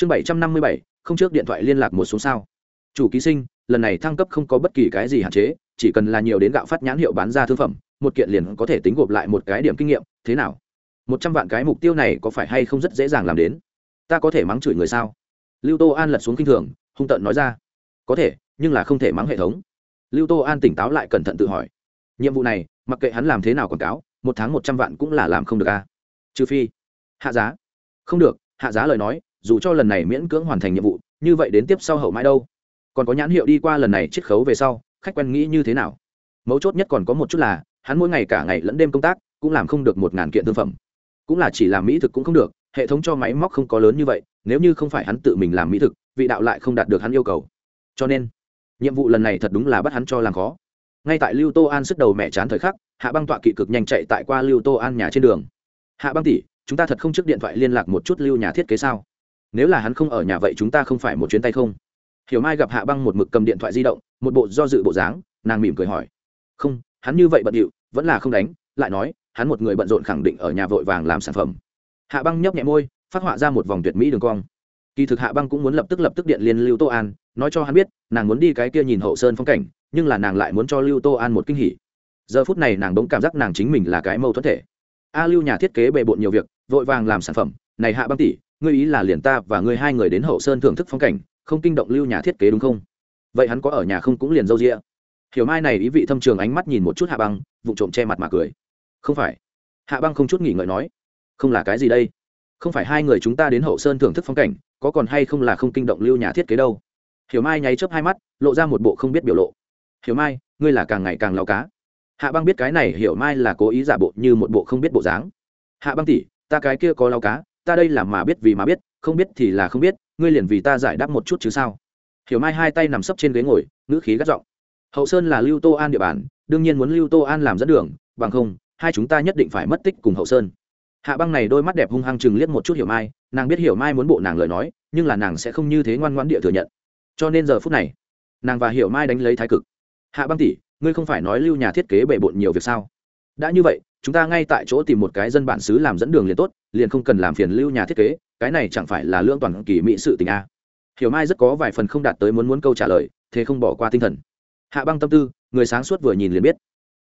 chương bảy trăm năm mươi bảy, không trước điện thoại liên lạc một số sao. Chủ ký sinh, lần này thăng cấp không có bất kỳ cái gì hạn chế, chỉ cần là nhiều đến gạo phát nhãn hiệu bán ra thương phẩm, một kiện liền có thể tính gộp lại một cái điểm kinh nghiệm, thế nào? Một trăm vạn cái mục tiêu này có phải hay không rất dễ dàng làm đến? Ta có thể mắng chửi người sao? Lưu tô an lật xuống kinh thường, hung tợn nói ra. Có thể, nhưng là không thể mắng hệ thống. Lưu tô an tỉnh táo lại cẩn thận tự hỏi. Nhiệm vụ này, mặc kệ hắn làm thế nào quảng cáo, một tháng một trăm vạn cũng là làm không được a trừ phi. Hạ giá. Không được, hạ giá lời nói dù cho lần này miễn cưỡng hoàn thành nhiệm vụ, như vậy đến tiếp sau hậu mãi đâu? Còn có nhãn hiệu đi qua lần này chiết khấu về sau, khách quen nghĩ như thế nào? Mấu chốt nhất còn có một chút là, hắn mỗi ngày cả ngày lẫn đêm công tác, cũng làm không được một ngàn kiện thương phẩm. Cũng là chỉ làm mỹ thực cũng không được, hệ thống cho máy móc không có lớn như vậy, nếu như không phải hắn tự mình làm mỹ thực, vị đạo lại không đạt được hắn yêu cầu. Cho nên, nhiệm vụ lần này thật đúng là bắt hắn cho làm khó. Ngay tại lưu tô an sức đầu mẹ chán thời khắc, hạ băng tọa kỵ cực nhanh chạy tại qua lưu tô an nhà trên đường. Hạ băng tỷ, chúng ta thật không trước điện thoại liên lạc một chút lưu nhà thiết kế sao? Nếu là hắn không ở nhà vậy chúng ta không phải một chuyến tay không? Hiểu mai gặp hạ băng một mực cầm điện thoại di động, một bộ do dự bộ dáng, nàng mỉm cười hỏi. Không, hắn như vậy bận điệu, vẫn là không đánh, lại nói, hắn một người bận rộn khẳng định ở nhà vội vàng làm sản phẩm. Hạ băng nhấp nhẹ môi, phát họa ra một vòng tuyệt mỹ đường cong. Kỳ thực hạ băng cũng muốn lập tức lập tức điện liên lưu tô an, nói cho hắn biết, nàng muốn đi cái kia nhìn hậu sơn phong cảnh, nhưng là nàng lại muốn cho lưu tô an một kinh hỉ. Giờ phút này nàng đống cảm giác nàng chính mình là cái mâu thuẫn thể. A lưu nhà thiết kế bề bộn nhiều việc, vội vàng làm sản phẩm, này hạ băng tỷ ngươi ý là liền ta và ngươi hai người đến hậu sơn thưởng thức phong cảnh, không kinh động lưu nhà thiết kế đúng không? Vậy hắn có ở nhà không cũng liền dâu rĩa hiểu mai này ý vị thâm trường ánh mắt nhìn một chút hạ băng, vụ trộm che mặt mà cười. Không phải. Hạ băng không chút nghỉ ngợi nói. Không là cái gì đây? Không phải hai người chúng ta đến hậu sơn thưởng thức phong cảnh, có còn hay không là không kinh động lưu nhà thiết kế đâu? Hiểu mai nháy chớp hai mắt, lộ ra một bộ không biết biểu lộ. Hiểu mai, ngươi là càng ngày càng lao cá. Hạ băng biết cái này, hiểu mai là cố ý giả bộ như một bộ không biết bộ dáng. Hạ băng tỉ ta cái kia có lao cá ta đây là mà biết vì mà biết, không biết thì là không biết, ngươi liền vì ta giải đáp một chút chứ sao? Hiểu mai hai tay nằm sấp trên ghế ngồi, ngữ khí gắt giọng. Hậu sơn là lưu tô an địa bàn, đương nhiên muốn lưu tô an làm dẫn đường, bằng không, hai chúng ta nhất định phải mất tích cùng hậu sơn. Hạ băng này đôi mắt đẹp hung hăng chừng liếc một chút hiểu mai, nàng biết hiểu mai muốn bộ nàng lời nói, nhưng là nàng sẽ không như thế ngoan ngoãn địa thừa nhận. Cho nên giờ phút này, nàng và hiểu mai đánh lấy thái cực. Hạ băng tỷ, ngươi không phải nói lưu nhà thiết kế bề bộn nhiều việc sao? Đã như vậy chúng ta ngay tại chỗ tìm một cái dân bản xứ làm dẫn đường liền tốt, liền không cần làm phiền lưu nhà thiết kế, cái này chẳng phải là lương toàn kỳ mỹ sự tình a hiểu mai rất có vài phần không đạt tới muốn muốn câu trả lời, thế không bỏ qua tinh thần. Hạ băng tâm tư, người sáng suốt vừa nhìn liền biết.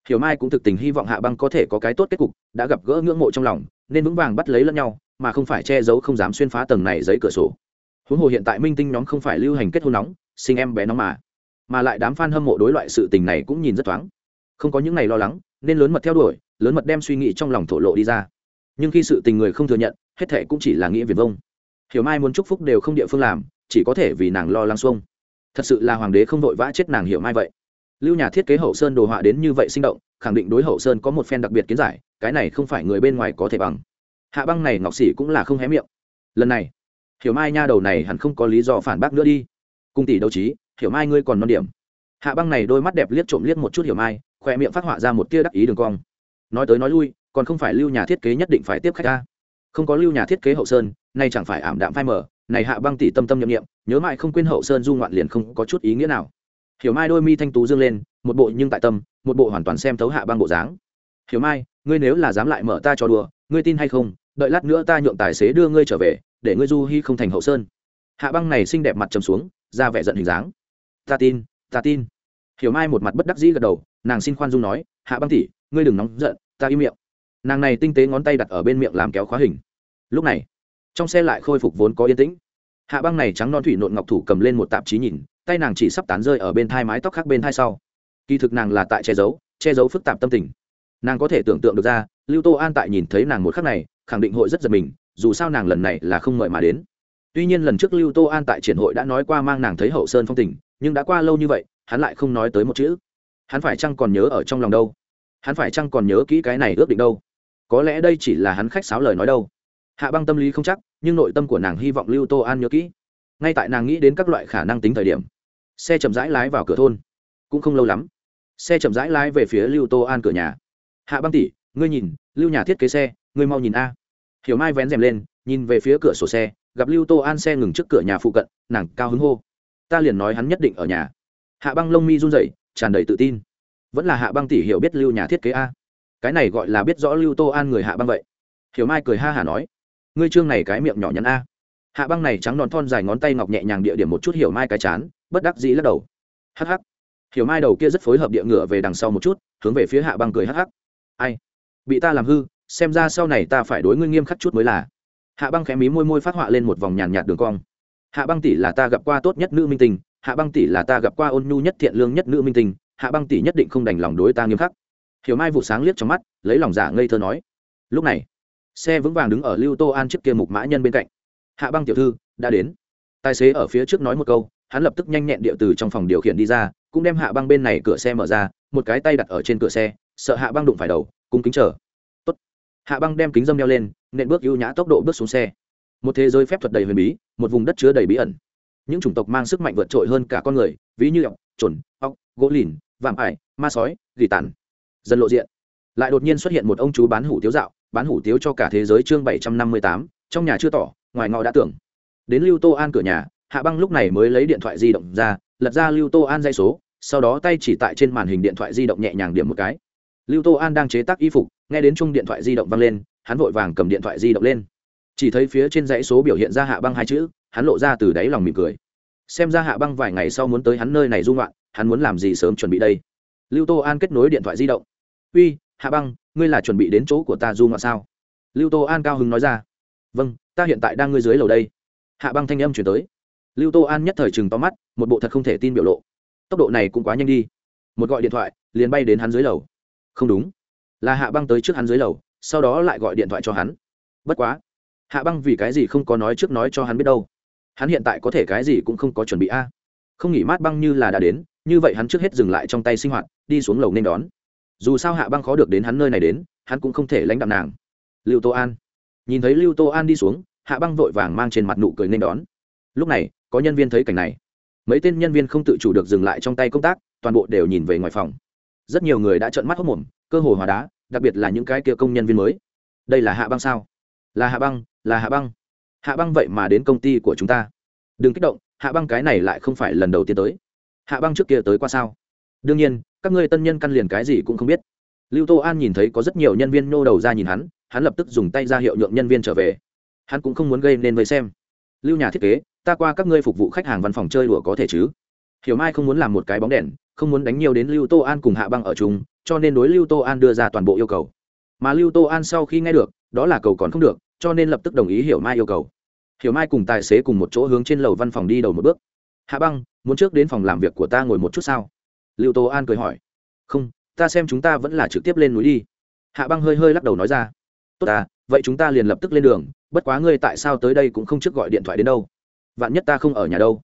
Hiểu mai cũng thực tình hy vọng hạ băng có thể có cái tốt kết cục, đã gặp gỡ ngưỡng mộ trong lòng, nên vững vàng bắt lấy lẫn nhau, mà không phải che giấu không dám xuyên phá tầng này giấy cửa sổ. Huống hồ hiện tại minh tinh nhóm không phải lưu hành kết hôn nóng, sinh em bé nóng mà. Mà lại đám f a n hâm mộ đối loại sự tình này cũng nhìn rất thoáng. Không có những ngày lo lắng, nên lớn mật theo đuổi lớn mật đem suy nghĩ trong lòng thổ lộ đi ra. Nhưng khi sự tình người không thừa nhận, hết thệ cũng chỉ là nghĩa viền vông. Hiểu mai muốn chúc phúc đều không địa phương làm, chỉ có thể vì nàng lo lắng xuông. Thật sự là hoàng đế không vội vã chết nàng hiểu mai vậy. Lưu nhà thiết kế hậu sơn đồ họa đến như vậy sinh động, khẳng định đối hậu sơn có một phen đặc biệt kiến giải, cái này không phải người bên ngoài có thể bằng. Hạ băng này ngọc sĩ cũng là không hé miệng. Lần này, hiểu mai nha đầu này hẳn không có lý do phản bác nữa đi. Cung tỷ đấu trí, hiểu mai ngươi còn non điểm. Hạ băng này đôi mắt đẹp liếc trộm liếc một chút hiểu mai, khoe miệng phát họa ra một tia đắc ý đường cong nói tới nói lui, còn không phải lưu nhà thiết kế nhất định phải tiếp khách ta không có lưu nhà thiết kế hậu sơn, nay chẳng phải ảm đạm phai mờ, này hạ băng tỷ tâm tâm nhậm nghiệm nhớ mãi không quên hậu sơn du ngoạn liền không có chút ý nghĩa nào. Hiểu mai đôi mi thanh tú dương lên, một bộ nhưng tại tâm, một bộ hoàn toàn xem thấu hạ băng bộ dáng. Hiểu mai, ngươi nếu là dám lại mở ta cho đùa, ngươi tin hay không, đợi lát nữa ta nhượng tài xế đưa ngươi trở về, để ngươi du hy không thành hậu sơn. Hạ băng này xinh đẹp mặt trầm xuống, ra vẻ giận hình dáng. Ta tin ta tin. Hiểu mai một mặt bất đắc dĩ gật đầu, nàng xin khoan dung nói, hạ băng tỷ, ngươi đừng nóng giận ta im miệng. Nàng này tinh tế ngón tay đặt ở bên miệng làm kéo khóa hình. Lúc này, trong xe lại khôi phục vốn có yên tĩnh. Hạ băng này trắng non thủy nộn ngọc thủ cầm lên một tạp chí nhìn, tay nàng chỉ sắp tán rơi ở bên thai mái tóc khác bên thai sau. Kỳ thực nàng là tại che giấu che giấu phức tạp tâm tình. Nàng có thể tưởng tượng được ra, lưu tô an tại nhìn thấy nàng một khắc này, khẳng định hội rất giật mình, dù sao nàng lần này là không mời mà đến. Tuy nhiên lần trước lưu tô an tại triển hội đã nói qua mang nàng thấy hậu sơn phong tình, nhưng đã qua lâu như vậy, hắn lại không nói tới một chữ. Hắn phải chăng còn nhớ ở trong lòng đâu? Hắn phải chăng còn nhớ kỹ cái này ước định đâu? Có lẽ đây chỉ là hắn khách sáo lời nói đâu. Hạ băng tâm lý không chắc, nhưng nội tâm của nàng hy vọng lưu tô an nhớ kỹ. Ngay tại nàng nghĩ đến các loại khả năng tính thời điểm, xe chậm rãi lái vào cửa thôn. Cũng không lâu lắm, xe chậm rãi lái về phía lưu tô an cửa nhà. Hạ băng tỷ, ngươi nhìn, lưu nhà thiết kế xe, ngươi mau nhìn a. Hiểu mai vén rèm lên, nhìn về phía cửa sổ xe, gặp lưu tô an xe ngừng trước cửa nhà phụ cận, nàng cao hứng hô. Ta liền nói hắn nhất định ở nhà. Hạ băng lông mi run rẩy, tràn đầy tự tin vẫn là hạ băng tỷ hiểu biết lưu nhà thiết kế a. Cái này gọi là biết rõ lưu tô an người hạ băng vậy. Hiểu mai cười ha hả nói, ngươi trương này cái miệng nhỏ nhắn a. Hạ băng này trắng non thon dài ngón tay ngọc nhẹ nhàng địa điểm một chút hiểu mai cái chán, bất đắc dĩ lắc đầu. Hắc hắc. Hiểu mai đầu kia rất phối hợp địa ngựa về đằng sau một chút, hướng về phía hạ băng cười hắc hắc. Ai? Bị ta làm hư, xem ra sau này ta phải đối ngươi nghiêm khắc chút mới là. Hạ băng khẽ mí môi môi phát họa lên một vòng nhàn nhạt đường cong. Hạ băng tỷ là ta gặp qua tốt nhất nữ minh tình hạ băng tỷ là ta gặp qua ôn nhu nhất thiện lương nhất nữ minh tình hạ băng tỷ nhất định không đành lòng đối ta nghiêm khắc. Hiểu mai vụ sáng liếc trong mắt, lấy lòng giả ngây thơ nói, lúc này, xe vững vàng đứng ở lưu tô an trước kia mục mã nhân bên cạnh. Hạ băng tiểu thư, đã đến. Tài xế ở phía trước nói một câu, hắn lập tức nhanh nhẹn điệu từ trong phòng điều khiển đi ra, cũng đem hạ băng bên này cửa xe mở ra, một cái tay đặt ở trên cửa xe, sợ hạ băng đụng phải đầu cung kính chờ. Tốt. hạ băng đem kính dâm đeo lên, nện bước ưu nhã tốc độ bước xuống xe. Một thế giới phép thuật đầy huyền bí, một vùng đất chứa đầy bí ẩn. Những chủng tộc mang sức mạnh vượt trội hơn cả con người, ví như ọc trồn ọc gỗ lìn vạm ải, ma sói, gỉ tàn. Dần lộ diện. Lại đột nhiên xuất hiện một ông chú bán hủ tiếu dạo, bán hủ tiếu cho cả thế giới chương bảy trăm năm mươi tám, trong nhà chưa tỏ, ngoài ngõ đã tưởng. Đến lưu tô an cửa nhà, hạ băng lúc này mới lấy điện thoại di động ra, lật ra lưu tô an dây số, sau đó tay chỉ tại trên màn hình điện thoại di động nhẹ nhàng điểm một cái. Lưu tô an đang chế tác y phục, nghe đến chung điện thoại di động văng lên, hắn vội vàng cầm điện thoại di động lên. Chỉ thấy phía trên dãy số biểu hiện ra hạ băng hai chữ, hắn lộ ra từ đáy lòng mỉm cười. Xem ra hạ băng vài ngày sau muốn tới hắn nơi này dung loạn hắn muốn làm gì sớm chuẩn bị đây? Lưu tô an kết nối điện thoại di động. Uy, hạ băng, ngươi là chuẩn bị đến chỗ của ta du ngoạn sao? Lưu tô an cao hứng nói ra. Vâng ta hiện tại đang ngươi dưới lầu đây. Hạ băng thanh âm chuyển tới. Lưu tô an nhất thời chừng to mắt, một bộ thật không thể tin biểu lộ. Tốc độ này cũng quá nhanh đi. Một gọi điện thoại, liền bay đến hắn dưới lầu. Không đúng. Là hạ băng tới trước hắn dưới lầu, sau đó lại gọi điện thoại cho hắn. Bất quá, hạ băng vì cái gì không có nói trước nói cho hắn biết đâu? Hắn hiện tại có thể cái gì cũng không có chuẩn bị a. Không nghỉ mát băng như là đã đến như vậy hắn trước hết dừng lại trong tay sinh hoạt, đi xuống lầu nên đón. Dù sao hạ băng khó được đến hắn nơi này đến, hắn cũng không thể lãnh đạm nàng. Lưu tô an. Nhìn thấy lưu tô an đi xuống, hạ băng vội vàng mang trên mặt nụ cười nên đón. Lúc này, có nhân viên thấy cảnh này. Mấy tên nhân viên không tự chủ được dừng lại trong tay công tác, toàn bộ đều nhìn về ngoài phòng. Rất nhiều người đã trợn mắt hốc mồm, cơ hồ hòa đá, đặc biệt là những cái kia công nhân viên mới. Đây là hạ băng sao? Là hạ băng, là hạ băng. Hạ băng vậy mà đến công ty của chúng ta. Đừng kích động, hạ băng cái này lại không phải lần đầu tiên tới hạ băng trước kia tới qua sao? Đương nhiên, các ngươi tân nhân căn liền cái gì cũng không biết. Lưu tô an nhìn thấy có rất nhiều nhân viên nô đầu ra nhìn hắn hắn lập tức dùng tay ra hiệu nhượng nhân viên trở về. Hắn cũng không muốn gây nên với xem. Lưu nhà thiết kế, ta qua các ngươi phục vụ khách hàng văn phòng chơi đùa có thể chứ? Hiểu mai không muốn làm một cái bóng đèn, không muốn đánh nhiều đến lưu tô an cùng hạ băng ở chúng cho nên đối lưu tô an đưa ra toàn bộ yêu cầu. Mà lưu tô an sau khi nghe được, đó là cầu còn không được, cho nên lập tức đồng ý hiểu mai yêu cầu. Hiểu mai cùng tài xế cùng một chỗ hướng trên lầu văn phòng đi đầu một bước hạ băng, muốn trước đến phòng làm việc của ta ngồi một chút sao? Lưu tô an cười hỏi. Không, ta xem chúng ta vẫn là trực tiếp lên núi đi. Hạ băng hơi hơi lắc đầu nói ra. Tốt à vậy chúng ta liền lập tức lên đường, bất quá ngươi tại sao tới đây cũng không trước gọi điện thoại đến đâu. Vạn nhất ta không ở nhà đâu.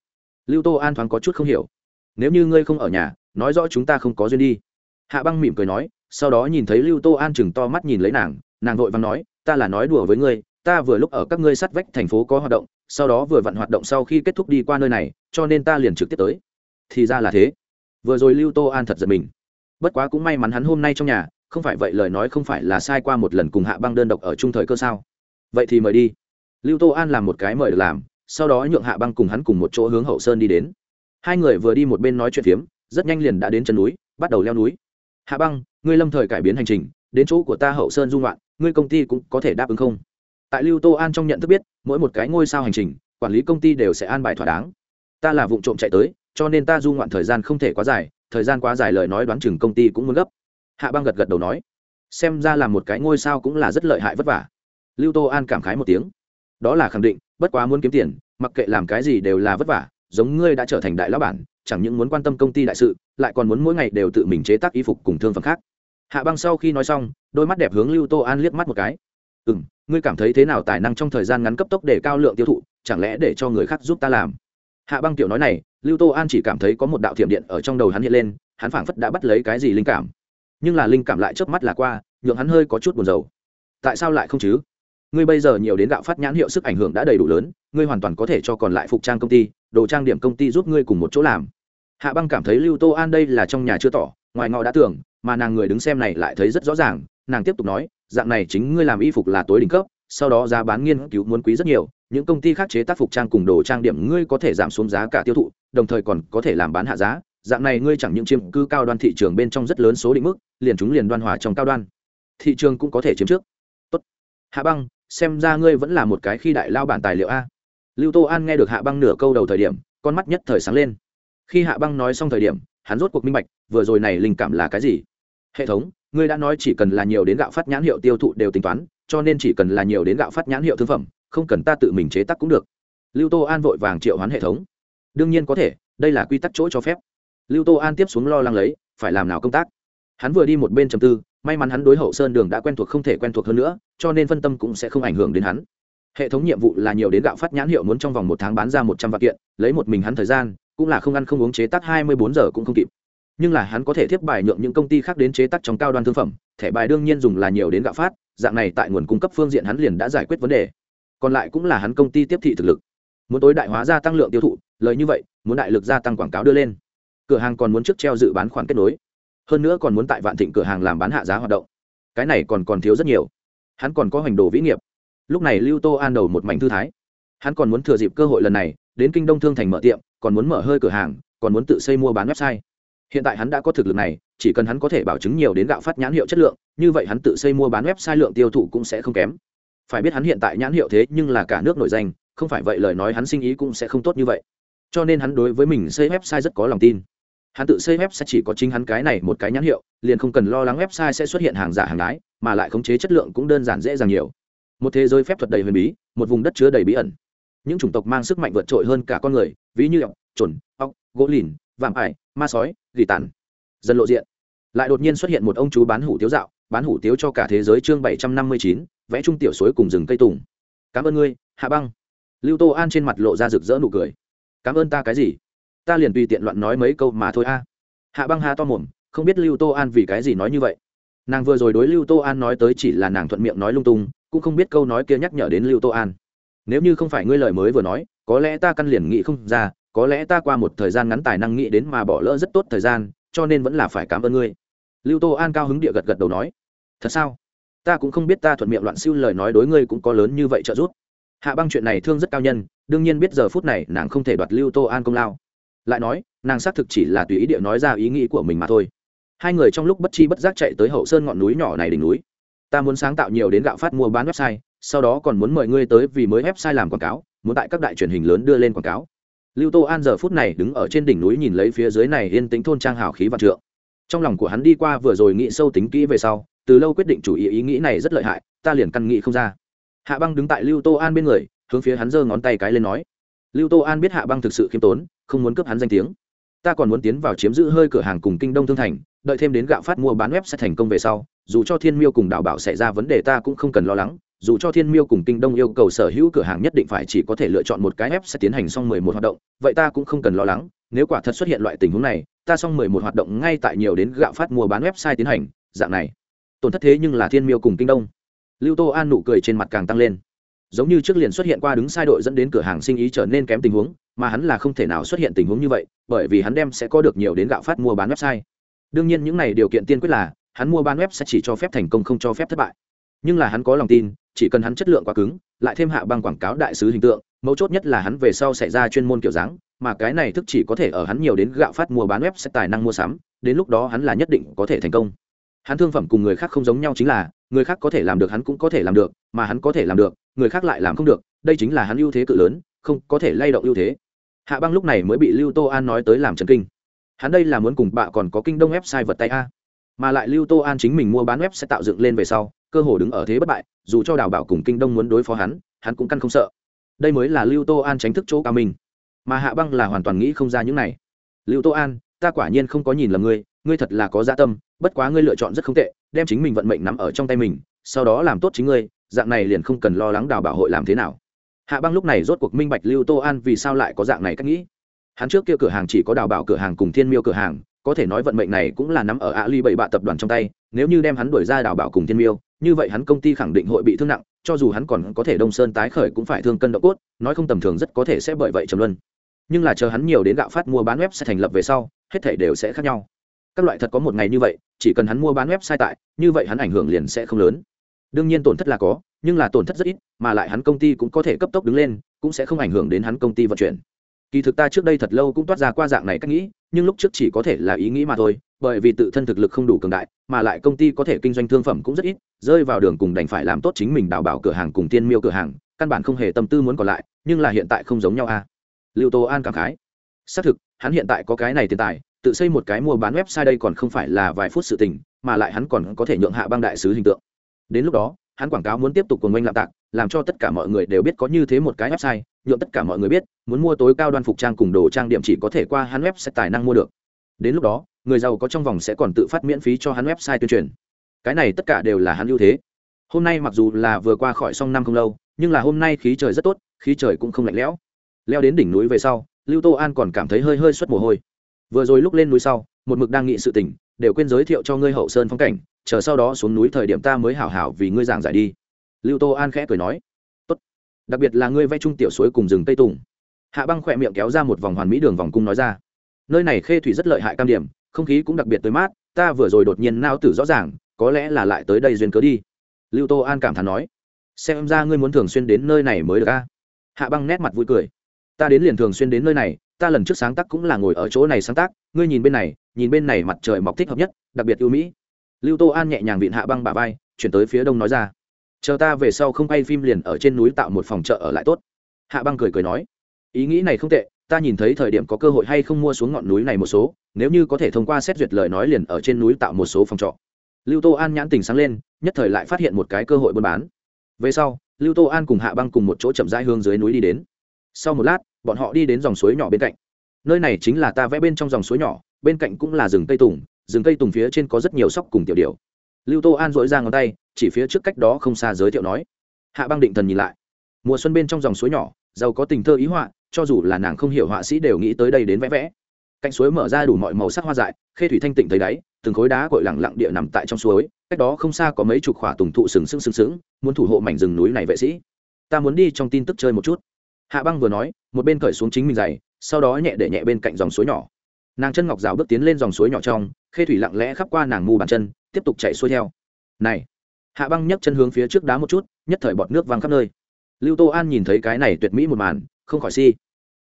Lưu tô an thoáng có chút không hiểu. Nếu như ngươi không ở nhà, nói rõ chúng ta không có duyên đi. Hạ băng mỉm cười nói, sau đó nhìn thấy lưu tô an chừng to mắt nhìn lấy nàng nàng vội vàng nói, ta là nói đùa với ngươi ta vừa lúc ở các ngươi sát vách thành phố có hoạt động, sau đó vừa vặn hoạt động sau khi kết thúc đi qua nơi này, cho nên ta liền trực tiếp tới. Thì ra là thế. Vừa rồi lưu tô an thật giật mình. Bất quá cũng may mắn hắn hôm nay trong nhà, không phải vậy lời nói không phải là sai qua một lần cùng hạ băng đơn độc ở trung thời cơ sao? Vậy thì mời đi. Lưu tô an làm một cái mời được làm, sau đó nhượng hạ băng cùng hắn cùng một chỗ hướng hậu sơn đi đến. Hai người vừa đi một bên nói chuyện phiếm, rất nhanh liền đã đến chân núi, bắt đầu leo núi. Hạ băng, ngươi lâm thời cải biến hành trình, đến chỗ của ta hậu sơn dung loạn, ngươi công ty cũng có thể đáp ứng không? Tại lưu tô an trong nhận thức biết, mỗi một cái ngôi sao hành trình, quản lý công ty đều sẽ an bài thỏa đáng. Ta là vụ trộm chạy tới, cho nên ta du ngoạn thời gian không thể quá dài, thời gian quá dài lời nói đoán chừng công ty cũng muốn gấp. Hạ băng gật gật đầu nói, xem ra là một cái ngôi sao cũng là rất lợi hại vất vả. Lưu tô an cảm khái một tiếng, đó là khẳng định, bất quá muốn kiếm tiền, mặc kệ làm cái gì đều là vất vả, giống ngươi đã trở thành đại lão bản, chẳng những muốn quan tâm công ty đại sự, lại còn muốn mỗi ngày đều tự mình chế tác y phục cùng thương phẩm khác. Hạ băng sau khi nói xong, đôi mắt đẹp hướng lưu tô an liếc mắt một cái. Ừ m ngươi cảm thấy thế nào tài năng trong thời gian ngắn cấp tốc để cao lượng tiêu thụ, chẳng lẽ để cho người khác giúp ta làm? Hạ băng tiểu nói này, lưu tô an chỉ cảm thấy có một đạo thiểm điện ở trong đầu hắn hiện lên, hắn phảng phất đã bắt lấy cái gì linh cảm. Nhưng là linh cảm lại chớp mắt là qua, nhượng hắn hơi có chút buồn rầu. Tại sao lại không chứ? Ngươi bây giờ nhiều đến gạo phát nhãn hiệu sức ảnh hưởng đã đầy đủ lớn, ngươi hoàn toàn có thể cho còn lại phục trang công ty, đồ trang điểm công ty giúp ngươi cùng một chỗ làm. Hạ băng cảm thấy lưu tô an đây là trong nhà chưa tỏ, ngoài ngọ đã tưởng, mà nàng người đứng xem này lại thấy rất rõ ràng, nàng tiếp tục nói dạng này chính ngươi làm y phục là tối đỉnh cấp, sau đó giá bán nghiên cứu muốn quý rất nhiều, những công ty khác chế tác phục trang cùng đồ trang điểm ngươi có thể giảm xuống giá cả tiêu thụ, đồng thời còn có thể làm bán hạ giá. Dạng này ngươi chẳng những chiếm cư cao đoan thị trường bên trong rất lớn số định mức, liền chúng liền đoan hòa trong cao đoan. Thị trường cũng có thể chiếm trước. Tốt. hạ băng, xem ra ngươi vẫn là một cái khi đại lao bản tài liệu a. Lưu tô an nghe được hạ băng nửa câu đầu thời điểm, con mắt nhất thời sáng lên. Khi hạ băng nói xong thời điểm, hắn rốt cuộc minh bạch, vừa rồi này linh cảm là cái gì? Hệ thống ngươi đã nói chỉ cần là nhiều đến gạo phát nhãn hiệu tiêu thụ đều tính toán, cho nên chỉ cần là nhiều đến gạo phát nhãn hiệu thương phẩm, không cần ta tự mình chế tác cũng được. Lưu tô an vội vàng triệu hoán hệ thống. Đương nhiên có thể, đây là quy tắc chỗ cho phép. Lưu tô an tiếp xuống lo lắng lấy, phải làm nào công tác? Hắn vừa đi một bên trầm tư, may mắn hắn đối hậu sơn đường đã quen thuộc không thể quen thuộc hơn nữa, cho nên phân tâm cũng sẽ không ảnh hưởng đến hắn. Hệ thống nhiệm vụ là nhiều đến gạo phát nhãn hiệu muốn trong vòng một tháng bán ra một trăm vạn kiện, lấy một mình hắn thời gian, cũng là không ăn không uống chế tác hai mươi bốn giờ cũng không kịp nhưng là hắn có thể tiếp bài nhượng những công ty khác đến chế tác trong cao đoan thương phẩm, thẻ bài đương nhiên dùng là nhiều đến gạo phát, dạng này tại nguồn cung cấp phương diện hắn liền đã giải quyết vấn đề. Còn lại cũng là hắn công ty tiếp thị thực lực. Muốn tối đại hóa gia tăng lượng tiêu thụ, lời như vậy, muốn đại lực gia tăng quảng cáo đưa lên. Cửa hàng còn muốn trước treo dự bán khoản kết nối. Hơn nữa còn muốn tại vạn thịnh cửa hàng làm bán hạ giá hoạt động. Cái này còn còn thiếu rất nhiều. Hắn còn có hoành đồ vĩ nghiệp. Lúc này lưu tô an đầu một mảnh thư thái. Hắn còn muốn thừa dịp cơ hội lần này, đến kinh đông thương thành mở tiệm, còn muốn mở hơi cửa hàng, còn muốn tự xây mua bán website hiện tại hắn đã có thực lực này, chỉ cần hắn có thể bảo chứng nhiều đến gạo phát nhãn hiệu chất lượng, như vậy hắn tự xây mua bán website lượng tiêu thụ cũng sẽ không kém. Phải biết hắn hiện tại nhãn hiệu thế nhưng là cả nước nổi danh, không phải vậy lời nói hắn sinh ý cũng sẽ không tốt như vậy. Cho nên hắn đối với mình xây website rất có lòng tin. Hắn tự xây website chỉ có chính hắn cái này một cái nhãn hiệu, liền không cần lo lắng website sẽ xuất hiện hàng giả hàng lái mà lại khống chế chất lượng cũng đơn giản dễ dàng nhiều. Một thế giới phép thuật đầy huyền bí, một vùng đất chứa đầy bí ẩn. Những chủng tộc mang sức mạnh vượt trội hơn cả con người, ví như ọc trồn ọc gỗ lìn, vạm ải ma sói, gỉ tàn. Dần lộ diện. Lại đột nhiên xuất hiện một ông chú bán hủ tiếu dạo, bán hủ tiếu cho cả thế giới chương bảy trăm năm mươi chín, vẽ trung tiểu suối cùng rừng cây tùng. Cảm ơn ngươi, hạ băng. Lưu tô an trên mặt lộ ra rực rỡ nụ cười. Cảm ơn ta cái gì? Ta liền tùy tiện loạn nói mấy câu mà thôi a. Hạ băng ha to mồm, không biết lưu tô an vì cái gì nói như vậy. Nàng vừa rồi đối lưu tô an nói tới chỉ là nàng thuận miệng nói lung tung, cũng không biết câu nói kia nhắc nhở đến lưu tô an. Nếu như không phải ngươi lời mới vừa nói, có lẽ ta căn liền nghĩ không ra có lẽ ta qua một thời gian ngắn tài năng nghĩ đến mà bỏ lỡ rất tốt thời gian, cho nên vẫn là phải cảm ơn ngươi. Lưu tô an cao hứng địa gật gật đầu nói, thật sao? Ta cũng không biết ta thuận miệng loạn siêu lời nói đối ngươi cũng có lớn như vậy trợ giúp. Hạ băng chuyện này thương rất cao nhân, đương nhiên biết giờ phút này nàng không thể đoạt lưu tô an công lao. Lại nói, nàng xác thực chỉ là tùy ý địa nói ra ý nghĩ của mình mà thôi. Hai người trong lúc bất chi bất giác chạy tới hậu sơn ngọn núi nhỏ này đỉnh núi. Ta muốn sáng tạo nhiều đến gạo phát mua bán website, sau đó còn muốn mời ngươi tới vì mới website làm quảng cáo, muốn tại các đại truyền hình lớn đưa lên quảng cáo lưu tô an giờ phút này đứng ở trên đỉnh núi nhìn lấy phía dưới này yên tĩnh thôn trang hào khí và trượng. Trong lòng của hắn đi qua vừa rồi nghĩ sâu tính kỹ về sau, từ lâu quyết định chủ ý ý nghĩ này rất lợi hại, ta liền căn nghĩ không ra. Hạ băng đứng tại lưu tô an bên người, hướng phía hắn giơ ngón tay cái lên nói. Lưu tô an biết hạ băng thực sự khiêm tốn, không muốn cướp hắn danh tiếng. Ta còn muốn tiến vào chiếm giữ hơi cửa hàng cùng kinh đông thương thành, đợi thêm đến gạo phát mua bán web sẽ thành công về sau, dù cho thiên miêu cùng đảo bảo xảy ra vấn đề ta cũng không cần lo lắng dù cho thiên miêu cùng kinh đông yêu cầu sở hữu cửa hàng nhất định phải chỉ có thể lựa chọn một cái ép sẽ tiến hành xong mười một hoạt động, vậy ta cũng không cần lo lắng, nếu quả thật xuất hiện loại tình huống này, ta xong mười một hoạt động ngay tại nhiều đến gạo phát mua bán website tiến hành, dạng này. Tổn thất thế nhưng là thiên miêu cùng kinh đông. Lưu tô an nụ cười trên mặt càng tăng lên. Giống như trước liền xuất hiện qua đứng sai đội dẫn đến cửa hàng sinh ý trở nên kém tình huống, mà hắn là không thể nào xuất hiện tình huống như vậy, bởi vì hắn đem sẽ có được nhiều đến gạo phát mua bán website. Đương nhiên những này điều kiện tiên quyết là, hắn mua bán web sẽ chỉ cho phép thành công không cho phép thất bại nhưng là hắn có lòng tin, chỉ cần hắn chất lượng quá cứng, lại thêm hạ băng quảng cáo đại sứ hình tượng, mấu chốt nhất là hắn về sau xảy ra chuyên môn kiểu dáng, mà cái này thức chỉ có thể ở hắn nhiều đến gạo phát mua bán web sẽ tài năng mua sắm, đến lúc đó hắn là nhất định có thể thành công. Hắn thương phẩm cùng người khác không giống nhau chính là, người khác có thể làm được hắn cũng có thể làm được, mà hắn có thể làm được, người khác lại làm không được, đây chính là hắn ưu thế cự lớn, không có thể lay động ưu thế. Hạ băng lúc này mới bị lưu tô an nói tới làm trần kinh. Hắn đây là muốn cùng bạ còn có kinh đông website vật tay a. Mà lại lưu tô an chính mình mua bán web sẽ tạo dựng lên về sau cơ hồ đứng ở thế bất bại, dù cho đào bảo cùng kinh đông muốn đối phó hắn hắn cũng căn không sợ. Đây mới là lưu tô an tránh thức chỗ cao mình mà hạ băng là hoàn toàn nghĩ không ra những này. Lưu tô an, ta quả nhiên không có nhìn lầm ngươi ngươi thật là có dạ tâm, bất quá ngươi lựa chọn rất không tệ, đem chính mình vận mệnh nắm ở trong tay mình, sau đó làm tốt chính ngươi, dạng này liền không cần lo lắng đào bảo hội làm thế nào. Hạ băng lúc này rốt cuộc minh bạch lưu tô an vì sao lại có dạng này cách nghĩ. Hắn trước kia cửa hàng chỉ có đào bảo cửa hàng cùng thiên miêu cửa hàng, có thể nói vận mệnh này cũng là nắm ở ạ ly bảy bạ tập đoàn trong tay, nếu như đem hắn đuổi ra đào bảo cùng thiên miêu như vậy hắn công ty khẳng định hội bị thương nặng, cho dù hắn còn có thể đông sơn tái khởi cũng phải thương cân độ cốt, nói không tầm thường rất có thể sẽ bởi vậy trầm luân. Nhưng là chờ hắn nhiều đến gạo phát mua bán web sẽ thành lập về sau, hết thể đều sẽ khác nhau. Các loại thật có một ngày như vậy, chỉ cần hắn mua bán web sai tại, như vậy hắn ảnh hưởng liền sẽ không lớn. Đương nhiên tổn thất là có, nhưng là tổn thất rất ít, mà lại hắn công ty cũng có thể cấp tốc đứng lên, cũng sẽ không ảnh hưởng đến hắn công ty vận chuyển kỳ thực ta trước đây thật lâu cũng toát ra qua dạng này cách nghĩ, nhưng lúc trước chỉ có thể là ý nghĩ mà thôi, bởi vì tự thân thực lực không đủ cường đại, mà lại công ty có thể kinh doanh thương phẩm cũng rất ít, rơi vào đường cùng đành phải làm tốt chính mình đào bảo cửa hàng cùng tiên miêu cửa hàng, căn bản không hề tâm tư muốn còn lại, nhưng là hiện tại không giống nhau a lưu tô an cảm khái. Xác thực, hắn hiện tại có cái này tiền tài, tự xây một cái mua bán website đây còn không phải là vài phút sự tình, mà lại hắn còn có thể nhượng hạ băng đại sứ hình tượng. Đến lúc đó hắn quảng cáo muốn tiếp tục cùng oanh lạm tạc, làm cho tất cả mọi người đều biết có như thế một cái website nhuộm tất cả mọi người biết, muốn mua tối cao đoan phục trang cùng đồ trang điểm chỉ có thể qua hắn website tài năng mua được. Đến lúc đó, người giàu có trong vòng sẽ còn tự phát miễn phí cho hắn website tuyên truyền. Cái này tất cả đều là hắn ưu thế. Hôm nay mặc dù là vừa qua khỏi xong năm không lâu, nhưng là hôm nay khí trời rất tốt, khí trời cũng không lạnh lẽo. Leo đến đỉnh núi về sau, lưu tô an còn cảm thấy hơi hơi xuất mồ hôi. Vừa rồi lúc lên núi sau, một mực đang nghị sự tỉnh đều quên giới thiệu cho ngươi hậu sơn phong cảnh chờ sau đó xuống núi thời điểm ta mới hảo hảo vì ngươi giảng giải đi. Lưu tô an khẽ cười nói, tốt. Đặc biệt là ngươi vay trung tiểu suối cùng rừng tây tùng. Hạ băng khỏe miệng kéo ra một vòng hoàn mỹ đường vòng cung nói ra, nơi này khê thủy rất lợi hại cam điểm, không khí cũng đặc biệt tới mát, ta vừa rồi đột nhiên nao tử rõ ràng, có lẽ là lại tới đây duyên cớ đi. Lưu tô an cảm thán nói, xem ra ngươi muốn thường xuyên đến nơi này mới được a. Hạ băng nét mặt vui cười, ta đến liền thường xuyên đến nơi này, ta lần trước sáng tác cũng là ngồi ở chỗ này sáng tác, ngươi nhìn bên này, nhìn bên này mặt trời mọc thích hợp nhất, đặc biệt ưu mỹ lưu tô an nhẹ nhàng vịn hạ băng bà vai, chuyển tới phía đông nói ra. Chờ ta về sau không quay phim liền ở trên núi tạo một phòng chợ ở lại tốt. Hạ băng cười cười nói. Ý nghĩ này không tệ, ta nhìn thấy thời điểm có cơ hội hay không mua xuống ngọn núi này một số, nếu như có thể thông qua xét duyệt lời nói liền ở trên núi tạo một số phòng trọ. Lưu tô an nhãn tình sáng lên, nhất thời lại phát hiện một cái cơ hội buôn bán. Về sau, lưu tô an cùng hạ băng cùng một chỗ chậm rãi hương dưới núi đi đến. Sau một lát, bọn họ đi đến dòng suối nhỏ bên cạnh. Nơi này chính là ta vẽ bên trong dòng suối nhỏ, bên cạnh cũng là rừng cây tùng rừng cây tùng phía trên có rất nhiều sóc cùng tiểu điểu. lưu tô an dội ra ngón tay, chỉ phía trước cách đó không xa giới thiệu nói. Hạ băng định thần nhìn lại. Mùa xuân bên trong dòng suối nhỏ, giàu có tình thơ ý họa, cho dù là nàng không hiểu họa sĩ đều nghĩ tới đây đến vẽ vẽ. Cạnh suối mở ra đủ mọi màu sắc hoa dại, khê thủy thanh tịnh thấy đáy, từng khối đá cội lẳng lặng địa nằm tại trong suối, cách đó không xa có mấy chục khỏa tùng thụ sừng sững sừng sững, muốn thủ hộ mảnh rừng núi này vệ sĩ. Ta muốn đi trong tin tức chơi một chút. Hạ băng vừa nói, một bên cởi xuống chính mình giày, sau đó nhẹ để nhẹ bên cạnh dòng suối nhỏ nàng chân ngọc rào bước tiến lên dòng suối nhỏ trong, khê thủy lặng lẽ khắp qua nàng mù bàn chân, tiếp tục chạy xuôi theo. Này! Hạ băng nhấc chân hướng phía trước đá một chút, nhất thời bọt nước văng khắp nơi. Lưu tô an nhìn thấy cái này tuyệt mỹ một màn, không khỏi si.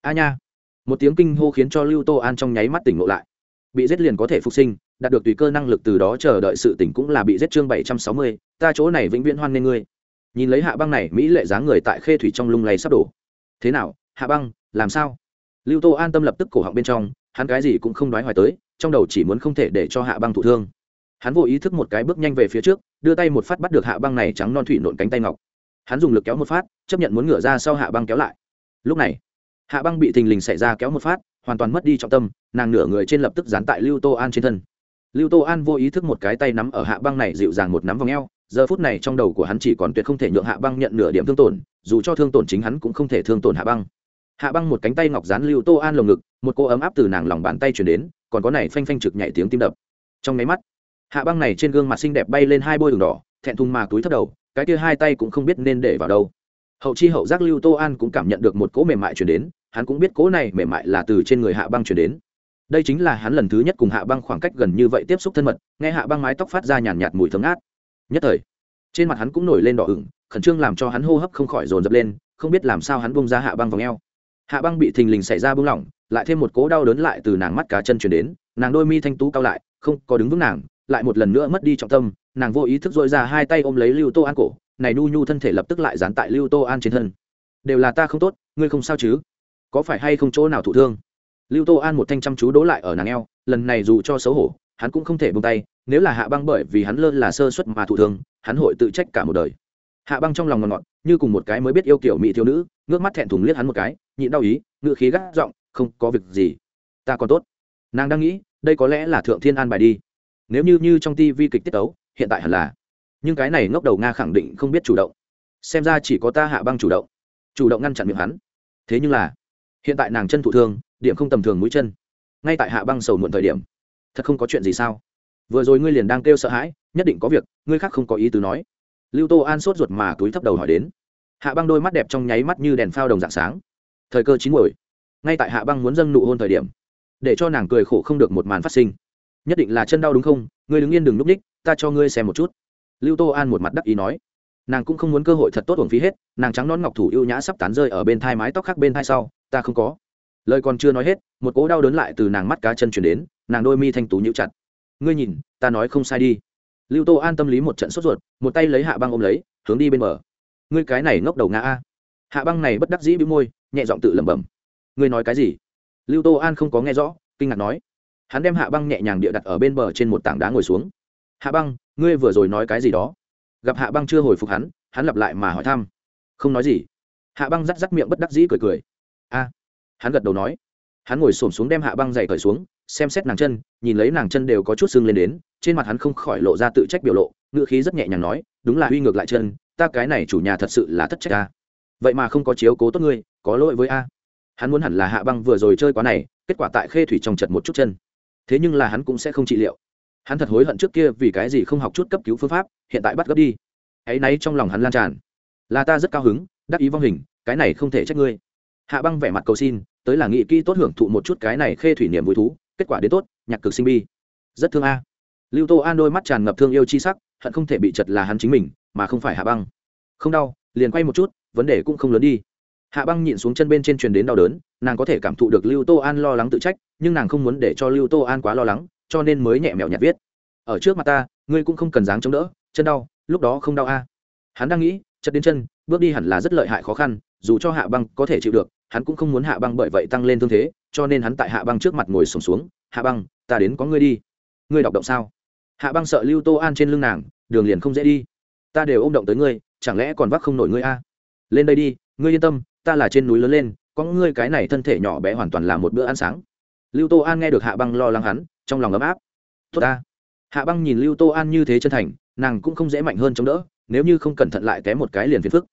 A nha! Một tiếng kinh hô khiến cho lưu tô an trong nháy mắt tỉnh ngộ lại. Bị giết liền có thể phục sinh, đạt được tùy cơ năng lực từ đó chờ đợi sự tỉnh cũng là bị giết chương bảy trăm sáu mươi, ta chỗ này vĩnh viễn hoan nghê ngươi. Nhìn lấy hạ băng này, mỹ lệ dáng người tại khê thủy trong lung lay sắp đổ. Thế nào, hạ băng, làm sao? Lưu tô an tâm lập tức cổ họng bên trong hắn cái gì cũng không nói hoài tới, trong đầu chỉ muốn không thể để cho hạ băng thụ thương. Hắn vô ý thức một cái bước nhanh về phía trước, đưa tay một phát bắt được hạ băng này trắng non thủy nộn cánh tay ngọc. Hắn dùng lực kéo một phát, chấp nhận muốn ngửa ra sau hạ băng kéo lại. Lúc này, hạ băng bị thình lình xảy ra kéo một phát, hoàn toàn mất đi trọng tâm, nàng nửa người trên lập tức dán tại lưu tô an trên thân. Lưu tô an vô ý thức một cái tay nắm ở hạ băng này dịu dàng một nắm vòng eo. giờ phút này trong đầu của hắn chỉ còn tuyệt không thể nhượng hạ băng nhận nửa điểm thương tổn, dù cho thương tổn chính hắn cũng không thể thương tổn hạ băng hạ băng một cánh tay ngọc dán lưu tô an lồng ngực, một cô ấm áp từ nàng lòng bàn tay chuyển đến, còn có này phanh phanh trực nhảy tiếng tim đập. Trong máy mắt, hạ băng này trên gương mặt xinh đẹp bay lên hai bôi đường đỏ, thẹn thùng mà túi thấp đầu, cái kia hai tay cũng không biết nên để vào đâu. Hậu chi hậu giác lưu tô an cũng cảm nhận được một cỗ mềm mại chuyển đến, hắn cũng biết cỗ này mềm mại là từ trên người hạ băng chuyển đến. Đây chính là hắn lần thứ nhất cùng hạ băng khoảng cách gần như vậy tiếp xúc thân mật, nghe hạ băng mái tóc phát ra nhàn nhạt mùi thấm ngát. Nhất thời, trên mặt hắn cũng nổi lên đỏ ửng, khẩn trương làm cho hắn hô hấp không khỏi dồn dập lên, không biết làm sao hắn bông ra hạ băng vòng e o hạ băng bị thình lình xảy ra bung lỏng, lại thêm một cố đau đớn lại từ nàng mắt cá chân chuyển đến, nàng đôi mi thanh tú cao lại, không có đứng vững nàng, lại một lần nữa mất đi trọng tâm, nàng vô ý thức dội ra hai tay ôm lấy lưu tô an cổ, này nu nhu thân thể lập tức lại dán tại lưu tô an trên thân. Đều là ta không tốt, ngươi không sao chứ? Có phải hay không chỗ nào thụ thương? Lưu tô an một thanh chăm chú đố lại ở nàng eo, lần này dù cho xấu hổ, hắn cũng không thể bông tay, nếu là hạ băng bởi vì hắn lơ là sơ suất mà thụ thương, hắn hội tự trách cả một đời. Hạ băng trong lòng ngọt ngọt, như cùng một cái mới biết yêu kiểu mỹ thiếu nữ ngước mắt thẹn thùng liếc hắn một cái, nhịn đau ý ngựa khí gắt giọng, không có việc gì, ta còn tốt. Nàng đang nghĩ, đây có lẽ là thượng thiên an bài đi. Nếu như như trong ti vi kịch tiết tấu, hiện tại hẳn là. Nhưng cái này ngốc đầu nga khẳng định không biết chủ động. Xem ra chỉ có ta hạ băng chủ động. Chủ động ngăn chặn miệng hắn. Thế nhưng là, hiện tại nàng chân thụ thương, điểm không tầm thường mũi chân. Ngay tại hạ băng sầu muộn thời điểm, thật không có chuyện gì sao? Vừa rồi ngươi liền đang kêu sợ hãi, nhất định có việc, ngươi khác không có ý tứ nói. Lưu tô an sốt ruột mà túi thấp đầu hỏi đến hạ băng đôi mắt đẹp trong nháy mắt như đèn phao đồng dạng sáng. Thời cơ chín muồi. Ngay tại hạ băng muốn dâng nụ hôn thời điểm, để cho nàng cười khổ không được một màn phát sinh. Nhất định là chân đau đúng không? Ngươi đứng yên đừng núp ních, ta cho ngươi xem một chút. Lưu tô an một mặt đắc ý nói. Nàng cũng không muốn cơ hội thật tốt uổng phí hết, nàng trắng nón ngọc thủ ưu nhã sắp tán rơi ở bên thai mái tóc khác bên thai sau, ta không có. Lời còn chưa nói hết, một cỗ đau đớn lại từ nàng mắt cá chân chuyển đến, nàng đôi mi thanh tú nhịu chặt. Ngươi nhìn, ta nói không sai đi. Lưu tô an tâm lý một trận sốt ruột, một tay lấy hạ băng ôm lấy, hướng đi bên bờ ngươi cái này ngốc đầu ngã a. Hạ băng này bất đắc dĩ bĩu môi, nhẹ giọng tự lẩm bẩm. Ngươi nói cái gì? Lưu tô an không có nghe rõ, kinh ngạc nói. Hắn đem hạ băng nhẹ nhàng địa đặt ở bên bờ trên một tảng đá ngồi xuống. Hạ băng, ngươi vừa rồi nói cái gì đó? Gặp hạ băng chưa hồi phục hắn hắn lặp lại mà hỏi thăm. Không nói gì. Hạ băng rắc rắc miệng bất đắc dĩ cười cười. A. Hắn gật đầu nói. Hắn ngồi s ổ m xuống đem hạ băng dày cởi xuống, xem xét nàng chân, nhìn lấy nàng chân đều có chút sưng lên đến, trên mặt hắn không khỏi lộ ra tự trách biểu lộ ngựa khí rất nhẹ nhàng nói, đúng là huy ngược lại chân ta cái này chủ nhà thật sự là thất trách a. Vậy mà không có chiếu cố tốt ngươi, có lỗi với a. Hắn muốn hẳn là hạ băng vừa rồi chơi quá này, kết quả tại khê thủy trong chật một chút chân. Thế nhưng là hắn cũng sẽ không trị liệu. Hắn thật hối hận trước kia vì cái gì không học chút cấp cứu phương pháp, hiện tại bắt gấp đi. Hãy náy trong lòng hắn lan tràn. Là ta rất cao hứng, đắc ý vong hình, cái này không thể trách ngươi. Hạ băng vẻ mặt cầu xin, tới là nghị kỹ tốt hưởng thụ một chút cái này khê thủy niềm vui thú, kết quả đến tốt, nhạc cực sinh bi. Rất thương a. Lưu tô an đôi mắt tràn ngập thương yêu chi sắc, hận không thể bị chật là hắn chính mình mà không phải hạ băng. Không đau liền quay một chút vấn đề cũng không lớn đi. Hạ băng nhịn xuống chân bên trên truyền đến đau đớn nàng có thể cảm thụ được lưu tô an lo lắng tự trách nhưng nàng không muốn để cho lưu tô an quá lo lắng cho nên mới nhẹ mẹo nhạt viết. Ở trước mặt ta ngươi cũng không cần dáng chống đỡ chân đau lúc đó không đau a hắn đang nghĩ chất đến chân bước đi hẳn là rất lợi hại khó khăn dù cho hạ băng có thể chịu được hắn cũng không muốn hạ băng bởi vậy tăng lên thương thế cho nên hắn tại hạ băng trước mặt ngồi sùng xuống, xuống hạ băng ta đến có ngươi đi. Ngươi đọc động sao? Hạ băng sợ lưu tô an trên lưng nàng đường liền không dễ đi ta đều ôm động tới ngươi, chẳng lẽ còn vác không nổi ngươi a? Lên đây đi, ngươi yên tâm, ta là trên núi lớn lên, có ngươi cái này thân thể nhỏ bé hoàn toàn là một bữa ăn sáng. Lưu tô an nghe được hạ băng lo lắng hắn, trong lòng ấm áp. Tốt ta. Hạ băng nhìn lưu tô an như thế chân thành, nàng cũng không dễ mạnh hơn chống đỡ, nếu như không cẩn thận lại té một cái liền phiền phức.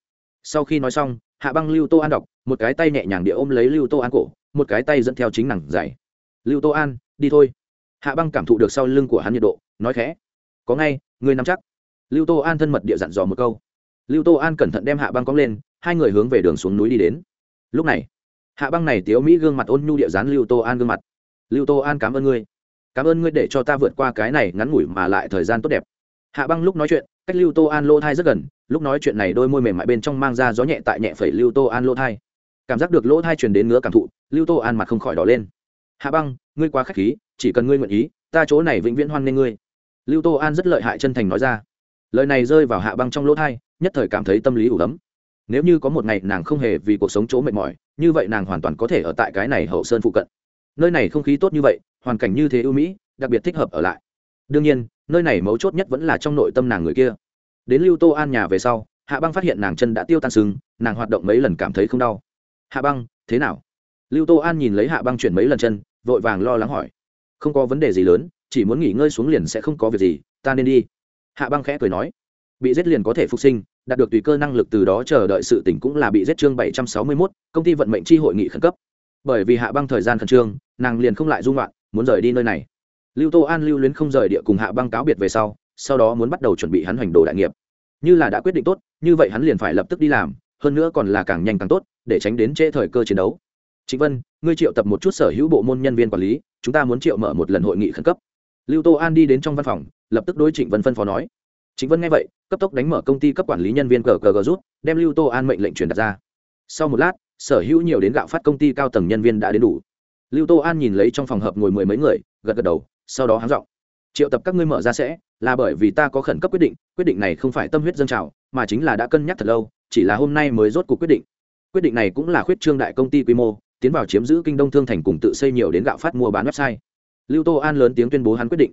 Sau khi nói xong, hạ băng lưu tô an đọc, một cái tay nhẹ nhàng địa ôm lấy lưu tô an cổ, một cái tay dẫn theo chính nàng dày lưu tô an, đi thôi. Hạ băng cảm thụ được sau lưng của hắn nhiệt độ, nói khẽ. Có ngay, ngươi nắm chắc lưu tô an thân mật địa dặn dò một câu. Lưu tô an cẩn thận đem hạ băng cong lên, hai người hướng về đường xuống núi đi đến. Lúc này, hạ băng này tiếu mỹ gương mặt ôn nhu địa dán lưu tô an gương mặt. Lưu tô an cảm ơn ngươi. Cảm ơn ngươi để cho ta vượt qua cái này ngắn ngủi mà lại thời gian tốt đẹp. Hạ băng lúc nói chuyện, cách lưu tô an lỗ thai rất gần, lúc nói chuyện này đôi môi mềm mại bên trong mang ra gió nhẹ tại nhẹ phẩy lưu tô an lỗ thai. Cảm giác được lỗ thai truyền đến ngứa cảm thụ, lưu tô an mặt không khỏi đỏ lên. Hạ băng, ngươi quá k h á c h khí, chỉ cần ngươi nguyện ý, ta chỗ này vĩnh viễn hoan nghê ngươi. Lưu tô an rất lợi hại chân thành nói ra lời này rơi vào hạ băng trong lỗ thai, nhất thời cảm thấy tâm lý ủ ấm. Nếu như có một ngày nàng không hề vì cuộc sống chỗ mệt mỏi, như vậy nàng hoàn toàn có thể ở tại cái này hậu sơn phụ cận. Nơi này không khí tốt như vậy, hoàn cảnh như thế ưu mỹ, đặc biệt thích hợp ở lại. Đương nhiên, nơi này mấu chốt nhất vẫn là trong nội tâm nàng người kia. Đến lưu tô an nhà về sau, hạ băng phát hiện nàng chân đã tiêu tan sưng, nàng hoạt động mấy lần cảm thấy không đau. Hạ băng, thế nào? Lưu tô an nhìn lấy hạ băng chuyển mấy lần chân, vội vàng lo lắng hỏi. Không có vấn đề gì lớn, chỉ muốn nghỉ ngơi xuống liền sẽ không có việc gì, ta nên đi hạ băng khẽ cười nói, bị giết liền có thể phục sinh, đạt được tùy cơ năng lực từ đó chờ đợi sự tỉnh cũng là bị giết chương bảy trăm sáu mươi mốt, công ty vận mệnh tri hội nghị khẩn cấp. Bởi vì hạ băng thời gian khẩn trương, nàng liền không lại dung loạn, muốn rời đi nơi này. Lưu tô an lưu luyến không rời địa cùng hạ băng cáo biệt về sau sau đó muốn bắt đầu chuẩn bị hắn hoành đồ đại nghiệp. Như là đã quyết định tốt, như vậy hắn liền phải lập tức đi làm, hơn nữa còn là càng nhanh càng tốt, để tránh đến trễ thời cơ chiến đấu. Trịnh vân, ngươi triệu tập một chút sở hữu bộ môn nhân viên quản lý, chúng ta muốn triệu mở một lần hội nghị khẩn cấp. Lưu tô an đi đến trong văn phòng lập tức đối trịnh vân phân phó nói. Trịnh vân nghe vậy, cấp tốc đánh mở công ty cấp quản lý nhân viên gg rút, đem lưu tô an mệnh lệnh truyền đặt ra. Sau một lát, sở hữu nhiều đến gạo phát công ty cao tầng nhân viên đã đến đủ. Lưu tô an nhìn lấy trong phòng hợp ngồi mười mấy người, gật gật đầu, sau đó hắn giọng. Triệu tập các ngươi mở ra sẽ, là bởi vì ta có khẩn cấp quyết định quyết định này không phải tâm huyết dân trào, mà chính là đã cân nhắc thật lâu, chỉ là hôm nay mới rốt cuộc quyết định. Quyết định này cũng là khuyết trương đại công ty quy mô, tiến vào chiếm giữ kinh đông thương thành cùng tự xây nhiều đến gạo phát mua bán website. Lưu tô an lớn tiếng tuyên bố hắn quyết định.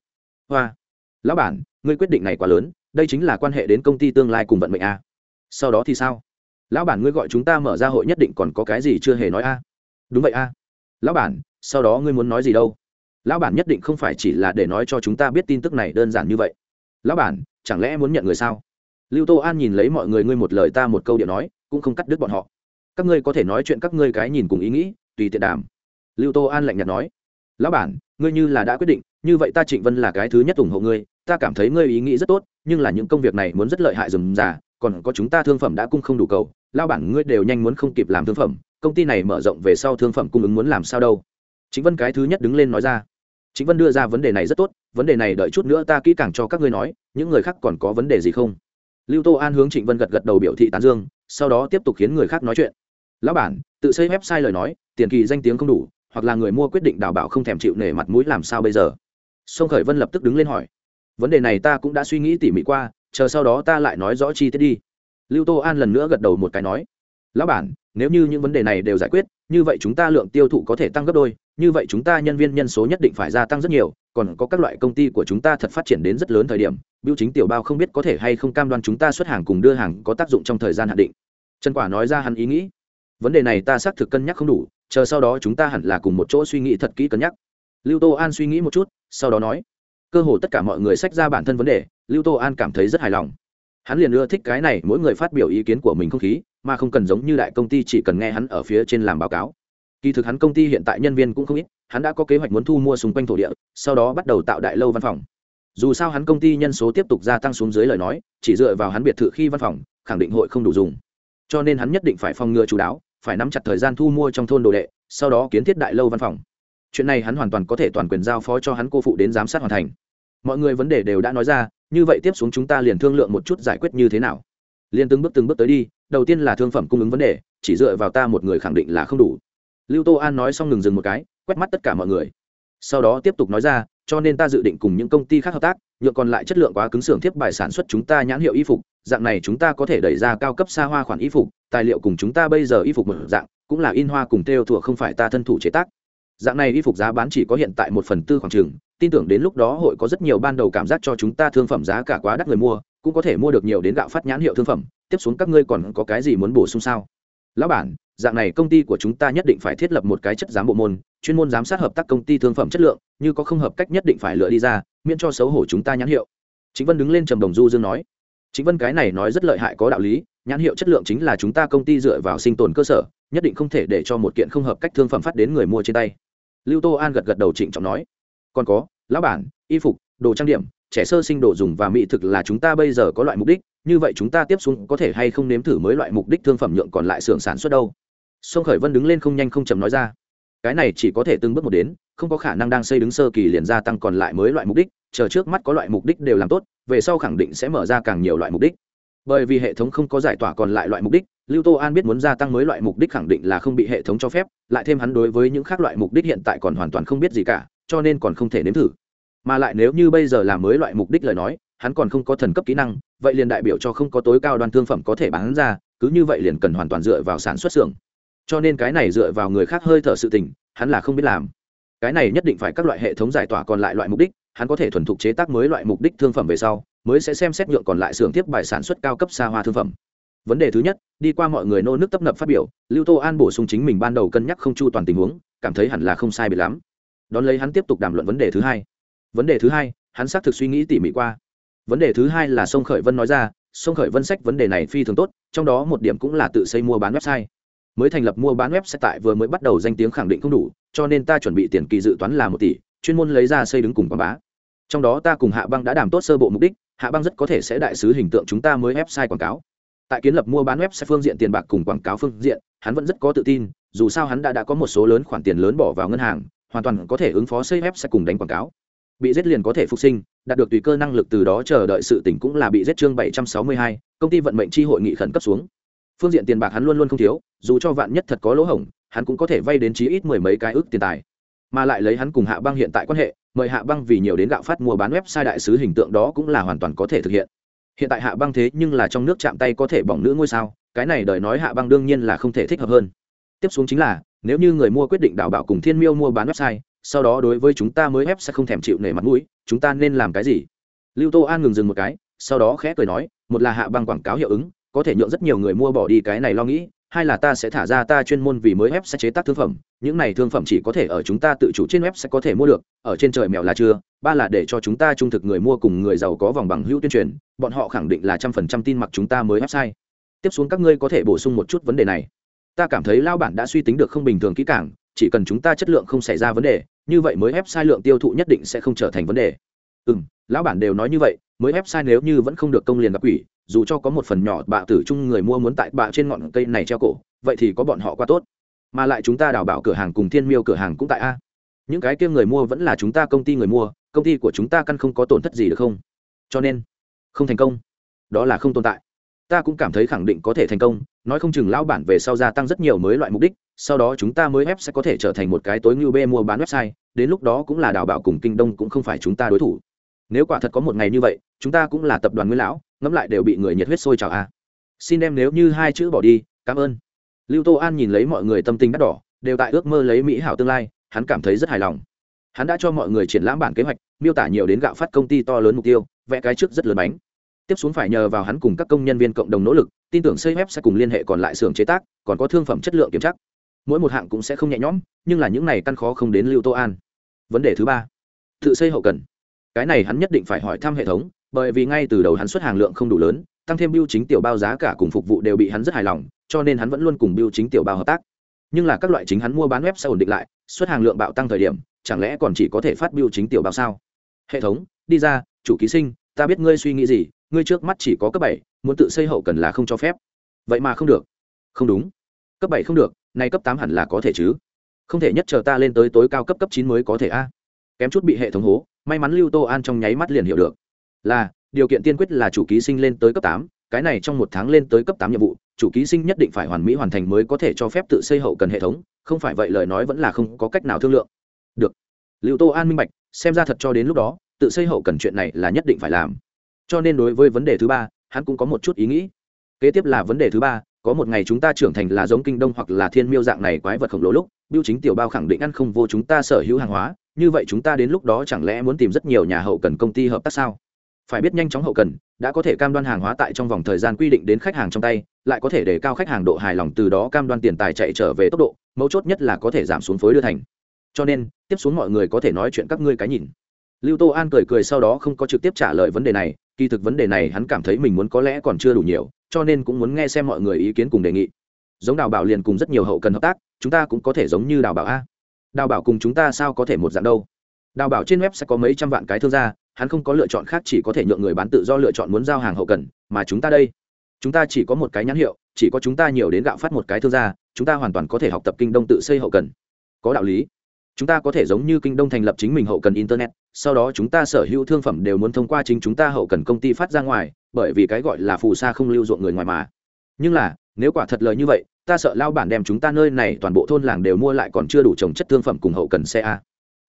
Hoa lão bản, ngươi quyết định này quá lớn, đây chính là quan hệ đến công ty tương lai cùng vận mệnh a. Sau đó thì sao? Lão bản, ngươi gọi chúng ta mở ra hội nhất định còn có cái gì chưa hề nói a? Đúng vậy a. Lão bản, sau đó ngươi muốn nói gì đâu? Lão bản nhất định không phải chỉ là để nói cho chúng ta biết tin tức này đơn giản như vậy. Lão bản, chẳng lẽ muốn nhận người sao? Lưu tô an nhìn lấy mọi người ngươi một lời ta một câu điện nói, cũng không cắt đứt bọn họ. Các ngươi có thể nói chuyện các ngươi cái nhìn cùng ý nghĩ, tùy tiện đàm. Lưu tô an lạnh nhạt nói. Lão bản, ngươi như là đã quyết định, như vậy ta trịnh vân là cái thứ nhất ủng hộ ngươi ta cảm thấy ngươi ý nghĩ rất tốt, nhưng là những công việc này muốn rất lợi hại dùm già, còn có chúng ta thương phẩm đã cung không đủ cầu, lao bản ngươi đều nhanh muốn không kịp làm thương phẩm, công ty này mở rộng về sau thương phẩm cung ứng muốn làm sao đâu. Chính vân cái thứ nhất đứng lên nói ra. Chính vân đưa ra vấn đề này rất tốt, vấn đề này đợi chút nữa ta kỹ càng cho các ngươi nói, những người khác còn có vấn đề gì không? Lưu tô an hướng trịnh vân gật gật đầu biểu thị tán dương, sau đó tiếp tục khiến người khác nói chuyện. Lão bản, tự xây website lời nói, tiền kỳ danh tiếng không đủ, hoặc là người mua quyết định đào bảo không thèm chịu nể mặt mũi làm sao bây giờ? Sông khởi vân lập tức đứng lên hỏi vấn đề này ta cũng đã suy nghĩ tỉ mỉ qua, chờ sau đó ta lại nói rõ chi tiết đi. Lưu tô an lần nữa gật đầu một cái nói, lão bản, nếu như những vấn đề này đều giải quyết, như vậy chúng ta lượng tiêu thụ có thể tăng gấp đôi, như vậy chúng ta nhân viên nhân số nhất định phải gia tăng rất nhiều, còn có các loại công ty của chúng ta thật phát triển đến rất lớn thời điểm biểu chính tiểu bao không biết có thể hay không cam đoan chúng ta xuất hàng cùng đưa hàng có tác dụng trong thời gian hạn định. Trần quả nói ra hắn ý nghĩ, vấn đề này ta xác thực cân nhắc không đủ, chờ sau đó chúng ta hẳn là cùng một chỗ suy nghĩ thật kỹ cân nhắc. Lưu tô an suy nghĩ một chút, sau đó nói cơ hồ tất cả mọi người sách ra bản thân vấn đề, lưu tô an cảm thấy rất hài lòng. Hắn liền ưa thích cái này, mỗi người phát biểu ý kiến của mình không khí, mà không cần giống như đại công ty chỉ cần nghe hắn ở phía trên làm báo cáo. Kỳ thực hắn công ty hiện tại nhân viên cũng không ít, hắn đã có kế hoạch muốn thu mua xung quanh thổ địa, sau đó bắt đầu tạo đại lâu văn phòng. Dù sao hắn công ty nhân số tiếp tục gia tăng xuống dưới lời nói, chỉ dựa vào hắn biệt thự khi văn phòng, khẳng định hội không đủ dùng. Cho nên hắn nhất định phải phòng ngừa chú đáo, phải nắm chặt thời gian thu mua trong thôn đồ đệ, sau đó kiến thiết đại lâu văn phòng chuyện này hắn hoàn toàn có thể toàn quyền giao phó cho hắn cô phụ đến giám sát hoàn thành. Mọi người vấn đề đều đã nói ra, như vậy tiếp xuống chúng ta liền thương lượng một chút giải quyết như thế nào. Liền từng bước từng bước tới đi, đầu tiên là thương phẩm cung ứng vấn đề, chỉ dựa vào ta một người khẳng định là không đủ. Lưu tô an nói xong ngừng dừng một cái, quét mắt tất cả mọi người. Sau đó tiếp tục nói ra, cho nên ta dự định cùng những công ty khác hợp tác, nhượng còn lại chất lượng quá cứng xưởng thiếp bài sản xuất chúng ta nhãn hiệu y phục, dạng này chúng ta có thể đẩy ra cao cấp xa hoa khoản y phục, tài liệu cùng chúng ta bây giờ y phục một dạng, cũng là in hoa cùng theo thủa không phải ta thân thủ chế tác dạng này y phục giá bán chỉ có hiện tại một phần tư khoảng trường tin tưởng đến lúc đó hội có rất nhiều ban đầu cảm giác cho chúng ta thương phẩm giá cả quá đắt người mua, cũng có thể mua được nhiều đến gạo phát nhãn hiệu thương phẩm. Tiếp xuống các ngươi còn có cái gì muốn bổ sung sao? Lão bản, dạng này công ty của chúng ta nhất định phải thiết lập một cái chất giám bộ môn, chuyên môn giám sát hợp tác công ty thương phẩm chất lượng, như có không hợp cách nhất định phải lựa đi ra, miễn cho xấu hổ chúng ta nhãn hiệu. Chính vân đứng lên trầm đồng du dương nói. Chính vân cái này nói rất lợi hại có đạo lý, nhãn hiệu chất lượng chính là chúng ta công ty dựa vào sinh tồn cơ sở, nhất định không thể để cho một kiện không hợp cách thương phẩm phát đến người mua trên tay lưu tô an gật gật đầu trịnh trọng nói, còn có, lão bản, y phục, đồ trang điểm, trẻ sơ sinh đồ dùng và mỹ thực là chúng ta bây giờ có loại mục đích, như vậy chúng ta tiếp xuống có thể hay không nếm thử mới loại mục đích thương phẩm nhượng còn lại xưởng sản xuất đâu? Sông khởi vân đứng lên không nhanh không chậm nói ra, cái này chỉ có thể từng bước một đến, không có khả năng đang xây đứng sơ kỳ liền gia tăng còn lại mới loại mục đích, chờ trước mắt có loại mục đích đều làm tốt, về sau khẳng định sẽ mở ra càng nhiều loại mục đích bởi vì hệ thống không có giải tỏa còn lại loại mục đích, lưu tô an biết muốn gia tăng mới loại mục đích khẳng định là không bị hệ thống cho phép, lại thêm hắn đối với những khác loại mục đích hiện tại còn hoàn toàn không biết gì cả, cho nên còn không thể nếm thử. Mà lại nếu như bây giờ làm mới loại mục đích lời nói, hắn còn không có thần cấp kỹ năng, vậy liền đại biểu cho không có tối cao đoàn thương phẩm có thể bán ra, cứ như vậy liền cần hoàn toàn dựa vào sản xuất xưởng. Cho nên cái này dựa vào người khác hơi thở sự tình, hắn là không biết làm. Cái này nhất định phải các loại hệ thống giải tỏa còn lại loại mục đích, hắn có thể thuần thục chế tác mới loại mục đích thương phẩm về sau mới sẽ xem xét nhượng còn lại xưởng tiếp bài sản xuất cao cấp xa hoa thương phẩm. Vấn đề thứ nhất, đi qua mọi người nô nước tấp nập phát biểu, lưu tô an bổ sung chính mình ban đầu cân nhắc không chu toàn tình huống, cảm thấy hẳn là không sai bị lắm. Đón lấy hắn tiếp tục đàm luận vấn đề thứ hai. Vấn đề thứ hai, hắn xác thực suy nghĩ tỉ mỉ qua. Vấn đề thứ hai là sông khởi vân nói ra, sông khởi vân sách vấn đề này phi thường tốt, trong đó một điểm cũng là tự xây mua bán website. Mới thành lập mua bán website tại vừa mới bắt đầu danh tiếng khẳng định không đủ, cho nên ta chuẩn bị tiền kỳ dự toán là một tỷ, chuyên môn lấy ra xây đứng cùng quảng bá. Trong đó ta cùng hạ băng đã đảm tốt sơ bộ mục đích hạ băng rất có thể sẽ đại sứ hình tượng chúng ta mới website quảng cáo. Tại kiến lập mua bán website phương diện tiền bạc cùng quảng cáo phương diện, hắn vẫn rất có tự tin, dù sao hắn đã đã có một số lớn khoản tiền lớn bỏ vào ngân hàng, hoàn toàn có thể ứng phó xây website cùng đánh quảng cáo. Bị giết liền có thể phục sinh, đạt được tùy cơ năng lực từ đó chờ đợi sự tỉnh cũng là bị giết chương bảy trăm sáu mươi hai, công ty vận mệnh chi hội nghị khẩn cấp xuống. Phương diện tiền bạc hắn luôn luôn không thiếu, dù cho vạn nhất thật có lỗ hổng, hắn cũng có thể vay đến chí ít mười mấy cái ước tiền tài. Mà lại lấy hắn cùng hạ băng hiện tại quan hệ mời hạ băng vì nhiều đến gạo phát mua bán website đại sứ hình tượng đó cũng là hoàn toàn có thể thực hiện. Hiện tại hạ băng thế nhưng là trong nước chạm tay có thể bỏng nữ ngôi sao, cái này đợi nói hạ băng đương nhiên là không thể thích hợp hơn. Tiếp xuống chính là, nếu như người mua quyết định đảo bảo cùng thiên miêu mua bán website, sau đó đối với chúng ta mới web sẽ không thèm chịu nể mặt mũi, chúng ta nên làm cái gì? Lưu tô an ngừng dừng một cái, sau đó khẽ cười nói, một là hạ băng quảng cáo hiệu ứng, có thể nhượng rất nhiều người mua bỏ đi cái này lo nghĩ hai là ta sẽ thả ra ta chuyên môn vì mới ép sẽ chế tác thương phẩm, những này thương phẩm chỉ có thể ở chúng ta tự chủ trên web sẽ có thể mua được, ở trên trời mèo là chưa, ba là để cho chúng ta trung thực người mua cùng người giàu có vòng bằng hữu tuyên truyền, bọn họ khẳng định là trăm phần trăm tin mặc chúng ta mới website tiếp xuống các ngươi có thể bổ sung một chút vấn đề này. Ta cảm thấy lao bản đã suy tính được không bình thường kỹ càng, chỉ cần chúng ta chất lượng không xảy ra vấn đề, như vậy mới ép sai lượng tiêu thụ nhất định sẽ không trở thành vấn đề ừ m lão bản đều nói như vậy, mới ép sai nếu như vẫn không được công liền gặp quỷ, dù cho có một phần nhỏ bạ tử chung người mua muốn tại bạ trên ngọn cây này treo cổ, vậy thì có bọn họ qua tốt. Mà lại chúng ta đào bảo cửa hàng cùng thiên miêu cửa hàng cũng tại a. Những cái kia người mua vẫn là chúng ta công ty người mua, công ty của chúng ta căn không có tổn thất gì được không? Cho nên, không thành công. Đó là không tồn tại. Ta cũng cảm thấy khẳng định có thể thành công, nói không chừng lão bản về sau gia tăng rất nhiều mới loại mục đích, sau đó chúng ta mới ép sẽ có thể trở thành một cái tối ngưu bê mua bán website, đến lúc đó cũng là đào bảo cùng kinh đông cũng không phải chúng ta đối thủ nếu quả thật có một ngày như vậy, chúng ta cũng là tập đoàn nguyên lão, ngẫm lại đều bị người nhiệt huyết sôi trào a xin em nếu như hai chữ bỏ đi, cảm ơn. Lưu tô an nhìn lấy mọi người tâm tình đắt đỏ, đều tại ước mơ lấy mỹ hảo tương lai, hắn cảm thấy rất hài lòng. Hắn đã cho mọi người triển lãm bản kế hoạch, miêu tả nhiều đến gạo phát công ty to lớn mục tiêu, vẽ cái trước rất lớn bánh. Tiếp xuống phải nhờ vào hắn cùng các công nhân viên cộng đồng nỗ lực, tin tưởng xây web sẽ cùng liên hệ còn lại xưởng chế tác, còn có thương phẩm chất lượng kiểm tra. Mỗi một hạng cũng sẽ không nhẹ nhõm, nhưng là những này căn khó không đến lưu tô an. Vấn đề thứ ba, tự xây hậu cần cái này hắn nhất định phải hỏi thăm hệ thống, bởi vì ngay từ đầu hắn xuất hàng lượng không đủ lớn, tăng thêm biêu chính tiểu bao giá cả cùng phục vụ đều bị hắn rất hài lòng, cho nên hắn vẫn luôn cùng biêu chính tiểu bao hợp tác. Nhưng là các loại chính hắn mua bán web sẽ ổn định lại, xuất hàng lượng bạo tăng thời điểm, chẳng lẽ còn chỉ có thể phát biêu chính tiểu bao sao? Hệ thống, đi ra, chủ ký sinh, ta biết ngươi suy nghĩ gì, ngươi trước mắt chỉ có cấp bảy, muốn tự xây hậu cần là không cho phép. Vậy mà không được. Không đúng. Cấp bảy không được nay cấp tám hẳn là có thể chứ. Không thể nhất chờ ta lên tới tối cao cấp cấp chín mới có thể a kém chút bị hệ thống hố, may mắn lưu tô an trong nháy mắt liền hiểu được. Là, điều kiện tiên quyết là chủ ký sinh lên tới cấp tám, cái này trong một tháng lên tới cấp tám nhiệm vụ, chủ ký sinh nhất định phải hoàn mỹ hoàn thành mới có thể cho phép tự xây hậu cần hệ thống, không phải vậy lời nói vẫn là không có cách nào thương lượng. Được. Lưu tô an minh bạch, xem ra thật cho đến lúc đó, tự xây hậu cần chuyện này là nhất định phải làm. Cho nên đối với vấn đề thứ ba, hắn cũng có một chút ý nghĩ. Kế tiếp là vấn đề thứ ba, có một ngày chúng ta trưởng thành là giống kinh đông hoặc là thiên miêu dạng này quái vật khổng lồ lúc biêu chính tiểu bao khẳng định ăn không vô chúng ta sở hữu hàng hóa như vậy chúng ta đến lúc đó chẳng lẽ muốn tìm rất nhiều nhà hậu cần công ty hợp tác sao? Phải biết nhanh chóng hậu cần, đã có thể cam đoan hàng hóa tại trong vòng thời gian quy định đến khách hàng trong tay, lại có thể để cao khách hàng độ hài lòng từ đó cam đoan tiền tài chạy trở về tốc độ, mấu chốt nhất là có thể giảm xuống phối đưa thành. Cho nên, tiếp xuống mọi người có thể nói chuyện các ngươi cái nhìn. Lưu tô an cười cười sau đó không có trực tiếp trả lời vấn đề này, kỳ thực vấn đề này hắn cảm thấy mình muốn có lẽ còn chưa đủ nhiều, cho nên cũng muốn nghe xem mọi người ý kiến cùng đề nghị. Giống đào bảo liền cùng rất nhiều hậu cần hợp tác, chúng ta cũng có thể giống như đào bảo a đào bảo cùng chúng ta sao có thể một dạng đâu? Đào bảo trên web sẽ có mấy trăm vạn cái thương gia, hắn không có lựa chọn khác, chỉ có thể nhượng người bán tự do lựa chọn muốn giao hàng hậu cần, mà chúng ta đây, chúng ta chỉ có một cái nhãn hiệu, chỉ có chúng ta nhiều đến gạo phát một cái thương gia, chúng ta hoàn toàn có thể học tập kinh đông tự xây hậu cần. Có đạo lý. Chúng ta có thể giống như kinh đông thành lập chính mình hậu cần internet, sau đó chúng ta sở hữu thương phẩm đều muốn thông qua chính chúng ta hậu cần công ty phát ra ngoài, bởi vì cái gọi là phù sa không lưu ruộng người ngoài mà. Nhưng là nếu quả thật lời như vậy, ta sợ lao bản đem chúng ta nơi này toàn bộ thôn làng đều mua lại còn chưa đủ trồng chất thương phẩm cùng hậu cần xe a.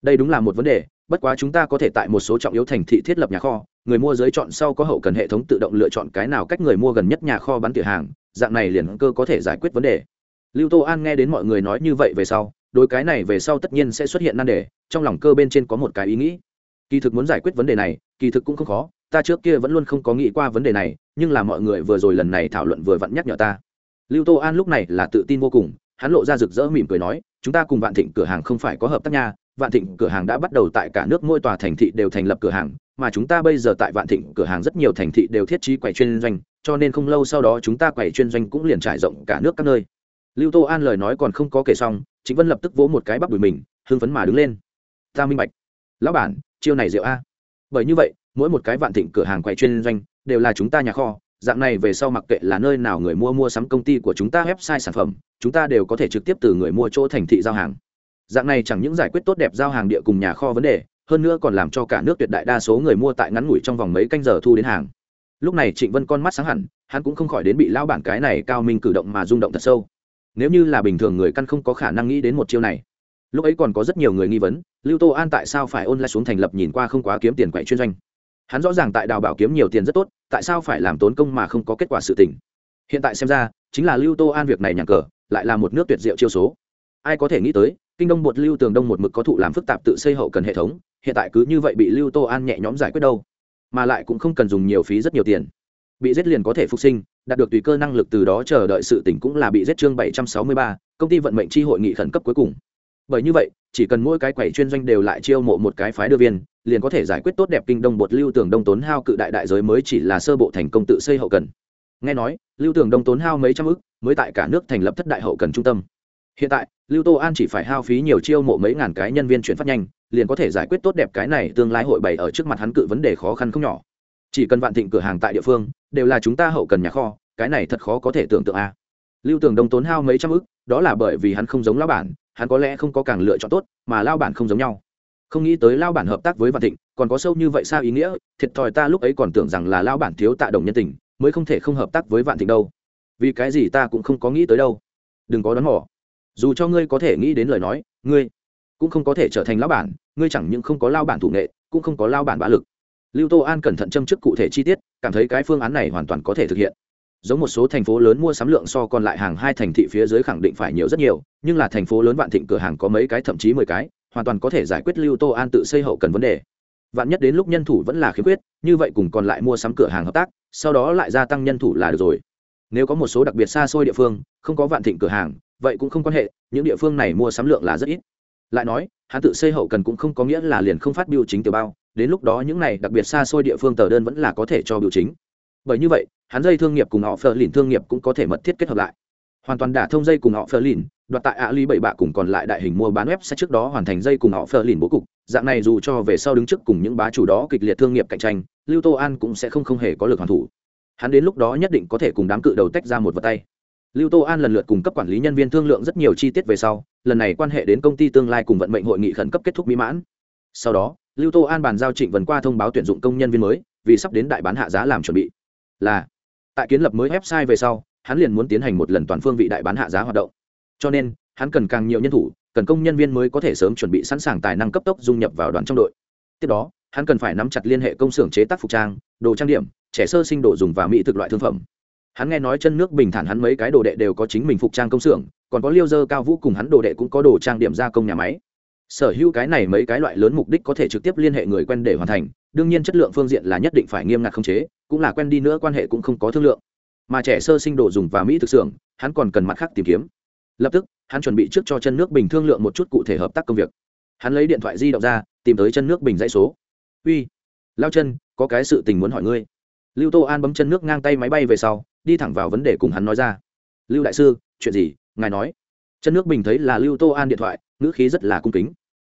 Đây đúng là một vấn đề, bất quá chúng ta có thể tại một số trọng yếu thành thị thiết lập nhà kho, người mua giới chọn sau có hậu cần hệ thống tự động lựa chọn cái nào cách người mua gần nhất nhà kho bán tỉa hàng, dạng này liền cơ có thể giải quyết vấn đề. Lưu tô an nghe đến mọi người nói như vậy về sau, đối cái này về sau tất nhiên sẽ xuất hiện nan đề, trong lòng cơ bên trên có một cái ý nghĩ. Kỳ thực muốn giải quyết vấn đề này, kỳ thực cũng không khó, ta trước kia vẫn luôn không có nghĩ qua vấn đề này, nhưng là mọi người vừa rồi lần này thảo luận vừa vặn nhắc nhở ta lưu tô an lúc này là tự tin vô cùng, hắn lộ ra rực rỡ mỉm cười nói, chúng ta cùng vạn thịnh cửa hàng không phải có hợp tác nha, vạn thịnh cửa hàng đã bắt đầu tại cả nước mỗi tòa thành thị đều thành lập cửa hàng, mà chúng ta bây giờ tại vạn thịnh cửa hàng rất nhiều thành thị đều thiết trí quầy chuyên doanh, cho nên không lâu sau đó chúng ta quầy chuyên doanh cũng liền trải rộng cả nước các nơi. Lưu tô an lời nói còn không có kể xong chính vân lập tức vỗ một cái bắp đùi mình, hưng phấn mà đứng lên. Ta minh bạch. Lão bản, chiêu này rượu a. Bởi như vậy, mỗi một cái vạn thịnh cửa hàng quầy chuyên doanh đều là chúng ta nhà kho dạng này về sau mặc kệ là nơi nào người mua mua sắm công ty của chúng ta website sản phẩm, chúng ta đều có thể trực tiếp từ người mua chỗ thành thị giao hàng. Dạng này chẳng những giải quyết tốt đẹp giao hàng địa cùng nhà kho vấn đề, hơn nữa còn làm cho cả nước tuyệt đại đa số người mua tại ngắn ngủi trong vòng mấy canh giờ thu đến hàng. Lúc này trịnh vân con mắt sáng hẳn, hắn cũng không khỏi đến bị lao bản cái này cao minh cử động mà rung động thật sâu. Nếu như là bình thường người căn không có khả năng nghĩ đến một chiêu này. Lúc ấy còn có rất nhiều người nghi vấn, lưu tô an tại sao phải ôn lại xuống thành lập nhìn qua không quá kiếm tiền quậy chuyên doanh hắn rõ ràng tại đào bảo kiếm nhiều tiền rất tốt, tại sao phải làm tốn công mà không có kết quả sự tình? Hiện tại xem ra, chính là lưu tô an việc này nhàn cờ, lại là một nước tuyệt diệu chiêu số. Ai có thể nghĩ tới, kinh đông bột lưu tường đông một mực có thụ làm phức tạp tự xây hậu cần hệ thống, hiện tại cứ như vậy bị lưu tô an nhẹ nhõm giải quyết đâu. Mà lại cũng không cần dùng nhiều phí rất nhiều tiền. Bị giết liền có thể phục sinh, đạt được tùy cơ năng lực từ đó chờ đợi sự tỉnh cũng là bị giết chương bảy trăm sáu mươi ba, công ty vận mệnh chi hội nghị khẩn cấp cuối cùng bởi như vậy, chỉ cần mỗi cái quầy chuyên doanh đều lại chiêu mộ một cái phái đưa viên, liền có thể giải quyết tốt đẹp kinh đông bột lưu tường đông tốn hao cự đại đại giới mới chỉ là sơ bộ thành công tự xây hậu cần. Nghe nói, lưu tường đông tốn hao mấy trăm ức, mới tại cả nước thành lập thất đại hậu cần trung tâm. Hiện tại, lưu tô an chỉ phải hao phí nhiều chiêu mộ mấy ngàn cái nhân viên chuyển phát nhanh, liền có thể giải quyết tốt đẹp cái này tương lai hội bày ở trước mặt hắn cự vấn đề khó khăn không nhỏ. Chỉ cần vạn thịnh cửa hàng tại địa phương, đều là chúng ta hậu cần nhà kho, cái này thật khó có thể tưởng tượng a. À. lưu tường đông tốn hao mấy trăm ức, đó là bởi vì hắn không giống lão bản hắn có lẽ không có càng lựa chọn tốt, mà lao bản không giống nhau. Không nghĩ tới lao bản hợp tác với vạn thịnh, còn có sâu như vậy sao ý nghĩa, thiệt thòi ta lúc ấy còn tưởng rằng là lao bản thiếu tạ đồng nhân tình, mới không thể không hợp tác với vạn thịnh đâu. Vì cái gì ta cũng không có nghĩ tới đâu. Đừng có đoán mỏ dù cho ngươi có thể nghĩ đến lời nói, ngươi cũng không có thể trở thành lao bản, ngươi chẳng những không có lao bản thủ nghệ, cũng không có lao bản bá lực. Lưu tô an cẩn thận châm chức cụ thể chi tiết, cảm thấy cái phương án này hoàn toàn có thể thực hiện giống một số thành phố lớn mua sắm lượng so còn lại hàng hai thành thị phía dưới khẳng định phải nhiều rất nhiều, nhưng là thành phố lớn vạn thịnh cửa hàng có mấy cái, thậm chí mười cái, hoàn toàn có thể giải quyết lưu tô an tự xây hậu cần vấn đề. Vạn nhất đến lúc nhân thủ vẫn là khiếm khuyết, như vậy cùng còn lại mua sắm cửa hàng hợp tác, sau đó lại gia tăng nhân thủ là được rồi. Nếu có một số đặc biệt xa xôi địa phương, không có vạn thịnh cửa hàng, vậy cũng không quan hệ, những địa phương này mua sắm lượng là rất ít. Lại nói, hắn tự xây hậu cần cũng không có nghĩa là liền không phát biểu chính tiểu bao, đến lúc đó những này đặc biệt xa xôi địa phương tờ đơn vẫn là có thể cho biểu chính bởi như vậy, hắn dây thương nghiệp cùng họ phờ lìn thương nghiệp cũng có thể mật thiết kết hợp lại. Hoàn toàn đả thông dây cùng họ phờ lìn, đoạt tại ạ ly bảy bạ cùng còn lại đại hình mua bán web sẽ trước đó hoàn thành dây cùng họ phờ lìn bố cục. Dạng này dù cho về sau đứng trước cùng những bá chủ đó kịch liệt thương nghiệp cạnh tranh, lưu tô an cũng sẽ không không hề có lực hoàn thủ. Hắn đến lúc đó nhất định có thể cùng đám cự đầu tách ra một vật tay. Lưu tô an lần lượt cùng cấp quản lý nhân viên thương lượng rất nhiều chi tiết về sau, lần này quan hệ đến công ty tương lai cùng vận mệnh hội nghị khẩn cấp kết thúc mỹ mãn. Sau đó, lưu tô an bàn giao trịnh vần qua thông báo tuyển dụng công nhân viên mới, vì sắp đến đại bán hạ giá làm chuẩn bị là, tại kiến lập mới website về sau, hắn liền muốn tiến hành một lần toàn phương vị đại bán hạ giá hoạt động. Cho nên, hắn cần càng nhiều nhân thủ, cần công nhân viên mới có thể sớm chuẩn bị sẵn sàng tài năng cấp tốc dung nhập vào đoàn trong đội. Tiếp đó, hắn cần phải nắm chặt liên hệ công xưởng chế tác phục trang, đồ trang điểm, trẻ sơ sinh đồ dùng và mỹ thực loại thương phẩm. Hắn nghe nói chân nước bình thản hắn mấy cái đồ đệ đều có chính mình phục trang công xưởng, còn có liêu dơ cao vũ cùng hắn đồ đệ cũng có đồ trang điểm gia công nhà máy sở hữu cái này mấy cái loại lớn mục đích có thể trực tiếp liên hệ người quen để hoàn thành, đương nhiên chất lượng phương diện là nhất định phải nghiêm ngặt khống chế, cũng là quen đi nữa quan hệ cũng không có thương lượng. Mà trẻ sơ sinh đồ dùng và mỹ thực xưởng, hắn còn cần mặt khác tìm kiếm. Lập tức, hắn chuẩn bị trước cho chân nước bình thương lượng một chút cụ thể hợp tác công việc. Hắn lấy điện thoại di động ra, tìm tới chân nước bình dãy số. Uy, lao chân, có cái sự tình muốn hỏi ngươi. Lưu tô an bấm chân nước ngang tay máy bay về sau, đi thẳng vào vấn đề cùng hắn nói ra. Lưu đại sư, chuyện gì? Ngài nói. Chân nước bình thấy là lưu tô an điện thoại ngữ khí rất là cung kính.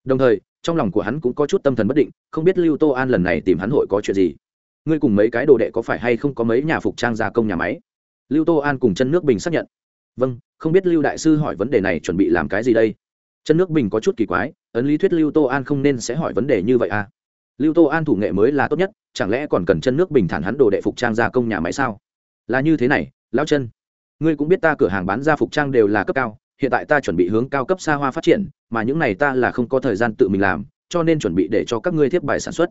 Đồng thời, trong lòng của hắn cũng có chút tâm thần bất định, không biết lưu tô an lần này tìm hắn hội có chuyện gì. Ngươi cùng mấy cái đồ đệ có phải hay không có mấy nhà phục trang gia công nhà máy? Lưu tô an cùng chân nước bình xác nhận. Vâng không biết lưu đại sư hỏi vấn đề này chuẩn bị làm cái gì đây? Chân nước bình có chút kỳ quái, ấn lý thuyết lưu tô an không nên sẽ hỏi vấn đề như vậy à? Lưu tô an thủ nghệ mới là tốt nhất, chẳng lẽ còn cần chân nước bình thản hắn đồ đệ phục trang gia công nhà máy sao? Là như thế này, lão chân ngươi cũng biết ta cửa hàng bán gia phục trang đều là cấp cao hiện tại ta chuẩn bị hướng cao cấp xa hoa phát triển, mà những này ta là không có thời gian tự mình làm, cho nên chuẩn bị để cho các ngươi thiếp bài sản xuất.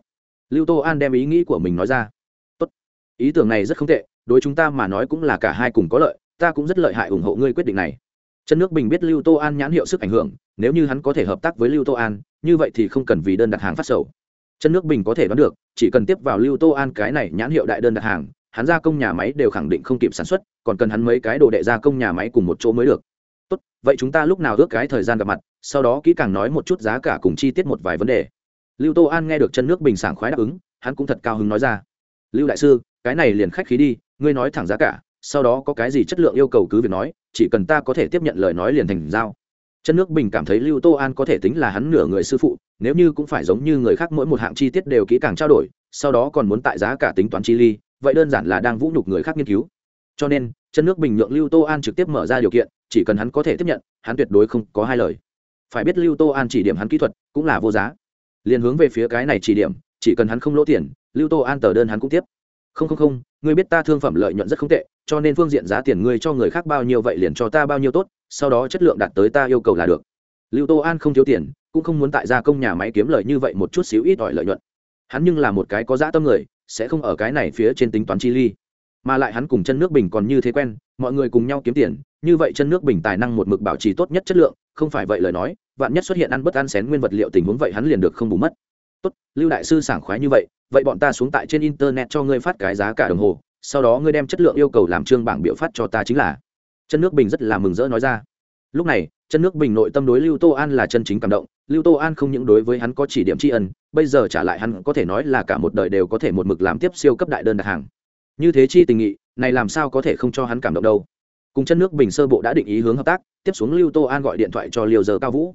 Lưu tô an đem ý nghĩ của mình nói ra. Tốt. ý tưởng này rất không tệ, đối chúng ta mà nói cũng là cả hai cùng có lợi, ta cũng rất lợi hại ủng hộ ngươi quyết định này. Chân nước bình biết lưu tô an nhãn hiệu sức ảnh hưởng, nếu như hắn có thể hợp tác với lưu tô an, như vậy thì không cần vì đơn đặt hàng phát sầu. Chân nước bình có thể đoán được, chỉ cần tiếp vào lưu tô an cái này nhãn hiệu đại đơn đặt hàng, hắn gia công nhà máy đều khẳng định không kịp sản xuất, còn cần hắn mấy cái đồ đệ gia công nhà máy cùng một chỗ mới được tốt, vậy chúng ta lúc nào ước cái thời gian gặp mặt, sau đó kỹ càng nói một chút giá cả cùng chi tiết một vài vấn đề. Lưu tô an nghe được chân nước bình sảng khoái đáp ứng, hắn cũng thật cao hứng nói ra. Lưu đại sư, cái này liền khách khí đi, ngươi nói thẳng giá cả, sau đó có cái gì chất lượng yêu cầu cứ việc nói, chỉ cần ta có thể tiếp nhận lời nói liền thành giao. Chân nước bình cảm thấy lưu tô an có thể tính là hắn nửa người sư phụ, nếu như cũng phải giống như người khác mỗi một hạng chi tiết đều kỹ càng trao đổi, sau đó còn muốn tại giá cả tính toán chi ly, vậy đơn giản là đang vũ nhục người khác nghiên cứu. Cho nên chân nước bình nhượng lưu tô an trực tiếp mở ra điều kiện, chỉ cần hắn có thể tiếp nhận, hắn tuyệt đối không có hai lời. Phải biết lưu tô an chỉ điểm hắn kỹ thuật cũng là vô giá. Liền hướng về phía cái này chỉ điểm, chỉ cần hắn không lỗ tiền, lưu tô an tờ đơn hắn cũng tiếp. Không không không, ngươi biết ta thương phẩm lợi nhuận rất không tệ, cho nên phương diện giá tiền ngươi cho người khác bao nhiêu vậy liền cho ta bao nhiêu tốt, sau đó chất lượng đạt tới ta yêu cầu là được. Lưu tô an không thiếu tiền, cũng không muốn tại gia công nhà máy kiếm lợi như vậy một chút xíu ít ỏi lợi nhuận. Hắn nhưng là một cái có dã tâm người, sẽ không ở cái này phía trên tính toán chi ly mà lại hắn cùng chân nước bình còn như thế quen, mọi người cùng nhau kiếm tiền, như vậy chân nước bình tài năng một mực bảo trì tốt nhất chất lượng, không phải vậy lời nói, vạn nhất xuất hiện ăn bất ăn xén nguyên vật liệu tình huống vậy hắn liền được không bù mất. Tốt, lưu đại sư sảng khoái như vậy vậy bọn ta xuống tại trên internet cho ngươi phát cái giá cả đồng hồ, sau đó ngươi đem chất lượng yêu cầu làm trương bảng biểu phát cho ta chính là. Chân nước bình rất là mừng rỡ nói ra. Lúc này, chân nước bình nội tâm đối lưu tô an là chân chính cảm động, lưu tô an không những đối với hắn có chỉ điểm tri ân, bây giờ trả lại hắn có thể nói là cả một đời đều có thể một mực làm tiếp siêu cấp đại đơn đặt hàng như thế chi tình nghị, này làm sao có thể không cho hắn cảm động đâu? Cùng chân nước bình sơ bộ đã định ý hướng hợp tác, tiếp xuống lưu tô an gọi điện thoại cho liêu dơ cao vũ.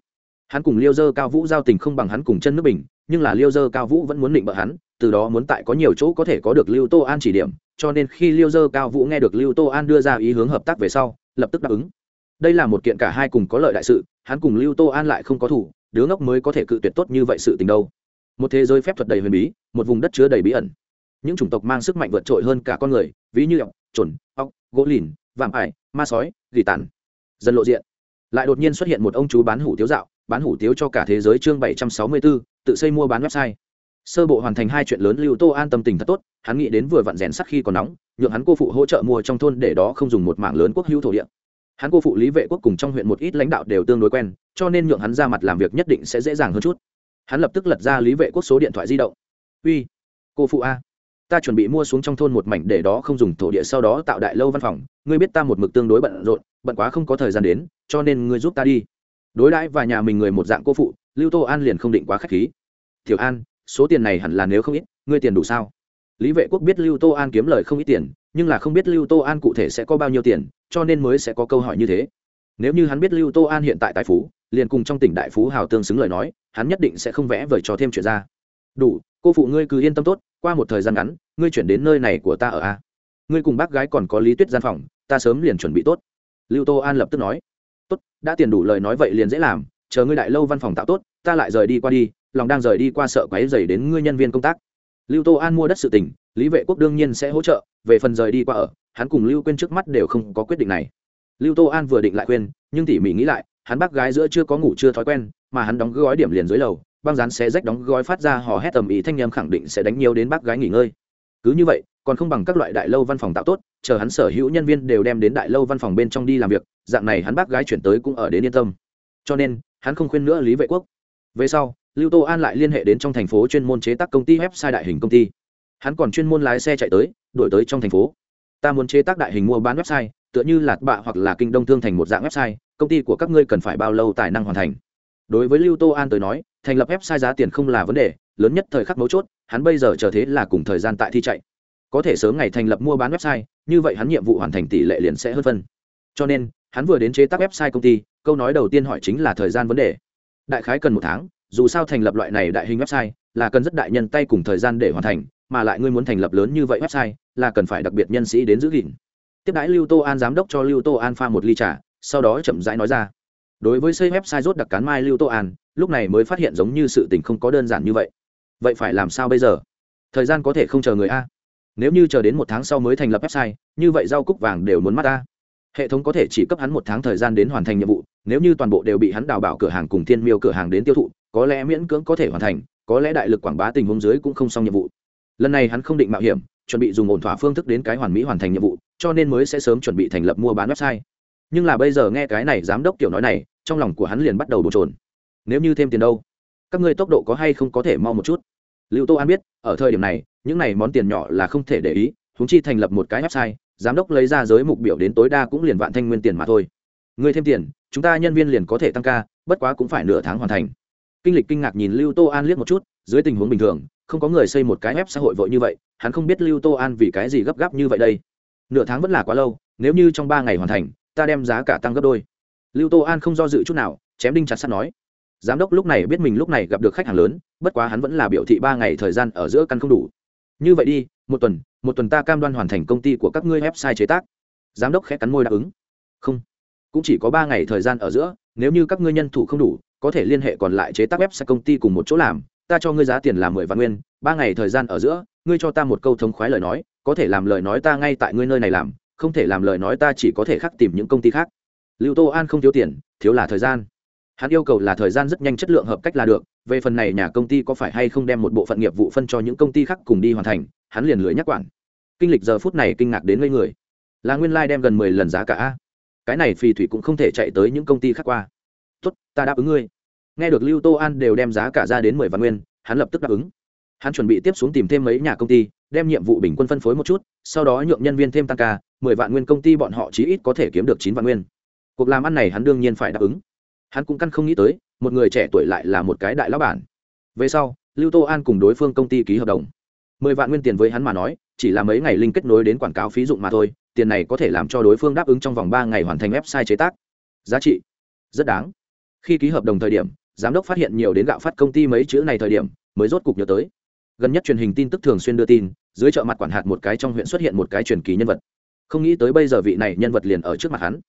Hắn cùng liêu dơ cao vũ giao tình không bằng hắn cùng chân nước bình, nhưng là liêu dơ cao vũ vẫn muốn định bợ hắn, từ đó muốn tại có nhiều chỗ có thể có được lưu tô an chỉ điểm, cho nên khi liêu dơ cao vũ nghe được lưu tô an đưa ra ý hướng hợp tác về sau, lập tức đáp ứng. Đây là một kiện cả hai cùng có lợi đại sự, hắn cùng lưu tô an lại không có thủ, đứa ngốc mới có thể cự tuyệt tốt như vậy sự tình đâu. Một thế giới phép thuật đầy huyền bí, một vùng đất chứa đầy bí ẩn những chủng tộc mang sức mạnh vượt trội hơn cả con người ví như ọc trồn ọc gỗ lìn vạm ải ma sói gỉ tàn. Dần lộ diện. Lại đột nhiên xuất hiện một ông chú bán hủ tiếu dạo bán hủ tiếu cho cả thế giới chương bảy trăm sáu mươi bốn, tự xây mua bán website. Sơ bộ hoàn thành hai chuyện lớn lưu tô an tâm tình thật tốt hắn nghĩ đến vừa vặn rèn sắc khi còn nóng nhượng hắn cô phụ hỗ trợ mua trong thôn để đó không dùng một mảng lớn quốc hữu thổ địa. Hắn cô phụ lý vệ quốc cùng trong huyện một ít lãnh đạo đều tương đối quen cho nên nhượng hắn ra mặt làm việc nhất định sẽ dễ dàng hơn chút. Hắn lập tức lật ra lý vệ quốc số điện thoại di động. Uy cô phụ a ta chuẩn bị mua xuống trong thôn một mảnh để đó không dùng thổ địa sau đó tạo đại lâu văn phòng. Ngươi biết ta một mực tương đối bận rộn, bận quá không có thời gian đến, cho nên ngươi giúp ta đi. Đối đãi và nhà mình người một dạng cô phụ, lưu tô an liền không định quá k h á c h khí. Thiểu an, số tiền này hẳn là nếu không ít, ngươi tiền đủ sao? Lý vệ quốc biết lưu tô an kiếm lời không ít tiền, nhưng là không biết lưu tô an cụ thể sẽ có bao nhiêu tiền, cho nên mới sẽ có câu hỏi như thế. Nếu như hắn biết lưu tô an hiện tại tài phú, liền cùng trong tỉnh đại phú hào tương xứng lời nói, hắn nhất định sẽ không vẽ vời cho thêm chuyện ra. Đủ, cô phụ ngươi cứ yên tâm tốt qua một thời gian ngắn, ngươi chuyển đến nơi này của ta ở a. Ngươi cùng bác gái còn có lý tuyết gian phòng, ta sớm liền chuẩn bị tốt. Lưu tô an lập tức nói. Tốt, đã tiền đủ lời nói vậy liền dễ làm, chờ ngươi đại lâu văn phòng tạo tốt, ta lại rời đi qua đi, lòng đang rời đi qua sợ quáy dày đến ngươi nhân viên công tác. Lưu tô an mua đất sự tình, lý vệ quốc đương nhiên sẽ hỗ trợ, về phần rời đi qua ở, hắn cùng lưu quên trước mắt đều không có quyết định này. Lưu tô an vừa định lại khuyên, nhưng tỉ mỉ nghĩ lại, hắn bác gái giữa chưa có ngủ chưa thói quen, mà hắn đóng gói điểm liền dưới lầu băng rán sẽ rách đóng gói phát ra hò hét tầm ý thanh nhâm khẳng định sẽ đánh nhiều đến bác gái nghỉ ngơi. Cứ như vậy, còn không bằng các loại đại lâu văn phòng tạo tốt, chờ hắn sở hữu nhân viên đều đem đến đại lâu văn phòng bên trong đi làm việc, dạng này hắn bác gái chuyển tới cũng ở đến yên tâm. Cho nên, hắn không khuyên nữa lý vệ quốc. Về sau, lưu tô an lại liên hệ đến trong thành phố chuyên môn chế tác công ty website đại hình công ty. Hắn còn chuyên môn lái xe chạy tới đổi tới trong thành phố. Ta muốn chế tác đại hình mua bán website, tựa như lạt bạ hoặc là kinh đông thương thành một dạng website, công ty của các ngươi cần phải bao lâu tài năng hoàn thành? Đối với lưu tô an tới nói, thành lập website giá tiền không là vấn đề, lớn nhất thời khắc mấu chốt, hắn bây giờ chờ thế là cùng thời gian tại thi chạy. Có thể sớm ngày thành lập mua bán website, như vậy hắn nhiệm vụ hoàn thành tỷ lệ liền sẽ hơn phân. Cho nên, hắn vừa đến chế tác website công ty, câu nói đầu tiên hỏi chính là thời gian vấn đề. Đại khái cần một tháng, dù sao thành lập loại này đại hình website, là cần rất đại nhân tay cùng thời gian để hoàn thành, mà lại ngươi muốn thành lập lớn như vậy website, là cần phải đặc biệt nhân sĩ đến giữ gìn. Tiếp đãi lưu tô an giám đốc cho lưu tô an pha một ly trà, sau đó chậm rãi nói ra đối với xây website rốt đặc cán mai lưu tô an, lúc này mới phát hiện giống như sự tình không có đơn giản như vậy. Vậy phải làm sao bây giờ? Thời gian có thể không chờ người a. Nếu như chờ đến một tháng sau mới thành lập website, như vậy rau cúc vàng đều muốn mắt a. Hệ thống có thể chỉ cấp hắn một tháng thời gian đến hoàn thành nhiệm vụ, nếu như toàn bộ đều bị hắn đào bảo cửa hàng cùng thiên miêu cửa hàng đến tiêu thụ, có lẽ miễn cưỡng có thể hoàn thành, có lẽ đại lực quảng bá tình huống dưới cũng không xong nhiệm vụ. Lần này hắn không định mạo hiểm, chuẩn bị dùng ổn thỏa phương thức đến cái hoàn mỹ hoàn thành nhiệm vụ, cho nên mới sẽ sớm chuẩn bị thành lập mua bán website. Nhưng là bây giờ nghe cái này giám đốc tiểu nói này trong lòng của hắn liền bắt đầu bồn trồn nếu như thêm tiền đâu, các ngươi tốc độ có hay không có thể mau một chút? Lưu tô an biết, ở thời điểm này, những này món tiền nhỏ là không thể để ý húng chi thành lập một cái website, giám đốc lấy ra giới mục biểu đến tối đa cũng liền vạn thanh nguyên tiền mà thôi. Ngươi thêm tiền, chúng ta nhân viên liền có thể tăng ca, bất quá cũng phải nửa tháng hoàn thành. Kinh lịch kinh ngạc nhìn lưu tô an liếc một chút, dưới tình huống bình thường, không có người xây một cái web xã hội vội như vậy, hắn không biết lưu tô an vì cái gì gấp gáp như vậy đây. Nửa tháng vẫn là quá lâu, nếu như trong ba ngày hoàn thành, ta đem giá cả tăng gấp đôi lưu tô an không do dự chút nào, chém đinh chặt sắt nói. Giám đốc lúc này biết mình lúc này gặp được khách hàng lớn, bất quá hắn vẫn là biểu thị ba ngày thời gian ở giữa căn không đủ. Như vậy đi, một tuần một tuần ta cam đoan hoàn thành công ty của các ngươi website chế tác. Giám đốc khẽ cắn môi đáp ứng. Không. Cũng chỉ có ba ngày thời gian ở giữa, nếu như các ngươi nhân thủ không đủ, có thể liên hệ còn lại chế tác website công ty cùng một chỗ làm. Ta cho ngươi giá tiền là mười vạn nguyên, ba ngày thời gian ở giữa, ngươi cho ta một câu thống khoái lời nói, có thể làm lời nói ta ngay tại ngươi nơi này làm, không thể làm lời nói ta chỉ có thể khắc tìm những công ty khác lưu tô an không thiếu tiền, thiếu là thời gian. Hắn yêu cầu là thời gian rất nhanh chất lượng hợp cách là được, về phần này nhà công ty có phải hay không đem một bộ phận nghiệp vụ phân cho những công ty khác cùng đi hoàn thành, hắn liền lưỡi nhắc quản. Kinh lịch giờ phút này kinh ngạc đến ngây người. Là nguyên lai、like、đem gần mười lần giá cả cái này phì thủy cũng không thể chạy tới những công ty khác qua. Tốt, ta đáp ứng ngươi. Nghe được lưu tô an đều đem giá cả ra đến mười vạn nguyên, hắn lập tức đáp ứng. Hắn chuẩn bị tiếp xuống tìm thêm mấy nhà công ty, đem nhiệm vụ bình quân phân phối một chút, sau đó nhượng nhân viên thêm tăng ca, mười vạn nguyên công ty bọn họ chí ít có thể kiếm được chín vạn nguyên cuộc làm ăn này hắn đương nhiên phải đáp ứng. Hắn cũng căn không nghĩ tới, một người trẻ tuổi lại là một cái đại lão bản. Về sau, lưu tô an cùng đối phương công ty ký hợp đồng. Mười vạn nguyên tiền với hắn mà nói, chỉ là mấy ngày linh kết nối đến quảng cáo phí dụng mà thôi, tiền này có thể làm cho đối phương đáp ứng trong vòng ba ngày hoàn thành website chế tác. Giá trị, rất đáng. Khi ký hợp đồng thời điểm, giám đốc phát hiện nhiều đến gạo phát công ty mấy chữ này thời điểm, mới rốt cục nhớ tới. Gần nhất truyền hình tin tức thường xuyên đưa tin, dưới chợ mặt quản hạt một cái trong huyện xuất hiện một cái truyền kỳ nhân vật. Không nghĩ tới bây giờ vị này nhân vật liền ở trước mặt hắn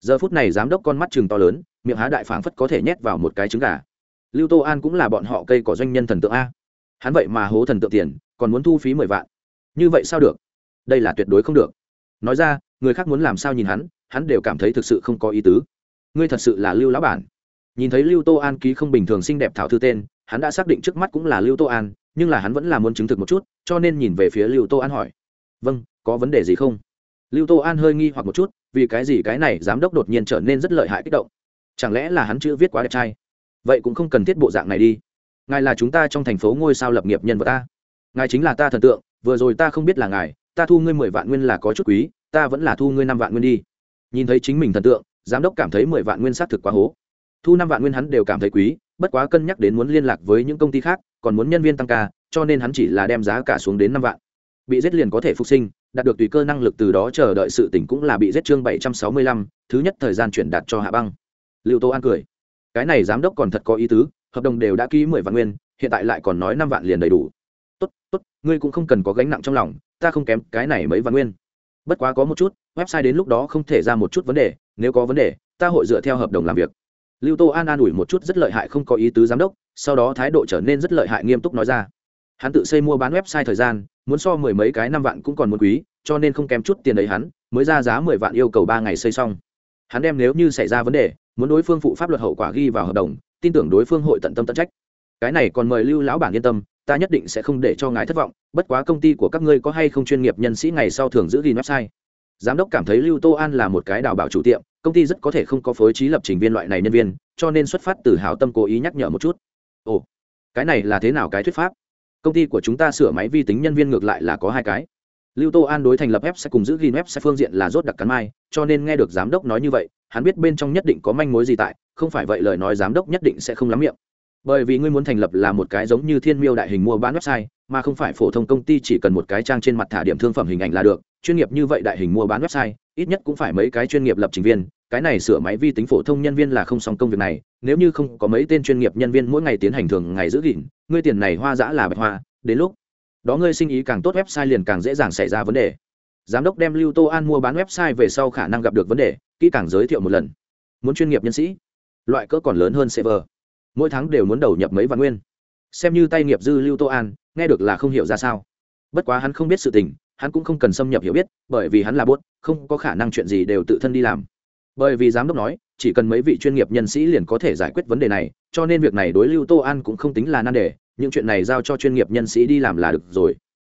giờ phút này giám đốc con mắt chừng to lớn, miệng há đại phảng phất có thể nhét vào một cái trứng gà. Lưu tô an cũng là bọn họ cây cỏ doanh nhân thần tượng a. Hắn vậy mà hố thần tượng tiền, còn muốn thu phí mười vạn. Như vậy sao được? Đây là tuyệt đối không được. Nói ra, người khác muốn làm sao nhìn hắn hắn đều cảm thấy thực sự không có ý tứ. Ngươi thật sự là lưu lão bản. Nhìn thấy lưu tô an ký không bình thường xinh đẹp thảo thư tên, hắn đã xác định trước mắt cũng là lưu tô an, nhưng là hắn vẫn là muốn chứng thực một chút, cho nên nhìn về phía lưu tô an hỏi. Vâng có vấn đề gì không? Lưu tô an hơi nghi hoặc một chút vì cái gì cái này giám đốc đột nhiên trở nên rất lợi hại kích động? Chẳng lẽ là hắn chữ viết quá đẹp trai? Vậy cũng không cần thiết bộ dạng này đi. Ngài là chúng ta trong thành phố ngôi sao lập nghiệp nhân vật ta. Ngài chính là ta thần tượng, vừa rồi ta không biết là ngài, ta thu ngươi mười vạn nguyên là có chút quý, ta vẫn là thu ngươi năm vạn nguyên đi. Nhìn thấy chính mình thần tượng, giám đốc cảm thấy mười vạn nguyên xác thực quá hố. Thu năm vạn nguyên hắn đều cảm thấy quý, bất quá cân nhắc đến muốn liên lạc với những công ty khác, còn muốn nhân viên tăng ca, cho nên hắn chỉ là đem giá cả xuống đến năm vạn. Bị giết liền có thể phục sinh đạt được tùy cơ năng lực từ đó chờ đợi sự tỉnh cũng là bị giết chương bảy trăm sáu mươi lăm, thứ nhất thời gian chuyển đạt cho hạ băng. Lưu tô an cười. Cái này giám đốc còn thật có ý tứ, hợp đồng đều đã ký mười vạn nguyên, hiện tại lại còn nói năm vạn liền đầy đủ. Tốt tốt, ngươi cũng không cần có gánh nặng trong lòng, ta không kém cái này mấy vạn nguyên. Bất quá có một chút, website đến lúc đó không thể ra một chút vấn đề, nếu có vấn đề, ta hội dựa theo hợp đồng làm việc. Lưu tô an an ủi một chút rất lợi hại không có ý tứ giám đốc, sau đó thái độ trở nên rất lợi hại nghiêm túc nói ra. Hắn tự xây mua bán website thời gian muốn so mười mấy cái năm vạn cũng còn muốn quý, cho nên không kém chút tiền đấy hắn, mới ra giá mười vạn yêu cầu ba ngày xây xong. Hắn đem nếu như xảy ra vấn đề, muốn đối phương phụ pháp luật hậu quả ghi vào hợp đồng, tin tưởng đối phương hội tận tâm tận trách. Cái này còn mời lưu lão bản yên tâm, ta nhất định sẽ không để cho ngài thất vọng, bất quá công ty của các ngươi có hay không chuyên nghiệp nhân sĩ ngày sau thường giữ gìn website. Giám đốc cảm thấy lưu tô an là một cái đào bảo chủ tiệm, công ty rất có thể không có phối trí lập trình viên loại này nhân viên, cho nên xuất phát từ hảo tâm cố ý nhắc nhở một chút. Ồ, cái này là thế nào cái thuyết pháp? Công ty của chúng ta sửa máy vi tính nhân viên ngược lại là có hai cái. Lưu tô an đối thành lập web sẽ cùng giữ gìn web sẽ phương diện là rốt đặc cắn mai, cho nên nghe được giám đốc nói như vậy, hắn biết bên trong nhất định có manh mối gì tại, không phải vậy lời nói giám đốc nhất định sẽ không lắm miệng. Bởi vì ngươi muốn thành lập là một cái giống như thiên miêu đại hình mua bán website, mà không phải phổ thông công ty chỉ cần một cái trang trên mặt thả điểm thương phẩm hình ảnh là được. Chuyên nghiệp như vậy đại hình mua bán website, ít nhất cũng phải mấy cái chuyên nghiệp lập trình viên, cái này sửa máy vi tính phổ thông nhân viên là không xong công việc này, nếu như không có mấy tên chuyên nghiệp nhân viên mỗi ngày tiến hành thường ngày giữ gìn ngươi tiền này hoa giã là bạch hoa, đến lúc đó ngươi sinh ý càng tốt website liền càng dễ dàng xảy ra vấn đề. Giám đốc đem lưu tô an mua bán website về sau khả năng gặp được vấn đề, kỹ càng giới thiệu một lần. Muốn chuyên nghiệp nhân sĩ, loại cỡ còn lớn hơn server. Mỗi tháng đều muốn đầu nhập mấy vạn nguyên. Xem như tay nghiệp dư lưu tô an, nghe được là không hiểu ra sao. Bất quá hắn không biết sự tình, hắn cũng không cần xâm nhập hiểu biết, bởi vì hắn là bốt không có khả năng chuyện gì đều tự thân đi làm. Bởi vì giám đốc nói chỉ cần mấy vị chuyên nghiệp nhân sĩ liền có thể giải quyết vấn đề này, cho nên việc này đối lưu tô an cũng không tính là nan đề, những chuyện này giao cho chuyên nghiệp nhân sĩ đi làm là được rồi.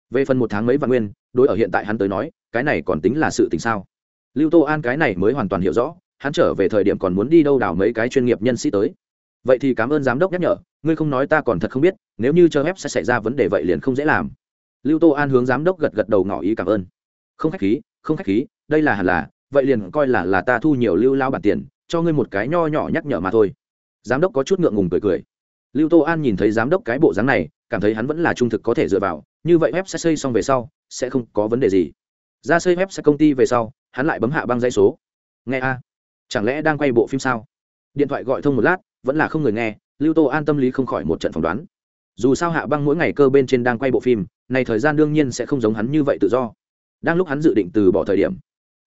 Về phần một tháng mấy vạn nguyên, đối ở hiện tại hắn tới nói, cái này còn tính là sự tình sao? Lưu tô an cái này mới hoàn toàn hiểu rõ, hắn trở về thời điểm còn muốn đi đâu đào mấy cái chuyên nghiệp nhân sĩ tới. Vậy thì cảm ơn giám đốc nhắc nhở, ngươi không nói ta còn thật không biết, nếu như cho phép sẽ xảy ra vấn đề vậy liền không dễ làm. Lưu tô an hướng giám đốc gật gật đầu ngỏ ý cảm ơn. Không khách khí, không khách khí, đây là hẳn là, vậy liền coi là là ta thu nhiều lưu lao bản tiền cho ngươi một cái nho nhỏ nhắc nhở mà thôi. Giám đốc có chút ngượng ngùng cười cười. Lưu tô an nhìn thấy giám đốc cái bộ dáng này, cảm thấy hắn vẫn là trung thực có thể dựa vào, như vậy web sẽ xây xong về sau, sẽ không có vấn đề gì. Ra xây web sẽ công ty về sau, hắn lại bấm hạ băng dây số. Nghe a? Chẳng lẽ đang quay bộ phim sao? Điện thoại gọi thông một lát, vẫn là không người nghe, lưu tô an tâm lý không khỏi một trận phỏng đoán. Dù sao hạ băng mỗi ngày cơ bên trên đang quay bộ phim, này thời gian đương nhiên sẽ không giống hắn như vậy tự do. Đang lúc hắn dự định từ bỏ thời điểm,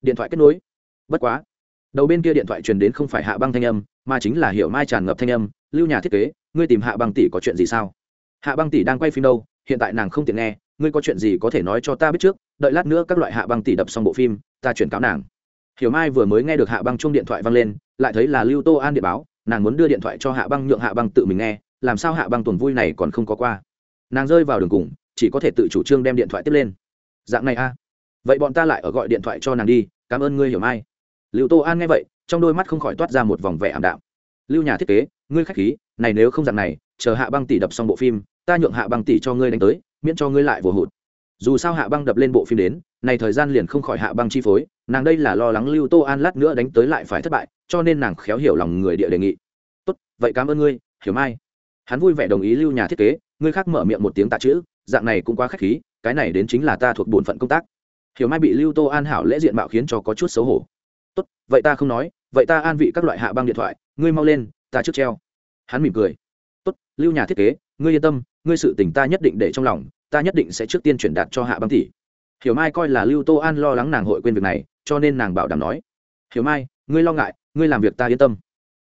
điện thoại kết nối. Bất quá đầu bên kia điện thoại truyền đến không phải hạ băng thanh âm, mà chính là hiệu mai tràn ngập thanh âm, lưu nhà thiết kế, ngươi tìm hạ băng tỷ có chuyện gì sao? Hạ băng tỷ đang quay phim đâu? Hiện tại nàng không tiện nghe, ngươi có chuyện gì có thể nói cho ta biết trước, đợi lát nữa các loại hạ băng tỷ đập xong bộ phim, ta chuyển cáo nàng. Hiểu mai vừa mới nghe được hạ băng chung điện thoại văng lên, lại thấy là lưu tô an điện báo, nàng muốn đưa điện thoại cho hạ băng nhượng hạ băng tự mình nghe, làm sao hạ băng tuần vui này còn không có qua. Nàng rơi vào đường cùng, chỉ có thể tự chủ trương đem điện thoại tiếp lên. Dạng này a à? vậy bọn ta lại ở gọi điện thoại cho nàng đi, cảm ơn ngươi, hiểu mai lưu tô an nghe vậy, trong đôi mắt không khỏi toát ra một vòng vẻ ảm đạm. Lưu nhà thiết kế, ngươi khách khí, này nếu không dạng này, chờ hạ băng tỷ đập xong bộ phim, ta nhượng hạ băng tỷ cho ngươi đánh tới, miễn cho ngươi lại vừa hụt. Dù sao hạ băng đập lên bộ phim đến, này thời gian liền không khỏi hạ băng chi phối, nàng đây là lo lắng lưu tô an lát nữa đánh tới lại phải thất bại, cho nên nàng khéo hiểu lòng người địa đề nghị. Tốt, vậy cảm ơn ngươi, hiểu mai. Hắn vui vẻ đồng ý lưu nhà thiết kế ngươi khác mở miệng một tiếng tạ chữ, dạng này cũng quá k h á c h khí, cái này đến chính là ta thuộc bổn phận công tác. Hiểu mai bị lưu tô an hảo lễ diện mạo khiến cho có chút xấu hổ tốt, vậy ta không nói, vậy ta an vị các loại hạ băng điện thoại, ngươi mau lên, ta trước treo. Hắn mỉm cười. Tốt, lưu nhà thiết kế, ngươi yên tâm, ngươi sự tình ta nhất định để trong lòng, ta nhất định sẽ trước tiên chuyển đạt cho hạ băng tỷ. Hiểu mai coi là lưu tô an lo lắng nàng hội quên việc này, cho nên nàng bảo đảm nói. Hiểu mai, ngươi lo ngại, ngươi làm việc ta yên tâm.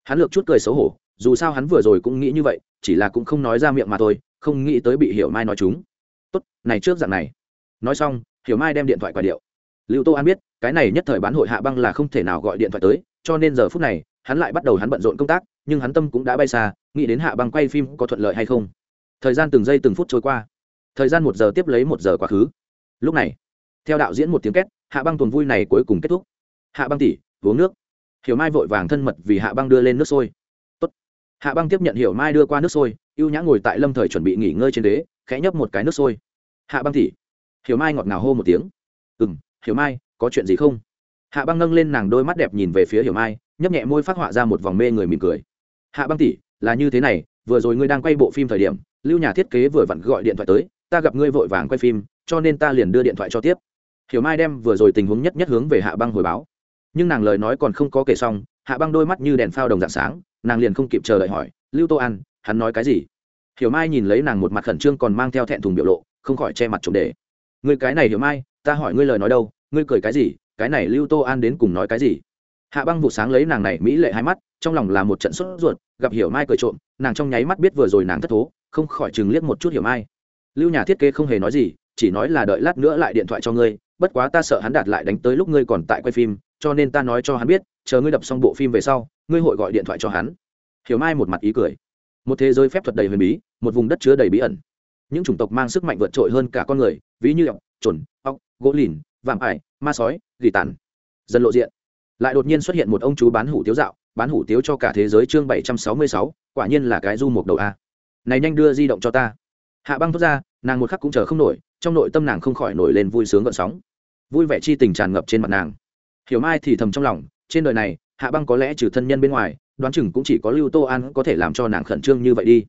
Hắn lược chút cười xấu hổ, dù sao hắn vừa rồi cũng nghĩ như vậy, chỉ là cũng không nói ra miệng mà thôi, không nghĩ tới bị hiểu mai nói chúng. Tốt, này trước dạng này. Nói xong, hiểu mai đem điện thoại quả điệu lưu tô an biết, cái này nhất thời bán hội hạ băng là không thể nào gọi điện thoại tới, cho nên giờ phút này, hắn lại bắt đầu hắn bận rộn công tác, nhưng hắn tâm cũng đã bay xa, nghĩ đến hạ băng quay phim có thuận lợi hay không. Thời gian từng giây từng phút trôi qua. Thời gian một giờ tiếp lấy một giờ quá khứ. Lúc này, theo đạo diễn một tiếng két, hạ băng tuần vui này cuối cùng kết thúc. Hạ băng tỉ uống nước. Hiểu mai vội vàng thân mật vì hạ băng đưa lên nước sôi. Tốt. hạ băng tiếp nhận hiểu mai đưa qua nước sôi, ưu nhã ngồi tại lâm thời chuẩn bị nghỉ ngơi trên đế, khẽ nhấp một cái nước sôi. Hạ băng tỉ hiểu mai ngọt ngào hô một tiếng. Ừ m hiểu mai, có chuyện gì không? Hạ băng nâng lên nàng đôi mắt đẹp nhìn về phía hiểu mai, nhấp nhẹ môi phát họa ra một vòng mê người mỉm cười. Hạ băng tỉ là như thế này, vừa rồi ngươi đang quay bộ phim thời điểm, lưu nhà thiết kế vừa vặn gọi điện thoại tới, ta gặp ngươi vội vàng quay phim, cho nên ta liền đưa điện thoại cho tiếp. Hiểu mai đem vừa rồi tình huống nhất nhất hướng về hạ băng hồi báo. Nhưng nàng lời nói còn không có kể xong, hạ băng đôi mắt như đèn phao đồng dạng sáng, nàng liền không kịp chờ đợi hỏi, lưu tô an, hắn nói cái gì? Hiểu mai nhìn lấy nàng một mặt khẩn trương còn mang theo thẹn thùng biểu lộ, không khỏi che mặt trộm đề. Người cái này hiểu mai ta hỏi ngươi lời nói đâu, ngươi cười cái gì, cái này lưu tô an đến cùng nói cái gì? Hạ băng vụ sáng lấy nàng này mỹ lệ hai mắt, trong lòng là một trận sốt ruột, gặp hiểu mai cười trộm, nàng trong nháy mắt biết vừa rồi nàng thất thố, không khỏi chừng liếc một chút hiểu mai. Lưu nhà thiết kế không hề nói gì, chỉ nói là đợi lát nữa lại điện thoại cho ngươi, bất quá ta sợ hắn đạt lại đánh tới lúc ngươi còn tại quay phim, cho nên ta nói cho hắn biết, chờ ngươi đập xong bộ phim về sau, ngươi hội gọi điện thoại cho hắn. Hiểu mai một mặt ý cười. Một thế giới phép thuật đầy huyền bí, một vùng đất chứa đầy bí ẩn những chủng tộc mang sức mạnh vượt trội hơn cả con người, ví như ọc, trồn, ọc, gỗ lìn vàm ải, ma sói, gỉ tàn. Dần lộ diện. Lại đột nhiên xuất hiện một ông chú bán hủ tiếu dạo, bán hủ tiếu cho cả thế giới chương bảy trăm sáu mươi sáu, quả nhiên là cái du mục đầu a. Này nhanh đưa di động cho ta. Hạ băng thốt ra, nàng một khắc cũng chờ không nổi, trong nội tâm nàng không khỏi nổi lên vui sướng gợn sóng. Vui vẻ chi tình tràn ngập trên mặt nàng. Hiểu mai thì thầm trong lòng, trên đời này, hạ băng có lẽ trừ thân nhân bên ngoài, đoán chừng cũng chỉ có lưu tô an có thể làm cho nàng khẩn trương như vậy đi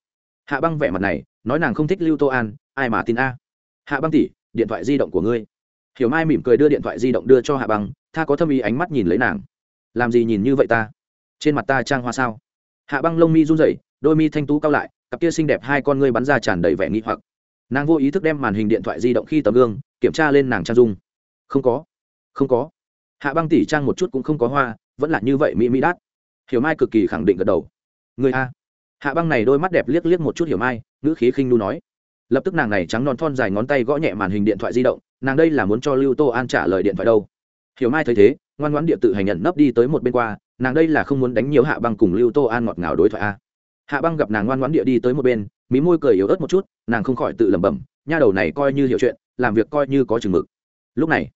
hạ băng vẻ mặt này, nói nàng không thích lưu tô an, ai mà tin a. Hạ băng tỉ điện thoại di động của ngươi. Hiểu mai mỉm cười đưa điện thoại di động đưa cho hạ băng, tha có thâm ý ánh mắt nhìn lấy nàng. Làm gì nhìn như vậy ta? Trên mặt ta trang hoa sao? Hạ băng lông mi run rẩy, đôi mi thanh tú cao lại, cặp kia xinh đẹp hai con ngươi bắn ra tràn đầy vẻ nghi hoặc. Nàng vô ý thức đem màn hình điện thoại di động khi tấm gương, kiểm tra lên nàng trang dung. Không có. Không có. Hạ băng tỉ trang một chút cũng không có hoa, vẫn là như vậy mỹ mỹ đát. Hiểu mai cực kỳ khẳng định gật đầu. Người a hạ băng này đôi mắt đẹp liếc liếc một chút hiểu mai, ngữ khí khinh nu nói. Lập tức nàng này trắng non thon dài ngón tay gõ nhẹ màn hình điện thoại di động, nàng đây là muốn cho lưu tô an trả lời điện thoại đâu. Hiểu mai thấy thế, ngoan ngoãn địa tự hành nhận nấp đi tới một bên qua, nàng đây là không muốn đánh nhiều hạ băng cùng lưu tô an ngọt ngào đối thoại a. Hạ băng gặp nàng ngoan ngoãn địa đi tới một bên, mí môi cười yếu ớt một chút, nàng không khỏi tự lẩm bẩm, nha đầu này coi như hiểu chuyện, làm việc coi như có chừng mực. Lúc này,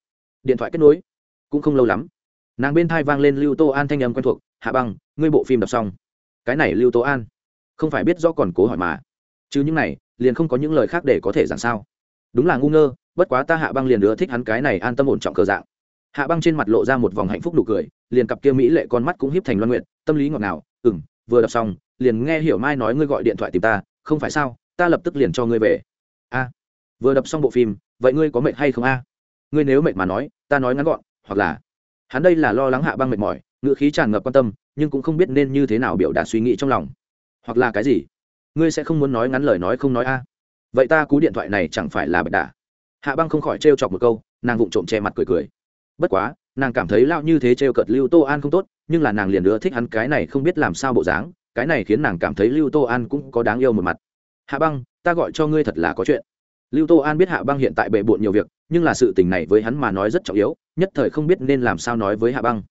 điện thoại kết nối, cũng không lâu lắm, nàng bên thai vang lên lưu tô an thanh âm quen thuộc, hạ băng, ngươi bộ phim đọc xong. Cái này lưu tô an không phải biết rõ còn cố hỏi mà. Chứ những này, liền không có những lời khác để có thể giảng sao. Đúng là ngu ngơ, bất quá ta hạ băng liền ưa thích hắn cái này an tâm ổn trọng cờ dạng. Hạ băng trên mặt lộ ra một vòng hạnh phúc nụ cười, liền cặp kia mỹ lệ con mắt cũng hiếp thành loan nguyện tâm lý ngọt ngào ừ m vừa đọc xong, liền nghe hiểu mai nói ngươi gọi điện thoại tìm ta, không phải sao, ta lập tức liền cho ngươi về. A, vừa đọc xong bộ phim, vậy ngươi có mệt hay không a? Ngươi nếu mệt mà nói, ta nói ngắn gọn, hoặc là hắn đây là lo lắng hạ băng mệt mỏi ngựa khí tràn ngập quan tâm, nhưng cũng không biết nên như thế nào biểu đạt suy nghĩ trong lòng hoặc là cái gì? Ngươi sẽ không muốn nói ngắn lời nói không nói a. Vậy ta cú điện thoại này chẳng phải là bạch đà hạ băng không khỏi trêu chọc một câu, nàng vụng trộm che mặt cười cười. Bất quá, nàng cảm thấy lao như thế trêu cợt lưu tô an không tốt, nhưng là nàng liền nữa thích hắn cái này không biết làm sao bộ dáng, cái này khiến nàng cảm thấy lưu tô an cũng có đáng yêu một mặt. Hạ băng, ta gọi cho ngươi thật là có chuyện. Lưu tô an biết hạ băng hiện tại bệ bộn nhiều việc, nhưng là sự tình này với hắn mà nói rất trọng yếu, nhất thời không biết nên làm sao nói với hạ băng.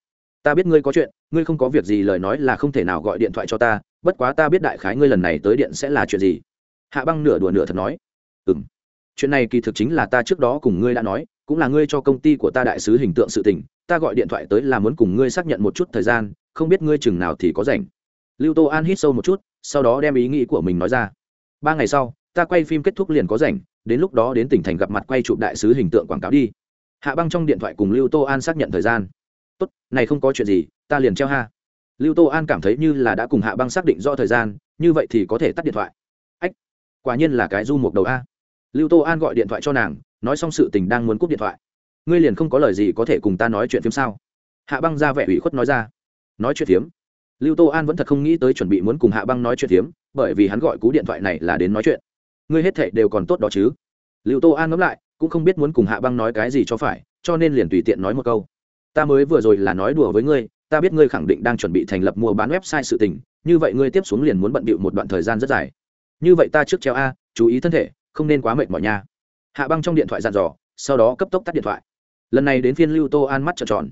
Ta biết ngươi có chuyện, ngươi không có việc gì lời nói là không thể nào gọi điện thoại cho ta bất quá ta biết đại khái ngươi lần này tới điện sẽ là chuyện gì. Hạ băng nửa đùa nửa thật nói. Ừ m chuyện này kỳ thực chính là ta trước đó cùng ngươi đã nói, cũng là ngươi cho công ty của ta đại sứ hình tượng sự tình, ta gọi điện thoại tới là muốn cùng ngươi xác nhận một chút thời gian, không biết ngươi chừng nào thì có rảnh. Lưu tô an hít sâu một chút, sau đó đem ý nghĩ của mình nói ra. Ba ngày sau, ta quay phim kết thúc liền có rảnh, đến lúc đó đến tỉnh thành gặp mặt quay chụp đại sứ hình tượng quảng cáo đi. Hạ băng trong điện thoại cùng lưu tô an xác nhận thời gian. Tốt, này không có chuyện gì, ta liền treo ha lưu tô an cảm thấy như là đã cùng hạ băng xác định rõ thời gian, như vậy thì có thể tắt điện thoại. Ách, quả nhiên là cái du mục đầu a. Lưu tô an gọi điện thoại cho nàng, nói xong sự tình đang muốn cúp điện thoại. Ngươi liền không có lời gì có thể cùng ta nói chuyện phim sao? Hạ băng ra vẻ ủy khuất nói ra. Nói chuyện phiếm? Lưu tô an vẫn thật không nghĩ tới chuẩn bị muốn cùng hạ băng nói chuyện phiếm, bởi vì hắn gọi cú điện thoại này là đến nói chuyện. Ngươi hết thệ đều còn tốt đó chứ? Lưu tô an ngẫm lại, cũng không biết muốn cùng hạ băng nói cái gì cho phải, cho nên liền tùy tiện nói một câu. Ta mới vừa rồi là nói đùa với ngươi ta biết ngươi khẳng định đang chuẩn bị thành lập mua bán website sự tình, như vậy ngươi tiếp xuống liền muốn bận bịu một đoạn thời gian rất dài. Như vậy ta trước treo a, chú ý thân thể, không nên quá mệt mỏi nha. Hạ băng trong điện thoại dặn dò, sau đó cấp tốc tắt điện thoại. Lần này đến phiên lưu tô an mắt trợn tròn.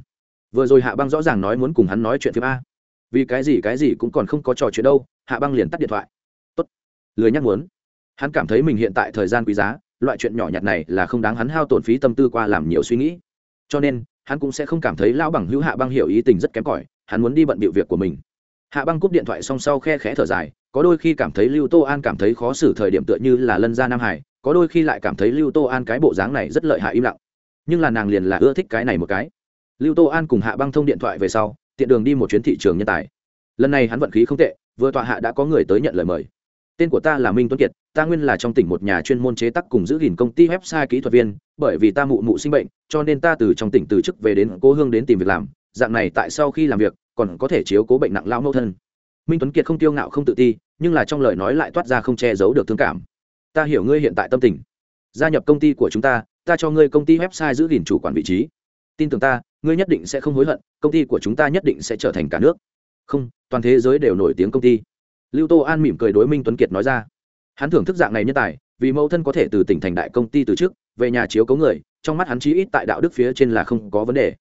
Vừa rồi hạ băng rõ ràng nói muốn cùng hắn nói chuyện phim a. Vì cái gì cái gì cũng còn không có trò chuyện đâu, hạ băng liền tắt điện thoại. Tốt. Lười nhắc muốn. Hắn cảm thấy mình hiện tại thời gian quý giá, loại chuyện nhỏ nhặt này là không đáng hắn hao tổn phí tâm tư qua làm nhiều suy nghĩ cho nên, hắn cũng sẽ không cảm thấy lão bằng hữu hạ băng hiểu ý tình rất kém cỏi, hắn muốn đi bận bịu việc của mình. Hạ băng cúp điện thoại song sau khe khẽ thở dài, có đôi khi cảm thấy lưu tô an cảm thấy khó xử thời điểm tựa như là lân gia nam hải, có đôi khi lại cảm thấy lưu tô an cái bộ dáng này rất lợi hại im lặng. Nhưng là nàng liền là ưa thích cái này một cái. Lưu tô an cùng hạ băng thông điện thoại về sau, tiện đường đi một chuyến thị trường nhân tài. Lần này hắn vận khí không tệ, vừa tọa hạ đã có người tới nhận lời mời tên của ta là minh tuấn kiệt, ta nguyên là trong tỉnh một nhà chuyên môn chế tác cùng giữ gìn công ty website kỹ thuật viên, bởi vì ta mụ mụ sinh bệnh, cho nên ta từ trong tỉnh từ chức về đến cố hương đến tìm việc làm. Dạng này tại sau khi làm việc, còn có thể chiếu cố bệnh nặng lao mẫu thân. Minh tuấn kiệt không tiêu ngạo, không tự ti, nhưng là trong lời nói lại toát ra không che giấu được thương cảm. Ta hiểu ngươi hiện tại tâm tình. Gia nhập công ty của chúng ta ta cho ngươi công ty website giữ gìn chủ quản vị trí. Tin tưởng ta, ngươi nhất định sẽ không hối hận, công ty của chúng ta nhất định sẽ trở thành cả nước. Không, toàn thế giới đều nổi tiếng công ty lưu tô an mỉm cười đối minh tuấn kiệt nói ra. Hắn thưởng thức dạng này nhân tài, vì mẫu thân có thể từ tỉnh thành đại công ty từ trước, về nhà chiếu cấu người, trong mắt hắn chí ít tại đạo đức phía trên là không có vấn đề.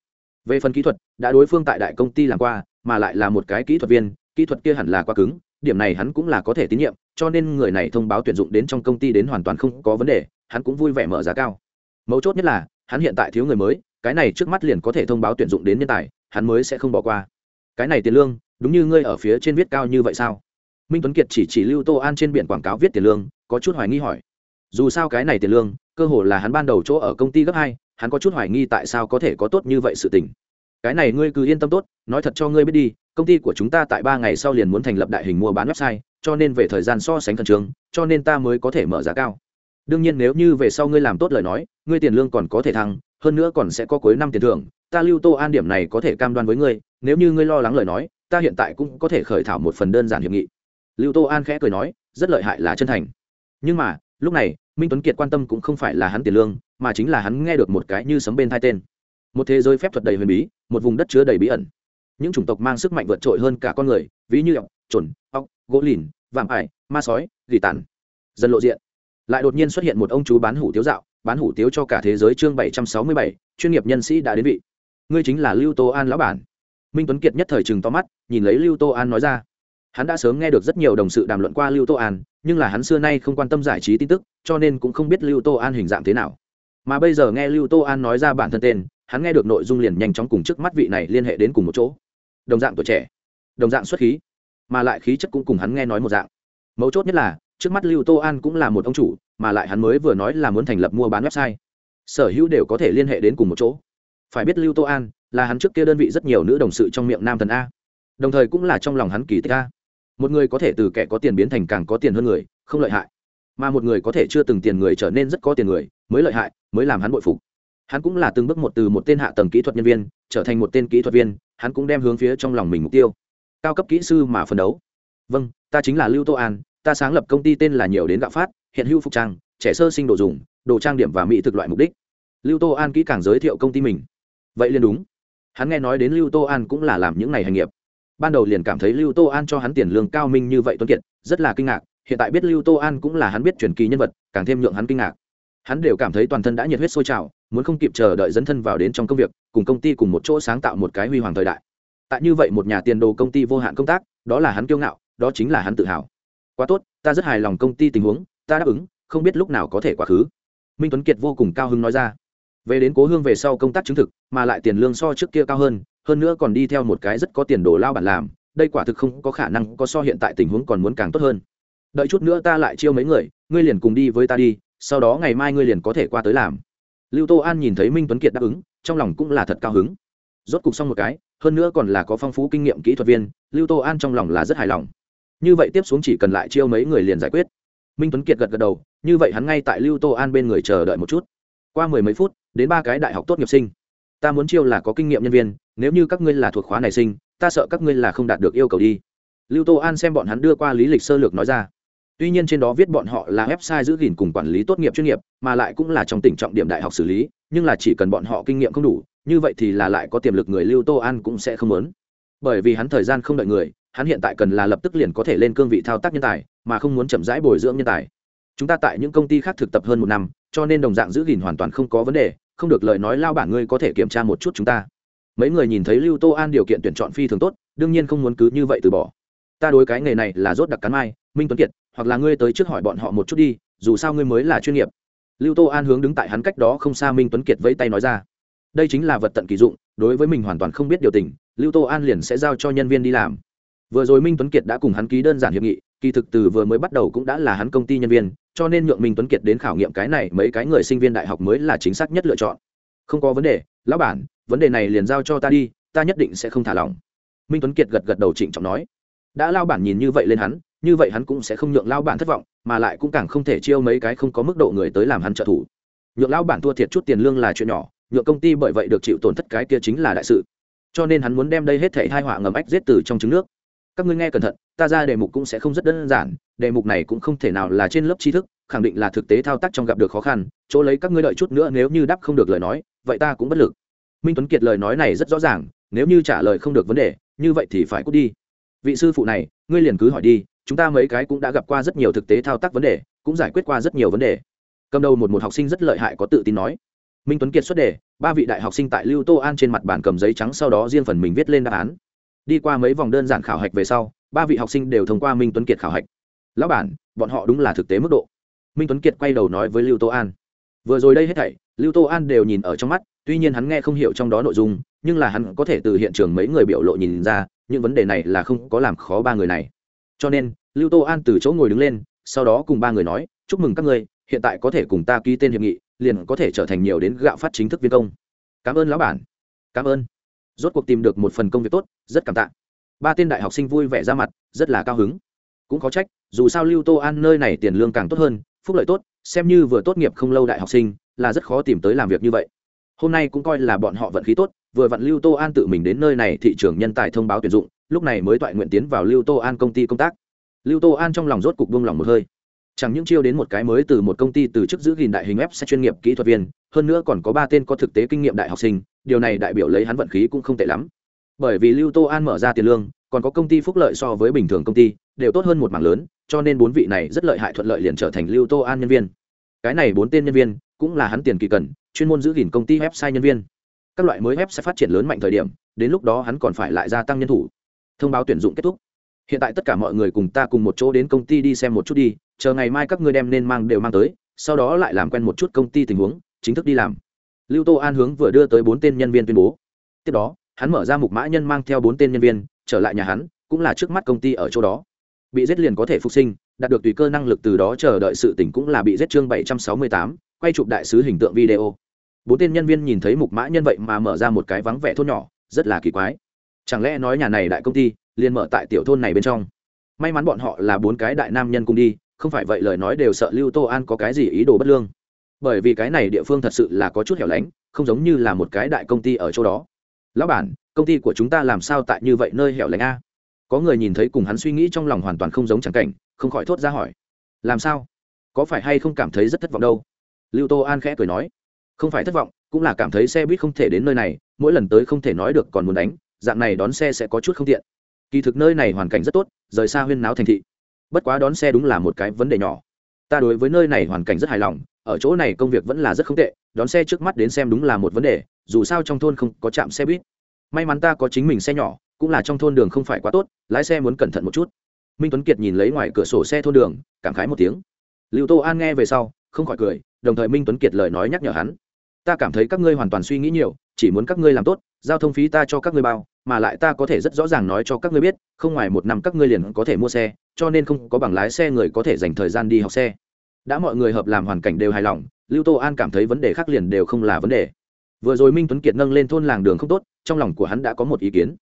Về phần kỹ thuật, đã đối phương tại đại công ty làm qua, mà lại là một cái kỹ thuật viên, kỹ thuật kia hẳn là quá cứng, điểm này hắn cũng là có thể tín nhiệm, cho nên người này thông báo tuyển dụng đến trong công ty đến hoàn toàn không có vấn đề, hắn cũng vui vẻ mở giá cao. Mấu chốt nhất là, hắn hiện tại thiếu người mới, cái này trước mắt liền có thể thông báo tuyển dụng đến nhân tài, hắn mới sẽ không bỏ qua. Cái này tiền lương, đúng như ngươi ở phía trên viết cao như vậy sao? Minh tuấn kiệt chỉ chỉ lưu tô an trên biển quảng cáo viết tiền lương, có chút hoài nghi hỏi. Dù sao cái này tiền lương, cơ hồ là hắn ban đầu chỗ ở công ty gấp hai, hắn có chút hoài nghi tại sao có thể có tốt như vậy sự tình. Cái này ngươi cứ yên tâm tốt, nói thật cho ngươi biết đi, công ty của chúng ta tại ba ngày sau liền muốn thành lập đại hình mua bán website, cho nên về thời gian so sánh khẩn trương, cho nên ta mới có thể mở giá cao. Đương nhiên nếu như về sau ngươi làm tốt lời nói, ngươi tiền lương còn có thể thăng, hơn nữa còn sẽ có cuối năm tiền thưởng, ta lưu tô an điểm này có thể cam đoan với ngươi, nếu như ngươi lo lắng lời nói, ta hiện tại cũng có thể khởi thảo một phần đơn giản hiệp nghị lưu tô an khẽ cười nói, rất lợi hại là chân thành. Nhưng mà, lúc này, minh tuấn kiệt quan tâm cũng không phải là hắn tiền lương, mà chính là hắn nghe được một cái như sấm bên hai tên. Một thế giới phép thuật đầy huyền bí, một vùng đất chứa đầy bí ẩn. Những chủng tộc mang sức mạnh vượt trội hơn cả con người, ví như ọc chuẩn ọc gỗ lìn, vạm ải, ma sói, gỉ tàn. Dần lộ diện. Lại đột nhiên xuất hiện một ông chú bán hủ tiếu dạo, bán hủ tiếu cho cả thế giới chương bảy trăm sáu mươi bảy, chuyên nghiệp nhân sĩ đã đến vị. Ngươi chính là lưu tô an lão bản. Minh tuấn kiệt nhất thời chừng to mắt, nhìn lấy lưu tô an nói ra hắn đã sớm nghe được rất nhiều đồng sự đàm luận qua lưu tô an, nhưng là hắn xưa nay không quan tâm giải trí tin tức, cho nên cũng không biết lưu tô an hình dạng thế nào. Mà bây giờ nghe lưu tô an nói ra bản thân tên, hắn nghe được nội dung liền nhanh chóng cùng trước mắt vị này liên hệ đến cùng một chỗ. Đồng dạng tuổi trẻ, đồng dạng xuất khí, mà lại khí chất cũng cùng hắn nghe nói một dạng. Mấu chốt nhất là, trước mắt lưu tô an cũng là một ông chủ, mà lại hắn mới vừa nói là muốn thành lập mua bán website. Sở hữu đều có thể liên hệ đến cùng một chỗ. Phải biết lưu tô an là hắn trước kia đơn vị rất nhiều nữ đồng sự trong miệng nam thần a. Đồng thời cũng là trong lòng hắn kỳ tích a một người có thể từ kẻ có tiền biến thành càng có tiền hơn người, không lợi hại. Mà một người có thể chưa từng tiền người trở nên rất có tiền người, mới lợi hại, mới làm hắn bội phục. Hắn cũng là từng bước một từ một tên hạ tầng kỹ thuật nhân viên, trở thành một tên kỹ thuật viên, hắn cũng đem hướng phía trong lòng mình mục tiêu. Cao cấp kỹ sư mà phấn đấu. Vâng ta chính là lưu tô an, ta sáng lập công ty tên là nhiều đến gạo phát, hiện hữu phục trang, trẻ sơ sinh đồ dùng, đồ trang điểm và mỹ thực loại mục đích. Lưu tô an kỹ càng giới thiệu công ty mình. Vậy liền đúng. Hắn nghe nói đến lưu tô an cũng là làm những ngày hành nghiệp ban đầu liền cảm thấy lưu tô an cho hắn tiền lương cao minh như vậy tuân kiệt, rất là kinh ngạc, hiện tại biết lưu tô an cũng là hắn biết truyền kỳ nhân vật, càng thêm nhượng hắn kinh ngạc. Hắn đều cảm thấy toàn thân đã nhiệt huyết sôi trào, muốn không kịp chờ đợi dẫn thân vào đến trong công việc, cùng công ty cùng một chỗ sáng tạo một cái huy hoàng thời đại. Tại như vậy một nhà tiền đồ công ty vô hạn công tác, đó là hắn kiêu ngạo, đó chính là hắn tự hào. Quá tốt, ta rất hài lòng công ty tình huống, ta đáp ứng, không biết lúc nào có thể quá khứ. Minh tuấn kiệt vô cùng cao hứng nói ra. Về đến cố hương về sau công tác chứng thực, mà lại tiền lương so trước kia cao hơn hơn nữa còn đi theo một cái rất có tiền đồ lao bản làm, đây quả thực không có khả năng có so hiện tại tình huống còn muốn càng tốt hơn. Đợi chút nữa ta lại chiêu mấy người, ngươi liền cùng đi với ta đi, sau đó ngày mai ngươi liền có thể qua tới làm. Lưu tô an nhìn thấy minh tuấn kiệt đáp ứng, trong lòng cũng là thật cao hứng. Rốt cục xong một cái, hơn nữa còn là có phong phú kinh nghiệm kỹ thuật viên, lưu tô an trong lòng là rất hài lòng. Như vậy tiếp xuống chỉ cần lại chiêu mấy người liền giải quyết. Minh tuấn kiệt gật gật đầu, như vậy hắn ngay tại lưu tô an bên người chờ đợi một chút. Qua mười mấy phút, đến ba cái đại học tốt nghiệp sinh. Ta muốn chiêu là có kinh nghiệm nhân viên nếu như các ngươi là thuộc khóa này sinh, ta sợ các ngươi là không đạt được yêu cầu đi. Lưu tô an xem bọn hắn đưa qua lý lịch sơ lược nói ra. Tuy nhiên trên đó viết bọn họ là website giữ gìn cùng quản lý tốt nghiệp chuyên nghiệp, mà lại cũng là trong tỉnh trọng điểm đại học xử lý, nhưng là chỉ cần bọn họ kinh nghiệm không đủ, như vậy thì là lại có tiềm lực người lưu tô an cũng sẽ không lớn bởi vì hắn thời gian không đợi người, hắn hiện tại cần là lập tức liền có thể lên cương vị thao tác nhân tài, mà không muốn chậm rãi bồi dưỡng nhân tài. Chúng ta tại những công ty khác thực tập hơn một năm, cho nên đồng dạng giữ gìn hoàn toàn không có vấn đề, không được lời nói lao bản ngươi có thể kiểm tra một chút chúng ta mấy người nhìn thấy lưu tô an điều kiện tuyển chọn phi thường tốt, đương nhiên không muốn cứ như vậy từ bỏ. Ta đối cái nghề này là rốt đặc cắn mai, minh tuấn kiệt, hoặc là ngươi tới trước hỏi bọn họ một chút đi, dù sao ngươi mới là chuyên nghiệp. Lưu tô an hướng đứng tại hắn cách đó không xa minh tuấn kiệt vẫy tay nói ra. Đây chính là vật tận kỳ dụng, đối với mình hoàn toàn không biết điều tình, lưu tô an liền sẽ giao cho nhân viên đi làm. Vừa rồi minh tuấn kiệt đã cùng hắn ký đơn giản hiệp nghị, kỳ thực từ vừa mới bắt đầu cũng đã là hắn công ty nhân viên, cho nên nhượng minh tuấn kiệt đến khảo nghiệm cái này mấy cái người sinh viên đại học mới là chính xác nhất lựa chọn. Không có vấn đề, lão bản vấn đề này liền giao cho ta đi, ta nhất định sẽ không thả lỏng. Minh tuấn kiệt gật gật đầu trịnh trọng nói. Đã lao bản nhìn như vậy lên hắn, như vậy hắn cũng sẽ không nhượng lao bản thất vọng, mà lại cũng càng không thể chiêu mấy cái không có mức độ người tới làm hắn trợ thủ. Nhượng lao bản thua thiệt chút tiền lương là chuyện nhỏ, nhượng công ty bởi vậy được chịu tổn thất cái kia chính là đại sự. Cho nên hắn muốn đem đây hết thể hai họa ngầm ách giết từ trong trứng nước. Các ngươi nghe cẩn thận, ta ra đề mục cũng sẽ không rất đơn giản, đề mục này cũng không thể nào là trên lớp tri thức, khẳng định là thực tế thao tác trong gặp được khó khăn, chỗ lấy các ngươi đợi chút nữa nếu như đáp không được lời nói, vậy ta cũng bất lực minh tuấn kiệt lời nói này rất rõ ràng, nếu như trả lời không được vấn đề, như vậy thì phải cút đi. Vị sư phụ này, ngươi liền cứ hỏi đi, chúng ta mấy cái cũng đã gặp qua rất nhiều thực tế thao tác vấn đề, cũng giải quyết qua rất nhiều vấn đề. Cầm đầu một một học sinh rất lợi hại có tự tin nói. Minh tuấn kiệt xuất đề, ba vị đại học sinh tại lưu tô an trên mặt bàn cầm giấy trắng sau đó riêng phần mình viết lên đáp án. Đi qua mấy vòng đơn giản khảo hạch về sau, ba vị học sinh đều thông qua minh tuấn kiệt khảo hạch. Lão bản, bọn họ đúng là thực tế mức độ. Minh tuấn kiệt quay đầu nói với lưu tô an. Vừa rồi đây hết thảy lưu tô an đều nhìn ở trong mắt, tuy nhiên hắn nghe không hiểu trong đó nội dung, nhưng là hắn có thể từ hiện trường mấy người biểu lộ nhìn ra, những vấn đề này là không có làm khó ba người này. Cho nên, lưu tô an từ chỗ ngồi đứng lên, sau đó cùng ba người nói, chúc mừng các người hiện tại có thể cùng ta ký tên hiệp nghị, liền có thể trở thành nhiều đến gạo phát chính thức viên công. Cảm ơn lão bản. Cảm ơn. Rốt cuộc tìm được một phần công việc tốt, rất cảm tạ. Ba tên đại học sinh vui vẻ ra mặt, rất là cao hứng. Cũng có trách, dù sao lưu tô an nơi này tiền lương càng tốt hơn, phúc lợi tốt, xem như vừa tốt nghiệp không lâu đại học sinh là rất khó tìm tới làm việc như vậy. Hôm nay cũng coi là bọn họ vận khí tốt, vừa vặn lưu tô an tự mình đến nơi này thị trường nhân tài thông báo tuyển dụng, lúc này mới toại nguyện tiến vào lưu tô an công ty công tác. Lưu tô an trong lòng rốt cục buông lòng một hơi. Chẳng những chiêu đến một cái mới từ một công ty từ chức giữ gìn đại hình web sẽ chuyên nghiệp kỹ thuật viên, hơn nữa còn có ba tên có thực tế kinh nghiệm đại học sinh, điều này đại biểu lấy hắn vận khí cũng không tệ lắm. Bởi vì lưu tô an mở ra tiền lương, còn có công ty phúc lợi so với bình thường công ty, đều tốt hơn một mảng lớn, cho nên bốn vị này rất lợi hại thuận lợi liền trở thành lưu tô an nhân viên. Cái này bốn tên nhân viên cũng là hắn tiền kỳ cần, chuyên môn giữ gìn công ty website nhân viên. Các loại mới website sẽ phát triển lớn mạnh thời điểm, đến lúc đó hắn còn phải lại gia tăng nhân thủ. Thông báo tuyển dụng kết thúc. Hiện tại tất cả mọi người cùng ta cùng một chỗ đến công ty đi xem một chút đi, chờ ngày mai các ngươi đem nên mang đều mang tới, sau đó lại làm quen một chút công ty tình huống, chính thức đi làm. Lưu tô an hướng vừa đưa tới bốn tên nhân viên tuyên bố. Tiếp đó, hắn mở ra mục mã nhân mang theo bốn tên nhân viên, trở lại nhà hắn, cũng là trước mắt công ty ở chỗ đó. Bị giết liền có thể phục sinh, đạt được tùy cơ năng lực từ đó chờ đợi sự tỉnh cũng là bị giết chương bảy trăm sáu mươi tám quay chụp đại sứ hình tượng video. Bốn tên nhân viên nhìn thấy mục mã nhân vậy mà mở ra một cái vắng vẻ thôn nhỏ, rất là kỳ quái. Chẳng lẽ nói nhà này đại công ty liền mở tại tiểu thôn này bên trong? May mắn bọn họ là bốn cái đại nam nhân cùng đi, không phải vậy lời nói đều sợ lưu tô an có cái gì ý đồ bất lương. Bởi vì cái này địa phương thật sự là có chút hẻo lánh, không giống như là một cái đại công ty ở chỗ đó. Lão bản, công ty của chúng ta làm sao tại như vậy nơi hẻo lánh a? Có người nhìn thấy cùng hắn suy nghĩ trong lòng hoàn toàn không giống chẳng cảnh, không khỏi thốt ra hỏi. Làm sao? Có phải hay không cảm thấy rất thất vọng đâu? Lưu tô an khẽ cười nói, không phải thất vọng, cũng là cảm thấy xe buýt không thể đến nơi này, mỗi lần tới không thể nói được còn muốn đánh, dạng này đón xe sẽ có chút không tiện. Kỳ thực nơi này hoàn cảnh rất tốt, rời xa huyên náo thành thị. Bất quá đón xe đúng là một cái vấn đề nhỏ. Ta đối với nơi này hoàn cảnh rất hài lòng, ở chỗ này công việc vẫn là rất không tệ, đón xe trước mắt đến xem đúng là một vấn đề, dù sao trong thôn không có trạm xe buýt. May mắn ta có chính mình xe nhỏ, cũng là trong thôn đường không phải quá tốt, lái xe muốn cẩn thận một chút. Minh tuấn kiệt nhìn lấy ngoài cửa sổ xe thôn đường, cảm khái một tiếng. Liệu tô an nghe về sau, không khỏi cười đồng thời minh tuấn kiệt lời nói nhắc nhở hắn ta cảm thấy các ngươi hoàn toàn suy nghĩ nhiều chỉ muốn các ngươi làm tốt giao thông phí ta cho các ngươi bao mà lại ta có thể rất rõ ràng nói cho các ngươi biết không ngoài một năm các ngươi liền có thể mua xe cho nên không có bằng lái xe người có thể dành thời gian đi học xe đã mọi người hợp làm hoàn cảnh đều hài lòng lưu tô an cảm thấy vấn đề khác liền đều không là vấn đề vừa rồi minh tuấn kiệt nâng lên thôn làng đường không tốt trong lòng của hắn đã có một ý kiến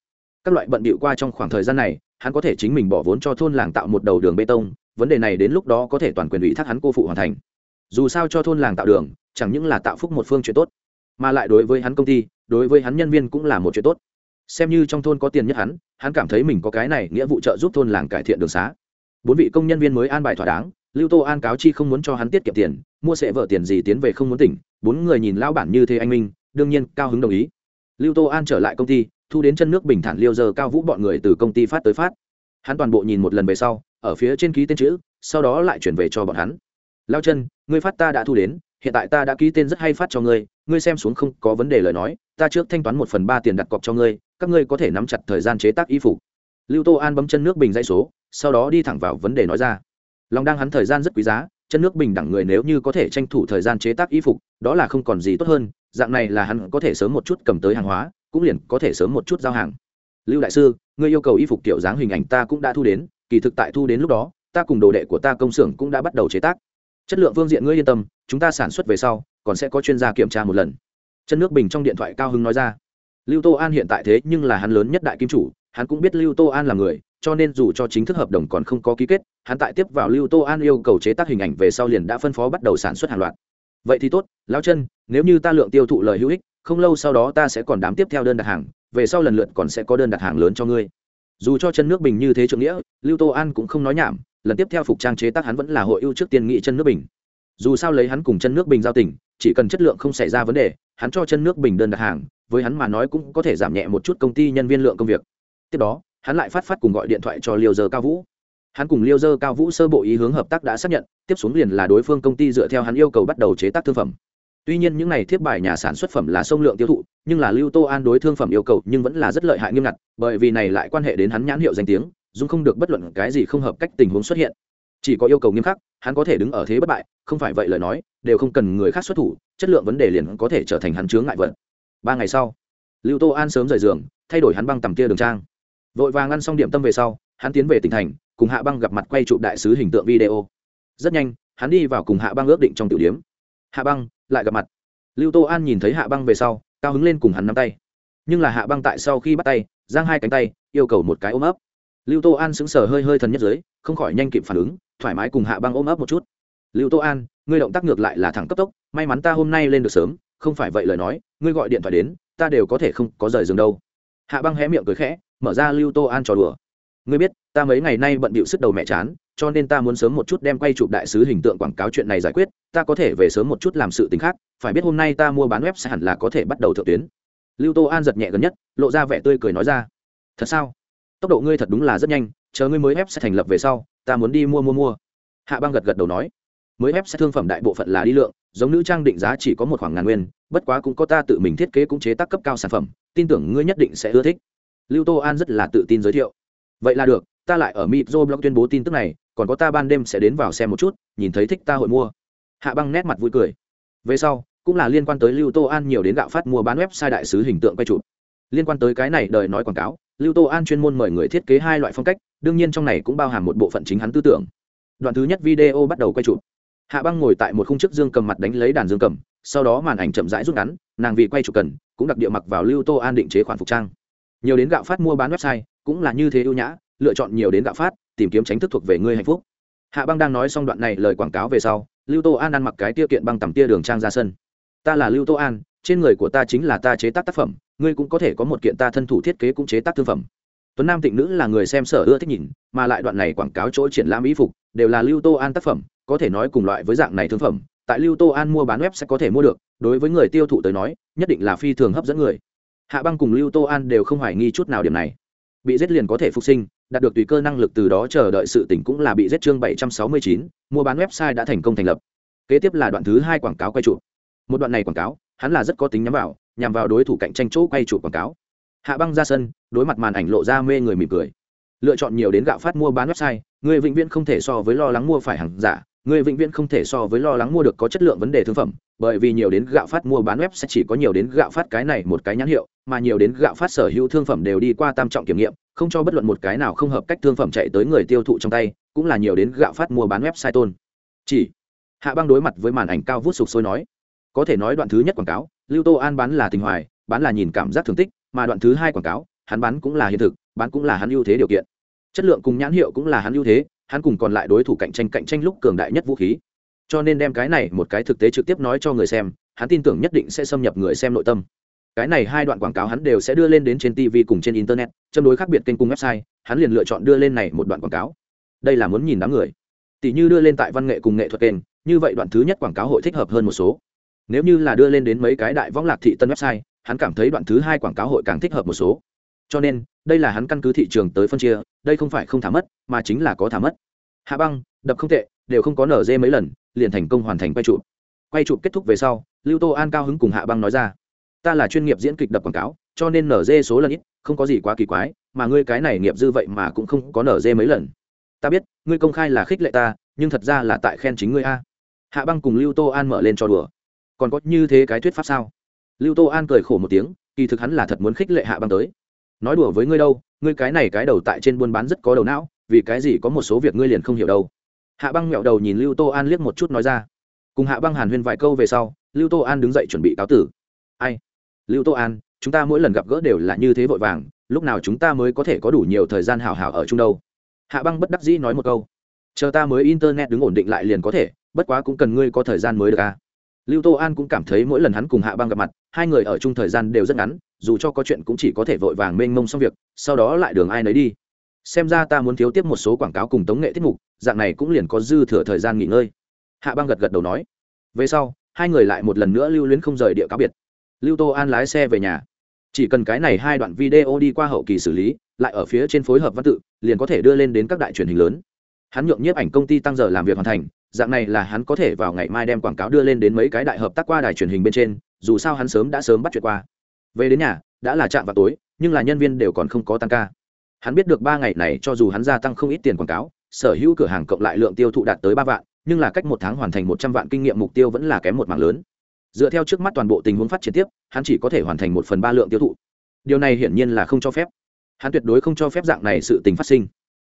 các loại bận bịu qua trong khoảng thời gian này hắn có thể chính mình bỏ vốn cho thôn làng tạo một đầu đường bê tông vấn đề này đến lúc đó có thể toàn quyền ủy thác hắn cô phụ hoàn thành dù sao cho thôn làng tạo đường, chẳng những là tạo phúc một phương chuyện tốt, mà lại đối với hắn công ty, đối với hắn nhân viên cũng là một chuyện tốt. Xem như trong thôn có tiền nhất hắn hắn cảm thấy mình có cái này nghĩa vụ trợ giúp thôn làng cải thiện đường xá. Bốn vị công nhân viên mới an bài thỏa đáng, lưu tô an cáo chi không muốn cho hắn tiết kiệm tiền, mua sệ vợ tiền gì tiến về không muốn tỉnh, bốn người nhìn lao bản như thế anh minh, đương nhiên cao hứng đồng ý. Lưu tô an trở lại công ty, thu đến chân nước bình thản liêu giờ cao vũ bọn người từ công ty phát tới phát. Hắn toàn bộ nhìn một lần về sau, ở phía trên ký tên chữ, sau đó lại chuyển về cho bọn hắn lao chân, ngươi phát ta đã thu đến, hiện tại ta đã ký tên rất hay phát cho ngươi ngươi xem xuống không có vấn đề lời nói, ta trước thanh toán một phần ba tiền đặt cọc cho ngươi, các ngươi có thể nắm chặt thời gian chế tác y phục. Lưu tô an bấm chân nước bình dãy số, sau đó đi thẳng vào vấn đề nói ra. Lòng đang hắn thời gian rất quý giá, chân nước bình đẳng người nếu như có thể tranh thủ thời gian chế tác y phục, đó là không còn gì tốt hơn, dạng này là hắn có thể sớm một chút cầm tới hàng hóa, cũng liền có thể sớm một chút giao hàng. Lưu đại sư, ngươi yêu cầu y phục kiểu dáng hình ảnh ta cũng đã thu đến, kỳ thực tại thu đến lúc đó, ta cùng đồ đệ của ta công xưởng cũng đã bắt đầu chế tác chất lượng phương diện ngươi yên tâm, chúng ta sản xuất về sau, còn sẽ có chuyên gia kiểm tra một lần. Chân nước bình trong điện thoại cao hưng nói ra. Lưu tô an hiện tại thế nhưng là hắn lớn nhất đại kim chủ, hắn cũng biết lưu tô an là người, cho nên dù cho chính thức hợp đồng còn không có ký kết, hắn tại tiếp vào lưu tô an yêu cầu chế tác hình ảnh về sau liền đã phân phó bắt đầu sản xuất hàng loạt. Vậy thì tốt, lão chân, nếu như ta lượng tiêu thụ lời hữu ích, không lâu sau đó ta sẽ còn đám tiếp theo đơn đặt hàng, về sau lần lượt còn sẽ có đơn đặt hàng lớn cho ngươi. Dù cho chân nước bình như thế trượng nghĩa, lưu tô an cũng không nói nhảm lần tiếp theo phục trang chế tác hắn vẫn là hội ưu trước tiên nghị chân nước bình. Dù sao lấy hắn cùng chân nước bình giao tình, chỉ cần chất lượng không xảy ra vấn đề, hắn cho chân nước bình đơn đặt hàng, với hắn mà nói cũng có thể giảm nhẹ một chút công ty nhân viên lượng công việc. Tiếp đó, hắn lại phát phát cùng gọi điện thoại cho liêu giờ cao vũ. Hắn cùng liêu dơ cao vũ sơ bộ ý hướng hợp tác đã xác nhận, tiếp xuống liền là đối phương công ty dựa theo hắn yêu cầu bắt đầu chế tác thương phẩm. Tuy nhiên những này thiết bài nhà sản xuất phẩm là sông lượng tiêu thụ, nhưng là lưu tô an đối thương phẩm yêu cầu nhưng vẫn là rất lợi hại nghiêm ngặt, bởi vì này lại quan hệ đến hắn nhãn hiệu danh tiếng dung không được bất luận cái gì không hợp cách tình huống xuất hiện. Chỉ có yêu cầu nghiêm khắc, hắn có thể đứng ở thế bất bại, không phải vậy lời nói, đều không cần người khác xuất thủ, chất lượng vấn đề liền có thể trở thành hắn chướng ngại vật. Ba ngày sau, lưu tô an sớm rời giường, thay đổi hắn băng tầm kia đường trang. Vội vàng ăn xong điểm tâm về sau, hắn tiến về tỉnh thành, cùng hạ băng gặp mặt quay chụp đại sứ hình tượng video. Rất nhanh, hắn đi vào cùng hạ băng ước định trong tiểu điếm hạ băng, lại gặp mặt. Lưu tô an nhìn thấy hạ băng về sau, cao hứng lên cùng hắn nắm tay. Nhưng là hạ băng tại sau khi bắt tay, giang hai cánh tay, yêu cầu một cái ôm ấp lưu tô an sững sờ hơi hơi thần nhất giới, không khỏi nhanh kịp phản ứng, thoải mái cùng hạ băng ôm ấp một chút. Lưu tô an, ngươi động tác ngược lại là thẳng cấp tốc, may mắn ta hôm nay lên được sớm, không phải vậy lời nói, ngươi gọi điện thoại đến, ta đều có thể không có rời giường đâu. Hạ băng hé miệng cười khẽ, mở ra lưu tô an trò đùa. Ngươi biết, ta mấy ngày nay bận bịu sức đầu mẹ chán, cho nên ta muốn sớm một chút đem quay chụp đại sứ hình tượng quảng cáo chuyện này giải quyết, ta có thể về sớm một chút làm sự t khác, phải biết hôm nay ta mua bán web sẽ hẳn là có thể bắt đầu thượng tuyến. Lưu tô an giật nhẹ gần nhất, lộ ra vẻ tươi cười nói ra. Thật sao? Tốc độ ngươi thật đúng là rất nhanh, chờ ngươi mới ép sẽ thành lập về sau, ta muốn đi mua mua mua. Hạ băng gật gật đầu nói. Mới ép sẽ thương phẩm đại bộ phận là đi lượng, giống nữ trang định giá chỉ có một khoảng ngàn nguyên, bất quá cũng có ta tự mình thiết kế cũng chế tác cấp cao sản phẩm, tin tưởng ngươi nhất định sẽ ưa thích. Lưu tô an rất là tự tin giới thiệu. Vậy là được, ta lại ở mitro blog tuyên bố tin tức này, còn có ta ban đêm sẽ đến vào xem một chút, nhìn thấy thích ta hội mua. Hạ băng nét mặt vui cười. Về sau, cũng là liên quan tới lưu tô an nhiều đến gạo phát mua bán website đại sứ hình tượng quay chụp. Liên quan tới cái này đời nói quảng cáo lưu tô an chuyên môn mời người thiết kế hai loại phong cách, đương nhiên trong này cũng bao hàm một bộ phận chính hắn tư tưởng. Đoạn thứ nhất video bắt đầu quay chụp. Hạ băng ngồi tại một khung chức dương cầm mặt đánh lấy đàn dương cầm, sau đó màn ảnh chậm rãi rút ngắn, nàng vì quay chụp cần, cũng đặc địa mặc vào lưu tô an định chế khoản phục trang. Nhiều đến gạo phát mua bán website, cũng là như thế ưu nhã, lựa chọn nhiều đến gạo phát, tìm kiếm tránh thức thuộc về ngươi hạnh phúc. Hạ băng đang nói xong đoạn này lời quảng cáo về sau, lưu tô an ăn mặc cái tia kiện băng tầm tia đường trang ra sân. Ta là lưu tô an trên người của ta chính là ta chế tác tác phẩm, ngươi cũng có thể có một kiện ta thân thủ thiết kế cũng chế tác thương phẩm. Tuấn nam tịnh nữ là người xem sở ưa thích nhìn, mà lại đoạn này quảng cáo chỗ triển lãm mỹ phục, đều là lưu tô an tác phẩm, có thể nói cùng loại với dạng này thương phẩm, tại lưu tô an mua bán web sẽ có thể mua được, đối với người tiêu thụ tới nói, nhất định là phi thường hấp dẫn người. Hạ băng cùng lưu tô an đều không hoài nghi chút nào điểm này. Bị giết liền có thể phục sinh, đạt được tùy cơ năng lực từ đó chờ đợi sự tỉnh cũng là bị giết chương bảy trăm sáu mươi chín, mua bán website đã thành công thành lập. Kế tiếp là đoạn thứ hai quảng cáo quay trụ. Một đoạn này quảng cáo hắn là rất có tính nhắm vào, nhằm vào đối thủ cạnh tranh chỗ quay chủ quảng cáo. Hạ băng ra sân, đối mặt màn ảnh lộ ra mê người mỉm cười. Lựa chọn nhiều đến gạo phát mua bán website, người vĩnh viễn không thể so với lo lắng mua phải hàng giả, người vĩnh viễn không thể so với lo lắng mua được có chất lượng vấn đề thương phẩm, bởi vì nhiều đến gạo phát mua bán web sẽ chỉ có nhiều đến gạo phát cái này một cái nhãn hiệu, mà nhiều đến gạo phát sở hữu thương phẩm đều đi qua tam trọng kiểm nghiệm, không cho bất luận một cái nào không hợp cách thương phẩm chạy tới người tiêu thụ trong tay, cũng là nhiều đến gạo phát mua bán website tôn. Chỉ, hạ băng đối mặt với màn ảnh cao vút sục sôi nói có thể nói đoạn thứ nhất quảng cáo, lưu tô an bán là tình hoài, bán là nhìn cảm giác thương tích, mà đoạn thứ hai quảng cáo, hắn bán cũng là hiện thực, bán cũng là hắn ưu thế điều kiện. Chất lượng cùng nhãn hiệu cũng là hắn ưu thế, hắn cùng còn lại đối thủ cạnh tranh cạnh tranh lúc cường đại nhất vũ khí. Cho nên đem cái này một cái thực tế trực tiếp nói cho người xem, hắn tin tưởng nhất định sẽ xâm nhập người xem nội tâm. Cái này hai đoạn quảng cáo hắn đều sẽ đưa lên đến trên tv cùng trên internet, châm đối khác biệt kênh cung website, hắn liền lựa chọn đưa lên này một đoạn quảng cáo. Đây là muốn nhìn đám người. Tỷ như đưa lên tại văn nghệ cùng nghệ thuật kênh, như vậy đoạn thứ nhất quảng cáo hội thích hợp hơn một số nếu như là đưa lên đến mấy cái đại võng lạc thị tân website, hắn cảm thấy đoạn thứ hai quảng cáo hội càng thích hợp một số. Cho nên, đây là hắn căn cứ thị trường tới phân chia, đây không phải không thả mất, mà chính là có thả mất. Hạ băng, đập không tệ, đều không có nở dê mấy lần, liền thành công hoàn thành quay chụp. Quay chụp kết thúc về sau, lưu tô an cao hứng cùng hạ băng nói ra. Ta là chuyên nghiệp diễn kịch đập quảng cáo, cho nên nở dê số lần ít, không có gì quá kỳ quái, mà ngươi cái này nghiệp dư vậy mà cũng không có nở dê mấy lần. Ta biết, ngươi công khai là khích lệ ta, nhưng thật ra là tại khen chính ngươi a. Hạ băng cùng lưu tô an mở lên cho đùa còn có như thế cái thuyết pháp sao? Lưu tô an cười khổ một tiếng, kỳ thực hắn là thật muốn khích lệ hạ băng tới. Nói đùa với ngươi đâu, ngươi cái này cái đầu tại trên buôn bán rất có đầu não, vì cái gì có một số việc ngươi liền không hiểu đâu. Hạ băng mẹo đầu nhìn lưu tô an liếc một chút nói ra. Cùng hạ băng hàn huyên vài câu về sau, lưu tô an đứng dậy chuẩn bị cáo tử. Ai? Lưu tô an, chúng ta mỗi lần gặp gỡ đều là như thế vội vàng, lúc nào chúng ta mới có thể có đủ nhiều thời gian hào hào ở chung đâu? Hạ băng bất đắc dĩ nói một câu. Chờ ta mới internet đứng ổn định lại liền có thể, bất quá cũng cần ngươi có thời gian mới được à lưu tô an cũng cảm thấy mỗi lần hắn cùng hạ băng gặp mặt, hai người ở chung thời gian đều rất ngắn, dù cho có chuyện cũng chỉ có thể vội vàng mênh mông xong việc, sau đó lại đường ai nấy đi. Xem ra ta muốn thiếu tiếp một số quảng cáo cùng tống nghệ tiết mục, dạng này cũng liền có dư thừa thời gian nghỉ ngơi. Hạ băng gật gật đầu nói. Về sau, hai người lại một lần nữa lưu luyến không rời địa cáo biệt. Lưu tô an lái xe về nhà. Chỉ cần cái này hai đoạn video đi qua hậu kỳ xử lý, lại ở phía trên phối hợp văn tự, liền có thể đưa lên đến các đại truyền hình lớn. Hắn nhượng nhiếp ảnh công ty tăng giờ làm việc hoàn thành dạng này là hắn có thể vào ngày mai đem quảng cáo đưa lên đến mấy cái đại hợp tác qua đài truyền hình bên trên, dù sao hắn sớm đã sớm bắt chuyện qua. Về đến nhà, đã là chạm vào tối, nhưng là nhân viên đều còn không có tăng ca. Hắn biết được ba ngày này cho dù hắn gia tăng không ít tiền quảng cáo, sở hữu cửa hàng cộng lại lượng tiêu thụ đạt tới ba vạn, nhưng là cách một tháng hoàn thành một trăm vạn kinh nghiệm mục tiêu vẫn là kém một mạng lớn. Dựa theo trước mắt toàn bộ tình huống phát triển tiếp, hắn chỉ có thể hoàn thành một phần ba lượng tiêu thụ. Điều này hiển nhiên là không cho phép. Hắn tuyệt đối không cho phép dạng này sự tình phát sinh.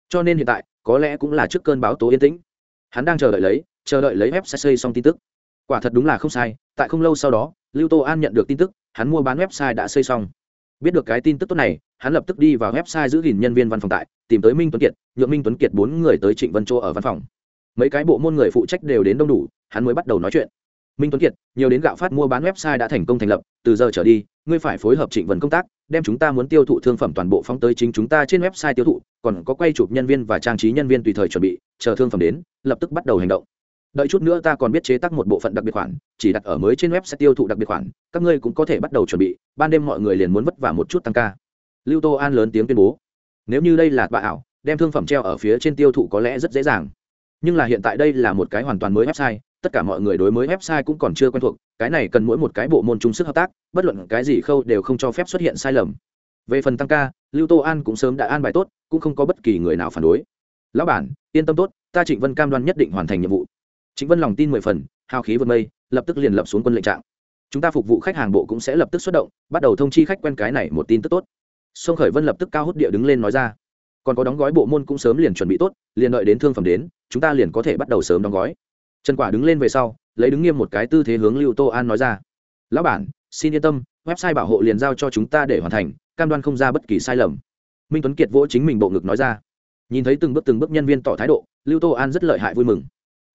Cho nên hiện tại, có lẽ cũng là trước cơn báo tố yên tĩnh hắn đang chờ đợi lấy, chờ đợi lấy website xây xong tin tức. Quả thật đúng là không sai, tại không lâu sau đó, lưu tô an nhận được tin tức, hắn mua bán website đã xây xong. Biết được cái tin tức tốt này, hắn lập tức đi vào website giữ gìn nhân viên văn phòng tại, tìm tới minh tuấn kiệt, nhượng minh tuấn kiệt bốn người tới trịnh vân châu ở văn phòng. Mấy cái bộ môn người phụ trách đều đến đông đủ, hắn mới bắt đầu nói chuyện. Minh tuấn kiệt, nhiều đến gạo phát mua bán website đã thành công thành lập, từ giờ trở đi, ngươi phải phối hợp trịnh vân công tác đem chúng ta muốn tiêu thụ thương phẩm toàn bộ phóng tới chính chúng ta trên website tiêu thụ, còn có quay chụp nhân viên và trang trí nhân viên tùy thời chuẩn bị, chờ thương phẩm đến, lập tức bắt đầu hành động. Đợi chút nữa ta còn biết chế tác một bộ phận đặc biệt khoản, chỉ đặt ở mới trên website tiêu thụ đặc biệt khoản, các ngươi cũng có thể bắt đầu chuẩn bị, ban đêm mọi người liền muốn vất vả một chút tăng ca. Lưu tô an lớn tiếng tuyên bố. Nếu như đây là bà ảo, đem thương phẩm treo ở phía trên tiêu thụ có lẽ rất dễ dàng. Nhưng là hiện tại đây là một cái hoàn toàn mới website tất cả mọi người đối mới website cũng còn chưa quen thuộc, cái này cần mỗi một cái bộ môn chung sức hợp tác, bất luận cái gì khâu đều không cho phép xuất hiện sai lầm. Về phần tăng ca, lưu tô an cũng sớm đã an bài tốt, cũng không có bất kỳ người nào phản đối. Lão bản, yên tâm tốt, ta trịnh vân cam đoan nhất định hoàn thành nhiệm vụ. Trịnh vân lòng tin mười phần, hào khí vượt mây, lập tức liền lập xuống quân lệnh trạng. Chúng ta phục vụ khách hàng bộ cũng sẽ lập tức xuất động, bắt đầu thông chi khách quen cái này một tin tức tốt. Sông khởi vân lập tức cao hút địa đứng lên nói ra. Còn có đóng gói bộ môn cũng sớm liền chuẩn bị tốt, liền đợi đến thương phẩm đến, chúng ta liền có thể bắt đầu sớm đóng gói trần quả đứng lên về sau, lấy đứng nghiêm một cái tư thế hướng lưu tô an nói ra. Lão bản, xin yên tâm, website bảo hộ liền giao cho chúng ta để hoàn thành, cam đoan không ra bất kỳ sai lầm. Minh tuấn kiệt vỗ chính mình bộ ngực nói ra. Nhìn thấy từng bước từng bước nhân viên tỏ thái độ, lưu tô an rất lợi hại vui mừng.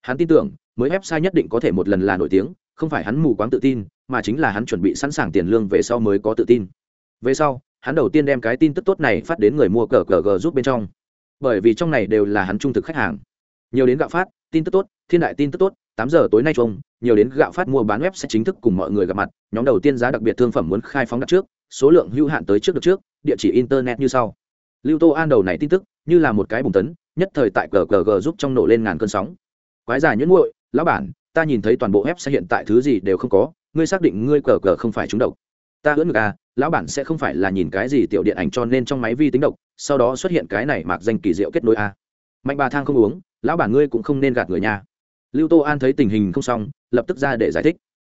Hắn tin tưởng, mới website nhất định có thể một lần là nổi tiếng, không phải hắn mù quáng tự tin, mà chính là hắn chuẩn bị sẵn sàng tiền lương về sau mới có tự tin. Về sau, hắn đầu tiên đem cái tin tức tốt này phát đến người mua cờ cờ g giúp bên trong. Bởi vì trong này đều là hắn trung thực khách hàng. Nhiều đến gạo phát, tin tức tốt thiên đại tin tức tốt tám giờ tối nay chung nhiều đến gạo phát mua bán web sẽ chính thức cùng mọi người gặp mặt nhóm đầu tiên giá đặc biệt thương phẩm muốn khai phóng đặt trước số lượng hữu hạn tới trước được trước địa chỉ internet như sau. Lưu tô an đầu này tin tức như là một cái bùng tấn nhất thời tại cờ g giúp trong nổ lên ngàn cơn sóng. Quái giả nhẫn nguội, lão bản ta nhìn thấy toàn bộ web sẽ hiện tại thứ gì đều không có ngươi xác định ngươi cờ cờ không phải trúng độc. Ta ưỡn ngược à lão bản sẽ không phải là nhìn cái gì tiểu điện ảnh cho nên trong máy vi tính độc sau đó xuất hiện cái này mạc danh kỳ diệu kết nối a mạnh bà thang không uống lão bản ngươi cũng không nên gạt người nhà lưu tô an thấy tình hình không xong, lập tức ra để giải thích.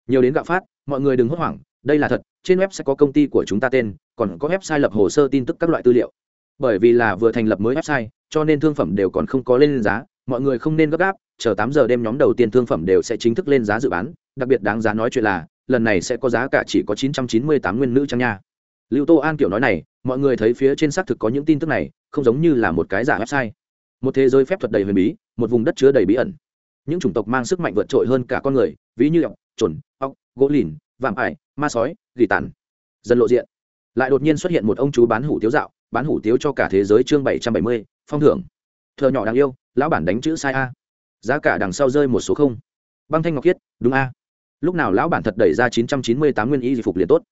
Nhiều đến gạo phát, mọi người đừng hốt hoảng, đây là thật, trên web sẽ có công ty của chúng ta tên, còn có website lập hồ sơ tin tức các loại tư liệu. Bởi vì là vừa thành lập mới website, cho nên thương phẩm đều còn không có lên giá, mọi người không nên gấp gáp, chờ tám giờ đêm nhóm đầu tiên thương phẩm đều sẽ chính thức lên giá dự bán, đặc biệt đáng giá nói chuyện là, lần này sẽ có giá cả chỉ có chín trăm chín mươi tám nguyên nữ trang nha. Lưu tô an kiểu nói này, mọi người thấy phía trên xác thực có những tin tức này, không giống như là một cái giả website. Một thế giới phép thuật đầy huyền bí, một vùng đất chứa đầy bí ẩn những chủng tộc mang sức mạnh vượt trội hơn cả con người, ví như ọc trồn ọc gỗ lìn, vạm ải, ma sói, gỉ tàn. Dân lộ diện. Lại đột nhiên xuất hiện một ông chú bán hủ tiếu dạo, bán hủ tiếu cho cả thế giới chương bảy trăm bảy mươi, phong thưởng. Thợ nhỏ đáng yêu, lão bản đánh chữ sai a. Giá cả đằng sau rơi một số không. Băng thanh ngọc khiết, đúng a. Lúc nào lão bản thật đẩy ra chín trăm chín mươi tám nguyên y phục liền tốt.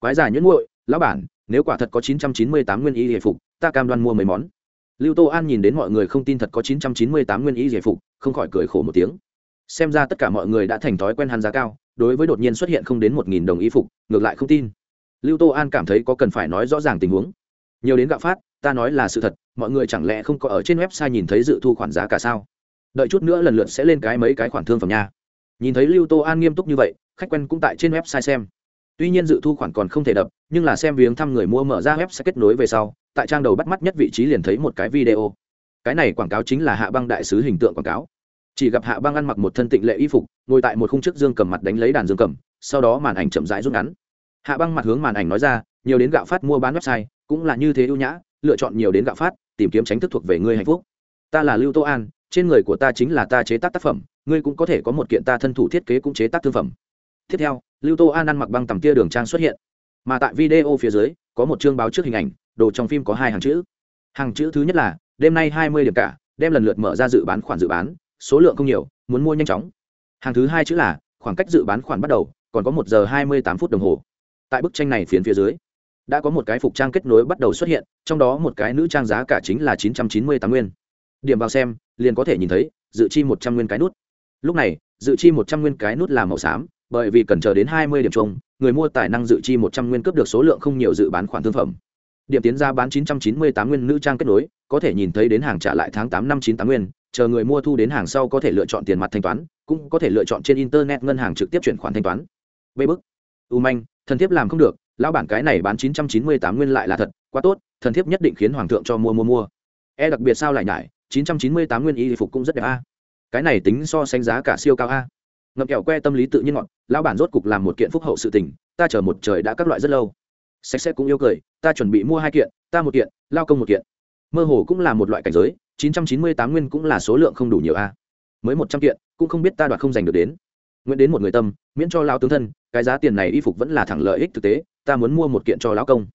Quái giải nhuyễn nguội lão bản, nếu quả thật có chín trăm chín mươi tám nguyên y phục, ta cam đoan mua mấy món lưu tô an nhìn đến mọi người không tin thật có chín trăm chín mươi tám nguyên phục, không khỏi cười khổ một tiếng. Xem ra tất cả mọi người đã thành thói quen hắn giá cao, đối với đột nhiên xuất hiện không đến một nghìn đồng y phục, ngược lại không tin. Lưu tô an cảm thấy có cần phải nói rõ ràng tình huống. Nhiều đến gạo phát, ta nói là sự thật, mọi người chẳng lẽ không có ở trên website nhìn thấy dự thu khoản giá cả sao? Đợi chút nữa lần lượt sẽ lên cái mấy cái khoản thương phẩm nha. Nhìn thấy lưu tô an nghiêm túc như vậy, khách quen cũng tại trên website xem. Tuy nhiên dự thu khoản còn không thể đập, nhưng là xem viếng thăm người mua mở ra website kết nối về sau tại trang đầu bắt mắt nhất vị trí liền thấy một cái video. Cái này quảng cáo chính là hạ băng đại sứ hình tượng quảng cáo. Chỉ gặp hạ băng ăn mặc một thân tịnh lệ y phục, ngồi tại một khung trước dương cầm mặt đánh lấy đàn dương cầm, sau đó màn ảnh chậm rãi rút ngắn. Hạ băng mặt hướng màn ảnh nói ra, nhiều đến gạo phát mua bán website, cũng là như thế ưu nhã, lựa chọn nhiều đến gạo phát, tìm kiếm tránh thức thuộc về ngươi hạnh phúc. Ta là lưu tô an, trên người của ta chính là ta chế tác tác phẩm, ngươi cũng có thể có một kiện ta thân thủ thiết kế cũng chế tác thương phẩm. Tiếp theo, lưu tô an ăn mặc băng tầm tia đường trang xuất hiện. Mà tại video phía dưới, có một chương báo trước hình ảnh đồ trong phim có hai hàng chữ. Hàng chữ thứ nhất là, đêm nay hai mươi điểm cả, đem lần lượt mở ra dự bán khoản dự bán, số lượng không nhiều, muốn mua nhanh chóng. Hàng thứ hai chữ là, khoảng cách dự bán khoản bắt đầu, còn có một giờ hai mươi tám phút đồng hồ. Tại bức tranh này phiến phía dưới, đã có một cái phục trang kết nối bắt đầu xuất hiện, trong đó một cái nữ trang giá cả chính là chín trăm chín mươi tám nguyên. Điểm vào xem, liền có thể nhìn thấy, dự chi một trăm nguyên cái nút. Lúc này, dự chi một trăm nguyên cái nút là màu xám, bởi vì cần chờ đến hai mươi điểm chung, người mua tài năng dự chi một trăm nguyên cướp được số lượng không nhiều dự bán khoản thương phẩm điểm tiến ra bán chín trăm chín mươi tám nguyên nữ trang kết nối, có thể nhìn thấy đến hàng trả lại tháng 8 năm chín tám nguyên, chờ người mua thu đến hàng sau có thể lựa chọn tiền mặt thanh toán, cũng có thể lựa chọn trên internet ngân hàng trực tiếp chuyển khoản thanh toán. Bê bức. U manh, thần thiếp làm không được, lão bản cái này bán chín trăm chín mươi tám nguyên lại là thật, quá tốt, thần thiếp nhất định khiến hoàng thượng cho mua mua mua. E đặc biệt sao lại nhải, chín trăm chín mươi tám nguyên y phục cũng rất đẹp a. Cái này tính so sánh giá cả siêu cao a. Ngậm kẹo que tâm lý tự nhiên ngọt lão bản rốt cục làm một kiện phúc hậu sự tình, ta chờ một trời đã các loại rất lâu sạch sẽ cũng yêu cười, ta chuẩn bị mua hai kiện, ta một kiện, lao công một kiện. Mơ hồ cũng là một loại cảnh giới, chín trăm chín mươi tám nguyên cũng là số lượng không đủ nhiều a. Mới một trăm kiện, cũng không biết ta đoạt không giành được đến. Nguyện đến một người tâm, miễn cho lao tướng thân, cái giá tiền này y phục vẫn là thẳng lợi ích thực tế, ta muốn mua một kiện cho lão công.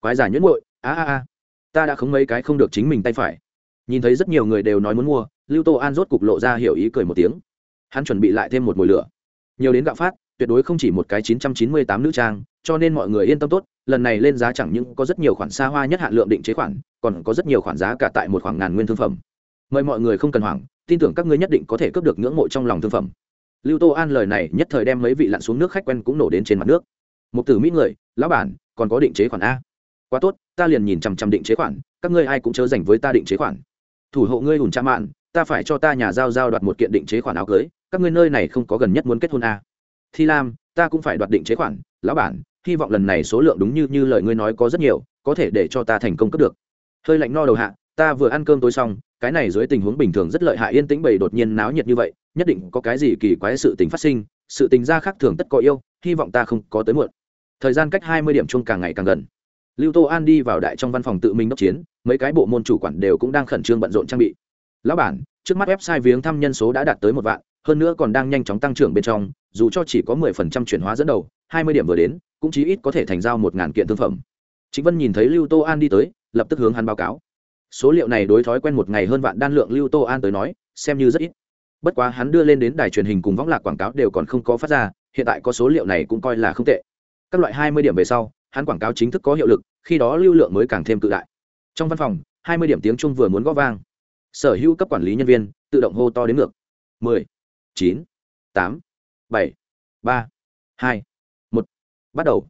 Quái giả nhuyễn muội a a a. Ta đã không mấy cái không được chính mình tay phải. Nhìn thấy rất nhiều người đều nói muốn mua, lưu tô an rốt cục lộ ra hiểu ý cười một tiếng. Hắn chuẩn bị lại thêm một mồi lửa. Nhiều đến gạo phát, tuyệt đối không chỉ một cái chín trăm chín mươi tám nữ trang, cho nên mọi người yên tâm tốt lần này lên giá chẳng những có rất nhiều khoản xa hoa nhất hạn lượng định chế khoản, còn có rất nhiều khoản giá cả tại một khoảng ngàn nguyên thương phẩm. Mời mọi người không cần hoảng, tin tưởng các ngươi nhất định có thể cướp được ngưỡng mộ trong lòng thương phẩm. Lưu tô an lời này nhất thời đem mấy vị lặn xuống nước khách quen cũng nổ đến trên mặt nước. Một tử mỹ người, lão bản, còn có định chế khoản a. Quá tốt, ta liền nhìn chằm chằm định chế khoản, các ngươi ai cũng chớ dành với ta định chế khoản. Thủ hộ ngươi hùn cha mạn, ta phải cho ta nhà giao giao đoạt một kiện định chế khoản áo cưới, các ngươi nơi này không có gần nhất muốn kết hôn a. Thi lam, ta cũng phải đoạt định chế khoản, lão bản hy vọng lần này số lượng đúng như như lời ngươi nói có rất nhiều, có thể để cho ta thành công cấp được. Hơi lạnh no đầu hạ, ta vừa ăn cơm tối xong, cái này dưới tình huống bình thường rất lợi hại, yên tĩnh bầy đột nhiên náo nhiệt như vậy, nhất định có cái gì kỳ quái sự tình phát sinh, sự tình ra khác thường tất có yêu, hy vọng ta không có tới muộn. Thời gian cách hai mươi điểm chung càng ngày càng gần. Lưu tô an đi vào đại trong văn phòng tự mình đốc chiến, mấy cái bộ môn chủ quản đều cũng đang khẩn trương bận rộn trang bị. Lão bản, trước mắt website viếng thăm nhân số đã đạt tới một vạn, hơn nữa còn đang nhanh chóng tăng trưởng bên trong, dù cho chỉ có mười phần trăm chuyển hóa dẫn đầu, hai mươi điểm vừa đến cũng chí ít có thể thành giao một ngàn kiện thương phẩm. Chính vân nhìn thấy lưu tô an đi tới, lập tức hướng hắn báo cáo. Số liệu này đối thói quen một ngày hơn vạn đan lượng lưu tô an tới nói, xem như rất ít. Bất quá hắn đưa lên đến đài truyền hình cùng võng lạc quảng cáo đều còn không có phát ra, hiện tại có số liệu này cũng coi là không tệ. Các loại hai mươi điểm về sau, hắn quảng cáo chính thức có hiệu lực, khi đó lưu lượng mới càng thêm cự đại. Trong văn phòng, hai mươi điểm tiếng trung vừa muốn gõ vang. Sở hữu cấp quản lý nhân viên, tự động hô to đến ngược. mười, chín, tám, bảy, ba, hai. một bắt đầu.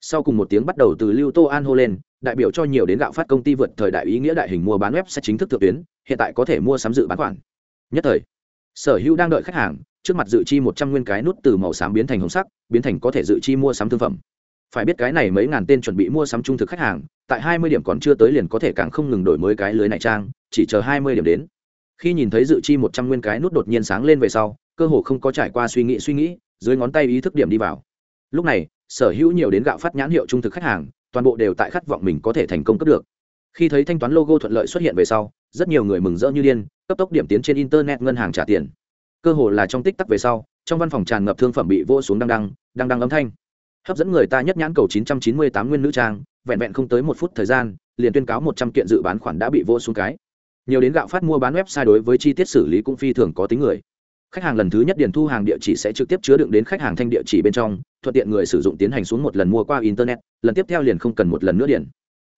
Sau cùng một tiếng bắt đầu từ lưu tô an hô lên, đại biểu cho nhiều đến gạo phát công ty vượt thời đại ý nghĩa đại hình mua bán web sẽ chính thức thượng tuyến, hiện tại có thể mua sắm dự bán khoản. Nhất thời, sở hữu đang đợi khách hàng, trước mặt dự chi một trăm nguyên cái nút từ màu xám biến thành hồng sắc, biến thành có thể dự chi mua sắm thương phẩm. Phải biết cái này mấy ngàn tên chuẩn bị mua sắm trung thực khách hàng, tại hai mươi điểm còn chưa tới liền có thể càng không ngừng đổi mới cái lưới này trang, chỉ chờ hai mươi điểm đến. Khi nhìn thấy dự chi một trăm nguyên cái nút đột nhiên sáng lên về sau, cơ hồ không có trải qua suy nghĩ suy nghĩ, dưới ngón tay ý thức điểm đi vào lúc này, sở hữu nhiều đến gạo phát nhãn hiệu trung thực khách hàng, toàn bộ đều tại khát vọng mình có thể thành công cấp được. Khi thấy thanh toán logo thuận lợi xuất hiện về sau, rất nhiều người mừng rỡ như điên, cấp tốc điểm tiến trên internet ngân hàng trả tiền. Cơ hồ là trong tích tắc về sau, trong văn phòng tràn ngập thương phẩm bị vô xuống đăng đăng đăng đăng âm thanh. Hấp dẫn người ta nhất nhãn cầu 998 nguyên nữ trang, vẹn vẹn không tới một phút thời gian, liền tuyên cáo 100 kiện dự bán khoản đã bị vô xuống cái. Nhiều đến gạo phát mua bán website đối với chi tiết xử lý cũng phi thường có tính người. Khách hàng lần thứ nhất điền thu hàng địa chỉ sẽ trực tiếp chứa đựng đến khách hàng thanh địa chỉ bên trong thuận tiện người sử dụng tiến hành xuống một lần mua qua internet, lần tiếp theo liền không cần một lần nữa điện.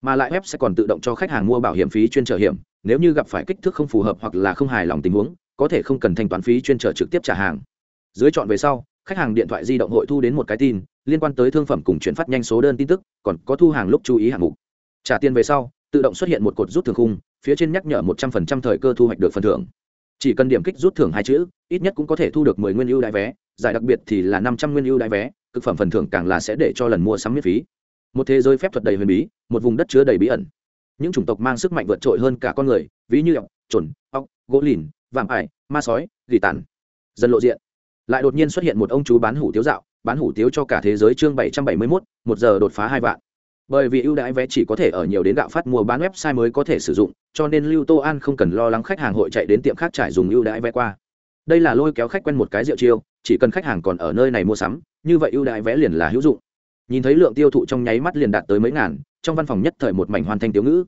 Mà lại web sẽ còn tự động cho khách hàng mua bảo hiểm phí chuyên trở hiểm, nếu như gặp phải kích thước không phù hợp hoặc là không hài lòng tình huống, có thể không cần thanh toán phí chuyên trở trực tiếp trả hàng. Dưới chọn về sau, khách hàng điện thoại di động hội thu đến một cái tin, liên quan tới thương phẩm cùng chuyển phát nhanh số đơn tin tức, còn có thu hàng lúc chú ý hạng mục. Trả tiền về sau, tự động xuất hiện một cột rút thường khung, phía trên nhắc nhở một trăm phần trăm thời cơ thu hoạch được phần thưởng. Chỉ cần điểm kích rút thưởng hai chữ, ít nhất cũng có thể thu được mười nguyên ưu đại vé, giải đặc biệt thì là năm trăm nguyên ưu đại vé cực phẩm phần thưởng càng là sẽ để cho lần mua sắm miễn phí. Một thế giới phép thuật đầy huyền bí, một vùng đất chứa đầy bí ẩn. Những chủng tộc mang sức mạnh vượt trội hơn cả con người, ví như ọc chuẩn ọc gỗ lìn, vạm ải, ma sói, gỉ tàn. Dần lộ diện. Lại đột nhiên xuất hiện một ông chú bán hủ tiếu dạo, bán hủ tiếu cho cả thế giới chương bảy trăm bảy mươi mốt, một giờ đột phá hai vạn. Bởi vì ưu đãi vé chỉ có thể ở nhiều đến gạo phát mua bán website mới có thể sử dụng, cho nên lưu tô an không cần lo lắng khách hàng hội chạy đến tiệm khác trải dùng ưu đãi vé qua đây là lôi kéo khách quen một cái rượu chiêu, chỉ cần khách hàng còn ở nơi này mua sắm, như vậy ưu đãi vé liền là hữu dụng. Nhìn thấy lượng tiêu thụ trong nháy mắt liền đạt tới mấy ngàn, trong văn phòng nhất thời một mảnh hoàn thành tiếu ngữ.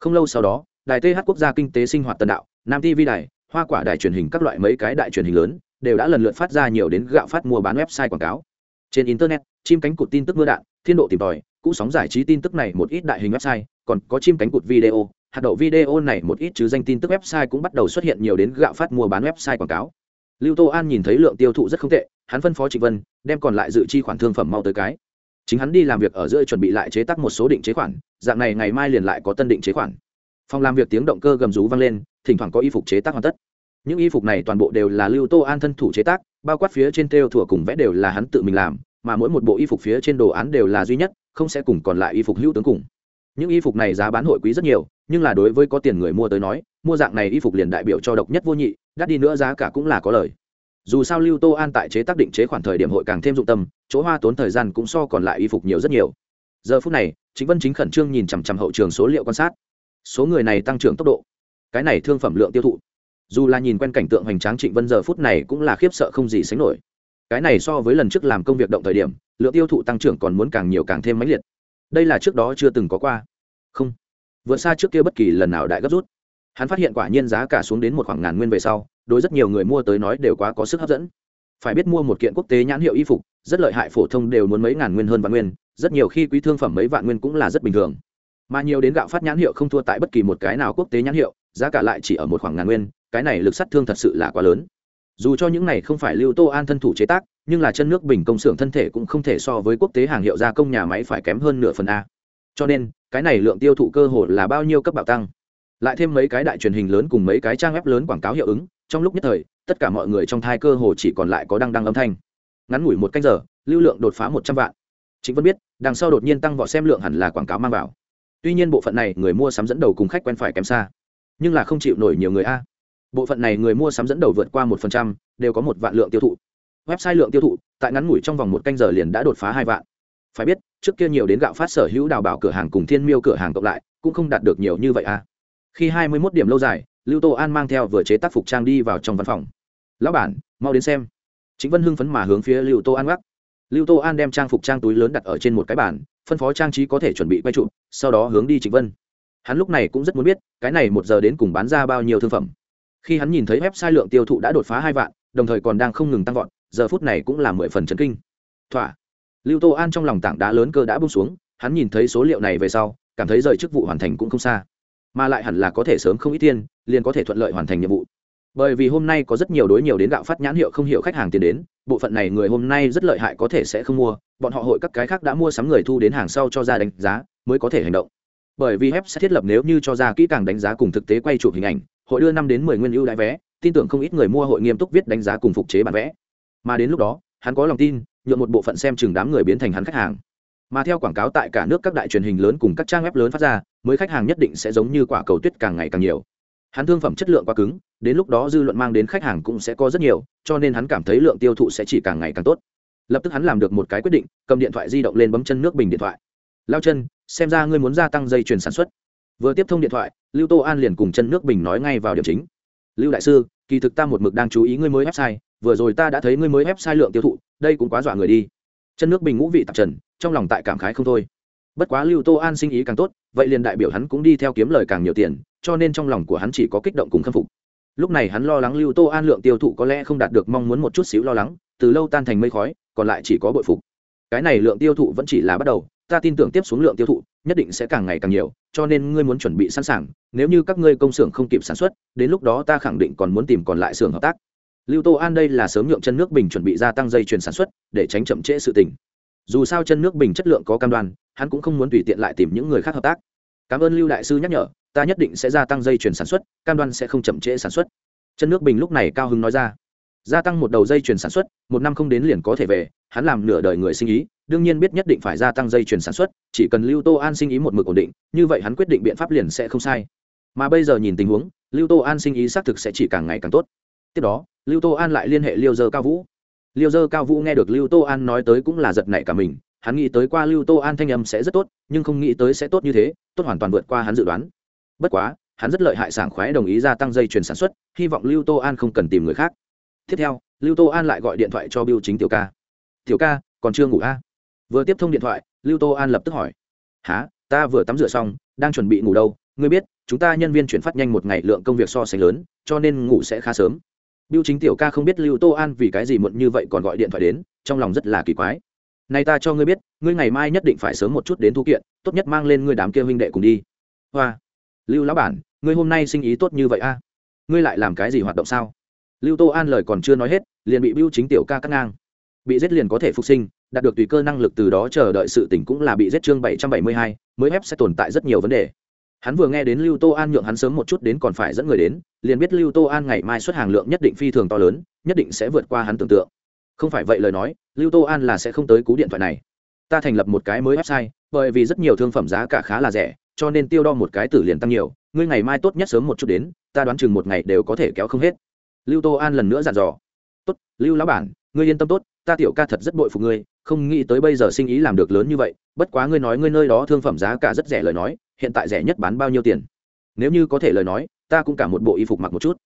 Không lâu sau đó, đài th quốc gia kinh tế sinh hoạt tân đạo, nam tv đài, hoa quả đài truyền hình các loại mấy cái đại truyền hình lớn đều đã lần lượt phát ra nhiều đến gạo phát mua bán website quảng cáo. Trên internet, chim cánh cụt tin tức mưa đạn, thiên độ tìm tòi cũ sóng giải trí tin tức này một ít đại hình website còn có chim cánh cụt video. Hạt đậu video này một ít chứ danh tin tức website cũng bắt đầu xuất hiện nhiều đến gạo phát mua bán website quảng cáo. Lưu tô an nhìn thấy lượng tiêu thụ rất không tệ, hắn phân phó trịnh vân, đem còn lại dự chi khoản thương phẩm mau tới cái. Chính hắn đi làm việc ở giữa chuẩn bị lại chế tác một số định chế khoản, dạng này ngày mai liền lại có tân định chế khoản. Phòng làm việc tiếng động cơ gầm rú vang lên, thỉnh thoảng có y phục chế tác hoàn tất. Những y phục này toàn bộ đều là lưu tô an thân thủ chế tác, bao quát phía trên têu thủa cùng vẽ đều là hắn tự mình làm, mà mỗi một bộ y phục phía trên đồ án đều là duy nhất, không sẽ cùng còn lại y phục hữu tướng cùng những y phục này giá bán hội quý rất nhiều, nhưng là đối với có tiền người mua tới nói, mua dạng này y phục liền đại biểu cho độc nhất vô nhị, đắt đi nữa giá cả cũng là có lời. Dù sao lưu tô an tại chế tác định chế khoản thời điểm hội càng thêm dụng tâm, chỗ hoa tốn thời gian cũng so còn lại y phục nhiều rất nhiều. Giờ phút này chính vân chính khẩn trương nhìn chằm chằm hậu trường số liệu quan sát. Số người này tăng trưởng tốc độ. Cái này thương phẩm lượng tiêu thụ. Dù là nhìn quen cảnh tượng hoành tráng trịnh vân giờ phút này cũng là khiếp sợ không gì sánh nổi. Cái này so với lần trước làm công việc động thời điểm, lượng tiêu thụ tăng trưởng còn muốn càng nhiều càng thêm mãnh liệt đây là trước đó chưa từng có qua. Không. Vượt xa trước kia bất kỳ lần nào đại gấp rút. Hắn phát hiện quả nhiên giá cả xuống đến một khoảng ngàn nguyên về sau, đối rất nhiều người mua tới nói đều quá có sức hấp dẫn. Phải biết mua một kiện quốc tế nhãn hiệu y phục, rất lợi hại phổ thông đều muốn mấy ngàn nguyên hơn vạn nguyên, rất nhiều khi quý thương phẩm mấy vạn nguyên cũng là rất bình thường. Mà nhiều đến gạo phát nhãn hiệu không thua tại bất kỳ một cái nào quốc tế nhãn hiệu, giá cả lại chỉ ở một khoảng ngàn nguyên, cái này lực sát thương thật sự là quá lớn. Dù cho những này không phải lưu tô an thân thủ chế tác nhưng là chân nước bình công xưởng thân thể cũng không thể so với quốc tế hàng hiệu gia công nhà máy phải kém hơn nửa phần a. Cho nên, cái này lượng tiêu thụ cơ hội là bao nhiêu cấp bạo tăng. Lại thêm mấy cái đại truyền hình lớn cùng mấy cái trang web lớn quảng cáo hiệu ứng, trong lúc nhất thời, tất cả mọi người trong thai cơ hồ chỉ còn lại có đăng đăng âm thanh. Ngắn ngủi một canh giờ, lưu lượng đột phá một trăm vạn. Chính vẫn biết, đằng sau đột nhiên tăng vọt xem lượng hẳn là quảng cáo mang vào. Tuy nhiên bộ phận này người mua sắm dẫn đầu cùng khách quen phải kém xa, nhưng là không chịu nổi nhiều người a. Bộ phận này người mua sắm dẫn đầu vượt qua một phần trăm, đều có một vạn lượng tiêu thụ website lượng tiêu thụ, tại ngắn ngủi trong vòng một canh giờ liền đã đột phá hai vạn. Phải biết, trước kia nhiều đến gạo phát sở hữu đào bảo cửa hàng cùng thiên miêu cửa hàng cộng lại, cũng không đạt được nhiều như vậy à? khi hai mươi 21 điểm lâu dài, lưu tô an mang theo vừa chế tác phục trang đi vào trong văn phòng. Lão bản, mau đến xem. Chính vân hưng phấn mà hướng phía lưu tô an gác. Lưu tô an đem trang phục trang túi lớn đặt ở trên một cái bàn, phân phó trang trí có thể chuẩn bị quay trụ, sau đó hướng đi trịnh vân. Hắn lúc này cũng rất muốn biết, cái này một giờ đến cùng bán ra bao nhiêu thương phẩm. Khi hắn nhìn thấy website lượng tiêu thụ đã đột phá hai vạn, đồng thời còn đang không ngừng tăng vọt giờ phút này cũng là mười phần chấn kinh. Thỏa. Lưu tô an trong lòng tảng đá lớn cơ đã bung xuống, hắn nhìn thấy số liệu này về sau, cảm thấy rời chức vụ hoàn thành cũng không xa. Mà lại hẳn là có thể sớm không ít tiền, liền có thể thuận lợi hoàn thành nhiệm vụ. Bởi vì hôm nay có rất nhiều đối nhiều đến gạo phát nhãn hiệu không hiểu khách hàng tiền đến, bộ phận này người hôm nay rất lợi hại có thể sẽ không mua, bọn họ hội các cái khác đã mua sắm người thu đến hàng sau cho ra đánh giá, mới có thể hành động. Bởi vì hep sẽ thiết lập nếu như cho ra kỹ càng đánh giá cùng thực tế quay chụp hình ảnh, hội đưa năm đến mười nguyên ưu đãi vé, tin tưởng không ít người mua hội nghiêm túc viết đánh giá cùng phục chế bản vẽ mà đến lúc đó, hắn có lòng tin nhuộm một bộ phận xem chừng đám người biến thành hắn khách hàng. Mà theo quảng cáo tại cả nước các đại truyền hình lớn cùng các trang web lớn phát ra, mới khách hàng nhất định sẽ giống như quả cầu tuyết càng ngày càng nhiều. Hắn thương phẩm chất lượng quá cứng, đến lúc đó dư luận mang đến khách hàng cũng sẽ có rất nhiều, cho nên hắn cảm thấy lượng tiêu thụ sẽ chỉ càng ngày càng tốt. Lập tức hắn làm được một cái quyết định, cầm điện thoại di động lên bấm chân nước bình điện thoại. Lao chân xem ra ngươi muốn gia tăng dây chuyền sản xuất. Vừa tiếp thông điện thoại, lưu tô an liền cùng chân nước bình nói ngay vào điểm chính. Lưu đại sư, kỳ thực ta một mực đang chú ý ngươi mới website vừa rồi ta đã thấy ngươi mới website lượng tiêu thụ, đây cũng quá dọa người đi. Chân nước bình ngũ vị tạp trần, trong lòng tại cảm khái không thôi. Bất quá lưu tô an sinh ý càng tốt, vậy liền đại biểu hắn cũng đi theo kiếm lời càng nhiều tiền, cho nên trong lòng của hắn chỉ có kích động cùng khâm phục. Lúc này hắn lo lắng lưu tô an lượng tiêu thụ có lẽ không đạt được mong muốn một chút xíu lo lắng, từ lâu tan thành mây khói, còn lại chỉ có bội phục. Cái này lượng tiêu thụ vẫn chỉ là bắt đầu, ta tin tưởng tiếp xuống lượng tiêu thụ, nhất định sẽ càng ngày càng nhiều, cho nên ngươi muốn chuẩn bị sẵn sàng, nếu như các ngươi công xưởng không kịp sản xuất, đến lúc đó ta khẳng định còn muốn tìm còn lại xưởng hợp tác lưu tô an đây là sớm nhượng chân nước bình chuẩn bị gia tăng dây chuyền sản xuất, để tránh chậm trễ sự tình. Dù sao chân nước bình chất lượng có cam đoan, hắn cũng không muốn tùy tiện lại tìm những người khác hợp tác. Cảm ơn lưu đại sư nhắc nhở, ta nhất định sẽ gia tăng dây chuyền sản xuất, cam đoan sẽ không chậm trễ sản xuất. Chân nước bình lúc này cao hứng nói ra. Gia tăng một đầu dây chuyền sản xuất, một năm không đến liền có thể về, hắn làm nửa đời người sinh ý, đương nhiên biết nhất định phải gia tăng dây chuyền sản xuất, chỉ cần lưu tô an sinh ý một mực ổn định, như vậy hắn quyết định biện pháp liền sẽ không sai. Mà bây giờ nhìn tình huống, lưu tô an sinh ý xác thực sẽ chỉ càng ngày càng tốt tiếp đó, lưu tô an lại liên hệ liêu dơ cao vũ. Liêu dơ cao vũ nghe được lưu tô an nói tới cũng là giật nảy cả mình, hắn nghĩ tới qua lưu tô an thanh âm sẽ rất tốt, nhưng không nghĩ tới sẽ tốt như thế, tốt hoàn toàn vượt qua hắn dự đoán. Bất quá, hắn rất lợi hại sảng khoái đồng ý gia tăng dây chuyền sản xuất, hy vọng lưu tô an không cần tìm người khác. Tiếp theo, lưu tô an lại gọi điện thoại cho biêu chính tiểu ca. Tiểu ca, còn chưa ngủ a à? vừa tiếp thông điện thoại, lưu tô an lập tức hỏi. Há ta vừa tắm rửa xong, đang chuẩn bị ngủ đâu? Ngươi biết, chúng ta nhân viên chuyển phát nhanh một ngày lượng công việc so sánh lớn, cho nên ngủ sẽ khá sớm biêu chính tiểu ca không biết lưu tô an vì cái gì muộn như vậy còn gọi điện thoại đến, trong lòng rất là kỳ quái. Này ta cho ngươi biết, ngươi ngày mai nhất định phải sớm một chút đến thu kiện, tốt nhất mang lên ngươi đám kia huynh đệ cùng đi. Hoa. Lưu lão bản, ngươi hôm nay sinh ý tốt như vậy a? Ngươi lại làm cái gì hoạt động sao? Lưu tô an lời còn chưa nói hết, liền bị biêu chính tiểu ca cắt ngang. Bị giết liền có thể phục sinh, đạt được tùy cơ năng lực từ đó chờ đợi sự tỉnh cũng là bị giết chương bảy trăm bảy mươi hai, mới ép sẽ tồn tại rất nhiều vấn đề hắn vừa nghe đến lưu tô an nhượng hắn sớm một chút đến còn phải dẫn người đến, liền biết lưu tô an ngày mai xuất hàng lượng nhất định phi thường to lớn, nhất định sẽ vượt qua hắn tưởng tượng. Không phải vậy lời nói, lưu tô an là sẽ không tới cú điện thoại này. Ta thành lập một cái mới website, bởi vì rất nhiều thương phẩm giá cả khá là rẻ, cho nên tiêu đo một cái tử liền tăng nhiều. Ngươi ngày mai tốt nhất sớm một chút đến, ta đoán chừng một ngày đều có thể kéo không hết. Lưu tô an lần nữa dặn dò. Tốt, lưu lão bản, ngươi yên tâm tốt, ta tiểu ca thật rất bội phục ngươi, không nghĩ tới bây giờ sinh ý làm được lớn như vậy, bất quá ngươi nói ngươi nơi đó thương phẩm giá cả rất rẻ lời nói hiện tại rẻ nhất bán bao nhiêu tiền nếu như có thể lời nói ta cũng cả một bộ y phục mặc một chút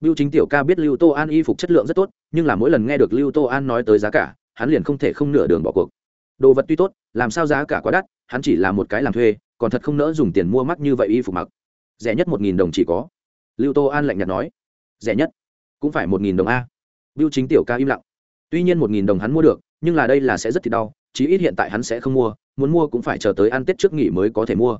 Bưu Chính Tiểu Ca biết Lưu Tô An y phục chất lượng rất tốt, nhưng là mỗi lần nghe được Lưu Tô An nói tới giá cả, hắn liền không thể không nửa đường bỏ cuộc. Đồ vật tuy tốt, làm sao giá cả quá đắt, hắn chỉ là một cái làm thuê, còn thật không nỡ dùng tiền mua mắc như vậy y phục mặc. Rẻ nhất một nghìn đồng chỉ có. Lưu Tô An lạnh nhạt nói. Rẻ nhất cũng phải một nghìn đồng a. Bưu Chính Tiểu Ca im lặng. Tuy nhiên một nghìn đồng hắn mua được, nhưng là đây là sẽ rất thì đau, chí ít hiện tại hắn sẽ không mua, muốn mua cũng phải chờ tới ăn Tết trước nghỉ mới có thể mua.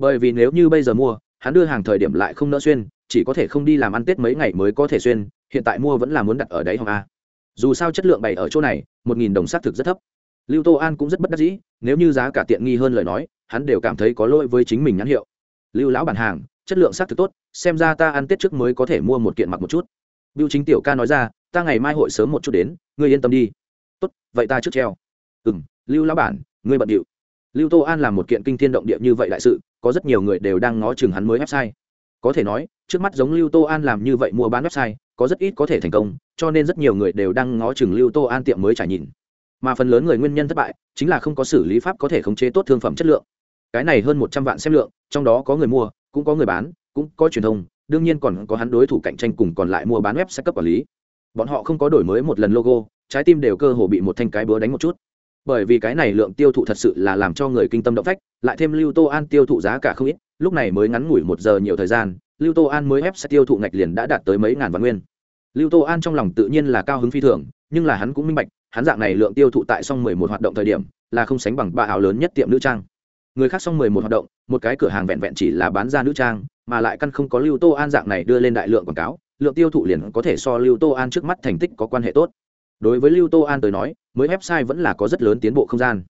Bởi vì nếu như bây giờ mua, hắn đưa hàng thời điểm lại không nỡ xuyên, chỉ có thể không đi làm ăn tết mấy ngày mới có thể xuyên hiện tại mua vẫn là muốn đặt ở đấy hồng a. Dù sao chất lượng bày ở chỗ này một nghìn đồng xác thực rất thấp. Lưu tô an cũng rất bất đắc dĩ nếu như giá cả tiện nghi hơn lời nói hắn đều cảm thấy có lỗi với chính mình nhãn hiệu. Lưu lão bản hàng chất lượng xác thực tốt xem ra ta ăn tết trước mới có thể mua một kiện mặc một chút. Biêu chính tiểu ca nói ra ta ngày mai hội sớm một chút đến ngươi yên tâm đi. Tốt vậy ta trước treo. Ừ m lưu lão bản ngươi bận điệu lưu tô an làm một kiện kinh thiên động địa như vậy đại sự, có rất nhiều người đều đang ngó chừng hắn mới website. Có thể nói, trước mắt giống lưu tô an làm như vậy mua bán website, có rất ít có thể thành công, cho nên rất nhiều người đều đang ngó chừng lưu tô an tiệm mới trải nhìn. Mà phần lớn người nguyên nhân thất bại, chính là không có xử lý pháp có thể khống chế tốt thương phẩm chất lượng. Cái này hơn một trăm vạn xem lượng, trong đó có người mua, cũng có người bán, cũng có truyền thông, đương nhiên còn có hắn đối thủ cạnh tranh cùng còn lại mua bán website cấp quản lý. Bọn họ không có đổi mới một lần logo, trái tim đều cơ hồ bị một thanh cái búa đánh một chút bởi vì cái này lượng tiêu thụ thật sự là làm cho người kinh tâm động phách, lại thêm lưu tô an tiêu thụ giá cả không ít, lúc này mới ngắn ngủi một giờ nhiều thời gian, lưu tô an mới ép sẽ tiêu thụ ngạch liền đã đạt tới mấy ngàn vạn nguyên. Lưu tô an trong lòng tự nhiên là cao hứng phi thường, nhưng là hắn cũng minh bạch, hắn dạng này lượng tiêu thụ tại xong mười một hoạt động thời điểm, là không sánh bằng ba áo lớn nhất tiệm nữ trang. Người khác xong mười một hoạt động, một cái cửa hàng vẹn vẹn chỉ là bán ra nữ trang, mà lại căn không có lưu tô an dạng này đưa lên đại lượng quảng cáo, lượng tiêu thụ liền có thể so lưu tô an trước mắt thành tích có quan hệ tốt đối với lưu tô an tới nói, mới website vẫn là có rất lớn tiến bộ không gian.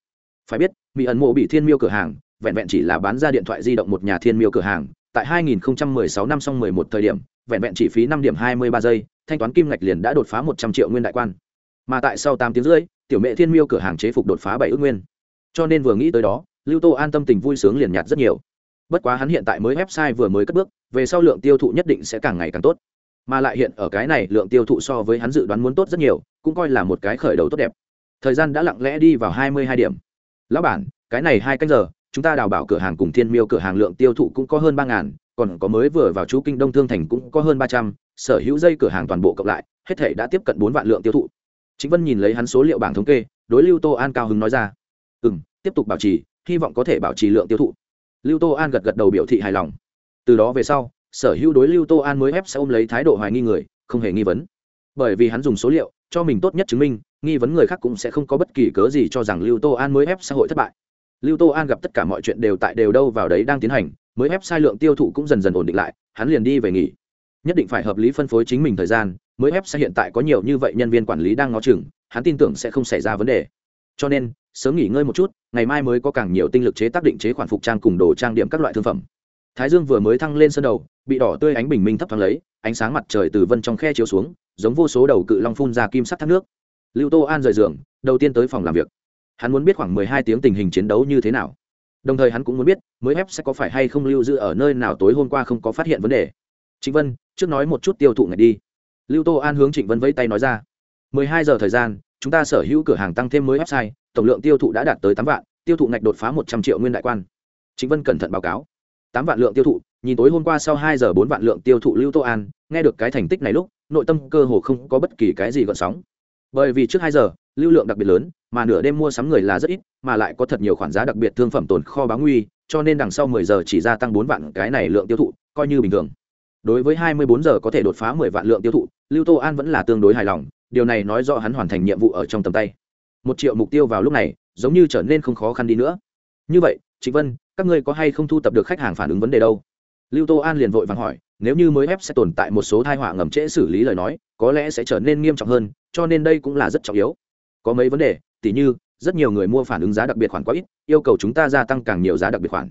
Phải biết, mỹ ẩn mộ bị thiên miêu cửa hàng, vẹn vẹn chỉ là bán ra điện thoại di động một nhà thiên miêu cửa hàng, tại 2016 năm xong 11 thời điểm, vẹn vẹn chỉ phí 5 điểm 23 giây, thanh toán kim ngạch liền đã đột phá 100 triệu nguyên đại quan. Mà tại sau 8 tiếng rưỡi, tiểu mẹ thiên miêu cửa hàng chế phục đột phá 7 ước nguyên. Cho nên vừa nghĩ tới đó, lưu tô an tâm tình vui sướng liền nhạt rất nhiều. Bất quá hắn hiện tại mới website vừa mới cất bước, về sau lượng tiêu thụ nhất định sẽ càng ngày càng tốt mà lại hiện ở cái này lượng tiêu thụ so với hắn dự đoán muốn tốt rất nhiều, cũng coi là một cái khởi đầu tốt đẹp. Thời gian đã lặng lẽ đi vào 22 điểm. Lão bản, cái này hai canh giờ, chúng ta đào bảo cửa hàng cùng thiên miêu cửa hàng lượng tiêu thụ cũng có hơn ba ngàn, còn có mới vừa vào chú kinh đông thương thành cũng có hơn ba trăm, sở hữu dây cửa hàng toàn bộ cộng lại, hết thể đã tiếp cận bốn vạn lượng tiêu thụ. Chính vân nhìn lấy hắn số liệu bảng thống kê, đối lưu tô an cao hứng nói ra. Ừ m tiếp tục bảo trì, hy vọng có thể bảo trì lượng tiêu thụ. Lưu tô an gật gật đầu biểu thị hài lòng. Từ đó về sau sở hữu đối lưu tô an mới ép sẽ ôm lấy thái độ hoài nghi người, không hề nghi vấn. Bởi vì hắn dùng số liệu, cho mình tốt nhất chứng minh, nghi vấn người khác cũng sẽ không có bất kỳ cớ gì cho rằng lưu tô an mới ép xã hội thất bại. Lưu tô an gặp tất cả mọi chuyện đều tại đều đâu vào đấy đang tiến hành, mới ép sai lượng tiêu thụ cũng dần dần ổn định lại, hắn liền đi về nghỉ. Nhất định phải hợp lý phân phối chính mình thời gian, mới ép sai hiện tại có nhiều như vậy nhân viên quản lý đang ngó chừng, hắn tin tưởng sẽ không xảy ra vấn đề. Cho nên, sớm nghỉ ngơi một chút, ngày mai mới có càng nhiều tinh lực chế tác định chế khoản phục trang cùng đồ trang điểm các loại thương phẩm thái dương vừa mới thăng lên sân đầu, bị đỏ tươi ánh bình minh thấp thoáng lấy, ánh sáng mặt trời từ vân trong khe chiếu xuống, giống vô số đầu cự long phun ra kim sắt thác nước. Lưu tô an rời giường, đầu tiên tới phòng làm việc. Hắn muốn biết khoảng mười hai tiếng tình hình chiến đấu như thế nào. Đồng thời hắn cũng muốn biết, mới ép sẽ có phải hay không lưu giữ ở nơi nào tối hôm qua không có phát hiện vấn đề. Trịnh vân, trước nói một chút tiêu thụ ngày đi. Lưu tô an hướng trịnh vân vẫy tay nói ra. mười hai giờ thời gian, chúng ta sở hữu cửa hàng tăng thêm mới website, tổng lượng tiêu thụ đã đạt tới tám vạn, tiêu thụ ngạch đột phá một trăm triệu nguyên đại quan. Trịnh vân cẩn thận báo cáo tám vạn lượng tiêu thụ, nhìn tối hôm qua sau hai giờ bốn vạn lượng tiêu thụ lưu tô an, nghe được cái thành tích này lúc, nội tâm cơ hồ không có bất kỳ cái gì gợn sóng. Bởi vì trước hai giờ, lưu lượng đặc biệt lớn, mà nửa đêm mua sắm người là rất ít, mà lại có thật nhiều khoản giá đặc biệt thương phẩm tồn kho báo nguy, cho nên đằng sau mười giờ chỉ gia tăng bốn vạn cái này lượng tiêu thụ, coi như bình thường. Đối với hai mươi bốn giờ có thể đột phá mười vạn lượng tiêu thụ, lưu tô an vẫn là tương đối hài lòng, điều này nói rõ hắn hoàn thành nhiệm vụ ở trong tầm tay. Một triệu mục tiêu vào lúc này, giống như trở nên không khó khăn đi nữa. Như vậy, trịnh vân các ngươi có hay không thu tập được khách hàng phản ứng vấn đề đâu? Lưu tô an liền vội vàng hỏi, nếu như mới ép sẽ tồn tại một số thai họa ngầm trễ xử lý lời nói, có lẽ sẽ trở nên nghiêm trọng hơn, cho nên đây cũng là rất trọng yếu. Có mấy vấn đề, tỉ như, rất nhiều người mua phản ứng giá đặc biệt khoản quá ít, yêu cầu chúng ta gia tăng càng nhiều giá đặc biệt khoản.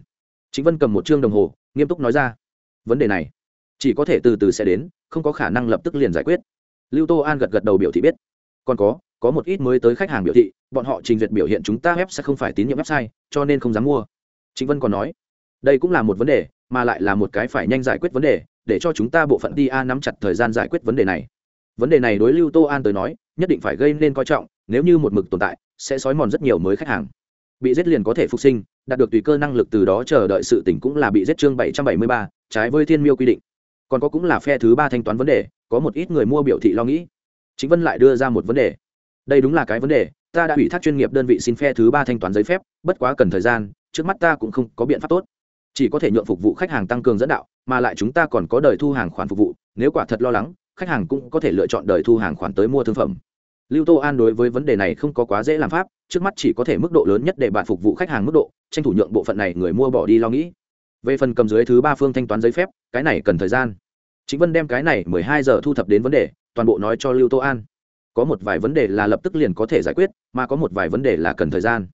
Chính vân cầm một chương đồng hồ, nghiêm túc nói ra, vấn đề này, chỉ có thể từ từ sẽ đến, không có khả năng lập tức liền giải quyết. Lưu tô an gật gật đầu biểu thị biết. Còn có có một ít mới tới khách hàng biểu thị, bọn họ trình duyệt biểu hiện chúng ta web sẽ không phải tín nhiệm website, cho nên không dám mua chính vân còn nói, đây cũng là một vấn đề, mà lại là một cái phải nhanh giải quyết vấn đề, để cho chúng ta bộ phận đi nắm chặt thời gian giải quyết vấn đề này. Vấn đề này đối lưu tô an tới nói, nhất định phải gây nên coi trọng, nếu như một mực tồn tại, sẽ sói mòn rất nhiều mới khách hàng. Bị giết liền có thể phục sinh, đạt được tùy cơ năng lực từ đó chờ đợi sự tỉnh cũng là bị giết chương bảy trăm bảy mươi ba, trái với thiên miêu quy định. Còn có cũng là phe thứ ba thanh toán vấn đề, có một ít người mua biểu thị lo nghĩ. Chính vân lại đưa ra một vấn đề. Đây đúng là cái vấn đề, ta đã ủy thác chuyên nghiệp đơn vị xin phe thứ ba thanh toán giấy phép, bất quá cần thời gian trước mắt ta cũng không có biện pháp tốt. Chỉ có thể nhượng phục vụ khách hàng tăng cường dẫn đạo, mà lại chúng ta còn có đời thu hàng khoản phục vụ, nếu quả thật lo lắng, khách hàng cũng có thể lựa chọn đời thu hàng khoản tới mua thương phẩm. Lưu tô an đối với vấn đề này không có quá dễ làm pháp, trước mắt chỉ có thể mức độ lớn nhất để bạn phục vụ khách hàng mức độ, tranh thủ nhượng bộ phận này người mua bỏ đi lo nghĩ. Về phần cầm dưới thứ ba phương thanh toán giấy phép, cái này cần thời gian. Chính vân đem cái này mười hai giờ thu thập đến vấn đề, toàn bộ nói cho lưu tô an. Có một vài vấn đề là lập tức liền có thể giải quyết, mà có một vài vấn đề là cần thời gian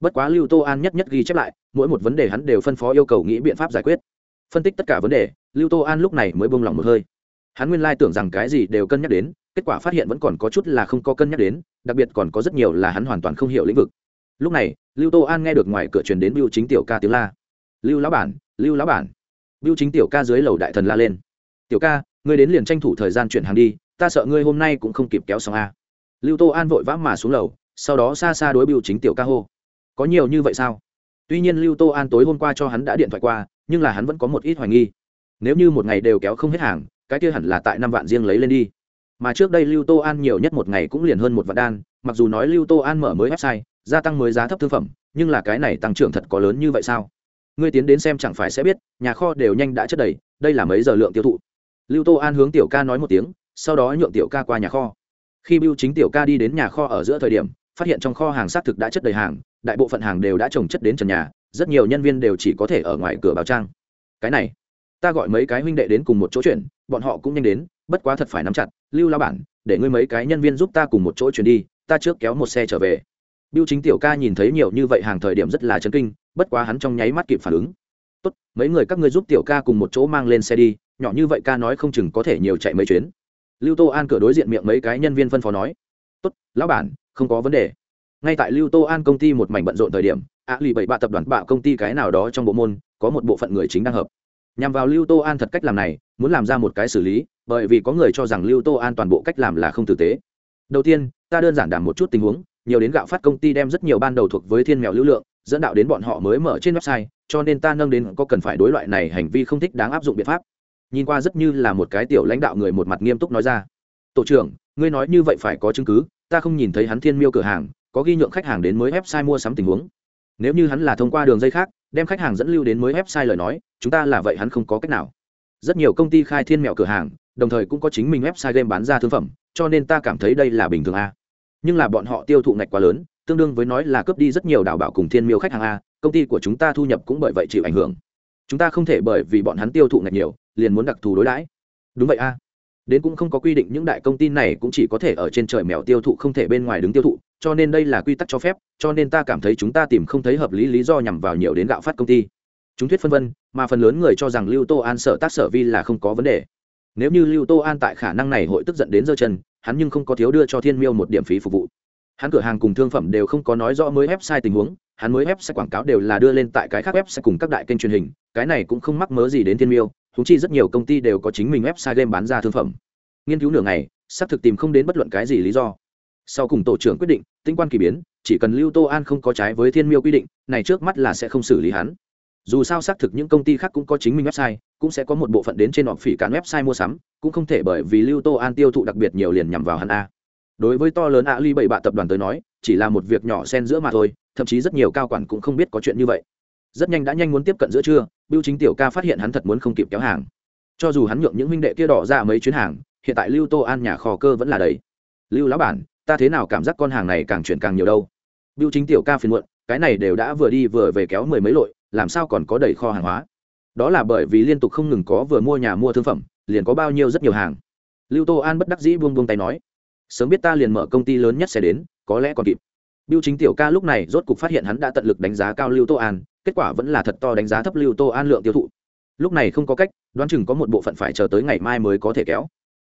bất quá lưu tô an nhất nhất ghi chép lại, mỗi một vấn đề hắn đều phân phó yêu cầu nghĩ biện pháp giải quyết. Phân tích tất cả vấn đề, lưu tô an lúc này mới bông lòng một hơi. Hắn nguyên lai tưởng rằng cái gì đều cân nhắc đến, kết quả phát hiện vẫn còn có chút là không có cân nhắc đến, đặc biệt còn có rất nhiều là hắn hoàn toàn không hiểu lĩnh vực. Lúc này, lưu tô an nghe được ngoài cửa truyền đến biêu chính tiểu ca tiếng la. Lưu lão bản, lưu lão bản. Biêu chính tiểu ca dưới lầu đại thần la lên. Tiểu ca, ngươi đến liền tranh thủ thời gian chuyển hàng đi, ta sợ ngươi hôm nay cũng không kịp kéo xong a. Lưu tô an vội vã mà xuống lầu, sau đó xa xa đối biêu chính tiểu ca hô có nhiều như vậy sao? Tuy nhiên lưu tô an tối hôm qua cho hắn đã điện thoại qua, nhưng là hắn vẫn có một ít hoài nghi. Nếu như một ngày đều kéo không hết hàng, cái kia hẳn là tại năm vạn riêng lấy lên đi. Mà trước đây lưu tô an nhiều nhất một ngày cũng liền hơn một vạn đan, mặc dù nói lưu tô an mở mới website, gia tăng mới giá thấp thương phẩm, nhưng là cái này tăng trưởng thật có lớn như vậy sao? Ngươi tiến đến xem chẳng phải sẽ biết, nhà kho đều nhanh đã chất đầy, đây là mấy giờ lượng tiêu thụ? Lưu tô an hướng tiểu ca nói một tiếng, sau đó nhượng tiểu ca qua nhà kho. Khi bưu chính tiểu ca đi đến nhà kho ở giữa thời điểm, phát hiện trong kho hàng xác thực đã chất đầy hàng đại bộ phận hàng đều đã trồng chất đến trần nhà, rất nhiều nhân viên đều chỉ có thể ở ngoài cửa báo trang. Cái này, ta gọi mấy cái huynh đệ đến cùng một chỗ chuyển bọn họ cũng nhanh đến, bất quá thật phải nắm chặt, lưu lao bản, để ngươi mấy cái nhân viên giúp ta cùng một chỗ chuyển đi, ta trước kéo một xe trở về. Biêu chính tiểu ca nhìn thấy nhiều như vậy hàng thời điểm rất là chấn kinh, bất quá hắn trong nháy mắt kịp phản ứng. Tốt, mấy người các ngươi giúp tiểu ca cùng một chỗ mang lên xe đi, nhỏ như vậy ca nói không chừng có thể nhiều chạy mấy chuyến. Lưu tô an cửa đối diện miệng mấy cái nhân viên phân phó nói. Tốt, lão bản, không có vấn đề ngay tại lưu tô an công ty một mảnh bận rộn thời điểm, ạ lì bảy bạ tập đoàn bạo công ty cái nào đó trong bộ môn, có một bộ phận người chính đang hợp. Nhằm vào lưu tô an thật cách làm này, muốn làm ra một cái xử lý, bởi vì có người cho rằng lưu tô an toàn bộ cách làm là không tử tế. Đầu tiên, ta đơn giản đảm một chút tình huống, nhiều đến gạo phát công ty đem rất nhiều ban đầu thuộc với thiên mèo lưu lượng, dẫn đạo đến bọn họ mới mở trên website, cho nên ta nâng đến có cần phải đối loại này hành vi không thích đáng áp dụng biện pháp. Nhìn qua rất như là một cái tiểu lãnh đạo người một mặt nghiêm túc nói ra. Tổ trưởng, ngươi nói như vậy phải có chứng cứ, ta không nhìn thấy hắn thiên miêu cửa hàng có ghi nhượng khách hàng đến mới website mua sắm tình huống. Nếu như hắn là thông qua đường dây khác, đem khách hàng dẫn lưu đến mới website lời nói, chúng ta là vậy hắn không có cách nào. Rất nhiều công ty khai thiên mẹo cửa hàng, đồng thời cũng có chính mình website game bán ra thương phẩm, cho nên ta cảm thấy đây là bình thường a. Nhưng là bọn họ tiêu thụ ngạch quá lớn, tương đương với nói là cướp đi rất nhiều đảo bảo cùng thiên miêu khách hàng a, công ty của chúng ta thu nhập cũng bởi vậy chịu ảnh hưởng. Chúng ta không thể bởi vì bọn hắn tiêu thụ ngạch nhiều, liền muốn đặc thù đối đãi. Đúng vậy a. Đến cũng không có quy định những đại công ty này cũng chỉ có thể ở trên trời mèo tiêu thụ không thể bên ngoài đứng tiêu thụ cho nên đây là quy tắc cho phép, cho nên ta cảm thấy chúng ta tìm không thấy hợp lý lý do nhằm vào nhiều đến gạo phát công ty. Chúng thuyết phân vân, mà phần lớn người cho rằng lưu tô an sở tác sở vi là không có vấn đề. Nếu như lưu tô an tại khả năng này hội tức giận đến giơ chân, hắn nhưng không có thiếu đưa cho thiên miêu một điểm phí phục vụ. Hắn cửa hàng cùng thương phẩm đều không có nói rõ mới website tình huống, hắn mới website quảng cáo đều là đưa lên tại cái khác website cùng các đại kênh truyền hình, cái này cũng không mắc mớ gì đến thiên miêu thúng chi rất nhiều công ty đều có chính mình website game bán ra thương phẩm. Nghiên cứu nửa ngày, xác thực tìm không đến bất luận cái gì lý do sau cùng tổ trưởng quyết định, tinh quan kỳ biến, chỉ cần lưu tô an không có trái với thiên miêu quy định, này trước mắt là sẽ không xử lý hắn. Dù sao xác thực những công ty khác cũng có chính mình website, cũng sẽ có một bộ phận đến trên họ phỉ cản website mua sắm, cũng không thể bởi vì lưu tô an tiêu thụ đặc biệt nhiều liền nhằm vào hắn a. Đối với to lớn a ly bảy bạ tập đoàn tới nói, chỉ là một việc nhỏ xen giữa mà thôi, thậm chí rất nhiều cao quản cũng không biết có chuyện như vậy. Rất nhanh đã nhanh muốn tiếp cận giữa trưa biêu chính tiểu ca phát hiện hắn thật muốn không kịp kéo hàng. Cho dù hắn nhượng những huynh đệ kia đỏ ra mấy chuyến hàng, hiện tại lưu tô an nhà kho cơ vẫn là đầy. Lưu lão bản ta thế nào cảm giác con hàng này càng chuyển càng nhiều đâu. Biêu chính tiểu ca phiền muộn, cái này đều đã vừa đi vừa về kéo mười mấy lội, làm sao còn có đầy kho hàng hóa? Đó là bởi vì liên tục không ngừng có vừa mua nhà mua thương phẩm, liền có bao nhiêu rất nhiều hàng. Lưu tô an bất đắc dĩ buông buông tay nói, sớm biết ta liền mở công ty lớn nhất sẽ đến, có lẽ còn kịp. Biêu chính tiểu ca lúc này rốt cục phát hiện hắn đã tận lực đánh giá cao lưu tô an, kết quả vẫn là thật to đánh giá thấp lưu tô an lượng tiêu thụ. Lúc này không có cách, đoán chừng có một bộ phận phải chờ tới ngày mai mới có thể kéo.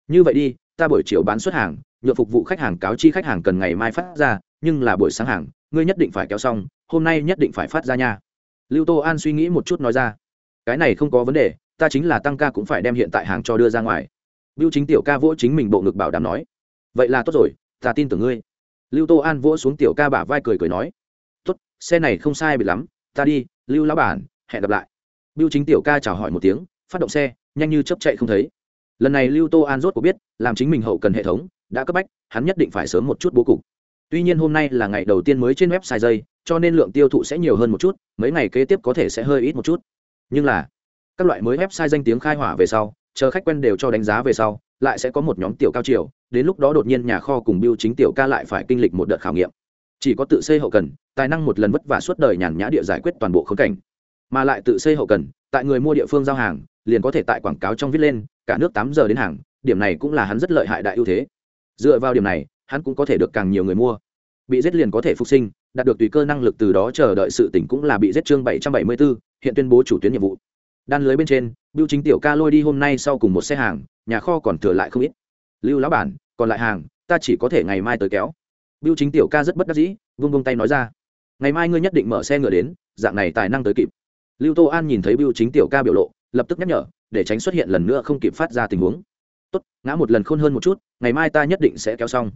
Như vậy đi, ta buổi chiều bán xuất hàng nhựa phục vụ khách hàng cáo chi khách hàng cần ngày mai phát ra, nhưng là buổi sáng hàng, ngươi nhất định phải kéo xong, hôm nay nhất định phải phát ra nha. Lưu tô an suy nghĩ một chút nói ra. Cái này không có vấn đề, ta chính là tăng ca cũng phải đem hiện tại hàng cho đưa ra ngoài. Biêu chính tiểu ca vỗ chính mình bộ ngực bảo đảm nói. Vậy là tốt rồi, ta tin tưởng ngươi. Lưu tô an vỗ xuống tiểu ca bả vai cười cười nói. Tốt, xe này không sai bị lắm, ta đi, lưu lão bản, hẹn gặp lại. Biêu chính tiểu ca chào hỏi một tiếng, phát động xe, nhanh như chấp chạy không thấy. Lần này lưu tô an rốt có biết, làm chính mình hậu cần hệ thống đã cấp bách, hắn nhất định phải sớm một chút bố cục. Tuy nhiên hôm nay là ngày đầu tiên mới trên website dây, cho nên lượng tiêu thụ sẽ nhiều hơn một chút, mấy ngày kế tiếp có thể sẽ hơi ít một chút. Nhưng là, các loại mới website danh tiếng khai hỏa về sau, chờ khách quen đều cho đánh giá về sau, lại sẽ có một nhóm tiểu cao chiều đến lúc đó đột nhiên nhà kho cùng biêu chính tiểu ca lại phải kinh lịch một đợt khảo nghiệm. Chỉ có tự xây hậu cần, tài năng một lần vất vả suốt đời nhàn nhã địa giải quyết toàn bộ khống cảnh. Mà lại tự xây hậu cần, tại người mua địa phương giao hàng, liền có thể tại quảng cáo trong viết lên, cả nước tám giờ đến hàng, điểm này cũng là hắn rất lợi hại đại ưu thế dựa vào điểm này, hắn cũng có thể được càng nhiều người mua. Bị giết liền có thể phục sinh, đạt được tùy cơ năng lực từ đó chờ đợi sự tỉnh cũng là bị giết chương bảy trăm bảy mươi bốn hiện tuyên bố chủ tuyến nhiệm vụ. Đan lưới bên trên, bưu chính tiểu ca lôi đi hôm nay sau cùng một xe hàng, nhà kho còn thừa lại không ít. Lưu lão bản, còn lại hàng, ta chỉ có thể ngày mai tới kéo. Bưu chính tiểu ca rất bất đắc dĩ, vung vung tay nói ra. Ngày mai ngươi nhất định mở xe ngựa đến, dạng này tài năng tới kịp. Lưu tô an nhìn thấy bưu chính tiểu ca biểu lộ, lập tức nhắc nhở, để tránh xuất hiện lần nữa không kịp phát ra tình huống tốt ngã một lần khôn hơn một chút ngày mai ta nhất định sẽ kéo xong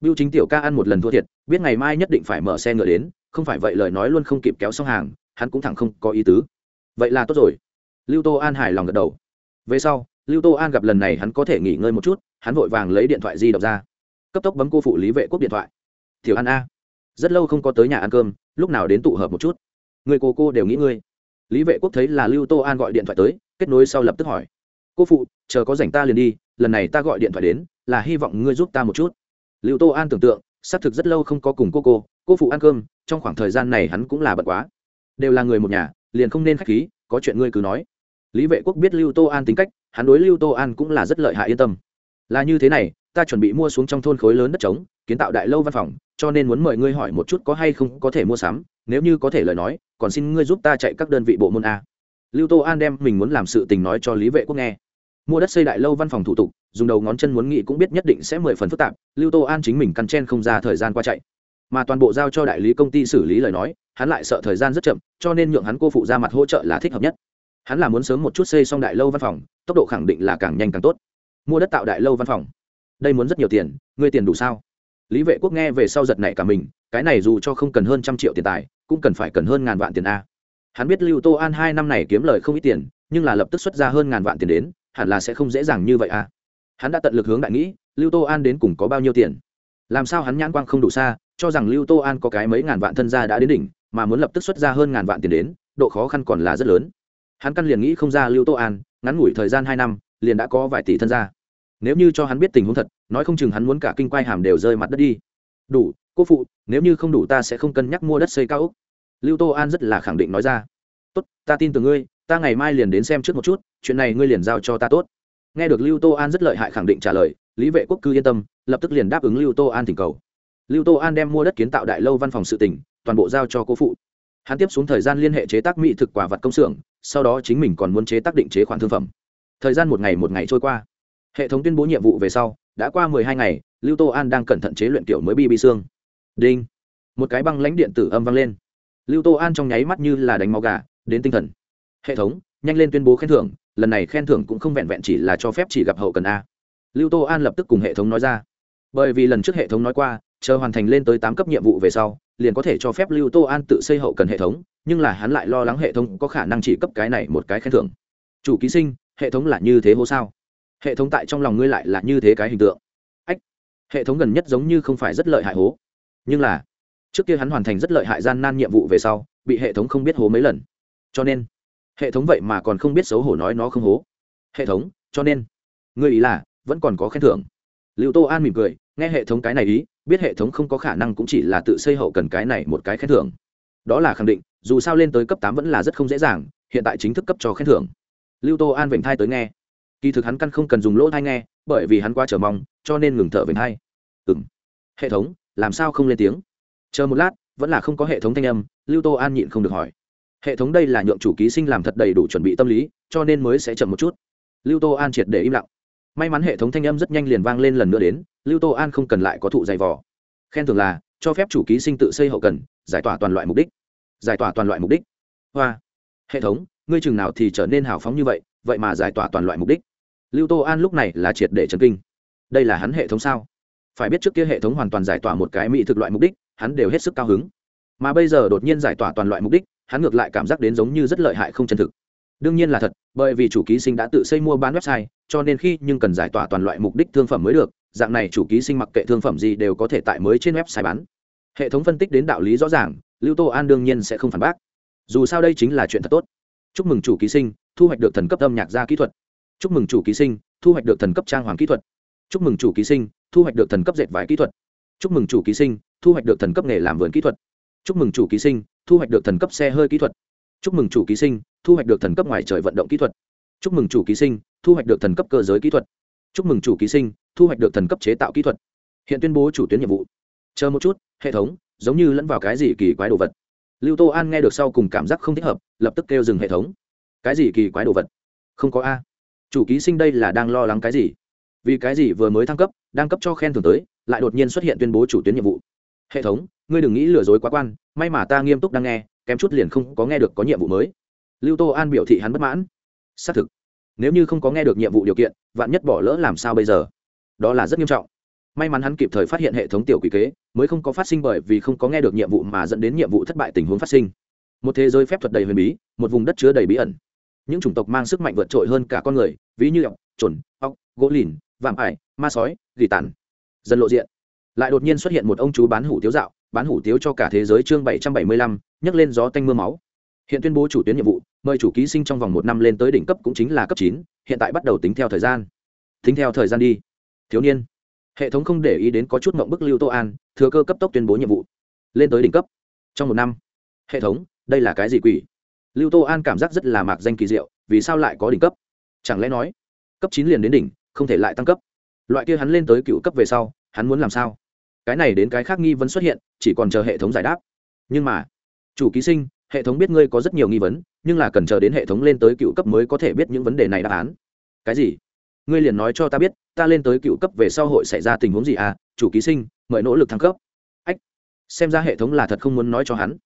Biêu Chính tiểu ca ăn một lần thua thiệt, biết ngày mai nhất định phải mở xe ngựa đến, không phải vậy lời nói luôn không kịp kéo xong hàng, hắn cũng thẳng không có ý tứ. Vậy là tốt rồi. Lưu Tô An hài lòng gật đầu. Về sau, Lưu Tô An gặp lần này hắn có thể nghỉ ngơi một chút, hắn vội vàng lấy điện thoại di động ra, cấp tốc bấm cô phụ lý vệ quốc điện thoại. "Tiểu An a, rất lâu không có tới nhà ăn cơm, lúc nào đến tụ hợp một chút. Người cô cô đều nghĩ ngươi." Lý vệ quốc thấy là Lưu Tô An gọi điện thoại tới, kết nối sau lập tức hỏi: "Cô phụ, chờ có rảnh ta liền đi, lần này ta gọi điện thoại đến, là hy vọng ngươi giúp ta một chút." lưu tô an tưởng tượng xác thực rất lâu không có cùng cô cô cô phụ ăn cơm trong khoảng thời gian này hắn cũng là bận quá. Đều là người một nhà liền không nên k h á c h khí có chuyện ngươi cứ nói. Lý vệ quốc biết lưu tô an tính cách hắn đối lưu tô an cũng là rất lợi hại yên tâm. Là như thế này ta chuẩn bị mua xuống trong thôn khối lớn đất trống kiến tạo đại lâu văn phòng cho nên muốn mời ngươi hỏi một chút có hay không có thể mua sắm nếu như có thể lời nói còn xin ngươi giúp ta chạy các đơn vị bộ môn a. Lưu tô an đem mình muốn làm sự tình nói cho lý vệ quốc nghe mua đất xây đại lâu văn phòng thủ tục, dùng đầu ngón chân muốn nghị cũng biết nhất định sẽ mười phần phức tạp, lưu tô an chính mình căn chen không ra thời gian qua chạy. Mà toàn bộ giao cho đại lý công ty xử lý lời nói, hắn lại sợ thời gian rất chậm, cho nên nhượng hắn cô phụ ra mặt hỗ trợ là thích hợp nhất. Hắn là muốn sớm một chút xây xong đại lâu văn phòng, tốc độ khẳng định là càng nhanh càng tốt. Mua đất tạo đại lâu văn phòng. Đây muốn rất nhiều tiền, ngươi tiền đủ sao? Lý vệ quốc nghe về sau giật này cả mình, cái này dù cho không cần hơn trăm triệu tiền tài, cũng cần phải cần hơn ngàn vạn tiền a. Hắn biết lưu tô an hai năm này kiếm lời không ít tiền, nhưng là lập tức xuất ra hơn ngàn vạn tiền đến hẳn là sẽ không dễ dàng như vậy à. Hắn đã tận lực hướng đại nghĩ, lưu tô an đến cùng có bao nhiêu tiền? Làm sao hắn nhãn quang không đủ xa, cho rằng lưu tô an có cái mấy ngàn vạn thân gia đã đến đỉnh, mà muốn lập tức xuất ra hơn ngàn vạn tiền đến, độ khó khăn còn là rất lớn. Hắn căn liền nghĩ không ra lưu tô an, ngắn ngủi thời gian hai năm, liền đã có vài tỷ thân gia. Nếu như cho hắn biết tình huống thật, nói không chừng hắn muốn cả kinh quai hàm đều rơi mặt đất đi. Đủ, cô phụ, nếu như không đủ ta sẽ không cân nhắc mua đất xây cao úc. Lưu tô an rất là khẳng định nói ra. Tốt, ta tin từ ngươi ta ngày mai liền đến xem trước một chút, chuyện này ngươi liền giao cho ta tốt. Nghe được lưu tô an rất lợi hại khẳng định trả lời, lý vệ quốc cư yên tâm, lập tức liền đáp ứng lưu tô an thỉnh cầu. Lưu tô an đem mua đất kiến tạo đại lâu văn phòng sự tỉnh toàn bộ giao cho cố phụ. Hắn tiếp xuống thời gian liên hệ chế tác mỹ thực quả vật công xưởng, sau đó chính mình còn muốn chế tác định chế khoản thương phẩm. Thời gian một ngày một ngày trôi qua. Hệ thống tuyên bố nhiệm vụ về sau, đã qua mười hai ngày, lưu tô an đang cẩn thận chế luyện kiểu mới bi bi xương. Đinh. Một cái băng lãnh điện tử âm vang lên. Lưu tô an trong nháy mắt như là đánh máu gà, đến tinh thần hệ thống, nhanh lên tuyên bố khen thưởng, lần này khen thưởng cũng không vẹn vẹn chỉ là cho phép chỉ gặp hậu cần a. Lưu tô an lập tức cùng hệ thống nói ra. Bởi vì lần trước hệ thống nói qua, chờ hoàn thành lên tới tám cấp nhiệm vụ về sau, liền có thể cho phép lưu tô an tự xây hậu cần hệ thống, nhưng là hắn lại lo lắng hệ thống có khả năng chỉ cấp cái này một cái khen thưởng. Chủ ký sinh, hệ thống là như thế hô sao? Hệ thống tại trong lòng ngươi lại là như thế cái hình tượng. Ách, hệ thống gần nhất giống như không phải rất lợi hại hố. Nhưng là, trước kia hắn hoàn thành rất lợi hại gian nan nhiệm vụ về sau, bị hệ thống không biết hố mấy lần. Cho nên hệ thống vậy mà còn không biết xấu hổ nói nó không hố. Hệ thống, cho nên ngươi ý là, vẫn còn có khen thưởng. Liệu tô an mỉm cười, nghe hệ thống cái này ý, biết hệ thống không có khả năng cũng chỉ là tự xây hậu cần cái này một cái khen thưởng. Đó là khẳng định, dù sao lên tới cấp tám vẫn là rất không dễ dàng, hiện tại chính thức cấp cho khen thưởng. Lưu tô an vểnh thai tới nghe. Kỳ thực hắn căn không cần dùng lỗ thai nghe, bởi vì hắn qua chờ mong, cho nên ngừng thở vểnh thai. Ừng hệ thống, làm sao không lên tiếng? Chờ một lát, vẫn là không có hệ thống thanh âm, lưu tô an nhịn không được hỏi hệ thống đây là nhượng chủ ký sinh làm thật đầy đủ chuẩn bị tâm lý, cho nên mới sẽ chậm một chút. Lưu tô an triệt để im lặng. May mắn hệ thống thanh âm rất nhanh liền vang lên lần nữa đến, lưu tô an không cần lại có thụ dày vò. Khen thường là, cho phép chủ ký sinh tự xây hậu cần, giải tỏa toàn loại mục đích. Giải tỏa toàn loại mục đích. Hoa. Hệ thống, ngươi chừng nào thì trở nên hào phóng như vậy vậy mà giải tỏa toàn loại mục đích. Lưu tô an lúc này là triệt để trần kinh. Đây là hắn hệ thống sao? Phải biết trước kia hệ thống hoàn toàn giải tỏa một cái mỹ thực loại mục đích, hắn đều hết sức cao hứng. Mà bây giờ đột nhiên giải tỏa toàn loại mục đích hắn ngược lại cảm giác đến giống như rất lợi hại không chân thực. Đương nhiên là thật, bởi vì chủ ký sinh đã tự xây mua bán website, cho nên khi nhưng cần giải tỏa toàn loại mục đích thương phẩm mới được, dạng này chủ ký sinh mặc kệ thương phẩm gì đều có thể tại mới trên website bán. Hệ thống phân tích đến đạo lý rõ ràng, lưu tô an đương nhiên sẽ không phản bác. Dù sao đây chính là chuyện thật tốt. Chúc mừng chủ ký sinh, thu hoạch được thần cấp âm nhạc gia kỹ thuật. Chúc mừng chủ ký sinh, thu hoạch được thần cấp trang hoàng kỹ thuật. Chúc mừng chủ ký sinh, thu hoạch được thần cấp dệt vải kỹ thuật. Chúc mừng chủ ký sinh, thu hoạch được thần cấp nghề làm vườn kỹ thuật. Chúc mừng chủ ký sinh thu hoạch được thần cấp xe hơi kỹ thuật. Chúc mừng chủ ký sinh, thu hoạch được thần cấp ngoài trời vận động kỹ thuật. Chúc mừng chủ ký sinh, thu hoạch được thần cấp cơ giới kỹ thuật. Chúc mừng chủ ký sinh, thu hoạch được thần cấp chế tạo kỹ thuật. Hiện tuyên bố chủ tuyến nhiệm vụ. Chờ một chút, hệ thống, giống như lẫn vào cái gì kỳ quái đồ vật. Lưu tô an nghe được sau cùng cảm giác không thích hợp, lập tức kêu dừng hệ thống. Cái gì kỳ quái đồ vật? Không có a. Chủ ký sinh đây là đang lo lắng cái gì? Vì cái gì vừa mới thăng cấp, đang cấp cho khen thưởng tới, lại đột nhiên xuất hiện tuyên bố chủ tuyến nhiệm vụ hệ thống, ngươi đừng nghĩ lừa dối quá quan, may mà ta nghiêm túc đang nghe, kém chút liền không có nghe được có nhiệm vụ mới. Lưu tô an biểu thị hắn bất mãn. Xác thực, nếu như không có nghe được nhiệm vụ điều kiện, vạn nhất bỏ lỡ làm sao bây giờ? Đó là rất nghiêm trọng. May mắn hắn kịp thời phát hiện hệ thống tiểu quỷ kế, mới không có phát sinh bởi vì không có nghe được nhiệm vụ mà dẫn đến nhiệm vụ thất bại tình huống phát sinh. Một thế giới phép thuật đầy huyền bí, một vùng đất chứa đầy bí ẩn. Những chủng tộc mang sức mạnh vượt trội hơn cả con người, ví như ọc trồn ọc gỗ lìn, vạm ải, ma sói, gỉ tàn. Dần lộ diện lại đột nhiên xuất hiện một ông chú bán hủ tiếu dạo, bán hủ tiếu cho cả thế giới chương bảy trăm bảy mươi lăm, nhấc lên gió tanh mưa máu. Hiện tuyên bố chủ tuyến nhiệm vụ, mời chủ ký sinh trong vòng một năm lên tới đỉnh cấp cũng chính là cấp chín, hiện tại bắt đầu tính theo thời gian. Tính theo thời gian đi. Thiếu niên. Hệ thống không để ý đến có chút mộng bức lưu tô an, thừa cơ cấp tốc tuyên bố nhiệm vụ. Lên tới đỉnh cấp. Trong một năm, hệ thống, đây là cái gì quỷ? Lưu tô an cảm giác rất là mạc danh kỳ diệu, vì sao lại có đỉnh cấp? Chẳng lẽ nói, cấp chín liền đến đỉnh, không thể lại tăng cấp. Loại kia hắn lên tới cựu cấp về sau, hắn muốn làm sao? Cái này đến cái khác nghi vấn xuất hiện, chỉ còn chờ hệ thống giải đáp. Nhưng mà, chủ ký sinh, hệ thống biết ngươi có rất nhiều nghi vấn, nhưng là cần chờ đến hệ thống lên tới cựu cấp mới có thể biết những vấn đề này đáp án. Cái gì? Ngươi liền nói cho ta biết, ta lên tới cựu cấp về sau hội xảy ra tình huống gì à? Chủ ký sinh, mời nỗ lực thăng cấp. Ách, xem ra hệ thống là thật không muốn nói cho hắn.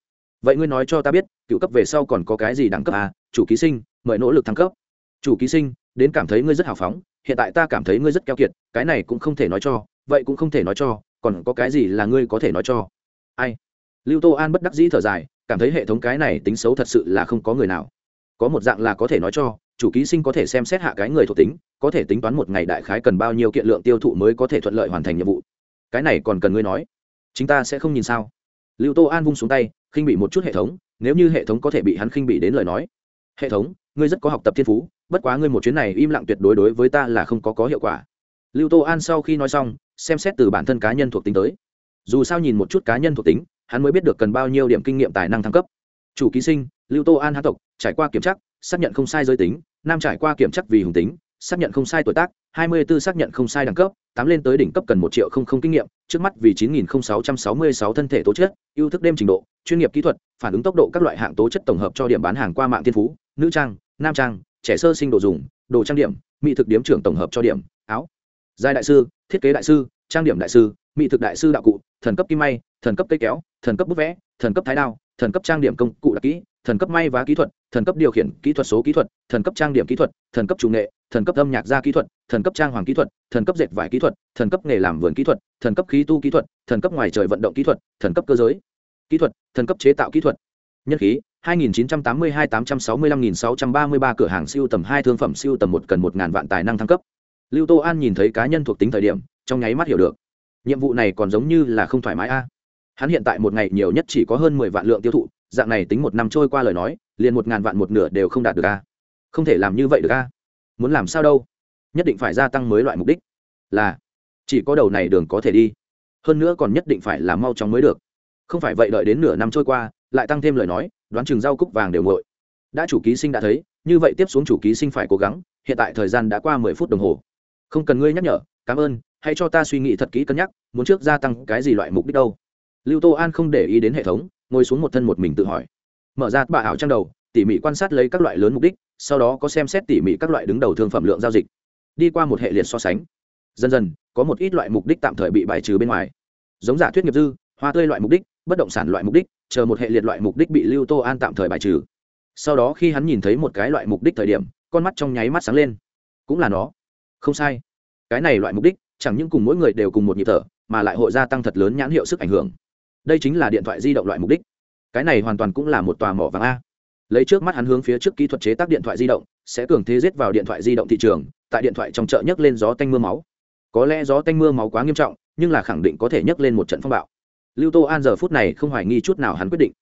Vậy ngươi nói cho ta biết, cựu cấp về sau còn có cái gì đẳng cấp à? Chủ ký sinh, mời nỗ lực thăng cấp. Chủ ký sinh, đến cảm thấy ngươi rất hào phóng, hiện tại ta cảm thấy ngươi rất keo kiệt, cái này cũng không thể nói cho, vậy cũng không thể nói cho còn có cái gì là ngươi có thể nói cho? Ai? Lưu tô an bất đắc dĩ thở dài, cảm thấy hệ thống cái này tính xấu thật sự là không có người nào. Có một dạng là có thể nói cho, chủ ký sinh có thể xem xét hạ cái người thuộc tính, có thể tính toán một ngày đại khái cần bao nhiêu kiện lượng tiêu thụ mới có thể thuận lợi hoàn thành nhiệm vụ. Cái này còn cần ngươi nói. Chúng ta sẽ không nhìn sao? Lưu tô an vung xuống tay, khinh bị một chút hệ thống, nếu như hệ thống có thể bị hắn khinh bị đến lời nói. Hệ thống, ngươi rất có học tập thiên phú, bất quá ngươi một chuyến này im lặng tuyệt đối đối với ta là không có có hiệu quả. Lưu tô an sau khi nói xong xem xét từ bản thân cá nhân thuộc tính tới. Dù sao nhìn một chút cá nhân thuộc tính, hắn mới biết được cần bao nhiêu điểm kinh nghiệm tài năng thăng cấp. Chủ ký sinh, lưu tô an hán tộc, trải qua kiểm tra, xác nhận không sai giới tính, nam trải qua kiểm tra vì hùng tính, xác nhận không sai tuổi tác, hai mươi 24 xác nhận không sai đẳng cấp, tám lên tới đỉnh cấp cần một triệu không không kinh nghiệm, trước mắt vì chín nghìn sáu trăm sáu mươi sáu thân thể tố chất, yêu thức đêm trình độ, chuyên nghiệp kỹ thuật, phản ứng tốc độ các loại hạng tố chất tổng hợp cho điểm bán hàng qua mạng thiên phú, nữ trang, nam trang, trẻ sơ sinh đồ dùng, đồ trang điểm, mỹ thực điếm trưởng tổng hợp cho điểm giai đại sư thiết kế đại sư trang điểm đại sư mỹ thực đại sư đạo cụ thần cấp kim may thần cấp cây kéo thần cấp bút vẽ thần cấp thái đao thần cấp trang điểm công cụ đặc kỹ thần cấp may vá kỹ thuật thần cấp điều khiển kỹ thuật số kỹ thuật thần cấp trang điểm kỹ thuật thần cấp chủ nghệ thần cấp âm nhạc gia kỹ thuật thần cấp trang hoàng kỹ thuật thần cấp dệt vải kỹ thuật thần cấp nghề làm vườn kỹ thuật thần cấp khí tu kỹ thuật thần cấp ngoài trời vận động kỹ thuật thần cấp cơ giới kỹ thuật thần cấp chế tạo kỹ thuật nhân khí 2982-865-633 cửa hàng siêu tầm hai thương phẩm siêu tầm một cần một ngàn vạn tài năng thăng cấp lưu tô an nhìn thấy cá nhân thuộc tính thời điểm, trong nháy mắt hiểu được. Nhiệm vụ này còn giống như là không thoải mái a. Hắn hiện tại một ngày nhiều nhất chỉ có hơn mười vạn lượng tiêu thụ, dạng này tính một năm trôi qua lời nói, liền một ngàn vạn một nửa đều không đạt được a. Không thể làm như vậy được a. Muốn làm sao đâu? Nhất định phải gia tăng mới loại mục đích. Là, chỉ có đầu này đường có thể đi. Hơn nữa còn nhất định phải làm mau chóng mới được. Không phải vậy đợi đến nửa năm trôi qua, lại tăng thêm lời nói, đoán chừng rau cúc vàng đều ngội đã chủ ký sinh đã thấy, như vậy tiếp xuống chủ ký sinh phải cố gắng, hiện tại thời gian đã qua mười phút đồng hồ không cần ngươi nhắc nhở, cảm ơn, hãy cho ta suy nghĩ thật kỹ cân nhắc, muốn trước gia tăng cái gì loại mục đích đâu. Lưu tô an không để ý đến hệ thống, ngồi xuống một thân một mình tự hỏi. Mở ra bà ảo trang đầu, tỉ mỉ quan sát lấy các loại lớn mục đích, sau đó có xem xét tỉ mỉ các loại đứng đầu thương phẩm lượng giao dịch. Đi qua một hệ liệt so sánh. Dần dần, có một ít loại mục đích tạm thời bị bài trừ bên ngoài. Giống giả thuyết nghiệp dư, hoa tươi loại mục đích, bất động sản loại mục đích, chờ một hệ liệt loại mục đích bị lưu tô an tạm thời bài trừ. Sau đó khi hắn nhìn thấy một cái loại mục đích thời điểm, con mắt trong nháy mắt sáng lên. Cũng là nó không sai. Cái này loại mục đích, chẳng những cùng mỗi người đều cùng một nhịp thở, mà lại hội gia tăng thật lớn nhãn hiệu sức ảnh hưởng. Đây chính là điện thoại di động loại mục đích. Cái này hoàn toàn cũng là một tòa mỏ vàng a. Lấy trước mắt hắn hướng phía trước kỹ thuật chế tác điện thoại di động, sẽ cường thế giết vào điện thoại di động thị trường, tại điện thoại trong chợ nhấc lên gió tanh mưa máu. Có lẽ gió tanh mưa máu quá nghiêm trọng, nhưng là khẳng định có thể nhấc lên một trận phong bạo. Lưu tô an giờ phút này không hoài nghi chút nào hắn quyết định.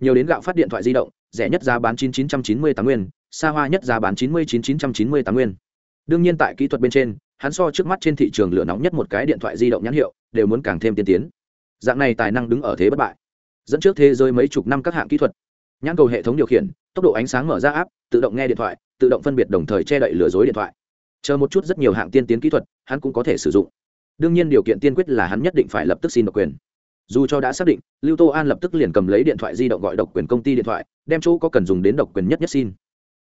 Nhiều đến gạo phát điện thoại di động, rẻ nhất giá bán chín chín trăm chín mươi tám nguyên, xa hoa nhất giá bán chín mươi chín chín trăm chín mươi tám nguyên đương nhiên tại kỹ thuật bên trên, hắn so trước mắt trên thị trường lửa nóng nhất một cái điện thoại di động nhãn hiệu, đều muốn càng thêm tiên tiến. Dạng này tài năng đứng ở thế bất bại. Dẫn trước thế giới mấy chục năm các hạng kỹ thuật. Nhãn cầu hệ thống điều khiển, tốc độ ánh sáng mở ra áp tự động nghe điện thoại, tự động phân biệt đồng thời che đậy lừa dối điện thoại. Chờ một chút rất nhiều hạng tiên tiến kỹ thuật, hắn cũng có thể sử dụng. Đương nhiên điều kiện tiên quyết là hắn nhất định phải lập tức xin độc quyền. Dù cho đã xác định, lưu tô an lập tức liền cầm lấy điện thoại di động gọi độc quyền công ty điện thoại, đem chỗ có cần dùng đến độc quyền nhất nhất xin.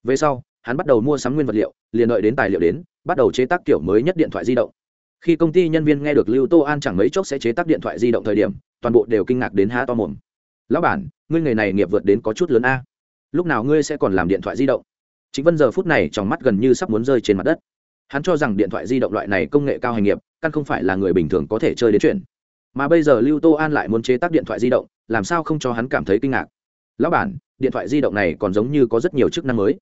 Về sau hắn bắt đầu mua sắm nguyên vật liệu, liền đợi đến tài liệu đến, bắt đầu chế tác kiểu mới nhất điện thoại di động. Khi công ty nhân viên nghe được lưu tô an chẳng mấy chốc sẽ chế tác điện thoại di động thời điểm, toàn bộ đều kinh ngạc đến há to mồm. Lão bản, ngươi nghề này nghiệp vượt đến có chút lớn a. Lúc nào ngươi sẽ còn làm điện thoại di động? Chính vân giờ phút này trong mắt gần như sắp muốn rơi trên mặt đất. Hắn cho rằng điện thoại di động loại này công nghệ cao hành nghiệp, căn không phải là người bình thường có thể chơi đến chuyện. Mà bây giờ lưu tô an lại muốn chế tác điện thoại di động, làm sao không cho hắn cảm thấy kinh ngạc? Lão bản, điện thoại di động này còn giống như có rất nhiều chức năng mới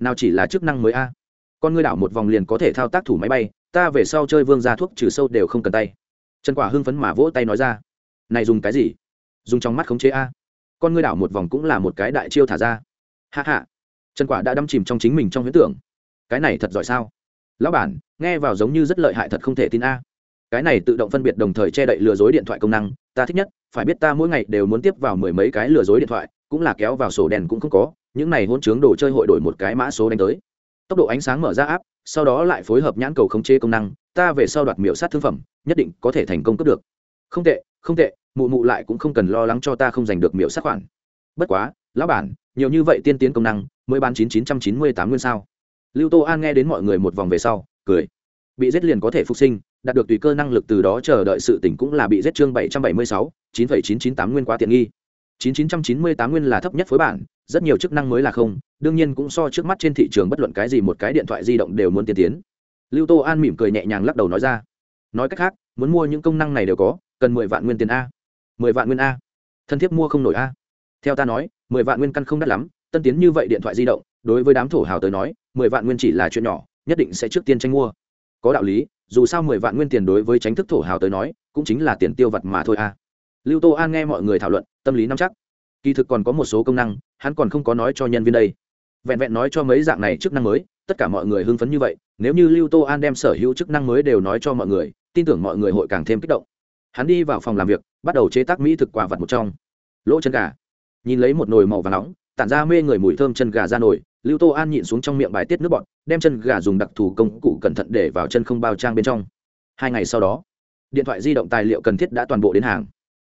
nào chỉ là chức năng mới a? Con ngươi đảo một vòng liền có thể thao tác thủ máy bay, ta về sau chơi vương ra thuốc trừ sâu đều không cần tay. Trần quả hưng phấn mà vỗ tay nói ra. Này dùng cái gì? Dùng trong mắt khống chế a? Con ngươi đảo một vòng cũng là một cái đại chiêu thả ra. Hạ hạ trần quả đã đâm chìm trong chính mình trong huyễn tưởng. Cái này thật giỏi sao? Lão bản, nghe vào giống như rất lợi hại thật không thể tin a. Cái này tự động phân biệt đồng thời che đậy lừa dối điện thoại công năng, ta thích nhất, phải biết ta mỗi ngày đều muốn tiếp vào mười mấy cái lừa dối điện thoại, cũng là kéo vào sổ đèn cũng không có những này hôn chướng đồ chơi hội đổi một cái mã số đánh tới. Tốc độ ánh sáng mở ra áp, sau đó lại phối hợp nhãn cầu khống chế công năng, ta về sau đoạt miểu sát thương phẩm, nhất định có thể thành công cấp được. Không tệ không tệ, mụ mụ lại cũng không cần lo lắng cho ta không giành được miểu sát khoản. Bất quá, lão bản, nhiều như vậy tiên tiến công năng, mới bán chín chín trăm chín mươi tám nguyên sao. Lưu tô an nghe đến mọi người một vòng về sau, cười. Bị giết liền có thể phục sinh, đạt được tùy cơ năng lực từ đó chờ đợi sự tỉnh cũng là bị giết chương bảy trăm bảy mươi sáu, chín phẩy chín chín tám nguyên quá tiện nghi. Chín chín trăm chín mươi tám nguyên là thấp nhất phối bản rất nhiều chức năng mới là không, đương nhiên cũng so trước mắt trên thị trường bất luận cái gì một cái điện thoại di động đều muốn tiên tiến. Lưu tô an mỉm cười nhẹ nhàng lắc đầu nói ra. Nói cách khác, muốn mua những công năng này đều có, cần mười vạn nguyên tiền a. Mười vạn nguyên a. Thân thiết mua không nổi a. Theo ta nói, mười vạn nguyên căn không đắt lắm, tân tiến như vậy điện thoại di động, đối với đám thổ hào tới nói, mười vạn nguyên chỉ là chuyện nhỏ, nhất định sẽ trước tiên tranh mua. Có đạo lý, dù sao mười vạn nguyên tiền đối với tránh thức thổ hào tới nói, cũng chính là tiền tiêu vặt mà thôi a. Lưu tô an nghe mọi người thảo luận, tâm lý nắm chắc kỳ thực còn có một số công năng, hắn còn không có nói cho nhân viên đây. Vẹn vẹn nói cho mấy dạng này chức năng mới, tất cả mọi người hưng phấn như vậy, nếu như lưu tô an đem sở hữu chức năng mới đều nói cho mọi người, tin tưởng mọi người hội càng thêm kích động. Hắn đi vào phòng làm việc, bắt đầu chế tác mỹ thực quả vật một trong. Lỗ chân gà. Nhìn lấy một nồi màu và nóng, tản ra mê người mùi thơm chân gà ra nồi, lưu tô an nhịn xuống trong miệng bài tiết nước bọt, đem chân gà dùng đặc thù công cụ cẩn thận để vào chân không bao trang bên trong. Hai ngày sau đó, điện thoại di động tài liệu cần thiết đã toàn bộ đến hàng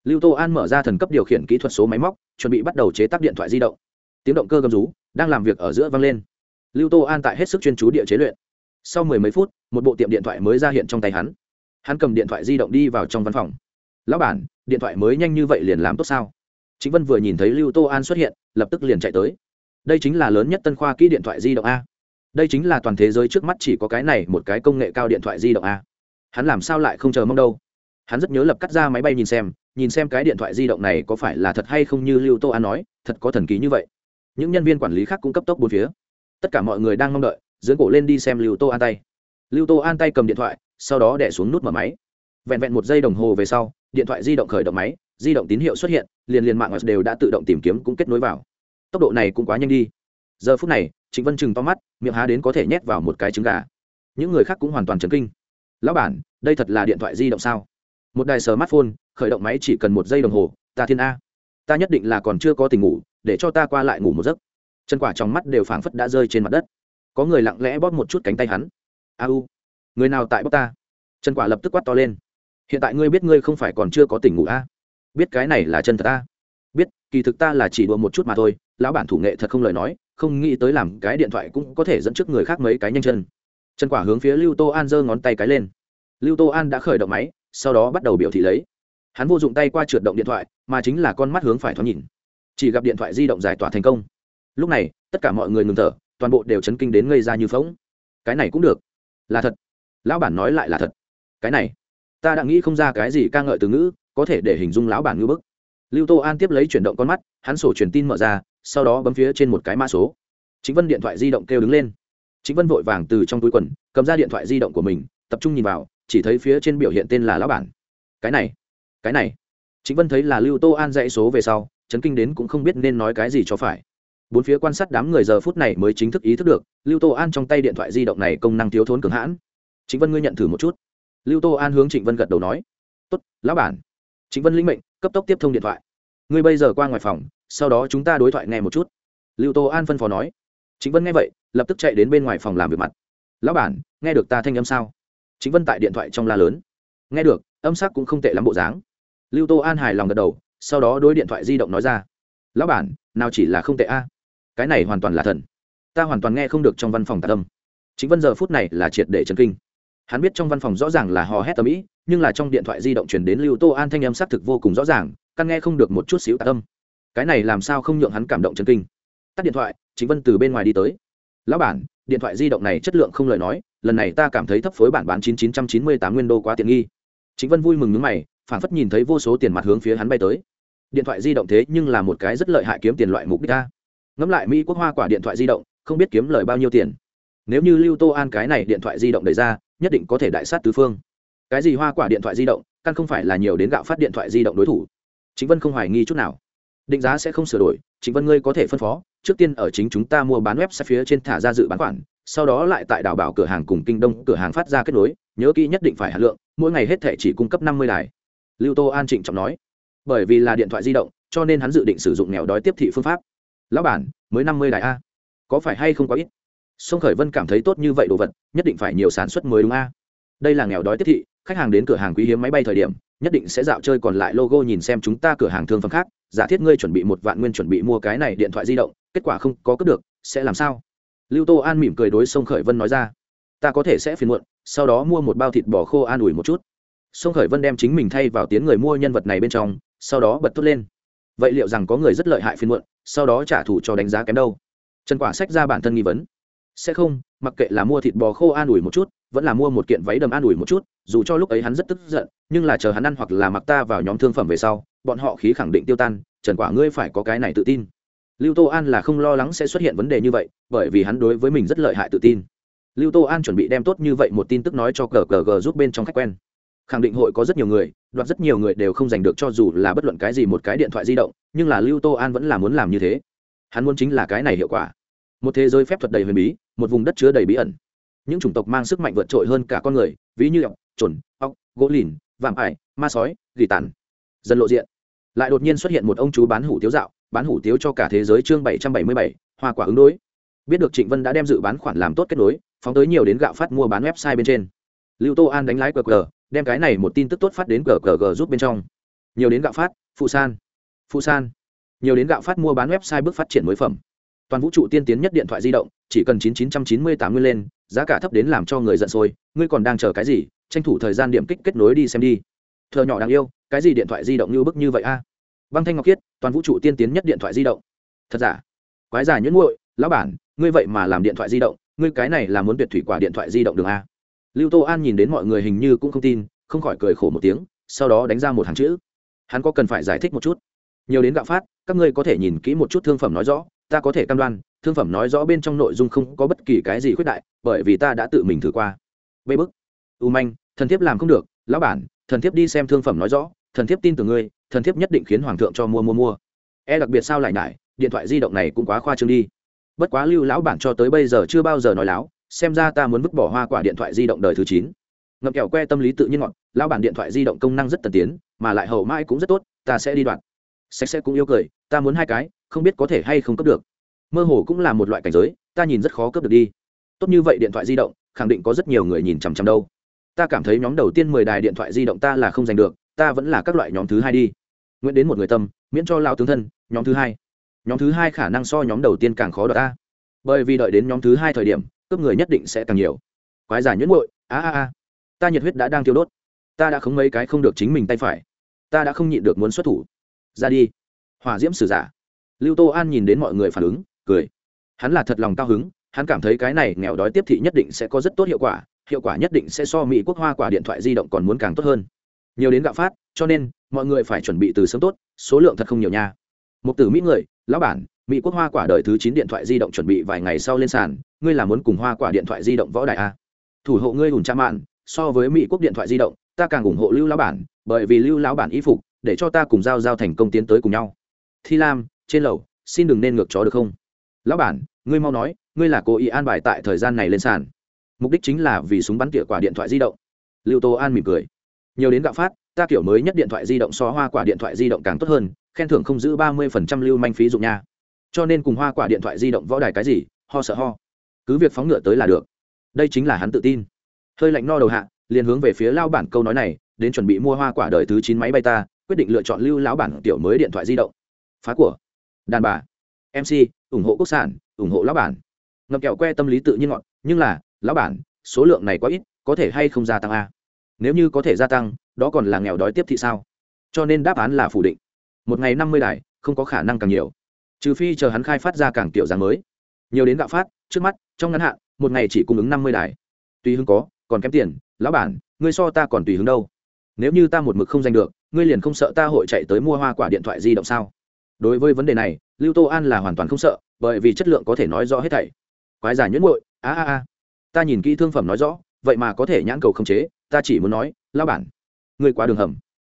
lưu tô an mở ra thần cấp điều khiển kỹ thuật số máy móc, chuẩn bị bắt đầu chế tác điện thoại di động. Tiếng động cơ gầm rú đang làm việc ở giữa vang lên. Lưu tô an tại hết sức chuyên chú địa chế luyện. Sau mười mấy phút, một bộ tiệm điện thoại mới ra hiện trong tay hắn. Hắn cầm điện thoại di động đi vào trong văn phòng. Lão bản, điện thoại mới nhanh như vậy liền làm tốt sao? Chính vân vừa nhìn thấy lưu tô an xuất hiện, lập tức liền chạy tới. Đây chính là lớn nhất tân khoa kỹ điện thoại di động a. Đây chính là toàn thế giới trước mắt chỉ có cái này một cái công nghệ cao điện thoại di động a. Hắn làm sao lại không chờ mong đâu? Hắn rất nhớ lập cắt ra máy bay nhìn xem nhìn xem cái điện thoại di động này có phải là thật hay không như lưu tô an nói, thật có thần kỳ như vậy. Những nhân viên quản lý khác cũng cấp tốc bốn phía. Tất cả mọi người đang mong đợi dưỡng cổ lên đi xem lưu tô an tay. Lưu tô an tay cầm điện thoại, sau đó đẻ xuống nút mở máy. Vẹn vẹn một giây đồng hồ về sau, điện thoại di động khởi động máy, di động tín hiệu xuất hiện, liền liền mạng đều đã tự động tìm kiếm cũng kết nối vào. Tốc độ này cũng quá nhanh đi. Giờ phút này, trịnh vân chừng to mắt, miệng há đến có thể nhét vào một cái trứng gà. Những người khác cũng hoàn toàn chấn kinh. Lão bản, đây thật là điện thoại di động sao? Một đài smartphone, khởi động máy chỉ cần một giây đồng hồ, ta thiên a. Ta nhất định là còn chưa có tình ngủ, để cho ta qua lại ngủ một giấc. Chân quả trong mắt đều phảng phất đã rơi trên mặt đất. Có người lặng lẽ bóp một chút cánh tay hắn. A u. Người nào tại bóp ta? Chân quả lập tức quát to lên. Hiện tại ngươi biết ngươi không phải còn chưa có tỉnh ngủ a. Biết cái này là chân thật ta biết, kỳ thực ta là chỉ đùa một chút mà thôi. Lão bản thủ nghệ thật không lời nói, không nghĩ tới làm cái điện thoại cũng có thể dẫn trước người khác mấy cái nhanh chân. Chân quả hướng phía lưu tô an giơ ngón tay cái lên. Lưu tô an đã khởi động máy sau đó bắt đầu biểu thị lấy. Hắn vô dụng tay qua trượt động điện thoại, mà chính là con mắt hướng phải thoáng nhìn. Chỉ gặp điện thoại di động giải tỏa thành công. Lúc này, tất cả mọi người ngừng thở, toàn bộ đều chấn kinh đến ngây ra như phóng cái này cũng được. Là thật. Lão bản nói lại là thật. Cái này, ta đã nghĩ không ra cái gì ca ngợi từ ngữ, có thể để hình dung lão bản ngữ bức. Lưu tô an tiếp lấy chuyển động con mắt, hắn sổ truyền tin mở ra, sau đó bấm phía trên một cái mã số. Chính vân điện thoại di động kêu đứng lên. Chính vân vội vàng từ trong túi quần, cầm ra điện thoại di động của mình, tập trung nhìn vào chỉ thấy phía trên biểu hiện tên là lão bản. Cái này cái này. Chính vân thấy là lưu tô an dãy số về sau, chấn kinh đến cũng không biết nên nói cái gì cho phải. Bốn phía quan sát đám người giờ phút này mới chính thức ý thức được, lưu tô an trong tay điện thoại di động này công năng thiếu thốn cường hãn. Chính vân ngươi nhận thử một chút. Lưu tô an hướng trịnh vân gật đầu nói, tốt, lão bản. Trịnh vân linh mệnh, cấp tốc tiếp thông điện thoại. Ngươi bây giờ qua ngoài phòng, sau đó chúng ta đối thoại nghe một chút. Lưu tô an phân phó nói. Trịnh vân nghe vậy, lập tức chạy đến bên ngoài phòng làm việc mặt. Lão bản, nghe được ta thanh âm sao? Chính vân tại điện thoại trong la lớn. Nghe được, âm sắc cũng không tệ lắm bộ dáng. Lưu tô an hài lòng gật đầu, sau đó đối điện thoại di động nói ra. Lão bản, nào chỉ là không tệ a. Cái này hoàn toàn là thần. Ta hoàn toàn nghe không được trong văn phòng tạ tâm chính vân giờ phút này là triệt để chấn kinh. Hắn biết trong văn phòng rõ ràng là hò hét tầm ĩ, nhưng là trong điện thoại di động chuyển đến lưu tô an thanh âm xác thực vô cùng rõ ràng, căn nghe không được một chút xíu tạ tâm cái này làm sao không nhượng hắn cảm động chấn kinh. Tắt điện thoại, chính vân từ bên ngoài đi tới. Lão bản, điện thoại di động này chất lượng không lời nói lần này ta cảm thấy thấp phối bản bán chín chín trăm chín mươi tám nguyên đô quá tiện nghi. Chính vân vui mừng nước mày, phản phất nhìn thấy vô số tiền mặt hướng phía hắn bay tới. Điện thoại di động thế nhưng là một cái rất lợi hại kiếm tiền loại mục đích ta ngẫm lại mỹ quốc hoa quả điện thoại di động, không biết kiếm lời bao nhiêu tiền. Nếu như lưu tô an cái này điện thoại di động đẩy ra, nhất định có thể đại sát tứ phương. Cái gì hoa quả điện thoại di động, căn không phải là nhiều đến gạo phát điện thoại di động đối thủ. Chính vân không hoài nghi chút nào. Định giá sẽ không sửa đổi chính vân ngươi có thể phân phó, trước tiên ở chính chúng ta mua bán web sẽ phía trên thả ra dự bán khoản sau đó lại tại đảo bảo cửa hàng cùng kinh đông cửa hàng phát ra kết nối, nhớ kỹ nhất định phải hạt lượng, mỗi ngày hết thẻ chỉ cung cấp năm mươi đài. Lưu tô an trịnh trọng nói. Bởi vì là điện thoại di động, cho nên hắn dự định sử dụng nghèo đói tiếp thị phương pháp. Lão bản, mới năm mươi đài a. Có phải hay không có ít? Sông khởi vân cảm thấy tốt như vậy đồ vật, nhất định phải nhiều sản xuất mới đúng a. Đây là nghèo đói tiếp thị, khách hàng đến cửa hàng quý hiếm máy bay thời điểm, nhất định sẽ dạo chơi còn lại logo nhìn xem chúng ta cửa hàng thương phẩm khác. Giả thiết ngươi chuẩn bị một vạn nguyên chuẩn bị mua cái này điện thoại di động, kết quả không có cướp được, sẽ làm sao? Lưu tô an mỉm cười đối sông khởi vân nói ra, ta có thể sẽ phiền muộn, sau đó mua một bao thịt bò khô an ủi một chút. Sông khởi vân đem chính mình thay vào tiếng người mua nhân vật này bên trong, sau đó bật tốt lên, vậy liệu rằng có người rất lợi hại phiền muộn, sau đó trả thù cho đánh giá kém đâu? Trần quả sách ra bản thân nghi vấn, sẽ không, mặc kệ là mua thịt bò khô an ủi một chút, vẫn là mua một kiện váy đầm an ủi một chút, dù cho lúc ấy hắn rất tức giận, nhưng là chờ hắn ăn hoặc là mặc ta vào nhóm thương phẩm về sau, bọn họ khí khẳng định tiêu tan, trần quả ngươi phải có cái này tự tin lưu tô an là không lo lắng sẽ xuất hiện vấn đề như vậy, bởi vì hắn đối với mình rất lợi hại tự tin. Lưu tô an chuẩn bị đem tốt như vậy một tin tức nói cho cờ cờ g giúp bên trong khách quen. Khẳng định hội có rất nhiều người, đoạt rất nhiều người đều không giành được cho dù là bất luận cái gì một cái điện thoại di động, nhưng là lưu tô an vẫn là muốn làm như thế. Hắn muốn chính là cái này hiệu quả. Một thế giới phép thuật đầy huyền bí, một vùng đất chứa đầy bí ẩn. Những chủng tộc mang sức mạnh vượt trội hơn cả con người, ví như ọc trồn ọc gỗ lìn, vạm ải, ma sói, gỉ tàn. Dần lộ diện. Lại đột nhiên xuất hiện một ông chú bán hủ tiếu dạo bán hủ tiếu cho cả thế giới chương bảy trăm bảy mươi bảy, hoa quả ứng đối. Biết được trịnh vân đã đem dự bán khoản làm tốt kết nối, phóng tới nhiều đến gạo phát mua bán website bên trên. Lưu tô an đánh lái qr đem cái này một tin tức tốt phát đến qr giúp bên trong. Nhiều đến gạo phát, phụ san. Phụ san. Nhiều đến gạo phát mua bán website bước phát triển mới phẩm. Toàn vũ trụ tiên tiến nhất điện thoại di động, chỉ cần chín chín trăm chín mươi tám nguyên lên, giá cả thấp đến làm cho người giận sôi, ngươi còn đang chờ cái gì? Tranh thủ thời gian điểm kích kết nối đi xem đi. Thợ nhỏ đáng yêu, cái gì điện thoại di động như bức như vậy a? Băng thanh ngọc khiết toàn vũ trụ tiên tiến nhất điện thoại di động. Thật giả? Quái giả nhuyễn nguội, lão bản ngươi vậy mà làm điện thoại di động ngươi cái này là muốn tuyệt thủy quả điện thoại di động đường a. Lưu tô an nhìn đến mọi người hình như cũng không tin không khỏi cười khổ một tiếng sau đó đánh ra một hàng chữ. Hắn có cần phải giải thích một chút? Nhiều đến gạo phát các ngươi có thể nhìn kỹ một chút thương phẩm nói rõ ta có thể cam đoan thương phẩm nói rõ bên trong nội dung không có bất kỳ cái gì khuyết đại bởi vì ta đã tự mình thử qua. Bê bức. U manh thần thiếp làm không được lão bản thần thiếp đi xem thương phẩm nói rõ thần thiếp tin tưởng ngươi thần thiếp nhất định khiến hoàng thượng cho mua mua mua. E đặc biệt sao lại nại điện thoại di động này cũng quá khoa trương đi. Bất quá lưu lão bản cho tới bây giờ chưa bao giờ nói láo, xem ra ta muốn vứt bỏ hoa quả điện thoại di động đời thứ chín. Ngậm kẹo que tâm lý tự nhiên ngọn lão bản điện thoại di động công năng rất tân tiến, mà lại hầu mãi cũng rất tốt, ta sẽ đi đoạn. Sạch sẽ cũng yêu cười, ta muốn hai cái, không biết có thể hay không cấp được. Mơ hồ cũng là một loại cảnh giới, ta nhìn rất khó cấp được đi. Tốt như vậy điện thoại di động, khẳng định có rất nhiều người nhìn chằm chằm đâu. Ta cảm thấy nhóm đầu tiên mười đài điện thoại di động ta là không giành được ta vẫn là các loại nhóm thứ hai đi. Nguyễn đến một người tâm miễn cho lao tướng thân nhóm thứ hai. Nhóm thứ hai khả năng so nhóm đầu tiên càng khó đọc ta. Bởi vì đợi đến nhóm thứ hai thời điểm cướp người nhất định sẽ càng nhiều. Quái giả nhuyễn bội, a a a. Ta nhiệt huyết đã đang tiêu đốt. Ta đã không mấy cái không được chính mình tay phải. Ta đã không nhịn được muốn xuất thủ. Ra đi. Hỏa diễm sử giả. Lưu tô an nhìn đến mọi người phản ứng cười. Hắn là thật lòng cao hứng hắn cảm thấy cái này nghèo đói tiếp thị nhất định sẽ có rất tốt hiệu quả hiệu quả nhất định sẽ so mỹ quốc hoa quả điện thoại di động còn muốn càng tốt hơn nhiều đến gạo phát, cho nên, mọi người phải chuẩn bị từ sớm tốt, số lượng thật không nhiều nha. Một tử mỹ người, lão bản, mỹ quốc hoa quả đời thứ chín điện thoại di động chuẩn bị vài ngày sau lên sàn, ngươi là muốn cùng hoa quả điện thoại di động võ đại a. Thủ hộ ngươi hùn cha mạn, so với mỹ quốc điện thoại di động, ta càng ủng hộ lưu lão bản, bởi vì lưu lão bản y phục, để cho ta cùng giao giao thành công tiến tới cùng nhau. Thi lam, trên lầu, xin đừng nên ngược chó được không? Lão bản, ngươi mau nói, ngươi là cố ý an bài tại thời gian này lên sàn. Mục đích chính là vì súng bắn tỉa quả điện thoại di động. Lưu tô an mỉm cười nhiều đến gạo phát, ta kiểu mới nhất điện thoại di động so hoa quả điện thoại di động càng tốt hơn, khen thưởng không giữ ba mươi phần trăm lưu manh phí dụng nha. Cho nên cùng hoa quả điện thoại di động võ đài cái gì, ho sợ ho. Cứ việc phóng ngựa tới là được. Đây chính là hắn tự tin. Hơi lạnh no đầu hạ, liền hướng về phía lao bản câu nói này, đến chuẩn bị mua hoa quả đời thứ chín máy bay ta, quyết định lựa chọn lưu lão bản tiểu mới điện thoại di động. Phá của. Đàn bà. Mc ủng hộ quốc sản, ủng hộ lão bản. Ngậm kẹo que tâm lý tự nhiên ngọn, nhưng là, lão bản, số lượng này quá ít, có thể hay không gia tăng a? Nếu như có thể gia tăng, đó còn là nghèo đói tiếp thị sao? Cho nên đáp án là phủ định. Một ngày năm mươi đài, không có khả năng càng nhiều. Trừ phi chờ hắn khai phát ra càng tiểu dáng mới. Nhiều đến gạo phát, trước mắt, trong ngắn hạn, một ngày chỉ cung ứng năm mươi đài. Tùy hứng có, còn kém tiền. Lão bản, ngươi so ta còn tùy hứng đâu. Nếu như ta một mực không giành được, ngươi liền không sợ ta hội chạy tới mua hoa quả điện thoại di động sao? Đối với vấn đề này, lưu tô an là hoàn toàn không sợ, bởi vì chất lượng có thể nói rõ hết thảy. Quái giả nhuyễn muội a a a. Ta nhìn kỹ thương phẩm nói rõ, vậy mà có thể nhãn cầu không chế ta chỉ muốn nói lao bản, ngươi quá đường hầm.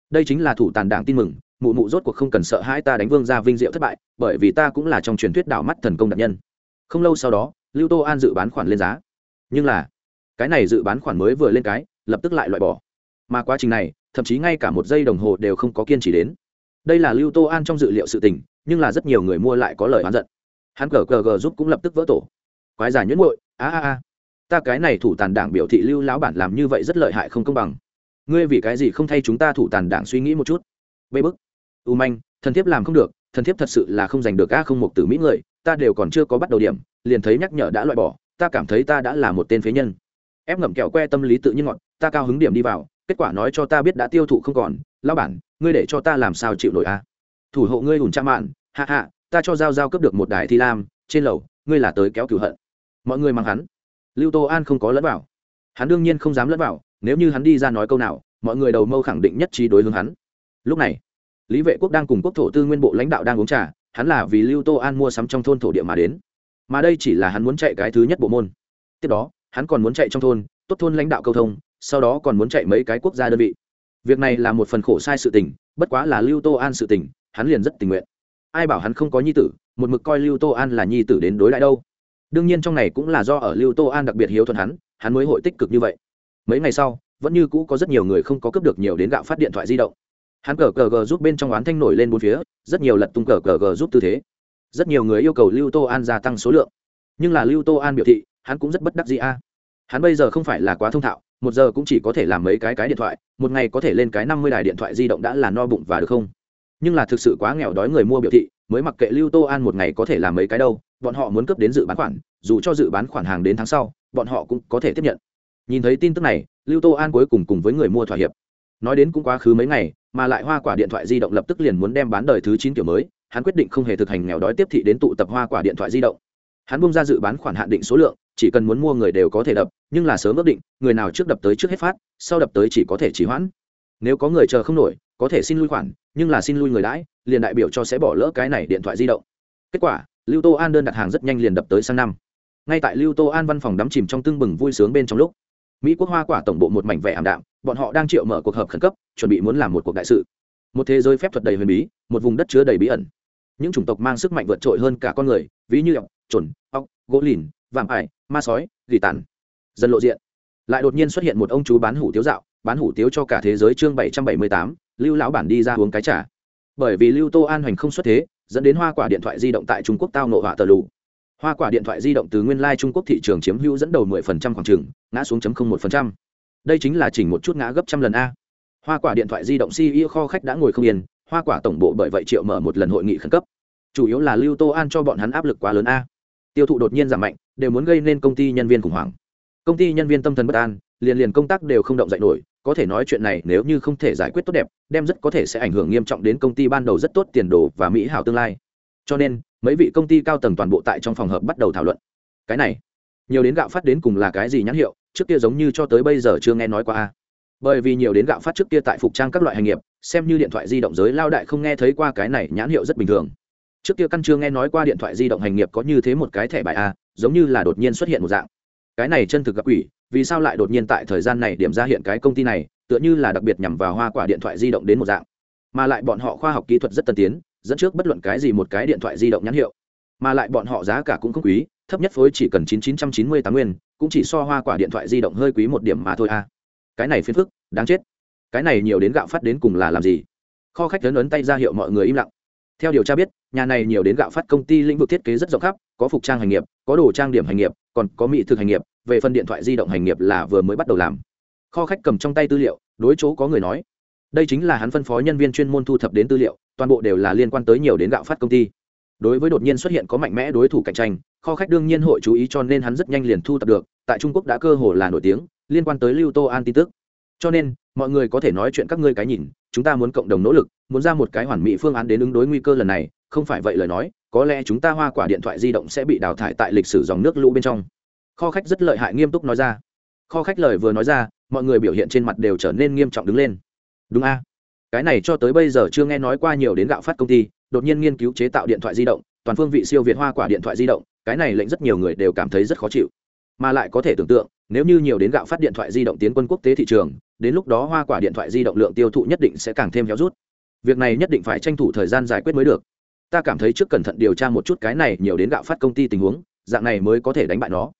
Đây chính là thủ tàn đảng tin mừng, mụ mụ rốt cuộc không cần sợ hai ta đánh vương ra vinh diệu thất bại, bởi vì ta cũng là trong truyền thuyết đảo mắt thần công đặc nhân. Không lâu sau đó, lưu tô an dự bán khoản lên giá. Nhưng là, cái này dự bán khoản mới vừa lên cái, lập tức lại loại bỏ. Mà quá trình này, thậm chí ngay cả một giây đồng hồ đều không có kiên trì đến. Đây là lưu tô an trong dự liệu sự tình, nhưng là rất nhiều người mua lại có lời oán giận. Hắn cờ cờ gờ giúp cũng lập tức vỡ tổ. Quái giả nhuyễn muội, a a a ta cái này thủ tàn đảng biểu thị lưu lão bản làm như vậy rất lợi hại không công bằng. Ngươi vì cái gì không thay chúng ta thủ tàn đảng suy nghĩ một chút? Bê bức. U manh, thần thiếp làm không được, thần thiếp thật sự là không giành được a không một tử mỹ người, ta đều còn chưa có bắt đầu điểm, liền thấy nhắc nhở đã loại bỏ, ta cảm thấy ta đã là một tên phế nhân. Ép ngậm kẹo que tâm lý tự nhiên ngọt, ta cao hứng điểm đi vào, kết quả nói cho ta biết đã tiêu thụ không còn lao bản, ngươi để cho ta làm sao chịu nổi a? Thủ hộ ngươi ủn cha mạn hạ hạ ta cho giao giao cấp được một đài thi lam, trên lầu, ngươi là tới kéo cửu hận. Mọi người mang hắn lưu tô an không có lẫn vào. Hắn đương nhiên không dám lẫn vào, nếu như hắn đi ra nói câu nào, mọi người đầu mâu khẳng định nhất trí đối hướng hắn. Lúc này, lý vệ quốc đang cùng quốc thổ tư nguyên bộ lãnh đạo đang uống trà, hắn là vì lưu tô an mua sắm trong thôn thổ địa mà đến. Mà đây chỉ là hắn muốn chạy cái thứ nhất bộ môn. Tiếp đó, hắn còn muốn chạy trong thôn, tốt thôn lãnh đạo câu thông, sau đó còn muốn chạy mấy cái quốc gia đơn vị. Việc này là một phần khổ sai sự tình, bất quá là lưu tô an sự tình, hắn liền rất tình nguyện. Ai bảo hắn không có nhi tử, một mực coi lưu tô an là nhi tử đến đối lại đâu đương nhiên trong này cũng là do ở lưu tô an đặc biệt hiếu thuận hắn hắn mới hội tích cực như vậy. Mấy ngày sau, vẫn như cũ có rất nhiều người không có cướp được nhiều đến gạo phát điện thoại di động. Hắn cờ cờ gờ giúp bên trong oán thanh nổi lên bốn phía, rất nhiều lật tung cờ cờ gờ giúp tư thế. Rất nhiều người yêu cầu lưu tô an gia tăng số lượng. Nhưng là lưu tô an biểu thị, hắn cũng rất bất đắc gì a. Hắn bây giờ không phải là quá thông thạo, một giờ cũng chỉ có thể làm mấy cái cái điện thoại, một ngày có thể lên cái năm mươi đài điện thoại di động đã là no bụng và được không? Nhưng là thực sự quá nghèo đói người mua biểu thị, mới mặc kệ lưu tô an một ngày có thể làm mấy cái đâu bọn họ muốn cấp đến dự bán khoản, dù cho dự bán khoản hàng đến tháng sau, bọn họ cũng có thể tiếp nhận. Nhìn thấy tin tức này, lưu tô an cuối cùng cùng với người mua thỏa hiệp. Nói đến cũng quá khứ mấy ngày, mà lại hoa quả điện thoại di động lập tức liền muốn đem bán đời thứ chín kiểu mới, hắn quyết định không hề thực hành nghèo đói tiếp thị đến tụ tập hoa quả điện thoại di động. Hắn bung ra dự bán khoản hạn định số lượng, chỉ cần muốn mua người đều có thể đập, nhưng là sớm ước định, người nào trước đập tới trước hết phát, sau đập tới chỉ có thể chỉ hoãn. Nếu có người chờ không nổi, có thể xin lui khoản, nhưng là xin lui người đãi liền đại biểu cho sẽ bỏ lỡ cái này điện thoại di động. Kết quả lưu tô an đơn đặt hàng rất nhanh liền đập tới sang năm. Ngay tại lưu tô an văn phòng đắm chìm trong tưng bừng vui sướng bên trong lúc, mỹ quốc hoa quả tổng bộ một mảnh vẻ ảm đạm, bọn họ đang triệu mở cuộc họp khẩn cấp, chuẩn bị muốn làm một cuộc đại sự. Một thế giới phép thuật đầy huyền bí, một vùng đất chứa đầy bí ẩn. Những chủng tộc mang sức mạnh vượt trội hơn cả con người, ví như ọc trồn ọc gỗ lìn, vạm ải, ma sói, gỉ tàn. Dần lộ diện, lại đột nhiên xuất hiện một ông chú bán hủ tiếu dạo, bán hủ tiếu cho cả thế giới chương bảy trăm bảy mươi tám, lưu lão bản đi ra uống cái trả bởi vì lưu tô an hoành không xuất thế dẫn đến hoa quả điện thoại di động tại trung quốc tao nộ họa tờ lù. Hoa quả điện thoại di động từ nguyên lai trung quốc thị trường chiếm hữu dẫn đầu 10% khoảng trừng ngã xuống chấm không một phần trăm. Đây chính là chỉnh một chút ngã gấp trăm lần a. Hoa quả điện thoại di động ceo kho khách đã ngồi không yên, hoa quả tổng bộ bởi vậy triệu mở một lần hội nghị khẩn cấp. Chủ yếu là lưu tô an cho bọn hắn áp lực quá lớn a. Tiêu thụ đột nhiên giảm mạnh, đều muốn gây nên công ty nhân viên khủng hoảng. Công ty nhân viên tâm thần bất an, liền liền công tác đều không động dậy nổi có thể nói chuyện này nếu như không thể giải quyết tốt đẹp, đem rất có thể sẽ ảnh hưởng nghiêm trọng đến công ty ban đầu rất tốt tiền đồ và mỹ hảo tương lai. Cho nên, mấy vị công ty cao tầng toàn bộ tại trong phòng hợp bắt đầu thảo luận. Cái này, nhiều đến gạo phát đến cùng là cái gì nhãn hiệu, trước kia giống như cho tới bây giờ chưa nghe nói qua a. Bởi vì nhiều đến gạo phát trước kia tại phục trang các loại hành nghiệp, xem như điện thoại di động giới lao đại không nghe thấy qua cái này nhãn hiệu rất bình thường. Trước kia căn chưa nghe nói qua điện thoại di động hành nghiệp có như thế một cái thẻ bài a, giống như là đột nhiên xuất hiện một dạng. Cái này chân thực gặp quỷ vì sao lại đột nhiên tại thời gian này điểm ra hiện cái công ty này, tựa như là đặc biệt nhằm vào hoa quả điện thoại di động đến một dạng. Mà lại bọn họ khoa học kỹ thuật rất tân tiến, dẫn trước bất luận cái gì một cái điện thoại di động nhãn hiệu. Mà lại bọn họ giá cả cũng không quý, thấp nhất phối chỉ cần chín chín trăm chín mươi tám nguyên, cũng chỉ so hoa quả điện thoại di động hơi quý một điểm mà thôi à. cái này phiền phức, đáng chết. Cái này nhiều đến gạo phát đến cùng là làm gì? Kho khách lớn ấn tay ra hiệu mọi người im lặng. Theo điều tra biết, nhà này nhiều đến gạo phát công ty lĩnh vực thiết kế rất rộng khắp, có phục trang hành nghiệp, có đồ trang điểm hành nghiệp, còn có mỹ thực hành nghiệp về phần điện thoại di động hành nghiệp là vừa mới bắt đầu làm. Kho khách cầm trong tay tư liệu, đối chỗ có người nói. Đây chính là hắn phân phó nhân viên chuyên môn thu thập đến tư liệu, toàn bộ đều là liên quan tới nhiều đến gạo phát công ty. Đối với đột nhiên xuất hiện có mạnh mẽ đối thủ cạnh tranh, kho khách đương nhiên hội chú ý cho nên hắn rất nhanh liền thu thập được, tại trung quốc đã cơ hồ là nổi tiếng, liên quan tới lưu tô an tin tức. Cho nên, mọi người có thể nói chuyện các ngươi cái nhìn, chúng ta muốn cộng đồng nỗ lực, muốn ra một cái hoàn mỹ phương án đến ứng đối nguy cơ lần này, không phải vậy lời nói, có lẽ chúng ta hoa quả điện thoại di động sẽ bị đào thải tại lịch sử dòng nước lũ bên trong kho khách rất lợi hại nghiêm túc nói ra. Kho khách lời vừa nói ra, mọi người biểu hiện trên mặt đều trở nên nghiêm trọng đứng lên. Đúng a. Cái này cho tới bây giờ chưa nghe nói qua nhiều đến gạo phát công ty, đột nhiên nghiên cứu chế tạo điện thoại di động, toàn phương vị siêu việt hoa quả điện thoại di động, cái này lệnh rất nhiều người đều cảm thấy rất khó chịu. Mà lại có thể tưởng tượng, nếu như nhiều đến gạo phát điện thoại di động tiến quân quốc tế thị trường, đến lúc đó hoa quả điện thoại di động lượng tiêu thụ nhất định sẽ càng thêm héo rút. Việc này nhất định phải tranh thủ thời gian giải quyết mới được. Ta cảm thấy trước cẩn thận điều tra một chút cái này nhiều đến gạo phát công ty tình huống, dạng này mới có thể đánh bại nó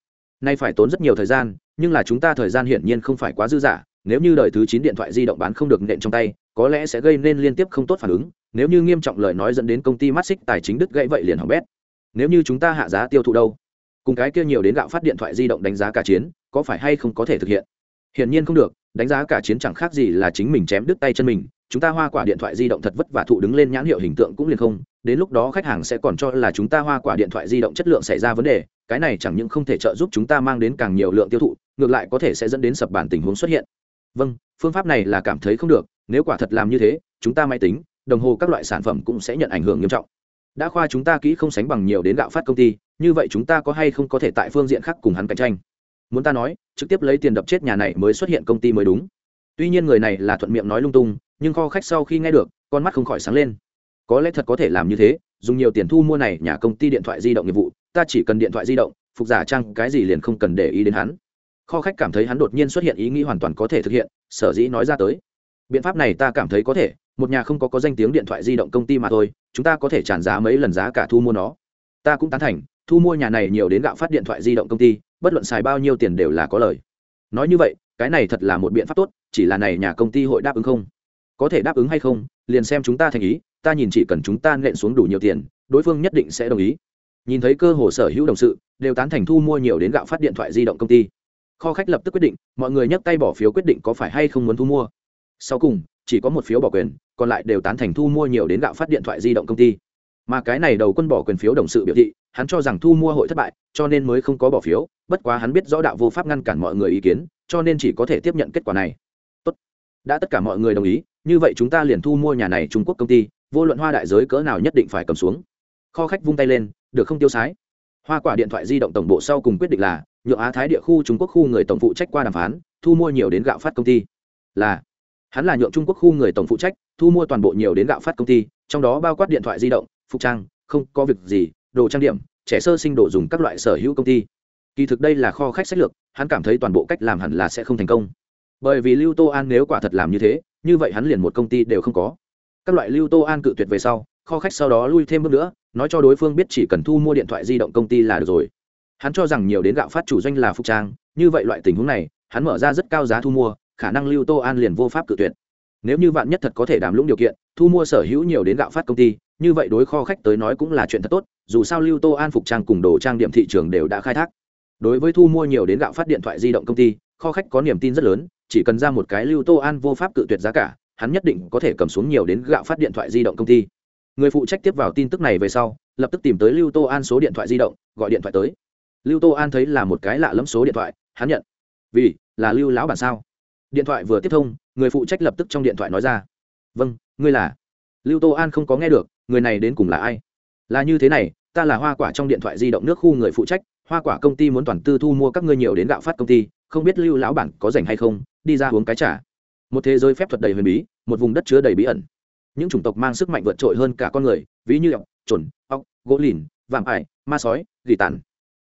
nay phải tốn rất nhiều thời gian, nhưng là chúng ta thời gian hiển nhiên không phải quá dư dả, nếu như đời thứ chín điện thoại di động bán không được nện trong tay, có lẽ sẽ gây nên liên tiếp không tốt phản ứng, nếu như nghiêm trọng lời nói dẫn đến công ty mắt xích tài chính đứt gãy vậy liền hỏng bét. Nếu như chúng ta hạ giá tiêu thụ đâu? Cùng cái kia nhiều đến gạo phát điện thoại di động đánh giá cả chiến, có phải hay không có thể thực hiện? Hiển nhiên không được, đánh giá cả chiến chẳng khác gì là chính mình chém đứt tay chân mình, chúng ta hoa quả điện thoại di động thật vất vả thụ đứng lên nhãn hiệu hình tượng cũng liền không đến lúc đó khách hàng sẽ còn cho là chúng ta hoa quả điện thoại di động chất lượng xảy ra vấn đề, cái này chẳng những không thể trợ giúp chúng ta mang đến càng nhiều lượng tiêu thụ, ngược lại có thể sẽ dẫn đến sập bản tình huống xuất hiện. Vâng phương pháp này là cảm thấy không được, nếu quả thật làm như thế, chúng ta máy tính, đồng hồ các loại sản phẩm cũng sẽ nhận ảnh hưởng nghiêm trọng. Đã khoa chúng ta kỹ không sánh bằng nhiều đến gạo phát công ty, như vậy chúng ta có hay không có thể tại phương diện khác cùng hắn cạnh tranh? Muốn ta nói, trực tiếp lấy tiền đập chết nhà này mới xuất hiện công ty mới đúng. Tuy nhiên người này là thuận miệng nói lung tung, nhưng kho khách sau khi nghe được, con mắt không khỏi sáng lên có lẽ thật có thể làm như thế, dùng nhiều tiền thu mua này nhà công ty điện thoại di động nghiệp vụ, ta chỉ cần điện thoại di động, phục giả trang cái gì liền không cần để ý đến hắn. Kho khách cảm thấy hắn đột nhiên xuất hiện ý nghĩ hoàn toàn có thể thực hiện, sở dĩ nói ra tới. Biện pháp này ta cảm thấy có thể, một nhà không có có danh tiếng điện thoại di động công ty mà thôi, chúng ta có thể tràn giá mấy lần giá cả thu mua nó. Ta cũng tán thành, thu mua nhà này nhiều đến gạo phát điện thoại di động công ty, bất luận xài bao nhiêu tiền đều là có lời. Nói như vậy, cái này thật là một biện pháp tốt, chỉ là này nhà công ty hội đáp ứng không? Có thể đáp ứng hay không, liền xem chúng ta thành ý ta nhìn chỉ cần chúng ta nện xuống đủ nhiều tiền, đối phương nhất định sẽ đồng ý. Nhìn thấy cơ hồ sở hữu đồng sự, đều tán thành thu mua nhiều đến gạo phát điện thoại di động công ty. Kho khách lập tức quyết định, mọi người nhấc tay bỏ phiếu quyết định có phải hay không muốn thu mua. Sau cùng, chỉ có một phiếu bỏ quyền, còn lại đều tán thành thu mua nhiều đến gạo phát điện thoại di động công ty. Mà cái này đầu quân bỏ quyền phiếu đồng sự biểu thị, hắn cho rằng thu mua hội thất bại, cho nên mới không có bỏ phiếu, bất quá hắn biết rõ đạo vô pháp ngăn cản mọi người ý kiến, cho nên chỉ có thể tiếp nhận kết quả này. Tốt. đã tất cả mọi người đồng ý, như vậy chúng ta liền thu mua nhà này trung quốc công ty vô luận hoa đại giới cỡ nào nhất định phải cầm xuống. Kho khách vung tay lên, được không tiêu sái? Hoa quả điện thoại di động tổng bộ sau cùng quyết định là, nhượng á thái địa khu trung quốc khu người tổng phụ trách qua đàm phán, thu mua nhiều đến gạo phát công ty. Là, hắn là nhượng trung quốc khu người tổng phụ trách, thu mua toàn bộ nhiều đến gạo phát công ty, trong đó bao quát điện thoại di động, phục trang, không có việc gì, đồ trang điểm, trẻ sơ sinh đồ dùng các loại sở hữu công ty. Kỳ thực đây là kho khách sách lược, hắn cảm thấy toàn bộ cách làm hẳn là sẽ không thành công. Bởi vì lưu tô an nếu quả thật làm như thế, như vậy hắn liền một công ty đều không có các loại lưu tô an cự tuyệt về sau, kho khách sau đó lui thêm bước nữa, nói cho đối phương biết chỉ cần thu mua điện thoại di động công ty là được rồi. Hắn cho rằng nhiều đến gạo phát chủ doanh là phục trang, như vậy loại tình huống này, hắn mở ra rất cao giá thu mua, khả năng lưu tô an liền vô pháp cự tuyệt. Nếu như vạn nhất thật có thể đảm lũng điều kiện, thu mua sở hữu nhiều đến gạo phát công ty, như vậy đối kho khách tới nói cũng là chuyện thật tốt, dù sao lưu tô an phục trang cùng đồ trang điểm thị trường đều đã khai thác. Đối với thu mua nhiều đến gạo phát điện thoại di động công ty, kho khách có niềm tin rất lớn, chỉ cần ra một cái lưu tô an vô pháp cự tuyệt giá cả hắn nhất định có thể cầm xuống nhiều đến gạo phát điện thoại di động công ty. Người phụ trách tiếp vào tin tức này về sau, lập tức tìm tới lưu tô an số điện thoại di động, gọi điện thoại tới. Lưu tô an thấy là một cái lạ lẫm số điện thoại, hắn nhận. Vì, là lưu lão bản sao? Điện thoại vừa tiếp thông, người phụ trách lập tức trong điện thoại nói ra. Vâng ngươi là. Lưu tô an không có nghe được, người này đến cùng là ai? Là như thế này, ta là hoa quả trong điện thoại di động nước khu người phụ trách, hoa quả công ty muốn toàn tư thu mua các ngươi nhiều đến gạo phát công ty, không biết lưu lão bản có rảnh hay không, đi ra uống cái trả một thế giới phép thuật đầy huyền bí, một vùng đất chứa đầy bí ẩn. Những chủng tộc mang sức mạnh vượt trội hơn cả con người, ví như ọc trồn ọc gỗ lìn vàm ải, ma sói, gỉ tàn.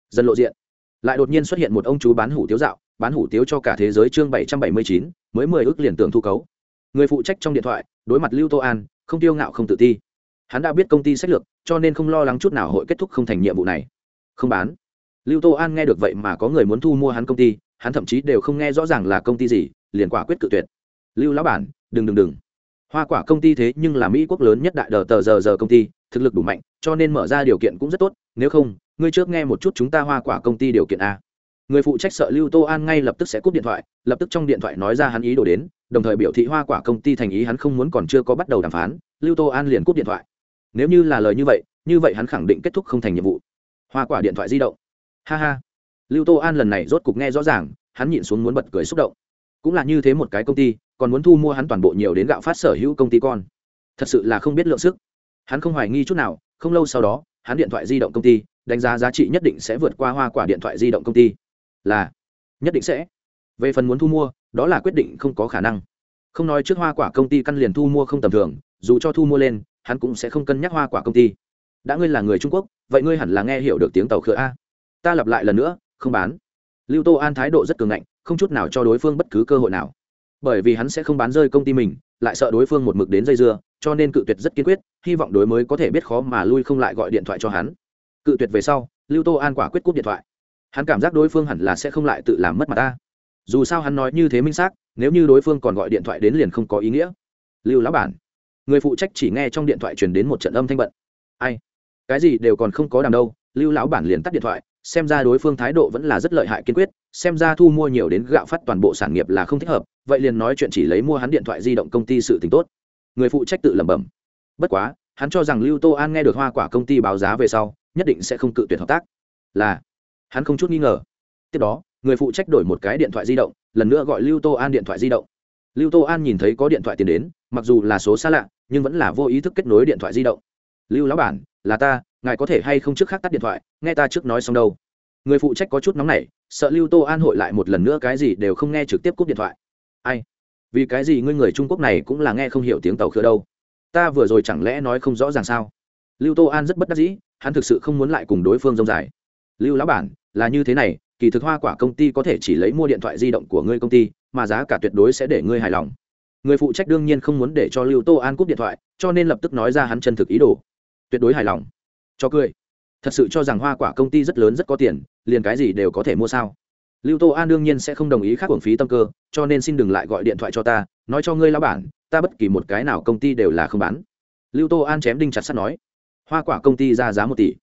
Dần lộ diện. Lại đột nhiên xuất hiện một ông chú bán hủ tiếu dạo, bán hủ tiếu cho cả thế giới chương bảy trăm bảy mươi chín, mới mười ước liền tưởng thu cấu. Người phụ trách trong điện thoại, đối mặt lưu tô an, không tiêu ngạo không tự ti. Hắn đã biết công ty sách lược, cho nên không lo lắng chút nào hội kết thúc không thành nhiệm vụ này. Không bán. Lưu tô an nghe được vậy mà có người muốn thu mua hắn công ty, hắn thậm chí đều không nghe rõ ràng là công ty gì, liền quả quyết cự tuyệt lưu lão bản, đừng đừng đừng. Hoa quả công ty thế nhưng là mỹ quốc lớn nhất đại đờ tờ giờ giờ công ty, thực lực đủ mạnh, cho nên mở ra điều kiện cũng rất tốt. Nếu không, ngươi trước nghe một chút chúng ta hoa quả công ty điều kiện a. Người phụ trách sợ lưu tô an ngay lập tức sẽ cúp điện thoại, lập tức trong điện thoại nói ra hắn ý đồ đến, đồng thời biểu thị hoa quả công ty thành ý hắn không muốn còn chưa có bắt đầu đàm phán, lưu tô an liền cúp điện thoại. Nếu như là lời như vậy như vậy hắn khẳng định kết thúc không thành nhiệm vụ. Hoa quả điện thoại di động. Ha ha. Lưu tô an lần này rốt cục nghe rõ ràng, hắn nhịn xuống muốn bật cười xúc động cũng là như thế một cái công ty, còn muốn thu mua hắn toàn bộ nhiều đến gạo phát sở hữu công ty con. Thật sự là không biết lượng sức. Hắn không hoài nghi chút nào, không lâu sau đó, hắn điện thoại di động công ty, đánh giá giá trị nhất định sẽ vượt qua hoa quả điện thoại di động công ty. Là, nhất định sẽ. Về phần muốn thu mua, đó là quyết định không có khả năng. Không nói trước hoa quả công ty căn liền thu mua không tầm thường, dù cho thu mua lên, hắn cũng sẽ không cân nhắc hoa quả công ty. Đã ngươi là người trung quốc, vậy ngươi hẳn là nghe hiểu được tiếng tàu khựa a. Ta lặp lại lần nữa, không bán lưu tô an thái độ rất cường ngạnh, không chút nào cho đối phương bất cứ cơ hội nào. Bởi vì hắn sẽ không bán rơi công ty mình, lại sợ đối phương một mực đến dây dưa, cho nên cự tuyệt rất kiên quyết, hy vọng đối mới có thể biết khó mà lui không lại gọi điện thoại cho hắn. Cự tuyệt về sau, lưu tô an quả quyết cúp điện thoại. Hắn cảm giác đối phương hẳn là sẽ không lại tự làm mất mặt ta. Dù sao hắn nói như thế minh xác, nếu như đối phương còn gọi điện thoại đến liền không có ý nghĩa. Lưu lão bản, người phụ trách chỉ nghe trong điện thoại truyền đến một trận âm thanh bận. Ai? Cái gì đều còn không có đàm đâu, lưu lão bản liền tắt điện thoại xem ra đối phương thái độ vẫn là rất lợi hại kiên quyết, xem ra thu mua nhiều đến gạo phát toàn bộ sản nghiệp là không thích hợp, vậy liền nói chuyện chỉ lấy mua hắn điện thoại di động công ty sự t tốt. Người phụ trách tự lẩm bẩm. Bất quá, hắn cho rằng lưu tô an nghe được hoa quả công ty báo giá về sau, nhất định sẽ không cự tuyệt hợp tác. Là, hắn không chút nghi ngờ. Tiếp đó, người phụ trách đổi một cái điện thoại di động, lần nữa gọi lưu tô an điện thoại di động. Lưu tô an nhìn thấy có điện thoại tiền đến, mặc dù là số xa lạ, nhưng vẫn là vô ý thức kết nối điện thoại di động. Lưu lão bản, là ta ngài có thể hay không trước khác tắt điện thoại, nghe ta trước nói xong đâu. Người phụ trách có chút nóng nảy, sợ lưu tô an hội lại một lần nữa cái gì đều không nghe trực tiếp cúp điện thoại. Ai? Vì cái gì ngươi người trung quốc này cũng là nghe không hiểu tiếng tàu khứa đâu? Ta vừa rồi chẳng lẽ nói không rõ ràng sao? Lưu tô an rất bất đắc dĩ, hắn thực sự không muốn lại cùng đối phương dông dài. Lưu lão bản, là như thế này, kỳ thực hoa quả công ty có thể chỉ lấy mua điện thoại di động của ngươi công ty, mà giá cả tuyệt đối sẽ để ngươi hài lòng. Người phụ trách đương nhiên không muốn để cho lưu tô an cúp điện thoại, cho nên lập tức nói ra hắn chân thực ý đồ. Tuyệt đối hài lòng cho cười. Thật sự cho rằng hoa quả công ty rất lớn rất có tiền, liền cái gì đều có thể mua sao? Lưu tô an đương nhiên sẽ không đồng ý khác hưởng phí tâm cơ, cho nên xin đừng lại gọi điện thoại cho ta, nói cho ngươi lao bản, ta bất kỳ một cái nào công ty đều là không bán. Lưu tô an chém đinh chặt sắt nói. Hoa quả công ty ra giá một tỷ.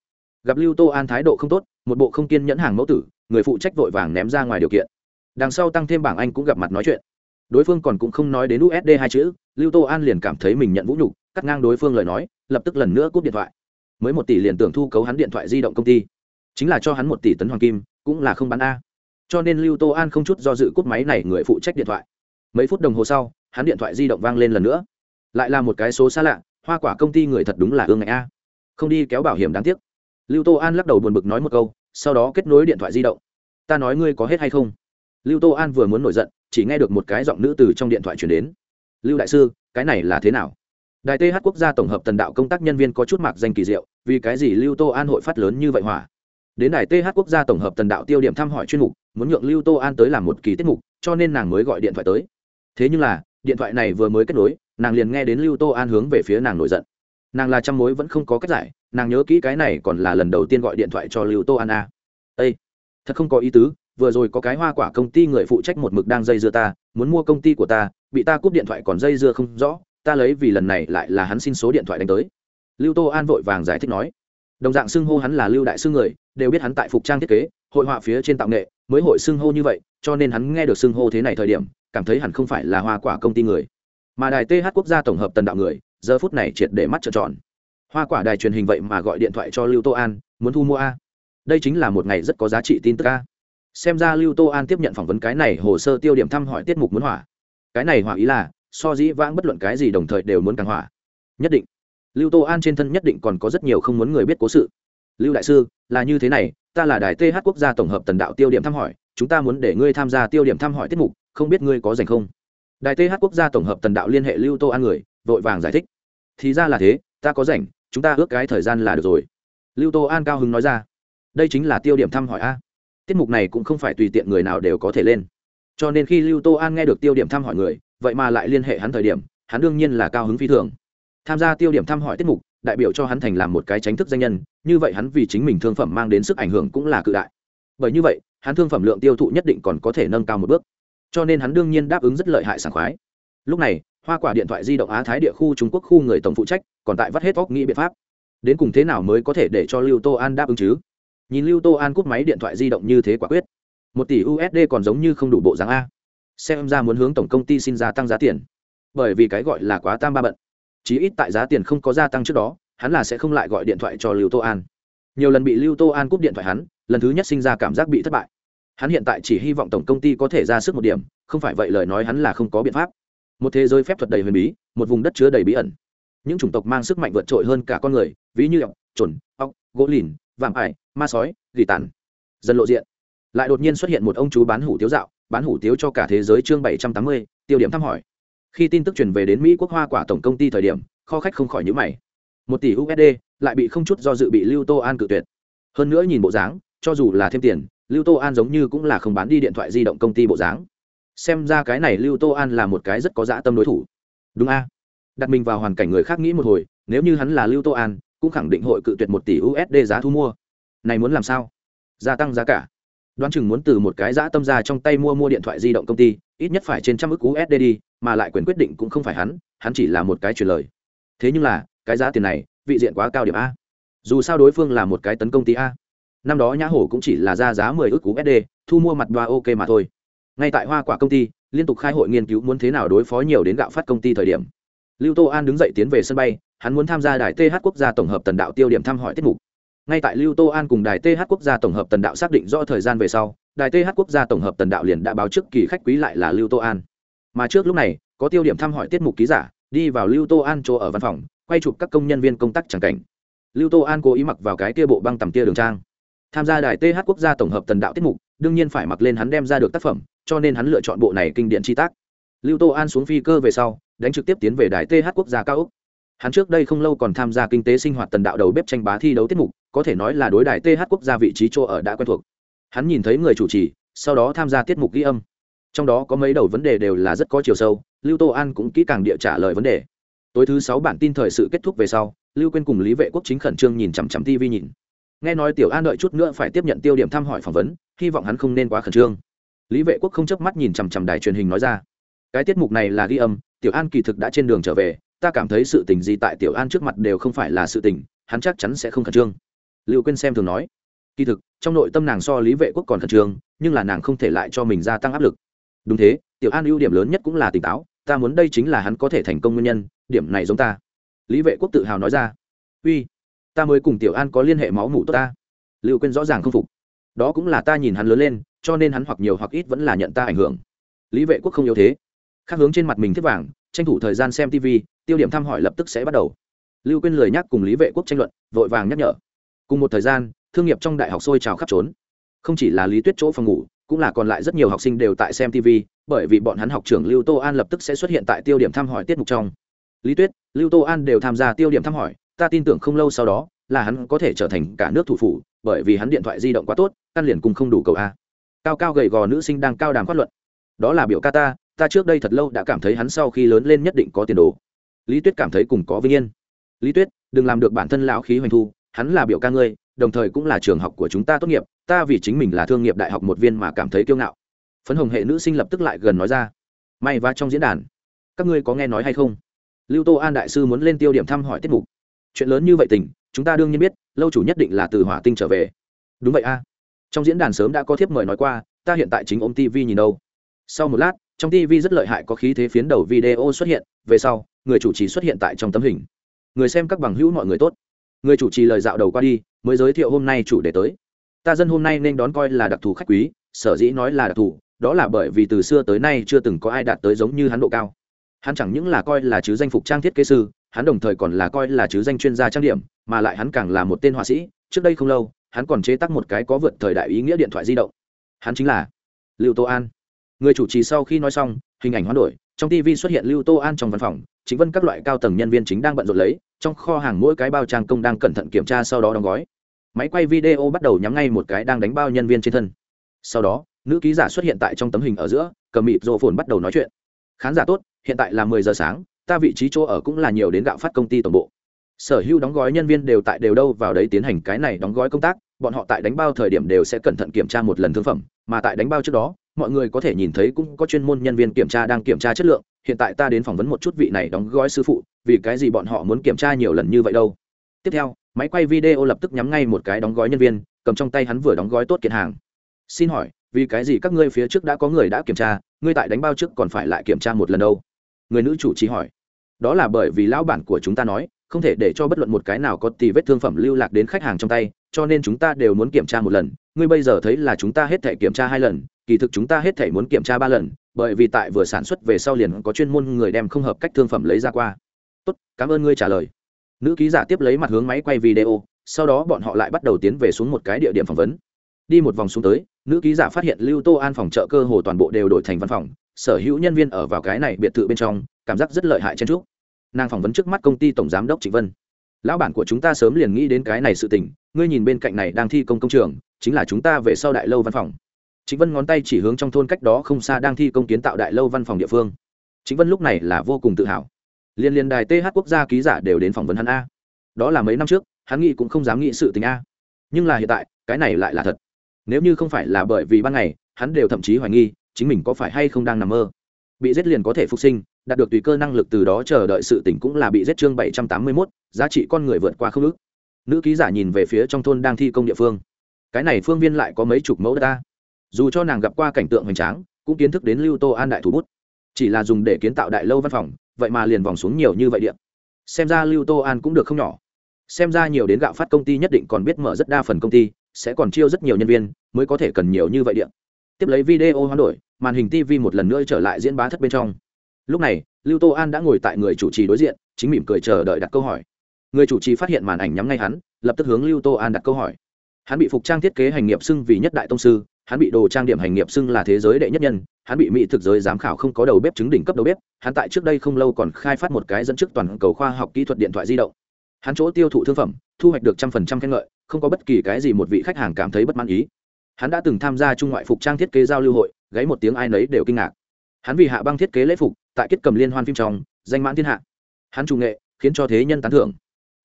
Gặp lưu tô an thái độ không tốt, một bộ không kiên nhẫn hàng mẫu tử, người phụ trách vội vàng ném ra ngoài điều kiện. Đằng sau tăng thêm bảng anh cũng gặp mặt nói chuyện. Đối phương còn cũng không nói đến usd hai chữ, lưu tô an liền cảm thấy mình nhận vũ nhục, cắt ngang đối phương lời nói, lập tức lần nữa cúp điện thoại mới một tỷ liền tưởng thu cấu hắn điện thoại di động công ty. Chính là cho hắn một tỷ tấn hoàng kim, cũng là không bán a. Cho nên lưu tô an không chút do dự cúp máy này người phụ trách điện thoại. Mấy phút đồng hồ sau, hắn điện thoại di động vang lên lần nữa. Lại là một cái số xa lạ, hoa quả công ty người thật đúng là ương ngại a. Không đi kéo bảo hiểm đáng tiếc. Lưu tô an lắc đầu buồn bực nói một câu, sau đó kết nối điện thoại di động. Ta nói ngươi có hết hay không? Lưu tô an vừa muốn nổi giận, chỉ nghe được một cái giọng nữ từ trong điện thoại chuyển đến. Lưu đại sư, cái này là thế nào? Đài th quốc gia tổng hợp tần đạo công tác nhân viên có chút mạc danh kỳ diệu, vì cái gì lưu tô an hội phát lớn như vậy hỏa? Đến đài th quốc gia tổng hợp tần đạo tiêu điểm thăm hỏi chuyên mục, muốn nhượng lưu tô an tới làm một kỳ tiết mục, cho nên nàng mới gọi điện thoại tới. Thế nhưng là, điện thoại này vừa mới kết nối, nàng liền nghe đến lưu tô an hướng về phía nàng nổi giận. Nàng là trăm mối vẫn không có cách giải, nàng nhớ kỹ cái này còn là lần đầu tiên gọi điện thoại cho lưu tô an a. Ây thật không có ý tứ, vừa rồi có cái hoa quả công ty người phụ trách một mực đang dây dưa ta, muốn mua công ty của ta, bị ta cúp điện thoại còn dây dưa không rõ ta lấy vì lần này lại là hắn xin số điện thoại đánh tới. Lưu tô an vội vàng giải thích nói. Đồng dạng xưng hô hắn là lưu đại sư người, đều biết hắn tại phục trang thiết kế, hội họa phía trên tạo nghệ, mới hội xưng hô như vậy, cho nên hắn nghe được xưng hô thế này thời điểm, cảm thấy hẳn không phải là hoa quả công ty người. Mà đài th quốc gia tổng hợp tần đạo người, giờ phút này triệt để mắt trợn tròn. Hoa quả đài truyền hình vậy mà gọi điện thoại cho lưu tô an, muốn thu mua a? Đây chính là một ngày rất có giá trị tin tức a. Xem ra lưu tô an tiếp nhận phỏng vấn cái này hồ sơ tiêu điểm thăm hỏi tiết mục muốn hỏa cái này hỏa ý là so dĩ vãng bất luận cái gì đồng thời đều muốn càng hỏa. Nhất định. Lưu tô an trên thân nhất định còn có rất nhiều không muốn người biết cố sự. Lưu đại sư, là như thế này, ta là đài th quốc gia tổng hợp tần đạo tiêu điểm thăm hỏi, chúng ta muốn để ngươi tham gia tiêu điểm thăm hỏi tiết mục, không biết ngươi có dành không? Đài th quốc gia tổng hợp tần đạo liên hệ lưu tô an người, vội vàng giải thích. Thì ra là thế, ta có rảnh, chúng ta ước cái thời gian là được rồi. Lưu tô an cao hứng nói ra. Đây chính là tiêu điểm thăm hỏi a. Tiết mục này cũng không phải tùy tiện người nào đều có thể lên. Cho nên khi lưu tô an nghe được tiêu điểm thăm hỏi người vậy mà lại liên hệ hắn thời điểm, hắn đương nhiên là cao hứng phi thường. Tham gia tiêu điểm thăm hỏi tiết mục, đại biểu cho hắn thành làm một cái tránh thức danh nhân, như vậy hắn vì chính mình thương phẩm mang đến sức ảnh hưởng cũng là cự đại. Bởi như vậy, hắn thương phẩm lượng tiêu thụ nhất định còn có thể nâng cao một bước. Cho nên hắn đương nhiên đáp ứng rất lợi hại sảng khoái. Lúc này, hoa quả điện thoại di động á thái địa khu trung quốc khu người tổng phụ trách, còn tại vắt hết óc nghĩ biện pháp. Đến cùng thế nào mới có thể để cho lưu tô an đáp ứng chứ? Nhìn lưu tô an cúp máy điện thoại di động như thế quả quyết. Một tỷ usd còn giống như không đủ bộ dáng a xem ra muốn hướng tổng công ty xin gia tăng giá tiền. Bởi vì cái gọi là quá tam ba bận. Chí ít tại giá tiền không có gia tăng trước đó, hắn là sẽ không lại gọi điện thoại cho lưu tô an. Nhiều lần bị lưu tô an cúp điện thoại hắn, lần thứ nhất sinh ra cảm giác bị thất bại. Hắn hiện tại chỉ hy vọng tổng công ty có thể ra sức một điểm, không phải vậy lời nói hắn là không có biện pháp. Một thế giới phép thuật đầy huyền bí, một vùng đất chứa đầy bí ẩn. Những chủng tộc mang sức mạnh vượt trội hơn cả con người, ví như ọc trồn ọc gỗ lìn, vạm ải, ma sói, gỉ tàn. Dần lộ diện, lại đột nhiên xuất hiện một ông chú bán hủ tiếu dạo bán hủ tiếu cho cả thế giới chương bảy trăm tám mươi, tiêu điểm thăm hỏi. Khi tin tức truyền về đến mỹ quốc hoa quả tổng công ty thời điểm, kho khách không khỏi nhữ mày. Một tỷ usd lại bị không chút do dự bị lưu tô an cự tuyệt. Hơn nữa nhìn bộ dáng, cho dù là thêm tiền, lưu tô an giống như cũng là không bán đi điện thoại di động công ty bộ dáng. Xem ra cái này lưu tô an là một cái rất có dã tâm đối thủ. Đúng a. Đặt mình vào hoàn cảnh người khác nghĩ một hồi, nếu như hắn là lưu tô an, cũng khẳng định hội cự tuyệt một tỷ usd giá thu mua. Này muốn làm sao? Gia tăng giá cả đoán chừng muốn từ một cái dã tâm ra trong tay mua mua điện thoại di động công ty, ít nhất phải trên trăm ước usd đi, mà lại quyền quyết định cũng không phải hắn hắn chỉ là một cái truyền lời. Thế nhưng là, cái giá tiền này, vị diện quá cao điểm a. Dù sao đối phương là một cái tấn công ty a. Năm đó nhã hổ cũng chỉ là ra giá mười ước usd thu mua mặt đoa ok mà thôi. Ngay tại hoa quả công ty, liên tục khai hội nghiên cứu muốn thế nào đối phó nhiều đến gạo phát công ty thời điểm. Lưu tô an đứng dậy tiến về sân bay, hắn muốn tham gia đài th quốc gia tổng hợp tần đạo tiêu điểm thăm hỏi tiết mục ngay tại lưu tô an cùng đài th quốc gia tổng hợp tần đạo xác định rõ thời gian về sau, đài th quốc gia tổng hợp tần đạo liền đã báo trước kỳ khách quý lại là lưu tô an. Mà trước lúc này, có tiêu điểm thăm hỏi tiết mục ký giả, đi vào lưu tô an chỗ ở văn phòng, quay chụp các công nhân viên công tác c cảnh. Lưu tô an cố ý mặc vào cái tia bộ băng tầm tia đường trang. Tham gia đài th quốc gia tổng hợp tần đạo tiết mục, đương nhiên phải mặc lên hắn đem ra được tác phẩm, cho nên hắn lựa chọn bộ này kinh điện chi tác. Lưu tô an xuống phi cơ về sau, đánh trực tiếp tiến về đài th quốc gia cao úc hắn trước đây không lâu còn tham gia kinh tế sinh hoạt tần đạo đầu bếp tranh bá thi đấu tiết mục có thể nói là đối đài th quốc gia vị trí chỗ ở đã quen thuộc. Hắn nhìn thấy người chủ trì, sau đó tham gia tiết mục ghi âm. Trong đó có mấy đầu vấn đề đều là rất có chiều sâu, lưu tô an cũng kỹ càng địa trả lời vấn đề. Tối thứ sáu bản tin thời sự kết thúc về sau, lưu quên cùng lý vệ quốc chính khẩn trương nhìn chằm chằm tv nhìn. Nghe nói tiểu an đợi chút nữa phải tiếp nhận tiêu điểm thăm hỏi phỏng vấn, hy vọng hắn không nên quá khẩn trương. Lý vệ quốc không chớp mắt nhìn chằm chằm đài truyền hình nói ra. Cái tiết mục này là ghi âm, tiểu an kỳ thực đã trên đường trở về, ta cảm thấy sự tình gì tại tiểu an trước mặt đều không phải là sự tình, hắn chắc chắn sẽ không khẩn trương lưu quên xem thường nói, kỳ thực, trong nội tâm nàng so lý vệ quốc còn khẩn trương, nhưng là nàng không thể lại cho mình gia tăng áp lực. Đúng thế, tiểu an ưu điểm lớn nhất cũng là tỉnh táo, ta muốn đây chính là hắn có thể thành công nguyên nhân, điểm này giống ta. Lý vệ quốc tự hào nói ra, uy, ta mới cùng tiểu an có liên hệ máu mủ tốt ta. Lưu quên rõ ràng không phục. Đó cũng là ta nhìn hắn lớn lên, cho nên hắn hoặc nhiều hoặc ít vẫn là nhận ta ảnh hưởng. Lý vệ quốc không yếu thế. Khác hướng trên mặt mình thiết vàng, tranh thủ thời gian xem tv tiêu điểm thăm hỏi lập tức sẽ bắt đầu. Lưu quên lời nhắc cùng lý vệ quốc tranh luận, vội vàng nhắc nhở cùng một thời gian, thương nghiệp trong đại học sôi trào khắp trốn. Không chỉ là lý tuyết chỗ phòng ngủ, cũng là còn lại rất nhiều học sinh đều tại xem tv bởi vì bọn hắn học trưởng lưu tô an lập tức sẽ xuất hiện tại tiêu điểm thăm hỏi tiết mục trong. Lý tuyết, lưu tô an đều tham gia tiêu điểm thăm hỏi, ta tin tưởng không lâu sau đó, là hắn có thể trở thành cả nước thủ phủ, bởi vì hắn điện thoại di động quá tốt, căn liền cùng không đủ cầu a. Cao cao gầy gò nữ sinh đang cao đàm phát luận. Đó là biểu ca ta ta trước đây thật lâu đã cảm thấy hắn sau khi lớn lên nhất định có tiền đồ. Lý tuyết cảm thấy cùng có vinh yên. Lý tuyết, đừng làm được bản thân lão khí hoành thu hắn là biểu ca ngươi, đồng thời cũng là trường học của chúng ta tốt nghiệp, ta vì chính mình là thương nghiệp đại học một viên mà cảm thấy kiêu ngạo. Phấn hồng hệ nữ sinh lập tức lại gần nói ra. May và trong diễn đàn. Các ngươi có nghe nói hay không? Lưu tô an đại sư muốn lên tiêu điểm thăm hỏi tiết mục. Chuyện lớn như vậy tình, chúng ta đương nhiên biết, lâu chủ nhất định là từ hỏa tinh trở về. Đúng vậy a. Trong diễn đàn sớm đã có thiếp mời nói qua, ta hiện tại chính ôm tv nhìn đâu. Sau một lát, trong tv rất lợi hại có khí thế phiến đầu video xuất hiện, về sau, người chủ trì xuất hiện tại trong tấm hình. Người xem các bằng hữu mọi người tốt người chủ trì lời dạo đầu qua đi, mới giới thiệu hôm nay chủ đề tới. Ta dân hôm nay nên đón coi là đặc thù khách quý, sở dĩ nói là đặc thù, đó là bởi vì từ xưa tới nay chưa từng có ai đạt tới giống như hắn độ cao. Hắn chẳng những là coi là chứ danh phục trang thiết kế sư, hắn đồng thời còn là coi là chứ danh chuyên gia trang điểm, mà lại hắn càng là một tên họa sĩ, trước đây không lâu, hắn còn chế tác một cái có vượt thời đại ý nghĩa điện thoại di động. Hắn chính là lưu tô an. Người chủ trì sau khi nói xong, hình ảnh hoán đổi, trong tv xuất hiện lưu tô an trong văn phòng chính vân các loại cao tầng nhân viên chính đang bận rộn lấy trong kho hàng mỗi cái bao trang công đang cẩn thận kiểm tra sau đó đóng gói. Máy quay video bắt đầu nhắm ngay một cái đang đánh bao nhân viên trên thân. Sau đó, nữ ký giả xuất hiện tại trong tấm hình ở giữa, cầm mịt rộ phồn bắt đầu nói chuyện. Khán giả tốt, hiện tại là mười giờ sáng, ta vị trí chỗ ở cũng là nhiều đến gạo phát công ty tổng bộ. Sở hữu đóng gói nhân viên đều tại đều đâu vào đấy tiến hành cái này đóng gói công tác, bọn họ tại đánh bao thời điểm đều sẽ cẩn thận kiểm tra một lần thương phẩm, mà tại đánh bao trước đó mọi người có thể nhìn thấy cũng có chuyên môn nhân viên kiểm tra đang kiểm tra chất lượng, hiện tại ta đến phỏng vấn một chút vị này đóng gói sư phụ, vì cái gì bọn họ muốn kiểm tra nhiều lần như vậy đâu. Tiếp theo, máy quay video lập tức nhắm ngay một cái đóng gói nhân viên, cầm trong tay hắn vừa đóng gói tốt kiện hàng. Xin hỏi, vì cái gì các ngươi phía trước đã có người đã kiểm tra, ngươi tại đánh bao trước còn phải lại kiểm tra một lần đâu? Người nữ chủ trì hỏi. Đó là bởi vì lão bản của chúng ta nói, không thể để cho bất luận một cái nào có tì vết thương phẩm lưu lạc đến khách hàng trong tay, cho nên chúng ta đều muốn kiểm tra một lần ngươi bây giờ thấy là chúng ta hết thể kiểm tra hai lần, kỳ thực chúng ta hết thể muốn kiểm tra ba lần, bởi vì tại vừa sản xuất về sau liền có chuyên môn người đem không hợp cách thương phẩm lấy ra qua. Tốt, cảm ơn ngươi trả lời. Nữ ký giả tiếp lấy mặt hướng máy quay video, sau đó bọn họ lại bắt đầu tiến về xuống một cái địa điểm phỏng vấn. Đi một vòng xuống tới, nữ ký giả phát hiện lưu tô an phòng chợ cơ hồ toàn bộ đều đổi thành văn phòng, sở hữu nhân viên ở vào cái này biệt thự bên trong, cảm giác rất lợi hại chen trúc nàng phỏng vấn trước mắt công ty tổng giám đốc trịnh vân. Lão bản của chúng ta sớm liền nghĩ đến cái này sự tình, ngươi nhìn bên cạnh này đang thi công công trường chính là chúng ta về sau đại lâu văn phòng. Chính vân ngón tay chỉ hướng trong thôn cách đó không xa đang thi công kiến tạo đại lâu văn phòng địa phương. Chính vân lúc này là vô cùng tự hào. Liên liên đài th quốc gia ký giả đều đến phỏng vấn hắn a. Đó là mấy năm trước, hắn nghĩ cũng không dám nghĩ sự tình a. Nhưng là hiện tại, cái này lại là thật. Nếu như không phải là bởi vì ban ngày, hắn đều thậm chí hoài nghi, chính mình có phải hay không đang nằm mơ. Bị giết liền có thể phục sinh, đạt được tùy cơ năng lực từ đó chờ đợi sự tỉnh cũng là bị giết chương bảy trăm tám mươi mốt, giá trị con người vượt qua không ước. Nữ ký giả nhìn về phía trong thôn đang thi công địa phương cái này phương viên lại có mấy chục mẫu đất ta. Dù cho nàng gặp qua cảnh tượng hoành tráng, cũng kiến thức đến lưu tô an đại thủ bút. Chỉ là dùng để kiến tạo đại lâu văn phòng, vậy mà liền vòng xuống nhiều như vậy điện xem ra lưu tô an cũng được không nhỏ. Xem ra nhiều đến gạo phát công ty nhất định còn biết mở rất đa phần công ty, sẽ còn chiêu rất nhiều nhân viên, mới có thể cần nhiều như vậy điện tiếp lấy video hoán đổi, màn hình tv một lần nữa trở lại diễn bá thất bên trong. Lúc này, lưu tô an đã ngồi tại người chủ trì đối diện, chính mỉm cười chờ đợi đặt câu hỏi. Người chủ trì phát hiện màn ảnh nhắm ngay hắn, lập tức hướng lưu tô an đặt câu hỏi hắn bị phục trang thiết kế hành nghiệp xưng vì nhất đại tông sư, hắn bị đồ trang điểm hành nghiệp xưng là thế giới đệ nhất nhân, hắn bị mỹ thực giới giám khảo không có đầu bếp chứng đỉnh cấp đầu bếp, hắn tại trước đây không lâu còn khai phát một cái dẫn trước toàn cầu khoa học kỹ thuật điện thoại di động. Hắn chỗ tiêu thụ thương phẩm, thu hoạch được trăm phần trăm khen ngợi, không có bất kỳ cái gì một vị khách hàng cảm thấy bất mãn ý. Hắn đã từng tham gia trung ngoại phục trang thiết kế giao lưu hội, gáy một tiếng ai nấy đều kinh ngạc. Hắn vì hạ băng thiết kế lễ phục, tại kết cầm liên hoan phim trong, danh mãn thiên hạ. Hắn chủ nghệ, khiến cho thế nhân tán thưởng.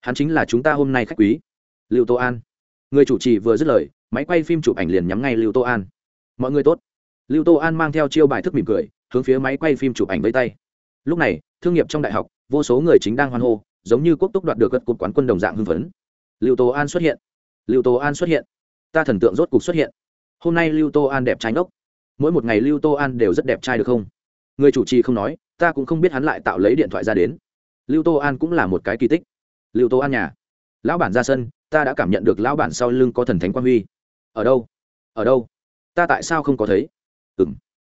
Hắn chính là chúng ta hôm nay khách quý. Lưu tô an người chủ trì vừa dứt lời, máy quay phim chụp ảnh liền nhắm ngay lưu tô an. Mọi người tốt. Lưu tô an mang theo chiêu bài thức mỉm cười, hướng phía máy quay phim chụp ảnh với tay. Lúc này, thương nghiệp trong đại học, vô số người chính đang hoan hô, giống như quốc túc đoạt được gật cột quán quân đồng dạng hưng phấn. Lưu tô an xuất hiện. Lưu tô an xuất hiện. Ta thần tượng rốt cục xuất hiện. Hôm nay lưu tô an đẹp trai ngốc. Mỗi một ngày lưu tô an đều rất đẹp trai được không? Người chủ trì không nói, ta cũng không biết hắn lại tạo lấy điện thoại ra đến. Lưu tô an cũng là một cái kỳ tích. Lưu tô an nhà. Lão bản ra sân ta đã cảm nhận được lão bản sau lưng có thần thánh quan huy. Ở đâu? Ở đâu? Ta tại sao không có thấy? Ừng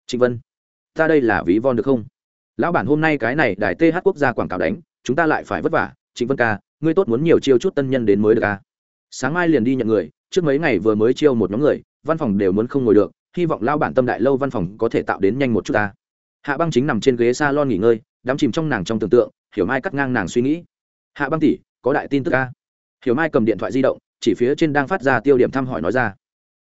trịnh vân, ta đây là ví von được không? Lão bản hôm nay cái này đài th quốc gia quảng cáo đánh, chúng ta lại phải vất vả. Trịnh vân ca, ngươi tốt muốn nhiều chiêu chút tân nhân đến mới được ca sáng mai liền đi nhận người, trước mấy ngày vừa mới chiêu một nhóm người, văn phòng đều muốn không ngồi được, hy vọng lao bản tâm đại lâu văn phòng có thể tạo đến nhanh một chút ta. Hạ băng chính nằm trên ghế s a lon nghỉ ngơi, đắm chìm trong nàng trong tưởng tượng, hiểu mai cắt ngang nàng suy nghĩ. Hạ băng tỷ, có đại tin tức ca hiểu mai cầm điện thoại di động, chỉ phía trên đang phát ra tiêu điểm thăm hỏi nói ra.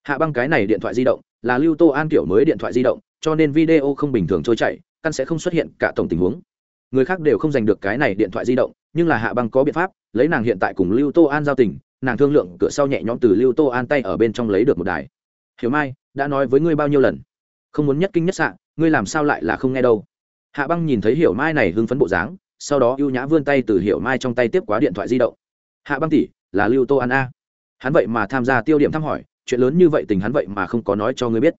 Hạ băng cái này điện thoại di động là lưu tô an kiểu mới điện thoại di động, cho nên video không bình thường trôi chảy, căn sẽ không xuất hiện cả tổng tình huống. Người khác đều không giành được cái này điện thoại di động, nhưng là hạ băng có biện pháp, lấy nàng hiện tại cùng lưu tô an giao tình, nàng thương lượng cửa sau nhẹ nhõm từ lưu tô an tay ở bên trong lấy được một đài. Hiểu mai, đã nói với ngươi bao nhiêu lần? Không muốn nhất kinh nhất sạn ngươi làm sao lại là không nghe đâu? Hạ băng nhìn thấy hiểu mai này hưng phấn bộ dáng, sau đó ưu nhã vươn tay từ hiểu mai trong tay tiếp quá điện thoại di động hạ băng tỷ, là lưu tô an a. Hắn vậy mà tham gia tiêu điểm thăm hỏi, chuyện lớn như vậy tình hắn vậy mà không có nói cho ngươi biết.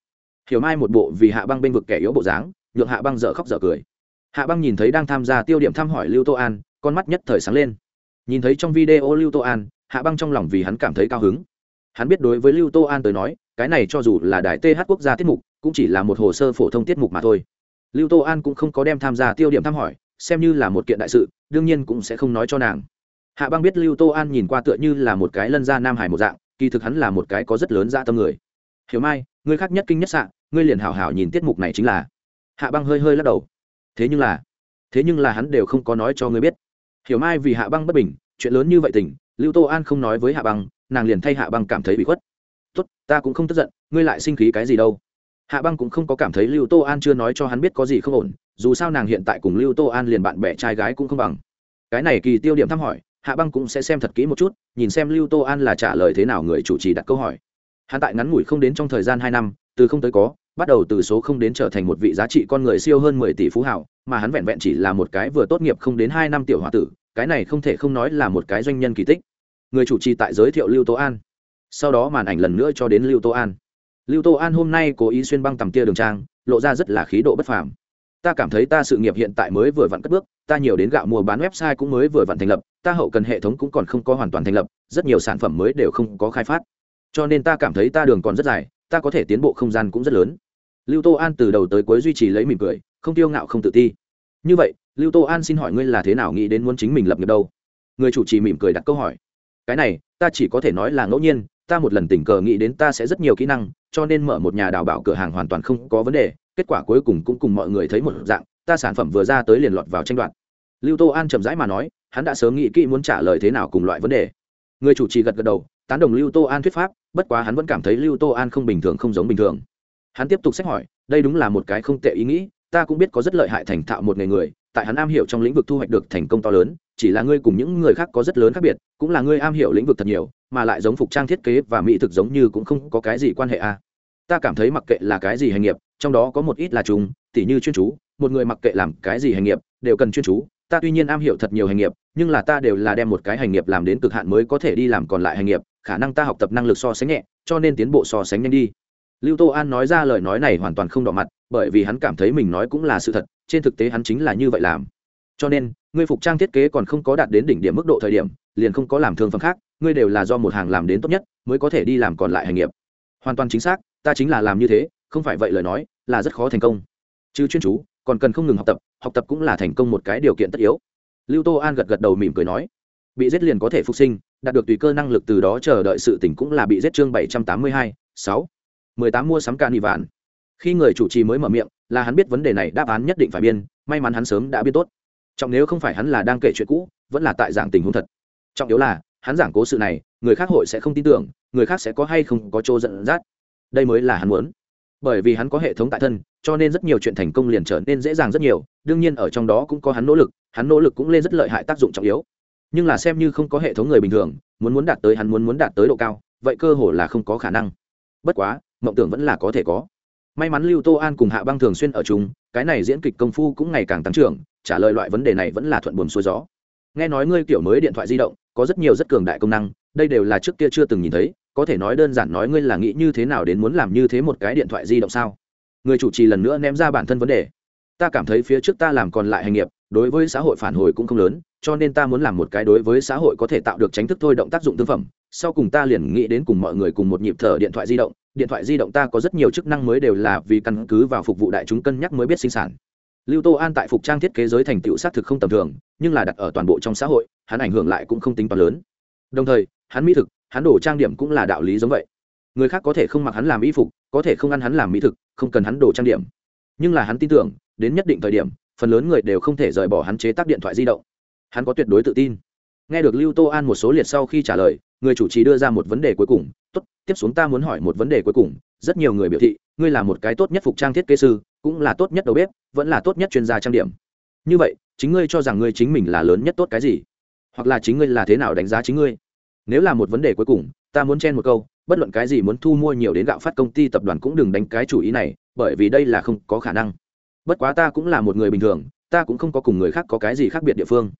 Hiểu mai một bộ vì hạ băng bênh vực kẻ yếu bộ dáng, nhượng hạ băng dở khóc dở cười. Hạ băng nhìn thấy đang tham gia tiêu điểm thăm hỏi lưu tô an, con mắt nhất thời sáng lên. Nhìn thấy trong video lưu tô an, hạ băng trong lòng vì hắn cảm thấy cao hứng. Hắn biết đối với lưu tô an tới nói, cái này cho dù là đài th quốc gia tiết mục, cũng chỉ là một hồ sơ phổ thông tiết mục mà thôi. Lưu tô an cũng không có đem tham gia tiêu điểm thăm hỏi, xem như là một kiện đại sự, đương nhiên cũng sẽ không nói cho nàng hạ băng biết lưu tô an nhìn qua tựa như là một cái lân gia nam hải một dạng, kỳ thực hắn là một cái có rất lớn dạ tâm người. Hiểu mai, ngươi khác nhất kinh nhất sạn ngươi liền hảo hảo nhìn tiết mục này chính là. Hạ băng hơi hơi lắc đầu. Thế nhưng là, thế nhưng là hắn đều không có nói cho ngươi biết. Hiểu mai, vì hạ băng bất bình, chuyện lớn như vậy tình, lưu tô an không nói với hạ băng, nàng liền thay hạ băng cảm thấy bị khuất. Tốt, ta cũng không tức giận, ngươi lại sinh khí cái gì đâu. Hạ băng cũng không có cảm thấy lưu tô an chưa nói cho hắn biết có gì không ổn, dù sao nàng hiện tại cùng lưu tô an liền bạn bè trai gái cũng không bằng. Cái này kỳ tiêu điểm thăm hỏi hạ băng cũng sẽ xem thật kỹ một chút, nhìn xem lưu tô an là trả lời thế nào người chủ trì đặt câu hỏi. Hắn tại ngắn ngủi không đến trong thời gian hai năm, từ không tới có, bắt đầu từ số không đến trở thành một vị giá trị con người siêu hơn mười tỷ phú hảo mà hắn vẹn vẹn chỉ là một cái vừa tốt nghiệp không đến hai năm tiểu h o a tử, cái này không thể không nói là một cái doanh nhân kỳ tích. Người chủ trì tại giới thiệu lưu tô an. Sau đó màn ảnh lần nữa cho đến lưu tô an. Lưu tô an hôm nay cố ý xuyên băng tầm tia đường trang, lộ ra rất là khí độ bất phàm ta cảm thấy ta sự nghiệp hiện tại mới vừa vặn cất bước, ta nhiều đến gạo mua bán website cũng mới vừa vặn thành lập, ta hậu cần hệ thống cũng còn không có hoàn toàn thành lập, rất nhiều sản phẩm mới đều không có khai phát. Cho nên ta cảm thấy ta đường còn rất dài, ta có thể tiến bộ không gian cũng rất lớn. Lưu tô an từ đầu tới cuối duy trì lấy mỉm cười, không tiêu ngạo, không tự ti. Như vậy, lưu tô an xin hỏi ngươi là thế nào nghĩ đến muốn chính mình lập nghiệp đâu? Người chủ trì mỉm cười đặt câu hỏi. Cái này, ta chỉ có thể nói là ngẫu nhiên, ta một lần tình cờ nghĩ đến ta sẽ rất nhiều kỹ năng, cho nên mở một nhà đào bảo cửa hàng hoàn toàn không có vấn đề kết quả cuối cùng cũng cùng mọi người thấy một dạng, ta sản phẩm vừa ra tới liền lọt vào tranh đoạt. Lưu tô an chậm rãi mà nói, hắn đã sớm nghĩ kỹ muốn trả lời thế nào cùng loại vấn đề. Người chủ trì gật gật đầu, tán đồng lưu tô an thuyết pháp, bất quá hắn vẫn cảm thấy lưu tô an không bình thường không giống bình thường. Hắn tiếp tục xét hỏi, đây đúng là một cái không tệ ý nghĩ, ta cũng biết có rất lợi hại thành thạo một nghề người, tại hắn am hiểu trong lĩnh vực thu hoạch được thành công to lớn, chỉ là ngươi cùng những người khác có rất lớn khác biệt, cũng là ngươi am hiểu lĩnh vực thật nhiều, mà lại giống phục trang thiết kế và mỹ thực giống như cũng không có cái gì quan hệ a à. ta cảm thấy mặc kệ là cái gì hành nghiệp trong đó có một ít là chúng, tỉ như chuyên chú, một người mặc kệ làm cái gì hành nghiệp, đều cần chuyên chú. Ta tuy nhiên am hiểu thật nhiều hành nghiệp, nhưng là ta đều là đem một cái hành nghiệp làm đến cực hạn mới có thể đi làm còn lại hành nghiệp, khả năng ta học tập năng lực so sánh nhẹ, cho nên tiến bộ so sánh nhanh đi. Lưu tô an nói ra lời nói này hoàn toàn không đỏ mặt, bởi vì hắn cảm thấy mình nói cũng là sự thật, trên thực tế hắn chính là như vậy làm. Cho nên, ngươi phục trang thiết kế còn không có đạt đến đỉnh điểm mức độ thời điểm, liền không có làm thương phẩm khác, ngươi đều là do một hàng làm đến tốt nhất, mới có thể đi làm còn lại hành nghiệp. Hoàn toàn chính xác, ta chính là làm như thế không phải vậy lời nói, là rất khó thành công. Chứ chuyên chú, còn cần không ngừng học tập học tập cũng là thành công một cái điều kiện tất yếu. Lưu tô an gật gật đầu mỉm cười nói, bị giết liền có thể phục sinh, đạt được tùy cơ năng lực từ đó chờ đợi sự tỉnh cũng là bị giết chương bảy trăm tám mươi hai, sáu. mười tám mua sắm ca nị vạn. Khi người chủ trì mới mở miệng, là hắn biết vấn đề này đáp án nhất định phải biên, may mắn hắn sớm đã biết tốt. Trọng nếu không phải hắn là đang kể chuyện cũ, vẫn là tại dạng tình huống thật. Trọng yếu là, hắn giảng cố sự này, người khác hội sẽ không tin tưởng, người khác sẽ có hay không có chỗ dẫn dắt. Đây mới là hắn muốn bởi vì hắn có hệ thống tại thân, cho nên rất nhiều chuyện thành công liền trở nên dễ dàng rất nhiều, đương nhiên ở trong đó cũng có hắn nỗ lực, hắn nỗ lực cũng lên rất lợi hại tác dụng trọng yếu. Nhưng là xem như không có hệ thống người bình thường, muốn muốn đạt tới hắn muốn muốn đạt tới độ cao, vậy cơ hồ là không có khả năng. Bất quá, mộng tưởng vẫn là có thể có. May mắn lưu tô an cùng hạ băng thường xuyên ở chung, cái này diễn kịch công phu cũng ngày càng tăng trưởng, trả lời loại vấn đề này vẫn là thuận buồm xuôi gió. Nghe nói ngươi kiểu mới điện thoại di động, có rất nhiều rất cường đại công năng, đây đều là trước kia chưa từng nhìn thấy có thể nói đơn giản nói ngươi là nghĩ như thế nào đến muốn làm như thế một cái điện thoại di động sao? Người chủ trì lần nữa ném ra bản thân vấn đề. Ta cảm thấy phía trước ta làm còn lại hành nghiệp, đối với xã hội phản hồi cũng không lớn, cho nên ta muốn làm một cái đối với xã hội có thể tạo được tránh thức thôi động tác dụng thương phẩm. Sau cùng ta liền nghĩ đến cùng mọi người cùng một nhịp thở điện thoại di động. Điện thoại di động ta có rất nhiều chức năng mới đều là vì căn cứ vào phục vụ đại chúng cân nhắc mới biết sinh sản. Lưu tô an tại phục trang thiết kế giới thành tựu xác thực không tầm thường, nhưng là đặt ở toàn bộ trong xã hội, hắn ảnh hưởng lại cũng không tính toán lớn. Đồng thời, hắn mỹ thực hắn đổ trang điểm cũng là đạo lý giống vậy. Người khác có thể không mặc hắn làm y phục, có thể không ăn hắn làm mỹ thực, không cần hắn đổ trang điểm. Nhưng là hắn tin tưởng, đến nhất định thời điểm, phần lớn người đều không thể rời bỏ hắn chế tác điện thoại di động. Hắn có tuyệt đối tự tin. Nghe được lưu tô an một số liệt sau khi trả lời, người chủ trì đưa ra một vấn đề cuối cùng, tốt, tiếp xuống ta muốn hỏi một vấn đề cuối cùng, rất nhiều người biểu thị, ngươi là một cái tốt nhất phục trang thiết kế sư, cũng là tốt nhất đầu bếp, vẫn là tốt nhất chuyên gia trang điểm. Như vậy, chính ngươi cho rằng ngươi chính mình là lớn nhất tốt cái gì? Hoặc là chính ngươi là thế nào đánh giá chính ngươi? Nếu là một vấn đề cuối cùng, ta muốn chen một câu, bất luận cái gì muốn thu mua nhiều đến gạo phát công ty tập đoàn cũng đừng đánh cái chủ ý này, bởi vì đây là không có khả năng. Bất quá ta cũng là một người bình thường, ta cũng không có cùng người khác có cái gì khác biệt địa phương.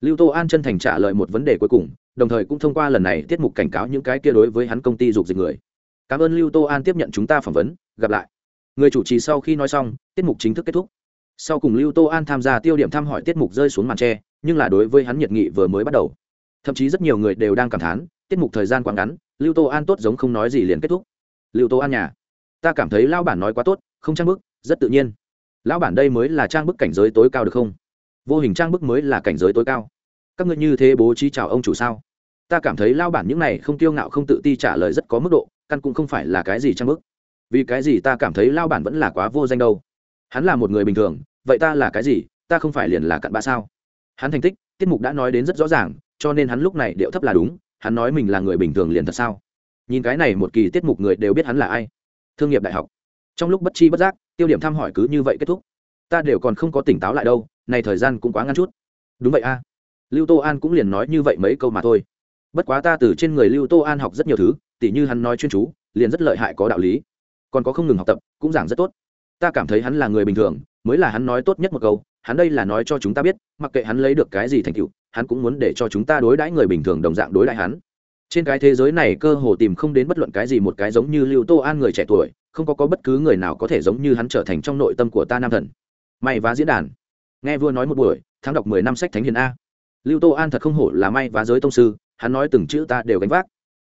Lưu tô an chân thành trả lời một vấn đề cuối cùng, đồng thời cũng thông qua lần này tiết mục cảnh cáo những cái kia đối với hắn công ty dục dịch người. Cảm ơn lưu tô an tiếp nhận chúng ta phỏng vấn, gặp lại. Người chủ trì sau khi nói xong, tiết mục chính thức kết thúc. Sau cùng lưu tô an tham gia tiêu điểm thăm hỏi tiết mục rơi xuống màn tre, nhưng là đối với hắn nhiệt nghị vừa mới bắt đầu thậm chí rất nhiều người đều đang cảm thán, tiết mục thời gian quá ngắn, lưu tô an tốt giống không nói gì liền kết thúc. Lưu tô an nhà, ta cảm thấy lão bản nói quá tốt, không trang bức, rất tự nhiên. Lão bản đây mới là trang bức cảnh giới tối cao được không? Vô hình trang bức mới là cảnh giới tối cao. Các ngươi như thế bố trí chào ông chủ sao? Ta cảm thấy lao bản những này không kiêu ngạo không tự ti trả lời rất có mức độ, căn cũng không phải là cái gì trang bức. Vì cái gì ta cảm thấy lao bản vẫn là quá vô danh đâu? Hắn là một người bình thường, vậy ta là cái gì? Ta không phải liền là cặn bã sao? Hắn thành tích, tiết mục đã nói đến rất rõ ràng cho nên hắn lúc này điệu thấp là đúng, hắn nói mình là người bình thường liền thật sao? Nhìn cái này một kỳ tiết mục người đều biết hắn là ai. Thương nghiệp đại học. Trong lúc bất chi bất giác, tiêu điểm thăm hỏi cứ như vậy kết thúc. Ta đều còn không có tỉnh táo lại đâu, này thời gian cũng quá ngắn chút. Đúng vậy a. Lưu tô an cũng liền nói như vậy mấy câu mà thôi. Bất quá ta từ trên người lưu tô an học rất nhiều thứ, tỉ như hắn nói chuyên chú, liền rất lợi hại có đạo lý. Còn có không ngừng học tập, cũng giảng rất tốt. Ta cảm thấy hắn là người bình thường, mới là hắn nói tốt nhất một câu hắn đây là nói cho chúng ta biết, mặc kệ hắn lấy được cái gì thành tựu, hắn cũng muốn để cho chúng ta đối đãi người bình thường đồng dạng đối đãi hắn. Trên cái thế giới này cơ hồ tìm không đến bất luận cái gì một cái giống như lưu tô an người trẻ tuổi, không có có bất cứ người nào có thể giống như hắn trở thành trong nội tâm của ta nam thần. May và diễn đàn. Nghe vua nói một buổi thắng đọc mười năm sách thánh hiền a. Lưu tô an thật không hổ là may và giới tông sư, hắn nói từng chữ ta đều gánh vác.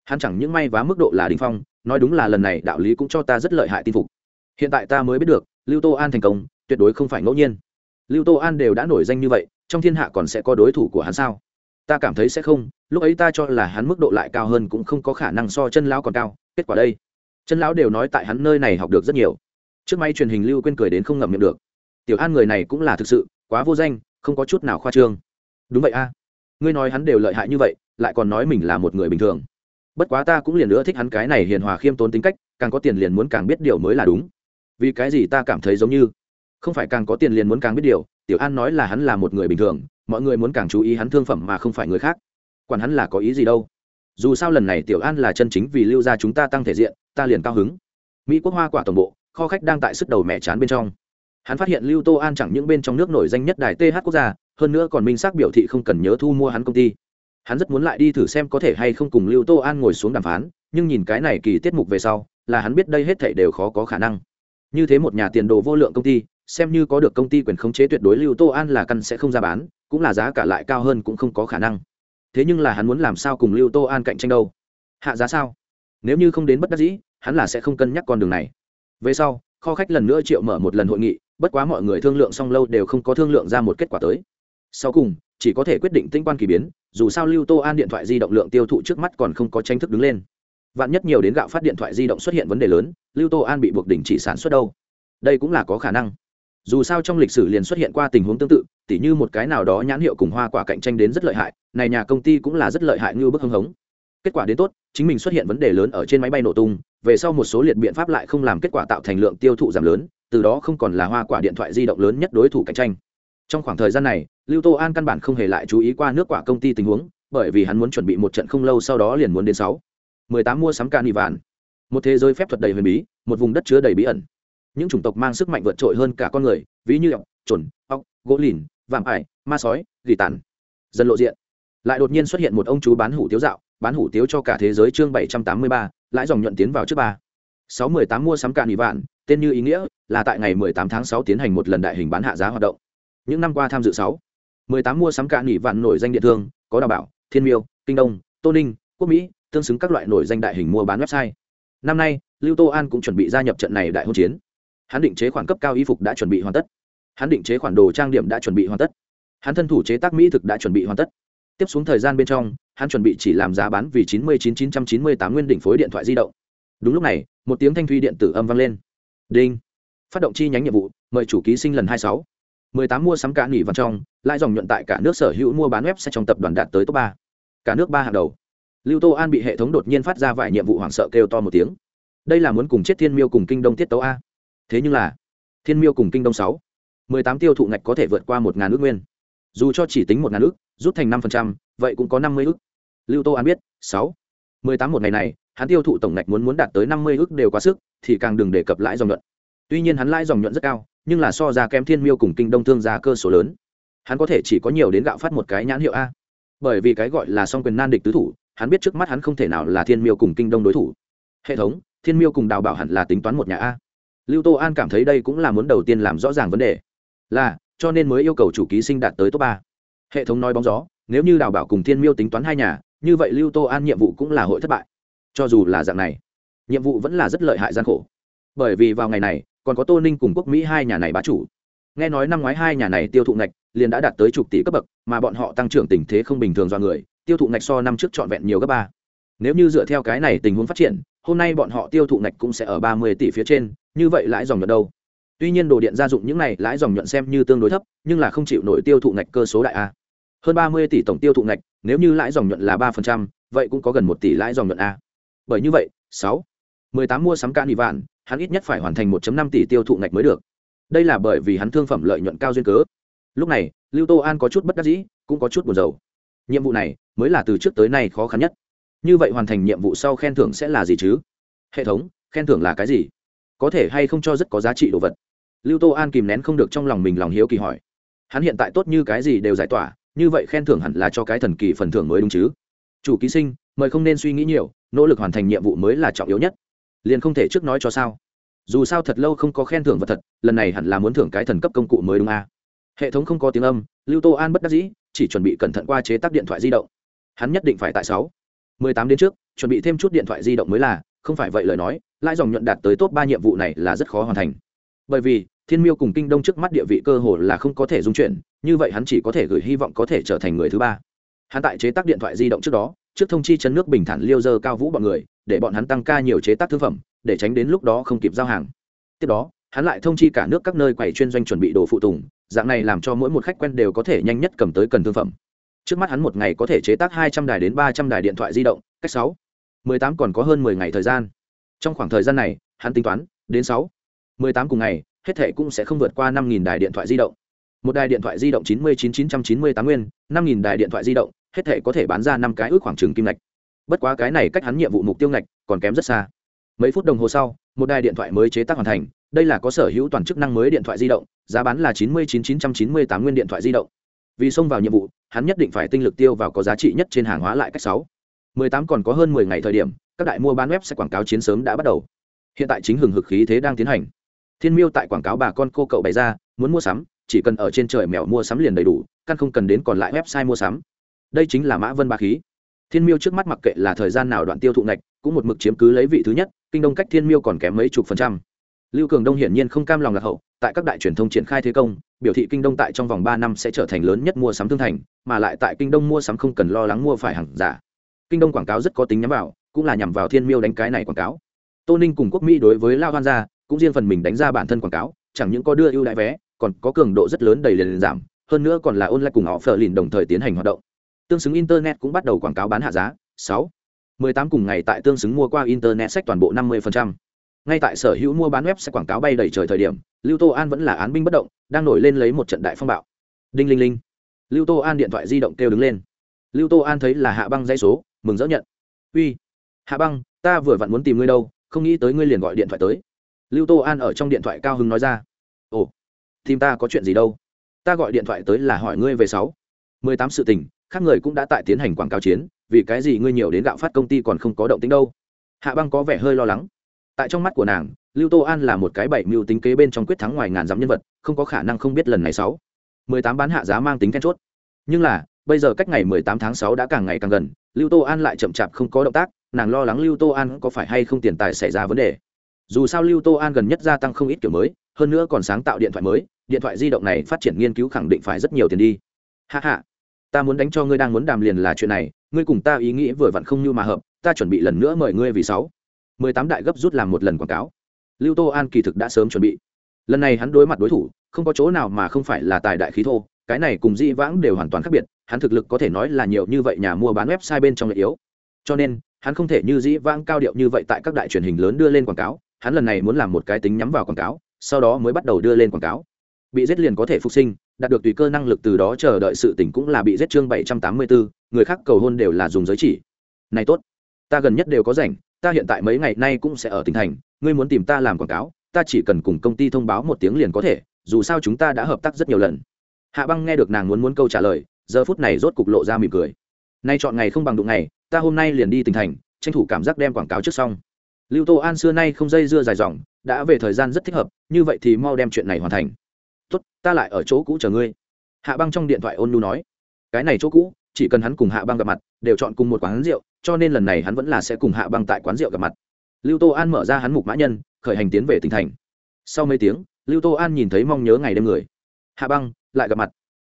Hắn chẳng những may vá mức độ là đình phong, nói đúng là lần này đạo lý cũng cho ta rất lợi hại tin phục. Hiện tại ta mới biết được, lưu tô an thành công, tuyệt đối không phải ngẫu nhiên lưu tô an đều đã nổi danh như vậy, trong thiên hạ còn sẽ có đối thủ của hắn sao? Ta cảm thấy sẽ không, lúc ấy ta cho là hắn mức độ lại cao hơn cũng không có khả năng so chân lão còn cao, kết quả đây. Chân lão đều nói tại hắn nơi này học được rất nhiều. Trước máy truyền hình lưu quên cười đến không ngậm miệng được. Tiểu an người này cũng là thực sự, quá vô danh, không có chút nào khoa trương. Đúng vậy a. Ngươi nói hắn đều lợi hại như vậy, lại còn nói mình là một người bình thường. Bất quá ta cũng liền nữa thích hắn cái này hiền hòa khiêm tốn tính cách, càng có tiền liền muốn càng biết điều mới là đúng. Vì cái gì ta cảm thấy giống như không phải càng có tiền liền muốn càng biết điều, tiểu an nói là hắn là một người bình thường, mọi người muốn càng chú ý hắn thương phẩm mà không phải người khác. Quản hắn là có ý gì đâu. Dù sao lần này tiểu an là chân chính vì lưu ra chúng ta tăng thể diện, ta liền cao hứng. Mỹ quốc hoa quả tổng bộ, kho khách đang tại sức đầu mẹ chán bên trong. Hắn phát hiện lưu tô an chẳng những bên trong nước nổi danh nhất đài th quốc gia, hơn nữa còn minh xác biểu thị không cần nhớ thu mua hắn công ty. Hắn rất muốn lại đi thử xem có thể hay không cùng lưu tô an ngồi xuống đàm phán, nhưng nhìn cái này kỳ tiết mục về sau, là hắn biết đây hết thảy đều khó có khả năng. Như thế một nhà tiền đồ vô lượng công ty xem như có được công ty quyền khống chế tuyệt đối lưu tô an là căn sẽ không ra bán, cũng là giá cả lại cao hơn cũng không có khả năng. Thế nhưng là hắn muốn làm sao cùng lưu tô an cạnh tranh đâu? Hạ giá sao? Nếu như không đến bất đắc dĩ, hắn là sẽ không cân nhắc con đường này. Về sau, kho khách lần nữa triệu mở một lần hội nghị, bất quá mọi người thương lượng xong lâu đều không có thương lượng ra một kết quả tới. Sau cùng, chỉ có thể quyết định tinh quan kỳ biến, dù sao lưu tô an điện thoại di động lượng tiêu thụ trước mắt còn không có tranh thức đứng lên. Vạn nhất nhiều đến gạo phát điện thoại di động xuất hiện vấn đề lớn, lưu tô an bị buộc đình chỉ sản xuất đâu? Đây cũng là có khả năng dù sao trong lịch sử liền xuất hiện qua tình huống tương tự, tỉ như một cái nào đó nhãn hiệu cùng hoa quả cạnh tranh đến rất lợi hại, này nhà công ty cũng là rất lợi hại như bức hưng hống. Kết quả đến tốt, chính mình xuất hiện vấn đề lớn ở trên máy bay nổ tung, về sau một số liệt biện pháp lại không làm kết quả tạo thành lượng tiêu thụ giảm lớn, từ đó không còn là hoa quả điện thoại di động lớn nhất đối thủ cạnh tranh. Trong khoảng thời gian này, lưu tô an căn bản không hề lại chú ý qua nước quả công ty tình huống, bởi vì hắn muốn chuẩn bị một trận không lâu sau đó liền muốn đến sáu. Mười tám mua sắm ca nị vạn một thế giới phép thuật đầy huyền bí, một vùng đất chứa đầy bí ẩn những chủng tộc mang sức mạnh vượt trội hơn cả con người, ví như ọc trồn ọc gỗ lìn, vạm ải, ma sói, gỉ tàn. Dần lộ diện. Lại đột nhiên xuất hiện một ông chú bán hủ tiếu dạo, bán hủ tiếu cho cả thế giới chương bảy trăm tám mươi ba, lãi dòng nhuận tiến vào trước ba. sáu mười tám mua sắm cạn ủy vạn, tên như ý nghĩa, là tại ngày mười tám tháng sáu tiến hành một lần đại hình bán hạ giá hoạt động. Những năm qua tham dự sáu. mười tám mua sắm cả nghỉ vạn nổi danh địa thương, có đào bảo, thiên miêu, kinh đông, tô ninh, quốc mỹ, tương xứng các loại nổi danh đại hình mua bán website. Năm nay, lưu tô an cũng chuẩn bị gia nhập trận này đại hôn chiến hắn định chế khoản cấp cao y phục đã chuẩn bị hoàn tất. Hắn định chế khoản đồ trang điểm đã chuẩn bị hoàn tất. Hắn thân thủ chế tác mỹ thực đã chuẩn bị hoàn tất. Tiếp xuống thời gian bên trong, hắn chuẩn bị chỉ làm giá bán vì chín mươi chín chín trăm chín mươi tám nguyên đỉnh phối điện thoại di động. Đúng lúc này, một tiếng thanh thuy điện tử âm vang lên. Đinh. Phát động chi nhánh nhiệm vụ, mời chủ ký sinh lần hai sáu. mười tám mua sắm cả nghỉ văn trong lại dòng nhuận tại cả nước sở hữu mua bán web sẽ trong tập đoàn đạt tới top ba. Cả nước ba hàng đầu. Lưu tô an bị hệ thống đột nhiên phát ra vài nhiệm vụ hoảng sợ kêu to một tiếng. Đây là muốn cùng chết thiên miêu cùng kinh đông tiết tấu a thế nhưng là, thiên miêu cùng kinh đông sáu, mười tám tiêu thụ ngạch có thể vượt qua một ngàn ước nguyên. Dù cho chỉ tính một ngàn ước, rút thành năm phần trăm, vậy cũng có năm mươi ước. Lưu tô an biết, sáu, mười tám một ngày này, hắn tiêu thụ tổng ngạch muốn muốn đạt tới năm mươi ước đều quá sức, thì càng đừng đề cập lãi dòng nhuận. Tuy nhiên hắn lãi dòng nhuận rất cao, nhưng là so ra kém thiên miêu cùng kinh đông thương gia cơ số lớn. Hắn có thể chỉ có nhiều đến gạo phát một cái nhãn hiệu a. Bởi vì cái gọi là song quyền nan địch tứ thủ, hắn biết trước mắt hắn không thể nào là thiên miêu cùng kinh đông đối thủ. Hệ thống, thiên miêu cùng đào bảo hẳn là tính toán một nhà a lưu tô an cảm thấy đây cũng là muốn đầu tiên làm rõ ràng vấn đề. Là, cho nên mới yêu cầu chủ ký sinh đạt tới top ba. Hệ thống nói bóng gió, nếu như đào bảo cùng thiên miêu tính toán hai nhà, như vậy lưu tô an nhiệm vụ cũng là hội thất bại. Cho dù là dạng này, nhiệm vụ vẫn là rất lợi hại gian khổ. Bởi vì vào ngày này, còn có tô ninh cùng quốc mỹ hai nhà này bá chủ. Nghe nói năm ngoái hai nhà này tiêu thụ ngạch liền đã đạt tới chục tỷ cấp bậc, mà bọn họ tăng trưởng tình thế không bình thường do người, tiêu thụ ngạch so năm trước trọn vẹn nhiều gấp ba. Nếu như dựa theo cái này tình huống phát triển, hôm nay bọn họ tiêu thụ ngạch cũng sẽ ở ba mươi tỷ phía trên như vậy lãi dòng nhuận đâu? Tuy nhiên đồ điện gia dụng những này lãi dòng nhuận xem như tương đối thấp, nhưng là không chịu nổi tiêu thụ ngạch cơ số đại a. Hơn ba mươi tỷ tổng tiêu thụ ngạch, nếu như lãi dòng nhuận là ba phần trăm, vậy cũng có gần một tỷ lãi dòng nhuận a. Bởi như vậy, sáu, mười tám mua sắm can đi vạn, hắn ít nhất phải hoàn thành 1 năm tỷ tiêu thụ ngạch mới được. Đây là bởi vì hắn thương phẩm lợi nhuận cao duyên cớ. Lúc này, lưu tô an có chút bất đắc dĩ, cũng có chút buồn rầu. Nhiệm vụ này mới là từ trước tới nay khó khăn nhất. Như vậy hoàn thành nhiệm vụ sau khen thưởng sẽ là gì chứ? Hệ thống, khen thưởng là cái gì? Có thể hay không cho rất có giá trị đồ vật. Lưu tô an kìm nén không được trong lòng mình lòng hiếu kỳ hỏi. Hắn hiện tại tốt như cái gì đều giải tỏa, như vậy khen thưởng hẳn là cho cái thần kỳ phần thưởng mới đúng chứ? Chủ ký sinh, mời không nên suy nghĩ nhiều, nỗ lực hoàn thành nhiệm vụ mới là trọng yếu nhất. Liền không thể trước nói cho sao. Dù sao thật lâu không có khen thưởng vật thật, lần này hẳn là muốn thưởng cái thần cấp công cụ mới đúng a. Hệ thống không có tiếng âm, lưu tô an bất đắc dĩ, chỉ chuẩn bị cẩn thận qua chế tác điện thoại di động. Hắn nhất định phải tại sáu, mười tám đến trước, chuẩn bị thêm chút điện thoại di động mới là không phải vậy lời nói, lãi dòng nhuận đạt tới top ba nhiệm vụ này là rất khó hoàn thành. Bởi vì, thiên miêu cùng kinh đông trước mắt địa vị cơ hồ là không có thể dung chuyển, như vậy hắn chỉ có thể gửi hy vọng có thể trở thành người thứ ba. Hắn tại chế tác điện thoại di động trước đó, trước thông chi chấn nước bình thản liêu dơ cao vũ bọn người, để bọn hắn tăng ca nhiều chế tác thương phẩm, để tránh đến lúc đó không kịp giao hàng. Tiếp đó, hắn lại thông chi cả nước các nơi quầy chuyên doanh chuẩn bị đồ phụ tùng, dạng này làm cho mỗi một khách quen đều có thể nhanh nhất cầm tới cần thương phẩm. Trước mắt hắn một ngày có thể chế tác hai trăm đài đến ba trăm đài điện thoại di động, cách sáu mười tám còn có hơn mười ngày thời gian. Trong khoảng thời gian này, hắn tính toán, đến sáu, mười tám cùng ngày, hết thệ cũng sẽ không vượt qua năm nghìn đài điện thoại di động. Một đài điện thoại di động chín mươi chín chín trăm chín mươi tám nguyên, năm nghìn đài điện thoại di động, hết thệ có thể bán ra năm cái ước khoảng trừng kim ngạch. Bất quá cái này cách hắn nhiệm vụ mục tiêu ngạch còn kém rất xa. Mấy phút đồng hồ sau, một đài điện thoại mới chế tác hoàn thành, đây là có sở hữu toàn chức năng mới điện thoại di động, giá bán là chín mươi chín chín trăm chín mươi tám nguyên điện thoại di động. Vì xông vào nhiệm vụ, hắn nhất định phải tinh lực tiêu vào có giá trị nhất trên hàng hóa lại cách sáu mười tám còn có hơn mười ngày thời điểm, các đại mua bán web sẽ quảng cáo chiến sớm đã bắt đầu. Hiện tại chính hừng hực khí thế đang tiến hành. Thiên miêu tại quảng cáo bà con cô cậu bày ra, muốn mua sắm, chỉ cần ở trên trời mèo mua sắm liền đầy đủ, căn không cần đến còn lại website mua sắm. Đây chính là mã vân ba khí. Thiên miêu trước mắt mặc kệ là thời gian nào đoạn tiêu thụ ngạch, cũng một mực chiếm cứ lấy vị thứ nhất, kinh đông cách thiên miêu còn kém mấy chục phần trăm. Lưu cường đông hiển nhiên không cam lòng lạc hậu, tại các đại truyền thông triển khai thế công, biểu thị kinh đông tại trong vòng ba năm sẽ trở thành lớn nhất mua sắm thương thành, mà lại tại kinh đông mua sắm không cần lo lắng mua phải hàng giả kinh đông quảng cáo rất có tính nhắm vào, cũng là nhằm vào thiên miêu đánh cái này quảng cáo. Tô ninh cùng quốc mỹ đối với lao hoan gia, cũng riêng phần mình đánh ra bản thân quảng cáo, chẳng những có đưa ưu đại vé, còn có cường độ rất lớn đầy liền giảm, hơn nữa còn là online cùng họ phờ lìn đồng thời tiến hành hoạt động. Tương xứng internet cũng bắt đầu quảng cáo bán hạ giá, sáu. mười tám cùng ngày tại tương xứng mua qua internet sách toàn bộ năm mươi ngay tại sở hữu mua bán web sẽ quảng cáo bay đầy trời thời điểm, lưu tô an vẫn là án binh bất động, đang nổi lên lấy một trận đại phong bạo. Đinh linh linh. Lưu tô an điện thoại di động kêu đứng lên. Lưu tô an thấy là hạ băng dây số mừng dỡ nhận. Uy, hạ băng, ta vừa vặn muốn tìm ngươi đâu, không nghĩ tới ngươi liền gọi điện thoại tới. Lưu tô an ở trong điện thoại cao hưng nói ra. Ồ tìm ta có chuyện gì đâu? Ta gọi điện thoại tới là hỏi ngươi về sáu. Mười tám sự tình, khác người cũng đã tại tiến hành quảng cáo chiến, vì cái gì ngươi nhiều đến gạo phát công ty còn không có động tính đâu? Hạ băng có vẻ hơi lo lắng. Tại trong mắt của nàng, lưu tô an là một cái bảy mưu tính kế bên trong quyết thắng ngoài ngàn dặm nhân vật, không có khả năng không biết lần này sáu. Mười tám bán hạ giá mang tính then chốt. Nhưng là bây giờ cách ngày mười tám tháng 6 đã càng ngày càng gần lưu tô an lại chậm chạp không có động tác nàng lo lắng lưu tô an có phải hay không tiền tài xảy ra vấn đề. Dù sao lưu tô an gần nhất gia tăng không ít kiểu mới hơn nữa còn sáng tạo điện thoại mới điện thoại di động này phát triển nghiên cứu khẳng định phải rất nhiều tiền đi. Ha ha, ta muốn đánh cho ngươi đang muốn đàm liền là chuyện này ngươi cùng ta ý nghĩ vừa vặn không như mà hợp ta chuẩn bị lần nữa mời ngươi vì sáu. Mười tám đại gấp rút làm một lần quảng cáo. Lưu tô an kỳ thực đã sớm chuẩn bị. Lần này hắn đối mặt đối thủ không có chỗ nào mà không phải là tài đại khí thô cái này cùng di vãng đều hoàn toàn khác biệt, hắn thực lực có thể nói là nhiều như vậy nhà mua bán website bên trong lợi yếu. Cho nên, hắn không thể như dĩ vãng cao điệu như vậy tại các đại truyền hình lớn đưa lên quảng cáo, hắn lần này muốn làm một cái tính nhắm vào quảng cáo, sau đó mới bắt đầu đưa lên quảng cáo. Bị giết liền có thể phục sinh, đạt được tùy cơ năng lực từ đó chờ đợi sự tỉnh cũng là bị giết chương bảy trăm tám mươi bốn người khác cầu hôn đều là dùng giới chỉ. Này tốt, ta gần nhất đều có rảnh, ta hiện tại mấy ngày nay cũng sẽ ở tỉnh thành, ngươi muốn tìm ta làm quảng cáo, ta chỉ cần cùng công ty thông báo một tiếng liền có thể, dù sao chúng ta đã hợp tác rất nhiều lần hạ băng nghe được nàng muốn muốn câu trả lời, giờ phút này rốt cục lộ ra mỉm cười. Nay chọn ngày không bằng đụng ngày, ta hôm nay liền đi tỉnh thành, tranh thủ cảm giác đem quảng cáo trước xong. Lưu tô an xưa nay không dây dưa dài dòng, đã về thời gian rất thích hợp, như vậy thì mau đem chuyện này hoàn thành. Tốt, ta lại ở chỗ cũ chờ ngươi. Hạ băng trong điện thoại ôn nu nói. Cái này chỗ cũ, chỉ cần hắn cùng hạ băng gặp mặt, đều chọn cùng một quán rượu, cho nên lần này hắn vẫn là sẽ cùng hạ băng tại quán rượu gặp mặt. Lưu tô an mở ra hắn mục mã nhân, khởi hành tiến về tỉnh thành. Sau mấy tiếng, lưu tô an nhìn thấy mong nhớ ngày đêm người. Hạ băng lại gặp mặt.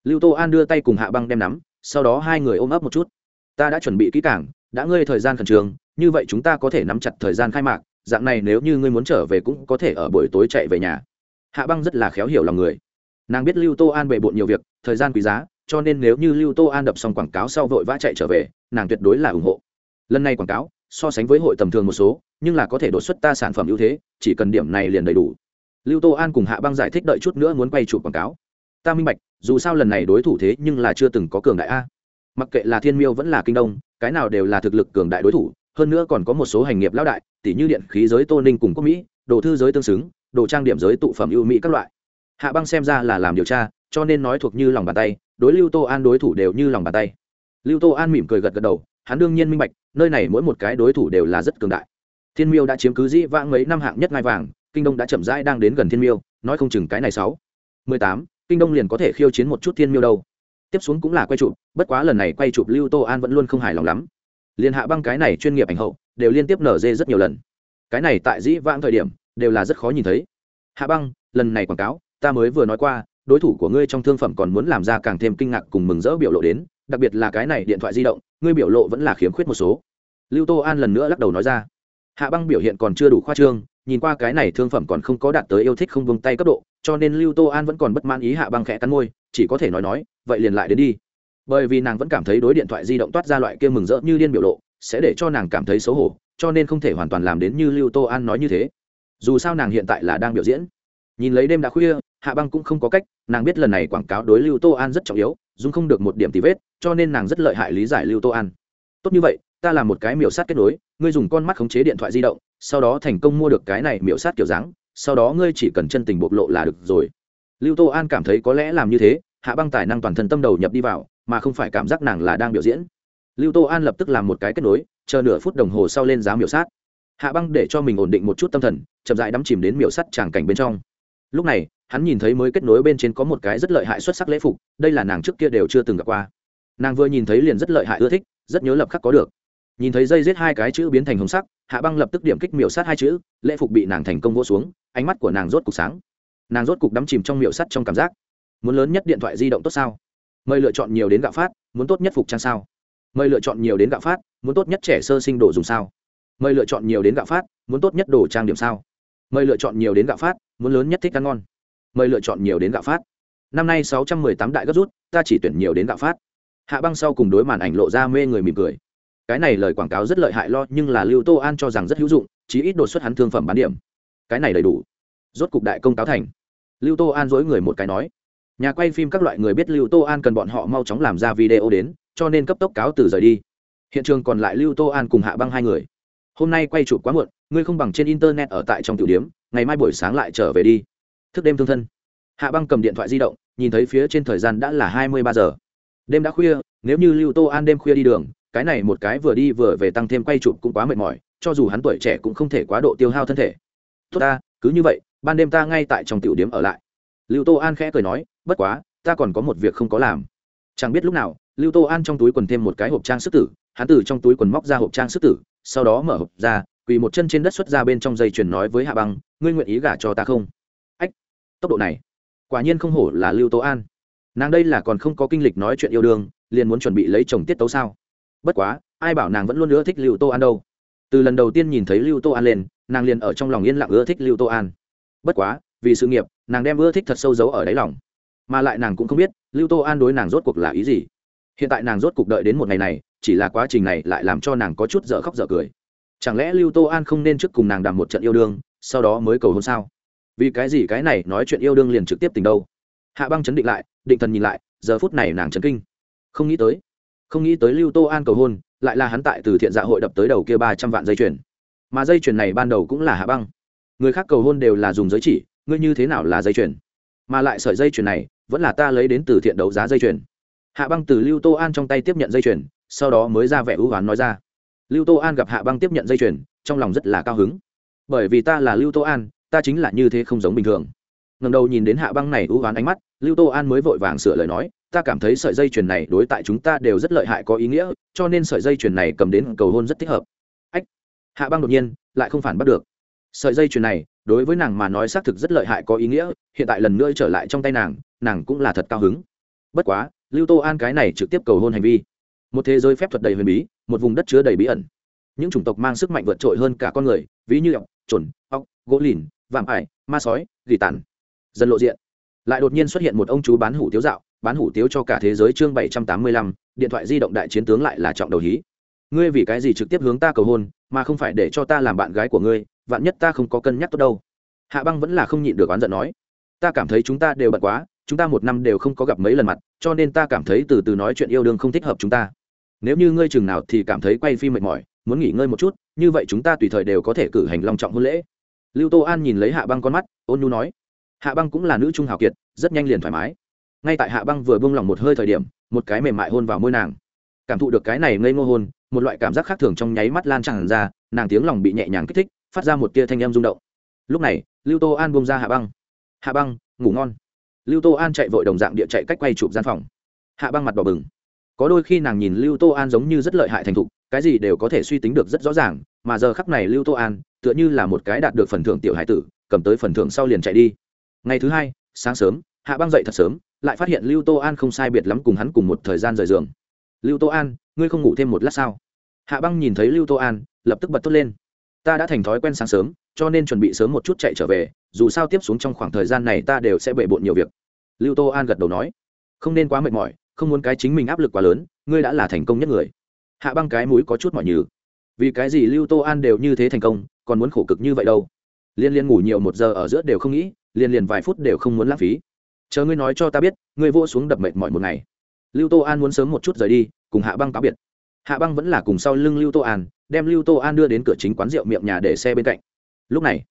Lưu tô an đưa tay cùng hạ băng đem nắm, sau đó hai người ôm ấp một chút. Ta đã chuẩn bị kỹ cảng đã ngơi thời gian khẩn trường như vậy chúng ta có thể nắm chặt thời gian khai mạc, dạng này nếu như ngươi muốn trở về cũng có thể ở buổi tối chạy về nhà. Hạ băng rất là khéo hiểu lòng người. Nàng biết lưu tô an bề bộn nhiều việc, thời gian quý giá, cho nên nếu như lưu tô an đập xong quảng cáo sau vội vã chạy trở về, nàng tuyệt đối là ủng hộ. Lần này quảng cáo, so sánh với hội tầm thường một số, nhưng là có thể đột xuất ta sản phẩm ưu thế, chỉ cần điểm này liền đầy đủ. Lưu tô an cùng hạ băng giải thích đợi chút nữa muốn quay chụp quảng cáo ta minh bạch, dù sao lần này đối thủ thế nhưng là chưa từng có cường đại a. Mặc kệ là thiên miêu vẫn là kinh đông, cái nào đều là thực lực cường đại đối thủ, hơn nữa còn có một số hành nghiệp lão đại tỷ như điện khí giới tô ninh cùng quốc mỹ, đồ thư giới tương xứng, đồ trang điểm giới tụ phẩm ưu mỹ các loại. Hạ băng xem ra là làm điều tra, cho nên nói thuộc như lòng bàn tay, đối lưu tô an đối thủ đều như lòng bàn tay. Lưu tô an mỉm cười gật gật đầu, hắn đương nhiên minh bạch, nơi này mỗi một cái đối thủ đều là rất cường đại. Thiên miêu đã chiếm cứ dĩ vãng mấy năm hạng nhất ngai vàng, kinh đông đã chậm rãi đang đến gần thiên miêu, nói không chừng cái này sáu, mười tám kinh đông liền có thể khiêu chiến một chút thiên miêu đâu. Tiếp xuống cũng là quay chụp, bất quá lần này quay chụp lưu tô an vẫn luôn không hài lòng lắm. Liền hạ băng cái này chuyên nghiệp ảnh hậu, đều liên tiếp nở dê rất nhiều lần. Cái này tại dĩ vãng thời điểm, đều là rất khó nhìn thấy. Hạ băng, lần này quảng cáo, ta mới vừa nói qua, đối thủ của ngươi trong thương phẩm còn muốn làm ra càng thêm kinh ngạc cùng mừng rỡ biểu lộ đến, đặc biệt là cái này điện thoại di động, ngươi biểu lộ vẫn là khiếm khuyết một số. Lưu tô an lần nữa lắc đầu nói ra. Hạ băng biểu hiện còn chưa đủ khoa trương nhìn qua cái này thương phẩm còn không có đạt tới yêu thích không vung tay cấp độ, cho nên lưu tô an vẫn còn bất mãn ý hạ băng khẽ cắn môi, chỉ có thể nói nói, vậy liền lại đến đi. Bởi vì nàng vẫn cảm thấy đối điện thoại di động toát ra loại kia mừng rỡ như điên biểu lộ, sẽ để cho nàng cảm thấy xấu hổ, cho nên không thể hoàn toàn làm đến như lưu tô an nói như thế. Dù sao nàng hiện tại là đang biểu diễn. Nhìn lấy đêm đã khuya, hạ băng cũng không có cách, nàng biết lần này quảng cáo đối lưu tô an rất trọng yếu, dùng không được một điểm tì vết, cho nên nàng rất lợi hại lý giải lưu tô an. Tốt như vậy ta làm một cái miểu sát kết nối, ngươi dùng con mắt khống chế điện thoại di động, sau đó thành công mua được cái này miểu sát kiểu dáng, sau đó ngươi chỉ cần chân tình bộc lộ là được rồi. Lưu tô an cảm thấy có lẽ làm như thế, hạ băng tài năng toàn thân tâm đầu nhập đi vào, mà không phải cảm giác nàng là đang biểu diễn. Lưu tô an lập tức làm một cái kết nối, chờ nửa phút đồng hồ sau lên giá miểu sát. Hạ băng để cho mình ổn định một chút tâm thần, chậm dại đắm chìm đến miểu sắt tràng cảnh bên trong. Lúc này, hắn nhìn thấy mới kết nối bên trên có một cái rất lợi hại xuất sắc lễ phục, đây là nàng trước kia đều chưa từng gặp qua. Nàng vừa nhìn thấy liền rất lợi hại ưa thích, rất nhớ lập khắc có được nhìn thấy dây giết hai cái chữ biến thành hồng sắc, hạ băng lập tức điểm kích miểu sát hai chữ, lễ phục bị nàng thành công vô xuống, ánh mắt của nàng rốt cục sáng. Nàng rốt cục đắm chìm trong miểu sắt trong cảm giác. Muốn lớn nhất điện thoại di động tốt sao? Mời lựa chọn nhiều đến gạo phát, muốn tốt nhất phục trang sao? Mời lựa chọn nhiều đến gạo phát, muốn tốt nhất trẻ sơ sinh đồ dùng sao? Mời lựa chọn nhiều đến gạo phát, muốn tốt nhất đồ trang điểm sao? Mời lựa chọn nhiều đến gạo phát, muốn lớn nhất thích ăn ngon. Mời lựa chọn nhiều đến gạo phát. Năm nay sáu trăm mười tám đại gấp rút, ta chỉ tuyển nhiều đến gạo phát. Hạ băng sau cùng đối màn ảnh lộ ra mê người mỉm cười cái này lời quảng cáo rất lợi hại lo, nhưng là lưu tô an cho rằng rất hữu dụng, chí ít đột xuất hắn thương phẩm bán điểm. Cái này đầy đủ. Rốt cục đại công cáo thành. Lưu tô an dối người một cái nói. Nhà quay phim các loại người biết lưu tô an cần bọn họ mau chóng làm ra video đến, cho nên cấp tốc cáo từ rời đi. Hiện trường còn lại lưu tô an cùng hạ băng hai người. Hôm nay quay chụp quá muộn, ngươi không bằng trên internet ở tại trong tiểu điếm ngày mai buổi sáng lại trở về đi. Thức đêm thương thân. Hạ băng cầm điện thoại di động, nhìn thấy phía trên thời gian đã là hai mươi ba giờ. Đêm đã khuya, nếu như lưu tô an đêm khuya đi đường cái này một cái vừa đi vừa về tăng thêm quay chụp cũng quá mệt mỏi, cho dù hắn tuổi trẻ cũng không thể quá độ tiêu hao thân thể. Tốt ta, cứ như vậy, ban đêm ta ngay tại trong tiểu điếm ở lại. Lưu tô an khẽ cười nói, bất quá, ta còn có một việc không có làm. Chẳng biết lúc nào, lưu tô an trong túi quần thêm một cái hộp trang sức tử, hắn từ trong túi quần móc ra hộp trang sức tử, sau đó mở hộp ra, quỳ một chân trên đất xuất ra bên trong dây chuyền nói với hạ băng, ngươi nguyện ý gả cho ta không? Ách, tốc độ này, quả nhiên không hổ là lưu tô an. Nàng đây là còn không có kinh lịch nói chuyện yêu đương, liền muốn chuẩn bị lấy chồng tiết tấu sao? Bất quá, ai bảo nàng vẫn luôn ưa thích lưu tô an đâu. Từ lần đầu tiên nhìn thấy lưu tô an lên, nàng liền ở trong lòng yên lặng ưa thích lưu tô an. Bất quá, vì sự nghiệp, nàng đem ưa thích thật sâu giấu ở đáy lòng. Mà lại nàng cũng không biết, lưu tô an đối nàng rốt cuộc là ý gì. Hiện tại nàng rốt cuộc đợi đến một ngày này, chỉ là quá trình này lại làm cho nàng có chút dở khóc dở cười. Chẳng lẽ lưu tô an không nên trước cùng nàng đàm một trận yêu đương, sau đó mới cầu hôn sao? Vì cái gì cái này nói chuyện yêu đương liền trực tiếp tình đâu? Hạ băng chấn định lại, định thần nhìn lại, giờ phút này nàng chấn kinh. Không nghĩ tới không nghĩ tới lưu tô an cầu hôn, lại là hắn tại từ thiện dạ hội đập tới đầu kia ba trăm vạn dây chuyền. Mà dây chuyền này ban đầu cũng là hạ băng. Người khác cầu hôn đều là dùng giới chỉ, ngươi như thế nào là dây chuyền? Mà lại sợi dây chuyền này, vẫn là ta lấy đến từ thiện đấu giá dây chuyền. Hạ băng từ lưu tô an trong tay tiếp nhận dây chuyền, sau đó mới ra vẻ hữu hoán nói ra. Lưu tô an gặp hạ băng tiếp nhận dây chuyền, trong lòng rất là cao hứng. Bởi vì ta là lưu tô an, ta chính là như thế không giống bình thường. Ngầm đầu nhìn đến hạ băng này hữu hoán ánh mắt, lưu tô an mới vội vàng sửa lời nói ta cảm thấy sợi dây chuyền này đối tại chúng ta đều rất lợi hại có ý nghĩa, cho nên sợi dây chuyền này cầm đến cầu hôn rất thích hợp. Ách, hạ băng đột nhiên lại không phản bắt được. Sợi dây chuyền này đối với nàng mà nói xác thực rất lợi hại có ý nghĩa, hiện tại lần nữa trở lại trong tay nàng nàng cũng là thật cao hứng. Bất quá, lưu tô an cái này trực tiếp cầu hôn hành vi. Một thế giới phép thuật đầy huyền bí, một vùng đất chứa đầy bí ẩn. Những chủng tộc mang sức mạnh vượt trội hơn cả con người, ví như ọc trồn ọc gỗ lìn, vạm ải, ma sói, gỉ tàn. Dần lộ diện, lại đột nhiên xuất hiện một ông chú bán hủ tiếu dạo bán hủ tiếu cho cả thế giới chương bảy trăm tám mươi lăm, điện thoại di động đại chiến tướng lại là trọng đầu hí. Ngươi vì cái gì trực tiếp hướng ta cầu hôn, mà không phải để cho ta làm bạn gái của ngươi, vạn nhất ta không có cân nhắc tốt đâu. Hạ băng vẫn là không nhịn được oán giận nói. Ta cảm thấy chúng ta đều bận quá, chúng ta một năm đều không có gặp mấy lần mặt, cho nên ta cảm thấy từ từ nói chuyện yêu đương không thích hợp chúng ta. Nếu như ngươi chừng nào thì cảm thấy quay phim mệt mỏi, muốn nghỉ ngơi một chút, như vậy chúng ta tùy thời đều có thể cử hành long trọng hôn lễ. Lưu tô an nhìn lấy hạ băng con mắt, ôn nhu nói. Hạ băng cũng là nữ trung hào kiệt, rất nhanh liền thoải mái ngay tại hạ băng vừa buông lỏng một hơi thời điểm, một cái mềm mại hôn vào môi nàng. Cảm thụ được cái này ngây ngô hôn, một loại cảm giác khác thường trong nháy mắt lan tràn ra, nàng tiếng lòng bị nhẹ nhàng kích thích, phát ra một tia thanh âm rung động. Lúc này, lưu tô an bông ra hạ băng. Hạ băng, ngủ ngon. Lưu tô an chạy vội đồng dạng địa chạy cách quay chụp gian phòng. Hạ băng mặt đỏ bừng. Có đôi khi nàng nhìn lưu tô an giống như rất lợi hại thành thục, cái gì đều có thể suy tính được rất rõ ràng, mà giờ khắc này lưu tô an, tựa như là một cái đạt được phần thưởng tiểu hải tử, cầm tới phần thưởng sau liền chạy đi. Ngày thứ hai, sáng sớm, hạ băng dậy thật sớm lại phát hiện lưu tô an không sai biệt lắm cùng hắn cùng một thời gian rời giường. Lưu tô an, ngươi không ngủ thêm một lát sao? Hạ băng nhìn thấy lưu tô an, lập tức bật tốt lên. Ta đã thành thói quen sáng sớm, cho nên chuẩn bị sớm một chút chạy trở về, dù sao tiếp xuống trong khoảng thời gian này ta đều sẽ bể bộn nhiều việc. Lưu tô an gật đầu nói. Không nên quá mệt mỏi, không muốn cái chính mình áp lực quá lớn, ngươi đã là thành công nhất người. Hạ băng cái mũi có chút mỏi nhừ. Vì cái gì lưu tô an đều như thế thành công, còn muốn khổ cực như vậy đâu? Liên liên ngủ nhiều một giờ ở giữa đều không nghĩ, liên liền vài phút đều không muốn lãng phí chờ ngươi nói cho ta biết, ngươi vô xuống đập mệt mỏi một ngày. Lưu tô an muốn sớm một chút rời đi, cùng hạ băng cáo biệt. Hạ băng vẫn là cùng sau lưng lưu tô an, đem lưu tô an đưa đến cửa chính quán rượu miệng nhà để xe bên cạnh. Lúc này,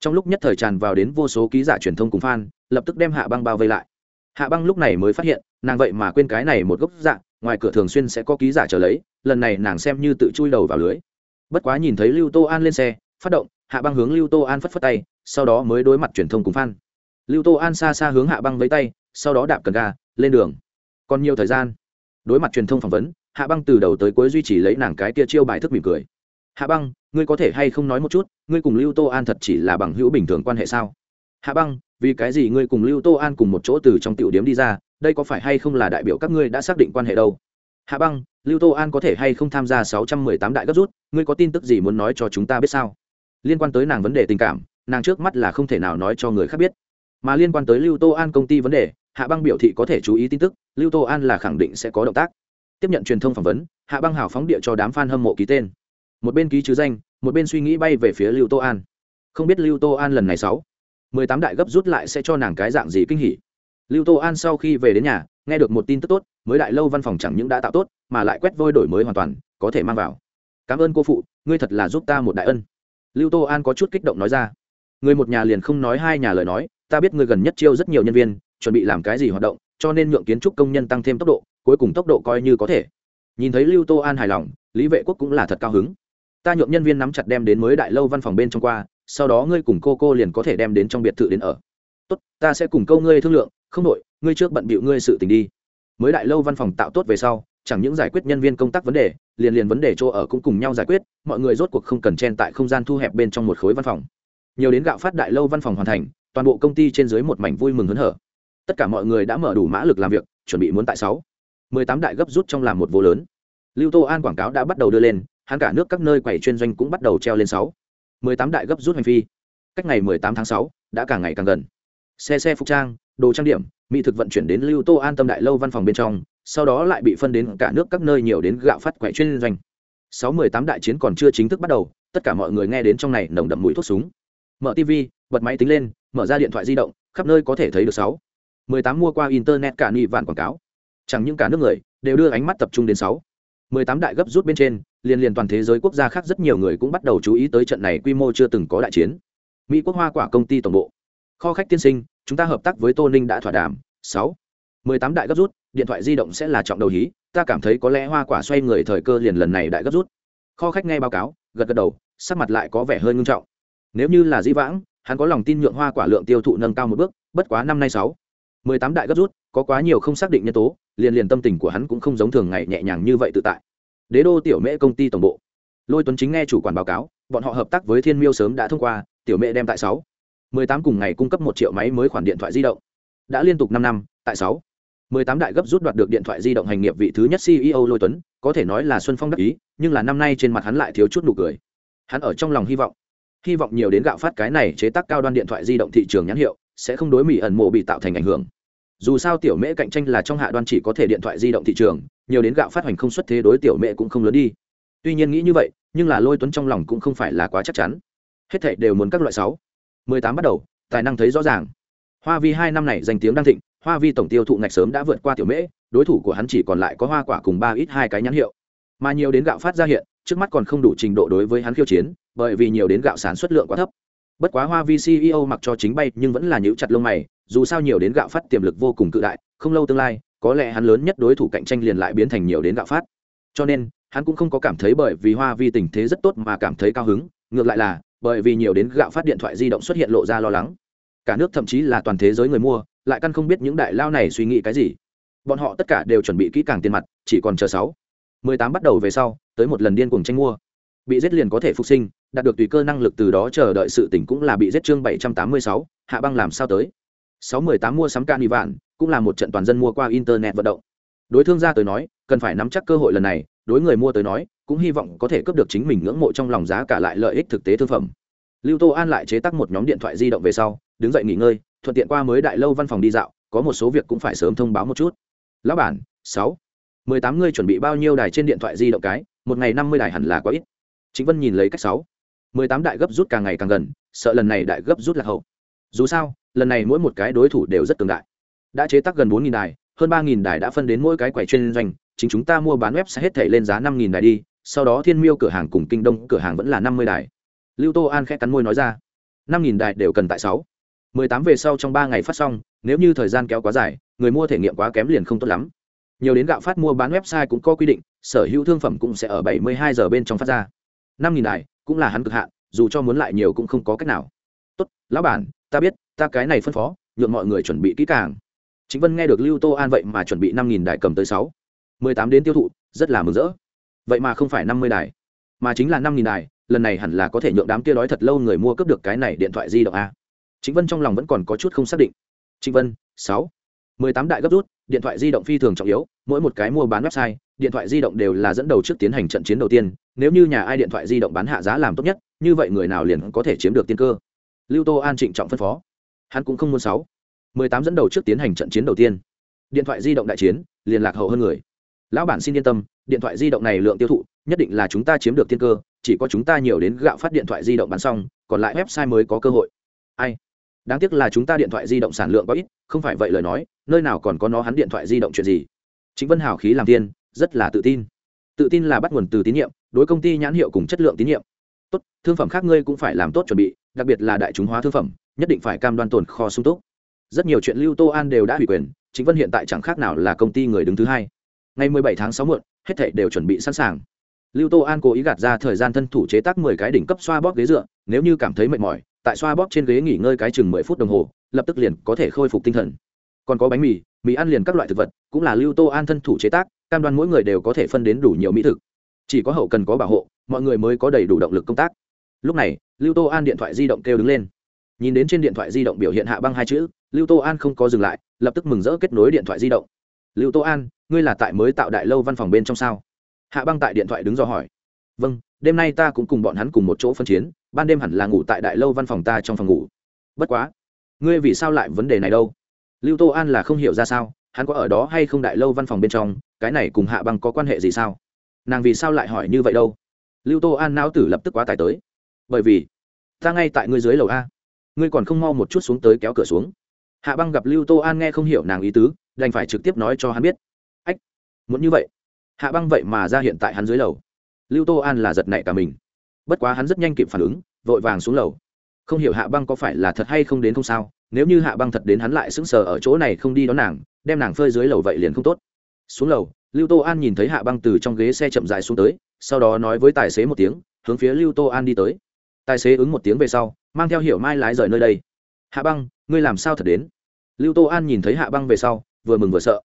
trong lúc nhất thời tràn vào đến vô số ký giả truyền thông cùng f a n lập tức đem hạ băng bao vây lại. Hạ băng lúc này mới phát hiện, nàng vậy mà quên cái này một gốc dạng ngoài cửa thường xuyên sẽ có ký giả trở lấy, lần này nàng xem như tự chui đầu vào lưới. Bất quá nhìn thấy lưu tô an lên xe, phát động, hạ băng hướng lưu tô an phất phất tay, sau đó mới đối mặt truyền thông cùng f a n lưu tô an xa xa hướng hạ băng với tay, sau đó đạp cần ga, lên đường. Còn nhiều thời gian. Đối mặt truyền thông phỏng vấn, hạ băng từ đầu tới cuối duy trì lấy nàng cái kia chiêu bài thức mỉm cười. Hạ băng, ngươi có thể hay không nói một chút, ngươi cùng lưu tô an thật chỉ là bằng hữu bình thường quan hệ sao? Hạ băng, vì cái gì ngươi cùng lưu tô an cùng một chỗ từ trong tiểu điếm đi ra, đây có phải hay không là đại biểu các ngươi đã xác định quan hệ đâu? Hạ băng, lưu tô an có thể hay không tham gia sáu trăm mười tám đại gấp rút, ngươi có tin tức gì muốn nói cho chúng ta biết sao? Liên quan tới nàng vấn đề tình cảm, nàng trước mắt là không thể nào nói cho người khác biết mà liên quan tới lưu tô an công ty vấn đề, hạ băng biểu thị có thể chú ý tin tức, lưu tô an là khẳng định sẽ có động tác. Tiếp nhận truyền thông phỏng vấn, hạ băng hào phóng địa cho đám f a n hâm mộ ký tên. Một bên ký chứ danh, một bên suy nghĩ bay về phía lưu tô an. Không biết lưu tô an lần này sáu, mười tám đại gấp rút lại sẽ cho nàng cái dạng gì kinh hỉ. Lưu tô an sau khi về đến nhà, nghe được một tin tức tốt, mới đại lâu văn phòng chẳng những đã tạo tốt, mà lại quét vôi đổi mới hoàn toàn, có thể mang vào. Cảm ơn cô phụ, ngươi thật là giúp ta một đại ân. Lưu tô an có chút kích động nói ra. Người một nhà liền không nói hai nhà lời nói ta biết ngươi gần nhất chiêu rất nhiều nhân viên, chuẩn bị làm cái gì hoạt động, cho nên nhượng kiến trúc công nhân tăng thêm tốc độ, cuối cùng tốc độ coi như có thể. Nhìn thấy lưu tô an hài lòng, lý vệ quốc cũng là thật cao hứng. Ta nhượng nhân viên nắm chặt đem đến mới đại lâu văn phòng bên trong qua, sau đó ngươi cùng cô cô liền có thể đem đến trong biệt thự đến ở. Tốt, ta sẽ cùng câu ngươi thương lượng, không đội ngươi trước bận bịu ngươi sự tình đi. Mới đại lâu văn phòng tạo tốt về sau, chẳng những giải quyết nhân viên công tác vấn đề, liền liền vấn đề chỗ ở cũng cùng nhau giải quyết, mọi người rốt cuộc không cần chen tại không gian thu hẹp bên trong một khối văn phòng. Nhiều đến gạo phát đại lâu văn phòng hoàn thành toàn bộ công ty trên dưới một mảnh vui mừng hớn hở. Tất cả mọi người đã mở đủ mã lực làm việc, chuẩn bị muốn tại sáu, mười tám đại gấp rút trong làm một vô lớn. Lưu tô an quảng cáo đã bắt đầu đưa lên, hắn cả nước các nơi quầy chuyên doanh cũng bắt đầu treo lên sáu, mười tám đại gấp rút hành phi. Cách ngày mười tám tháng sáu, đã càng ngày càng gần. Xe xe phục trang, đồ trang điểm, mỹ thực vận chuyển đến lưu tô an tâm đại lâu văn phòng bên trong, sau đó lại bị phân đến cả nước các nơi nhiều đến gạo phát quậy chuyên doanh. Sáu mười tám đại chiến còn chưa chính thức bắt đầu, tất cả mọi người nghe đến trong này nồng đậm mũi thuốc súng mở tv, bật máy tính lên, mở ra điện thoại di động, khắp nơi có thể thấy được sáu. mười tám mua qua internet cả nghị vạn quảng cáo. Chẳng những cả nước người đều đưa ánh mắt tập trung đến sáu. mười tám đại gấp rút bên trên liên liên toàn thế giới quốc gia khác rất nhiều người cũng bắt đầu chú ý tới trận này quy mô chưa từng có đại chiến. Mỹ quốc hoa quả công ty tổng bộ. Kho khách tiên sinh, chúng ta hợp tác với tô ninh đã thỏa đàm, sáu. mười tám đại gấp rút, điện thoại di động sẽ là trọng đầu hí, ta cảm thấy có lẽ hoa quả xoay người thời cơ liền lần này đại gấp rút. Kho khách nghe báo cáo, gật gật đầu, sắc mặt lại có vẻ hơi ngưng trọng nếu như là di vãng, hắn có lòng tin nhượng hoa quả lượng tiêu thụ nâng cao một bước, bất quá năm nay sáu, mười tám đại gấp rút, có quá nhiều không xác định nhân tố, liền liền tâm tình của hắn cũng không giống thường ngày nhẹ nhàng như vậy tự tại. Đế đô tiểu mễ công ty tổng bộ. Lôi tuấn chính nghe chủ quản báo cáo, bọn họ hợp tác với thiên miêu sớm đã thông qua, tiểu mễ đem tại sáu. Mười tám cùng ngày cung cấp một triệu máy mới khoản điện thoại di động. Đã liên tục năm năm, tại sáu. Mười tám đại gấp rút đoạt được điện thoại di động hành nghiệp vị thứ nhất ceo lôi tuấn, có thể nói là xuân phong đắc ý, nhưng là năm nay trên mặt hắn lại thiếu chút nụ cười. Hắn ở trong lòng hy vọng hy vọng nhiều đến gạo phát cái này chế tác cao đoan điện thoại di động thị trường nhãn hiệu, sẽ không đối mỹ ẩn mộ bị tạo thành ảnh hưởng. Dù sao tiểu mễ cạnh tranh là trong hạ đoan chỉ có thể điện thoại di động thị trường, nhiều đến gạo phát hành không xuất thế đối tiểu mễ cũng không lớn đi. Tuy nhiên nghĩ như vậy, nhưng là lôi tuấn trong lòng cũng không phải là quá chắc chắn. Hết thệ đều muốn các loại sáu. Mười tám bắt đầu, tài năng thấy rõ ràng. Hoa vi hai năm này danh tiếng đang thịnh, hoa vi tổng tiêu thụ ngạch sớm đã vượt qua tiểu mễ, đối thủ của hắn chỉ còn lại có hoa quả cùng ba ít hai cái nhãn hiệu. Mà nhiều đến gạo phát ra hiện, trước mắt còn không đủ trình độ đối với hắn khiêu chiến bởi vì nhiều đến gạo sản xuất lượng quá thấp. Bất quá hoa vi ceo mặc cho chính bay nhưng vẫn là nhíu chặt lông mày, dù sao nhiều đến gạo phát tiềm lực vô cùng cự đại, không lâu tương lai, có lẽ hắn lớn nhất đối thủ cạnh tranh liền lại biến thành nhiều đến gạo phát. Cho nên, hắn cũng không có cảm thấy bởi vì hoa vi tình thế rất tốt mà cảm thấy cao hứng, ngược lại là, bởi vì nhiều đến gạo phát điện thoại di động xuất hiện lộ ra lo lắng. Cả nước thậm chí là toàn thế giới người mua, lại căn không biết những đại lao này suy nghĩ cái gì. Bọn họ tất cả đều chuẩn bị kỹ càng tiền mặt, chỉ còn chờ sáu. Mười tám bắt đầu về sau, tới một lần điên cuồng tranh mua. Bị giết liền có thể phục sinh đạt được tùy cơ năng lực từ đó chờ đợi sự tỉnh cũng là bị giết chương bảy trăm tám mươi sáu, hạ băng làm sao tới? sáu mười tám mua sắm can đi vạn cũng là một trận toàn dân mua qua internet vận động. Đối thương gia tới nói, cần phải nắm chắc cơ hội lần này, đối người mua tới nói, cũng hy vọng có thể cướp được chính mình ngưỡng mộ trong lòng giá cả lại lợi ích thực tế thương phẩm. Lưu tô an lại chế tác một nhóm điện thoại di động về sau, đứng dậy nghỉ ngơi, thuận tiện qua mới đại lâu văn phòng đi dạo, có một số việc cũng phải sớm thông báo một chút. Lão bản, sáu, mười tám ngươi chuẩn bị bao nhiêu đài trên điện thoại di động cái? Một ngày năm mươi đài hẳn là quá ít. Chính vân nhìn lấy cách sáu mười tám đại gấp rút càng ngày càng gần, sợ lần này đại gấp rút là hậu. Dù sao, lần này mỗi một cái đối thủ đều rất cường đại. Đã chế tác gần bốn đài, hơn ba đài đã phân đến mỗi cái quầy chuyên doanh, chính chúng ta mua bán web sẽ hết thể lên giá năm đài đi, sau đó thiên miêu cửa hàng cùng kinh đông cửa hàng vẫn là năm mươi đài. Lưu tô an khẽ cắn môi nói ra, năm đài đều cần tại sáu. Mười tám về sau trong ba ngày phát xong, nếu như thời gian kéo quá dài, người mua thể nghiệm quá kém liền không tốt lắm. Nhiều đến gạo phát mua bán website cũng có quy định, sở hữu thương phẩm cũng sẽ ở bảy mươi hai giờ bên trong phát ra. Năm nghìn đài cũng là hắn cực hạn, dù cho muốn lại nhiều cũng không có cách nào. Tốt, lão bản, ta biết, ta cái này phân phó, nhượng mọi người chuẩn bị kỹ càng. Chính vân nghe được lưu tô an vậy mà chuẩn bị năm nghìn đài cầm tới sáu. Mười tám đến tiêu thụ, rất là mừng rỡ. Vậy mà không phải năm mươi đài, mà chính là năm nghìn đài, lần này hẳn là có thể nhượng đám kia đói thật lâu người mua cướp được cái này điện thoại di động a. Chính vân trong lòng vẫn còn có chút không xác định. Chính vân, sáu. Mười tám đại gấp rút, điện thoại di động phi thường trọng yếu, mỗi một cái mua bán website điện thoại di động đều là dẫn đầu trước tiến hành trận chiến đầu tiên, nếu như nhà ai điện thoại di động bán hạ giá làm tốt nhất, như vậy người nào liền có thể chiếm được tiên cơ. Lưu tô an trịnh trọng phân phó. Hắn cũng không muốn sáu. Mười tám dẫn đầu trước tiến hành trận chiến đầu tiên. Điện thoại di động đại chiến liền lạc hậu hơn người. Lão bản xin yên tâm, điện thoại di động này lượng tiêu thụ, nhất định là chúng ta chiếm được tiên cơ, chỉ có chúng ta nhiều đến gạo phát điện thoại di động bán xong, còn lại website mới có cơ hội. Ai? Đáng tiếc là chúng ta điện thoại di động sản lượng có ít, không phải vậy lời nói, nơi nào còn có nó hắn điện thoại di động chuyện gì? Chính vân hào khí làm tiên rất là tự tin. Tự tin là bắt nguồn từ tín nhiệm, đối công ty nhãn hiệu cùng chất lượng tín nhiệm. Tốt, thương phẩm khác ngươi cũng phải làm tốt chuẩn bị, đặc biệt là đại chúng hóa thương phẩm, nhất định phải cam đoan tồn kho sung túc. Rất nhiều chuyện lưu tô an đều đã ủy quyền chính vân hiện tại chẳng khác nào là công ty người đứng thứ hai. Ngày 17 tháng 6 muộn, hết thảy đều chuẩn bị sẵn sàng. Lưu tô an cố ý gạt ra thời gian thân thủ chế tác 10 cái đỉnh cấp xoa bóp ghế dựa, nếu như cảm thấy mệt mỏi, tại xoa bóp trên ghế nghỉ ngơi cái chừng mười phút đồng hồ, lập tức liền có thể khôi phục tinh thần. Còn có bánh mì mì ăn liền các loại thực vật, cũng là lưu tô an thân thủ chế tác cam đoan mỗi người đều có thể phân đến đủ nhiều mỹ thực. Chỉ có hậu cần có bảo hộ, mọi người mới có đầy đủ động lực công tác. Lúc này, lưu tô an điện thoại di động kêu đứng lên. Nhìn đến trên điện thoại di động biểu hiện hạ băng hai chữ, lưu tô an không có dừng lại, lập tức mừng rỡ kết nối điện thoại di động. Lưu tô an, ngươi là tại mới tạo đại lâu văn phòng bên trong sao? Hạ băng tại điện thoại đứng do hỏi. Vâng đêm nay ta cũng cùng bọn hắn cùng một chỗ phân chiến, ban đêm hẳn là ngủ tại đại lâu văn phòng ta trong phòng ngủ. Bất quá, ngươi vì sao lại vấn đề này đâu? Lưu tô an là không hiểu ra sao, hắn có ở đó hay không đại lâu văn phòng bên trong cái này cùng hạ băng có quan hệ gì sao? Nàng vì sao lại hỏi như vậy đâu? Lưu tô an não tử lập tức quá tải tới. Bởi vì, ta ngay tại ngươi dưới lầu a. Ngươi còn không mau một chút xuống tới kéo cửa xuống. Hạ băng gặp lưu tô an nghe không hiểu nàng ý tứ, đành phải trực tiếp nói cho hắn biết. Ách, muốn như vậy. Hạ băng vậy mà ra hiện tại hắn dưới lầu. Lưu tô an là giật nảy cả mình. Bất quá hắn rất nhanh kịp phản ứng, vội vàng xuống lầu. Không hiểu hạ băng có phải là thật hay không đến không sao, nếu như hạ băng thật đến hắn lại sững sờ ở chỗ này không đi đón nàng, đem nàng phơi dưới lầu vậy liền không tốt xuống lầu, lưu tô an nhìn thấy hạ băng từ trong ghế xe chậm dài xuống tới, sau đó nói với tài xế một tiếng, hướng phía lưu tô an đi tới. Tài xế ứng một tiếng về sau, mang theo hiểu mai lái rời nơi đây. Hạ băng, ngươi làm sao thật đến? Lưu tô an nhìn thấy hạ băng về sau, vừa mừng vừa sợ.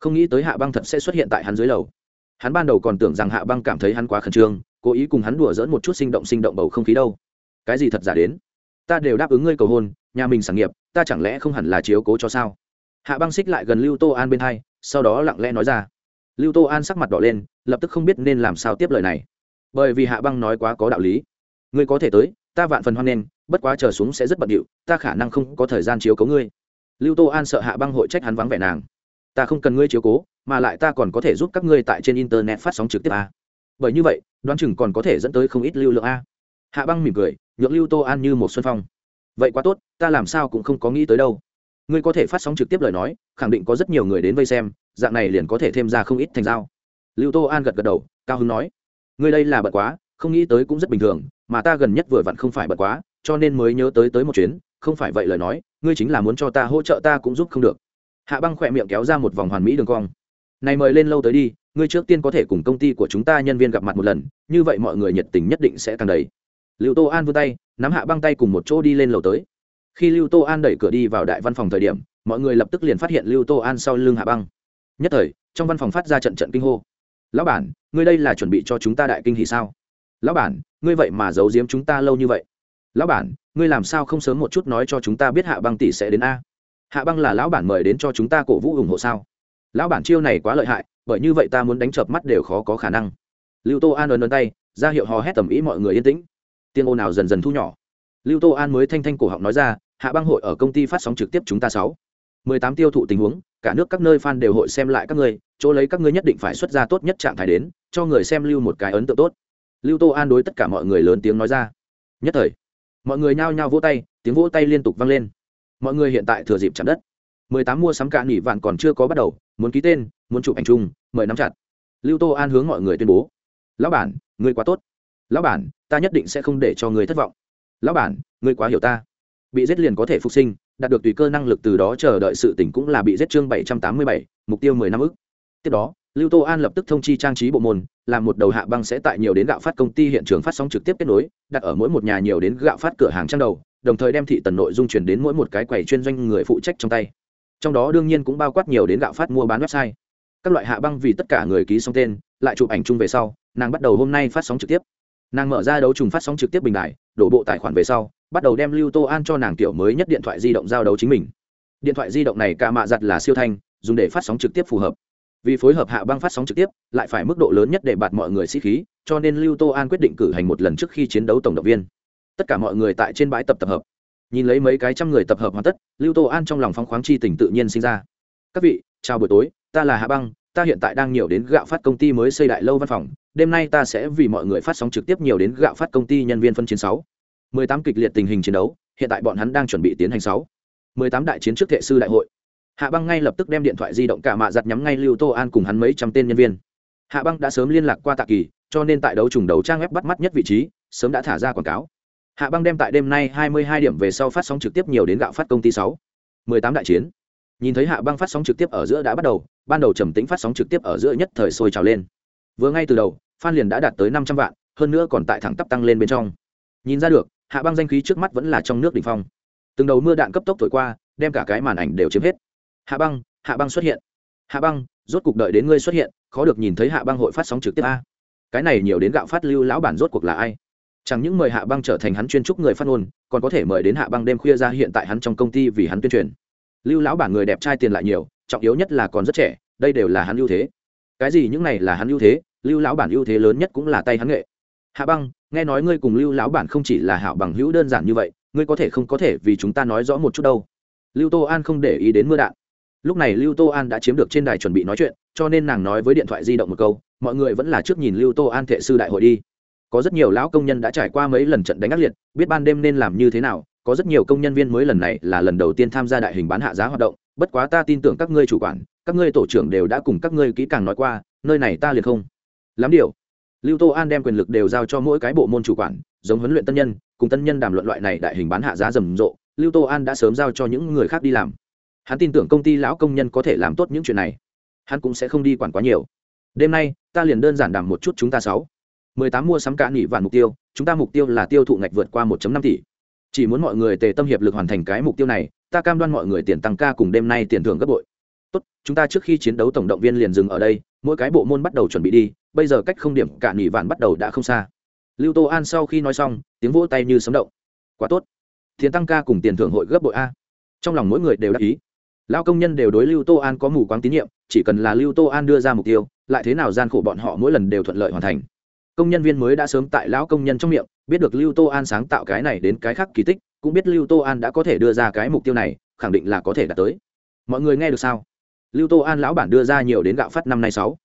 Không nghĩ tới hạ băng thật sẽ xuất hiện tại hắn dưới lầu. Hắn ban đầu còn tưởng rằng hạ băng cảm thấy hắn quá khẩn trương, cố ý cùng hắn đùa dỡn một chút sinh động sinh động bầu không khí đâu. Cái gì thật giả đến? Ta đều đáp ứng ngươi cầu hôn, nhà mình sản nghiệp, ta chẳng lẽ không hẳn là chiếu cố cho sao? Hạ băng xích lại gần lưu tô an bên hai sau đó lặng lẽ nói ra. Lưu tô an sắc mặt đỏ lên, lập tức không biết nên làm sao tiếp lời này. Bởi vì hạ băng nói quá có đạo lý. Ngươi có thể tới, ta vạn phần hoan nghênh, bất quá chờ xuống sẽ rất bận điệu, ta khả năng không có thời gian chiếu cố ngươi. Lưu tô an sợ hạ băng hội trách hắn vắng vẻ nàng. Ta không cần ngươi chiếu cố, mà lại ta còn có thể giúp các ngươi tại trên internet phát sóng trực tiếp a. Bởi như vậy, đoán chừng còn có thể dẫn tới không ít lưu lượng a. Hạ băng mỉm cười, nhượng lưu tô an như một xuân phong. Vậy quá tốt, ta làm sao cũng không có nghĩ tới đâu ngươi có thể phát sóng trực tiếp lời nói, khẳng định có rất nhiều người đến vây xem, dạng này liền có thể thêm ra không ít thành dao lưu tô an gật gật đầu, cao hưng nói, ngươi đây là bận quá, không nghĩ tới cũng rất bình thường, mà ta gần nhất vừa vặn không phải bận quá, cho nên mới nhớ tới tới một chuyến, không phải vậy lời nói, ngươi chính là muốn cho ta hỗ trợ ta cũng giúp không được. Hạ băng khỏe miệng kéo ra một vòng hoàn mỹ đường cong. Này mời lên lâu tới đi, ngươi trước tiên có thể cùng công ty của chúng ta nhân viên gặp mặt một lần, như vậy mọi người nhiệt tình nhất định sẽ càng đầy. Lưu tô an vươn tay, nắm hạ băng tay cùng một chỗ đi lên lầu tới khi lưu tô an đẩy cửa đi vào đại văn phòng thời điểm, mọi người lập tức liền phát hiện lưu tô an sau lưng hạ băng. Nhất thời, trong văn phòng phát ra trận trận kinh hô. Lão bản, ngươi đây là chuẩn bị cho chúng ta đại kinh hỷ sao? Lão bản, ngươi vậy mà giấu giếm chúng ta lâu như vậy. Lão bản, ngươi làm sao không sớm một chút nói cho chúng ta biết hạ băng tỷ sẽ đến a? Hạ băng là lão bản mời đến cho chúng ta cổ vũ ủng hộ sao? Lão bản chiêu này quá lợi hại, bởi như vậy ta muốn đánh chợp mắt đều khó có khả năng. Lưu tô an ấn ấn tay, ra hiệu hò hét tầm ý mọi người yên tĩnh. Tiếng ô nào dần dần thu nhỏ. Lưu tô an mới thanh thanh cổ họng nói ra hạ băng hội ở công ty phát sóng trực tiếp chúng ta sáu. Mười tám tiêu thụ tình huống, cả nước các nơi fan đều hội xem lại các ngươi, chỗ lấy các ngươi nhất định phải xuất ra tốt nhất trạng thái đến, cho người xem lưu một cái ấn tượng tốt. Lưu tô an đối tất cả mọi người lớn tiếng nói ra. Nhất thời, mọi người nhao nhao vỗ tay, tiếng vỗ tay liên tục vang lên. Mọi người hiện tại thừa dịp chạm đất. Mười tám mua sắm cả nghỉ vạn còn chưa có bắt đầu, muốn ký tên, muốn chụp ảnh chung, mời nắm chặt. Lưu tô an hướng mọi người tuyên bố. Lão bản, ngươi quá tốt. Lão bản, ta nhất định sẽ không để cho người thất vọng. Lão bản, ngươi quá hiểu ta bị giết liền có thể phục sinh, đạt được tùy cơ năng lực từ đó chờ đợi sự tỉnh cũng là bị giết chương bảy trăm tám mươi bảy, mục tiêu mười năm ức. Tiếp đó, lưu tô an lập tức thông chi trang trí bộ môn, làm một đầu hạ băng sẽ tại nhiều đến gạo phát công ty hiện trường phát sóng trực tiếp kết nối, đặt ở mỗi một nhà nhiều đến gạo phát cửa hàng trang đầu, đồng thời đem thị tần nội dung chuyển đến mỗi một cái quầy chuyên doanh người phụ trách trong tay. Trong đó đương nhiên cũng bao quát nhiều đến gạo phát mua bán website. Các loại hạ băng vì tất cả người ký xong tên, lại chụp ảnh chung về sau, nàng bắt đầu hôm nay phát sóng trực tiếp. Nàng mở ra đấu trùng phát sóng trực tiếp bình đại đổ bộ tài khoản về sau bắt đầu đem lưu tô an cho nàng tiểu mới nhất điện thoại di động giao đấu chính mình. Điện thoại di động này ca mạ giặt là siêu thanh, dùng để phát sóng trực tiếp phù hợp. Vì phối hợp hạ băng phát sóng trực tiếp, lại phải mức độ lớn nhất để bạt mọi người sĩ khí, cho nên lưu tô an quyết định cử hành một lần trước khi chiến đấu tổng động viên. Tất cả mọi người tại trên bãi tập tập hợp. Nhìn lấy mấy cái trăm người tập hợp hoàn tất, lưu tô an trong lòng phóng khoáng chi tình tự nhiên sinh ra. Các vị, chào buổi tối, ta là hạ băng, ta hiện tại đang nhiều đến gạo phát công ty mới xây đại lâu văn phòng, đêm nay ta sẽ vì mọi người phát sóng trực tiếp nhiều đến gạo phát công ty nhân viên phân chiến sáu mười tám kịch liệt tình hình chiến đấu, hiện tại bọn hắn đang chuẩn bị tiến hành sáu. mười tám đại chiến trước thệ sư đại hội. Hạ băng ngay lập tức đem điện thoại di động cả mạ giật nhắm ngay lưu tô an cùng hắn mấy trăm tên nhân viên. Hạ băng đã sớm liên lạc qua tạ kỳ, cho nên tại đấu trùng đấu trang web bắt mắt nhất vị trí, sớm đã thả ra quảng cáo. Hạ băng đem tại đêm nay hai mươi hai điểm về sau phát sóng trực tiếp nhiều đến gạo phát công ty sáu. mười tám đại chiến. Nhìn thấy hạ băng phát sóng trực tiếp ở giữa đã bắt đầu, ban đầu trầm tĩnh phát sóng trực tiếp ở giữa nhất thời sôi trào lên. Vừa ngay từ đầu, fan liền đã đạt tới năm trăm vạn, hơn nữa còn tại thẳng tắp tăng lên bên trong. Nhìn ra được hạ băng danh khí trước mắt vẫn là trong nước đ ỉ n h phong. Từng đầu mưa đạn cấp tốc thổi qua, đem cả cái màn ảnh đều chiếm hết. Hạ băng hạ băng xuất hiện. Hạ băng, rốt cục đợi đến ngươi xuất hiện, khó được nhìn thấy hạ băng hội phát sóng trực tiếp a. Cái này nhiều đến gạo phát lưu lão bản rốt cuộc là ai? Chẳng những mời hạ băng trở thành hắn chuyên trúc người phát ngôn, còn có thể mời đến hạ băng đêm khuya ra hiện tại hắn trong công ty vì hắn tuyên truyền. Lưu lão bản người đẹp trai tiền lại nhiều, trọng yếu nhất là còn rất trẻ, đây đều là hắn ưu thế. Cái gì những này là hắn ưu thế, lưu lão bản ưu thế lớn nhất cũng là tay hắn nghệ hạ băng, nghe nói ngươi cùng lưu lão bản không chỉ là hảo bằng hữu đơn giản như vậy, ngươi có thể không có thể vì chúng ta nói rõ một chút đâu. Lưu tô an không để ý đến mưa đạn. Lúc này lưu tô an đã chiếm được trên đài chuẩn bị nói chuyện, cho nên nàng nói với điện thoại di động một câu, mọi người vẫn là trước nhìn lưu tô an thệ sư đại hội đi. Có rất nhiều lão công nhân đã trải qua mấy lần trận đánh ác liệt, biết ban đêm nên làm như thế nào, có rất nhiều công nhân viên mới lần này là lần đầu tiên tham gia đại hình bán hạ giá hoạt động, bất quá ta tin tưởng các ngươi chủ quản, các ngươi tổ trưởng đều đã cùng các ngươi kỹ càng nói qua, nơi này ta liền không. Lắm điều lưu tô an đem quyền lực đều giao cho mỗi cái bộ môn chủ quản, giống huấn luyện tân nhân, cùng tân nhân đàm luận loại này đại hình bán hạ giá rầm rộ, lưu tô an đã sớm giao cho những người khác đi làm. Hắn tin tưởng công ty lão công nhân có thể làm tốt những chuyện này. Hắn cũng sẽ không đi quản quá nhiều. Đêm nay, ta liền đơn giản đàm một chút chúng ta sáu. Mười tám mua sắm cả nghỉ vạn mục tiêu, chúng ta mục tiêu là tiêu thụ ngạch vượt qua 1 năm tỷ. Chỉ muốn mọi người tề tâm hiệp lực hoàn thành cái mục tiêu này, ta cam đoan mọi người tiền tăng ca cùng đêm nay tiền thưởng gấp bội tốt, chúng ta trước khi chiến đấu tổng động viên liền dừng ở đây, mỗi cái bộ môn bắt đầu chuẩn bị đi, bây giờ cách không điểm cả nghỉ vạn bắt đầu đã không xa. Lưu tô an sau khi nói xong, tiếng vỗ tay như sấm động. Quá tốt. Thiền tăng ca cùng tiền thưởng hội gấp bội a. Trong lòng mỗi người đều đắc ý. Lao công nhân đều đối lưu tô an có mù quáng tín nhiệm, chỉ cần là lưu tô an đưa ra mục tiêu, lại thế nào gian khổ bọn họ mỗi lần đều thuận lợi hoàn thành. Công nhân viên mới đã sớm tại lão công nhân trong miệng, biết được lưu tô an sáng tạo cái này đến cái khác kỳ tích, cũng biết lưu tô an đã có thể đưa ra cái mục tiêu này, khẳng định là có thể đạt tới. Mọi người nghe được sao? Lưu tô an lão bản đưa ra nhiều đến gạo phát năm nay sáu.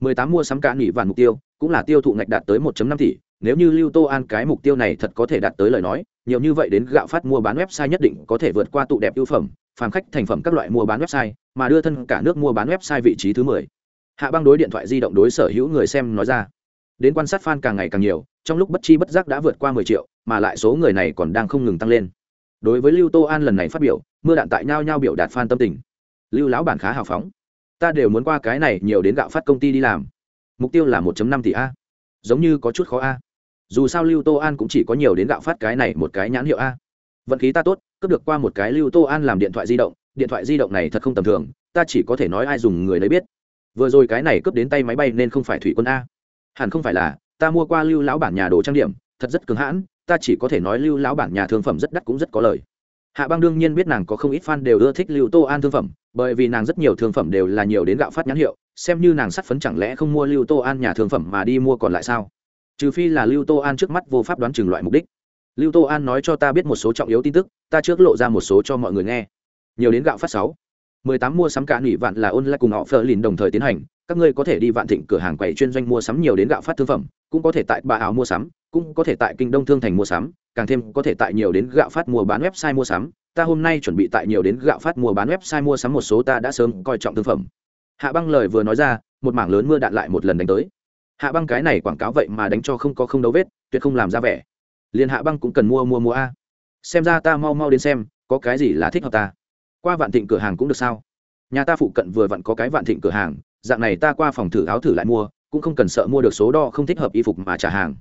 mười tám mua sắm cả nghỉ vạn mục tiêu, cũng là tiêu thụ ngạch đạt tới 1 năm tỷ. Nếu như lưu tô an cái mục tiêu này thật có thể đạt tới lời nói, nhiều như vậy đến gạo phát mua bán website nhất định có thể vượt qua tụ đẹp ưu phẩm, phàm khách thành phẩm các loại mua bán website, mà đưa thân cả nước mua bán website vị trí thứ mười. Hạ băng đối điện thoại di động đối sở hữu người xem nói ra. Đến quan sát fan càng ngày càng nhiều, trong lúc bất chi bất giác đã vượt qua mười triệu, mà lại số người này còn đang không ngừng tăng lên. Đối với lưu tô an lần này phát biểu, mưa đạn tại nhau nhau biểu đạt fan tâm tình lưu lão bản khá hào phóng. Ta đều muốn qua cái này nhiều đến gạo phát công ty đi làm. Mục tiêu là 1 năm tỷ a. Giống như có chút khó a. Dù sao lưu tô an cũng chỉ có nhiều đến gạo phát cái này một cái nhãn hiệu a. Vận khí ta tốt, cướp được qua một cái lưu tô an làm điện thoại di động. Điện thoại di động này thật không tầm thường, ta chỉ có thể nói ai dùng người đấy biết. Vừa rồi cái này cướp đến tay máy bay nên không phải thủy quân a. Hẳn không phải là, ta mua qua lưu lão bản nhà đồ trang điểm, thật rất cứng hãn, ta chỉ có thể nói lưu lão bản nhà thương phẩm rất đắt cũng rất có lời. Hạ băng đương nhiên biết nàng có không ít fan đều ưa thích lưu tô an thương phẩm bởi vì nàng rất nhiều thương phẩm đều là nhiều đến gạo phát nhãn hiệu, xem như nàng sắt phấn chẳng lẽ không mua lưu tô an nhà thương phẩm mà đi mua còn lại sao? Trừ phi là lưu tô an trước mắt vô pháp đoán chừng loại mục đích. Lưu tô an nói cho ta biết một số trọng yếu tin tức, ta trước lộ ra một số cho mọi người nghe. Nhiều đến gạo phát sáu. Mười tám mua sắm cả nghỉ vạn là ôn lại cùng họ phờ lìn đồng thời tiến hành, các ngươi có thể đi vạn thịnh cửa hàng quầy chuyên doanh mua sắm nhiều đến gạo phát thương phẩm, cũng có thể tại bà ảo mua sắm, cũng có thể tại kinh đông thương thành mua sắm, càng thêm có thể tại nhiều đến gạo phát mua bán website mua sắm ta hôm nay chuẩn bị tại nhiều đến gạo phát mua bán website mua sắm một số ta đã sớm coi trọng thương phẩm. Hạ băng lời vừa nói ra, một mảng lớn mưa đạn lại một lần đánh tới. Hạ băng cái này quảng cáo vậy mà đánh cho không có không đấu vết, tuyệt không làm ra vẻ. Liền hạ băng cũng cần mua mua mua a. Xem ra ta mau mau đến xem, có cái gì là thích hợp ta. Qua vạn thịnh cửa hàng cũng được sao? Nhà ta phụ cận vừa vặn có cái vạn thịnh cửa hàng, dạng này ta qua phòng thử áo thử lại mua, cũng không cần sợ mua được số đo không thích hợp y phục mà trả hàng.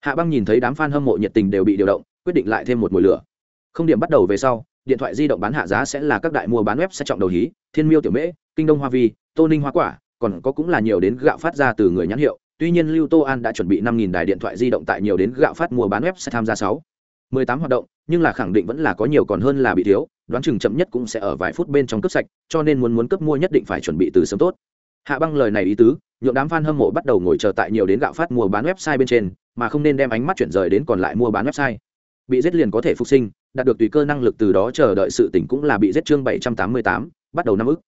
Hạ băng nhìn thấy đám f a n hâm mộ nhiệt tình đều bị điều động, quyết định lại thêm một mùi lửa. Không điểm bắt đầu về sau điện thoại di động bán hạ giá sẽ là các đại mua bán web sẽ trọng đầu hí, thiên miêu tiểu mễ, kinh đông hoa vi, tô ninh hoa quả, còn có cũng là nhiều đến gạo phát ra từ người nhãn hiệu. Tuy nhiên lưu tô an đã chuẩn bị năm nghìn đài điện thoại di động tại nhiều đến gạo phát mua bán web sẽ tham gia sáu. mười tám hoạt động, nhưng là khẳng định vẫn là có nhiều còn hơn là bị thiếu, đoán chừng chậm nhất cũng sẽ ở vài phút bên trong cấp sạch, cho nên muốn muốn cấp mua nhất định phải chuẩn bị từ sớm tốt. Hạ băng lời này ý tứ, nhượng đám fan hâm mộ bắt đầu ngồi chờ tại nhiều đến gạo phát mua bán website bên trên, mà không nên đem ánh mắt chuyển rời đến còn lại mua bán website. Bị giết liền có thể phục sinh đạt được tùy cơ năng lực từ đó chờ đợi sự tỉnh cũng là bị giết chương bảy trăm tám mươi tám, bắt đầu năm ức.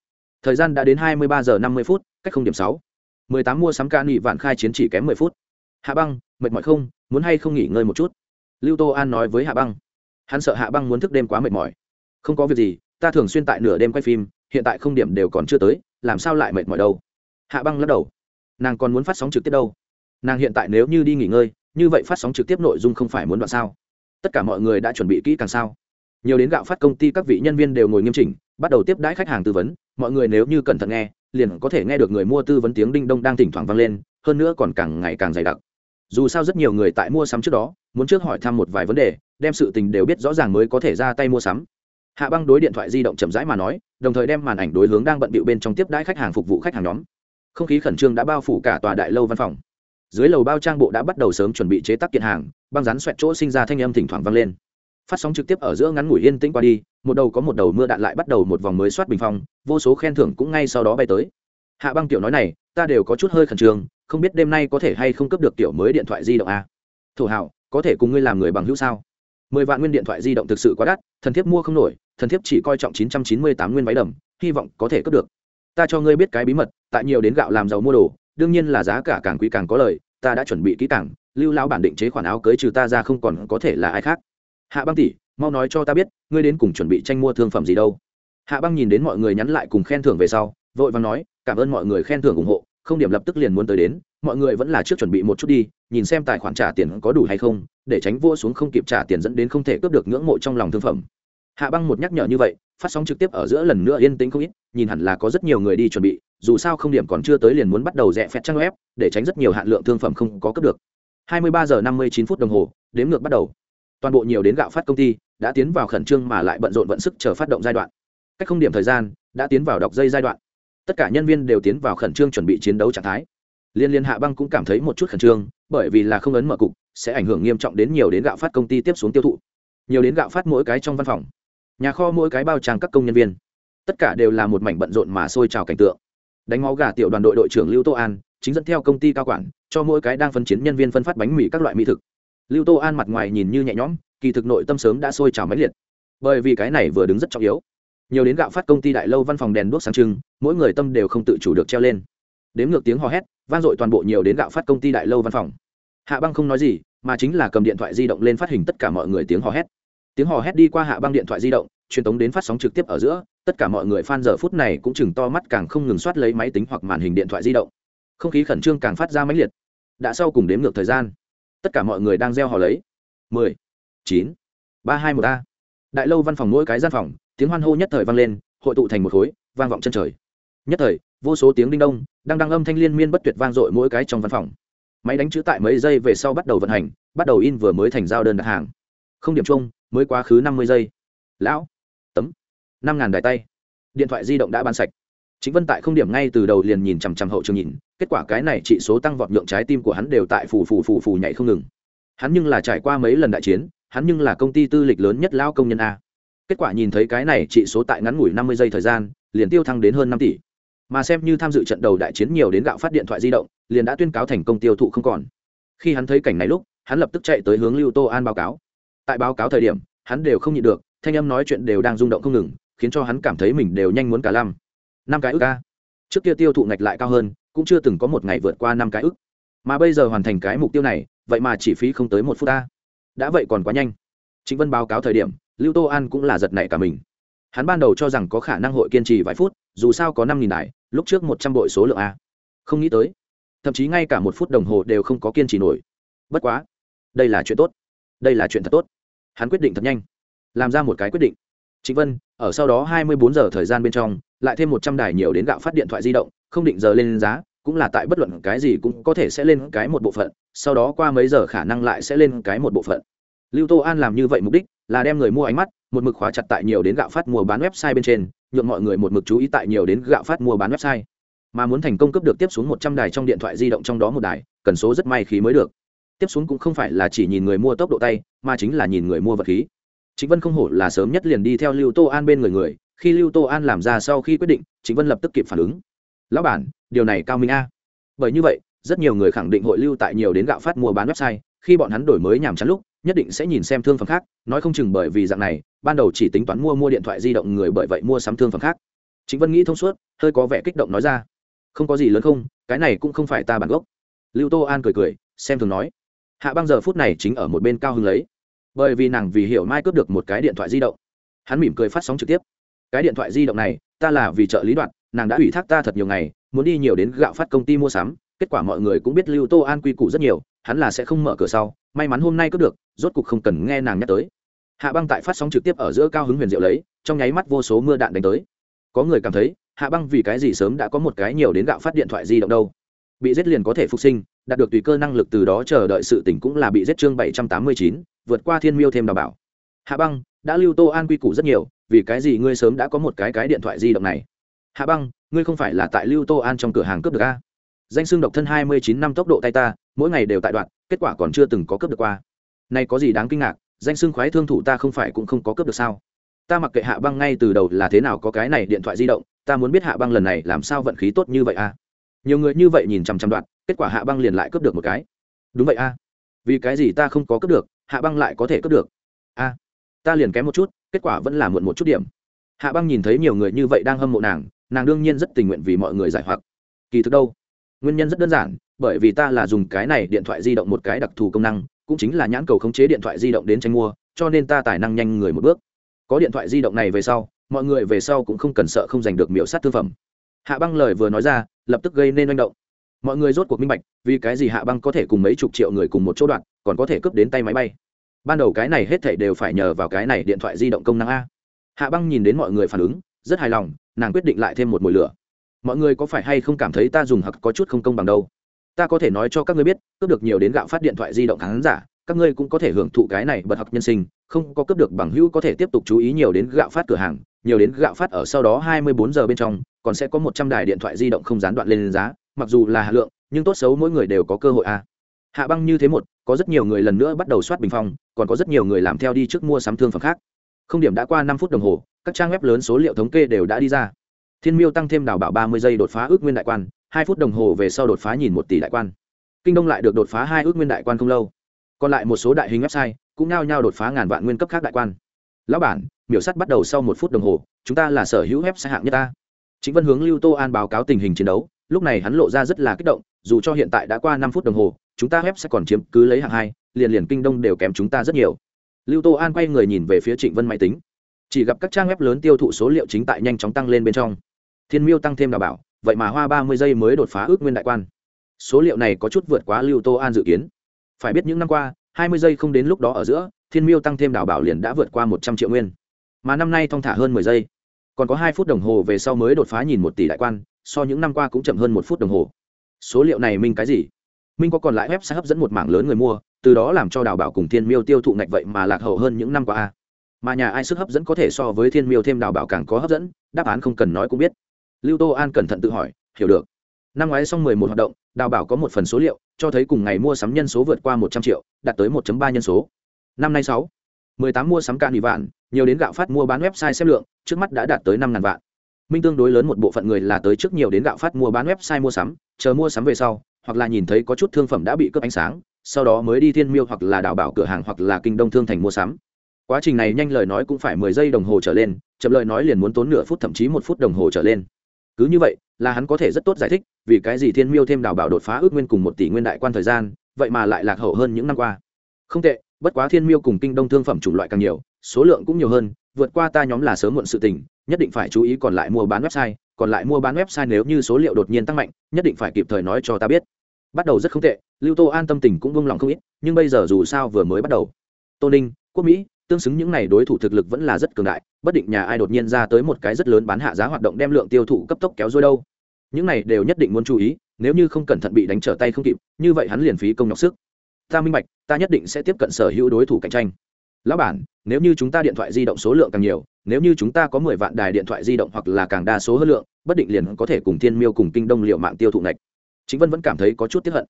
Thời gian đã đến hai mươi ba giờ năm mươi phút, cách không điểm sáu. mười tám mua sắm ca nghị vạn khai chiến chỉ kém mười phút. Hạ băng, mệt mỏi không? Muốn hay không nghỉ ngơi một chút? Lưu tô an nói với hạ băng. Hắn sợ hạ băng muốn thức đêm quá mệt mỏi. Không có việc gì, ta thường xuyên tại nửa đêm quay phim, hiện tại không điểm đều còn chưa tới, làm sao lại mệt mỏi đâu? Hạ băng lắc đầu. Nàng còn muốn phát sóng trực tiếp đâu? Nàng hiện tại nếu như đi nghỉ ngơi, như vậy phát sóng trực tiếp nội dung không phải muốn đoạn sao? Tất cả mọi người đã chuẩn bị kỹ càng sao? Nhiều đến gạo phát công ty các vị nhân viên đều ngồi nghiêm chỉnh, bắt đầu tiếp đãi khách hàng tư vấn. Mọi người nếu như cẩn thận nghe, liền có thể nghe được người mua tư vấn tiếng đinh đông đang thỉnh thoảng vang lên, hơn nữa còn càng ngày càng dày đặc. Dù sao rất nhiều người tại mua sắm trước đó, muốn trước hỏi thăm một vài vấn đề, đem sự tình đều biết rõ ràng mới có thể ra tay mua sắm. Hạ băng đối điện thoại di động chậm rãi mà nói, đồng thời đem màn ảnh đối hướng đang bận bịu bên trong tiếp đãi khách hàng phục vụ khách hàng nhóm. Không khí khẩn trương đã bao phủ cả tòa đại lâu văn phòng dưới lầu bao trang bộ đã bắt đầu sớm chuẩn bị chế tác kiện hàng, băng rán xoẹt chỗ sinh ra thanh âm thỉnh thoảng vang lên. Phát sóng trực tiếp ở giữa ngắn ngủi yên tĩnh qua đi, một đầu có một đầu mưa đạn lại bắt đầu một vòng mới soát bình phong, vô số khen thưởng cũng ngay sau đó bay tới. Hạ băng tiểu nói này, ta đều có chút hơi khẩn trương, không biết đêm nay có thể hay không cấp được tiểu mới điện thoại di động a. Thổ hảo, có thể cùng ngươi làm người bằng hữu sao? Mười vạn nguyên điện thoại di động thực sự quá đắt, thần thiếp mua không nổi, thần thiếp chỉ coi trọng chín trăm chín mươi tám nguyên váy đầm, hy vọng có thể cấp được. Ta cho ngươi biết cái bí mật, tại nhiều đến gạo làm giàu mua đồ đương nhiên là giá cả càng quý càng có lời, ta đã chuẩn bị kỹ càng, lưu lão bản định chế khoản áo cưới trừ ta ra không còn có thể là ai khác. Hạ băng tỷ, mau nói cho ta biết, ngươi đến cùng chuẩn bị tranh mua thương phẩm gì đâu? Hạ băng nhìn đến mọi người nhắn lại cùng khen thưởng về sau, vội và nói, cảm ơn mọi người khen thưởng ủng hộ, không điểm lập tức liền muốn tới đến, mọi người vẫn là trước chuẩn bị một chút đi, nhìn xem tài khoản trả tiền có đủ hay không, để tránh vua xuống không kịp trả tiền dẫn đến không thể cướp được ngưỡng mộ trong lòng thương phẩm hạ băng một nhắc nhở như vậy, phát sóng trực tiếp ở giữa lần nữa yên tĩnh không ít, nhìn hẳn là có rất nhiều người đi chuẩn bị, dù sao không điểm còn chưa tới liền muốn bắt đầu rẽ phẹt trang web, để tránh rất nhiều hạn lượng thương phẩm không có cấp được. 23 giờ 59 phút đồng hồ, đếm ngược bắt đầu. Toàn bộ nhiều đến gạo phát công ty, đã tiến vào khẩn trương mà lại bận rộn vận sức chờ phát động giai đoạn. Cách không điểm thời gian, đã tiến vào đọc dây giai đoạn. Tất cả nhân viên đều tiến vào khẩn trương chuẩn bị chiến đấu trạng thái. Liên liên hạ băng cũng cảm thấy một chút khẩn trương, bởi vì là không ấn mở cục, sẽ ảnh hưởng nghiêm trọng đến nhiều đến gạo phát công ty tiếp xuống tiêu thụ. Nhiều đến gạo phát mỗi cái trong văn phòng nhà kho mỗi cái bao trang các công nhân viên. Tất cả đều là một mảnh bận rộn mà sôi trào cảnh tượng. Đánh máu gà tiểu đoàn đội đội trưởng lưu tô an, chính dẫn theo công ty cao quản, cho mỗi cái đang phân chiến nhân viên phân phát bánh mì các loại mỹ thực. Lưu tô an mặt ngoài nhìn như nhẹ nhõm, kỳ thực nội tâm sớm đã sôi trào máy liệt. Bởi vì cái này vừa đứng rất trọng yếu. Nhiều đến gạo phát công ty đại lâu văn phòng đèn đuốc sáng trưng, mỗi người tâm đều không tự chủ được treo lên. Đếm ngược tiếng hò hét, vang dội toàn bộ nhiều đến gạo phát công ty đại lâu văn phòng. Hạ băng không nói gì, mà chính là cầm điện thoại di động lên phát hình tất cả mọi người tiếng hò hét tiếng hò hét đi qua hạ băng điện thoại di động, truyền tống đến phát sóng trực tiếp ở giữa, tất cả mọi người fan giờ phút này cũng chừng to mắt càng không ngừng soát lấy máy tính hoặc màn hình điện thoại di động. Không khí khẩn trương càng phát ra mãnh liệt. Đã sau cùng đếm ngược thời gian, tất cả mọi người đang gieo hò lấy. mười, chín, ba, hai, một, a. Đại lâu văn phòng mỗi cái gian phòng, tiếng hoan hô nhất thời vang lên, hội tụ thành một khối, vang vọng chân trời. Nhất thời, vô số tiếng đinh đông, đang đăng âm thanh liên miên bất tuyệt vang dội mỗi cái trong văn phòng. Máy đánh chữ tại mấy giây về sau bắt đầu vận hành, bắt đầu in vừa mới thành giao đơn đặt hàng. Không điểm chung mới quá khứ năm mươi giây. Lão, tấm, năm ngàn đài tay. Điện thoại di động đã bán sạch. Chính vân tại không điểm ngay từ đầu liền nhìn chằm chằm hậu trường nhìn, kết quả cái này trị số tăng vọt nhượng trái tim của hắn đều tại phù phù phù phù nhảy không ngừng. Hắn nhưng là trải qua mấy lần đại chiến, hắn nhưng là công ty tư lịch lớn nhất lao công nhân a. Kết quả nhìn thấy cái này trị số tại ngắn ngủi năm mươi giây thời gian, liền tiêu thăng đến hơn năm tỷ. Mà xem như tham dự trận đầu đại chiến nhiều đến gạo phát điện thoại di động, liền đã tuyên cáo thành công tiêu thụ không còn. Khi hắn thấy cảnh này lúc, hắn lập tức chạy tới hướng lưu tô an báo cáo tại báo cáo thời điểm, hắn đều không nhịn được, thanh âm nói chuyện đều đang rung động không ngừng, khiến cho hắn cảm thấy mình đều nhanh muốn cả lăm năm cái ức ca trước kia tiêu thụ ngạch lại cao hơn, cũng chưa từng có một ngày vượt qua năm cái ức. Mà bây giờ hoàn thành cái mục tiêu này, vậy mà chỉ phí không tới một phút ta đã vậy còn quá nhanh. Chính vân báo cáo thời điểm, lưu tô an cũng là giật nảy cả mình. Hắn ban đầu cho rằng có khả năng hội kiên trì vài phút, dù sao có năm nghìn đài, lúc trước một trăm bội số lượng a. Không nghĩ tới, thậm chí ngay cả một phút đồng hồ đều không có kiên trì nổi. Bất quá, đây là chuyện tốt đây là chuyện thật tốt. Hắn quyết định thật nhanh. Làm ra một cái quyết định. Trịnh vân, ở sau đó hai mươi bốn giờ thời gian bên trong, lại thêm một trăm đài nhiều đến gạo phát điện thoại di động, không định giờ lên giá, cũng là tại bất luận cái gì cũng có thể sẽ lên cái một bộ phận, sau đó qua mấy giờ khả năng lại sẽ lên cái một bộ phận. Lưu tô an làm như vậy mục đích là đem người mua ánh mắt, một mực khóa chặt tại nhiều đến gạo phát mua bán website bên trên, nhượng mọi người một mực chú ý tại nhiều đến gạo phát mua bán website. Mà muốn thành công cấp được tiếp xuống một trăm đài trong điện thoại di động trong đó một đài, cần số rất may khí mới được tiếp xuống cũng không phải là chỉ nhìn người mua tốc độ tay, mà chính là nhìn người mua vật khí. Chính vân không hổ là sớm nhất liền đi theo lưu tô an bên người người, khi lưu tô an làm ra sau khi quyết định chính vân lập tức kịp phản ứng. Lão bản, điều này cao minh a. Bởi như vậy, rất nhiều người khẳng định hội lưu tại nhiều đến gạo phát mua bán website, khi bọn hắn đổi mới nhàm chán lúc, nhất định sẽ nhìn xem thương phẩm khác, nói không chừng bởi vì dạng này, ban đầu chỉ tính toán mua mua điện thoại di động người bởi vậy mua sắm thương phẩm khác. Chính vân nghĩ thông suốt, hơi có vẻ kích động nói ra. Không có gì lớn không, cái này cũng không phải ta bản gốc. Lưu tô an cười cười, xem thường nói hạ băng giờ phút này chính ở một bên cao hưng lấy. Bởi vì nàng vì hiểu mai cướp được một cái điện thoại di động. Hắn mỉm cười phát sóng trực tiếp. Cái điện thoại di động này, ta là vì trợ lý đoạn nàng đã ủy thác ta thật nhiều ngày, muốn đi nhiều đến gạo phát công ty mua sắm, kết quả mọi người cũng biết lưu tô an quy củ rất nhiều, hắn là sẽ không mở cửa sau, may mắn hôm nay cướp được, rốt cục không cần nghe nàng nhắc tới. Hạ băng tại phát sóng trực tiếp ở giữa cao hứng huyền diệu lấy, trong nháy mắt vô số mưa đạn đánh tới. Có người cảm thấy, hạ băng vì cái gì sớm đã có một cái nhiều đến gạo phát điện thoại di động đâu? Bị giết liền có thể phục sinh đạt được tùy cơ năng lực từ đó chờ đợi sự tỉnh cũng là bị giết chương bảy trăm tám mươi chín, vượt qua thiên miêu thêm đào bảo. Hạ băng, đã lưu tô an quy củ rất nhiều, vì cái gì ngươi sớm đã có một cái cái điện thoại di động này? Hạ băng, ngươi không phải là tại lưu tô an trong cửa hàng cướp được a? Danh xưng độc thân hai mươi chín năm tốc độ tay ta, mỗi ngày đều tại đoạn, kết quả còn chưa từng có cướp được qua. Này có gì đáng kinh ngạc, danh xưng khoái thương thủ ta không phải cũng không có cướp được sao? Ta mặc kệ hạ băng ngay từ đầu là thế nào có cái này điện thoại di động, ta muốn biết hạ băng lần này làm sao vận khí tốt như vậy a? Nhiều người như vậy nhìn chằm chằm đoạn kết quả hạ băng liền lại cướp được một cái. Đúng vậy a. Vì cái gì ta không có cướp được, hạ băng lại có thể cướp được? A. Ta liền kém một chút, kết quả vẫn là muộn một chút điểm. Hạ băng nhìn thấy nhiều người như vậy đang hâm mộ nàng nàng đương nhiên rất tình nguyện vì mọi người giải hoặc. Kỳ thực đâu? Nguyên nhân rất đơn giản, bởi vì ta là dùng cái này điện thoại di động một cái đặc thù công năng, cũng chính là nhãn cầu khống chế điện thoại di động đến tranh mua, cho nên ta tài năng nhanh người một bước. Có điện thoại di động này về sau, mọi người về sau cũng không cần sợ không giành được miểu sát thương phẩm. Hạ băng lời vừa nói ra, lập tức gây nên manh động mọi người rốt cuộc minh bạch, vì cái gì hạ băng có thể cùng mấy chục triệu người cùng một chỗ đoạn, còn có thể cướp đến tay máy bay? Ban đầu cái này hết thảy đều phải nhờ vào cái này điện thoại di động công năng a. Hạ băng nhìn đến mọi người phản ứng, rất hài lòng, nàng quyết định lại thêm một mùi lửa. Mọi người có phải hay không cảm thấy ta dùng hặc có chút không công bằng đâu? Ta có thể nói cho các ngươi biết, cướp được nhiều đến gạo phát điện thoại di động khán giả, các ngươi cũng có thể hưởng thụ cái này bật học nhân sinh, không có cướp được bằng hữu có thể tiếp tục chú ý nhiều đến gạo phát cửa hàng, nhiều đến gạo phát ở sau đó 24 giờ bên trong, còn sẽ có 100 đài điện thoại di động không gián đoạn lên giá mặc dù là hạ lượng, nhưng tốt xấu mỗi người đều có cơ hội a hạ băng như thế một, có rất nhiều người lần nữa bắt đầu soát bình phong, còn có rất nhiều người làm theo đi trước mua sắm thương phẩm khác. Không điểm đã qua năm phút đồng hồ, các trang web lớn số liệu thống kê đều đã đi ra. Thiên miêu tăng thêm đào bảo ba mươi giây đột phá ước nguyên đại quan, hai phút đồng hồ về sau đột phá nhìn một tỷ đại quan. Kinh đông lại được đột phá hai ước nguyên đại quan không lâu. Còn lại một số đại hình website cũng nao nhau đột phá ngàn vạn nguyên cấp khác đại quan. Lão bản, miểu sắt bắt đầu sau một phút đồng hồ, chúng ta là sở hữu website hạng nhất ta. Chính vân hướng lưu tô an báo cáo tình hình chiến đấu lúc này hắn lộ ra rất là kích động, dù cho hiện tại đã qua năm phút đồng hồ, chúng ta web sẽ còn chiếm cứ lấy hạng hai, liền liền kinh đông đều kém chúng ta rất nhiều. Lưu tô an quay người nhìn về phía trịnh vân máy tính. Chỉ gặp các trang web lớn tiêu thụ số liệu chính tại nhanh chóng tăng lên bên trong. Thiên miêu tăng thêm đảm bảo, vậy mà hoa ba mươi giây mới đột phá ước nguyên đại quan. Số liệu này có chút vượt quá lưu tô an dự kiến. Phải biết những năm qua, hai mươi giây không đến lúc đó ở giữa, thiên miêu tăng thêm đảo bảo liền đã vượt qua một trăm triệu nguyên. Mà năm nay thong thả hơn mười giây. Còn có hai phút đồng hồ về sau mới đột phá nhìn một tỷ đại quan so những năm qua cũng chậm hơn một phút đồng hồ. Số liệu này minh cái gì? Minh có còn lại web sẽ hấp dẫn một mảng lớn người mua, từ đó làm cho đào bảo cùng thiên miêu tiêu thụ ngạch vậy mà lạc hậu hơn những năm qua a. Mà nhà ai sức hấp dẫn có thể so với thiên miêu thêm đào bảo càng có hấp dẫn, đáp án không cần nói cũng biết. Lưu tô an cẩn thận tự hỏi, hiểu được. Năm ngoái xong mười một hoạt động, đào bảo có một phần số liệu, cho thấy cùng ngày mua sắm nhân số vượt qua một trăm triệu, đạt tới một ba nhân số. Năm nay sáu, mười tám mua sắm cạn bị vạn, nhiều đến gạo phát mua bán website xem lượng, trước mắt đã đạt tới năm ngàn vạn minh tương đối lớn một bộ phận người là tới trước nhiều đến gạo phát mua bán website mua sắm, chờ mua sắm về sau, hoặc là nhìn thấy có chút thương phẩm đã bị cướp ánh sáng, sau đó mới đi thiên miêu hoặc là đào bảo cửa hàng hoặc là kinh đông thương thành mua sắm. Quá trình này nhanh lời nói cũng phải mười giây đồng hồ trở lên, chậm lời nói liền muốn tốn nửa phút thậm chí một phút đồng hồ trở lên. Cứ như vậy, là hắn có thể rất tốt giải thích, vì cái gì thiên miêu thêm đào bảo đột phá ước nguyên cùng một tỷ nguyên đại quan thời gian, vậy mà lại lạc hậu hơn những năm qua. Không tệ, bất quá thiên miêu cùng kinh đông thương phẩm chủng loại càng nhiều, số lượng cũng nhiều hơn, vượt qua ta nhóm là sớm muộn sự tình nhất định phải chú ý còn lại mua bán website, còn lại mua bán website nếu như số liệu đột nhiên tăng mạnh, nhất định phải kịp thời nói cho ta biết. Bắt đầu rất không tệ, lưu tô an tâm tình cũng vung lòng không ít, nhưng bây giờ dù sao vừa mới bắt đầu. Tô ninh, quốc mỹ, tương xứng những n à y đối thủ thực lực vẫn là rất cường đại, bất định nhà ai đột nhiên ra tới một cái rất lớn bán hạ giá hoạt động đem lượng tiêu thụ cấp tốc kéo dôi đâu. Những này đều nhất định muốn chú ý, nếu như không cẩn thận bị đánh trở tay không kịp, như vậy hắn liền phí công nhọc sức. Ta minh bạch, ta nhất định sẽ tiếp cận sở hữu đối thủ cạnh tranh. Lão bản, nếu như chúng ta điện thoại di động số lượng càng nhiều nếu như chúng ta có mười vạn đài điện thoại di động hoặc là càng đa số hơn lượng, bất định liền có thể cùng thiên miêu cùng kinh đông liệu mạng tiêu thụ ngạch. Chính vân vẫn cảm thấy có chút tiếp hận.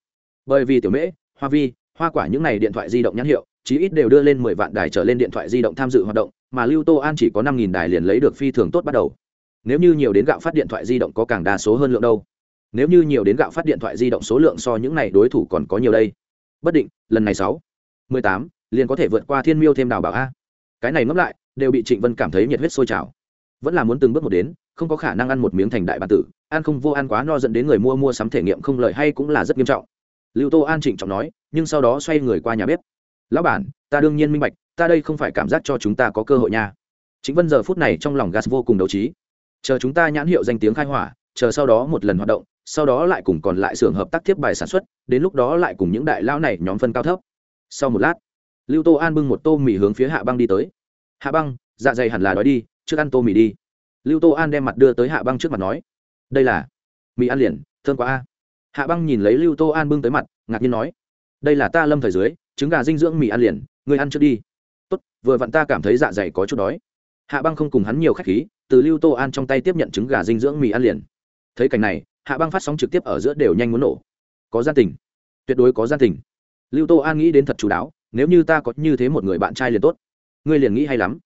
Bởi vì tiểu mễ, hoa vi, hoa quả những n à y điện thoại di động nhãn hiệu, chí ít đều đưa lên mười vạn đài trở lên điện thoại di động tham dự hoạt động, mà lưu tô an chỉ có năm nghìn đài liền lấy được phi thường tốt bắt đầu. Nếu như nhiều đến gạo phát điện thoại di động có càng đa số hơn lượng đâu. Nếu như nhiều đến gạo phát điện thoại di động số lượng so những n à y đối thủ còn có nhiều đây. Bất định, lần này sáu, mười tám, liền có thể vượt qua thiên miêu thêm đào bảo a. Cái này ngẫm lại đều bị trịnh vân cảm thấy nhiệt huyết sôi trào. Vẫn là muốn từng bước một đến, không có khả năng ăn một miếng thành đại bản tử, ăn không vô ăn quá no dẫn đến người mua mua sắm thể nghiệm không lợi hay cũng là rất nghiêm trọng. Lưu tô an trịnh trọng nói, nhưng sau đó xoay người qua nhà bếp. Lão bản, ta đương nhiên minh bạch, ta đây không phải cảm giác cho chúng ta có cơ hội nha. Chính vân giờ phút này trong lòng gas vô cùng đấu trí. Chờ chúng ta nhãn hiệu danh tiếng khai hỏa, chờ sau đó một lần hoạt động, sau đó lại cùng còn lại xưởng hợp tác tiếp bài sản xuất, đến lúc đó lại cùng những đại lão này nhóm phân cao thấp. Sau một lát, lưu tô an bưng một tô mì hướng phía hạ băng đi tới hạ băng dạ dày hẳn là đói đi, trước ăn tô mì đi. Lưu tô an đem mặt đưa tới hạ băng trước mặt nói. Đây là mì ăn liền thương quá a. Hạ băng nhìn lấy lưu tô an bưng tới mặt, ngạc nhiên nói. Đây là ta lâm thời dưới, trứng gà dinh dưỡng mì ăn liền người ăn trước đi. Tốt, vừa vặn ta cảm thấy dạ dày có chút đói. Hạ băng không cùng hắn nhiều khách khí, từ lưu tô an trong tay tiếp nhận trứng gà dinh dưỡng mì ăn liền. Thấy cảnh này, hạ băng phát sóng trực tiếp ở giữa đều nhanh muốn nổ. Có gian tình. Tuyệt đối có gian tình. Lưu tô an nghĩ đến thật chú đáo, nếu như ta có như thế một người bạn trai liền tốt ngươi liền nghĩ hay lắm.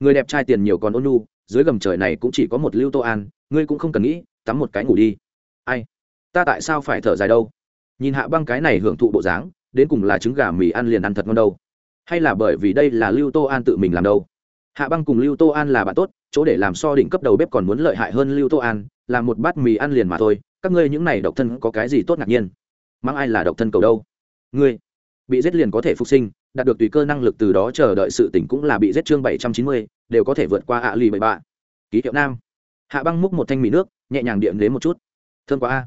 Người đẹp trai tiền nhiều còn ôn nu dưới gầm trời này cũng chỉ có một lưu tô an, ngươi cũng không cần nghĩ, tắm một cái ngủ đi. Ai? Ta tại sao phải thở dài đâu? Nhìn hạ băng cái này hưởng thụ bộ dáng, đến cùng là trứng gà mì ăn liền ăn thật ngon đâu. Hay là bởi vì đây là lưu tô an tự mình làm đâu? Hạ băng cùng lưu tô an là bạn tốt, chỗ để làm so đỉnh cấp đầu bếp còn muốn lợi hại hơn lưu tô an, là một bát mì ăn liền mà thôi, các ngươi những này độc thân có cái gì tốt ngạc nhiên? Mang ai là độc thân cầu đâu? Ngươi bị giết liền có thể phục sinh đạt được tùy cơ năng lực từ đó chờ đợi sự tỉnh cũng là bị giết chương bảy trăm chín mươi, đều có thể vượt qua ạ lì bảy ba ký hiệu nam. Hạ băng múc một thanh mì nước, nhẹ nhàng điện đến một chút. Thương quá a.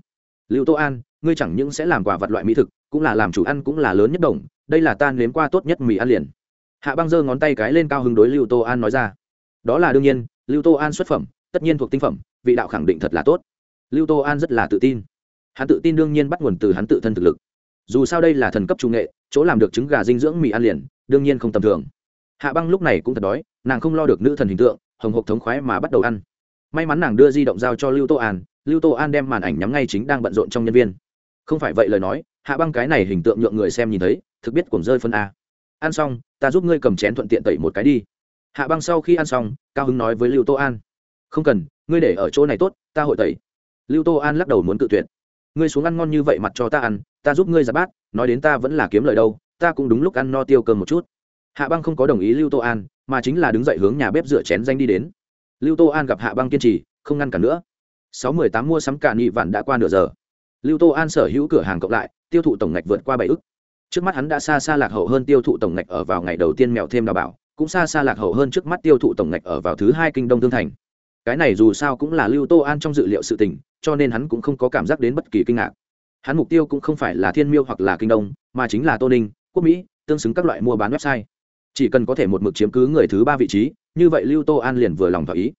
Lưu tô an, ngươi chẳng những sẽ làm quà vật loại mỹ thực, cũng là làm chủ ăn cũng là lớn nhất đồng, đây là tan nếm qua tốt nhất mì ăn liền. Hạ băng giơ ngón tay cái lên cao hứng đối lưu tô an nói ra. Đó là đương nhiên, lưu tô an xuất phẩm, tất nhiên thuộc tinh phẩm, vị đạo khẳng định thật là tốt. Lưu tô an rất là tự tin. Hắn tự tin đương nhiên bắt nguồn từ hắn tự thân thực lực dù sao đây là thần cấp trung nghệ, chỗ làm được trứng gà dinh dưỡng mì ăn liền, đương nhiên không tầm thường. Hạ băng lúc này cũng thật đói, nàng không lo được nữ thần hình tượng, hồng hộc thống khoái mà bắt đầu ăn. May mắn nàng đưa di động giao cho lưu tô an, lưu tô an đem màn ảnh nhắm ngay chính đang bận rộn trong nhân viên. Không phải vậy lời nói, hạ băng cái này hình tượng nhượng người xem nhìn thấy, thực biết cuồng rơi phân a. Ăn xong, ta giúp ngươi cầm chén thuận tiện tẩy một cái đi. Hạ băng sau khi ăn xong, cao hứng nói với lưu tô an. Không cần, ngươi để ở chỗ này tốt, ta hội tẩy. Lưu tô an lắc đầu muốn cự tuyệt ngươi xuống ăn ngon như vậy mặt cho ta ăn, ta giúp ngươi giặt bát, nói đến ta vẫn là kiếm lời đâu, ta cũng đúng lúc ăn no tiêu cơm một chút. Hạ băng không có đồng ý lưu tô an, mà chính là đứng dậy hướng nhà bếp rửa chén danh đi đến. Lưu tô an gặp hạ băng kiên trì, không ngăn cản nữa. Sáu mười tám mua sắm cả nghị vạn đã qua nửa giờ. Lưu tô an sở hữu cửa hàng cộng lại, tiêu thụ tổng ngạch vượt qua bảy ức. Trước mắt hắn đã xa xa lạc hậu hơn tiêu thụ tổng ngạch ở vào ngày đầu tiên mèo thêm đào bảo, cũng xa xa lạc hậu hơn trước mắt tiêu thụ tổng ngạch ở vào thứ hai kinh đông tương thành. Cái này dù sao cũng là lưu tô an trong dự liệu sự tình cho nên hắn cũng không có cảm giác đến bất kỳ kinh ngạc. Hắn mục tiêu cũng không phải là thiên miêu hoặc là kinh đông, mà chính là tô ninh, quốc mỹ, tương xứng các loại mua bán website. Chỉ cần có thể một mực chiếm cứ người thứ ba vị trí, như vậy lưu tô an liền vừa lòng thỏa ý.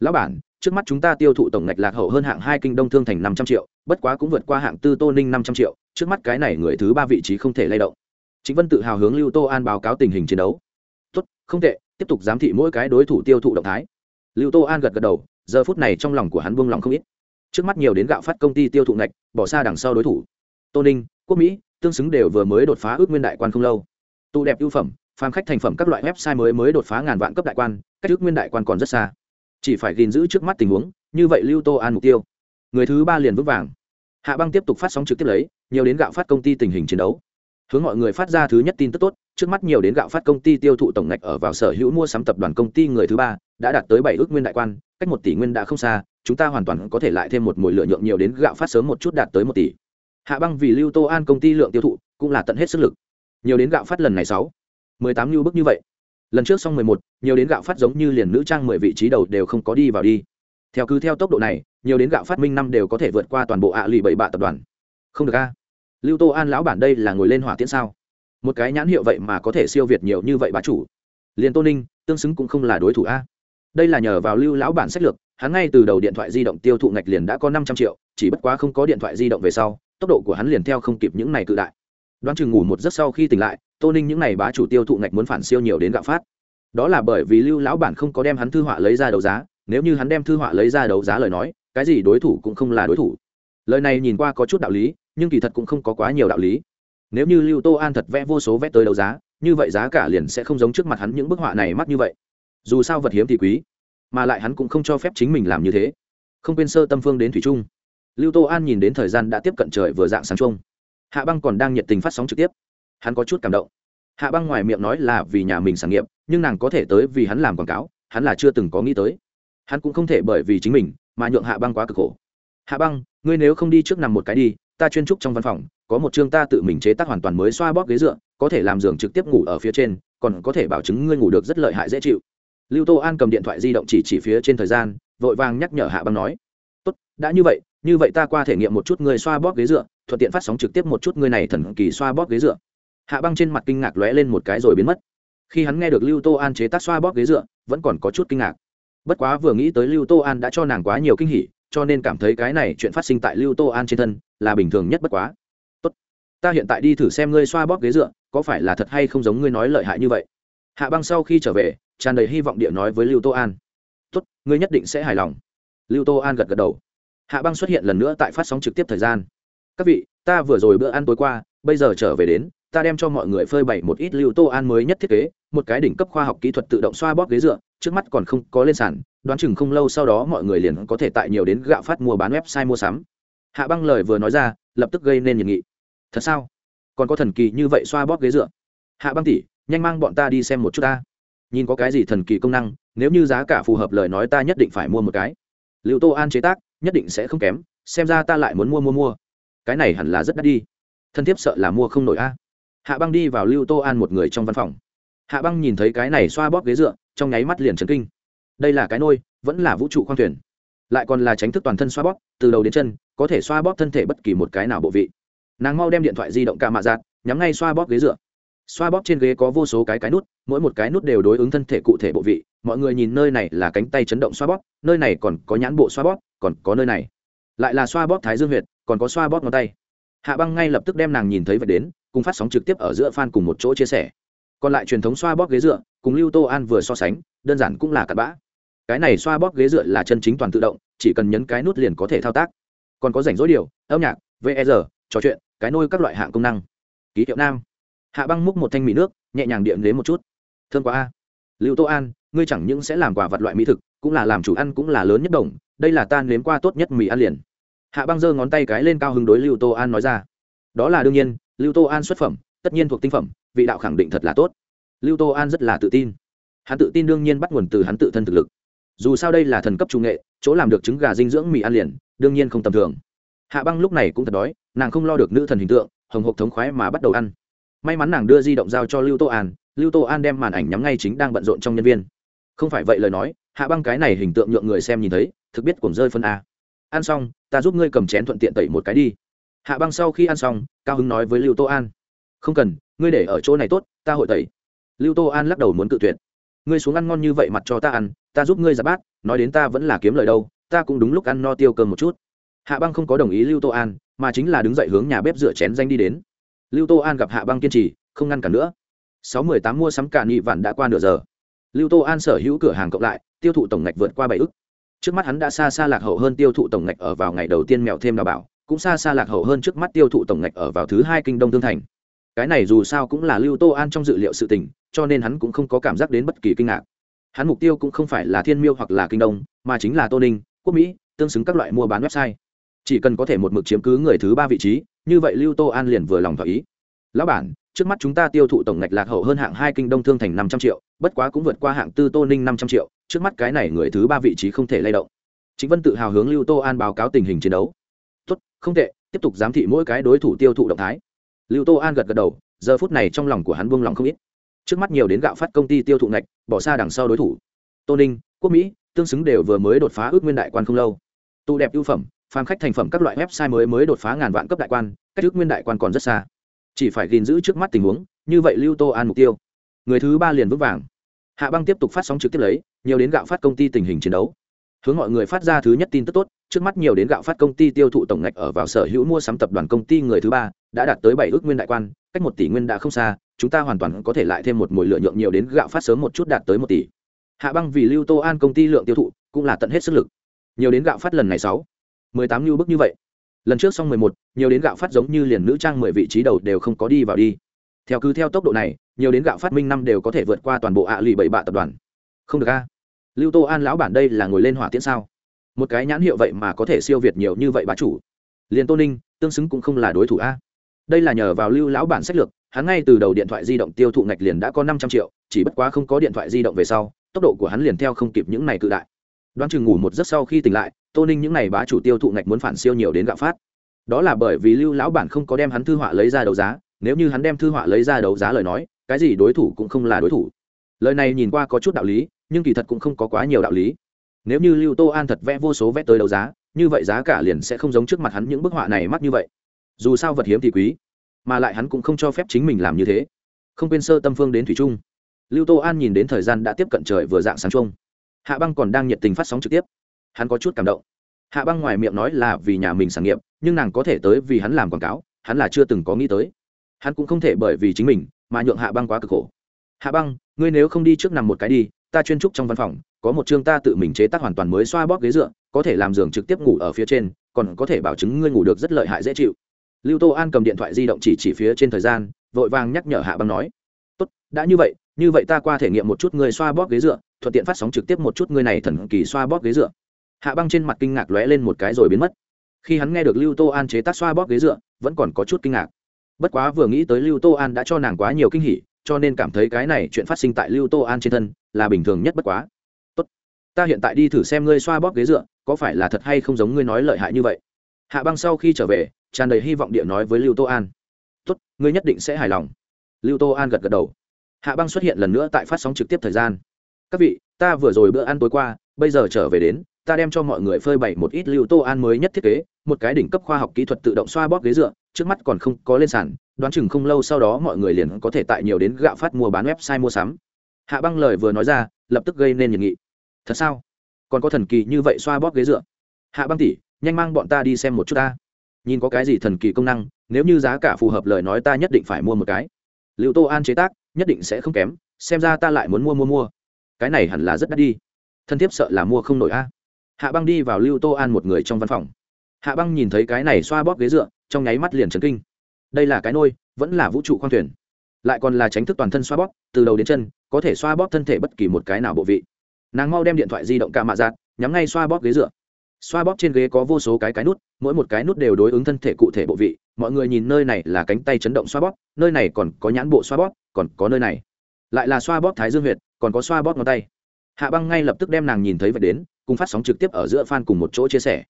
Lão bản, trước mắt chúng ta tiêu thụ tổng ngạch lạc hậu hơn hạng hai kinh đông thương thành năm trăm triệu, bất quá cũng vượt qua hạng tư tô ninh năm trăm triệu, trước mắt cái này người thứ ba vị trí không thể lay động. Chính vân tự hào hướng lưu tô an báo cáo tình hình chiến đấu. Tốt, không tệ, tiếp tục giám thị mỗi cái đối thủ tiêu thụ động thái. Lưu tô an gật gật đầu, giờ phút này trong lòng của hắn buông lòng không ít trước mắt nhiều đến gạo phát công ty tiêu thụ ngạch, bỏ xa đằng sau đối thủ. Tô ninh, quốc mỹ, tương xứng đều vừa mới đột phá ước nguyên đại quan không lâu. Tụ đẹp ưu phẩm, phàm khách thành phẩm các loại website mới mới đột phá ngàn vạn cấp đại quan, cách ước nguyên đại quan còn rất xa. Chỉ phải gìn giữ trước mắt tình huống, như vậy lưu tô an mục tiêu. Người thứ ba liền vững vàng. Hạ băng tiếp tục phát sóng trực tiếp lấy, nhiều đến gạo phát công ty tình hình chiến đấu. Hướng mọi người phát ra thứ nhất tin tức tốt, trước mắt nhiều đến gạo phát công ty tiêu thụ tổng ngạch ở vào sở hữu mua sắm tập đoàn công ty người thứ ba, đã đạt tới bảy ước nguyên đại quan, cách một tỷ nguyên đã không xa chúng ta hoàn toàn có thể lại thêm một mùi lửa nhượng nhiều đến gạo phát sớm một chút đạt tới một tỷ. Hạ băng vì lưu tô an công ty lượng tiêu thụ, cũng là tận hết sức lực. Nhiều đến gạo phát lần này sáu, mười tám như bức như vậy. Lần trước xong mười một, nhiều đến gạo phát giống như liền nữ trang mười vị trí đầu đều không có đi vào đi. Theo cứ theo tốc độ này, nhiều đến gạo phát minh năm đều có thể vượt qua toàn bộ ạ lì bảy bạ tập đoàn. Không được a. Lưu tô an lão bản đây là ngồi lên hỏa tiễn sao? Một cái nhãn hiệu vậy mà có thể siêu việt nhiều như vậy bá chủ. Liền tô ninh, tương xứng cũng không là đối thủ a. Đây là nhờ vào lưu lão bản sách lược hắn ngay từ đầu điện thoại di động tiêu thụ ngạch liền đã có năm trăm triệu, chỉ bất quá không có điện thoại di động về sau, tốc độ của hắn liền theo không kịp những này cự đại. Đoán chừng ngủ một giấc sau khi tỉnh lại, tô ninh những này bá chủ tiêu thụ ngạch muốn phản siêu nhiều đến gạo phát. Đó là bởi vì lưu lão bản không có đem hắn thư họa lấy ra đấu giá, nếu như hắn đem thư họa lấy ra đấu giá lời nói, cái gì đối thủ cũng không là đối thủ. Lời này nhìn qua có chút đạo lý, nhưng kỳ thật cũng không có quá nhiều đạo lý. Nếu như lưu tô an thật vẽ vô số vẽ tới đấu giá, như vậy giá cả liền sẽ không giống trước mặt hắn những bức họa này mắc như vậy. Dù sao vật hiếm thì quý mà lại hắn cũng không cho phép chính mình làm như thế. Không quên sơ tâm phương đến thủy trung lưu tô an nhìn đến thời gian đã tiếp cận trời vừa dạng sáng chung hạ băng còn đang nhiệt tình phát sóng trực tiếp. Hắn có chút cảm động. Hạ băng ngoài miệng nói là vì nhà mình sản nghiệp, nhưng nàng có thể tới vì hắn làm quảng cáo, hắn là chưa từng có nghĩ tới. Hắn cũng không thể bởi vì chính mình mà nhượng hạ băng quá cực khổ. Hạ băng, ngươi nếu không đi trước nằm một cái đi, ta chuyên trúc trong văn phòng, có một chương ta tự mình chế tác hoàn toàn mới xoa bóp ghế dựa, có thể làm giường trực tiếp ngủ ở phía trên, còn có thể bảo chứng ngươi ngủ được rất lợi hại dễ chịu lưu tô an cầm điện thoại di động chỉ chỉ phía trên thời gian, vội vàng nhắc nhở hạ băng nói, tốt, đã như vậy như vậy ta qua thể nghiệm một chút ngươi xoa bóp ghế dựa, thuận tiện phát sóng trực tiếp một chút ngươi này thần kỳ xoa bóp ghế dựa. Hạ băng trên mặt kinh ngạc lóe lên một cái rồi biến mất. Khi hắn nghe được lưu tô an chế tác xoa bóp ghế dựa, vẫn còn có chút kinh ngạc. Bất quá vừa nghĩ tới lưu tô an đã cho nàng quá nhiều kinh hỉ, cho nên cảm thấy cái này chuyện phát sinh tại lưu tô an trên thân là bình thường nhất bất quá. Tốt, ta hiện tại đi thử xem ngươi xoa bóp ghế dựa, có phải là thật hay không giống ngươi nói lợi hại như vậy? Hạ băng sau khi trở về, tràn đầy hy vọng địa nói với lưu tô an. Tốt, ngươi nhất định sẽ hài lòng. Lưu tô an gật gật đầu. Hạ băng xuất hiện lần nữa tại phát sóng trực tiếp thời gian. Các vị, ta vừa rồi bữa ăn tối qua, bây giờ trở về đến, ta đem cho mọi người phơi bày một ít lưu tô an mới nhất thiết kế, một cái đỉnh cấp khoa học kỹ thuật tự động xoa bóp ghế dựa, trước mắt còn không có lên sàn, đoán chừng không lâu sau đó mọi người liền có thể tại nhiều đến gạo phát mua bán website mua sắm. Hạ băng lời vừa nói ra, lập tức gây nên nhiệt nghị. Thật sao? Còn có thần kỳ như vậy xoa bóp ghế dựa? Hạ băng tỷ nhanh mang bọn ta đi xem một chút ta. Nhìn có cái gì thần kỳ công năng, nếu như giá cả phù hợp lời nói ta nhất định phải mua một cái. Liệu tô an chế tác, nhất định sẽ không kém, xem ra ta lại muốn mua mua mua. Cái này hẳn là rất đắt đi. Thân thiết sợ là mua không nổi a. Hạ băng đi vào lưu tô an một người trong văn phòng. Hạ băng nhìn thấy cái này xoa bóp ghế dựa, trong nháy mắt liền trấn kinh. Đây là cái nôi, vẫn là vũ trụ khoang thuyền. Lại còn là tránh thức toàn thân xoa bóp, từ đầu đến chân, có thể xoa bóp thân thể bất kỳ một cái nào bộ vị. Nàng mau đem điện thoại di động ca mạ giạt nhắm ngay xoa bóp ghế dựa xoa bóp trên ghế có vô số cái cái nút, mỗi một cái nút đều đối ứng thân thể cụ thể bộ vị. Mọi người nhìn nơi này là cánh tay chấn động xoa bóp, nơi này còn có nhãn bộ xoa bóp, còn có nơi này. Lại là xoa bóp thái dương huyệt, còn có xoa bóp ngón tay. Hạ băng ngay lập tức đem nàng nhìn thấy vậy đến, cùng phát sóng trực tiếp ở giữa fan cùng một chỗ chia sẻ. Còn lại truyền thống xoa bóp ghế dựa, cùng lưu tô an vừa so sánh, đơn giản cũng là cặn bã. Cái này xoa bóp ghế dựa là chân chính toàn tự động, chỉ cần nhấn cái nút liền có thể thao tác. Còn có rảnh rỗi điều, âm nhạc vr trò chuyện, cái nôi các loại hạng công năng. Ký hiệu nam hạ băng múc một thanh mì nước, nhẹ nhàng điện đến một chút. Thương quá a. Lưu tô an, ngươi chẳng những sẽ làm quả vật loại mỹ thực, cũng là làm chủ ăn cũng là lớn nhất đồng, đây là ta nếm qua tốt nhất mì ăn liền. Hạ băng giơ ngón tay cái lên cao hứng đối lưu tô an nói ra. Đó là đương nhiên, lưu tô an xuất phẩm, tất nhiên thuộc tinh phẩm, vị đạo khẳng định thật là tốt. Lưu tô an rất là tự tin. Hắn tự tin đương nhiên bắt nguồn từ hắn tự thân thực lực. Dù sao đây là thần cấp trung nghệ, chỗ làm được trứng gà dinh dưỡng mì ăn liền, đương nhiên không tầm thường. Hạ băng lúc này cũng thật đói, nàng không lo được nữ thần hình tượng, hồng hộc thống khoái mà bắt đầu ăn may mắn nàng đưa di động giao cho lưu tô an lưu tô an đem màn ảnh nhắm ngay chính đang bận rộn trong nhân viên không phải vậy lời nói hạ băng cái này hình tượng nhượng người xem nhìn thấy thực biết cùng rơi phân a ăn xong ta giúp ngươi cầm chén thuận tiện tẩy một cái đi hạ băng sau khi ăn xong cao hứng nói với lưu tô an không cần ngươi để ở chỗ này tốt ta hội tẩy lưu tô an lắc đầu muốn cự tuyệt ngươi xuống ăn ngon như vậy mặt cho ta ăn ta giúp ngươi ra bát nói đến ta vẫn là kiếm lời đâu ta cũng đúng lúc ăn no tiêu cơm một chút hạ băng không có đồng ý lưu tô an mà chính là đứng dậy hướng nhà bếp rửa chén danh đi đến lưu tô an gặp hạ băng kiên trì, không ngăn cản nữa. Sáu mười tám mua sắm cả nghị vạn đã qua nửa giờ. Lưu tô an sở hữu cửa hàng cộng lại, tiêu thụ tổng ngạch vượt qua bảy ức. Trước mắt hắn đã xa xa lạc hậu hơn tiêu thụ tổng ngạch ở vào ngày đầu tiên mèo thêm đào bảo, cũng xa xa lạc hậu hơn trước mắt tiêu thụ tổng ngạch ở vào thứ hai kinh đông thương thành. Cái này dù sao cũng là lưu tô an trong dự liệu sự tình, cho nên hắn cũng không có cảm giác đến bất kỳ kinh ngạc. Hắn mục tiêu cũng không phải là thiên miêu hoặc là kinh đông, mà chính là tô ninh, quốc mỹ, tương xứng các loại mua bán website. Chỉ cần có thể một mực chiếm cứ người thứ ba vị trí như vậy lưu tô an liền vừa lòng thỏa ý. Lão bản, trước mắt chúng ta tiêu thụ tổng ngạch lạc hậu hơn hạng hai kinh đông thương thành năm trăm triệu, bất quá cũng vượt qua hạng tư tô ninh năm trăm triệu, trước mắt cái này người thứ ba vị trí không thể lay động. Chính vân tự hào hướng lưu tô an báo cáo tình hình chiến đấu. Tốt, không tệ, tiếp tục giám thị mỗi cái đối thủ tiêu thụ động thái. Lưu tô an gật gật đầu, giờ phút này trong lòng của hắn buông lòng không ít. Trước mắt nhiều đến gạo phát công ty tiêu thụ ngạch, bỏ xa đằng sau đối thủ. Tô ninh, quốc mỹ, tương xứng đều vừa mới đột phá ước nguyên đại quan không lâu. Tụ đẹp ưu phẩm phàm khách thành phẩm các loại website mới mới đột phá ngàn vạn cấp đại quan, cách trước nguyên đại quan còn rất xa. Chỉ phải gìn giữ trước mắt tình huống, như vậy lưu tô an mục tiêu. Người thứ ba liền vững vàng. Hạ băng tiếp tục phát sóng trực tiếp lấy, nhiều đến gạo phát công ty tình hình chiến đấu. Hướng mọi người phát ra thứ nhất tin tức tốt, trước mắt nhiều đến gạo phát công ty tiêu thụ tổng ngạch ở vào sở hữu mua sắm tập đoàn công ty người thứ ba, đã đạt tới bảy ước nguyên đại quan, cách một tỷ nguyên đã không xa, chúng ta hoàn toàn có thể lại thêm một mùi lượng nhượng nhiều đến gạo phát sớm một chút đạt tới một tỷ. Hạ băng vì lưu tô an công ty lượng tiêu thụ, cũng là tận hết sức lực. Nhiều đến gạo phát lần này sáu mười tám lưu bức như vậy. Lần trước xong mười một, nhiều đến gạo phát giống như liền nữ trang mười vị trí đầu đều không có đi vào đi. Theo cứ theo tốc độ này, nhiều đến gạo phát minh năm đều có thể vượt qua toàn bộ ạ lì bảy bạ tập đoàn. Không được a. Lưu tô an lão bản đây là ngồi lên hỏa tiễn sao? Một cái nhãn hiệu vậy mà có thể siêu việt nhiều như vậy bá chủ. Liền tô ninh, tương xứng cũng không là đối thủ a. Đây là nhờ vào lưu lão bản sách lược, hắn ngay từ đầu điện thoại di động tiêu thụ ngạch liền đã có năm trăm triệu, chỉ bất quá không có điện thoại di động về sau, tốc độ của hắn liền theo không kịp những này cự đại đoán chừng ngủ một giấc sau khi tỉnh lại, tô ninh những n à y bá chủ tiêu thụ ngạch muốn phản siêu nhiều đến gạo phát. Đó là bởi vì lưu lão bản không có đem hắn thư họa lấy ra đấu giá, nếu như hắn đem thư họa lấy ra đấu giá lời nói, cái gì đối thủ cũng không là đối thủ. Lời này nhìn qua có chút đạo lý, nhưng kỳ thật cũng không có quá nhiều đạo lý. Nếu như lưu tô an thật vẽ vô số vẽ tới đấu giá, như vậy giá cả liền sẽ không giống trước mặt hắn những bức họa này mắc như vậy. Dù sao vật hiếm thì quý, mà lại hắn cũng không cho phép chính mình làm như thế. Không quên sơ tâm phương đến thủy trung lưu tô an nhìn đến thời gian đã tiếp cận trời vừa dạng sáng chung hạ băng còn đang nhiệt tình phát sóng trực tiếp. Hắn có chút cảm động. Hạ băng ngoài miệng nói là vì nhà mình sản nghiệp, nhưng nàng có thể tới vì hắn làm quảng cáo, hắn là chưa từng có nghĩ tới. Hắn cũng không thể bởi vì chính mình mà nhượng hạ băng quá cực khổ. Hạ băng, ngươi nếu không đi trước nằm một cái đi, ta chuyên trúc trong văn phòng, có một chương ta tự mình chế tác hoàn toàn mới xoa bóp ghế dựa, có thể làm giường trực tiếp ngủ ở phía trên, còn có thể bảo chứng ngươi ngủ được rất lợi hại dễ chịu. Lưu tô an cầm điện thoại di động chỉ chỉ phía trên thời gian, vội vàng nhắc nhở hạ băng nói, tốt, đã như vậy như vậy ta qua thể nghiệm một chút ngươi xoa bóp ghế dựa, thuận tiện phát sóng trực tiếp một chút ngươi này thần kỳ xoa bóp ghế dựa. Hạ băng trên mặt kinh ngạc lóe lên một cái rồi biến mất. Khi hắn nghe được lưu tô an chế tác xoa bóp ghế dựa, vẫn còn có chút kinh ngạc. Bất quá vừa nghĩ tới lưu tô an đã cho nàng quá nhiều kinh hỉ, cho nên cảm thấy cái này chuyện phát sinh tại lưu tô an trên thân là bình thường nhất bất quá. Tốt, ta hiện tại đi thử xem ngươi xoa bóp ghế dựa, có phải là thật hay không giống ngươi nói lợi hại như vậy. Hạ băng sau khi trở về, tràn đầy hy vọng địa nói với lưu tô an. Tốt, ngươi nhất định sẽ hài lòng. Lưu tô an gật gật đầu hạ băng xuất hiện lần nữa tại phát sóng trực tiếp thời gian. Các vị, ta vừa rồi bữa ăn tối qua, bây giờ trở về đến, ta đem cho mọi người phơi bày một ít lưu tô an mới nhất thiết kế, một cái đỉnh cấp khoa học kỹ thuật tự động xoa bóp ghế dựa, trước mắt còn không có lên sàn, đoán chừng không lâu sau đó mọi người liền có thể tại nhiều đến gạo phát mua bán website mua sắm. Hạ băng lời vừa nói ra, lập tức gây nên nhiệt nghị. Thật sao? Còn có thần kỳ như vậy xoa bóp ghế dựa? Hạ băng tỉ nhanh mang bọn ta đi xem một chút ta. Nhìn có cái gì thần kỳ công năng, nếu như giá cả phù hợp lời nói ta nhất định phải mua một cái. Liệu tô an chế tác nhất định sẽ không kém, xem ra ta lại muốn mua mua mua. Cái này hẳn là rất đắt đi. Thân thiết sợ là mua không nổi a. Hạ băng đi vào lưu tô an một người trong văn phòng. Hạ băng nhìn thấy cái này xoa bóp ghế dựa, trong nháy mắt liền trấn kinh. Đây là cái nôi, vẫn là vũ trụ khoang thuyền. Lại còn là tránh thức toàn thân xoa bóp, từ đầu đến chân, có thể xoa bóp thân thể bất kỳ một cái nào bộ vị. Nàng mau đem điện thoại di động ca mạ giạt nhắm ngay xoa bóp ghế dựa. Xoa bóp trên ghế có vô số cái cái nút, mỗi một cái nút đều đối ứng thân thể cụ thể bộ vị mọi người nhìn nơi này là cánh tay chấn động xoa bóp, nơi này còn có nhãn bộ xoa bóp, còn có nơi này. Lại là xoa bóp thái dương huyệt, còn có xoa bóp ngón tay. Hạ băng ngay lập tức đem nàng nhìn thấy và đến, cùng phát sóng trực tiếp ở giữa fan cùng một chỗ chia sẻ.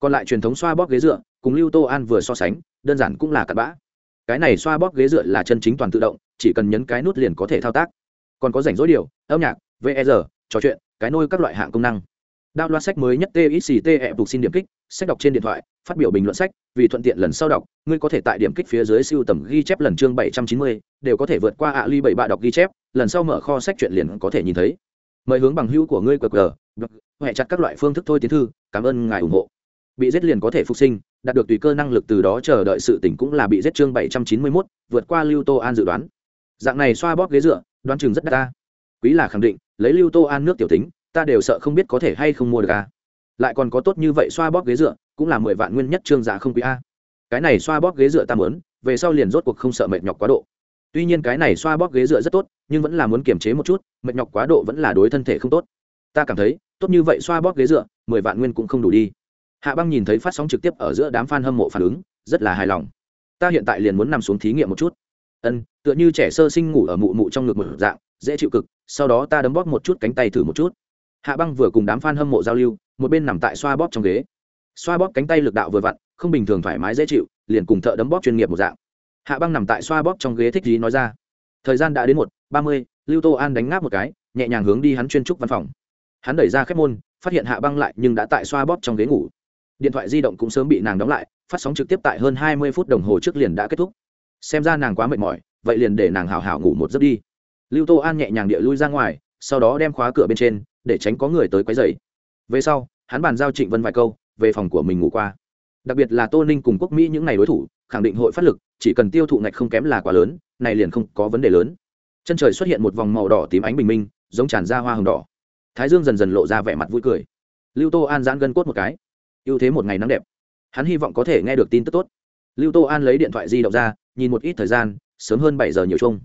Còn lại truyền thống xoa bóp ghế dựa, cùng lưu tô an vừa so sánh, đơn giản cũng là cặp bã. Cái này xoa bóp ghế dựa là chân chính toàn tự động, chỉ cần nhấn cái nút liền có thể thao tác. Còn có rảnh rỗi điều, âm nhạc ver trò chuyện, cái nôi các loại hạng công năng. Đao loa sách mới nhất txt ẹp phục xin điểm kích sách đọc trên điện thoại, phát biểu bình luận sách, vì thuận tiện lần sau đọc, ngươi có thể tại điểm kích phía dưới siêu tầm ghi chép lần chương bảy trăm chín mươi, đều có thể vượt qua ạ ly bảy ba đọc ghi chép, lần sau mở kho sách chuyện liền có thể nhìn thấy. Mời hướng bằng hữu của ngươi qr huệ chặt các loại phương thức thôi tiến thư, cảm ơn ngài ủng hộ. Bị giết liền có thể phục sinh, đạt được tùy cơ năng lực từ đó chờ đợi sự tỉnh cũng là bị giết chương bảy trăm chín mươi mốt, vượt qua lưu tô an dự đoán. Dạng này xoa bóp ghế dựa, đoán chừng rất đắt ta. Quý là khẳng định, lấy lưu tô an nước tiểu tính, ta đều sợ không biết có thể hay không mua được a lại còn có tốt như vậy xoa bóp ghế dựa, cũng là mười vạn nguyên nhất trương giá không quý a. Cái này xoa bóp ghế dựa ta mớn về sau liền rốt cuộc không sợ mệt nhọc quá độ. Tuy nhiên cái này xoa bóp ghế dựa rất tốt, nhưng vẫn là muốn kiềm chế một chút, mệt nhọc quá độ vẫn là đối thân thể không tốt. Ta cảm thấy, tốt như vậy xoa bóp ghế dựa, mười vạn nguyên cũng không đủ đi. Hạ băng nhìn thấy phát sóng trực tiếp ở giữa đám f a n hâm mộ phản ứng, rất là hài lòng. Ta hiện tại liền muốn nằm xuống thí nghiệm một chút. Ân, tựa như trẻ sơ sinh ngủ ở mụ mụ trong ngực một dạng, dễ chịu cực, sau đó ta đấm bóp một chút cánh tay thử một chút. Hạ băng vừa cùng đám f a n hâm mộ giao lưu một bên nằm tại xoa bóp trong ghế. Xoa bóp cánh tay lực đạo vừa vặn, không bình thường thoải mái dễ chịu, liền cùng thợ đấm bóp chuyên nghiệp một dạng. Hạ băng nằm tại xoa bóp trong ghế thích gì nói ra. Thời gian đã đến một, ba mươi, lưu tô an đánh ngáp một cái, nhẹ nhàng hướng đi hắn chuyên trúc văn phòng. Hắn đẩy ra khép môn, phát hiện hạ băng lại nhưng đã tại xoa bóp trong ghế ngủ. Điện thoại di động cũng sớm bị nàng đóng lại, phát sóng trực tiếp tại hơn hai mươi phút đồng hồ trước liền đã kết thúc. Xem ra nàng quá mệt mỏi, vậy liền để nàng hào hào ngủ một giấc đi. Lưu tô an nhẹ nhàng địa lui ra ngoài, sau đó đem khóa cửa bên trên, để tránh có người tới quấy dày về sau, hắn bàn giao trịnh vân vài câu, về phòng của mình ngủ qua. Đặc biệt là tô ninh cùng quốc mỹ những ngày đối thủ, khẳng định hội phát lực, chỉ cần tiêu thụ ngạch không kém là quá lớn, này liền không có vấn đề lớn. Chân trời xuất hiện một vòng màu đỏ tím ánh bình minh, giống tràn ra hoa hồng đỏ. Thái dương dần dần lộ ra vẻ mặt vui cười. Lưu tô an giãn gân cốt một cái. Ưu thế một ngày nắng đẹp. Hắn hy vọng có thể nghe được tin tức tốt. Lưu tô an lấy điện thoại di động ra, nhìn một ít thời gian, sớm hơn bảy giờ nhiều chung.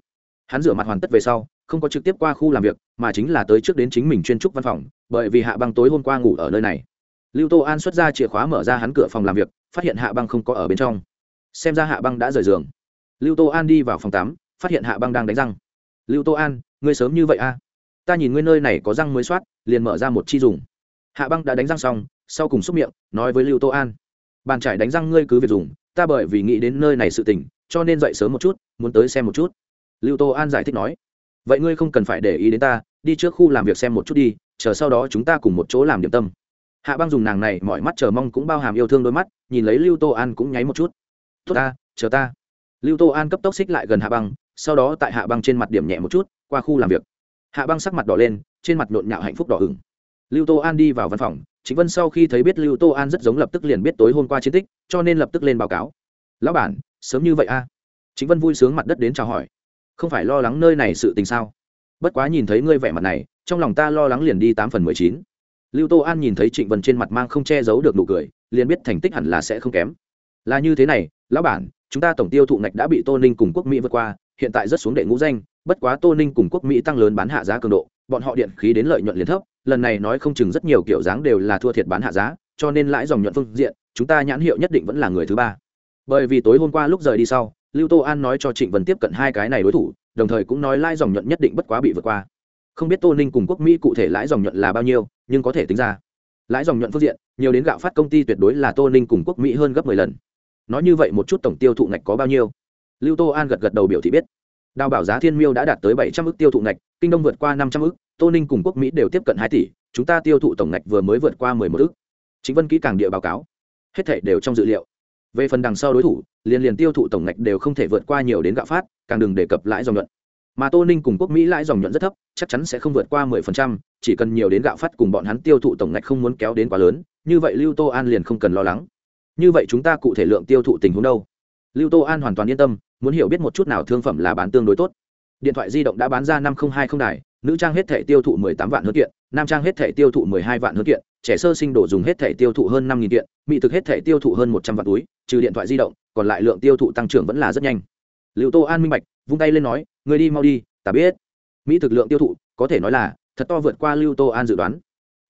Hắn rửa mặt hoàn tất về sau, không có trực tiếp qua khu làm việc, mà chính là tới trước đến chính mình chuyên trúc văn phòng bởi vì hạ băng tối hôm qua ngủ ở nơi này. Lưu tô an xuất ra chìa khóa mở ra hắn cửa phòng làm việc, phát hiện hạ băng không có ở bên trong. Xem ra hạ băng đã rời giường. Lưu tô an đi vào phòng tắm, phát hiện hạ băng đang đánh răng. Lưu tô an, ngươi sớm như vậy a à? ta nhìn ngươi nơi này có răng mới soát, liền mở ra một chi dùng. Hạ băng đã đánh răng xong, sau cùng xúc miệng, nói với lưu tô an. Bàn trải đánh răng ngươi cứ việc dùng, ta bởi vì nghĩ đến nơi này sự tình, cho nên dậy sớm một chút, muốn tới xem một chút. Lưu tô an giải thích nói. Vậy ngươi không cần phải để ý đến ta, đi trước khu làm việc xem một chút đi chờ sau đó chúng ta cùng một chỗ làm điểm tâm. Hạ băng dùng nàng này mọi mắt chờ mong cũng bao hàm yêu thương đôi mắt, nhìn lấy lưu tô an cũng nháy một chút. Tốt ta, chờ ta. Lưu tô an cấp tốc xích lại gần hạ băng, sau đó tại hạ băng trên mặt điểm nhẹ một chút, qua khu làm việc. Hạ băng sắc mặt đỏ lên, trên mặt nhộn nhạo hạnh phúc đỏ ửng. Lưu tô an đi vào văn phòng chính vân sau khi thấy biết lưu tô an rất giống lập tức liền biết tối hôm qua chiến tích, cho nên lập tức lên báo cáo. Lão bản, sớm như vậy a. À? chính vân vui sướng mặt đất đến chào hỏi. Không phải lo lắng nơi này sự tình sao? Bất quá nhìn thấy ngươi vẻ mặt này trong lòng ta lo lắng liền đi tám phần mười chín. Lưu tô an nhìn thấy trịnh vân trên mặt mang không che giấu được nụ cười, liền biết thành tích hẳn là sẽ không kém. Là như thế này, lão bản, chúng ta tổng tiêu thụ ngạch đã bị tô ninh cùng quốc mỹ vượt qua, hiện tại rất xuống đệ ngũ danh, bất quá tô ninh cùng quốc mỹ tăng lớn bán hạ giá cường độ, bọn họ điện khí đến lợi nhuận liền thấp, lần này nói không chừng rất nhiều kiểu dáng đều là thua thiệt bán hạ giá, cho nên lãi dòng nhuận phương diện, chúng ta nhãn hiệu nhất định vẫn là người thứ ba. Bởi vì tối hôm qua lúc rời đi sau, lưu tô an nói cho trịnh vân tiếp cận hai cái này đối thủ, đồng thời cũng nói lãi dòng nhuận nhất định bất quá bị vượt qua không biết tô ninh cùng quốc mỹ cụ thể lãi dòng nhuận là bao nhiêu, nhưng có thể tính ra, lãi dòng nhuận phương diện, nhiều đến gạo phát công ty tuyệt đối là tô ninh cùng quốc mỹ hơn gấp mười lần. Nói như vậy một chút tổng tiêu thụ ngạch có bao nhiêu? Lưu tô an gật gật đầu biểu thị biết. Đào bảo giá thiên miêu đã đạt tới bảy trăm ước tiêu thụ ngạch, kinh đông vượt qua năm trăm ước, tô ninh cùng quốc mỹ đều tiếp cận hai tỷ, chúng ta tiêu thụ tổng ngạch vừa mới vượt qua mười một ước. Chính vân kỹ càng địa báo cáo. Hết thể đều trong dự liệu. Về phần đằng sau đối thủ, liền liền tiêu thụ tổng ngạch đều không thể vượt qua nhiều đến gạo phát, càng đừng đề cập lãi dòng nhuận mà tô ninh cùng quốc mỹ lãi dòng nhuận rất thấp, chắc chắn sẽ không vượt qua mười phần trăm, chỉ cần nhiều đến gạo phát cùng bọn hắn tiêu thụ tổng ngạch không muốn kéo đến quá lớn, như vậy lưu tô an liền không cần lo lắng. Như vậy chúng ta cụ thể lượng tiêu thụ tình huống đâu? Lưu tô an hoàn toàn yên tâm, muốn hiểu biết một chút nào thương phẩm là bán tương đối tốt. Điện thoại di động đã bán ra năm nghìn hai không đài, nữ trang hết thể tiêu thụ mười tám vạn hơn kiện, nam trang hết thể tiêu thụ mười hai vạn hơn kiện, trẻ sơ sinh đồ dùng hết thể tiêu thụ hơn năm nghìn kiện, mỹ thực hết thể tiêu thụ hơn một trăm vạn túi, trừ điện thoại di động, còn lại lượng tiêu thụ tăng trưởng vẫn là rất nhanh. Lưu tô an minh bạch, vung tay lên nói người đi mau đi, ta biết. Mỹ thực lượng tiêu thụ, có thể nói là, thật to vượt qua lưu tô an dự đoán.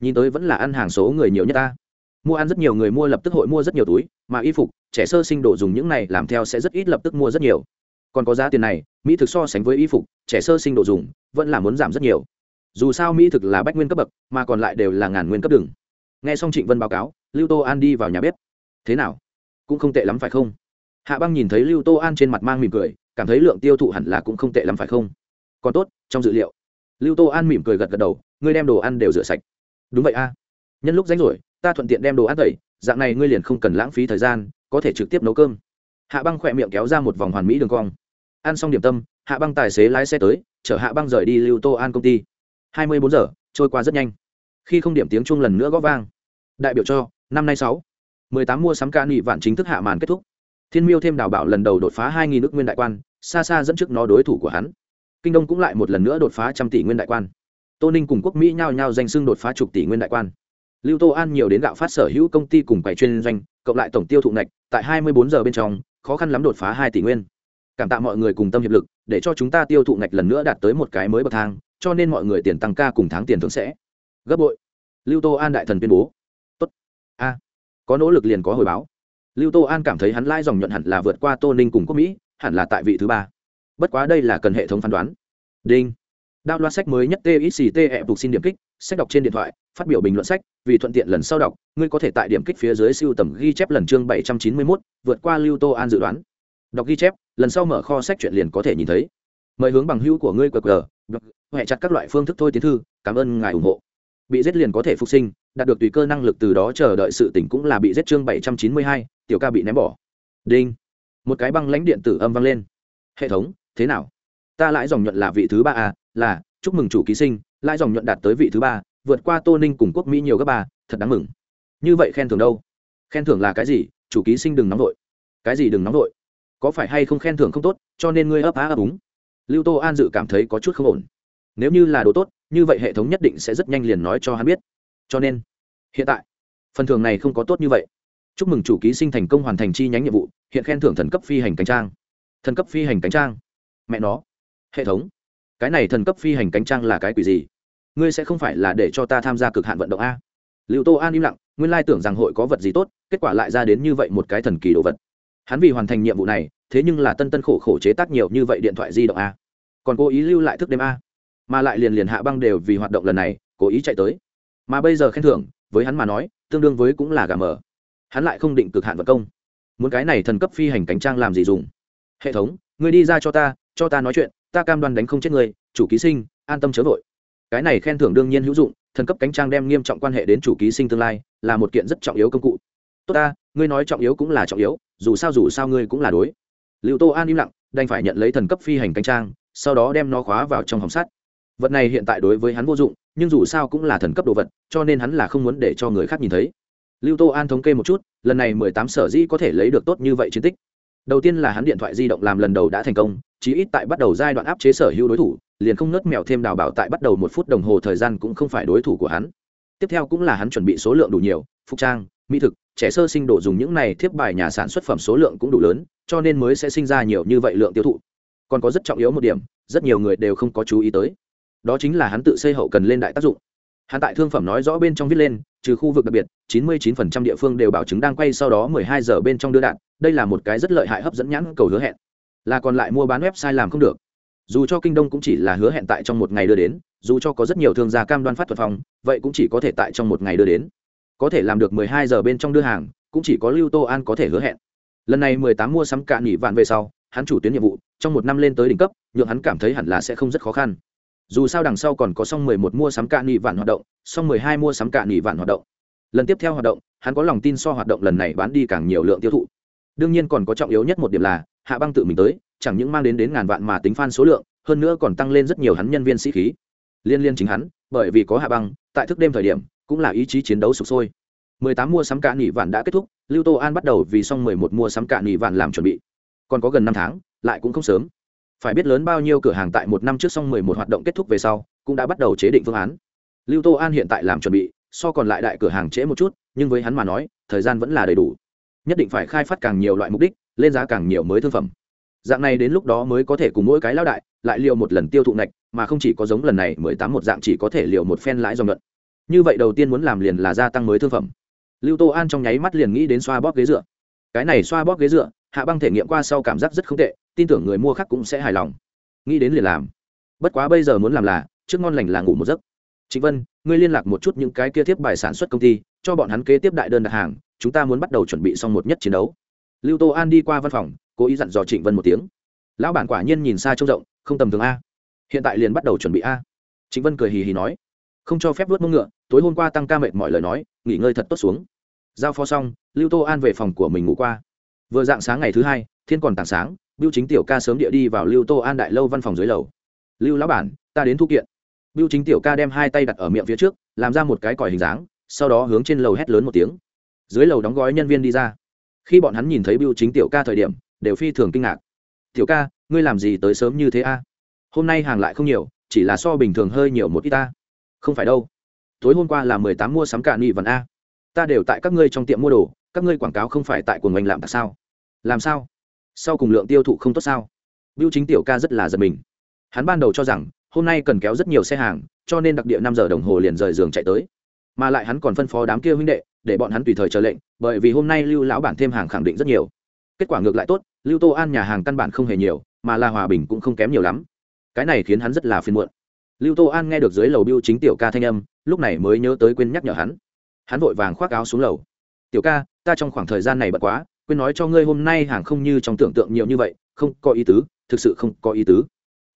Nhìn tới vẫn là ăn hàng số người nhiều nhất ta. Mua ăn rất nhiều người mua lập tức hội mua rất nhiều túi, mà y phục, trẻ sơ sinh đồ dùng những này làm theo sẽ rất ít lập tức mua rất nhiều. Còn có giá tiền này, mỹ thực so sánh với y phục, trẻ sơ sinh đồ dùng, vẫn là muốn giảm rất nhiều. Dù sao mỹ thực là bách nguyên cấp bậc, mà còn lại đều là ngàn nguyên cấp đường. Nghe xong trịnh vân báo cáo, lưu tô an đi vào nhà bếp. Thế nào? Cũng không tệ lắm phải không? Hạ băng nhìn thấy lưu tô an trên mặt mang mỉm cười, cảm thấy lượng tiêu thụ hẳn là cũng không tệ lắm phải không? Còn tốt, trong dự liệu. Lưu tô an mỉm cười gật gật đầu, ngươi đem đồ ăn đều rửa sạch. Đúng vậy a. Nhân lúc rảnh rỗi, ta thuận tiện đem đồ ăn tẩy, dạng này ngươi liền không cần lãng phí thời gian, có thể trực tiếp nấu cơm. Hạ băng khỏe miệng kéo ra một vòng hoàn mỹ đường cong. Ăn xong điểm tâm, hạ băng tài xế lái xe tới, chở hạ băng rời đi lưu tô an công ty. Hai mươi bốn giờ, trôi qua rất nhanh. Khi không điểm tiếng chung lần nữa g ó vang. Đại biểu cho, năm nay sáu. mười tám mua sắm ca nghị vạn chính thức hạ màn kết thúc thiên miêu thêm đào bảo lần đầu đột phá hai nghìn nước nguyên đại quan, xa xa dẫn trước nó đối thủ của hắn. Kinh đông cũng lại một lần nữa đột phá trăm tỷ nguyên đại quan. Tô ninh cùng quốc mỹ nhao nhao danh xưng đột phá chục tỷ nguyên đại quan. Lưu tô an nhiều đến gạo phát sở hữu công ty cùng quầy chuyên doanh, cộng lại tổng tiêu thụ ngạch, tại hai mươi bốn giờ bên trong, khó khăn lắm đột phá hai tỷ nguyên. Cảm tạ mọi người cùng tâm hiệp lực, để cho chúng ta tiêu thụ ngạch lần nữa đạt tới một cái mới bậc thang, cho nên mọi người tiền tăng ca cùng tháng tiền thưởng sẽ. Gấp bội. Lưu tô an đại thần tuyên bố. Tốt. A. Có nỗ lực liền có hồi báo lưu tô an cảm thấy hắn lai dòng nhuận hẳn là vượt qua tô ninh cùng quốc mỹ, hẳn là tại vị thứ ba. Bất quá đây là cần hệ thống phán đoán. Đinh. Đạo loa sách mới nhất txct ẹ phục xin điểm kích, sách đọc trên điện thoại, phát biểu bình luận sách, vì thuận tiện lần sau đọc, ngươi có thể tại điểm kích phía dưới siêu tầm ghi chép lần chương bảy trăm chín mươi mốt, vượt qua lưu tô an dự đoán. Đọc ghi chép, lần sau mở kho sách chuyện liền có thể nhìn thấy. Mời hướng bằng hữu của ngươi qr hẹ chặt các loại phương thức thôi tiến thư, cảm ơn ngài ủng hộ bị giết liền có thể phục sinh, đạt được tùy cơ năng lực từ đó chờ đợi sự tỉnh cũng là bị giết chương bảy trăm chín mươi hai, tiểu ca bị ném bỏ. Đinh. Một cái băng lãnh điện tử âm vang lên. Hệ thống, thế nào? Ta lãi dòng nhuận là vị thứ ba à là, chúc mừng chủ ký sinh, lãi dòng nhuận đạt tới vị thứ ba, vượt qua tô ninh cùng quốc mỹ nhiều các bà thật đáng mừng. Như vậy khen thưởng đâu? Khen thưởng là cái gì? Chủ ký sinh đừng nóng vội. Cái gì đừng nóng vội? Có phải hay không khen thưởng không tốt, cho nên ngươi ấp á ấp úng. Lưu tô an dự cảm thấy có chút không ổn nếu như là đồ tốt, như vậy hệ thống nhất định sẽ rất nhanh liền nói cho hắn biết. Cho nên, hiện tại, phần thưởng này không có tốt như vậy. Chúc mừng chủ ký sinh thành công hoàn thành chi nhánh nhiệm vụ, hiện khen thưởng thần cấp phi hành cánh trang. Thần cấp phi hành cánh trang. Mẹ nó. Hệ thống. Cái này thần cấp phi hành cánh trang là cái quỷ gì? Ngươi sẽ không phải là để cho ta tham gia cực hạn vận động a. Liệu tô an im lặng, nguyên lai tưởng rằng hội có vật gì tốt, kết quả lại ra đến như vậy một cái thần kỳ đồ vật. Hắn vì hoàn thành nhiệm vụ này, thế nhưng là tân tân khổ khổ chế tác nhiều như vậy điện thoại di động a. Còn cố ý lưu lại thức đêm a mà lại liền liền hạ băng đều vì hoạt động lần này, cố ý chạy tới. Mà bây giờ khen thưởng, với hắn mà nói, tương đương với cũng là gà mờ. Hắn lại không định cực hạn vật công. Muốn cái này thần cấp phi hành cánh trang làm gì dùng? Hệ thống, ngươi đi ra cho ta cho ta nói chuyện, ta cam đoan đánh không chết người chủ ký sinh, an tâm chớ vội. Cái này khen thưởng đương nhiên hữu dụng, thần cấp cánh trang đem nghiêm trọng quan hệ đến chủ ký sinh tương lai, là một kiện rất trọng yếu công cụ. Tốt ta, ngươi nói trọng yếu cũng là trọng yếu, dù sao dù sao ngươi cũng là đối. Liệu tô an im lặng, đành phải nhận lấy thần cấp phi hành cánh trang, sau đó đem nó khóa vào trong hòng sắt vật này hiện tại đối với hắn vô dụng, nhưng dù sao cũng là thần cấp đồ vật, cho nên hắn là không muốn để cho người khác nhìn thấy. Lưu tô an thống kê một chút, lần này mười tám sở dĩ có thể lấy được tốt như vậy chiến tích. Đầu tiên là hắn điện thoại di động làm lần đầu đã thành công, chí ít tại bắt đầu giai đoạn áp chế sở hữu đối thủ, liền không nớt mèo thêm đào bảo tại bắt đầu một phút đồng hồ thời gian cũng không phải đối thủ của hắn. Tiếp theo cũng là hắn chuẩn bị số lượng đủ nhiều, phục trang, mỹ thực, trẻ sơ sinh đồ dùng những này thiếp bài nhà sản xuất phẩm số lượng cũng đủ lớn, cho nên mới sẽ sinh ra nhiều như vậy lượng tiêu thụ. Còn có rất trọng yếu một điểm, rất nhiều người đều không có chú ý tới đó chính là hắn tự xây hậu cần lên đại tác dụng. Hắn tại thương phẩm nói rõ bên trong viết lên, trừ khu vực đặc biệt 99% địa phương đều bảo chứng đang quay sau đó 12 giờ bên trong đưa đạn, đây là một cái rất lợi hại hấp dẫn nhãn cầu hứa hẹn. Là còn lại mua bán website làm không được. Dù cho kinh đông cũng chỉ là hứa hẹn tại trong một ngày đưa đến, dù cho có rất nhiều thương gia cam đoan phát thuật phòng, vậy cũng chỉ có thể tại trong một ngày đưa đến. Có thể làm được 12 giờ bên trong đưa hàng, cũng chỉ có lưu tô an có thể hứa hẹn. Lần này 18 mua sắm cạn nghỉ vạn về sau, hắn chủ tuyến nhiệm vụ, trong một năm lên tới đỉnh cấp, nhượng hắn cảm thấy hẳn là sẽ không rất khó khăn dù sao đằng sau còn có xong 11 mua sắm cạn nghỉ vạn hoạt động xong 12 mua sắm cạn nghỉ vạn hoạt động. Lần tiếp theo hoạt động, hắn có lòng tin so hoạt động lần này bán đi càng nhiều lượng tiêu thụ. Đương nhiên còn có trọng yếu nhất một điểm là, hạ băng tự mình tới, chẳng những mang đến đến ngàn vạn mà tính fan số lượng, hơn nữa còn tăng lên rất nhiều hắn nhân viên sĩ khí. Liên liên chính hắn, bởi vì có hạ băng, tại thức đêm thời điểm, cũng là ý chí chiến đấu sụp sôi. 18 mua sắm cạn nghỉ vạn đã kết thúc, lưu tô an bắt đầu vì xong 11 mua sắm cạn nghỉ vạn làm chuẩn bị. Còn có gần năm tháng, lại cũng không sớm phải biết lớn bao nhiêu cửa hàng tại một năm trước xong 11 hoạt động kết thúc về sau, cũng đã bắt đầu chế định phương án. Lưu tô an hiện tại làm chuẩn bị, so còn lại đại cửa hàng trễ một chút, nhưng với hắn mà nói, thời gian vẫn là đầy đủ. Nhất định phải khai phát càng nhiều loại mục đích, lên giá càng nhiều mới thương phẩm. Dạng này đến lúc đó mới có thể cùng mỗi cái lao đại, lại liều một lần tiêu thụ nạch, mà không chỉ có giống lần này mười tám một dạng chỉ có thể liều một phen lãi do nhuận như vậy đầu tiên muốn làm liền là gia tăng mới thương phẩm. Lưu tô an trong nháy mắt liền nghĩ đến xoa bóp ghế dựa. Cái này xoa bóp ghế dựa, hạ băng thể nghiệm qua sau cảm giác rất không tệ tin tưởng người mua khác cũng sẽ hài lòng. Nghĩ đến liền làm. Bất quá bây giờ muốn làm là, trước ngon lành là ngủ một giấc. Trịnh vân, ngươi liên lạc một chút những cái kia tiếp bài sản xuất công ty, cho bọn hắn kế tiếp đại đơn đặt hàng, chúng ta muốn bắt đầu chuẩn bị xong một nhất chiến đấu. Lưu tô an đi qua văn phòng, cố ý dặn dò trịnh vân một tiếng. Lão bản quả nhiên nhìn xa trông rộng, không tầm thường a. Hiện tại liền bắt đầu chuẩn bị a. Trịnh vân cười hì hì nói. Không cho phép vớt mông ngựa, tối hôm qua tăng ca mệt mọi lời nói, nghỉ ngơi thật tốt xuống. Giao phó xong, lưu tô an về phòng của mình ngủ qua. Vừa dạng sáng ngày thứ hai, thiên còn tảng sáng biêu chính tiểu ca sớm địa đi vào lưu tô an đại lâu văn phòng dưới lầu. Lưu lão bản, ta đến thu kiện. Biêu chính tiểu ca đem hai tay đặt ở miệng phía trước, làm ra một cái còi hình dáng, sau đó hướng trên lầu hét lớn một tiếng. Dưới lầu đóng gói nhân viên đi ra. Khi bọn hắn nhìn thấy biêu chính tiểu ca thời điểm, đều phi thường kinh ngạc. Tiểu ca, ngươi làm gì tới sớm như thế a? Hôm nay hàng lại không nhiều, chỉ là so bình thường hơi nhiều một ít ta. Không phải đâu. Tối hôm qua là mười tám mua sắm cả nghị vần a. Ta đều tại các ngươi trong tiệm mua đồ, các ngươi quảng cáo không phải tại quần ngành làm tại sao? Làm sao? Sau cùng lượng tiêu thụ không tốt sao? Biêu chính tiểu ca rất là giật mình. Hắn ban đầu cho rằng, hôm nay cần kéo rất nhiều xe hàng, cho nên đặc địa năm giờ đồng hồ liền rời giường chạy tới. Mà lại hắn còn phân phó đám kia huynh đệ, để bọn hắn tùy thời chờ lệnh, bởi vì hôm nay lưu lão bản thêm hàng khẳng định rất nhiều. Kết quả ngược lại tốt, lưu tô an nhà hàng căn bản không hề nhiều, mà là hòa bình cũng không kém nhiều lắm. Cái này khiến hắn rất là phiền muộn. Lưu tô an nghe được dưới lầu biêu chính tiểu ca thanh âm, lúc này mới nhớ tới quên nhắc nhở hắn. Hắn vội vàng khoác áo xuống lầu. Tiểu ca, ta trong khoảng thời gian này bật quá quên nói cho ngươi hôm nay hàng không như trong tưởng tượng nhiều như vậy, không có ý tứ, thực sự không có ý tứ.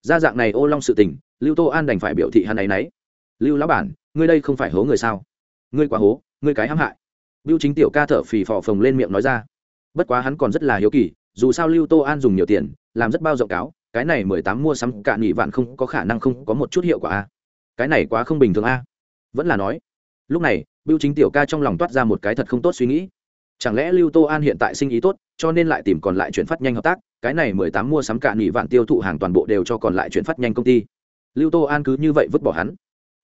Ra dạng này ô long sự tình, lưu tô an đành phải biểu thị hắn ấy nấy. Lưu lão bản, ngươi đây không phải hố người sao? Ngươi quá hố, ngươi cái hãm hại. Biêu chính tiểu ca thở phì phò phồng lên miệng nói ra. Bất quá hắn còn rất là hiếu kỳ, dù sao lưu tô an dùng nhiều tiền, làm rất bao rộng cáo, cái này mười tám mua sắm cạn nghỉ vạn không có khả năng không có một chút hiệu quả a. Cái này quá không bình thường a. Vẫn là nói, lúc này biêu chính tiểu ca trong lòng toát ra một cái thật không tốt suy nghĩ chẳng lẽ lưu tô an hiện tại sinh ý tốt, cho nên lại tìm còn lại chuyển phát nhanh hợp tác, cái này mười tám mua sắm cạn nghỉ vạn tiêu thụ hàng toàn bộ đều cho còn lại chuyển phát nhanh công ty. Lưu tô an cứ như vậy vứt bỏ hắn.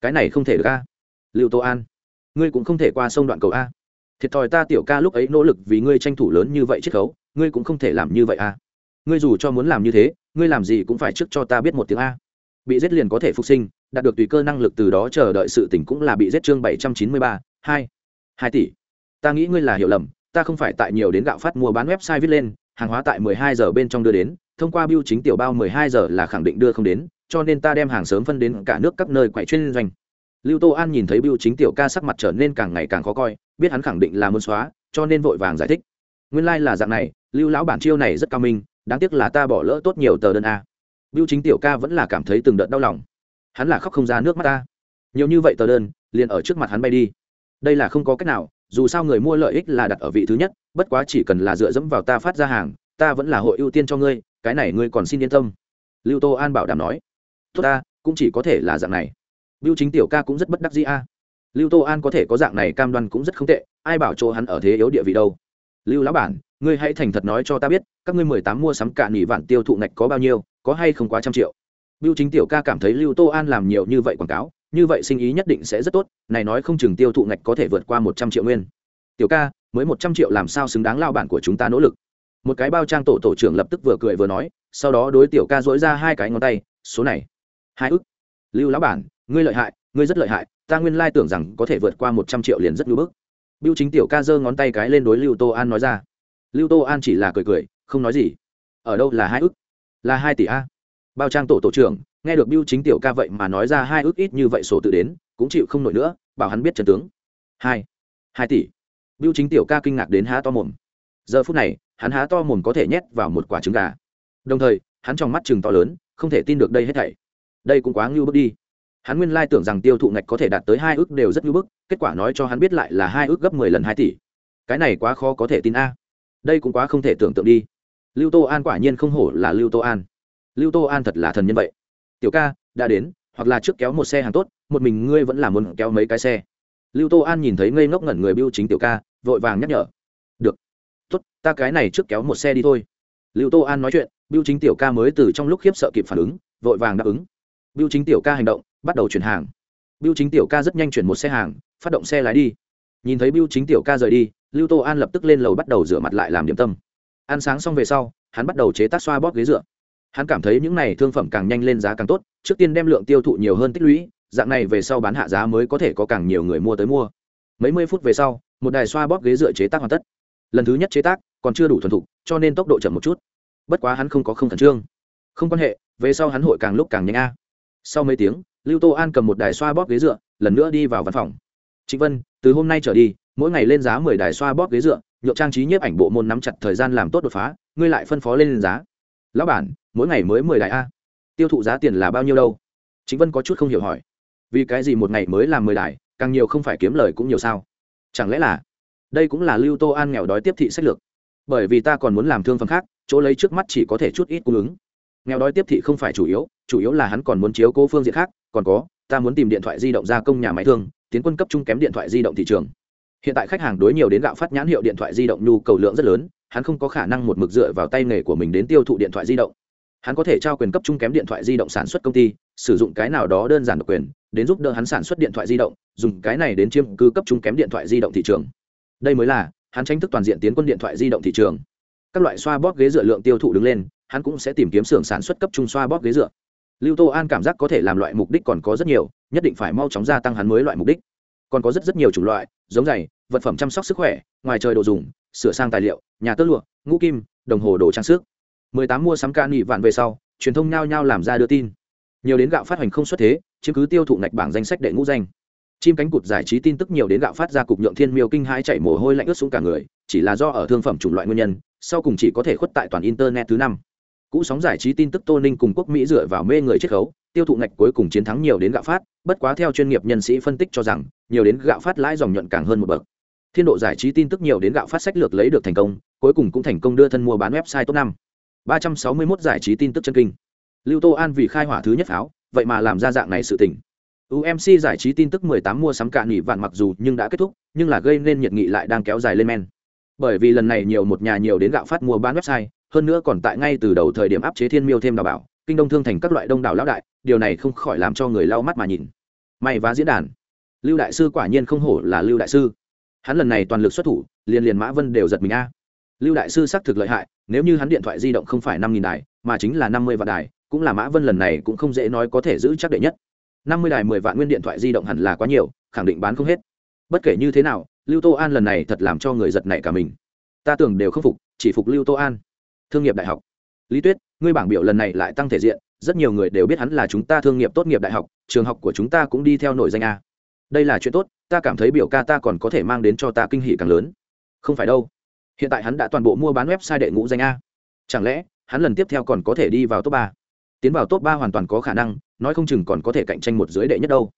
Cái này không thể được a. Lưu tô an, ngươi cũng không thể qua sông đoạn cầu a. Thiệt thòi ta tiểu ca lúc ấy nỗ lực vì ngươi tranh thủ lớn như vậy chiết khấu, ngươi cũng không thể làm như vậy a. Ngươi dù cho muốn làm như thế, ngươi làm gì cũng phải trước cho ta biết một tiếng a. Bị giết liền có thể phục sinh, đạt được tùy cơ năng lực từ đó chờ đợi sự tỉnh cũng là bị giết chương bảy trăm chín mươi ba, hai hai tỷ. Ta nghĩ ngươi là hiểu lầm ta không phải tại nhiều đến gạo phát mua bán website viết lên, hàng hóa tại mười hai giờ bên trong đưa đến, thông qua biêu chính tiểu bao mười hai giờ là khẳng định đưa không đến, cho nên ta đem hàng sớm phân đến cả nước các nơi quậy chuyên doanh. Lưu tô an nhìn thấy biêu chính tiểu ca sắc mặt trở nên càng ngày càng khó coi, biết hắn khẳng định là muốn xóa, cho nên vội vàng giải thích. Nguyên lai、like、là dạng này, lưu lão bản chiêu này rất cao minh, đáng tiếc là ta bỏ lỡ tốt nhiều tờ đơn a. Biêu chính tiểu ca vẫn là cảm thấy từng đợt đau lòng. Hắn là khóc không ra nước mắt ta. Nhiều như vậy tờ đơn, liền ở trước mặt hắn bay đi. Đây là không có cách nào dù sao người mua lợi ích là đặt ở vị thứ nhất bất quá chỉ cần là dựa dẫm vào ta phát ra hàng ta vẫn là hội ưu tiên cho ngươi cái này ngươi còn xin yên tâm. Lưu tô an bảo đảm nói. Tốt ta cũng chỉ có thể là dạng này. Biêu chính tiểu ca cũng rất bất đắc dĩ a. Lưu tô an có thể có dạng này cam đoan cũng rất không tệ ai bảo chỗ hắn ở thế yếu địa vị đâu. Lưu lão bản ngươi hãy thành thật nói cho ta biết các ngươi mười tám mua sắm cả nghỉ vạn tiêu thụ ngạch có bao nhiêu có hay không quá trăm triệu? Bưu Chính Tiểu ca cảm thấy Lưu Tô An làm nhiều như vậy quảng cáo, như vậy sinh ý nhất định sẽ rất tốt, này nói không chừng tiêu thụ ngạch có thể vượt qua một trăm triệu nguyên. Tiểu ca, mới một trăm triệu làm sao xứng đáng lao bản của chúng ta nỗ lực. Một cái bao trang tổ tổ trưởng lập tức vừa cười vừa nói, sau đó đối tiểu ca dỗi ra hai cái ngón tay, số này, hai ức. Lưu lão bản, ngươi lợi hại, ngươi rất lợi hại, ta nguyên lai tưởng rằng có thể vượt qua một trăm triệu liền rất ngưỡng bức. Biêu Chính Tiểu ca giơ ngón tay cái lên đối Lưu Tô An nói ra. Lưu Tô An chỉ là cười cười, không nói gì. Ở đâu là hai ức? Là hai tỷ a bao trang tổ tổ trưởng nghe được biêu chính tiểu ca vậy mà nói ra hai ước ít như vậy sổ tự đến, cũng chịu không nổi nữa, bảo hắn biết trần tướng. Hai hai tỷ. Biêu chính tiểu ca kinh ngạc đến há to mồm. Giờ phút này, hắn há to mồm có thể nhét vào một quả trứng gà. Đồng thời, hắn trong mắt chừng to lớn, không thể tin được đây hết thảy. Đây cũng quá ngưu bức đi. Hắn nguyên lai tưởng rằng tiêu thụ ngạch có thể đạt tới hai ước đều rất ngưu bức, kết quả nói cho hắn biết lại là hai ước gấp mười lần hai tỷ. Cái này quá khó có thể tin a. Đây cũng quá không thể tưởng tượng đi. Lưu tô an quả nhiên không hổ là lưu tô an. Lưu tô an thật là thần nhân vậy tiểu ca, đã đến, hoặc là trước kéo một xe hàng tốt, một mình ngươi vẫn là muốn kéo mấy cái xe. Lưu tô an nhìn thấy ngây ngốc ngẩn người biêu chính tiểu ca, vội vàng nhắc nhở. Được. Tốt, ta cái này trước kéo một xe đi thôi. Lưu tô an nói chuyện biêu chính tiểu ca mới từ trong lúc khiếp sợ kịp phản ứng, vội vàng đáp ứng. Biêu chính tiểu ca hành động, bắt đầu chuyển hàng. Biêu chính tiểu ca rất nhanh chuyển một xe hàng, phát động xe lái đi. Nhìn thấy biêu chính tiểu ca rời đi, lưu tô an lập tức lên lầu bắt đầu rửa mặt lại làm điểm tâm. Ăn sáng xong về sau, hắn bắt đầu chế tác xoa bóp ghế dựa hắn cảm thấy những này thương phẩm càng nhanh lên giá càng tốt, trước tiên đem lượng tiêu thụ nhiều hơn tích lũy, dạng này về sau bán hạ giá mới có thể có càng nhiều người mua tới mua. Mấy mươi phút về sau, một đài xoa bóp ghế dựa chế tác hoàn tất. Lần thứ nhất chế tác, còn chưa đủ thuần thục, cho nên tốc độ chậm một chút. Bất quá hắn không có không khẩn trương. Không quan hệ, về sau hắn hội càng lúc càng nhanh a. Sau mấy tiếng, lưu tô an cầm một đài xoa bóp ghế dựa, lần nữa đi vào văn phòng. Trịnh vân, từ hôm nay trở đi, mỗi ngày lên giá mười đài xoa bóp ghế dựa nhộn trang trí nhiếp ảnh bộ môn nắm chặt thời gian làm tốt đột phá, ngươi lại phân phó lên giá. Lão bản mỗi ngày mới mười đại a. Tiêu thụ giá tiền là bao nhiêu đâu? Chính vân có chút không hiểu hỏi. Vì cái gì một ngày mới làm mười đại càng nhiều không phải kiếm lời cũng nhiều sao? Chẳng lẽ là đây cũng là lưu tô an nghèo đói tiếp thị sách lược? Bởi vì ta còn muốn làm thương phẩm khác, chỗ lấy trước mắt chỉ có thể chút ít cung ứng. Nghèo đói tiếp thị không phải chủ yếu chủ yếu là hắn còn muốn chiếu cố phương diện khác, còn có, ta muốn tìm điện thoại di động gia công nhà máy thương, tiến quân cấp trung kém điện thoại di động thị trường. Hiện tại khách hàng đối nhiều đến gạo phát nhãn hiệu điện thoại di động nhu cầu lượng rất lớn, hắn không có khả năng một mực dựa vào tay nghề của mình đến tiêu thụ điện thoại di động hắn có thể trao quyền cấp trung kém điện thoại di động sản xuất công ty, sử dụng cái nào đó đơn giản độc quyền, đến giúp đỡ hắn sản xuất điện thoại di động, dùng cái này đến chiếm cư cấp trung kém điện thoại di động thị trường. Đây mới là, hắn tranh thức toàn diện tiến quân điện thoại di động thị trường. Các loại xoa bóp ghế dựa lượng tiêu thụ đứng lên, hắn cũng sẽ tìm kiếm xưởng sản xuất cấp trung xoa bóp ghế dựa. Lưu tô an cảm giác có thể làm loại mục đích còn có rất nhiều, nhất định phải mau chóng gia tăng hắn mới loại mục đích. Còn có rất rất nhiều chủng loại, giống giày, vật phẩm chăm sóc sức khỏe, ngoài trời đồ dùng, sửa sang tài liệu, nhà tơ lụa, ngũ kim, đồng hồ đồ trang sức mười tám mua sắm ca nghị vạn về sau, truyền thông nhao nhao làm ra đưa tin. Nhiều đến gạo phát hành không xuất thế, chiếm cứ tiêu thụ ngạch bảng danh sách đệ ngũ danh. Chim cánh cụt giải trí tin tức nhiều đến gạo phát ra cục nhượng thiên miêu kinh hai chạy mồ hôi lạnh ướt xuống cả người, chỉ là do ở thương phẩm chủng loại nguyên nhân, sau cùng chỉ có thể khuất tại toàn internet thứ năm. Cũ sóng giải trí tin tức tô ninh cùng quốc mỹ dựa vào mê người chiết khấu, tiêu thụ ngạch cuối cùng chiến thắng nhiều đến gạo phát, bất quá theo chuyên nghiệp nhân sĩ phân tích cho rằng, nhiều đến gạo phát lãi dòng nhuận càng hơn một bậc. Thiên độ giải trí tin tức nhiều đến gạo phát sách lược lấy được thành công, cuối cùng cũng thành công đưa thân mua bán website top năm ba trăm sáu mươi 361 giải trí tin tức chân kinh. Lưu tô an vì khai hỏa thứ nhất pháo, vậy mà làm ra dạng này sự tình. Umc giải trí tin tức 18 mua sắm cạn nghỉ vạn mặc dù nhưng đã kết thúc, nhưng là gây nên nhiệt nghị lại đang kéo dài lên men. Bởi vì lần này nhiều một nhà nhiều đến gạo phát mua bán website, hơn nữa còn tại ngay từ đầu thời điểm áp chế thiên miêu thêm đào bảo, kinh đông thương thành các loại đông đảo lão đại, điều này không khỏi làm cho người lau mắt mà nhìn. May và diễn đàn. Lưu đại sư quả nhiên không hổ là lưu đại sư. Hắn lần này toàn lực xuất thủ, liền liền mã vân đều giật mình a. Lưu đại sư xác thực lợi hại nếu như hắn điện thoại di động không phải năm nghìn đài, mà chính là năm mươi vạn đài, cũng là mã vân lần này cũng không dễ nói có thể giữ chắc đệ nhất. năm mươi đài mười vạn nguyên điện thoại di động hẳn là quá nhiều, khẳng định bán không hết. Bất kể như thế nào, lưu tô an lần này thật làm cho người giật nảy cả mình. Ta tưởng đều không phục, chỉ phục lưu tô an. Thương nghiệp đại học. Lý tuyết, ngươi bảng biểu lần này lại tăng thể diện, rất nhiều người đều biết hắn là chúng ta thương nghiệp tốt nghiệp đại học, trường học của chúng ta cũng đi theo nổi danh a. Đây là chuyện tốt, ta cảm thấy biểu ca ta còn có thể mang đến cho ta kinh hỷ càng lớn. Không phải đâu hiện tại hắn đã toàn bộ mua bán website đệ ngũ danh a. Chẳng lẽ, hắn lần tiếp theo còn có thể đi vào top ba? Tiến vào top ba hoàn toàn có khả năng, nói không chừng còn có thể cạnh tranh một dưới đệ nhất đâu.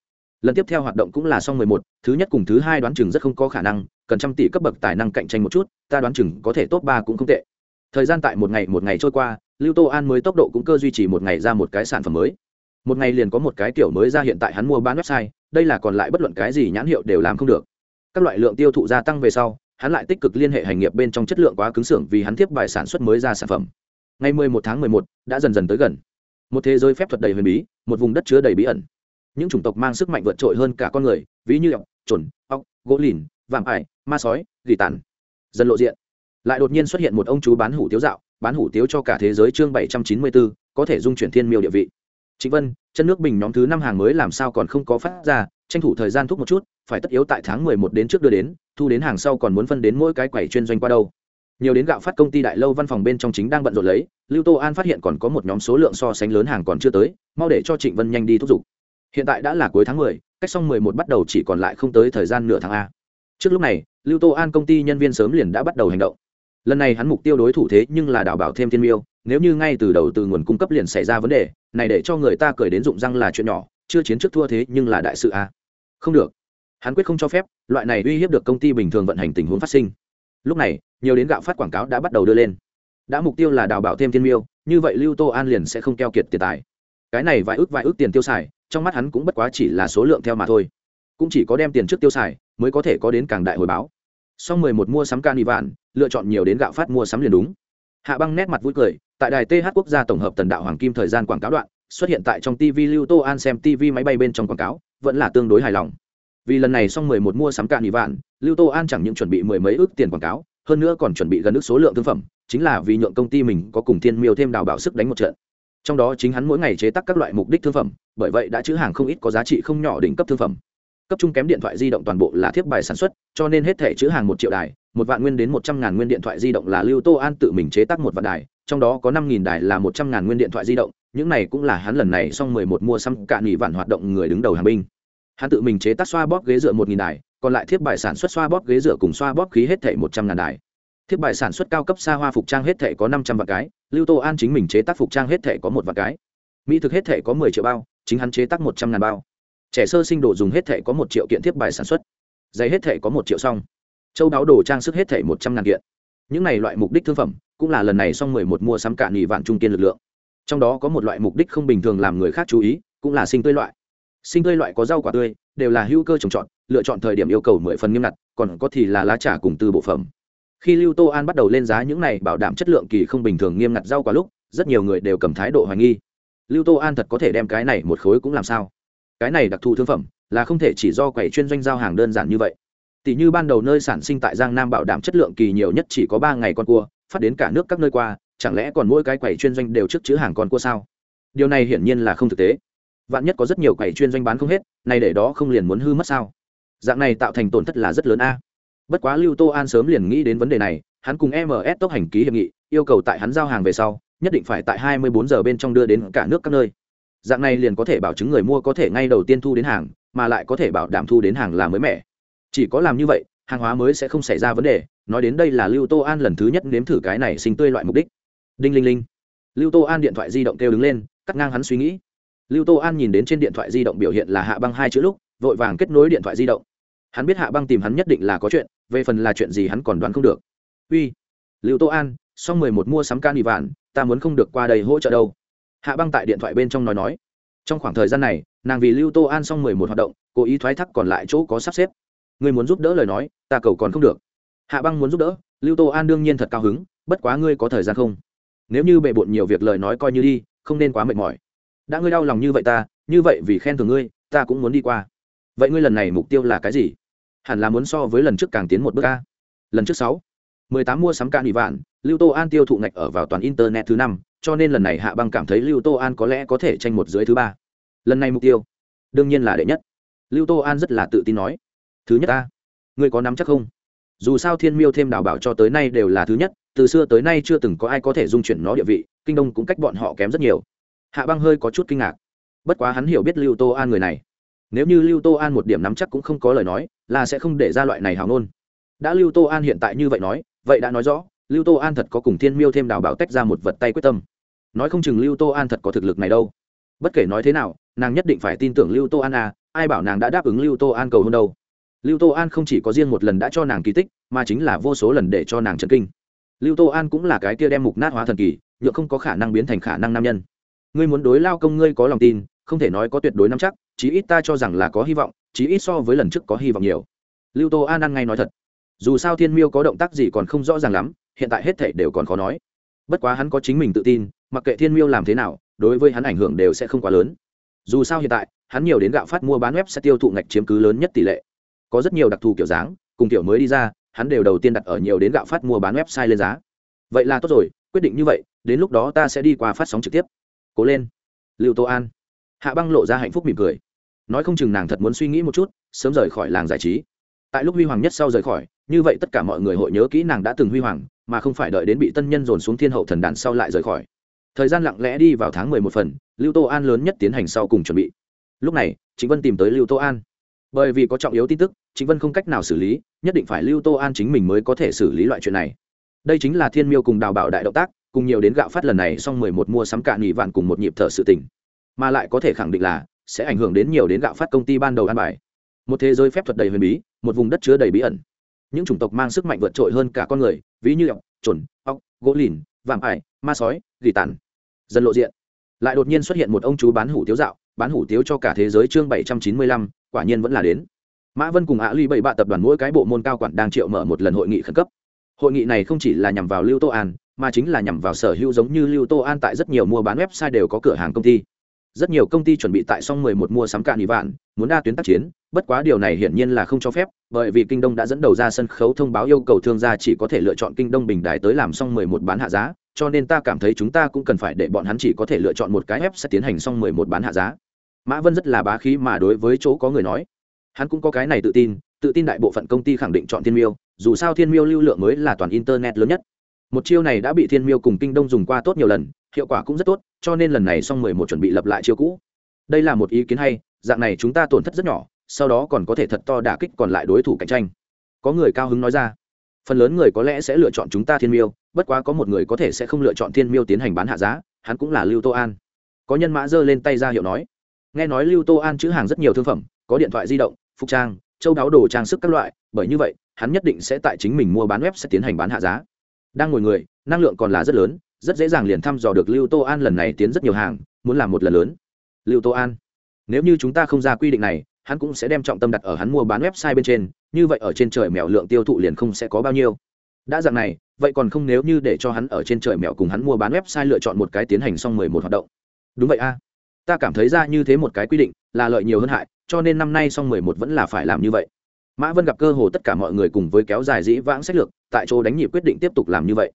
Lần tiếp theo hoạt động cũng là xong mười một, thứ nhất cùng thứ hai đoán chừng rất không có khả năng, cần trăm tỷ cấp bậc tài năng cạnh tranh một chút, ta đoán chừng có thể top ba cũng không tệ. Thời gian tại một ngày một ngày trôi qua, lưu tô an mới tốc độ cũng cơ duy trì một ngày ra một cái sản phẩm mới. Một ngày liền có một cái kiểu mới ra hiện tại hắn mua bán website, đây là còn lại bất luận cái gì nhãn hiệu đều làm không được. Các loại lượng tiêu thụ gia tăng về sau hắn lại tích cực liên hệ hành nghiệp bên trong chất lượng quá cứng xưởng vì hắn tiếp bài sản xuất mới ra sản phẩm. Ngày 11 tháng 11, đã dần dần tới gần. Một thế giới phép thuật đầy huyền bí một vùng đất chứa đầy bí ẩn. Những chủng tộc mang sức mạnh vượt trội hơn cả con người ví như ọc chuẩn ọc gỗ lìn vạm ải ma sói gỉ tàn. Dần lộ diện. Lại đột nhiên xuất hiện một ông chú bán hủ tiếu dạo bán hủ tiếu cho cả thế giới chương 794, có thể dung chuyển thiên miêu địa vị. Trịnh Vân, chân nước bình nhóm thứ năm hàng mới làm sao còn không có phát ra, tranh thủ thời gian thúc một chút, phải tất yếu tại tháng 11 đến trước đưa đến, thu đến hàng sau còn muốn phân đến mỗi cái quầy chuyên doanh qua đâu. Nhiều đến gạo phát công ty đại lâu văn phòng bên trong chính đang bận rộn lấy, Lưu Tô An phát hiện còn có một nhóm số lượng so sánh lớn hàng còn chưa tới, mau để cho Trịnh Vân nhanh đi thúc giục. Hiện tại đã là cuối tháng 10, cách xong 11 bắt đầu chỉ còn lại không tới thời gian nửa tháng a. Trước lúc này, Lưu Tô An công ty nhân viên sớm liền đã bắt đầu hành động. Lần này hắn mục tiêu đối thủ thế nhưng là đào bảo thêm thiên miêu, nếu như ngay từ đầu từ nguồn cung cấp liền xảy ra vấn đề, này để cho người ta cười đến dụng răng là chuyện nhỏ, chưa chiến trước thua thế nhưng là đại sự a. Không được. Hắn quyết không cho phép, loại này uy hiếp được công ty bình thường vận hành tình huống phát sinh. Lúc này, nhiều đến gạo phát quảng cáo đã bắt đầu đưa lên. Đã mục tiêu là đào bảo thêm thiên miêu, như vậy Lưu Tô An liền sẽ không keo kiệt tiền tài. Cái này vài ước vài ước tiền tiêu xài, trong mắt hắn cũng bất quá chỉ là số lượng theo mà thôi cũng chỉ có đem tiền trước tiêu xài mới có thể có đến càng đại hồi báo sau mười một mua sắm can vạn lựa chọn nhiều đến gạo phát mua sắm liền đúng hạ băng nét mặt vui cười tại đài th quốc gia tổng hợp tần đạo hoàng kim thời gian quảng cáo đoạn xuất hiện tại trong tv lưu tô an xem tv máy bay bên trong quảng cáo vẫn là tương đối hài lòng vì lần này xong mười một mua sắm cạn nhị vạn, lưu tô an chẳng những chuẩn bị mười mấy ước tiền quảng cáo, hơn nữa còn chuẩn bị gần ước số lượng thương phẩm, chính là vì nhượng công ty mình có cùng thiên miêu thêm đào bảo sức đánh một trận. Trong đó chính hắn mỗi ngày chế tác các loại mục đích thương phẩm, bởi vậy đã chữ hàng không ít có giá trị không nhỏ đỉnh cấp thương phẩm. Cấp trung kém điện thoại di động toàn bộ là thiết bài sản xuất, cho nên hết thể chữ hàng một triệu đài, một vạn nguyên đến một trăm ngàn nguyên điện thoại di động là lưu tô an tự mình chế tác một vạn đài, trong đó có năm nghìn đài là một trăm ngàn nguyên điện thoại di động, những này cũng là hắn lần này xong mười một mua xăm cạn nghỉ vạn hoạt động người đứng đầu hàng binh hắn tự mình chế tác xoa bóp ghế dựa một nghìn đài, còn lại thiết bài sản xuất xoa bóp ghế dựa cùng xoa bóp khí hết thể một trăm ngàn đài. Thiết bài sản xuất cao cấp xa hoa phục trang hết thể có năm trăm vạn cái, lưu tô an chính mình chế tác phục trang hết thể có một vạn cái. Mỹ thực hết thể có mười triệu bao, chính hắn chế tác một trăm ngàn bao. Trẻ sơ sinh đồ dùng hết thể có một triệu kiện thiết bài sản xuất. Giày hết thể có một triệu xong. Châu đáo đồ trang sức hết thể một trăm ngàn kiện. Những này loại mục đích thương phẩm, cũng là lần này xong mười một mua sắm cạn nghỉ vạn trung kiên lực lượng. Trong đó có một loại mục đích không bình thường làm người khác chú ý, cũng là sinh tươi loại sinh tươi loại có rau quả tươi, đều là hữu cơ trồng trọt, lựa chọn thời điểm yêu cầu mười phần nghiêm ngặt, còn có thì là lá trà cùng từ bộ phẩm. Khi lưu tô an bắt đầu lên giá những này bảo đảm chất lượng kỳ không bình thường nghiêm ngặt rau quả lúc, rất nhiều người đều cầm thái độ hoài nghi. Lưu tô an thật có thể đem cái này một khối cũng làm sao? Cái này đặc thù thương phẩm, là không thể chỉ do quầy chuyên doanh giao hàng đơn giản như vậy. Tỷ như ban đầu nơi sản sinh tại giang nam bảo đảm chất lượng kỳ nhiều nhất chỉ có ba ngày con cua, phát đến cả nước các nơi qua, chẳng lẽ còn mỗi cái quầy chuyên doanh đều trước chữ hàng con cua sao? Điều này hiển nhiên là không thực tế vạn nhất có rất nhiều quầy chuyên doanh bán không hết này để đó không liền muốn hư mất sao? Dạng này tạo thành tổn thất là rất lớn a. Bất quá lưu tô an sớm liền nghĩ đến vấn đề này, hắn cùng ms tốc hành ký hiệp nghị, yêu cầu tại hắn giao hàng về sau, nhất định phải tại 24 giờ bên trong đưa đến cả nước các nơi. Dạng này liền có thể bảo chứng người mua có thể ngay đầu tiên thu đến hàng, mà lại có thể bảo đảm thu đến hàng là mới mẻ. Chỉ có làm như vậy, hàng hóa mới sẽ không xảy ra vấn đề, nói đến đây là lưu tô an lần thứ nhất nếm thử cái này sinh tươi loại mục đích. Đinh linh linh. Lưu tô an điện thoại di động kêu đứng lên, cắt ngang hắn suy nghĩ lưu tô an nhìn đến trên điện thoại di động biểu hiện là hạ băng hai chữ lúc, vội vàng kết nối điện thoại di động. Hắn biết hạ băng tìm hắn nhất định là có chuyện, về phần là chuyện gì hắn còn đoán không được. Uy, lưu tô an xong mười một mua sắm can đi vạn ta muốn không được qua đây hỗ trợ đâu. Hạ băng tại điện thoại bên trong nói nói. Trong khoảng thời gian này, nàng vì lưu tô an xong mười một hoạt động, cố ý thoái thác còn lại chỗ có sắp xếp. Ngươi muốn giúp đỡ lời nói, ta cầu còn không được. Hạ băng muốn giúp đỡ, lưu tô an đương nhiên thật cao hứng, bất quá ngươi có thời gian không? Nếu như bệ bộn nhiều việc lời nói coi như đi, không nên quá mệt mỏi đã ngươi đau lòng như vậy ta, như vậy vì khen thưởng ngươi, ta cũng muốn đi qua. Vậy ngươi lần này mục tiêu là cái gì? Hẳn là muốn so với lần trước càng tiến một bước ca lần trước sáu. mười tám mua sắm cạn ủy vạn, lưu tô an tiêu thụ ngạch ở vào toàn internet thứ năm, cho nên lần này hạ băng cảm thấy lưu tô an có lẽ có thể tranh một dưới thứ ba. Lần này mục tiêu, đương nhiên là đệ nhất. Lưu tô an rất là tự tin nói. Thứ nhất ta ngươi có nắm chắc không? Dù sao thiên miêu thêm đào bảo cho tới nay đều là thứ nhất, từ xưa tới nay chưa từng có ai có thể dung chuyển nó địa vị, kinh đông cũng cách bọn họ kém rất nhiều hạ băng hơi có chút kinh ngạc. Bất quá hắn hiểu biết lưu tô an người này. Nếu như lưu tô an một điểm nắm chắc cũng không có lời nói, là sẽ không để ra loại này hào ngôn. Đã lưu tô an hiện tại như vậy nói, vậy đã nói rõ, lưu tô an thật có cùng thiên miêu thêm đào bảo tách ra một vật tay quyết tâm. Nói không chừng lưu tô an thật có thực lực này đâu. Bất kể nói thế nào, nàng nhất định phải tin tưởng lưu tô an à ai bảo nàng đã đáp ứng lưu tô an cầu hôn đâu. Lưu tô an không chỉ có riêng một lần đã cho nàng kỳ tích, mà chính là vô số lần để cho nàng chấn kinh. Lưu tô an cũng là cái kia đem mục nát hóa thần kỳ, nhựa không có khả năng biến thành khả năng nam nhân ngươi muốn đối lao công ngươi có lòng tin, không thể nói có tuyệt đối nắm chắc, chí ít ta cho rằng là có hy vọng, chí ít so với lần trước có hy vọng nhiều. Lưu tô an ăn ngay nói thật. Dù sao thiên miêu có động tác gì còn không rõ ràng lắm, hiện tại hết thể đều còn khó nói. Bất quá hắn có chính mình tự tin, mặc kệ thiên miêu làm thế nào, đối với hắn ảnh hưởng đều sẽ không quá lớn. Dù sao hiện tại, hắn nhiều đến gạo phát mua bán web sẽ tiêu thụ ngạch chiếm cứ lớn nhất tỷ lệ. Có rất nhiều đặc thù kiểu dáng, cùng kiểu mới đi ra, hắn đều đầu tiên đặt ở nhiều đến gạo phát mua bán website lên giá. Vậy là tốt rồi, quyết định như vậy, đến lúc đó ta sẽ đi qua phát sóng trực tiếp cố lên. Lưu tô an. Hạ băng lộ ra hạnh phúc mỉm cười. Nói không chừng nàng thật muốn suy nghĩ một chút, sớm rời khỏi làng giải trí. Tại lúc huy hoàng nhất sau rời khỏi, như vậy tất cả mọi người hội nhớ kỹ nàng đã từng huy hoàng, mà không phải đợi đến bị tân nhân dồn xuống thiên hậu thần đàn sau lại rời khỏi. Thời gian lặng lẽ đi vào tháng mười một phần, lưu tô an lớn nhất tiến hành sau cùng chuẩn bị. Lúc này chính vân tìm tới lưu tô an. Bởi vì có trọng yếu tin tức chính vân không cách nào xử lý, nhất định phải lưu tô an chính mình mới có thể xử lý loại chuyện này. Đây chính là thiên miêu cùng đào bảo đại động tác cùng nhiều đến gạo phát lần này xong mười một mua sắm cạn nghỉ vạn cùng một nhịp thở sự tình, mà lại có thể khẳng định là sẽ ảnh hưởng đến nhiều đến gạo phát công ty ban đầu an bài. Một thế giới phép thuật đầy huyền bí một vùng đất chứa đầy bí ẩn. Những chủng tộc mang sức mạnh vượt trội hơn cả con người ví như ọc trồn ọc gỗ lìn vạm ải ma sói gỉ tàn. Dần lộ diện. Lại đột nhiên xuất hiện một ông chú bán hủ tiếu dạo bán hủ tiếu cho cả thế giới chương bảy trăm chín mươi lăm quả nhiên vẫn là đến. Mã vân cùng ạ ly bảy bạ tập đoàn mỗi cái bộ môn cao quản đang triệu mở một lần hội nghị khẩn cấp. Hội nghị này không chỉ là nhằm vào lưu tô an mà chính là nhằm vào sở hữu giống như lưu tô an tại rất nhiều mua bán website đều có cửa hàng công ty. Rất nhiều công ty chuẩn bị tại xong 11 mua sắm cạn ý vạn, muốn đa tuyến tác chiến, bất quá điều này hiển nhiên là không cho phép, bởi vì kinh đông đã dẫn đầu ra sân khấu thông báo yêu cầu thương gia chỉ có thể lựa chọn kinh đông bình đài tới làm xong 11 bán hạ giá, cho nên ta cảm thấy chúng ta cũng cần phải để bọn hắn chỉ có thể lựa chọn một cái web sẽ tiến hành xong 11 bán hạ giá. Mã vân rất là bá khí mà đối với chỗ có người nói. Hắn cũng có cái này tự tin tự tin đại bộ phận công ty khẳng định chọn thiên miêu, dù sao thiên miêu lưu lượng mới là toàn internet lớn nhất một chiêu này đã bị thiên miêu cùng kinh đông dùng qua tốt nhiều lần, hiệu quả cũng rất tốt, cho nên lần này xong mười một chuẩn bị lập lại chiêu cũ. Đây là một ý kiến hay, dạng này chúng ta tổn thất rất nhỏ, sau đó còn có thể thật to đả kích còn lại đối thủ cạnh tranh. Có người cao hứng nói ra, phần lớn người có lẽ sẽ lựa chọn chúng ta thiên miêu, bất quá có một người có thể sẽ không lựa chọn thiên miêu tiến hành bán hạ giá, hắn cũng là lưu tô an. Có nhân mã giơ lên tay ra hiệu nói, nghe nói lưu tô an chữ hàng rất nhiều thương phẩm, có điện thoại di động, phục trang, châu đáo đồ trang sức các loại, bởi như vậy, hắn nhất định sẽ tại chính mình mua bán web sẽ tiến hành bán hạ giá đang ngồi người, năng lượng còn là rất lớn, rất dễ dàng liền thăm dò được lưu tô an lần này tiến rất nhiều hàng, muốn làm một lần lớn. Lưu tô an, nếu như chúng ta không ra quy định này, hắn cũng sẽ đem trọng tâm đặt ở hắn mua bán website bên trên, như vậy ở trên trời mèo lượng tiêu thụ liền không sẽ có bao nhiêu. Đã dạng này, vậy còn không nếu như để cho hắn ở trên trời mèo cùng hắn mua bán website lựa chọn một cái tiến hành xong mười một hoạt động. Đúng vậy a. Ta cảm thấy ra như thế một cái quy định là lợi nhiều hơn hại, cho nên năm nay xong mười một vẫn là phải làm như vậy mã vân gặp cơ hồ tất cả mọi người cùng với kéo dài dĩ vãng sách lược, tại chỗ đánh nhịp quyết định tiếp tục làm như vậy.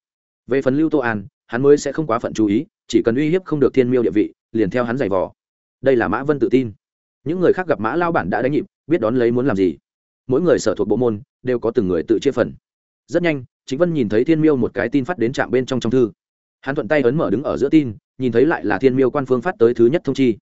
Về phần lưu tô an, hắn mới sẽ không quá phận chú ý, chỉ cần uy hiếp không được thiên miêu địa vị, liền theo hắn giày vò. Đây là mã vân tự tin. Những người khác gặp mã lao bản đã đánh nhịp, biết đón lấy muốn làm gì. Mỗi người sở thuộc bộ môn, đều có từng người tự chia phần. Rất nhanh chính vân nhìn thấy thiên miêu một cái tin phát đến trạm bên trong trong thư. Hắn thuận tay ấn mở đứng ở giữa tin, nhìn thấy lại là thiên miêu quan phương phát tới thứ nhất thông chi.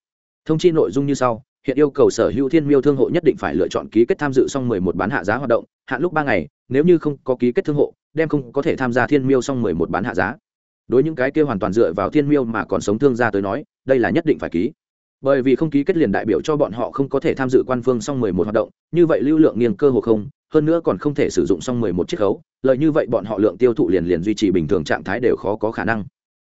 Thông chi nội dung như sau hiện yêu cầu sở hữu thiên miêu thương hộ nhất định phải lựa chọn ký kết tham dự xong mười một bán hạ giá hoạt động, hạn lúc ba ngày, nếu như không có ký kết thương hộ, đem không có thể tham gia thiên miêu xong mười một bán hạ giá. Đối những cái kia hoàn toàn dựa vào thiên miêu mà còn sống thương gia tới nói, đây là nhất định phải ký. Bởi vì không ký kết liền đại biểu cho bọn họ không có thể tham dự quan phương xong mười một hoạt động, như vậy lưu lượng nghiêng cơ hồ không, hơn nữa còn không thể sử dụng xong mười một chiếc khấu, lợi như vậy bọn họ lượng tiêu thụ liền liền duy trì bình thường trạng thái đều khó có khả năng.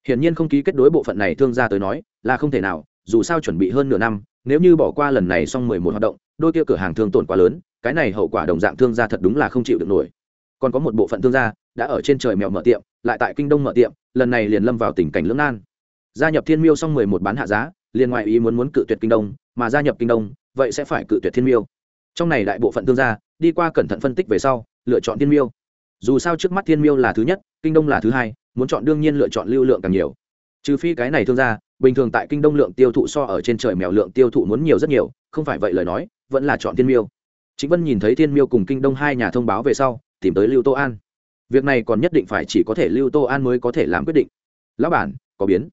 Hiển nhiên không ký kết đối bộ phận này thương gia tới nói, là không thể nào, dù sao chuẩn bị hơn nửa năm nếu như bỏ qua lần này xong mười một hoạt động, đôi kia cửa hàng thương tổn quá lớn, cái này hậu quả đồng dạng thương gia thật đúng là không chịu được nổi. Còn có một bộ phận thương gia đã ở trên trời mèo mở tiệm, lại tại kinh đông mở tiệm, lần này liền lâm vào tình cảnh lưỡng nan. Gia nhập thiên miêu xong mười một bán hạ giá, liền ngoại ý muốn muốn cự tuyệt kinh đông, mà gia nhập kinh đông, vậy sẽ phải cự tuyệt thiên miêu. Trong này đại bộ phận thương gia đi qua cẩn thận phân tích về sau, lựa chọn thiên miêu. Dù sao trước mắt thiên miêu là thứ nhất, kinh đông là thứ hai, muốn chọn đương nhiên lựa chọn lưu lượng càng nhiều. Trừ phi cái này thương gia bình thường tại kinh đông lượng tiêu thụ so ở trên trời mèo lượng tiêu thụ muốn nhiều rất nhiều, không phải vậy lời nói, vẫn là chọn thiên miêu. Chính vân nhìn thấy thiên miêu cùng kinh đông hai nhà thông báo về sau, tìm tới lưu tô an. Việc này còn nhất định phải chỉ có thể lưu tô an mới có thể làm quyết định. Lão bản, có biến.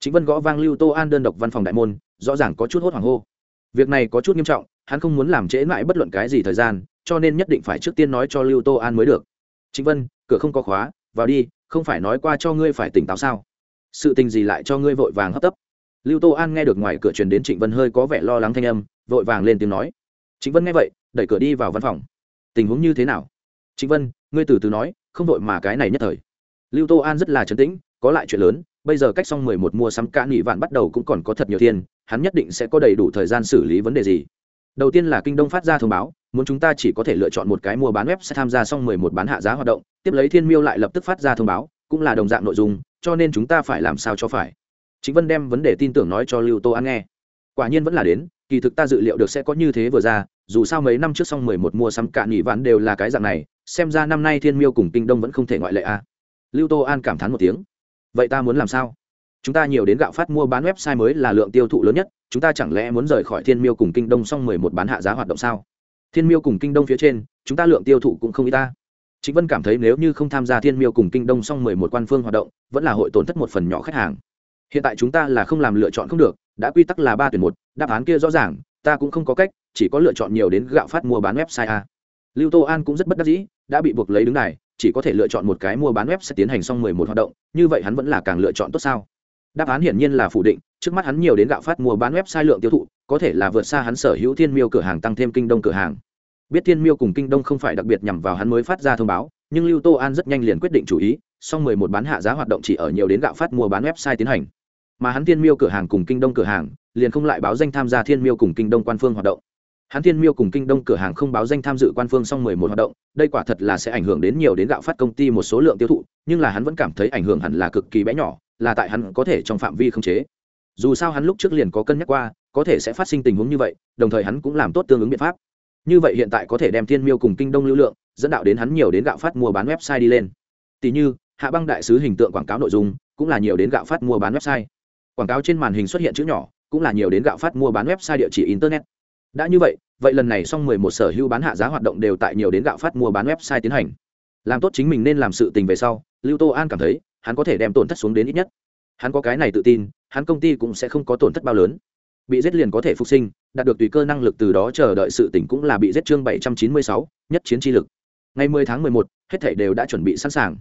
Chính vân gõ vang lưu tô an đơn độc văn phòng đại môn, rõ ràng có chút hốt hoảng hô. Việc này có chút nghiêm trọng, hắn không muốn làm trễ mãi bất luận cái gì thời gian, cho nên nhất định phải trước tiên nói cho lưu tô an mới được. Chính vân, cửa không có khóa, vào đi, không phải nói qua cho ngươi phải tỉnh táo sao? Sự tình gì lại cho ngươi vội vàng hấp tấp? Lưu tô an nghe được ngoài cửa truyền đến trịnh vân hơi có vẻ lo lắng thanh âm, vội vàng lên tiếng nói. Trịnh vân nghe vậy, đẩy cửa đi vào văn phòng. Tình huống như thế nào? Trịnh vân, ngươi từ từ nói, không vội mà cái này nhất thời. Lưu tô an rất là trấn tĩnh, có lại chuyện lớn, bây giờ cách xong mười một mua sắm cả nghị vạn bắt đầu cũng còn có thật nhiều thiên hắn nhất định sẽ có đầy đủ thời gian xử lý vấn đề gì. Đầu tiên là kinh đông phát ra thông báo, muốn chúng ta chỉ có thể lựa chọn một cái mua bán web sẽ tham gia xong mười một bán hạ giá hoạt động, tiếp lấy thiên miêu lại lập tức phát ra thông báo, cũng là đồng dạng nội dung cho nên chúng ta phải làm sao cho phải? Chính vân đem vấn đề tin tưởng nói cho lưu tô an nghe. Quả nhiên vẫn là đến, kỳ thực ta dự liệu được sẽ có như thế vừa ra, dù sao mấy năm trước xong mười một mua sắm cạn nghỉ ván đều là cái dạng này, xem ra năm nay thiên miêu cùng kinh đông vẫn không thể ngoại lệ a à. lưu tô an cảm thán một tiếng. Vậy ta muốn làm sao? Chúng ta nhiều đến gạo phát mua bán website mới là lượng tiêu thụ lớn nhất, chúng ta chẳng lẽ muốn rời khỏi thiên miêu cùng kinh đông xong mười một bán hạ giá hoạt động sao? Thiên miêu cùng kinh đông phía trên, chúng ta lượng tiêu thụ cũng không y ta chính vân cảm thấy nếu như không tham gia thiên miêu cùng kinh đông xong mười một quan phương hoạt động, vẫn là hội tổn thất một phần nhỏ khách hàng. Hiện tại chúng ta là không làm lựa chọn không được, đã quy tắc là ba tuyển một, đáp án kia rõ ràng, ta cũng không có cách, chỉ có lựa chọn nhiều đến gạo phát mua bán website a. Lưu tô an cũng rất bất đắc dĩ, đã bị buộc lấy đứng này chỉ có thể lựa chọn một cái mua bán web sẽ tiến hành xong mười một hoạt động, như vậy hắn vẫn là càng lựa chọn tốt sao? Đáp án hiển nhiên là phủ định, trước mắt hắn nhiều đến gạo phát mua bán web sai lượng tiêu thụ, có thể là vượt xa hắn sở hữu thiên miêu cửa hàng tăng thêm kinh đông cửa hàng biết thiên miêu cùng kinh đông không phải đặc biệt nhằm vào hắn mới phát ra thông báo, nhưng lưu tô an rất nhanh liền quyết định chủ ý, Song mười một bán hạ giá hoạt động chỉ ở nhiều đến gạo phát mua bán website tiến hành. Mà hắn thiên miêu cửa hàng cùng kinh đông cửa hàng, liền không lại báo danh tham gia thiên miêu cùng kinh đông quan phương hoạt động. Hắn thiên miêu cùng kinh đông cửa hàng không báo danh tham dự quan phương song mười một hoạt động, đây quả thật là sẽ ảnh hưởng đến nhiều đến gạo phát công ty một số lượng tiêu thụ, nhưng là hắn vẫn cảm thấy ảnh hưởng hẳn là cực kỳ bé nhỏ, là tại hắn có thể trong phạm vi không chế. Dù sao hắn lúc trước liền có cân nhắc qua, có thể sẽ phát sinh tình huống như vậy, đồng thời hắn cũng làm tốt tương ứng biện pháp như vậy hiện tại có thể đem thiên miêu cùng kinh đông lưu lượng, dẫn đạo đến hắn nhiều đến gạo phát mua bán website đi lên. Tỷ như, hạ băng đại sứ hình tượng quảng cáo nội dung, cũng là nhiều đến gạo phát mua bán website. Quảng cáo trên màn hình xuất hiện chữ nhỏ, cũng là nhiều đến gạo phát mua bán website địa chỉ internet. Đã như vậy vậy lần này xong mười một sở hữu bán hạ giá hoạt động đều tại nhiều đến gạo phát mua bán website tiến hành. Làm tốt chính mình nên làm sự tình về sau, lưu tô an cảm thấy, hắn có thể đem tổn thất xuống đến ít nhất. Hắn có cái này tự tin, hắn công ty cũng sẽ không có tổn thất bao lớn bị giết liền có thể phục sinh, đạt được tùy cơ năng lực từ đó chờ đợi sự tỉnh cũng là bị giết chương bảy trăm chín mươi sáu, nhất chiến chi lực. Ngày mười tháng mười một, hết thảy đều đã chuẩn bị sẵn sàng.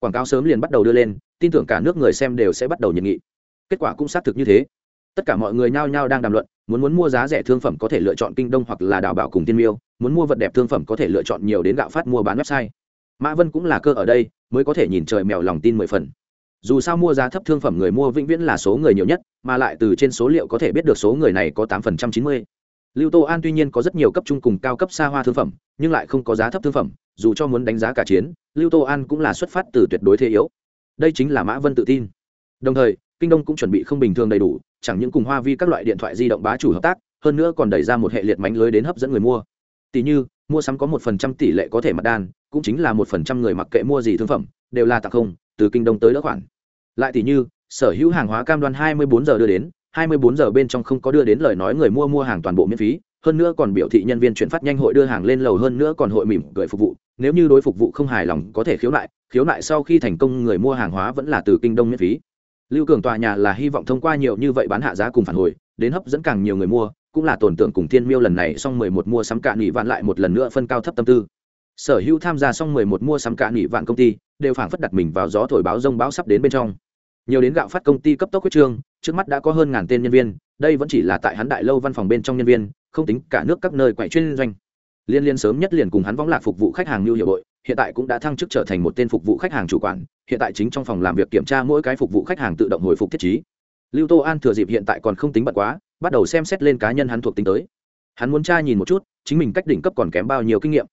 Quảng cáo sớm liền bắt đầu đưa lên, tin tưởng cả nước người xem đều sẽ bắt đầu nhiệt nghị. Kết quả cũng xác thực như thế. Tất cả mọi người nhao nhao đang đàm luận, muốn muốn mua giá rẻ thương phẩm có thể lựa chọn kinh đông hoặc là đào bảo cùng tiên miêu, muốn mua vật đẹp thương phẩm có thể lựa chọn nhiều đến gạo phát mua bán website. Mã vân cũng là cơ ở đây, mới có thể nhìn trời mèo lòng tin mười phần dù sao mua giá thấp thương phẩm người mua vĩnh viễn là số người nhiều nhất, mà lại từ trên số liệu có thể biết được số người này có tám phần trăm chín mươi. Lưu tô an tuy nhiên có rất nhiều cấp trung cùng cao cấp xa hoa thương phẩm, nhưng lại không có giá thấp thương phẩm, dù cho muốn đánh giá cả chiến, lưu tô an cũng là xuất phát từ tuyệt đối thế yếu. Đây chính là mã vân tự tin. Đồng thời, kinh đông cũng chuẩn bị không bình thường đầy đủ, chẳng những cùng hoa vi các loại điện thoại di động bá chủ hợp tác, hơn nữa còn đẩy ra một hệ liệt mánh lưới đến hấp dẫn người mua. Tỷ như, mua sắm có một phần trăm tỷ lệ có thể mặt đan, cũng chính là một phần trăm người mặc kệ mua gì thương phẩm, đều là tặng không từ kinh đông tới đỡ khoản. Lại tỷ như, sở hữu hàng hóa cam đoan hai mươi bốn giờ đưa đến, hai mươi bốn giờ bên trong không có đưa đến lời nói người mua mua hàng toàn bộ miễn phí, hơn nữa còn biểu thị nhân viên chuyển phát nhanh hội đưa hàng lên lầu hơn nữa còn hội mỉm cười phục vụ. Nếu như đối phục vụ không hài lòng có thể khiếu nại khiếu nại sau khi thành công người mua hàng hóa vẫn là từ kinh đông miễn phí. Lưu cường tòa nhà là hy vọng thông qua nhiều như vậy bán hạ giá cùng phản hồi, đến hấp dẫn càng nhiều người mua, cũng là tổn tưởng cùng thiên miêu lần này xong mười một mua sắm cạn nghỉ vạn lại một lần nữa phân cao thấp tâm tư sở hữu tham gia xong mười một mua sắm cả nghỉ vạn công ty, đều phảng phất đặt mình vào gió thổi báo rông báo sắp đến bên trong. Nhiều đến gạo phát công ty cấp tốc huyết trương, trước mắt đã có hơn ngàn tên nhân viên, đây vẫn chỉ là tại hắn đại lâu văn phòng bên trong nhân viên, không tính cả nước các nơi quậy chuyên doanh. Liên liên sớm nhất liền cùng hắn võng lạc phục vụ khách hàng lưu hiệu bội hiện tại cũng đã thăng chức trở thành một tên phục vụ khách hàng chủ quản, hiện tại chính trong phòng làm việc kiểm tra mỗi cái phục vụ khách hàng tự động hồi phục thiết chí lưu tô an thừa dịp hiện tại còn không tính bận quá, bắt đầu xem xét lên cá nhân hắn thuộc tính tới. Hắn muốn tra nhìn một chút, chính mình cách đỉnh cấp còn kém bao nhiêu kinh nghiệm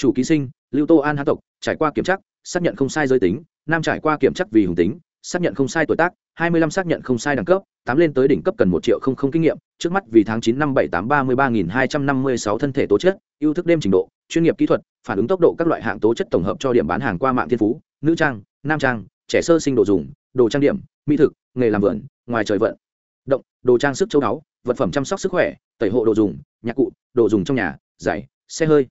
chủ ký sinh lưu tô an hán tộc trải qua kiểm tra xác nhận không sai giới tính nam trải qua kiểm tra vì hùng tính xác nhận không sai tuổi tác hai mươi lăm xác nhận không sai đẳng cấp tám lên tới đỉnh cấp cần một triệu không không kinh nghiệm trước mắt vì tháng chín năm bảy tám ba mươi ba nghìn hai trăm năm mươi sáu thân thể tố chất yêu thức đêm trình độ chuyên nghiệp kỹ thuật phản ứng tốc độ các loại hạng tố chất tổng hợp cho điểm bán hàng qua mạng thiên phú nữ trang nam trang trẻ sơ sinh đồ dùng đồ trang điểm mỹ thực nghề làm vườn ngoài trời vận. Động đồ trang sức châu đáo, vật phẩm chăm sóc sức khỏe tẩy hộ đồ dùng nhạc cụ đồ dùng trong nhà giày xe hơi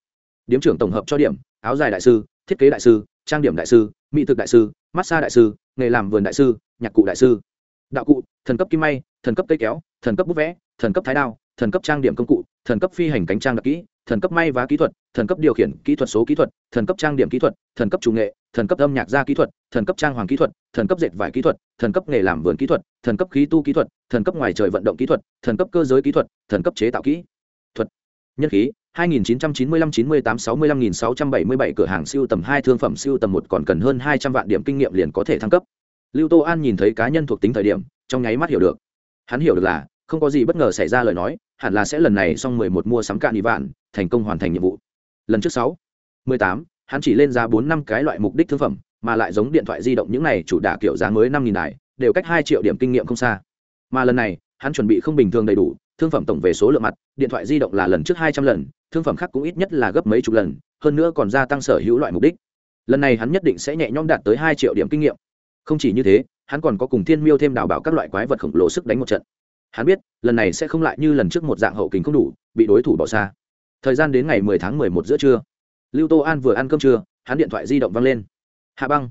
điếm trưởng tổng hợp cho điểm áo dài đại sư thiết kế đại sư trang điểm đại sư mỹ thực đại sư massage đại sư nghề làm vườn đại sư nhạc cụ đại sư đạo cụ thần cấp kim may thần cấp cây kéo thần cấp bút vẽ thần cấp thái đao thần cấp trang điểm công cụ thần cấp phi hành cánh trang đặc kỹ thần cấp may vá kỹ thuật thần cấp điều khiển kỹ thuật số kỹ thuật thần cấp trang điểm kỹ thuật thần cấp chủ nghệ thần cấp âm nhạc gia kỹ thuật thần cấp trang hoàng kỹ thuật thần cấp dệt vải kỹ thuật thần cấp nghề làm vườn kỹ thuật thần cấp khí tu kỹ thuật thần cấp ngoài trời vận động kỹ thuật thần cấp cơ giới kỹ thuật thần cấp chế tạo kỹ thuật nhân khí 2995-98-65677 cửa hàng siêu tầm hai thương phẩm siêu tầm một còn cần hơn 200 vạn điểm kinh nghiệm liền có thể thăng cấp. Lưu Tô An nhìn thấy cá nhân thuộc tính thời điểm, trong nháy mắt hiểu được. Hắn hiểu được là, không có gì bất ngờ xảy ra lời nói hẳn là sẽ lần này xong mười một mua sắm cạn đi vạn thành công hoàn thành nhiệm vụ lần trước sáu mười tám hắn chỉ lên giá bốn năm cái loại mục đích thương phẩm mà lại giống điện thoại di động những này chủ đả kiểu giá mới năm nghìn đài đều cách hai triệu điểm kinh nghiệm không xa mà lần này hắn chuẩn bị không bình thường đầy đủ thương phẩm tổng về số lượng mặt, điện thoại di động là lần trước hai trăm lần, thương phẩm khác cũng ít nhất là gấp mấy chục lần, hơn nữa còn gia tăng sở hữu loại mục đích. Lần này hắn nhất định sẽ nhẹ nhõm đạt tới hai triệu điểm kinh nghiệm. Không chỉ như thế, hắn còn có cùng thiên miêu thêm đào bảo các loại quái vật khổng lồ sức đánh một trận. Hắn biết, lần này sẽ không lại như lần trước một dạng hậu kính không đủ, bị đối thủ bỏ xa. Thời gian đến ngày 10 tháng 11 giữa trưa. Lưu tô an vừa ăn cơm trưa, hắn điện thoại di động văng lên. Hạ băng.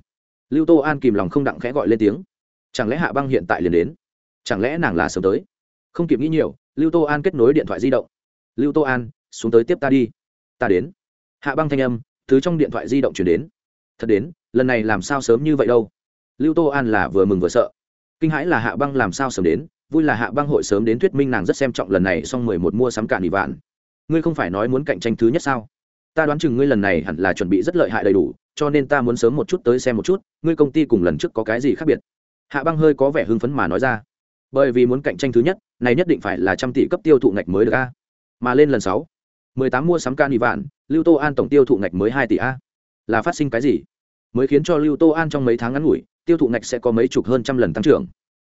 Lưu tô an kìm lòng không đặng khẽ gọi lên tiếng. Chẳng lẽ hạ băng hiện tại liền đến? Chẳng lẽ nàng là sớm tới? Không kịp nghĩ nhiều lưu tô an kết nối điện thoại di động. Lưu tô an, xuống tới tiếp ta đi. Ta đến. Hạ băng thanh âm thứ trong điện thoại di động chuyển đến. Thật đến, lần này làm sao sớm như vậy đâu? Lưu tô an là vừa mừng vừa sợ. Kinh hãi là hạ băng làm sao sớm đến, vui là hạ băng hội sớm đến thuyết minh nàng rất xem trọng lần này xong mười một mua sắm cạn ỉ vạn. Ngươi không phải nói muốn cạnh tranh thứ nhất sao? Ta đoán chừng ngươi lần này hẳn là chuẩn bị rất lợi hại đầy đủ, cho nên ta muốn sớm một chút tới xem một chút, ngươi công ty cùng lần trước có cái gì khác biệt? Hạ băng hơi có vẻ hưng phấn mà nói ra bởi vì muốn cạnh tranh thứ nhất, này nhất định phải là trăm tỷ cấp tiêu thụ ngạch mới được a. Mà lên lần sáu, mười tám mua sắm can ỉ vạn, lưu tô an tổng tiêu thụ ngạch mới hai tỷ a. Là phát sinh cái gì? Mới khiến cho lưu tô an trong mấy tháng ngắn ngủi, tiêu thụ ngạch sẽ có mấy chục hơn trăm lần tăng trưởng.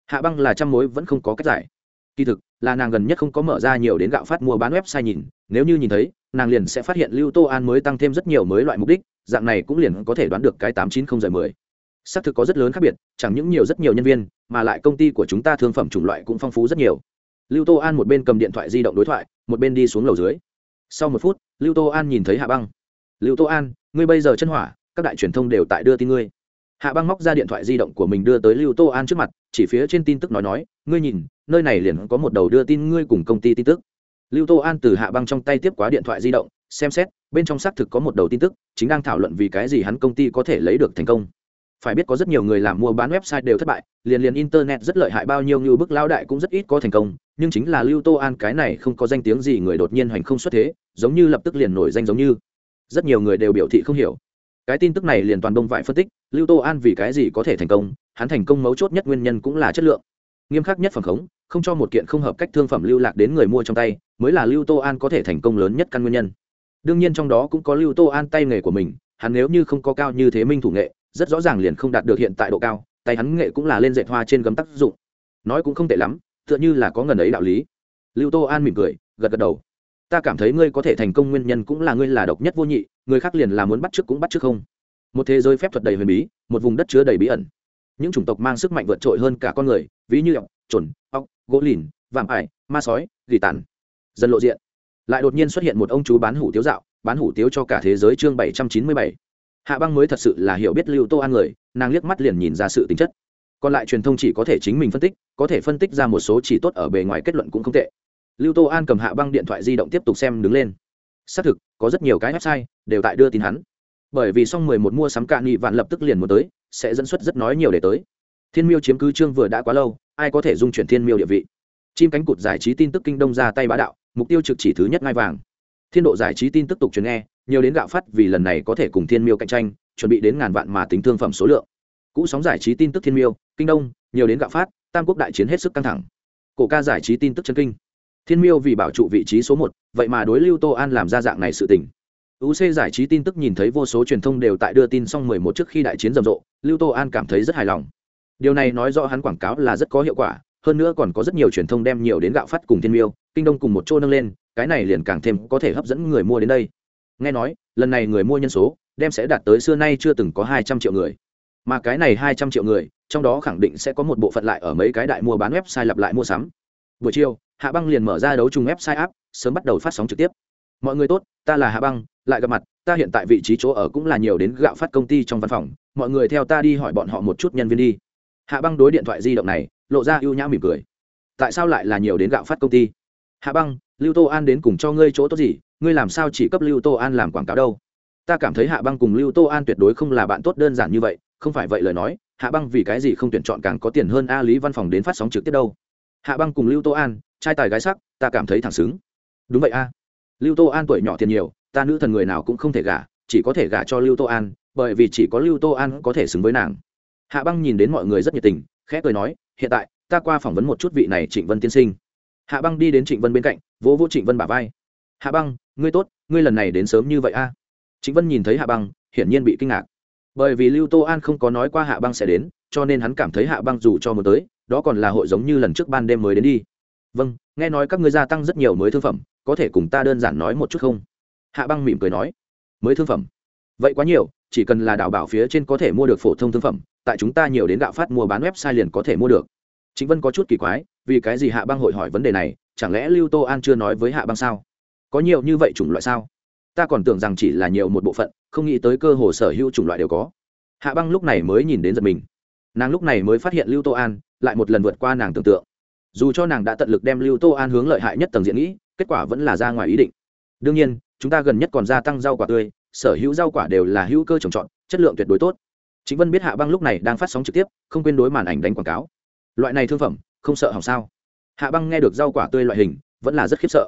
Hạ băng là trăm mối vẫn không có cách giải. Kỳ thực, là nàng gần nhất không có mở ra nhiều đến gạo phát mua bán website nhìn, nếu như nhìn thấy, nàng liền sẽ phát hiện lưu tô an mới tăng thêm rất nhiều mới loại mục đích, dạng này cũng liền có thể đoán được cái tám chín không giờ mười xác thực có rất lớn khác biệt, chẳng những nhiều rất nhiều nhân viên, mà lại công ty của chúng ta thương phẩm chủng loại cũng phong phú rất nhiều. Lưu tô an một bên cầm điện thoại di động đối thoại, một bên đi xuống lầu dưới. Sau một phút, lưu tô an nhìn thấy hạ băng. Lưu tô an, ngươi bây giờ chân hỏa, các đại truyền thông đều tại đưa tin ngươi. Hạ băng móc ra điện thoại di động của mình đưa tới lưu tô an trước mặt, chỉ phía trên tin tức nói nói, ngươi nhìn, nơi này liền có một đầu đưa tin ngươi cùng công ty tin tức. Lưu tô an từ hạ băng trong tay tiếp quá điện thoại di động, xem xét, bên trong xác thực có một đầu tin tức, chính đang thảo luận vì cái gì hắn công ty có thể lấy được thành công phải biết có rất nhiều người làm mua bán website đều thất bại, liền liền internet rất lợi hại, bao nhiêu như bức lao đại cũng rất ít có thành công, nhưng chính là lưu tô an cái này không có danh tiếng gì người đột nhiên hoành không xuất thế, giống như lập tức liền nổi danh giống như. Rất nhiều người đều biểu thị không hiểu. Cái tin tức này liền toàn đông vải phân tích, lưu tô an vì cái gì có thể thành công, hắn thành công mấu chốt nhất nguyên nhân cũng là chất lượng. Nghiêm khắc nhất phẩm khống, không cho một kiện không hợp cách thương phẩm lưu lạc đến người mua trong tay, mới là lưu tô an có thể thành công lớn nhất căn nguyên nhân. Đương nhiên trong đó cũng có lưu tô an tay nghề của mình, hắn nếu như không có cao như thế minh thủ nghệ rất rõ ràng liền không đạt được hiện tại độ cao, tay hắn nghệ cũng là lên dạy hoa trên gấm tác dụng. Nói cũng không tệ lắm, tựa như là có ngần ấy đạo lý. Lưu tô an mỉm cười, gật gật đầu. Ta cảm thấy ngươi có thể thành công nguyên nhân cũng là ngươi là độc nhất vô nhị, người khác liền là muốn bắt trước cũng bắt trước không. Một thế giới phép thuật đầy huyền bí, một vùng đất chứa đầy bí ẩn. Những chủng tộc mang sức mạnh vượt trội hơn cả con người, ví như ọc trồn ọc gỗ lìn, vạm ải, ma sói, gỉ tàn. Dần lộ diện. Lại đột nhiên xuất hiện một ông chú bán hủ tiếu dạo, bán hủ tiếu cho cả thế giới chương bảy trăm chín mươi bảy hạ băng mới thật sự là hiểu biết lưu tô an người, nàng liếc mắt liền nhìn ra sự tính chất. Còn lại truyền thông chỉ có thể chính mình phân tích, có thể phân tích ra một số chỉ tốt ở bề ngoài kết luận cũng không tệ. Lưu tô an cầm hạ băng điện thoại di động tiếp tục xem đứng lên. Xác thực, có rất nhiều cái website đều tại đưa tin hắn. Bởi vì xong mười một mua sắm cạn nghị vạn lập tức liền muốn tới, sẽ dẫn xuất rất nói nhiều để tới. Thiên miêu chiếm cứ trương vừa đã quá lâu, ai có thể dung chuyển thiên miêu địa vị? Chim cánh cụt giải trí tin tức kinh đông ra tay bá đạo, mục tiêu trực chỉ thứ nhất ngai vàng thiên độ giải trí tin tức tục truyền nghe nhiều đến gạo phát vì lần này có thể cùng thiên miêu cạnh tranh chuẩn bị đến ngàn vạn mà tính thương phẩm số lượng. Cũ sóng giải trí tin tức thiên miêu kinh đông nhiều đến gạo phát tam quốc đại chiến hết sức căng thẳng. Cổ ca giải trí tin tức chân kinh. Thiên miêu vì bảo trụ vị trí số một vậy mà đối lưu tô an làm ra dạng này sự tình. UC giải trí tin tức nhìn thấy vô số truyền thông đều tại đưa tin xong 11 trước khi đại chiến rầm rộ, Lưu Tô An cảm thấy rất hài lòng. Điều này nói rõ hắn quảng cáo là rất có hiệu quả, hơn nữa còn có rất nhiều truyền thông đem nhiều đến gạo phát cùng Thiên Miêu, Kinh Đông cùng một chỗ nâng lên, cái này liền càng thêm có thể hấp dẫn người mua đến đây. Nghe nói, lần này người mua nhân số đem sẽ đạt tới xưa nay chưa từng có 200 triệu người. Mà cái này 200 triệu người, trong đó khẳng định sẽ có một bộ phận lại ở mấy cái đại mua bán website lặp lại mua sắm. Buổi chiều, Hạ Băng liền mở ra đấu trùng website app, sớm bắt đầu phát sóng trực tiếp. Mọi người tốt, ta là Hạ Băng, lại gặp mặt ta hiện tại vị trí chỗ ở cũng là nhiều đến gạo phát công ty trong văn phòng mọi người theo ta đi hỏi bọn họ một chút nhân viên đi hạ băng đối điện thoại di động này lộ ra ưu nhã mỉm cười tại sao lại là nhiều đến gạo phát công ty hạ băng lưu tô an đến cùng cho ngươi chỗ tốt gì, ngươi làm sao chỉ cấp lưu tô an làm quảng cáo đâu? Ta cảm thấy hạ băng cùng lưu tô an tuyệt đối không là bạn tốt đơn giản như vậy, không phải vậy lời nói, hạ băng vì cái gì không tuyển chọn càng có tiền hơn a lý văn phòng đến phát sóng trực tiếp đâu? Hạ băng cùng lưu tô an, trai tài gái sắc, ta cảm thấy thẳng xứng. Đúng vậy a. Lưu tô an tuổi nhỏ tiền nhiều, ta nữ thần người nào cũng không thể gả, chỉ có thể gả cho lưu tô an, bởi vì chỉ có lưu tô an có thể xứng với nàng. Hạ băng nhìn đến mọi người rất nhiệt tình, khẽ cười nói, hiện tại, ta qua phỏng vấn một chút vị này trịnh vân tiên sinh. Hạ băng đi đến trịnh vân bên cạnh vỗ vỗ trịnh vân bả vai. Hạ băng, ngươi tốt, ngươi lần này đến sớm như vậy a? Trịnh vân nhìn thấy hạ băng, hiển nhiên bị kinh ngạc. Bởi vì lưu tô an không có nói qua hạ băng sẽ đến, cho nên hắn cảm thấy hạ băng dù cho một tới, đó còn là hội giống như lần trước ban đêm mới đến đi. Vâng nghe nói các ngươi gia tăng rất nhiều mới thương phẩm, có thể cùng ta đơn giản nói một chút không? Hạ băng mỉm cười nói. Mới thương phẩm? Vậy quá nhiều, chỉ cần là đào bảo phía trên có thể mua được phổ thông thương phẩm, tại chúng ta nhiều đến gạo phát mua bán website liền có thể mua được. Chính vân có chút kỳ quái, vì cái gì hạ băng hội hỏi vấn đề này chẳng lẽ lưu tô an chưa nói với hạ băng sao? Có nhiều như vậy chủng loại sao? Ta còn tưởng rằng chỉ là nhiều một bộ phận, không nghĩ tới cơ hồ sở hữu chủng loại đều có. Hạ băng lúc này mới nhìn đến giật mình. Nàng lúc này mới phát hiện lưu tô an, lại một lần vượt qua nàng tưởng tượng. Dù cho nàng đã tận lực đem lưu tô an hướng lợi hại nhất tầng diện nghĩ, kết quả vẫn là ra ngoài ý định. Đương nhiên, chúng ta gần nhất còn gia tăng rau quả tươi, sở hữu rau quả đều là hữu cơ trồng trọt, chất lượng tuyệt đối tốt. Chính vân biết hạ băng lúc này đang phát sóng trực tiếp, không quên đối màn ảnh đánh quảng cáo. Loại này thương phẩm, không sợ hỏng sao? Hạ băng nghe được rau quả tươi loại hình, vẫn là rất khiếp sợ.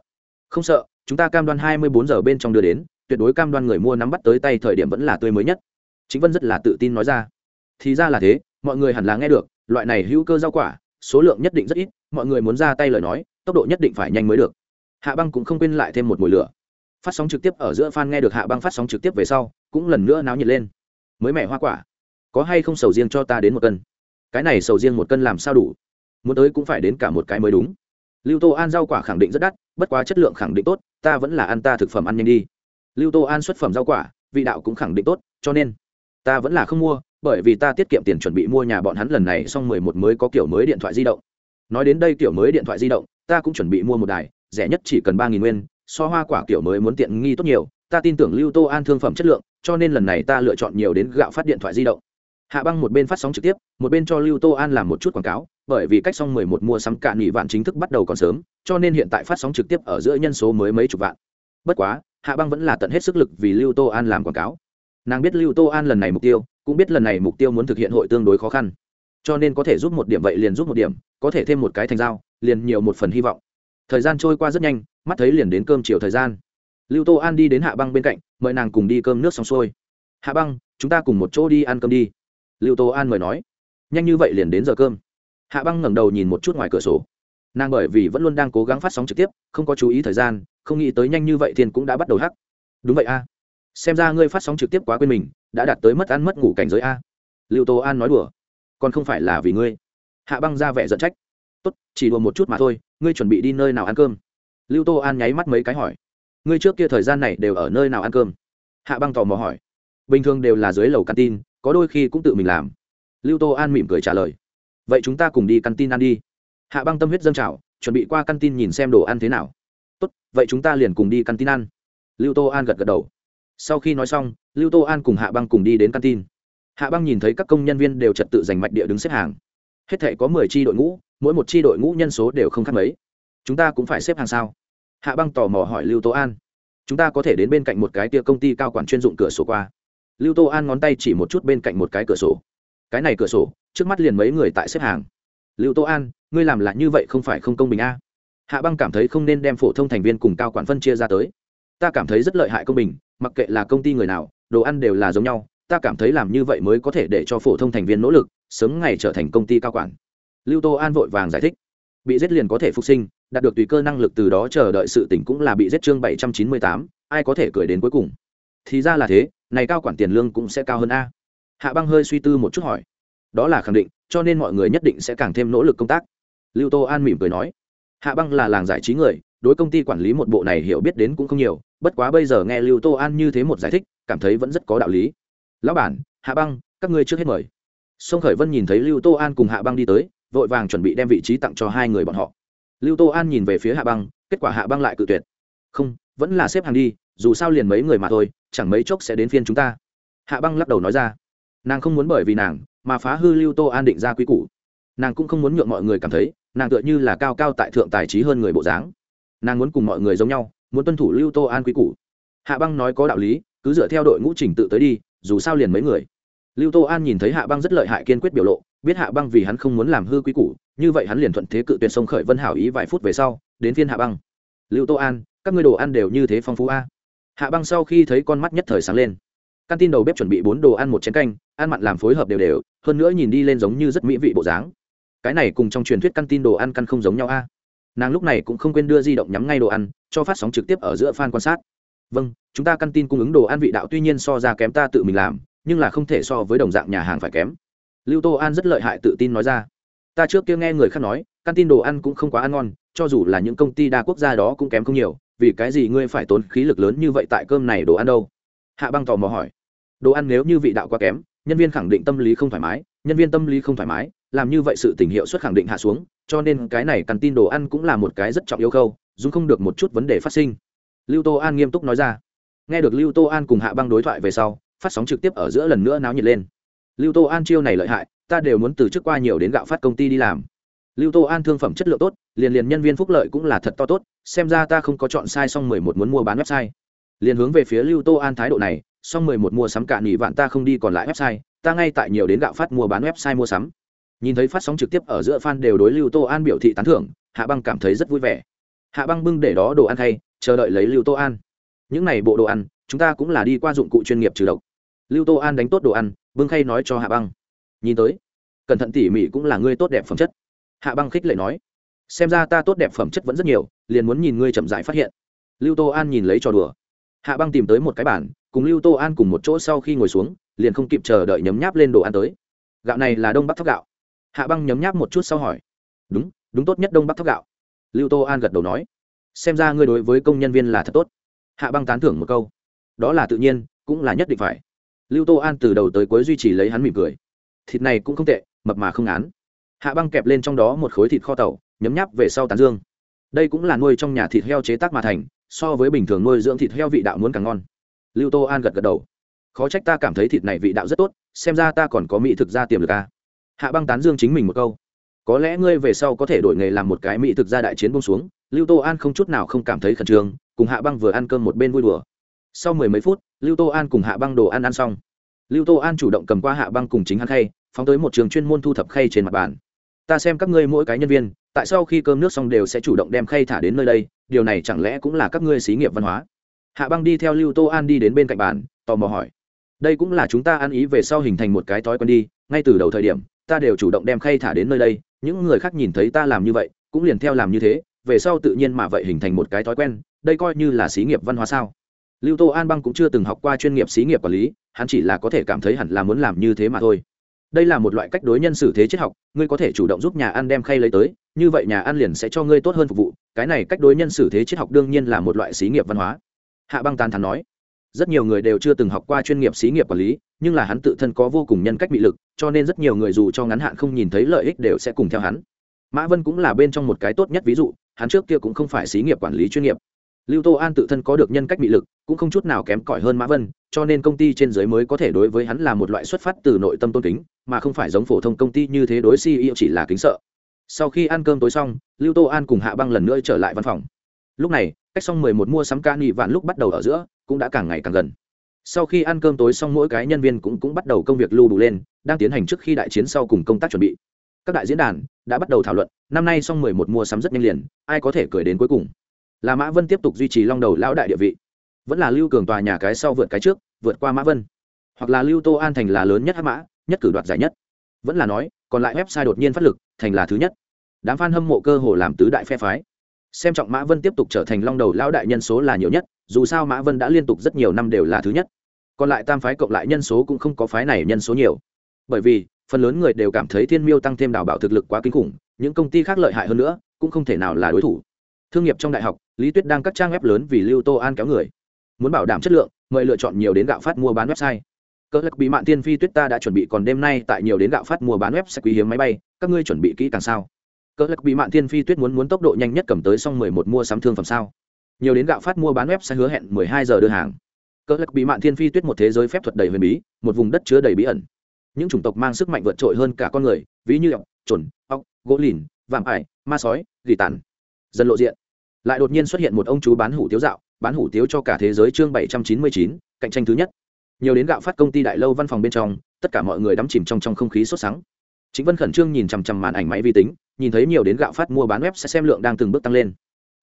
Không sợ, chúng ta cam đoan hai mươi bốn giờ bên trong đưa đến, tuyệt đối cam đoan người mua nắm bắt tới tay thời điểm vẫn là tươi mới nhất. Chính vân rất là tự tin nói ra. Thì ra là thế, mọi người hẳn là nghe được, loại này hữu cơ rau quả, số lượng nhất định rất ít, mọi người muốn ra tay lời nói, tốc độ nhất định phải nhanh mới được. Hạ băng cũng không quên lại thêm một mùi lửa. Phát sóng trực tiếp ở giữa fan nghe được hạ băng phát sóng trực tiếp về sau, cũng lần nữa náo nhiệt lên. Mới mẻ hoa quả. Có hay không sầu riêng cho ta đến một cân? Cái này sầu riêng một cân làm sao đủ? Muốn tới cũng phải đến cả một cái mới đúng. Lưu tô an rau quả khẳng định rất đắt, bất quá chất lượng khẳng định tốt, ta vẫn là ăn ta thực phẩm ăn nhanh đi. Lưu tô an xuất phẩm rau quả, vị đạo cũng khẳng định tốt, cho nên ta vẫn là không mua, bởi vì ta tiết kiệm tiền chuẩn bị mua nhà bọn hắn lần này xong mười một mới có kiểu mới điện thoại di động. Nói đến đây kiểu mới điện thoại di động, ta cũng chuẩn bị mua một đài, rẻ nhất chỉ cần ba nghìn nguyên, so hoa quả kiểu mới muốn tiện nghi tốt nhiều, ta tin tưởng lưu tô an thương phẩm chất lượng, cho nên lần này ta lựa chọn nhiều đến gạo phát điện thoại di động hạ băng một bên phát sóng trực tiếp, một bên cho lưu tô an làm một chút quảng cáo, bởi vì cách xong mười một mua sắm cạn nghỉ vạn chính thức bắt đầu còn sớm, cho nên hiện tại phát sóng trực tiếp ở giữa nhân số mới mấy chục vạn. Bất quá, hạ băng vẫn là tận hết sức lực vì lưu tô an làm quảng cáo. Nàng biết lưu tô an lần này mục tiêu, cũng biết lần này mục tiêu muốn thực hiện hội tương đối khó khăn. Cho nên có thể giúp một điểm vậy liền giúp một điểm, có thể thêm một cái thành dao liền nhiều một phần hy vọng. Thời gian trôi qua rất nhanh, mắt thấy liền đến cơm chiều thời gian. Lưu tô an đi đến hạ băng bên cạnh, mời nàng cùng đi cơm nước xong xuôi. Hạ băng, chúng ta cùng một chỗ đi ăn cơm đi lưu tô an mời nói, nhanh như vậy liền đến giờ cơm. Hạ băng ngẩng đầu nhìn một chút ngoài cửa sổ. Nàng bởi vì vẫn luôn đang cố gắng phát sóng trực tiếp, không có chú ý thời gian, không nghĩ tới nhanh như vậy thiên cũng đã bắt đầu hắc. Đúng vậy a. Xem ra ngươi phát sóng trực tiếp quá quên mình, đã đạt tới mất ăn mất ngủ cảnh giới a. Lưu tô an nói đùa, còn không phải là vì ngươi. Hạ băng ra vẻ giận trách, tốt, chỉ đùa một chút mà thôi, ngươi chuẩn bị đi nơi nào ăn cơm? Lưu tô an nháy mắt mấy cái hỏi, ngươi trước kia thời gian này đều ở nơi nào ăn cơm? Hạ băng tò mò hỏi, bình thường đều là dưới lầu căn tin có đôi khi cũng tự mình làm. Lưu tô an mỉm cười trả lời. Vậy chúng ta cùng đi căn tin ăn đi. Hạ băng tâm huyết dâng trào, chuẩn bị qua căn tin nhìn xem đồ ăn thế nào. Tốt, vậy chúng ta liền cùng đi căn tin ăn. Lưu tô an gật gật đầu. Sau khi nói xong, lưu tô an cùng hạ băng cùng đi đến căn tin. Hạ băng nhìn thấy các công nhân viên đều trật tự giành mạch địa đứng xếp hàng. Hết thể có mười tri đội ngũ, mỗi một tri đội ngũ nhân số đều không khác mấy. Chúng ta cũng phải xếp hàng sao? Hạ băng tò mò hỏi lưu tô an. Chúng ta có thể đến bên cạnh một cái tia công ty cao quản chuyên dụng cửa sổ qua lưu tô an ngón tay chỉ một chút bên cạnh một cái cửa sổ. Cái này cửa sổ, trước mắt liền mấy người tại xếp hàng. Lưu tô an, ngươi làm lại như vậy không phải không công bình a hạ băng cảm thấy không nên đem phổ thông thành viên cùng cao quản phân chia ra tới. Ta cảm thấy rất lợi hại công bình, mặc kệ là công ty người nào, đồ ăn đều là giống nhau. Ta cảm thấy làm như vậy mới có thể để cho phổ thông thành viên nỗ lực, sớm ngày trở thành công ty cao quản. Lưu tô an vội vàng giải thích. Bị giết liền có thể phục sinh, đạt được tùy cơ năng lực từ đó chờ đợi sự tỉnh cũng là bị giết chương bảy trăm chín mươi tám, ai có thể cười đến cuối cùng? Thì ra là thế này cao quản tiền lương cũng sẽ cao hơn a. Hạ băng hơi suy tư một chút hỏi. Đó là khẳng định, cho nên mọi người nhất định sẽ càng thêm nỗ lực công tác. Lưu tô an mỉm cười nói. Hạ băng là làng giải trí người, đối công ty quản lý một bộ này hiểu biết đến cũng không nhiều, bất quá bây giờ nghe lưu tô an như thế một giải thích, cảm thấy vẫn rất có đạo lý. Lão bản, hạ băng, các ngươi trước hết mời. Sông khởi vân nhìn thấy lưu tô an cùng hạ băng đi tới, vội vàng chuẩn bị đem vị trí tặng cho hai người bọn họ. Lưu tô an nhìn về phía hạ băng, kết quả hạ băng lại cự tuyệt. Không, vẫn là xếp hàng đi, dù sao liền mấy người mà thôi chẳng mấy chốc sẽ đến phiên chúng ta. Hạ băng lắc đầu nói ra. Nàng không muốn bởi vì nàng mà phá hư lưu tô an định ra quy củ. Nàng cũng không muốn nhượng mọi người cảm thấy nàng tựa như là cao cao tại thượng tài trí hơn người bộ dáng. Nàng muốn cùng mọi người giống nhau, muốn tuân thủ lưu tô an quy củ. Hạ băng nói có đạo lý, cứ dựa theo đội ngũ trình tự tới đi, dù sao liền mấy người. Lưu tô an nhìn thấy hạ băng rất lợi hại kiên quyết biểu lộ, biết hạ băng vì hắn không muốn làm hư quy củ, như vậy hắn liền thuận thế cự tuyệt sông khởi vân hảo ý vài phút về sau, đến phiên hạ băng. Lưu tô an, các ngươi đồ ăn đều như thế phong phú a hạ băng sau khi thấy con mắt nhất thời sáng lên. Căn tin đầu bếp chuẩn bị bốn đồ ăn một chén canh, ăn mặn làm phối hợp đều đều, hơn nữa nhìn đi lên giống như rất mỹ vị bộ dáng. Cái này cùng trong truyền thuyết căn tin đồ ăn căn không giống nhau a. À? Nàng lúc này cũng không quên đưa di động nhắm ngay đồ ăn, cho phát sóng trực tiếp ở giữa fan quan sát. Vâng chúng ta căn tin cung ứng đồ ăn vị đạo tuy nhiên so ra kém ta tự mình làm, nhưng là không thể so với đồng dạng nhà hàng phải kém. Lưu tô an rất lợi hại tự tin nói ra. Ta trước kia nghe người khác nói, căn tin đồ ăn cũng không quá ăn ngon, cho dù là những công ty đa quốc gia đó cũng kém không nhiều vì cái gì ngươi phải tốn khí lực lớn như vậy tại cơm này đồ ăn đâu? Hạ băng tò mò hỏi. Đồ ăn nếu như vị đạo quá kém, nhân viên khẳng định tâm lý không thoải mái, nhân viên tâm lý không thoải mái, làm như vậy sự tình hiệu suất khẳng định hạ xuống, cho nên cái này căn tin đồ ăn cũng là một cái rất trọng yêu khâu dùng không được một chút vấn đề phát sinh. Lưu tô an nghiêm túc nói ra. Nghe được lưu tô an cùng hạ băng đối thoại về sau, phát sóng trực tiếp ở giữa lần nữa náo nhiệt lên. Lưu tô an chiêu này lợi hại, ta đều muốn từ chức qua nhiều đến gạo phát công ty đi làm lưu tô an thương phẩm chất lượng tốt, liền liền nhân viên phúc lợi cũng là thật to tốt, xem ra ta không có chọn sai xong mười một muốn mua bán website. Liền hướng về phía lưu tô an thái độ này, xong mười một mua sắm cả nghỉ vạn ta không đi còn lại website, ta ngay tại nhiều đến gạo phát mua bán website mua sắm. Nhìn thấy phát sóng trực tiếp ở giữa fan đều đối lưu tô an biểu thị tán thưởng, hạ băng cảm thấy rất vui vẻ. Hạ băng bưng để đó đồ ăn hay chờ đợi lấy lưu tô an. Những này bộ đồ ăn, chúng ta cũng là đi qua dụng cụ chuyên nghiệp trừ độc. Lưu tô an đánh tốt đồ ăn, bưng khay nói cho hạ băng. Nhìn tới, cẩn thận tỉ mỉ cũng là ngươi tốt đẹp phẩm chất hạ băng khích lệ nói, xem ra ta tốt đẹp phẩm chất vẫn rất nhiều, liền muốn nhìn ngươi chậm dại phát hiện. Lưu tô an nhìn lấy trò đùa. Hạ băng tìm tới một cái bản cùng lưu tô an cùng một chỗ sau khi ngồi xuống, liền không kịp chờ đợi nhấm nháp lên đồ ăn tới. Gạo này là đông bắc thóc gạo. Hạ băng nhấm nháp một chút sau hỏi, đúng đúng tốt nhất đông bắc thóc gạo. Lưu tô an gật đầu nói, xem ra ngươi đối với công nhân viên là thật tốt. Hạ băng tán thưởng một câu, đó là tự nhiên, cũng là nhất định phải. Lưu tô an từ đầu tới cuối duy trì lấy hắn mỉm cười. Thịt này cũng không tệ, mập mà không án hạ băng kẹp lên trong đó một khối thịt kho tàu, nhấm nháp về sau tán dương. Đây cũng là nuôi trong nhà thịt heo chế tác mà thành, so với bình thường nuôi dưỡng thịt heo vị đạo muốn càng ngon. Lưu tô an gật gật đầu. Khó trách ta cảm thấy thịt này vị đạo rất tốt, xem ra ta còn có mỹ thực gia tiềm lực à. hạ băng tán dương chính mình một câu. Có lẽ ngươi về sau có thể đổi nghề làm một cái mỹ thực gia đại chiến bông xuống, lưu tô an không chút nào không cảm thấy khẩn trương, cùng hạ băng vừa ăn cơm một bên vui đùa. Sau mười mấy phút, lưu tô an cùng hạ băng đồ ăn ăn xong. Lưu tô an chủ động cầm qua hạ băng cùng chính hắn khay, phóng tới một trường chuyên môn thu thập khay trên mặt bàn ta xem các ngươi mỗi cái nhân viên, tại sao khi cơm nước xong đều sẽ chủ động đem khay thả đến nơi đây, điều này chẳng lẽ cũng là các ngươi xí nghiệp văn hóa? Hạ băng đi theo lưu tô an đi đến bên cạnh bàn, tò mò hỏi. Đây cũng là chúng ta ăn ý về sau hình thành một cái thói quen đi, ngay từ đầu thời điểm, ta đều chủ động đem khay thả đến nơi đây, những người khác nhìn thấy ta làm như vậy, cũng liền theo làm như thế, về sau tự nhiên mà vậy hình thành một cái thói quen, đây coi như là xí nghiệp văn hóa sao? Lưu tô an băng cũng chưa từng học qua chuyên nghiệp xí nghiệp quản lý, hắn chỉ là có thể cảm thấy hẳn là muốn làm như thế mà thôi đây là một loại cách đối nhân xử thế triết học, ngươi có thể chủ động giúp nhà ăn đem khay lấy tới, như vậy nhà ăn liền sẽ cho ngươi tốt hơn phục vụ. Cái này cách đối nhân xử thế triết học đương nhiên là một loại xí nghiệp văn hóa. Hạ băng tàn thắn nói, rất nhiều người đều chưa từng học qua chuyên nghiệp xí nghiệp quản lý, nhưng là hắn tự thân có vô cùng nhân cách bị lực, cho nên rất nhiều người dù cho ngắn hạn không nhìn thấy lợi ích đều sẽ cùng theo hắn. Mã vân cũng là bên trong một cái tốt nhất ví dụ, hắn trước kia cũng không phải xí nghiệp quản lý chuyên nghiệp lưu tô an tự thân có được nhân cách bị lực, cũng không chút nào kém cỏi hơn mã vân, cho nên công ty trên giới mới có thể đối với hắn là một loại xuất phát từ nội tâm tôn kính, mà không phải giống phổ thông công ty như thế đối ceo chỉ là kính sợ. Sau khi ăn cơm tối xong, lưu tô an cùng hạ băng lần nữa trở lại văn phòng. Lúc này, cách xong mười một mua sắm ca nghị vạn lúc bắt đầu ở giữa, cũng đã càng ngày càng gần. Sau khi ăn cơm tối xong, mỗi cái nhân viên cũng cũng bắt đầu công việc lưu đủ lên, đang tiến hành trước khi đại chiến sau cùng công tác chuẩn bị. Các đại diễn đàn đã bắt đầu thảo luận, năm nay xong mười một mua sắm rất nhanh liền, ai có thể cười đến cuối cùng? Là mã vân tiếp tục duy trì long đầu lão đại địa vị vẫn là lưu cường tòa nhà cái sau vượt cái trước vượt qua mã vân hoặc là lưu tô an thành là lớn nhất hát mã nhất cử đoạt giải nhất vẫn là nói còn lại website đột nhiên phát lực thành là thứ nhất đám f a n hâm mộ cơ hồ làm tứ đại phe phái xem trọng mã vân tiếp tục trở thành long đầu lão đại nhân số là nhiều nhất dù sao mã vân đã liên tục rất nhiều năm đều là thứ nhất còn lại tam phái cộng lại nhân số cũng không có phái này nhân số nhiều bởi vì phần lớn người đều cảm thấy thiên miêu tăng thêm đào bảo thực lực quá kinh khủng những công ty khác lợi hại hơn nữa cũng không thể nào là đối thủ thương nghiệp trong đại học, lý tuyết đang cắt trang web lớn vì lưu tô an kéo người. Muốn bảo đảm chất lượng, mời lựa chọn nhiều đến gạo phát mua bán website. Cỡ lực bị mạng tiên phi tuyết ta đã chuẩn bị còn đêm nay tại nhiều đến gạo phát mua bán website quý hiếm máy bay, các ngươi chuẩn bị kỹ càng sao? Cỡ lực bị mạng tiên phi tuyết muốn muốn tốc độ nhanh nhất cầm tới xong mười một mua sắm thương phẩm sao? Nhiều đến gạo phát mua bán web sẽ hứa hẹn mười hai giờ đưa hàng. Cỡ lực bị mạng thiên phi tuyết một thế giới phép thuật đầy huyền bí, một vùng đất chứa đầy bí ẩn. Những chủng tộc mang sức mạnh vượt trội hơn cả con người, ví như ọc chuẩn ọc gỗ lìn, vạm ải, ma sói, gỉ tàn dần lộ diện. Lại đột nhiên xuất hiện một ông chú bán hủ tiếu dạo, bán hủ tiếu cho cả thế giới chương bảy trăm chín mươi chín, cạnh tranh thứ nhất. Nhiều đến gạo phát công ty đại lâu văn phòng bên trong, tất cả mọi người đắm chìm trong trong không khí sốt sắng. Chính vân khẩn trương nhìn chằm chằm màn ảnh máy vi tính, nhìn thấy nhiều đến gạo phát mua bán web sẽ xem lượng đang từng bước tăng lên.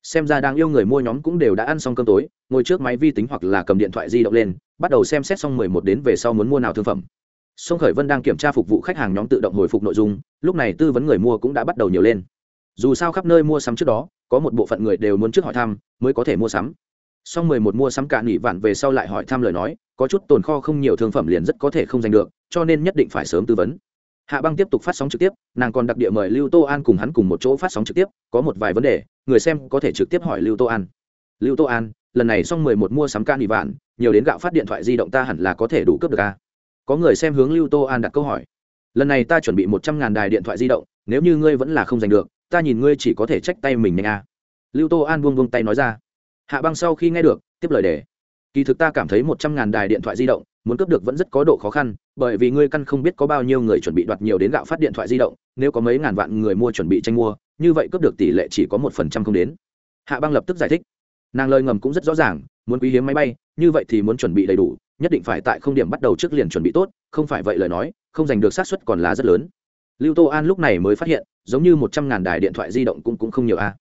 Xem ra đang yêu người mua nhóm cũng đều đã ăn xong cơm tối, ngồi trước máy vi tính hoặc là cầm điện thoại di động lên, bắt đầu xem xét xong mười một đến về sau muốn mua nào thương phẩm. Sông khởi vân đang kiểm tra phục vụ khách hàng nhóm tự động hồi phục nội dung, lúc này tư vấn người mua cũng đã bắt đầu nhiều lên dù sao khắp nơi mua sắm trước đó, có một bộ phận người đều muốn trước hỏi thăm, mới có thể mua sắm. Sau mười một mua sắm cả nghỉ vạn về sau lại hỏi thăm lời nói, có chút tồn kho không nhiều thương phẩm liền rất có thể không giành được, cho nên nhất định phải sớm tư vấn. Hạ băng tiếp tục phát sóng trực tiếp, nàng còn đặc địa mời lưu tô an cùng hắn cùng một chỗ phát sóng trực tiếp, có một vài vấn đề, người xem có thể trực tiếp hỏi lưu tô an. Lưu tô an, lần này xong mười một mua sắm ca nghỉ vạn, nhiều đến gạo phát điện thoại di động ta hẳn là có thể đủ cướp được a có người xem hướng lưu tô an đặt câu hỏi. Lần này ta chuẩn bị một trăm ngàn đài điện thoại di động, nếu như ngươi vẫn là không giành được ta nhìn ngươi chỉ có thể trách tay mình nhanh a lưu tô an buông buông tay nói ra. Hạ băng sau khi nghe được, tiếp lời đề. Kỳ thực ta cảm thấy một trăm ngàn đài điện thoại di động, muốn cướp được vẫn rất có độ khó khăn, bởi vì ngươi căn không biết có bao nhiêu người chuẩn bị đoạt nhiều đến gạo phát điện thoại di động, nếu có mấy ngàn vạn người mua chuẩn bị tranh mua, như vậy cướp được tỷ lệ chỉ có một phần trăm không đến. Hạ băng lập tức giải thích. Nàng lời ngầm cũng rất rõ ràng, muốn quý hiếm máy bay, như vậy thì muốn chuẩn bị đầy đủ, nhất định phải tại không điểm bắt đầu trước liền chuẩn bị tốt, không phải vậy lời nói, không giành được xác suất còn là rất lớn lưu tô an lúc này mới phát hiện giống như một trăm ngàn đài điện thoại di động cũng, cũng không nhiều a.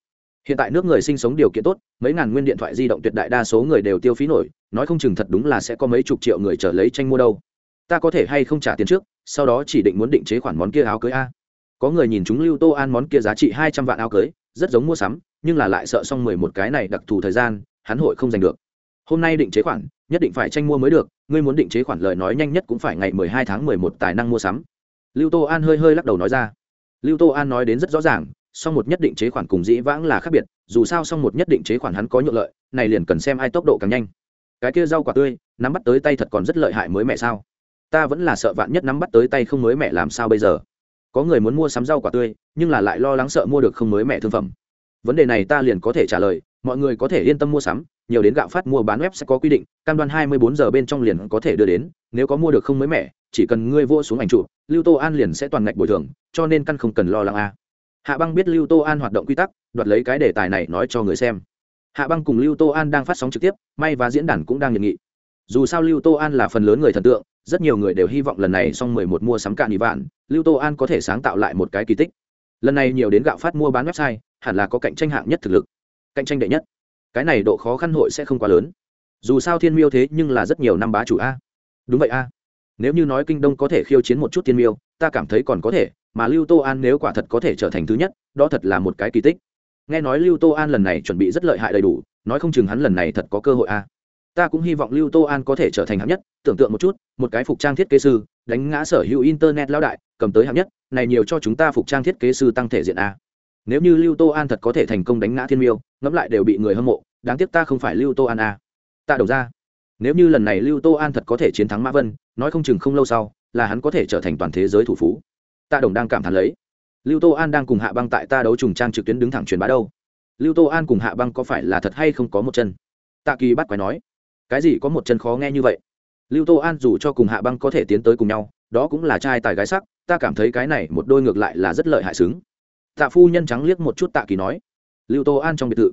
Hiện tại nước người sinh sống điều kiện tốt mấy ngàn nguyên điện thoại di động tuyệt đại đa số người đều tiêu phí nổi nói không chừng thật đúng là sẽ có mấy chục triệu người trở lấy tranh mua đâu. Ta có thể hay không trả tiền trước sau đó chỉ định muốn định chế khoản món kia áo cưới a. Có người nhìn chúng lưu tô an món kia giá trị hai trăm vạn áo cưới rất giống mua sắm nhưng là lại sợ xong mười một cái này đặc thù thời gian hắn hội không giành được. Hôm nay định chế khoản nhất định phải tranh mua mới được ngươi muốn định chế khoản lời nói nhanh nhất cũng phải ngày mười hai tháng mười một tài năng mua sắm lưu tô an hơi hơi lắc đầu nói ra. Lưu tô an nói đến rất rõ ràng, song một nhất định chế khoản cùng dĩ vãng là khác biệt, dù sao song một nhất định chế khoản hắn có nhượng lợi, này liền cần xem ai tốc độ càng nhanh. Cái kia rau quả tươi, nắm bắt tới tay thật còn rất lợi hại mới mẹ sao? Ta vẫn là sợ vạn nhất nắm bắt tới tay không mới mẹ làm sao bây giờ? Có người muốn mua sắm rau quả tươi, nhưng là lại lo lắng sợ mua được không mới mẹ thương phẩm vấn đề này ta liền có thể trả lời, mọi người có thể yên tâm mua sắm, nhiều đến gạo phát mua bán web sẽ có quy định, cam đoan 24 giờ bên trong liền có thể đưa đến, nếu có mua được không mới mẻ, chỉ cần ngươi vô xuống ảnh chụp, lưu tô an liền sẽ toàn ngạch bồi thường, cho nên căn không cần lo lắng a. Hạ băng biết lưu tô an hoạt động quy tắc, đoạt lấy cái đề tài này nói cho người xem. Hạ băng cùng lưu tô an đang phát sóng trực tiếp, may và diễn đàn cũng đang nhiệt nghị. Dù sao lưu tô an là phần lớn người thần tượng, rất nhiều người đều hy vọng lần này xong mười một mua sắm cạn đi vạn, lưu tô an có thể sáng tạo lại một cái kỳ tích lần này nhiều đến gạo phát mua bán website, hẳn là có cạnh tranh hạng nhất thực lực. Cạnh tranh đệ nhất. Cái này độ khó khăn hội sẽ không quá lớn. Dù sao thiên miêu thế nhưng là rất nhiều năm bá chủ a. Đúng vậy a. Nếu như nói kinh đông có thể khiêu chiến một chút thiên miêu, ta cảm thấy còn có thể, mà lưu tô an nếu quả thật có thể trở thành thứ nhất, đó thật là một cái kỳ tích. Nghe nói lưu tô an lần này chuẩn bị rất lợi hại đầy đủ, nói không chừng hắn lần này thật có cơ hội a. Ta cũng hy vọng lưu tô an có thể trở thành hạng nhất, tưởng tượng một chút, một cái phục trang thiết kế sư đánh ngã sở hữu internet lão đại, cầm tới hạng nhất, này nhiều cho chúng ta phục trang thiết kế sư tăng thể diện a. Nếu như lưu tô an thật có thể thành công đánh ngã thiên miêu, ngẫm lại đều bị người hâm mộ, đáng tiếc ta không phải lưu tô an a. Ta đầu ra nếu như lần này lưu tô an thật có thể chiến thắng mã vân, nói không chừng không lâu sau, là hắn có thể trở thành toàn thế giới thủ phú. Tạ đồng đang cảm thán lấy. Lưu tô an đang cùng hạ băng tại ta đấu trùng trang trực tuyến đứng thẳng truyền bá đâu? Lưu tô an cùng hạ băng có phải là thật hay không có một chân? Tạ kỳ bắt quái nói. Cái gì có một chân khó nghe như vậy? Lưu tô an dù cho cùng hạ băng có thể tiến tới cùng nhau, đó cũng là trai tài gái sắc, ta cảm thấy cái này một đôi ngược lại là rất lợi hại xứng. Tạ phu nhân trắng liếc một chút tạ kỳ nói. Lưu tô an trong biệt thự.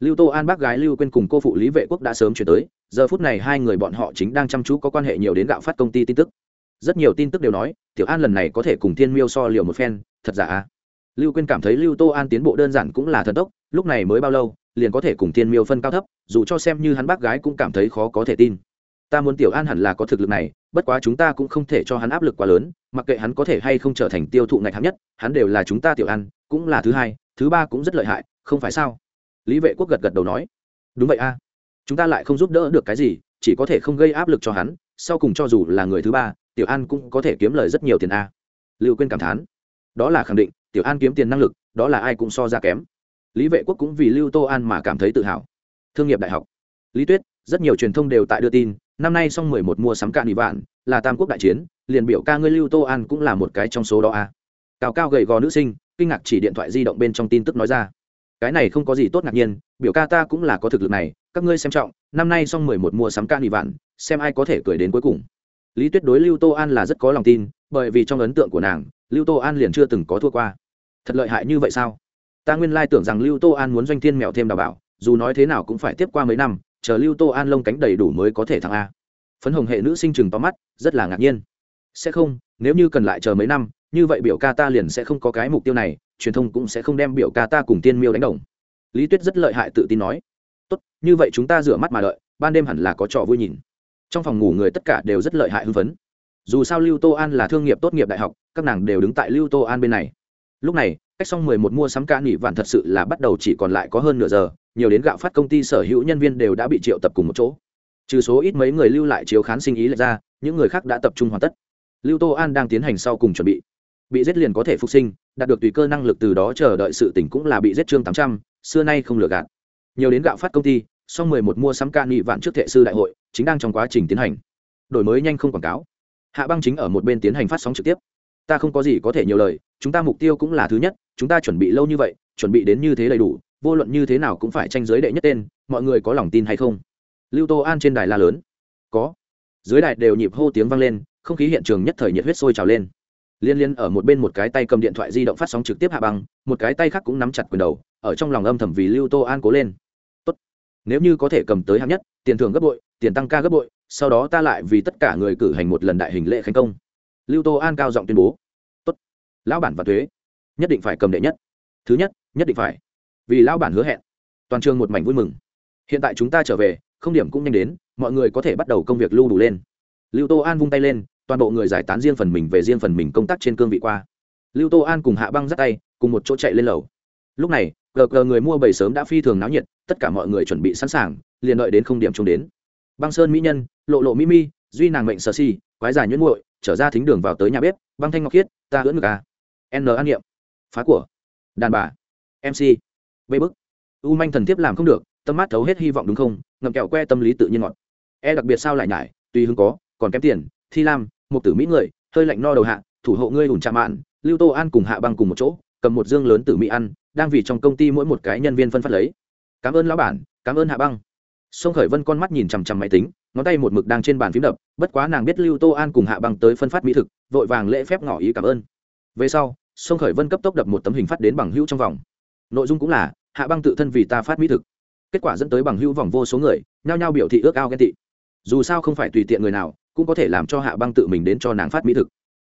Lưu tô an bác gái lưu quên cùng cô phụ lý vệ quốc đã sớm chuyển tới, giờ phút này hai người bọn họ chính đang chăm chú có quan hệ nhiều đến gạo phát công ty tin tức. Rất nhiều tin tức đều nói, tiểu an lần này có thể cùng thiên miêu so liều một phen, thật giả à lưu quên cảm thấy lưu tô an tiến bộ đơn giản cũng là thần tốc, lúc này mới bao lâu, liền có thể cùng thiên miêu phân cao thấp, dù cho xem như hắn bác gái cũng cảm thấy khó có thể tin ta muốn tiểu an hẳn là có thực lực này, bất quá chúng ta cũng không thể cho hắn áp lực quá lớn, mặc kệ hắn có thể hay không trở thành tiêu thụ ngạch hạng nhất, hắn đều là chúng ta tiểu an, cũng là thứ hai, thứ ba cũng rất lợi hại, không phải sao? Lý vệ quốc gật gật đầu nói. Đúng vậy a. Chúng ta lại không giúp đỡ được cái gì, chỉ có thể không gây áp lực cho hắn, sau cùng cho dù là người thứ ba, tiểu an cũng có thể kiếm lời rất nhiều tiền a. Lưu quên cảm thán. Đó là khẳng định, tiểu an kiếm tiền năng lực, đó là ai cũng so ra kém. Lý vệ quốc cũng vì lưu tô an mà cảm thấy tự hào. Thương nghiệp đại học. Lý tuyết, rất nhiều truyền thông đều tại đưa tin năm nay xong mười một mua sắm cạn đi vạn, là tam quốc đại chiến, liền biểu ca ngươi lưu tô an cũng là một cái trong số đó a. Cao cao gầy gò nữ sinh, kinh ngạc chỉ điện thoại di động bên trong tin tức nói ra. Cái này không có gì tốt ngạc nhiên, biểu ca ta cũng là có thực lực này, các ngươi xem trọng, năm nay xong mười một mua sắm cạn nghị vạn, xem ai có thể cười đến cuối cùng. Lý tuyết đối lưu tô an là rất có lòng tin, bởi vì trong ấn tượng của nàng, lưu tô an liền chưa từng có thua qua. Thật lợi hại như vậy sao? Ta nguyên lai tưởng rằng lưu tô an muốn doanh thiên mèo thêm đào bảo, dù nói thế nào cũng phải tiếp qua mấy năm chờ lưu tô an lông cánh đầy đủ mới có thể thắng a. Phấn hồng hệ nữ sinh chừng to mắt, rất là ngạc nhiên. Sẽ không, nếu như cần lại chờ mấy năm, như vậy biểu ca ta liền sẽ không có cái mục tiêu này, truyền thông cũng sẽ không đem biểu ca ta cùng tiên miêu đánh đồng. Lý tuyết rất lợi hại tự tin nói. Tốt, như vậy chúng ta rửa mắt mà đợi, ban đêm hẳn là có trò vui nhìn. Trong phòng ngủ người tất cả đều rất lợi hại hưng phấn. Dù sao lưu tô an là thương nghiệp tốt nghiệp đại học, các nàng đều đứng tại lưu tô an bên này. Lúc này, cách xong mười một mua sắm ca nghỉ vạn thật sự là bắt đầu chỉ còn lại có hơn nửa giờ nhiều đến gạo phát công ty sở hữu nhân viên đều đã bị triệu tập cùng một chỗ. Trừ số ít mấy người lưu lại chiếu khán sinh ý lệch ra, những người khác đã tập trung hoàn tất. Lưu tô an đang tiến hành sau cùng chuẩn bị. Bị giết liền có thể phục sinh, đạt được tùy cơ năng lực từ đó chờ đợi sự tỉnh cũng là bị giết chương tám trăm, xưa nay không lừa gạt. Nhiều đến gạo phát công ty, sau mười một mua sắm ca nghị vạn trước thệ sư đại hội, chính đang trong quá trình tiến hành. Đổi mới nhanh không quảng cáo. Hạ băng chính ở một bên tiến hành phát sóng trực tiếp. Ta không có gì có thể nhiều lời, chúng ta mục tiêu cũng là thứ nhất, chúng ta chuẩn bị lâu như vậy, chuẩn bị đến như thế đầy đủ vô luận như thế nào cũng phải tranh giới đệ nhất tên, mọi người có lòng tin hay không? Lưu tô an trên đài la lớn. Có. Dưới đài đều nhịp hô tiếng vang lên, không khí hiện trường nhất thời nhiệt huyết sôi trào lên. Liên liên ở một bên một cái tay cầm điện thoại di động phát sóng trực tiếp hạ băng, một cái tay khác cũng nắm chặt quyền đầu, ở trong lòng âm thầm vì lưu tô an cố lên. Tốt. Nếu như có thể cầm tới hạng nhất, tiền thưởng gấp bội, tiền tăng ca gấp bội, sau đó ta lại vì tất cả người cử hành một lần đại hình lễ khánh công. Lưu tô an cao giọng tuyên bố. Tốt. Lão bản và thuế. Nhất định phải cầm đệ nhất. Thứ nhất nhất định phải vì lão bản hứa hẹn. Toàn trường một mảnh vui mừng. Hiện tại chúng ta trở về, không điểm cũng nhanh đến, mọi người có thể bắt đầu công việc lưu đủ lên. Lưu tô an vung tay lên, toàn bộ người giải tán riêng phần mình về riêng phần mình công tác trên cương vị qua. Lưu tô an cùng hạ băng dắt tay, cùng một chỗ chạy lên lầu. Lúc này gờ gờ người mua bầy sớm đã phi thường náo nhiệt, tất cả mọi người chuẩn bị sẵn sàng, liền đợi đến không điểm chung đến. Băng sơn mỹ nhân, lộ lộ mỹ mi, duy nàng mệnh sở si, quái dài nhuyễn muội, trở ra thính đường vào tới nhà bếp, băng thanh ngọc khiết, ta ưỡn ngực à. N an niệm. Phá của. Đàn bà. Mc bê bức. U manh thần thiếp làm không được, tâm mát thấu hết hy vọng đúng không? Ngậm kẹo que tâm lý tự nhiên ngọt. E đặc biệt sao lại nhải, tùy hứng có, còn kém tiền, thi lam một tử mỹ người, hơi lạnh no đầu hạ, thủ hộ ngươi ủn chạm mạn, lưu tô an cùng hạ băng cùng một chỗ, cầm một dương lớn tử mỹ ăn, đang vì trong công ty mỗi một cái nhân viên phân phát lấy. Cảm ơn lão bản, cảm ơn hạ băng. Sông khởi vân con mắt nhìn chằm chằm máy tính, ngón tay một mực đang trên bàn phím đập, bất quá nàng biết lưu tô an cùng hạ băng tới phân phát mỹ thực, vội vàng lễ phép ngỏ ý cảm ơn. Về sau, sông khởi vân cấp tốc đập một tấm hình phát đến bằng hữu trong vòng. Nội dung cũng là hạ băng tự thân vì ta phát mỹ thực. Kết quả dẫn tới bằng hữu vòng vô số người, nhao nhao biểu thị ước ao ghen tị. Dù sao không phải tùy tiện người nào, cũng có thể làm cho hạ băng tự mình đến cho nàng phát mỹ thực.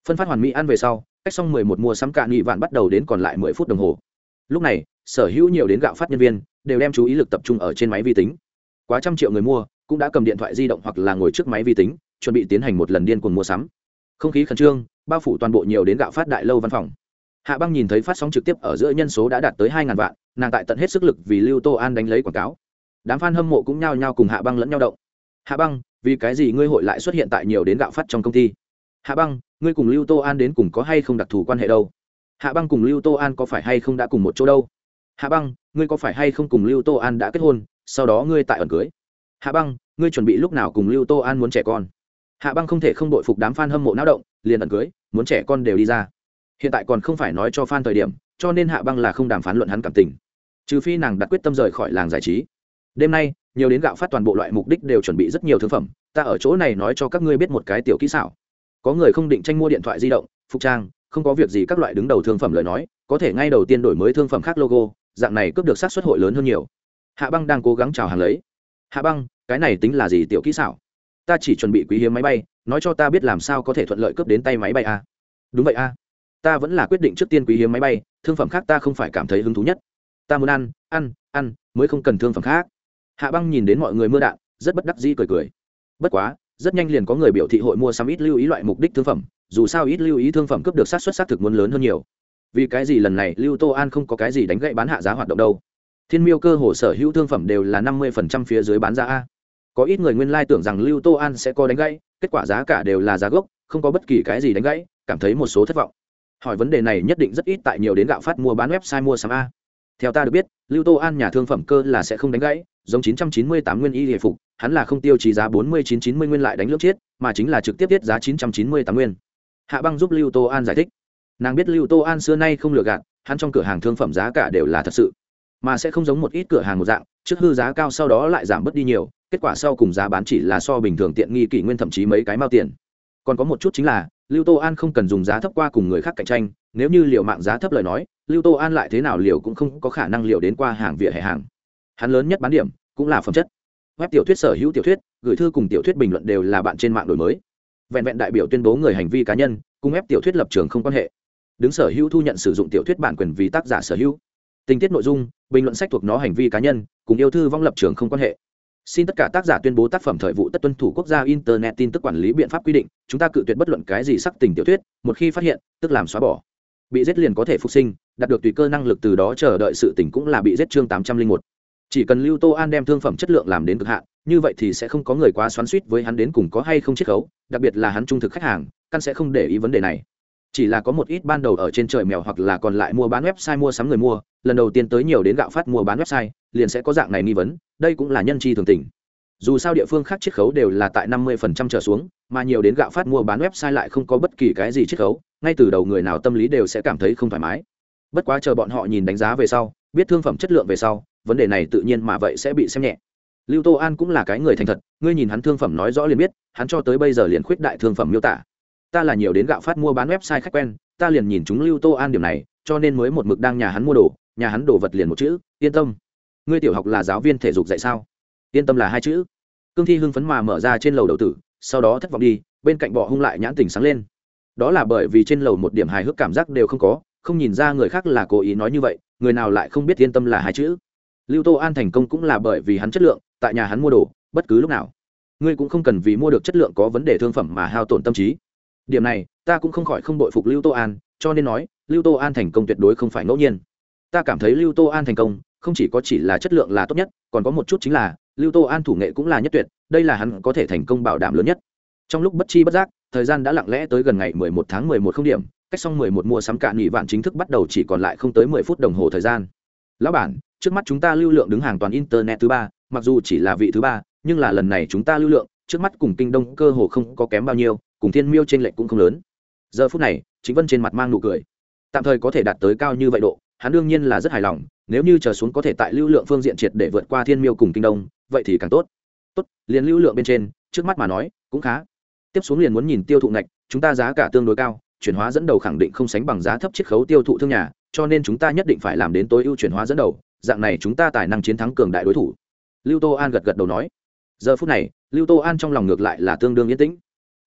Phân phát hoàn mỹ ăn về sau, cách xong mười một mua sắm cạn nghị vạn bắt đầu đến còn lại mười phút đồng hồ. Lúc này, sở hữu nhiều đến gạo phát nhân viên, đều đem chú ý lực tập trung ở trên máy vi tính. Quá trăm triệu người mua, cũng đã cầm điện thoại di động hoặc là ngồi trước máy vi tính, chuẩn bị tiến hành một lần điên cuồng mua sắm. Không khí khẩn trương, bao phủ toàn bộ nhiều đến gạo phát đại lâu văn phòng hạ băng nhìn thấy phát sóng trực tiếp ở giữa nhân số đã đạt tới hai ngàn vạn, nàng tại tận hết sức lực vì lưu tô an đánh lấy quảng cáo. Đám f a n hâm mộ cũng nhao nhao cùng hạ băng lẫn nhau động. Hạ băng, vì cái gì ngươi hội lại xuất hiện tại nhiều đến gạo phát trong công ty? Hạ băng, ngươi cùng lưu tô an đến cùng có hay không đặc thù quan hệ đâu? Hạ băng cùng lưu tô an có phải hay không đã cùng một chỗ đâu? Hạ băng, ngươi có phải hay không cùng lưu tô an đã kết hôn, sau đó ngươi tại ẩn cưới? Hạ băng, ngươi chuẩn bị lúc nào cùng lưu tô an muốn trẻ con? Hạ băng không thể không đội phục đám f a n hâm mộ não động, liền ẩn cưới, muốn trẻ con đều đi ra hiện tại còn không phải nói cho fan thời điểm, cho nên hạ băng là không đàm phán luận hắn cảm tình. Trừ phi nàng đặt quyết tâm rời khỏi làng giải trí. Đêm nay, nhiều đến gạo phát toàn bộ loại mục đích đều chuẩn bị rất nhiều thương phẩm, ta ở chỗ này nói cho các ngươi biết một cái tiểu kỹ xảo. Có người không định tranh mua điện thoại di động, phục trang, không có việc gì các loại đứng đầu thương phẩm lời nói, có thể ngay đầu tiên đổi mới thương phẩm khác logo, dạng này cướp được sát xuất hội lớn hơn nhiều. Hạ băng đang cố gắng chào hàng lấy. Hạ băng, cái này tính là gì tiểu kỹ xảo? Ta chỉ chuẩn bị quý hiếm máy bay, nói cho ta biết làm sao có thể thuận lợi cướp đến tay máy bay a đúng vậy a ta vẫn là quyết định trước tiên quý hiếm máy bay, thương phẩm khác ta không phải cảm thấy hứng thú nhất. Ta muốn ăn ăn ăn, mới không cần thương phẩm khác. Hạ băng nhìn đến mọi người mưa đạn, rất bất đắc dĩ cười cười. Bất quá, rất nhanh liền có người biểu thị hội mua sắm ít lưu ý loại mục đích thương phẩm, dù sao ít lưu ý thương phẩm cướp được sát xuất xác thực muốn lớn hơn nhiều. Vì cái gì lần này lưu tô an không có cái gì đánh gậy bán hạ giá hoạt động đâu? Thiên miêu cơ hồ sở hữu thương phẩm đều là năm mươi phần trăm phía dưới bán giá a. Có ít người nguyên lai tưởng rằng lưu tô an sẽ có đánh gãy kết quả giá cả đều là giá gốc, không có bất kỳ cái gì đánh gãy cảm thấy một số thất vọng hỏi vấn đề này nhất định rất ít tại nhiều đến gạo phát mua bán website mua sắm a. Theo ta được biết, lưu tô an nhà thương phẩm cơ là sẽ không đánh gãy, giống 998 nguyên y hề phục, hắn là không tiêu chí giá 4990 nguyên lại đánh lướt chết mà chính là trực tiếp tiết giá 998 nguyên. Hạ băng giúp lưu tô an giải thích. Nàng biết lưu tô an xưa nay không lừa gạt, hắn trong cửa hàng thương phẩm giá cả đều là thật sự, mà sẽ không giống một ít cửa hàng một dạng, trước hư giá cao sau đó lại giảm bớt đi nhiều, kết quả sau cùng giá bán chỉ là so bình thường tiện nghi kỷ nguyên thậm chí mấy cái mao tiền. Còn có một chút chính là lưu tô an không cần dùng giá thấp qua cùng người khác cạnh tranh, nếu như liệu mạng giá thấp lời nói, lưu tô an lại thế nào liều cũng không có khả năng liều đến qua hàng vỉa hè hàng. Hắn lớn nhất bán điểm cũng là phẩm chất. Web tiểu thuyết sở hữu tiểu thuyết, gửi thư cùng tiểu thuyết bình luận đều là bạn trên mạng đổi mới. Vẹn vẹn đại biểu tuyên bố người hành vi cá nhân, cùng web tiểu thuyết lập trường không quan hệ. Đứng sở hữu thu nhận sử dụng tiểu thuyết bản quyền vì tác giả sở hữu. Tình tiết nội dung, bình luận sách thuộc nó hành vi cá nhân, cùng yêu thư vong lập trường không quan hệ xin tất cả tác giả tuyên bố tác phẩm thời vụ tất tuân thủ quốc gia internet tin tức quản lý biện pháp quy định, chúng ta cự tuyệt bất luận cái gì sắc tình tiểu thuyết, một khi phát hiện, tức làm xóa bỏ. Bị giết liền có thể phục sinh, đạt được tùy cơ năng lực từ đó chờ đợi sự tỉnh cũng là bị giết chương tám trăm linh một. Chỉ cần lưu tô an đem thương phẩm chất lượng làm đến cực hạn, như vậy thì sẽ không có người quá xoắn suýt với hắn đến cùng có hay không chiết khấu, đặc biệt là hắn trung thực khách hàng, căn sẽ không để ý vấn đề này chỉ là có một ít ban đầu ở trên trời mèo hoặc là còn lại mua bán website mua sắm người mua, lần đầu tiên tới nhiều đến gạo phát mua bán website, liền sẽ có dạng này nghi vấn, đây cũng là nhân chi thường tình. Dù sao địa phương khác chiết khấu đều là tại năm mươi phần trăm trở xuống, mà nhiều đến gạo phát mua bán website lại không có bất kỳ cái gì chiết khấu, ngay từ đầu người nào tâm lý đều sẽ cảm thấy không thoải mái. Bất quá chờ bọn họ nhìn đánh giá về sau, biết thương phẩm chất lượng về sau, vấn đề này tự nhiên mà vậy sẽ bị xem nhẹ. Lưu tô an cũng là cái người thành thật, ngươi nhìn hắn thương phẩm nói rõ liền biết, hắn cho tới bây giờ liền khuyết đại thương phẩm miêu tả ta là nhiều đến gạo phát mua bán website khách quen, ta liền nhìn chúng lưu tô an điểm này, cho nên mới một mực đang nhà hắn mua đồ, nhà hắn đồ vật liền một chữ, yên tâm. Ngươi tiểu học là giáo viên thể dục dạy sao? Yên tâm là hai chữ. Cương thi hưng phấn mà mở ra trên lầu đầu tử, sau đó thất vọng đi, bên cạnh bọ hung lại nhãn tình sáng lên. Đó là bởi vì trên lầu một điểm hài hước cảm giác đều không có, không nhìn ra người khác là cố ý nói như vậy, người nào lại không biết yên tâm là hai chữ. Lưu tô an thành công cũng là bởi vì hắn chất lượng, tại nhà hắn mua đồ, bất cứ lúc nào. Ngươi cũng không cần vì mua được chất lượng có vấn đề thương phẩm mà hao tổn tâm trí điểm này, ta cũng không khỏi không đội phục lưu tô an, cho nên nói, lưu tô an thành công tuyệt đối không phải ngẫu nhiên. Ta cảm thấy lưu tô an thành công, không chỉ có chỉ là chất lượng là tốt nhất, còn có một chút chính là, lưu tô an thủ nghệ cũng là nhất tuyệt, đây là hắn có thể thành công bảo đảm lớn nhất. Trong lúc bất chi bất giác, thời gian đã lặng lẽ tới gần ngày 11 tháng 11 không điểm, cách xong 11 mua sắm cạn nghỉ vạn chính thức bắt đầu chỉ còn lại không tới 10 phút đồng hồ thời gian. Lão bản, trước mắt chúng ta lưu lượng đứng hàng toàn internet thứ ba, mặc dù chỉ là vị thứ ba, nhưng là lần này chúng ta lưu lượng, trước mắt cùng kinh đông cơ hồ không có kém bao nhiêu cùng thiên miêu trên lệnh cũng không lớn. Giờ phút này chính vân trên mặt mang nụ cười. Tạm thời có thể đạt tới cao như vậy độ, hắn đương nhiên là rất hài lòng, nếu như chờ xuống có thể tại lưu lượng phương diện triệt để vượt qua thiên miêu cùng kinh đông, vậy thì càng tốt. Tốt, liền lưu lượng bên trên, trước mắt mà nói, cũng khá. Tiếp xuống liền muốn nhìn tiêu thụ ngạch, chúng ta giá cả tương đối cao, chuyển hóa dẫn đầu khẳng định không sánh bằng giá thấp chiết khấu tiêu thụ thương nhà, cho nên chúng ta nhất định phải làm đến tối ưu chuyển hóa dẫn đầu, dạng này chúng ta tài năng chiến thắng cường đại đối thủ. Lưu tô an gật gật đầu nói. Giờ phút này, lưu tô an trong lòng ngược lại là tương đương yên tĩnh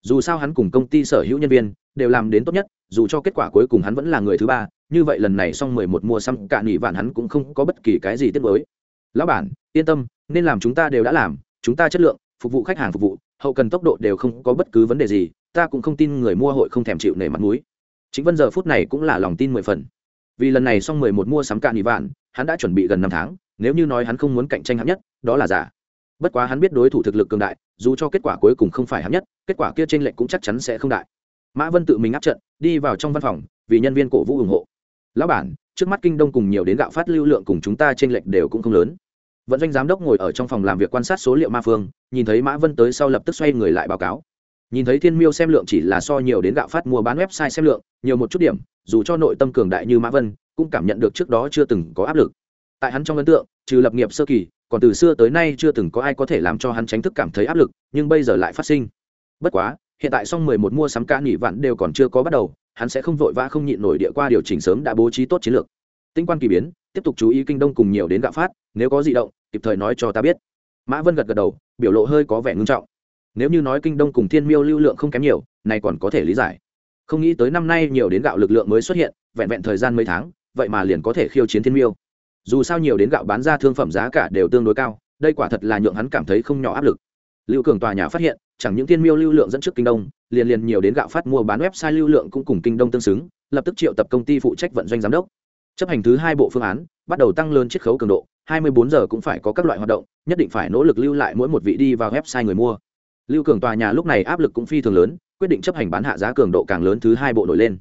dù sao hắn cùng công ty sở hữu nhân viên đều làm đến tốt nhất, dù cho kết quả cuối cùng hắn vẫn là người thứ ba, như vậy lần này xong mười một mua xăm cạn nghỉ vạn hắn cũng không có bất kỳ cái gì tiếc mới lão bản, yên tâm, nên làm chúng ta đều đã làm, chúng ta chất lượng, phục vụ khách hàng phục vụ, hậu cần tốc độ đều không có bất cứ vấn đề gì, ta cũng không tin người mua hội không thèm chịu nể mặt mũi. Chính vân giờ phút này cũng là lòng tin mười phần. Vì lần này xong mười một mua sắm cạn nghỉ vạn, hắn đã chuẩn bị gần năm tháng, nếu như nói hắn không muốn cạnh tranh hạng nhất, đó là giả bất quá hắn biết đối thủ thực lực cường đại, dù cho kết quả cuối cùng không phải hạng nhất, kết quả kia trên lệnh cũng chắc chắn sẽ không đại. Mã vân tự mình áp trận, đi vào trong văn phòng, vì nhân viên cổ vũ ủng hộ. Lão bản, trước mắt kinh đông cùng nhiều đến gạo phát lưu lượng cùng chúng ta trên lệnh đều cũng không lớn. Vận doanh giám đốc ngồi ở trong phòng làm việc quan sát số liệu ma phương, nhìn thấy mã vân tới sau lập tức xoay người lại báo cáo. Nhìn thấy thiên miêu xem lượng chỉ là so nhiều đến gạo phát mua bán website xem lượng, nhiều một chút điểm, dù cho nội tâm cường đại như mã vân, cũng cảm nhận được trước đó chưa từng có áp lực. Tại hắn trong ấn tượng, trừ lập nghiệp sơ kỳ còn từ xưa tới nay chưa từng có ai có thể làm cho hắn tránh thức cảm thấy áp lực, nhưng bây giờ lại phát sinh. Bất quá, hiện tại xong mười một mua sắm ca nghỉ vạn đều còn chưa có bắt đầu, hắn sẽ không vội vã không nhịn nổi địa qua điều chỉnh sớm đã bố trí tốt chiến lược. Tinh quan kỳ biến, tiếp tục chú ý kinh đông cùng nhiều đến gạo phát, nếu có di động, kịp thời nói cho ta biết. Mã vân gật gật đầu, biểu lộ hơi có vẻ ngưng trọng. Nếu như nói kinh đông cùng thiên miêu lưu lượng không kém nhiều, này còn có thể lý giải. Không nghĩ tới năm nay nhiều đến gạo lực lượng mới xuất hiện, vẹn vẹn thời gian mấy tháng, vậy mà liền có thể khiêu chiến thiên miêu dù sao nhiều đến gạo bán ra thương phẩm giá cả đều tương đối cao, đây quả thật là nhượng hắn cảm thấy không nhỏ áp lực. Lưu cường tòa nhà phát hiện, chẳng những thiên miêu lưu lượng dẫn trước kinh đông, liền liền nhiều đến gạo phát mua bán website lưu lượng cũng cùng kinh đông tương xứng, lập tức triệu tập công ty phụ trách vận doanh giám đốc. Chấp hành thứ hai bộ phương án, bắt đầu tăng lớn chiết khấu cường độ 24 giờ cũng phải có các loại hoạt động, nhất định phải nỗ lực lưu lại mỗi một vị đi vào website người mua. Lưu cường tòa nhà lúc này áp lực cũng phi thường lớn, quyết định chấp hành bán hạ giá cường độ càng lớn thứ hai bộ nổi lên.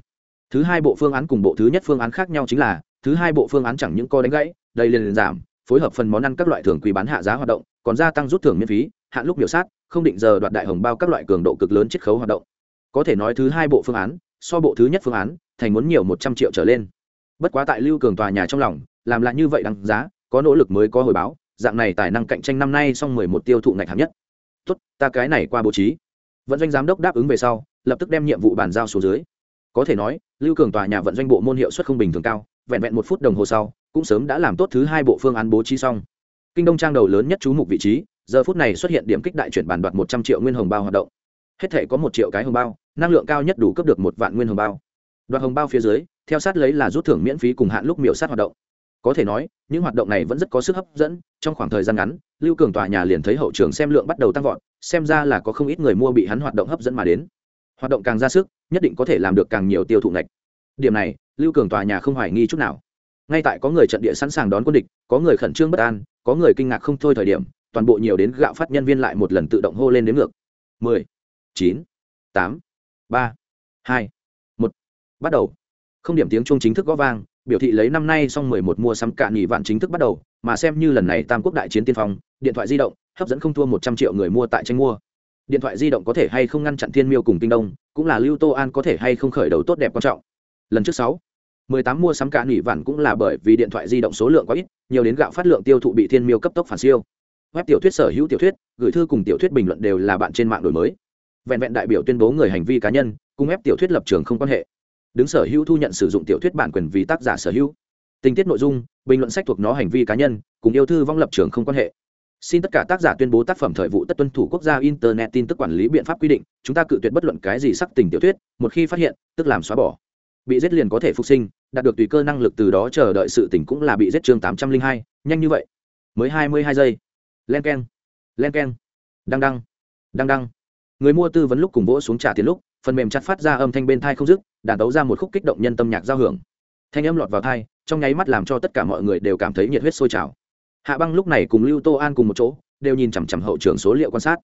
Thứ hai bộ phương án cùng bộ thứ nhất phương án khác nhau chính là thứ hai bộ phương án chẳng những co đánh gãy đây liền, liền giảm phối hợp phần món ăn các loại thường quý bán hạ giá hoạt động còn gia tăng rút thưởng miễn phí hạn lúc biểu sát không định giờ đoạt đại hồng bao các loại cường độ cực lớn chiết khấu hoạt động. Có thể nói thứ hai bộ phương án so bộ thứ nhất phương án thành muốn nhiều một trăm triệu trở lên. Bất quá tại lưu cường tòa nhà trong lòng làm lại như vậy đăng giá có nỗ lực mới có hồi báo dạng này tài năng cạnh tranh năm nay xong mười một tiêu thụ ngạch hạng nhất. Tốt ta cái này qua bố trí. Vận doanh giám đốc đáp ứng về sau lập tức đem nhiệm vụ bàn giao xuống dưới. Có thể nói lưu cường tòa nhà vận doanh bộ môn hiệu suất không bình thường cao vẹn vẹn một phút đồng hồ sau, cũng sớm đã làm tốt thứ hai bộ phương án bố trí xong. Kinh đông trang đầu lớn nhất chú mục vị trí, giờ phút này xuất hiện điểm kích đại chuyển bàn đoạt một trăm triệu nguyên hồng bao hoạt động. Hết thể có một triệu cái hồng bao, năng lượng cao nhất đủ cấp được một vạn nguyên hồng bao. Đoạt hồng bao phía dưới, theo sát lấy là rút thưởng miễn phí cùng hạn lúc miểu sát hoạt động. Có thể nói, những hoạt động này vẫn rất có sức hấp dẫn, trong khoảng thời gian ngắn, lưu cường tòa nhà liền thấy hậu trường xem lượng bắt đầu tăng vọt, xem ra là có không ít người mua bị hắn hoạt động hấp dẫn mà đến. Hoạt động càng ra sức, nhất định có thể làm được càng nhiều tiêu thụ ngạch. Điểm này lưu cường tòa nhà không hoài nghi chút nào. Ngay tại có người trận địa sẵn sàng đón quân địch, có người khẩn trương bất an, có người kinh ngạc không thôi thời điểm, toàn bộ nhiều đến gạo phát nhân viên lại một lần tự động hô lên đến ngược. Mười, chín, tám, ba, hai, một. Bắt đầu. Không điểm tiếng chuông chính thức gõ vang, biểu thị lấy năm nay xong mười một mua sắm cạn nghỉ vạn chính thức bắt đầu, mà xem như lần này tam quốc đại chiến tiên phong, điện thoại di động, hấp dẫn không thua một trăm triệu người mua tại tranh mua. Điện thoại di động có thể hay không ngăn chặn thiên miêu cùng kinh đông, cũng là lưu tô an có thể hay không khởi đầu tốt đẹp quan trọng. Lần trước sáu mười tám mua sắm cả nghỉ vạn cũng là bởi vì điện thoại di động số lượng quá ít, nhiều đến gạo phát lượng tiêu thụ bị thiên miêu cấp tốc phản siêu. Web tiểu thuyết sở hữu tiểu thuyết, gửi thư cùng tiểu thuyết bình luận đều là bạn trên mạng đổi mới. Vẹn vẹn đại biểu tuyên bố người hành vi cá nhân, cùng web tiểu thuyết lập trường không quan hệ. Đứng sở hữu thu nhận sử dụng tiểu thuyết bản quyền vì tác giả sở hữu. Tình tiết nội dung, bình luận sách thuộc nó hành vi cá nhân, cùng yêu thư vong lập trường không quan hệ. Xin tất cả tác giả tuyên bố tác phẩm thời vụ tất tuân thủ quốc gia internet tin tức quản lý biện pháp quy định, chúng ta cự tuyệt bất luận cái gì sắc tình tiểu thuyết, một khi phát hiện, tức làm xóa bỏ. Bị giết liền có thể phục sinh đạt được tùy cơ năng lực từ đó chờ đợi sự tỉnh cũng là bị giết chương tám trăm linh hai, nhanh như vậy. Mới hai mươi hai giây. Len k e n len k e n đăng đăng. Đăng đăng. Người mua tư vấn lúc cùng vỗ xuống trả tiền lúc, phần mềm chặt phát ra âm thanh bên thai không dứt, đàn tấu ra một khúc kích động nhân tâm nhạc giao hưởng. Thanh âm lọt vào thai, trong nháy mắt làm cho tất cả mọi người đều cảm thấy nhiệt huyết sôi trào. Hạ băng lúc này cùng lưu tô an cùng một chỗ, đều nhìn chằm chằm hậu trường số liệu quan sát.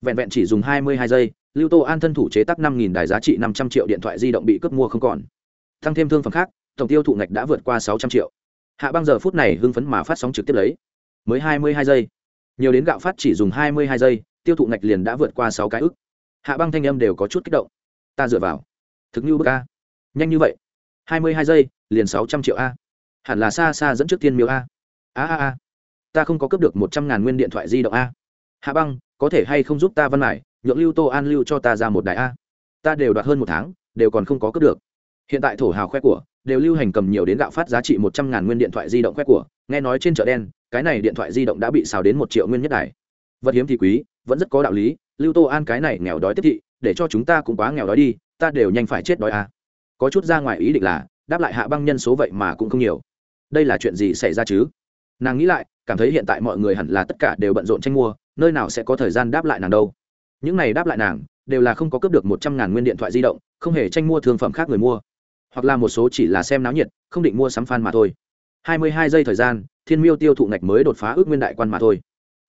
Vẹn vẹn chỉ dùng hai mươi hai giây, lưu tô an thân thủ chế tác năm nghìn đài giá trị năm trăm triệu điện thoại di động bị cướp mua không còn. Tăng thêm thương phẩm khác tổng tiêu thụ ngạch đã vượt qua sáu trăm triệu. Hạ băng giờ phút này hưng phấn mà phát sóng trực tiếp lấy. Mới hai mươi hai giây. Nhiều đến gạo phát chỉ dùng hai mươi hai giây tiêu thụ ngạch liền đã vượt qua sáu cái ức. Hạ băng thanh âm đều có chút kích động. Ta dựa vào. Thực như bức a. Nhanh như vậy. hai mươi hai giây liền sáu trăm triệu a. Hẳn là xa xa dẫn trước tiên miêu a. A a a. Ta không có cướp được một trăm ngàn nguyên điện thoại di động a. Hạ băng có thể hay không giúp ta văn lại, nhượng lưu tô an lưu cho ta ra một đài a. Ta đều đoạt hơn một tháng đều còn không có cướp được. Hiện tại thổ hào khoe của đều lưu hành cầm nhiều đến gạo phát giá trị một trăm ngàn nguyên điện thoại di động khoe của. Nghe nói trên chợ đen, cái này điện thoại di động đã bị xào đến một triệu nguyên nhất đài. Vật hiếm thì quý, vẫn rất có đạo lý. Lưu tô an cái này nghèo đói tiếp thị, để cho chúng ta cũng quá nghèo đói đi, ta đều nhanh phải chết đói a có chút ra ngoài ý định là, đáp lại hạ băng nhân số vậy mà cũng không nhiều. Đây là chuyện gì xảy ra chứ? Nàng nghĩ lại, cảm thấy hiện tại mọi người hẳn là tất cả đều bận rộn tranh mua, nơi nào sẽ có thời gian đáp lại nàng đâu. Những này đáp lại nàng, đều là không có cướp được một trăm ngàn nguyên điện thoại di động, không hề tranh mua thương phẩm khác người mua hoặc là một số chỉ là xem náo nhiệt, không định mua sắm fan mà thôi. Hai mươi hai giây thời gian, thiên miêu tiêu thụ ngạch mới đột phá ước nguyên đại quan mà thôi.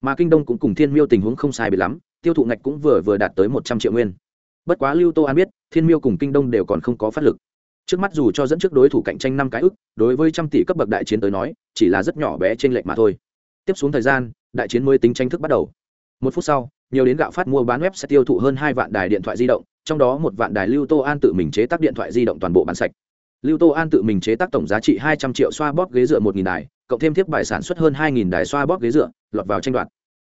Mà kinh đông cũng cùng thiên miêu tình huống không sai bị lắm, tiêu thụ ngạch cũng vừa vừa đạt tới một trăm triệu nguyên. Bất quá lưu tô an biết, thiên miêu cùng kinh đông đều còn không có phát lực. Trước mắt dù cho dẫn trước đối thủ cạnh tranh năm cái ức, đối với trăm tỷ cấp bậc đại chiến tới nói, chỉ là rất nhỏ bé trên lệch mà thôi. Tiếp xuống thời gian, đại chiến mới tính tranh thức bắt đầu. Một phút sau, nhiều đến gạo phát mua bán web sẽ tiêu thụ hơn hai vạn đài điện thoại di động trong đó một vạn đài lưu tô an tự mình chế tác điện thoại di động toàn bộ bán sạch. Lưu tô an tự mình chế tác tổng giá trị hai trăm triệu xoa bóp ghế dựa một nghìn đài, cộng thêm thiếp bài sản xuất hơn hai nghìn đài xoa bóp ghế dựa, lọt vào tranh đoạt.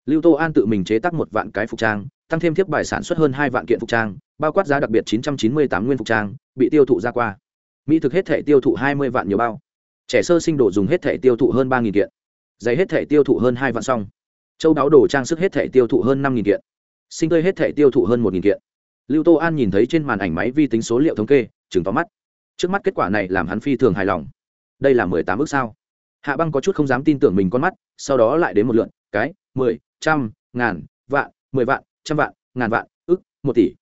Lưu tô an tự mình chế tác một vạn cái phục trang, tăng thêm thiếp bài sản xuất hơn hai vạn kiện phục trang, bao quát giá đặc biệt chín trăm chín mươi tám nguyên phục trang, bị tiêu thụ ra qua. Mỹ thực hết thể tiêu thụ hai mươi vạn nhiều bao. Trẻ sơ sinh đồ dùng hết thể tiêu thụ hơn ba nghìn kiện. Giày hết thể tiêu thụ hơn hai vạn xong châu đáo đồ trang sức hết thể tiêu thụ hơn năm nghìn kiện. Sinh tươi hết thể tiêu thụ hơn một nghìn kiện lưu tô an nhìn thấy trên màn ảnh máy vi tính số liệu thống kê chừng tóm mắt. Trước mắt kết quả này làm hắn phi thường hài lòng. Đây là mười tám ước sao? Hạ băng có chút không dám tin tưởng mình con mắt, sau đó lại đến một lượn cái, mười, trăm, ngàn, vạn, mười vạn, trăm vạn, ngàn vạn ước một tỷ.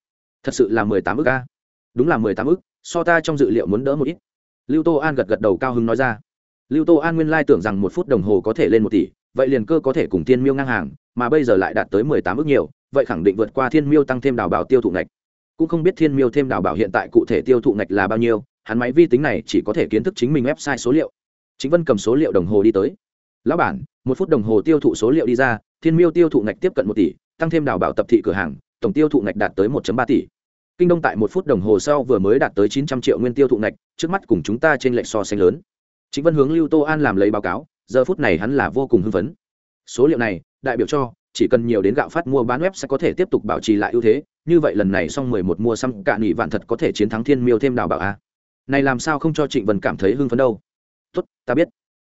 Thật sự là mười tám ước a. Đúng là mười tám ước, so ta trong dự liệu muốn đỡ một ít. Lưu tô an gật gật đầu cao hứng nói ra. Lưu tô an nguyên lai tưởng rằng một phút đồng hồ có thể lên một tỷ, vậy liền cơ có thể cùng thiên miêu ngang hàng, mà bây giờ lại đạt tới mười tám ước nhiều, vậy khẳng định vượt qua thiên miêu tăng thêm đào bảo tiêu thụ ngạch cũng không biết thiên miêu thêm đào bảo hiện tại cụ thể tiêu thụ ngạch là bao nhiêu, hắn máy vi tính này chỉ có thể kiến thức chính mình website số liệu. Chính vân cầm số liệu đồng hồ đi tới. Lão bản, một phút đồng hồ tiêu thụ số liệu đi ra, thiên miêu tiêu thụ ngạch tiếp cận một tỷ, tăng thêm đào bảo tập thị cửa hàng, tổng tiêu thụ ngạch đạt tới 1 ba tỷ. Kinh đông tại một phút đồng hồ sau vừa mới đạt tới chín trăm triệu nguyên tiêu thụ ngạch, trước mắt cùng chúng ta trên lệch so sánh lớn. Chính vân hướng lưu tô an làm lấy báo cáo, giờ phút này hắn là vô cùng hưng phấn. Số liệu này, đại biểu cho, chỉ cần nhiều đến gạo phát mua bán web sẽ có thể tiếp tục bảo trì lại ưu thế như vậy lần này xong mười một mua xăm cạn nghỉ vạn thật có thể chiến thắng thiên miêu thêm đào bảo a. Này làm sao không cho trịnh vân cảm thấy hưng phấn đâu? Tốt, ta biết.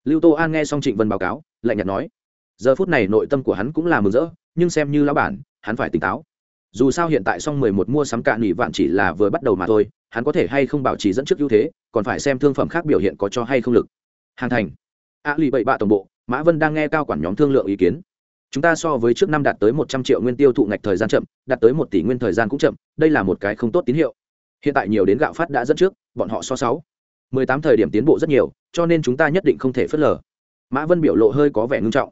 Lưu tô an nghe xong trịnh vân báo cáo, lạnh nhạt nói. Giờ phút này nội tâm của hắn cũng là mừng rỡ, nhưng xem như lão bản, hắn phải tỉnh táo. Dù sao hiện tại xong mười một mua sắm cạn nghỉ vạn chỉ là vừa bắt đầu mà thôi, hắn có thể hay không bảo trì dẫn trước ưu thế, còn phải xem thương phẩm khác biểu hiện có cho hay không lực. Hàng thành. A lì bậy bạ tổng bộ, mã vân đang nghe cao quản nhóm thương lượng ý kiến chúng ta so với trước năm đạt tới một trăm triệu nguyên tiêu thụ ngạch thời gian chậm, đạt tới một tỷ nguyên thời gian cũng chậm, đây là một cái không tốt tín hiệu. Hiện tại nhiều đến gạo phát đã dẫn trước, bọn họ so sáu. Mười tám thời điểm tiến bộ rất nhiều, cho nên chúng ta nhất định không thể phớt lờ. Mã vân biểu lộ hơi có vẻ ngưng trọng.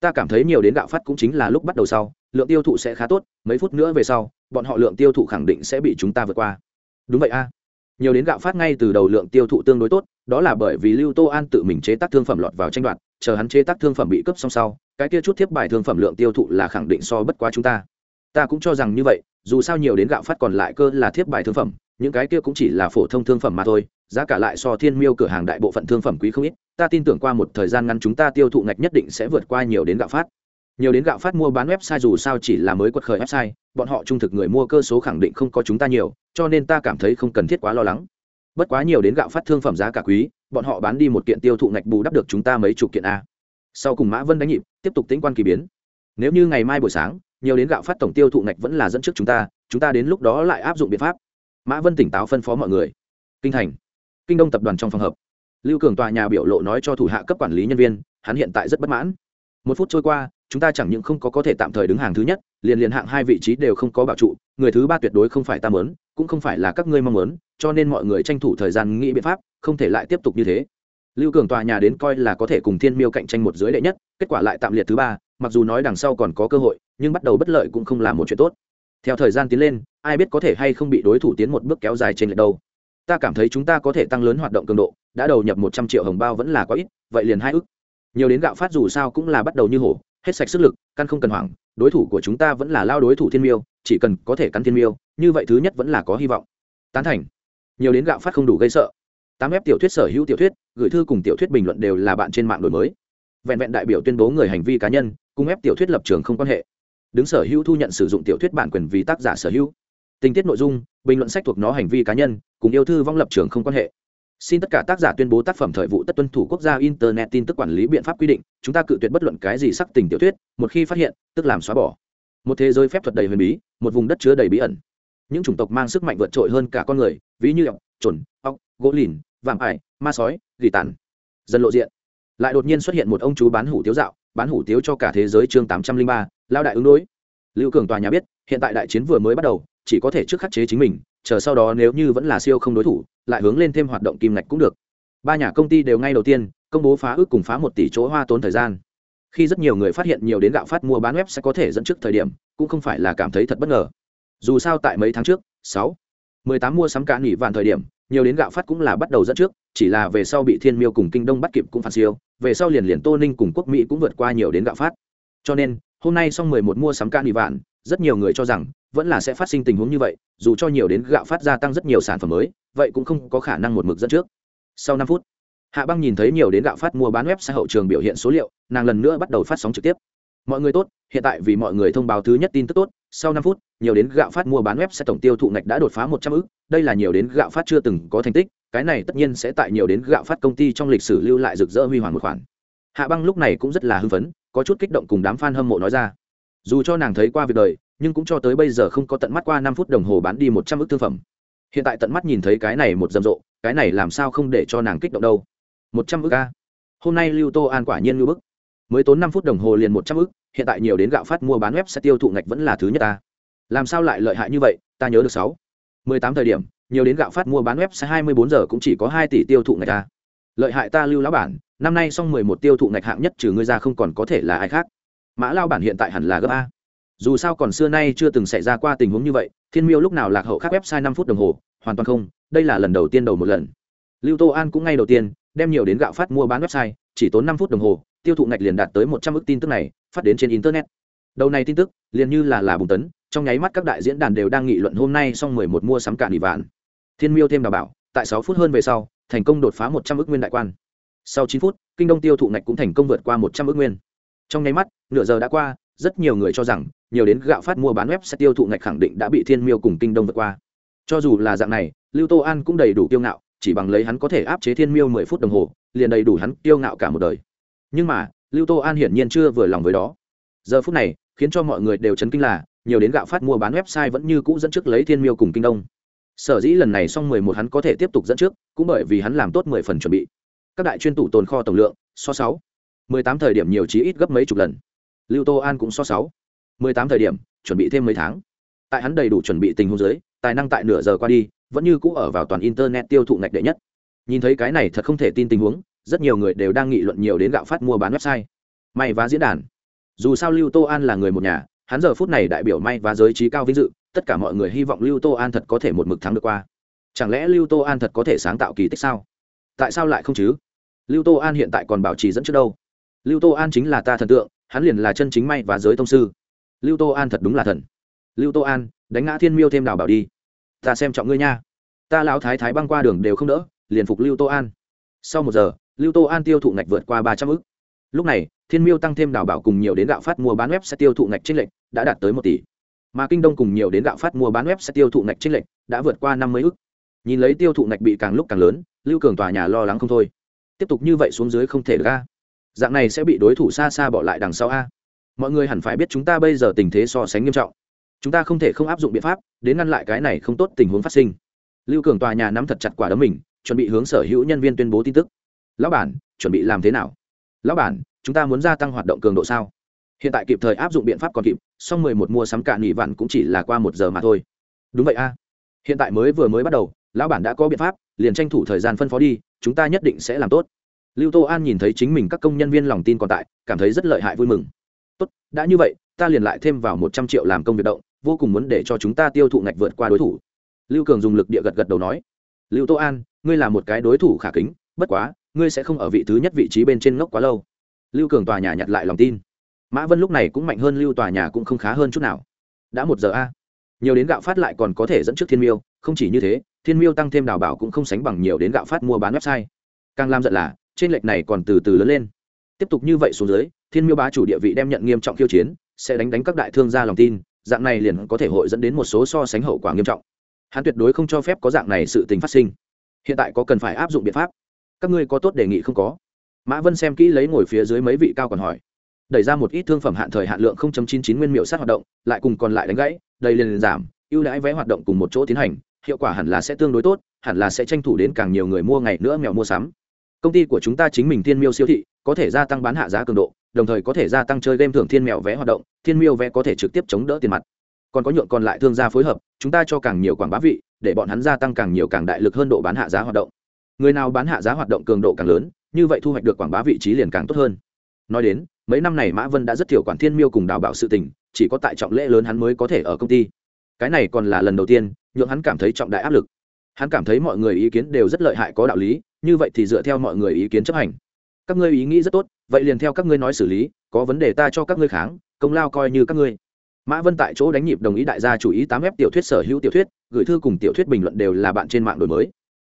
Ta cảm thấy nhiều đến gạo phát cũng chính là lúc bắt đầu sau, lượng tiêu thụ sẽ khá tốt, mấy phút nữa về sau, bọn họ lượng tiêu thụ khẳng định sẽ bị chúng ta vượt qua. Đúng vậy a nhiều đến gạo phát ngay từ đầu lượng tiêu thụ tương đối tốt, đó là bởi vì lưu tô an tự mình chế tác thương phẩm lọt vào tranh đoạt, chờ hắn chế tác thương phẩm bị cấp xong sau, cái kia chút thiếp bài thương phẩm lượng tiêu thụ là khẳng định so bất quá chúng ta. Ta cũng cho rằng như vậy, dù sao nhiều đến gạo phát còn lại cơ là thiếp bài thương phẩm, những cái kia cũng chỉ là phổ thông thương phẩm mà thôi, giá cả lại so thiên miêu cửa hàng đại bộ phận thương phẩm quý không ít, ta tin tưởng qua một thời gian ngắn chúng ta tiêu thụ ngạch nhất định sẽ vượt qua nhiều đến gạo phát nhiều đến gạo phát mua bán website dù sao chỉ là mới quật khởi website, bọn họ trung thực người mua cơ số khẳng định không có chúng ta nhiều, cho nên ta cảm thấy không cần thiết quá lo lắng. Bất quá nhiều đến gạo phát thương phẩm giá cả quý, bọn họ bán đi một kiện tiêu thụ ngạch bù đắp được chúng ta mấy chục kiện a. Sau cùng mã vân đánh nhịp, tiếp tục tính quan kỳ biến. Nếu như ngày mai buổi sáng, nhiều đến gạo phát tổng tiêu thụ ngạch vẫn là dẫn trước chúng ta chúng ta đến lúc đó lại áp dụng biện pháp. Mã vân tỉnh táo phân phó mọi người. Kinh thành. Kinh đông tập đoàn trong phòng hợp lưu cường tòa nhà biểu lộ nói cho thủ hạ cấp quản lý nhân viên, hắn hiện tại rất bất mãn. Một phút trôi qua chúng ta chẳng những không có có thể tạm thời đứng hàng thứ nhất, liền liền hạng hai vị trí đều không có bảo trụ, người thứ ba tuyệt đối không phải ta mớn cũng không phải là các ngươi mong muốn, cho nên mọi người tranh thủ thời gian nghĩ biện pháp, không thể lại tiếp tục như thế. Lưu cường tòa nhà đến coi là có thể cùng thiên miêu cạnh tranh một dưới đệ nhất, kết quả lại tạm liệt thứ ba, mặc dù nói đằng sau còn có cơ hội, nhưng bắt đầu bất lợi cũng không là một chuyện tốt. Theo thời gian tiến lên, ai biết có thể hay không bị đối thủ tiến một bước kéo dài trên lệch đâu. Ta cảm thấy chúng ta có thể tăng lớn hoạt động cường độ, đã đầu nhập một trăm triệu hồng bao vẫn là quá ít, vậy liền hai ức. Nhiều đến gạo phát dù sao cũng là bắt đầu như hổ hết sạch sức lực, căn không cần hoảng, đối thủ của chúng ta vẫn là lao đối thủ thiên miêu, chỉ cần có thể cắn thiên miêu, như vậy thứ nhất vẫn là có hy vọng. Tán thành. Nhiều đến gạo phát không đủ gây sợ. Tám ép tiểu thuyết sở hữu tiểu thuyết, gửi thư cùng tiểu thuyết bình luận đều là bạn trên mạng đổi mới. Vẹn vẹn đại biểu tuyên bố người hành vi cá nhân cùng ép tiểu thuyết lập trường không quan hệ. Đứng sở hữu thu nhận sử dụng tiểu thuyết bản quyền vì tác giả sở hữu. Tình tiết nội dung, bình luận sách thuộc nó hành vi cá nhân, cùng yêu thư vong lập trường không quan hệ xin tất cả tác giả tuyên bố tác phẩm thời vụ tất tuân thủ quốc gia internet tin tức quản lý biện pháp quy định, chúng ta cự tuyệt bất luận cái gì sắc tình tiểu thuyết, một khi phát hiện, tức làm xóa bỏ. Một thế giới phép thuật đầy huyền bí, một vùng đất chứa đầy bí ẩn. Những chủng tộc mang sức mạnh vượt trội hơn cả con người, ví như ọc trồn ọc gỗ lìn, vạm ải, ma sói, gỉ tàn. Dần lộ diện. Lại đột nhiên xuất hiện một ông chú bán hủ tiếu dạo, bán hủ tiếu cho cả thế giới chương tám trăm linh ba, lao đại ứng đối. Lưu cường tòa nhà biết, hiện tại đại chiến vừa mới bắt đầu, chỉ có thể trước khắc chế chính mình chờ sau đó nếu như vẫn là siêu không đối thủ, lại hướng lên thêm hoạt động kim ngạch cũng được. Ba nhà công ty đều ngay đầu tiên, công bố phá ước cùng phá một tỷ chỗ hoa tốn thời gian. Khi rất nhiều người phát hiện nhiều đến gạo phát mua bán web sẽ có thể dẫn trước thời điểm, cũng không phải là cảm thấy thật bất ngờ. Dù sao tại mấy tháng trước, sáu, mười tám mua sắm cả nghỉ vạn thời điểm, nhiều đến gạo phát cũng là bắt đầu dẫn trước, chỉ là về sau bị thiên miêu cùng kinh đông bắt kịp cũng phản siêu, về sau liền liền tô ninh cùng quốc mỹ cũng vượt qua nhiều đến gạo phát. Cho nên, hôm nay xong mười một mua sắm cả nghỉ vạn rất nhiều người cho rằng, vẫn là sẽ phát sinh tình huống như vậy, dù cho nhiều đến gạo phát gia tăng rất nhiều sản phẩm mới, vậy cũng không có khả năng một mực dẫn trước. Sau năm phút, hạ băng nhìn thấy nhiều đến gạo phát mua bán web xã hậu trường biểu hiện số liệu, nàng lần nữa bắt đầu phát sóng trực tiếp. Mọi người tốt, hiện tại vì mọi người thông báo thứ nhất tin tức tốt, sau năm phút, nhiều đến gạo phát mua bán web sẽ tổng tiêu thụ ngạch đã đột phá một trăm ước đây là nhiều đến gạo phát chưa từng có thành tích, cái này tất nhiên sẽ tại nhiều đến gạo phát công ty trong lịch sử lưu lại rực rỡ huy hoàng một khoản. Hạ băng lúc này cũng rất là hưng phấn, có chút kích động cùng đám f a n hâm mộ nói ra dù cho nàng thấy qua việc đời, nhưng cũng cho tới bây giờ không có tận mắt qua năm phút đồng hồ bán đi một trăm ước thương phẩm. Hiện tại tận mắt nhìn thấy cái này một rầm rộ, cái này làm sao không để cho nàng kích động đâu? Một trăm ước a? Hôm nay lưu tô an quả nhiên ngưỡng bức. Mới tốn năm phút đồng hồ liền một trăm ước hiện tại nhiều đến gạo phát mua bán web sẽ tiêu thụ ngạch vẫn là thứ nhất ta. Làm sao lại lợi hại như vậy, ta nhớ được sáu. Mười tám thời điểm, nhiều đến gạo phát mua bán web sẽ hai mươi bốn giờ cũng chỉ có hai tỷ tiêu thụ ngạch ta. Lợi hại ta lưu lão bản, năm nay xong mười một tiêu thụ ngạch hạng nhất, trừ ngươi ra không còn có thể là ai khác mã lao bản hiện tại hẳn là gấp a. Dù sao còn xưa nay chưa từng xảy ra qua tình huống như vậy, thiên miêu lúc nào lạc hậu khác website năm phút đồng hồ, hoàn toàn không, đây là lần đầu tiên đầu một lần. Lưu tô an cũng ngay đầu tiên, đem nhiều đến gạo phát mua bán website, chỉ tốn năm phút đồng hồ, tiêu thụ ngạch liền đạt tới một trăm ước tin tức này, phát đến trên internet. Đầu này tin tức, liền như là là bùng tấn, trong nháy mắt các đại diễn đàn đều đang nghị luận hôm nay xong mười một mua sắm cạn ỉ vạn. Thiên miêu thêm đào bảo, tại sáu phút hơn về sau, thành công đột phá một trăm ước nguyên đại quan. Sau chín phút, kinh đông tiêu thụ ngạch cũng thành công vượt qua một trăm ước nguyên trong nháy mắt, nửa giờ đã qua, rất nhiều người cho rằng nhiều đến gạo phát mua bán web sẽ tiêu thụ ngạch khẳng định đã bị thiên miêu cùng kinh đông vượt qua. Cho dù là dạng này, lưu tô an cũng đầy đủ kiêu ngạo, chỉ bằng lấy hắn có thể áp chế thiên miêu mười phút đồng hồ, liền đầy đủ hắn kiêu ngạo cả một đời. Nhưng mà, lưu tô an hiển nhiên chưa vừa lòng với đó. Giờ phút này, khiến cho mọi người đều chấn kinh là, nhiều đến gạo phát mua bán website vẫn như cũ dẫn trước lấy thiên miêu cùng kinh đông. Sở dĩ lần này xong mười một hắn có thể tiếp tục dẫn trước, cũng bởi vì hắn làm tốt mười phần chuẩn bị. Các đại chuyên tủ tồn kho tổng lượng, so sáu mười tám thời điểm nhiều chí ít gấp mấy chục lần. Lưu tô an cũng so sáu. mười tám thời điểm, chuẩn bị thêm mấy tháng. Tại hắn đầy đủ chuẩn bị tình huống giới tài năng tại nửa giờ qua đi, vẫn như cũ ở vào toàn internet tiêu thụ ngạch đệ nhất. Nhìn thấy cái này thật không thể tin tình huống, rất nhiều người đều đang nghị luận nhiều đến gạo phát mua bán website. May và diễn đàn. Dù sao lưu tô an là người một nhà, hắn giờ phút này đại biểu may và giới trí cao vinh dự, tất cả mọi người hy vọng lưu tô an thật có thể một mực thắng được qua. Chẳng lẽ lưu tô an thật có thể sáng tạo kỳ tích sao? Tại sao lại không chứ? Lưu tô an hiện tại còn bảo trì dẫn trước đâu? Lưu tô an chính là ta thần tượng, hắn liền là chân chính may và giới thông sư. Lưu tô an thật đúng là thần. Lưu tô an, đánh ngã thiên miêu thêm đào bảo đi. Ta xem trọng ngươi nha. Ta lão thái thái băng qua đường đều không đỡ, liền phục lưu tô an. Sau một giờ, lưu tô an tiêu thụ ngạch vượt qua ba trăm ư c lúc này, thiên miêu tăng thêm đào bảo cùng nhiều đến gạo phát mua bán web sẽ tiêu thụ ngạch tranh lệch, đã đạt tới một tỷ. Mà kinh đông cùng nhiều đến gạo phát mua bán web sẽ tiêu thụ ngạch tranh lệch, đã vượt qua năm mươi ức. Nhìn lấy tiêu thụ ngạch bị càng lúc càng lớn, lưu cường tòa nhà lo lắng không thôi. Tiếp tục như vậy xuống dưới không thể ra dạng này sẽ bị đối thủ xa xa bỏ lại đằng sau a. Mọi người hẳn phải biết chúng ta bây giờ tình thế so sánh nghiêm trọng. Chúng ta không thể không áp dụng biện pháp, đến ngăn lại cái này không tốt tình huống phát sinh. Lưu cường tòa nhà nắm thật chặt quả đấm mình, chuẩn bị hướng sở hữu nhân viên tuyên bố tin tức. Lão bản, chuẩn bị làm thế nào? Lão bản, chúng ta muốn gia tăng hoạt động cường độ sao? Hiện tại kịp thời áp dụng biện pháp còn kịp, song mười một mua sắm cạn nghỉ vặn cũng chỉ là qua một giờ mà thôi. Đúng vậy a. Hiện tại mới vừa mới bắt đầu, lão bản đã có biện pháp, liền tranh thủ thời gian phân phó đi, chúng ta nhất định sẽ làm tốt lưu tô an nhìn thấy chính mình các công nhân viên lòng tin còn tại, cảm thấy rất lợi hại vui mừng. Tốt, đã như vậy, ta liền lại thêm vào một trăm triệu làm công việc động, vô cùng muốn để cho chúng ta tiêu thụ ngạch vượt qua đối thủ. Lưu cường dùng lực địa gật gật đầu nói. Lưu tô an, ngươi là một cái đối thủ khả kính, bất quá, ngươi sẽ không ở vị thứ nhất vị trí bên trên ngốc quá lâu. Lưu cường tòa nhà nhặt lại lòng tin. Mã vân lúc này cũng mạnh hơn lưu tòa nhà cũng không khá hơn chút nào. Đã một giờ a, nhiều đến gạo phát lại còn có thể dẫn trước thiên miêu, không chỉ như thế, thiên miêu tăng thêm đào bảo cũng không sánh bằng nhiều đến gạo phát mua bán website. Càng làm giận là trên lệch này còn từ từ lớn lên. Tiếp tục như vậy xuống dưới, thiên miêu bá chủ địa vị đem nhận nghiêm trọng khiêu chiến, sẽ đánh đánh các đại thương gia lòng tin, dạng này liền có thể hội dẫn đến một số so sánh hậu quả nghiêm trọng. Hắn tuyệt đối không cho phép có dạng này sự tình phát sinh. Hiện tại có cần phải áp dụng biện pháp? Các ngươi có tốt đề nghị không có? Mã vân xem kỹ lấy ngồi phía dưới mấy vị cao còn hỏi. Đẩy ra một ít thương phẩm hạn thời hạn lượng 0.99 nguyên miệu sát hoạt động, lại cùng còn lại đánh gãy, đây liền giảm, ưu đãi vé hoạt động cùng một chỗ tiến hành, hiệu quả hẳn là sẽ tương đối tốt, hẳn là sẽ tranh thủ đến càng nhiều người mua ngày nữa mèo mua sắm công ty của chúng ta chính mình thiên miêu siêu thị, có thể gia tăng bán hạ giá cường độ, đồng thời có thể gia tăng chơi game thưởng thiên mèo vé hoạt động, thiên miêu vé có thể trực tiếp chống đỡ tiền mặt. Còn có nhượng còn lại thương gia phối hợp, chúng ta cho càng nhiều quảng bá vị, để bọn hắn gia tăng càng nhiều càng đại lực hơn độ bán hạ giá hoạt động. Người nào bán hạ giá hoạt động cường độ càng lớn, như vậy thu hoạch được quảng bá vị trí liền càng tốt hơn. Nói đến, mấy năm này mã vân đã rất thiểu quản thiên miêu cùng đào bảo sự tình, chỉ có tại trọng lễ lớn hắn mới có thể ở công ty. Cái này còn là lần đầu tiên, nhượng hắn cảm thấy trọng đại áp lực hắn cảm thấy mọi người ý kiến đều rất lợi hại có đạo lý, như vậy thì dựa theo mọi người ý kiến chấp hành. Các ngươi ý nghĩ rất tốt, vậy liền theo các ngươi nói xử lý, có vấn đề ta cho các ngươi kháng, công lao coi như các ngươi. Mã vân tại chỗ đánh nhịp đồng ý đại gia chủ ý tám ép tiểu thuyết sở hữu tiểu thuyết, gửi thư cùng tiểu thuyết bình luận đều là bạn trên mạng đổi mới.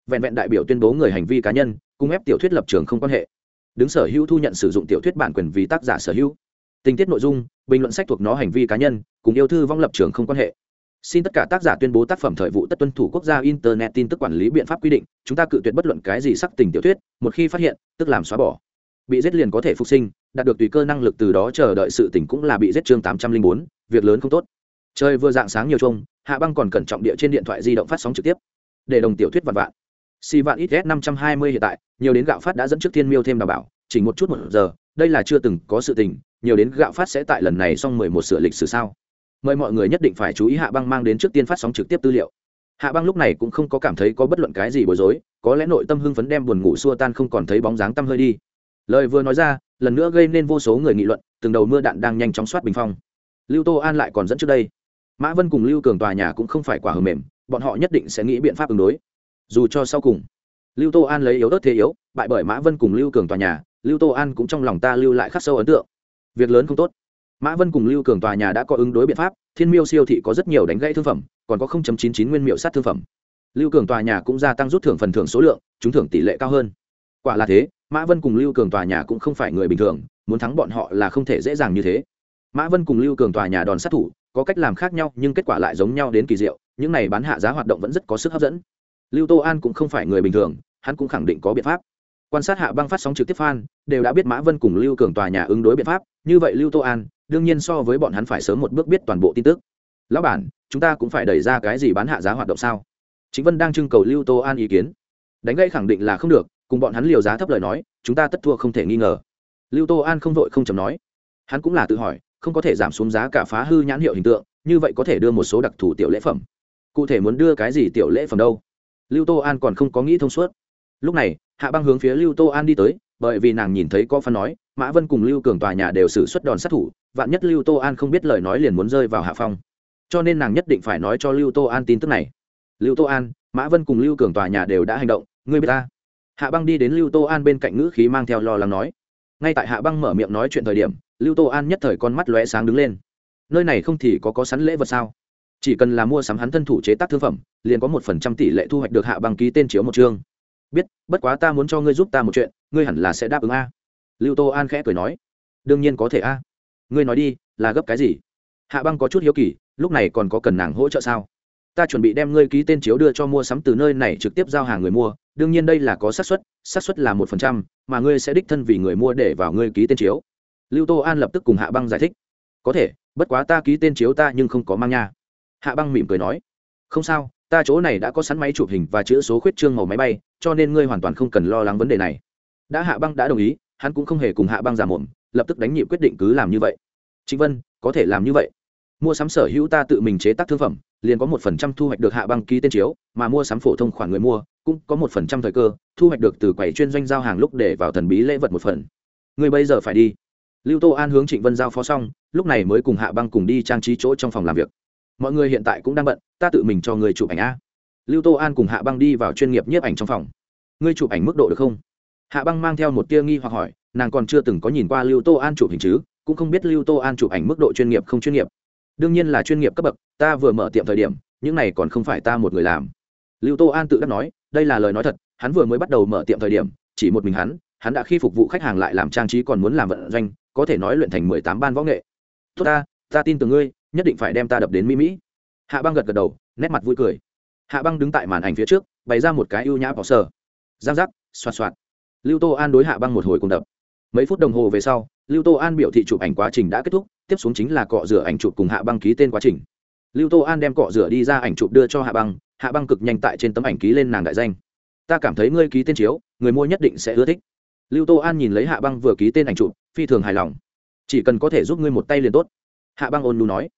Vẹn vẹn đại biểu tuyên bố người hành vi cá nhân, cùng ép tiểu thuyết lập trường không quan hệ. Đứng sở hữu thu nhận sử dụng tiểu thuyết bản quyền vì tác giả sở hữu. Tình tiết nội dung, bình luận sách thuộc nó hành vi cá nhân, cùng yêu thư vong lập trường không quan hệ xin tất cả tác giả tuyên bố tác phẩm thời vụ tất tuân thủ quốc gia internet tin tức quản lý biện pháp quy định, chúng ta cự tuyệt bất luận cái gì sắc tình tiểu thuyết, một khi phát hiện, tức làm xóa bỏ. Bị giết liền có thể phục sinh, đạt được tùy cơ năng lực từ đó chờ đợi sự tỉnh cũng là bị giết chương tám trăm linh bốn, việc lớn không tốt. Trời vừa dạng sáng nhiều chung hạ băng còn cẩn trọng địa trên điện thoại di động phát sóng trực tiếp. Để đồng tiểu thuyết vạn vạn. Si vạn ít s năm trăm hai mươi hiện tại, nhiều đến gạo phát đã dẫn trước thiên miêu thêm đảm bảo, chỉ một chút một giờ, đây là chưa từng có sự tình, nhiều đến gạo phát sẽ tại lần này xong mười một sửa lịch sử sao? Mời mọi người nhất định phải chú ý hạ băng mang đến trước tiên phát sóng trực tiếp tư liệu. Hạ băng lúc này cũng không có cảm thấy có bất luận cái gì bối rối, có lẽ nội tâm hưng phấn đem buồn ngủ xua tan không còn thấy bóng dáng tăm hơi đi. Lời vừa nói ra, lần nữa gây nên vô số người nghị luận, từng đầu mưa đạn đang nhanh chóng soát bình phong. Lưu tô an lại còn dẫn trước đây. Mã vân cùng lưu cường tòa nhà cũng không phải quả hờ mềm, bọn họ nhất định sẽ nghĩ biện pháp ứng đối. Dù cho sau cùng, lưu tô an lấy yếu ớt thế yếu, bại bởi mã vân cùng lưu cường tòa nhà, lưu tô an cũng trong lòng ta lưu lại khắc sâu ấn tượng. Việc lớn không tốt mã vân cùng lưu cường tòa nhà đã có ứng đối biện pháp, thiên miêu siêu thị có rất nhiều đánh gãy thương phẩm, còn có 0.99 nguyên miệu sát thương phẩm. Lưu cường tòa nhà cũng gia tăng rút thưởng phần thưởng số lượng, trúng thưởng tỷ lệ cao hơn. Quả là thế, mã vân cùng lưu cường tòa nhà cũng không phải người bình thường, muốn thắng bọn họ là không thể dễ dàng như thế. Mã vân cùng lưu cường tòa nhà đòn sát thủ, có cách làm khác nhau nhưng kết quả lại giống nhau đến kỳ diệu, những này bán hạ giá hoạt động vẫn rất có sức hấp dẫn. Lưu tô an cũng không phải người bình thường, hắn cũng khẳng định có biện pháp. Quan sát hạ băng phát sóng trực tiếp fan, đều đã biết mã vân cùng lưu cường tòa nhà ứng đối biện pháp, như vậy lưu tô an đương nhiên so với bọn hắn phải sớm một bước biết toàn bộ tin tức. Lão bản, chúng ta cũng phải đẩy ra cái gì bán hạ giá hoạt động sao? Chính vân đang trưng cầu lưu tô an ý kiến. Đánh gây khẳng định là không được, cùng bọn hắn liều giá thấp lời nói, chúng ta tất thua không thể nghi ngờ. Lưu tô an không vội không chầm nói. Hắn cũng là tự hỏi, không có thể giảm xuống giá cả phá hư nhãn hiệu hình tượng, như vậy có thể đưa một số đặc thù tiểu lễ phẩm. Cụ thể muốn đưa cái gì tiểu lễ phẩm đâu? Lưu tô an còn không có nghĩ thông suốt. Lúc này, hạ băng hướng phía lưu tô an đi tới, bởi vì nàng nhìn thấy có phân nói, mã vân cùng lưu cường tòa nhà đều xử suất đòn sát thủ vạn nhất lưu tô an không biết lời nói liền muốn rơi vào hạ phong. Cho nên nàng nhất định phải nói cho lưu tô an tin tức này. Lưu tô an, mã vân cùng lưu cường tòa nhà đều đã hành động, ngươi biết ta. Hạ băng đi đến lưu tô an bên cạnh ngữ khí mang theo lo lắng nói. Ngay tại hạ băng mở miệng nói chuyện thời điểm, lưu tô an nhất thời con mắt lóe sáng đứng lên. Nơi này không thì có có sắn lễ vật sao? Chỉ cần là mua sắm hắn thân thủ chế tác thương phẩm, liền có một phần trăm tỷ lệ thu hoạch được hạ băng ký tên chiếu một chương. Biết, bất quá ta muốn cho ngươi giúp ta một chuyện, ngươi hẳn là sẽ đáp ứng a. Lưu tô an khẽ cười nói. Đương nhiên có thể a ngươi nói đi, là gấp cái gì? Hạ băng có chút hiếu kỳ, lúc này còn có cần nàng hỗ trợ sao? Ta chuẩn bị đem ngươi ký tên chiếu đưa cho mua sắm từ nơi này trực tiếp giao hàng người mua, đương nhiên đây là có xác suất xác suất là một phần trăm, mà ngươi sẽ đích thân vì người mua để vào ngươi ký tên chiếu. Lưu tô an lập tức cùng hạ băng giải thích. Có thể, bất quá ta ký tên chiếu ta nhưng không có mang nha. Hạ băng mỉm cười nói. Không sao, ta chỗ này đã có sẵn máy chụp hình và chữ số khuyết trương màu máy bay, cho nên ngươi hoàn toàn không cần lo lắng vấn đề này. Đã hạ băng đã đồng ý, hắn cũng không hề cùng hạ băng giả mồm lập tức đánh nhịp quyết định cứ làm như vậy. Trịnh vân, có thể làm như vậy. Mua sắm sở hữu ta tự mình chế tác thương phẩm, liền có một phần trăm thu hoạch được hạ băng ký tên chiếu, mà mua sắm phổ thông khoản người mua, cũng có một phần trăm thời cơ, thu hoạch được từ quầy chuyên doanh giao hàng lúc để vào thần bí lễ vật một phần. Người bây giờ phải đi. Lưu tô an hướng trịnh vân giao phó xong, lúc này mới cùng hạ băng cùng đi trang trí chỗ trong phòng làm việc. Mọi người hiện tại cũng đang bận, ta tự mình cho người chụp ảnh a. Lưu tô an cùng hạ băng đi vào chuyên nghiệp nhiếp ảnh trong phòng. Ngươi chụp ảnh mức độ được không? Hạ băng mang theo một tia nghi hoặc hỏi nàng còn chưa từng có nhìn qua lưu tô an chụp hình chứ, cũng không biết lưu tô an chụp ảnh mức độ chuyên nghiệp không chuyên nghiệp. Đương nhiên là chuyên nghiệp cấp bậc, ta vừa mở tiệm thời điểm, những này còn không phải ta một người làm. Lưu tô an tự đắc nói, đây là lời nói thật, hắn vừa mới bắt đầu mở tiệm thời điểm, chỉ một mình hắn hắn đã khi phục vụ khách hàng lại làm trang trí còn muốn làm vận doanh, có thể nói luyện thành mười tám ban võ nghệ. Tốt ta ta tin tưởng ngươi, nhất định phải đem ta đập đến mỹ mỹ. Hạ băng gật gật đầu, nét mặt vui cười. Hạ băng đứng tại màn ảnh phía trước, bày ra một cái ưu nhã bỏ sờ. Giang giác, xoạt xoạt. Lưu tô an đối hạ băng một hồi cùng đập mấy phút đồng hồ về sau, lưu tô an biểu thị chụp ảnh quá trình đã kết thúc, tiếp xuống chính là cọ rửa ảnh chụp cùng hạ băng ký tên quá trình. Lưu tô an đem cọ rửa đi ra ảnh chụp đưa cho hạ băng hạ băng cực nhanh tại trên tấm ảnh ký lên nàng đại danh. Ta cảm thấy ngươi ký tên chiếu, người mua nhất định sẽ ưa thích. Lưu tô an nhìn lấy hạ băng vừa ký tên ảnh chụp, phi thường hài lòng. Chỉ cần có thể giúp ngươi một tay liền tốt. Hạ băng ôn nu nói.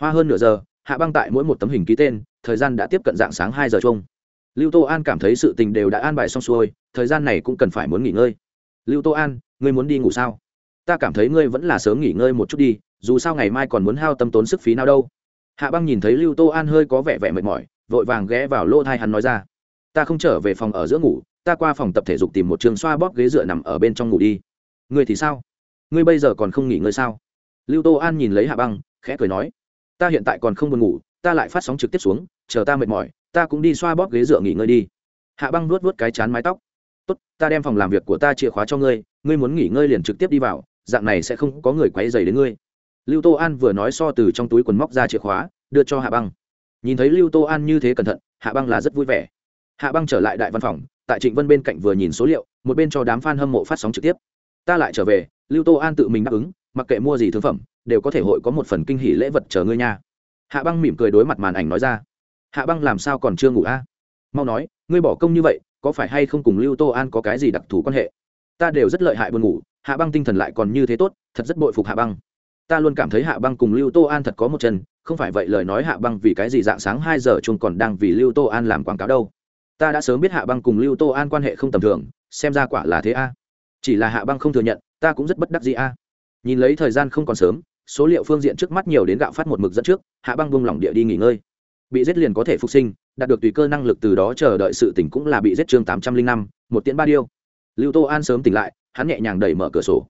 Hoa hơn nửa giờ, hạ băng tại mỗi một tấm hình ký tên, thời gian đã tiếp cận dạng sáng hai giờ chung. Lưu tô an cảm thấy sự tình đều đã an bài xong xuôi, thời gian này cũng cần phải muốn nghỉ ngơi. Lưu tô an ngươi muốn đi ngủ sao? Ta cảm thấy ngươi vẫn là sớm nghỉ ngơi một chút đi, dù sao ngày mai còn muốn hao tâm tốn sức phí nào đâu. Hạ băng nhìn thấy lưu tô an hơi có vẻ vẻ mệt mỏi, vội vàng ghé vào lô thai hắn nói ra. Ta không trở về phòng ở giữa ngủ, ta qua phòng tập thể dục tìm một trường xoa bóp ghế dựa nằm ở bên trong ngủ đi. Ngươi thì sao? Ngươi bây giờ còn không nghỉ ngơi sao? Lưu tô an nhìn lấy hạ băng, khẽ cười nói, ta hiện tại còn không buồn ngủ, ta lại phát sóng trực tiếp xuống, chờ ta mệt mỏi, ta cũng đi xoa bóp ghế dựa nghỉ ngơi đi. Hạ băng nuốt vuốt cái chán mái tóc, tốt, ta đem phòng làm việc của ta chìa khóa cho ngươi ngươi muốn nghỉ ngơi liền trực tiếp đi vào, dạng này sẽ không có người quấy dày đến ngươi. Lưu tô an vừa nói so từ trong túi quần móc ra chìa khóa, đưa cho hạ băng. Nhìn thấy lưu tô an như thế cẩn thận, hạ băng là rất vui vẻ. Hạ băng trở lại đại văn phòng, tại trịnh vân bên cạnh vừa nhìn số liệu, một bên cho đám f a n hâm mộ phát sóng trực tiếp. Ta lại trở về, lưu tô an tự mình đáp ứng, mặc kệ mua gì thương phẩm, đều có thể hội có một phần kinh hỷ lễ vật chờ ngươi nha. Hạ băng mỉm cười đối mặt màn ảnh nói ra. Hạ băng làm sao còn chưa ngủ a? Mau nói, ngươi bỏ công như vậy, có phải hay không cùng lưu tô an có cái gì đặc thù quan hệ? Ta đều rất lợi hại buồn ngủ, hạ băng tinh thần lại còn như thế tốt, thật rất bội phục hạ băng. Ta luôn cảm thấy hạ băng cùng lưu tô an thật có một chân, không phải vậy lời nói hạ băng vì cái gì dạng sáng hai giờ chung còn đang vì lưu tô an làm quảng cáo đâu. Ta đã sớm biết hạ băng cùng lưu tô an quan hệ không tầm thường, xem ra quả là thế a. Chỉ là hạ băng không thừa nhận, ta cũng rất bất đắc gì a. Nhìn lấy thời gian không còn sớm, số liệu phương diện trước mắt nhiều đến gạo phát một mực dẫn trước, hạ băng bung lỏng địa đi nghỉ ngơi. Bị giết liền có thể phục sinh, đạt được tùy cơ năng lực từ đó chờ đợi sự tỉnh cũng là bị giết chương tám trăm linh năm, một tiễn ba điêu lưu tô an sớm tỉnh lại, hắn nhẹ nhàng đẩy mở cửa sổ.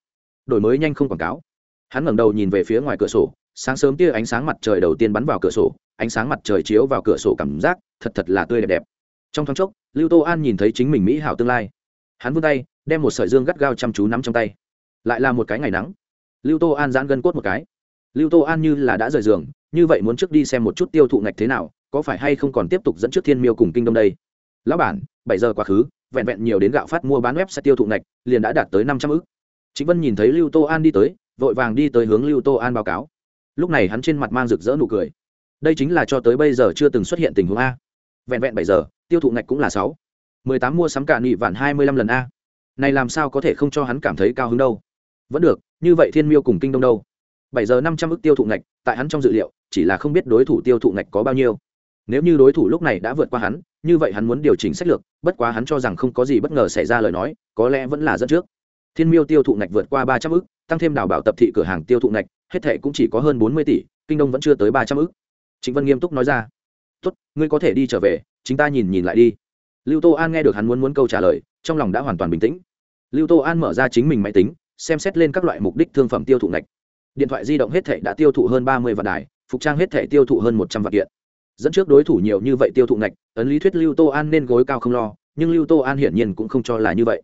Đổi mới nhanh không quảng cáo. Hắn ngẩng đầu nhìn về phía ngoài cửa sổ, sáng sớm tia ánh sáng mặt trời đầu tiên bắn vào cửa sổ, ánh sáng mặt trời chiếu vào cửa sổ cảm giác thật thật là tươi đẹp đẹp. Trong thoáng chốc, lưu tô an nhìn thấy chính mình mỹ hảo tương lai. Hắn vươn tay, đem một sợi dương gắt gao chăm chú nắm trong tay. Lại là một cái ngày nắng. Lưu tô an giãn gân cốt một cái. Lưu tô an như là đã rời giường, như vậy muốn trước đi xem một chút tiêu thụ ngạch thế nào, có phải hay không còn tiếp tục dẫn trước thiên miêu cùng kinh đông đây? Lão bản, bảy giờ quá khứ vẹn vẹn nhiều đến gạo phát mua bán web sẽ tiêu thụ ngạch, liền đã đạt tới năm trăm ư chính vân nhìn thấy lưu tô an đi tới, vội vàng đi tới hướng lưu tô an báo cáo. Lúc này hắn trên mặt mang rực rỡ nụ cười. Đây chính là cho tới bây giờ chưa từng xuất hiện tình huống a. Vẹn vẹn bảy giờ, tiêu thụ ngạch cũng là sáu. Mười tám mua sắm cả nghị vạn hai mươi lăm lần a. Này làm sao có thể không cho hắn cảm thấy cao hứng đâu? Vẫn được, như vậy thiên miêu cùng kinh đông đâu? Bảy giờ năm trăm ức tiêu thụ ngạch, tại hắn trong dự liệu, chỉ là không biết đối thủ tiêu thụ ngạch có bao nhiêu. Nếu như đối thủ lúc này đã vượt qua hắn như vậy hắn muốn điều chỉnh sách lược, bất quá hắn cho rằng không có gì bất ngờ xảy ra lời nói, có lẽ vẫn là dẫn trước. Thiên miêu tiêu thụ ngạch vượt qua ba trăm ư tăng thêm đào bảo tập thị cửa hàng tiêu thụ ngạch, hết thệ cũng chỉ có hơn bốn mươi tỷ, kinh đông vẫn chưa tới ba trăm ư trịnh vân nghiêm túc nói ra. Tốt, ngươi có thể đi trở về chúng ta nhìn nhìn lại đi. Lưu tô an nghe được hắn muốn muốn câu trả lời, trong lòng đã hoàn toàn bình tĩnh. Lưu tô an mở ra chính mình máy tính, xem xét lên các loại mục đích thương phẩm tiêu thụ ngạch. Điện thoại di động hết thệ đã tiêu thụ hơn ba mươi vạn đài, phục trang hết thệ tiêu thụ hơn một trăm vạn kiện dẫn trước đối thủ nhiều như vậy tiêu thụ ngạch, ấn lý thuyết lưu tô an nên gối cao không lo, nhưng lưu tô an hiển nhiên cũng không cho là như vậy.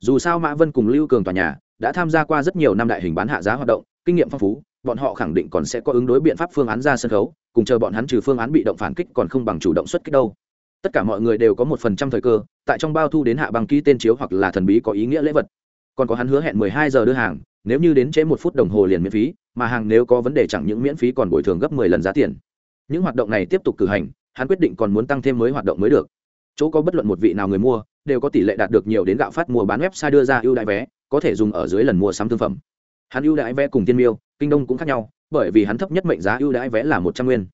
Dù sao mã vân cùng lưu cường tòa nhà đã tham gia qua rất nhiều năm đại hình bán hạ giá hoạt động, kinh nghiệm phong phú, bọn họ khẳng định còn sẽ có ứng đối biện pháp phương án ra sân khấu, cùng chờ bọn hắn trừ phương án bị động phản kích còn không bằng chủ động xuất kích đâu. Tất cả mọi người đều có một phần trăm thời cơ, tại trong bao thu đến hạ bằng ký tên chiếu hoặc là thần bí có ý nghĩa lễ vật. Còn có hắn hứa hẹn mười hai giờ đưa hàng, nếu như đến trễ một phút đồng hồ liền miễn phí, mà hàng nếu có vấn đề chẳng những miễn phí còn bồi thường gấp mười lần giá tiền những hoạt động này tiếp tục cử hành, hắn quyết định còn muốn tăng thêm mới hoạt động mới được. Chỗ có bất luận một vị nào người mua, đều có tỷ lệ đạt được nhiều đến gạo phát mua bán website đưa ra ưu đãi vé, có thể dùng ở dưới lần mua sắm thương phẩm. Hắn ưu đãi vé cùng tiên miêu, kinh đông cũng khác nhau, bởi vì hắn thấp nhất mệnh giá ưu đãi vé là một trăm nguyên.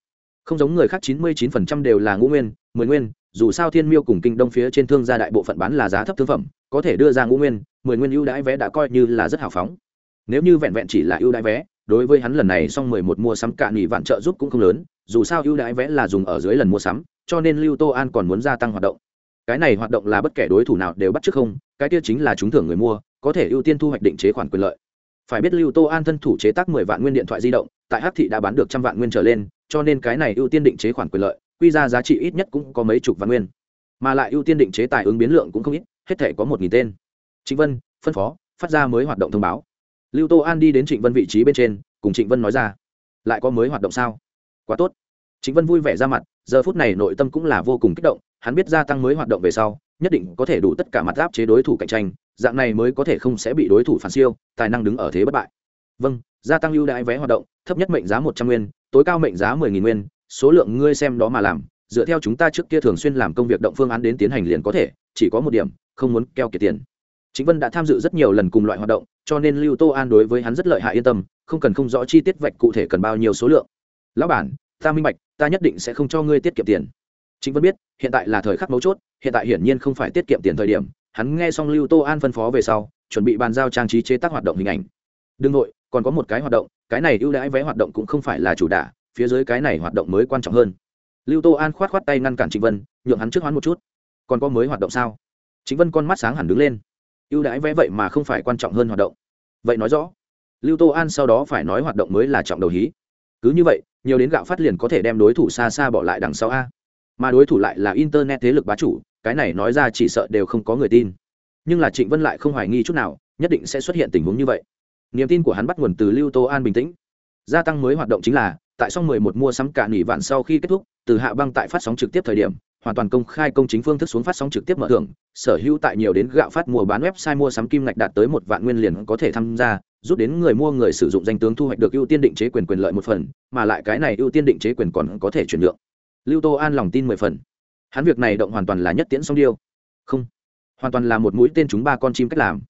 Không giống người khác chín mươi chín phần trăm đều là ngũ nguyên, mười nguyên, dù sao thiên miêu cùng kinh đông phía trên thương gia đại bộ phận bán là giá thấp thương phẩm, có thể đưa ra ngũ nguyên, mười nguyên ưu đãi vé đã coi như là rất hào phóng. Nếu như vẹn vẹn chỉ là ưu đãi vé, đối với hắn lần này xong mười một mua sắm cạn nghỉ vạn trợ giúp cũng không lớn dù sao ưu đãi vẽ là dùng ở dưới lần mua sắm, cho nên lưu tô an còn muốn gia tăng hoạt động. Cái này hoạt động là bất kể đối thủ nào đều bắt trước không, cái kia chính là trúng thưởng người mua, có thể ưu tiên thu hoạch định chế khoản quyền lợi. Phải biết lưu tô an thân thủ chế tác mười vạn nguyên điện thoại di động, tại hát thị đã bán được trăm vạn nguyên trở lên, cho nên cái này ưu tiên định chế khoản quyền lợi, quy ra giá trị ít nhất cũng có mấy chục vạn nguyên. Mà lại ưu tiên định chế tài ứng biến lượng cũng không ít, hết thể có một nghìn tên. Trịnh vân, phân phó, phát ra mới hoạt động thông báo. Lưu tô an đi đến trịnh vân vị trí bên trên, cùng trịnh vân nói ra, lại có mới hoạt động sao? Quá tốt. Chính vân vui vẻ ra mặt, giờ phút này nội tâm cũng là vô cùng kích động, hắn biết gia tăng mới hoạt động về sau, nhất định có thể đủ tất cả mặt giáp chế đối thủ cạnh tranh, dạng này mới có thể không sẽ bị đối thủ phản siêu, tài năng đứng ở thế bất bại. Vâng gia tăng ưu đãi vé hoạt động, thấp nhất mệnh giá một trăm nguyên, tối cao mệnh giá mười nghìn nguyên, số lượng ngươi xem đó mà làm, dựa theo chúng ta trước kia thường xuyên làm công việc động phương án đến tiến hành liền có thể, chỉ có một điểm, không muốn keo kiệt tiền. Chính vân đã tham dự rất nhiều lần cùng loại hoạt động, cho nên lưu tô an đối với hắn rất lợi hại yên tâm, không cần không rõ chi tiết vạch cụ thể cần bao nhiêu số lượng lão bản, ta minh bạch, ta nhất định sẽ không cho ngươi tiết kiệm tiền. Chính vân biết, hiện tại là thời khắc mấu chốt, hiện tại hiển nhiên không phải tiết kiệm tiền thời điểm. Hắn nghe xong lưu tô an phân phó về sau, chuẩn bị bàn giao trang trí chế tác hoạt động hình ảnh. Đương nội, còn có một cái hoạt động, cái này ưu đãi vé hoạt động cũng không phải là chủ đả, phía dưới cái này hoạt động mới quan trọng hơn. Lưu tô an khoát khoát tay ngăn cản trịnh vân, nhượng hắn trước hoán một chút. Còn có mới hoạt động sao? Trịnh vân con mắt sáng hẳn đứng lên. Ưu đãi vé vậy mà không phải quan trọng hơn hoạt động. Vậy nói rõ. Lưu tô an sau đó phải nói hoạt động mới là trọng đầu hí cứ như vậy, nhiều đến gạo phát liền có thể đem đối thủ xa xa bỏ lại đằng sau a. Mà đối thủ lại là internet thế lực bá chủ, cái này nói ra chỉ sợ đều không có người tin. Nhưng là trịnh vân lại không hoài nghi chút nào, nhất định sẽ xuất hiện tình huống như vậy. Niềm tin của hắn bắt nguồn từ lưu tô an bình tĩnh. Gia tăng mới hoạt động chính là, tại xong 11 mua sắm cả nghỉ vạn sau khi kết thúc, từ hạ băng tại phát sóng trực tiếp thời điểm, hoàn toàn công khai công chính phương thức xuống phát sóng trực tiếp mở thưởng, sở hữu tại nhiều đến gạo phát mùa bán website mua sắm kim ngạch đạt tới một vạn nguyên liền có thể tham gia giúp đến người mua người sử dụng danh tướng thu hoạch được ưu tiên định chế quyền quyền lợi một phần, mà lại cái này ưu tiên định chế quyền còn có thể chuyển nhượng. Lưu tô an lòng tin mười phần. Hắn việc này động hoàn toàn là nhất tiễn song điêu. Không. Hoàn toàn là một mũi tên chúng ba con chim cách làm.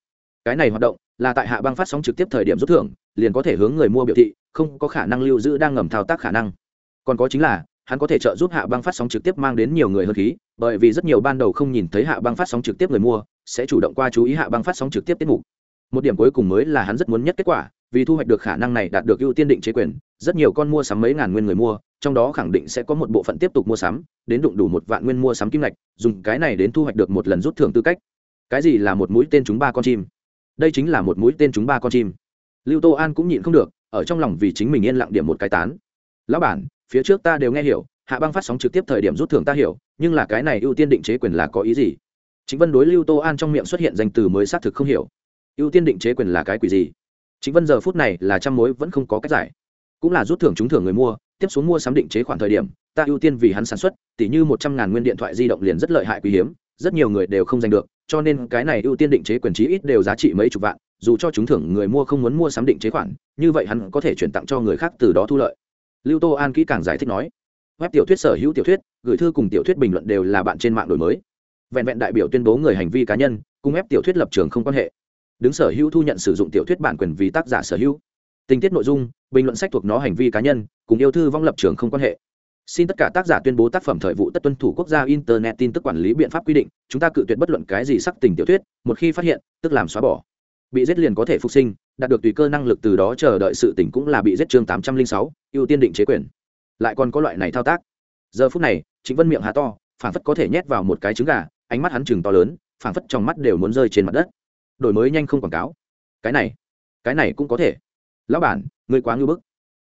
Cái này hoạt động là tại hạ băng phát sóng trực tiếp thời điểm rút thưởng, liền có thể hướng người mua biểu thị, không có khả năng lưu giữ đang ngầm thao tác khả năng. Còn có chính là, hắn có thể trợ giúp hạ băng phát sóng trực tiếp mang đến nhiều người hơn khí, bởi vì rất nhiều ban đầu không nhìn thấy hạ băng phát sóng trực tiếp người mua, sẽ chủ động qua chú ý hạ băng phát sóng trực tiếp tiết mục một điểm cuối cùng mới là hắn rất muốn nhất kết quả, vì thu hoạch được khả năng này đạt được ưu tiên định chế quyền, rất nhiều con mua sắm mấy ngàn nguyên người mua, trong đó khẳng định sẽ có một bộ phận tiếp tục mua sắm, đến đụng đủ một vạn nguyên mua sắm kim ngạch, dùng cái này đến thu hoạch được một lần rút thưởng tư cách. Cái gì là một mũi tên chúng ba con chim? Đây chính là một mũi tên chúng ba con chim. Lưu tô an cũng nhịn không được, ở trong lòng vì chính mình yên lặng điểm một cái tán. Lão bản, phía trước ta đều nghe hiểu, hạ băng phát sóng trực tiếp thời điểm rút thưởng ta hiểu, nhưng là cái này ưu tiên định chế quyền là có ý gì? Chính vân đối lưu tô an trong miệng xuất hiện danh từ mới xác thực không hiểu ưu tiên định chế quyền là cái quỷ gì? Chính vân giờ phút này là trăm mối vẫn không có cách giải. Cũng là rút thưởng trúng thưởng người mua, tiếp xuống mua sắm định chế khoản thời điểm, ta ưu tiên vì hắn sản xuất, tỉ như một trăm ngàn nguyên điện thoại di động liền rất lợi hại quý hiếm, rất nhiều người đều không giành được, cho nên cái này ưu tiên định chế quyền trí ít đều giá trị mấy chục vạn, dù cho chúng thưởng người mua không muốn mua sắm định chế khoản, như vậy hắn có thể chuyển tặng cho người khác từ đó thu lợi. Lưu tô an kỹ càng giải thích nói, web tiểu thuyết sở hữu tiểu thuyết, gửi thư cùng tiểu thuyết bình luận đều là bạn trên mạng đổi mới. Vẹn vẹn đại biểu tuyên bố người hành vi cá nhân, cùng web tiểu thuyết lập trường không quan hệ đứng sở hữu thu nhận sử dụng tiểu thuyết bản quyền vì tác giả sở hữu. Tình tiết nội dung, bình luận sách thuộc nó hành vi cá nhân, cùng yêu thư vong lập trường không quan hệ. Xin tất cả tác giả tuyên bố tác phẩm thời vụ tất tuân thủ quốc gia internet tin tức quản lý biện pháp quy định, chúng ta cự tuyệt bất luận cái gì sắc tình tiểu thuyết, một khi phát hiện, tức làm xóa bỏ. Bị giết liền có thể phục sinh, đạt được tùy cơ năng lực từ đó chờ đợi sự tỉnh cũng là bị giết chương tám trăm linh sáu, ưu tiên định chế quyền. Lại còn có loại này thao tác. Giờ phút này chính vân miệng há to, phảng phất có thể nhét vào một cái trứng gà, ánh mắt hắn chừng to lớn, phảng phất trong mắt đều muốn rơi trên mặt đất đổi mới nhanh không quảng cáo. Cái này cái này cũng có thể. Lão bản, ngươi quá ngưu bức.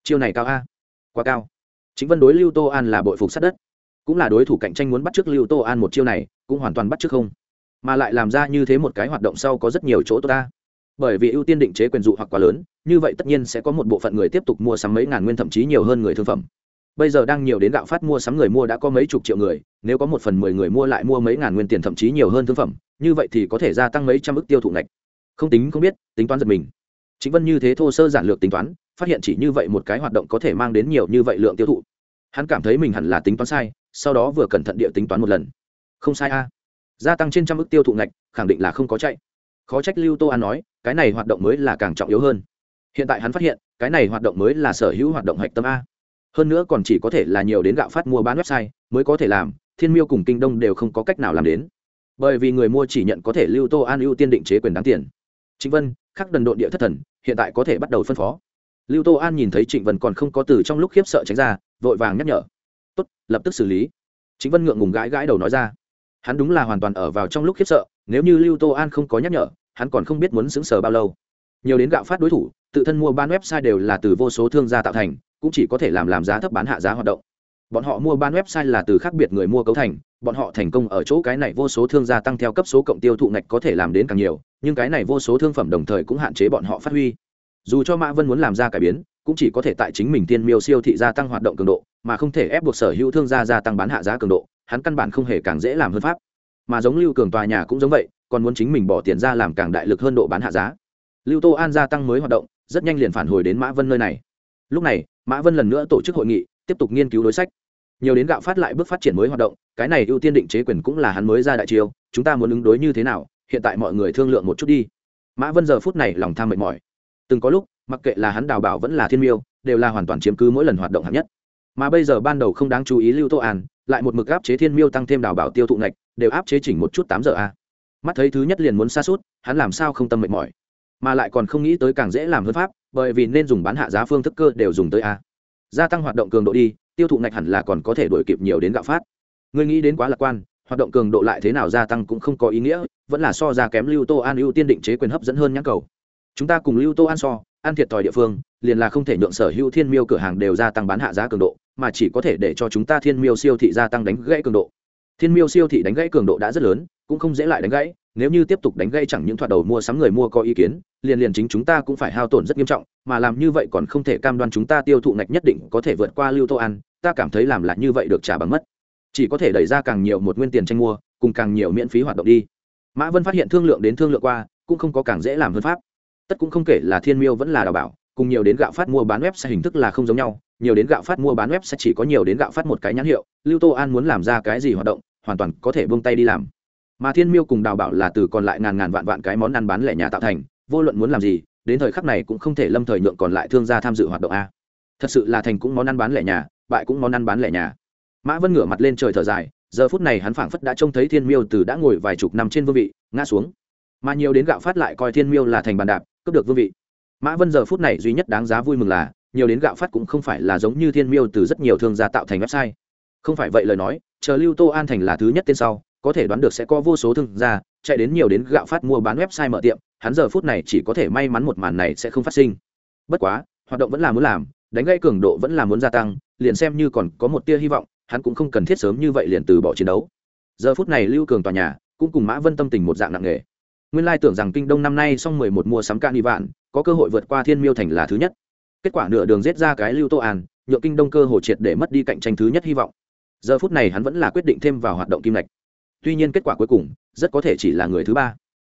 Chiêu này cao a. Quá cao. Chính vân đối lưu tô an là bội phục sát đất. Cũng là đối thủ cạnh tranh muốn bắt trước lưu tô an một chiêu này, cũng hoàn toàn bắt trước không. Mà lại làm ra như thế một cái hoạt động sau có rất nhiều chỗ tốt ta. Bởi vì ưu tiên định chế quyền dụ hoặc quá lớn, như vậy tất nhiên sẽ có một bộ phận người tiếp tục mua sắm mấy ngàn nguyên thậm chí nhiều hơn người thương phẩm. Bây giờ đang nhiều đến gạo phát mua sắm người mua đã có mấy chục triệu người, nếu có một phần mười người mua lại mua mấy ngàn nguyên tiền thậm chí nhiều hơn thương phẩm như vậy thì có thể gia tăng mấy trăm ức tiêu thụ ngạch. Không tính không biết, tính toán giật mình. Chính vân như thế thô sơ giản lược tính toán, phát hiện chỉ như vậy một cái hoạt động có thể mang đến nhiều như vậy lượng tiêu thụ. Hắn cảm thấy mình hẳn là tính toán sai, sau đó vừa cẩn thận địa tính toán một lần. Không sai a. Gia tăng trên trăm ước tiêu thụ ngạch, khẳng định là không có chạy. Khó trách lưu tô an nói, cái này hoạt động mới là càng trọng yếu hơn. Hiện tại hắn phát hiện, cái này hoạt động mới là sở hữu hoạt động hạch tâm a. Hơn nữa còn chỉ có thể là nhiều đến gạo phát mua bán website mới có thể làm, thiên miêu cùng kinh đông đều không có cách nào làm đến bởi vì người mua chỉ nhận có thể lưu tô an ưu tiên định chế quyền đáng tiền. Trịnh vân, khắc đần độn địa thất thần, hiện tại có thể bắt đầu phân phó. Lưu tô an nhìn thấy trịnh vân còn không có từ trong lúc khiếp sợ tránh ra, vội vàng nhắc nhở. Tốt, lập tức xử lý. Trịnh vân ngượng ngùng gãi gãi đầu nói ra. Hắn đúng là hoàn toàn ở vào trong lúc khiếp sợ, nếu như lưu tô an không có nhắc nhở, hắn còn không biết muốn xứng sờ bao lâu. Nhiều đến gạo phát đối thủ, tự thân mua ban website đều là từ vô số thương gia tạo thành, cũng chỉ có thể làm làm giá thấp bán hạ giá hoạt động bọn họ mua bán website là từ khác biệt người mua cấu thành, bọn họ thành công ở chỗ cái này vô số thương gia tăng theo cấp số cộng tiêu thụ ngạch có thể làm đến càng nhiều, nhưng cái này vô số thương phẩm đồng thời cũng hạn chế bọn họ phát huy. Dù cho mã vân muốn làm ra cải biến, cũng chỉ có thể tại chính mình tiên miêu siêu thị gia tăng hoạt động cường độ, mà không thể ép buộc sở hữu thương gia gia tăng bán hạ giá cường độ, hắn căn bản không hề càng dễ làm hơn pháp. Mà giống lưu cường tòa nhà cũng giống vậy, còn muốn chính mình bỏ tiền ra làm càng đại lực hơn độ bán hạ giá. Lưu tô an gia tăng mới hoạt động, rất nhanh liền phản hồi đến mã vân nơi này. Lúc này, mã vân lần nữa tổ chức hội nghị tiếp tục nghiên cứu đối sách. Nhiều đến gạo phát lại bước phát triển mới hoạt động, cái này ưu tiên định chế quyền cũng là hắn mới ra đại chiêu, chúng ta muốn ứng đối như thế nào, hiện tại mọi người thương lượng một chút đi. Mã vân giờ phút này lòng tham mệt mỏi. Từng có lúc, mặc kệ là hắn đào bảo vẫn là thiên miêu, đều là hoàn toàn chiếm cứ mỗi lần hoạt động hạng nhất. Mà bây giờ ban đầu không đáng chú ý lưu tô an, lại một mực áp chế thiên miêu tăng thêm đào bảo tiêu thụ ngạch, đều áp chế chỉnh một chút tám giờ a. Mắt thấy thứ nhất liền muốn xa suốt hắn làm sao không tâm mệt mỏi? Mà lại còn không nghĩ tới càng dễ làm hơn pháp, bởi vì nên dùng bán hạ giá phương thức cơ đều dùng tới a gia tăng hoạt động cường độ đi, tiêu thụ ngạch hẳn là còn có thể đổi kịp nhiều đến gạo phát. Ngươi nghĩ đến quá lạc quan, hoạt động cường độ lại thế nào gia tăng cũng không có ý nghĩa, vẫn là so ra kém lưu tô an ưu tiên định chế quyền hấp dẫn hơn nhãn cầu. Chúng ta cùng lưu tô an so an thiệt thòi địa phương, liền là không thể nhượng sở hữu thiên miêu cửa hàng đều gia tăng bán hạ giá cường độ, mà chỉ có thể để cho chúng ta thiên miêu siêu thị gia tăng đánh gãy cường độ. Thiên miêu siêu thị đánh gãy cường độ đã rất lớn, cũng không dễ lại đánh gãy nếu như tiếp tục đánh gãy chẳng những thoạt đầu mua sắm người mua có ý kiến, liền liền chính chúng ta cũng phải hao tổn rất nghiêm trọng, mà làm như vậy còn không thể cam đoan chúng ta tiêu thụ ngạch nhất định có thể vượt qua lưu tô an, ta cảm thấy làm lại như vậy được trả bằng mất. Chỉ có thể đẩy ra càng nhiều một nguyên tiền tranh mua, cùng càng nhiều miễn phí hoạt động đi. Mã vân phát hiện thương lượng đến thương lượng qua, cũng không có càng dễ làm hơn pháp. Tất cũng không kể là thiên miêu vẫn là đào bảo, cùng nhiều đến gạo phát mua bán web sẽ hình thức là không giống nhau, nhiều đến gạo phát mua bán web sẽ chỉ có nhiều đến gạo phát một cái nhãn hiệu, lưu tô an muốn làm ra cái gì hoạt động, hoàn toàn có thể buông tay đi làm mà thiên miêu cùng đào bảo là từ còn lại ngàn ngàn vạn vạn cái món ăn bán lẻ nhà tạo thành, vô luận muốn làm gì, đến thời khắc này cũng không thể lâm thời nhượng còn lại thương gia tham dự hoạt động a. Thật sự là thành cũng món ăn bán lẻ nhà, bại cũng món ăn bán lẻ nhà. Mã vân ngửa mặt lên trời thở dài, giờ phút này hắn phảng phất đã trông thấy thiên miêu từ đã ngồi vài chục năm trên vương vị, ngã xuống. Mà nhiều đến gạo phát lại coi thiên miêu là thành bàn đạp, cướp được vương vị. Mã vân giờ phút này duy nhất đáng giá vui mừng là, nhiều đến gạo phát cũng không phải là giống như thiên miêu từ rất nhiều thương gia tạo thành website. Không phải vậy lời nói, chờ lưu tô an thành là thứ nhất tên sau có thể đoán được sẽ có vô số thương gia, chạy đến nhiều đến gạo phát mua bán website mở tiệm, hắn giờ phút này chỉ có thể may mắn một màn này sẽ không phát sinh. Bất quá, hoạt động vẫn là muốn làm, đánh gây cường độ vẫn là muốn gia tăng, liền xem như còn có một tia hy vọng, hắn cũng không cần thiết sớm như vậy liền từ bỏ chiến đấu. Giờ phút này lưu cường tòa nhà cũng cùng mã vân tâm tình một dạng nặng nề. Nguyên lai tưởng rằng kinh đông năm nay xong mười một mua sắm can đi vạn có cơ hội vượt qua thiên miêu thành là thứ nhất. Kết quả nửa đường giết ra cái lưu tô an, nhượng kinh đông cơ hội triệt để mất đi cạnh tranh thứ nhất hy vọng. Giờ phút này hắn vẫn là quyết định thêm vào hoạt động kim lạch tuy nhiên kết quả cuối cùng, rất có thể chỉ là người thứ ba.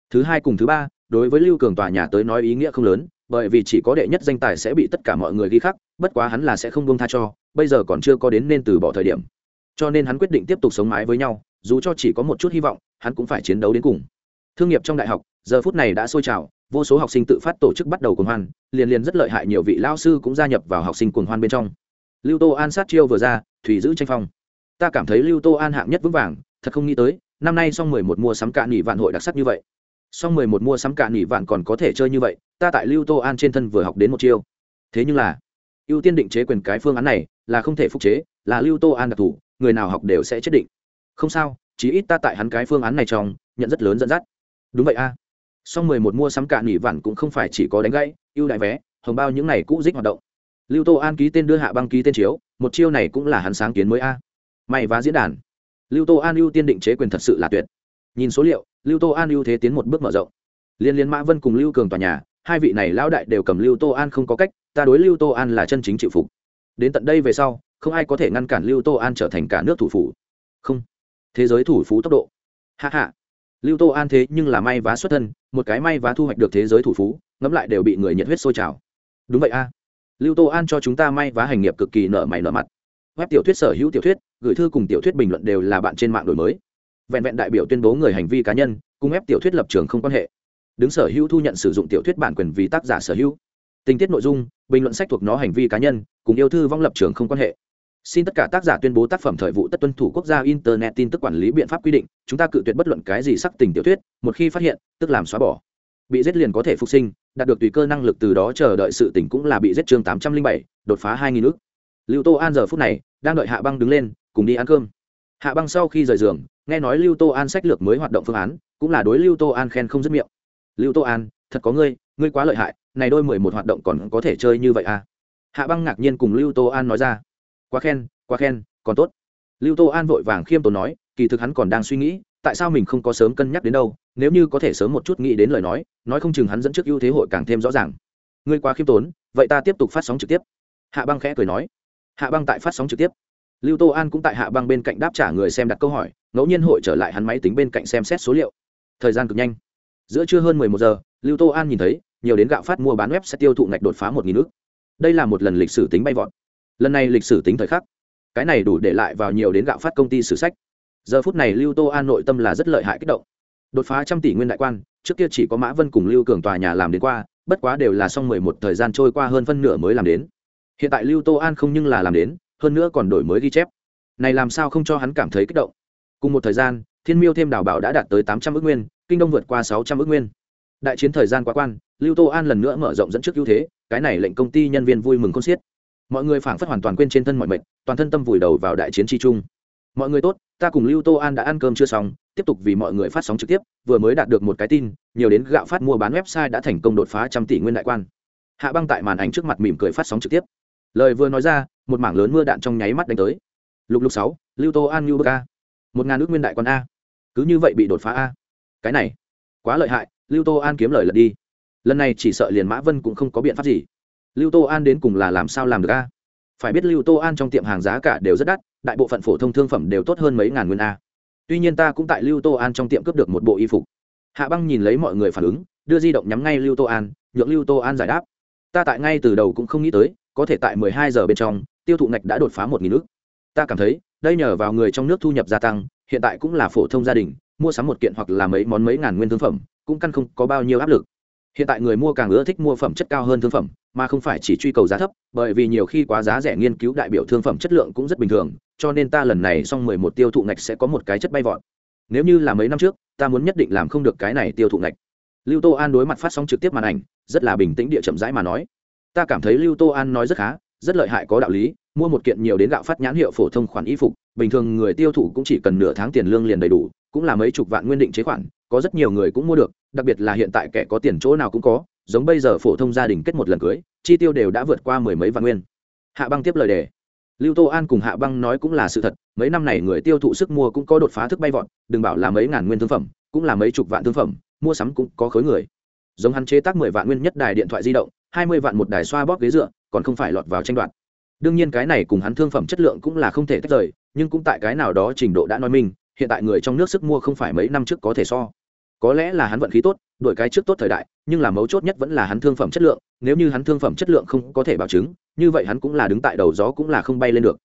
Thứ hai cùng thứ ba, đối với lưu cường tòa nhà tới nói ý nghĩa không lớn, bởi vì chỉ có đệ nhất danh tài sẽ bị tất cả mọi người ghi khắc, bất quá hắn là sẽ không bông tha cho, bây giờ còn chưa có đến nên từ bỏ thời điểm. Cho nên hắn quyết định tiếp tục sống mái với nhau, dù cho chỉ có một chút hy vọng, hắn cũng phải chiến đấu đến cùng. Thương nghiệp trong đại học, giờ phút này đã sôi trào, vô số học sinh tự phát tổ chức bắt đầu cuồng hoan, liền liền rất lợi hại nhiều vị lao sư cũng gia nhập vào học sinh cuồng hoan bên trong. Lưu tô an sát chiêu vừa ra, thủy giữ tranh phong. Ta cảm thấy lưu tô an hạng nhất vững vàng thật không nghĩ tới, năm nay xong mười một mua sắm cạn nghỉ vạn hội đặc sắc như vậy. Xong mười một mua sắm cạn nghỉ vạn còn có thể chơi như vậy, ta tại lưu tô an trên thân vừa học đến một chiêu. Thế nhưng là, ưu tiên định chế quyền cái phương án này là không thể phục chế, là lưu tô an đặc thù người nào học đều sẽ chết định. Không sao, chí ít ta tại hắn cái phương án này trong, nhận rất lớn dẫn dắt. Đúng vậy a. À. mười một mua sắm cạn nghỉ vạn cũng không phải chỉ có đánh gãy, ưu đại vé, hồng bao những này cũ dích hoạt động. Lưu tô an ký tên đưa hạ băng ký tên chiếu, một chiêu này cũng là hắn sáng kiến mới a. May và diễn đàn lưu tô an ưu tiên định chế quyền thật sự là tuyệt. Nhìn số liệu, lưu tô an ưu thế tiến một bước mở rộng. Liên liên mã vân cùng lưu cường tòa nhà, hai vị này lão đại đều cầm lưu tô an không có cách, ta đối lưu tô an là chân chính chịu phục. Đến tận đây về sau, không ai có thể ngăn cản lưu tô an trở thành cả nước thủ phủ. Không. Thế giới thủ phú tốc độ. Hạ hạ lưu tô an thế nhưng là may vá xuất thân, một cái may vá thu hoạch được thế giới thủ phú, ngẫm lại đều bị người nhiệt huyết sôi trào. Đúng vậy a. Lưu tô an cho chúng ta may vá hành nghiệp cực kỳ nợ mày nợ mặt web tiểu thuyết sở hữu tiểu thuyết, gửi thư cùng tiểu thuyết bình luận đều là bạn trên mạng đổi mới. Vẹn vẹn đại biểu tuyên bố người hành vi cá nhân, cùng ép tiểu thuyết lập trường không quan hệ. Đứng sở hữu thu nhận sử dụng tiểu thuyết bản quyền vì tác giả sở hữu. Tình tiết nội dung, bình luận sách thuộc nó hành vi cá nhân, cùng yêu thư vong lập trường không quan hệ. Xin tất cả tác giả tuyên bố tác phẩm thời vụ tất tuân thủ quốc gia internet tin tức quản lý biện pháp quy định, chúng ta cự tuyệt bất luận cái gì sắc tình tiểu thuyết, một khi phát hiện, tức làm xóa bỏ. Bị giết liền có thể phục sinh, đạt được tùy cơ năng lực từ đó chờ đợi sự tỉnh cũng là bị giết chương tám trăm linh bảy, đột phá hai nghìn ước lưu tô an giờ phút này đang đợi hạ băng đứng lên, cùng đi ăn cơm. Hạ băng sau khi rời giường, nghe nói lưu tô an sách lược mới hoạt động phương án, cũng là đối lưu tô an khen không dứt miệng. Lưu tô an, thật có ngươi ngươi quá lợi hại, này đôi mười một hoạt động còn có thể chơi như vậy à? Hạ băng ngạc nhiên cùng lưu tô an nói ra. Quá khen quá khen, còn tốt. Lưu tô an vội vàng khiêm tốn nói, kỳ thực hắn còn đang suy nghĩ, tại sao mình không có sớm cân nhắc đến đâu, nếu như có thể sớm một chút nghĩ đến lời nói nói không chừng hắn dẫn trước ưu thế hội càng thêm rõ ràng. Ngươi quá khiêm tốn, vậy ta tiếp tục phát sóng trực tiếp. Hạ băng khẽ cười nói hạ băng tại phát sóng trực tiếp. Lưu tô an cũng tại hạ băng bên cạnh đáp trả người xem đặt câu hỏi, ngẫu nhiên hội trở lại hắn máy tính bên cạnh xem xét số liệu. Thời gian cực nhanh. Giữa trưa hơn mười một giờ, lưu tô an nhìn thấy, nhiều đến gạo phát mua bán web sẽ tiêu thụ ngạch đột phá một nghìn nước đây là một lần lịch sử tính bay vọt. Lần này lịch sử tính thời khắc. Cái này đủ để lại vào nhiều đến gạo phát công ty sử sách. Giờ phút này lưu tô an nội tâm là rất lợi hại kích động. Đột phá trăm tỷ nguyên đại quan, trước kia chỉ có mã vân cùng lưu cường tòa nhà làm đến qua, bất quá đều là xong mười một thời gian trôi qua hơn phân nửa mới làm đến hiện tại lưu tô an không nhưng là làm đến, hơn nữa còn đổi mới ghi chép. Này làm sao không cho hắn cảm thấy kích động? Cùng một thời gian, thiên miêu thêm đào bảo đã đạt tới tám trăm ước nguyên, kinh đông vượt qua sáu trăm ước nguyên. Đại chiến thời gian quá quan, lưu tô an lần nữa mở rộng dẫn trước ưu thế, cái này lệnh công ty nhân viên vui mừng con xiết. Mọi người phảng phất hoàn toàn quên trên thân mọi mệnh, toàn thân tâm vùi đầu vào đại chiến chi chung mọi người tốt, ta cùng lưu tô an đã ăn cơm chưa xong, tiếp tục vì mọi người phát sóng trực tiếp, vừa mới đạt được một cái tin, nhiều đến gạo phát mua bán website đã thành công đột phá trăm tỷ nguyên đại quan. Hạ băng tại màn ảnh trước mặt mỉm cười phát sóng trực tiếp lời vừa nói ra, một mảng lớn mưa đạn trong nháy mắt đánh tới. Lục lục sáu, lưu tô an lưu bơ a. Một ngàn nước nguyên đại quan a. Cứ như vậy bị đột phá a. Cái này, quá lợi hại, lưu tô an kiếm lời lật đi. Lần này chỉ sợ liền mã vân cũng không có biện pháp gì. Lưu tô an đến cùng là làm sao làm được a? Phải biết lưu tô an trong tiệm hàng giá cả đều rất đắt, đại bộ phận phổ thông thương phẩm đều tốt hơn mấy ngàn nguyên a. Tuy nhiên ta cũng tại lưu tô an trong tiệm cướp được một bộ y phục. Hạ băng nhìn lấy mọi người phản ứng, đưa di động nhắm ngay lưu tô an, nhượng lưu tô an giải đáp. Ta tại ngay từ đầu cũng không nghĩ tới có thể tại 12 giờ bên trong, tiêu thụ ngạch đã đột phá một nghìn ta cảm thấy, đây nhờ vào người trong nước thu nhập gia tăng, hiện tại cũng là phổ thông gia đình, mua sắm một kiện hoặc là mấy món mấy ngàn nguyên thương phẩm, cũng căn không có bao nhiêu áp lực. Hiện tại người mua càng ưa thích mua phẩm chất cao hơn thương phẩm, mà không phải chỉ truy cầu giá thấp, bởi vì nhiều khi quá giá rẻ nghiên cứu đại biểu thương phẩm chất lượng cũng rất bình thường, cho nên ta lần này xong mười một tiêu thụ ngạch sẽ có một cái chất bay vọt. Nếu như là mấy năm trước, ta muốn nhất định làm không được cái này tiêu thụ ngạch. Lưu tô an đối mặt phát sóng trực tiếp màn ảnh, rất là bình tĩnh địa chậm rãi mà nói ta cảm thấy lưu tô an nói rất khá, rất lợi hại có đạo lý, mua một kiện nhiều đến gạo phát nhãn hiệu phổ thông khoản y phục, bình thường người tiêu thụ cũng chỉ cần nửa tháng tiền lương liền đầy đủ, cũng là mấy chục vạn nguyên định chế khoản, có rất nhiều người cũng mua được, đặc biệt là hiện tại kẻ có tiền chỗ nào cũng có, giống bây giờ phổ thông gia đình kết một lần cưới, chi tiêu đều đã vượt qua mười mấy vạn nguyên. Hạ băng tiếp lời đề. Lưu tô an cùng hạ băng nói cũng là sự thật, mấy năm này người tiêu thụ sức mua cũng có đột phá thức bay vọt, đừng bảo là mấy ngàn nguyên thương phẩm, cũng là mấy chục vạn thương phẩm, mua sắm cũng có khối người. Giống hắn chế tác mười vạn nguyên nhất đài điện thoại di động hai mươi vạn một đài xoa bóp ghế dựa, còn không phải lọt vào tranh đoạt. Đương nhiên cái này cùng hắn thương phẩm chất lượng cũng là không thể tách rời, nhưng cũng tại cái nào đó trình độ đã nói mình. hiện tại người trong nước sức mua không phải mấy năm trước có thể so. Có lẽ là hắn vận khí tốt đổi cái trước tốt thời đại, nhưng là mấu chốt nhất vẫn là hắn thương phẩm chất lượng, nếu như hắn thương phẩm chất lượng không có thể bảo chứng, như vậy hắn cũng là đứng tại đầu gió cũng là không bay lên được.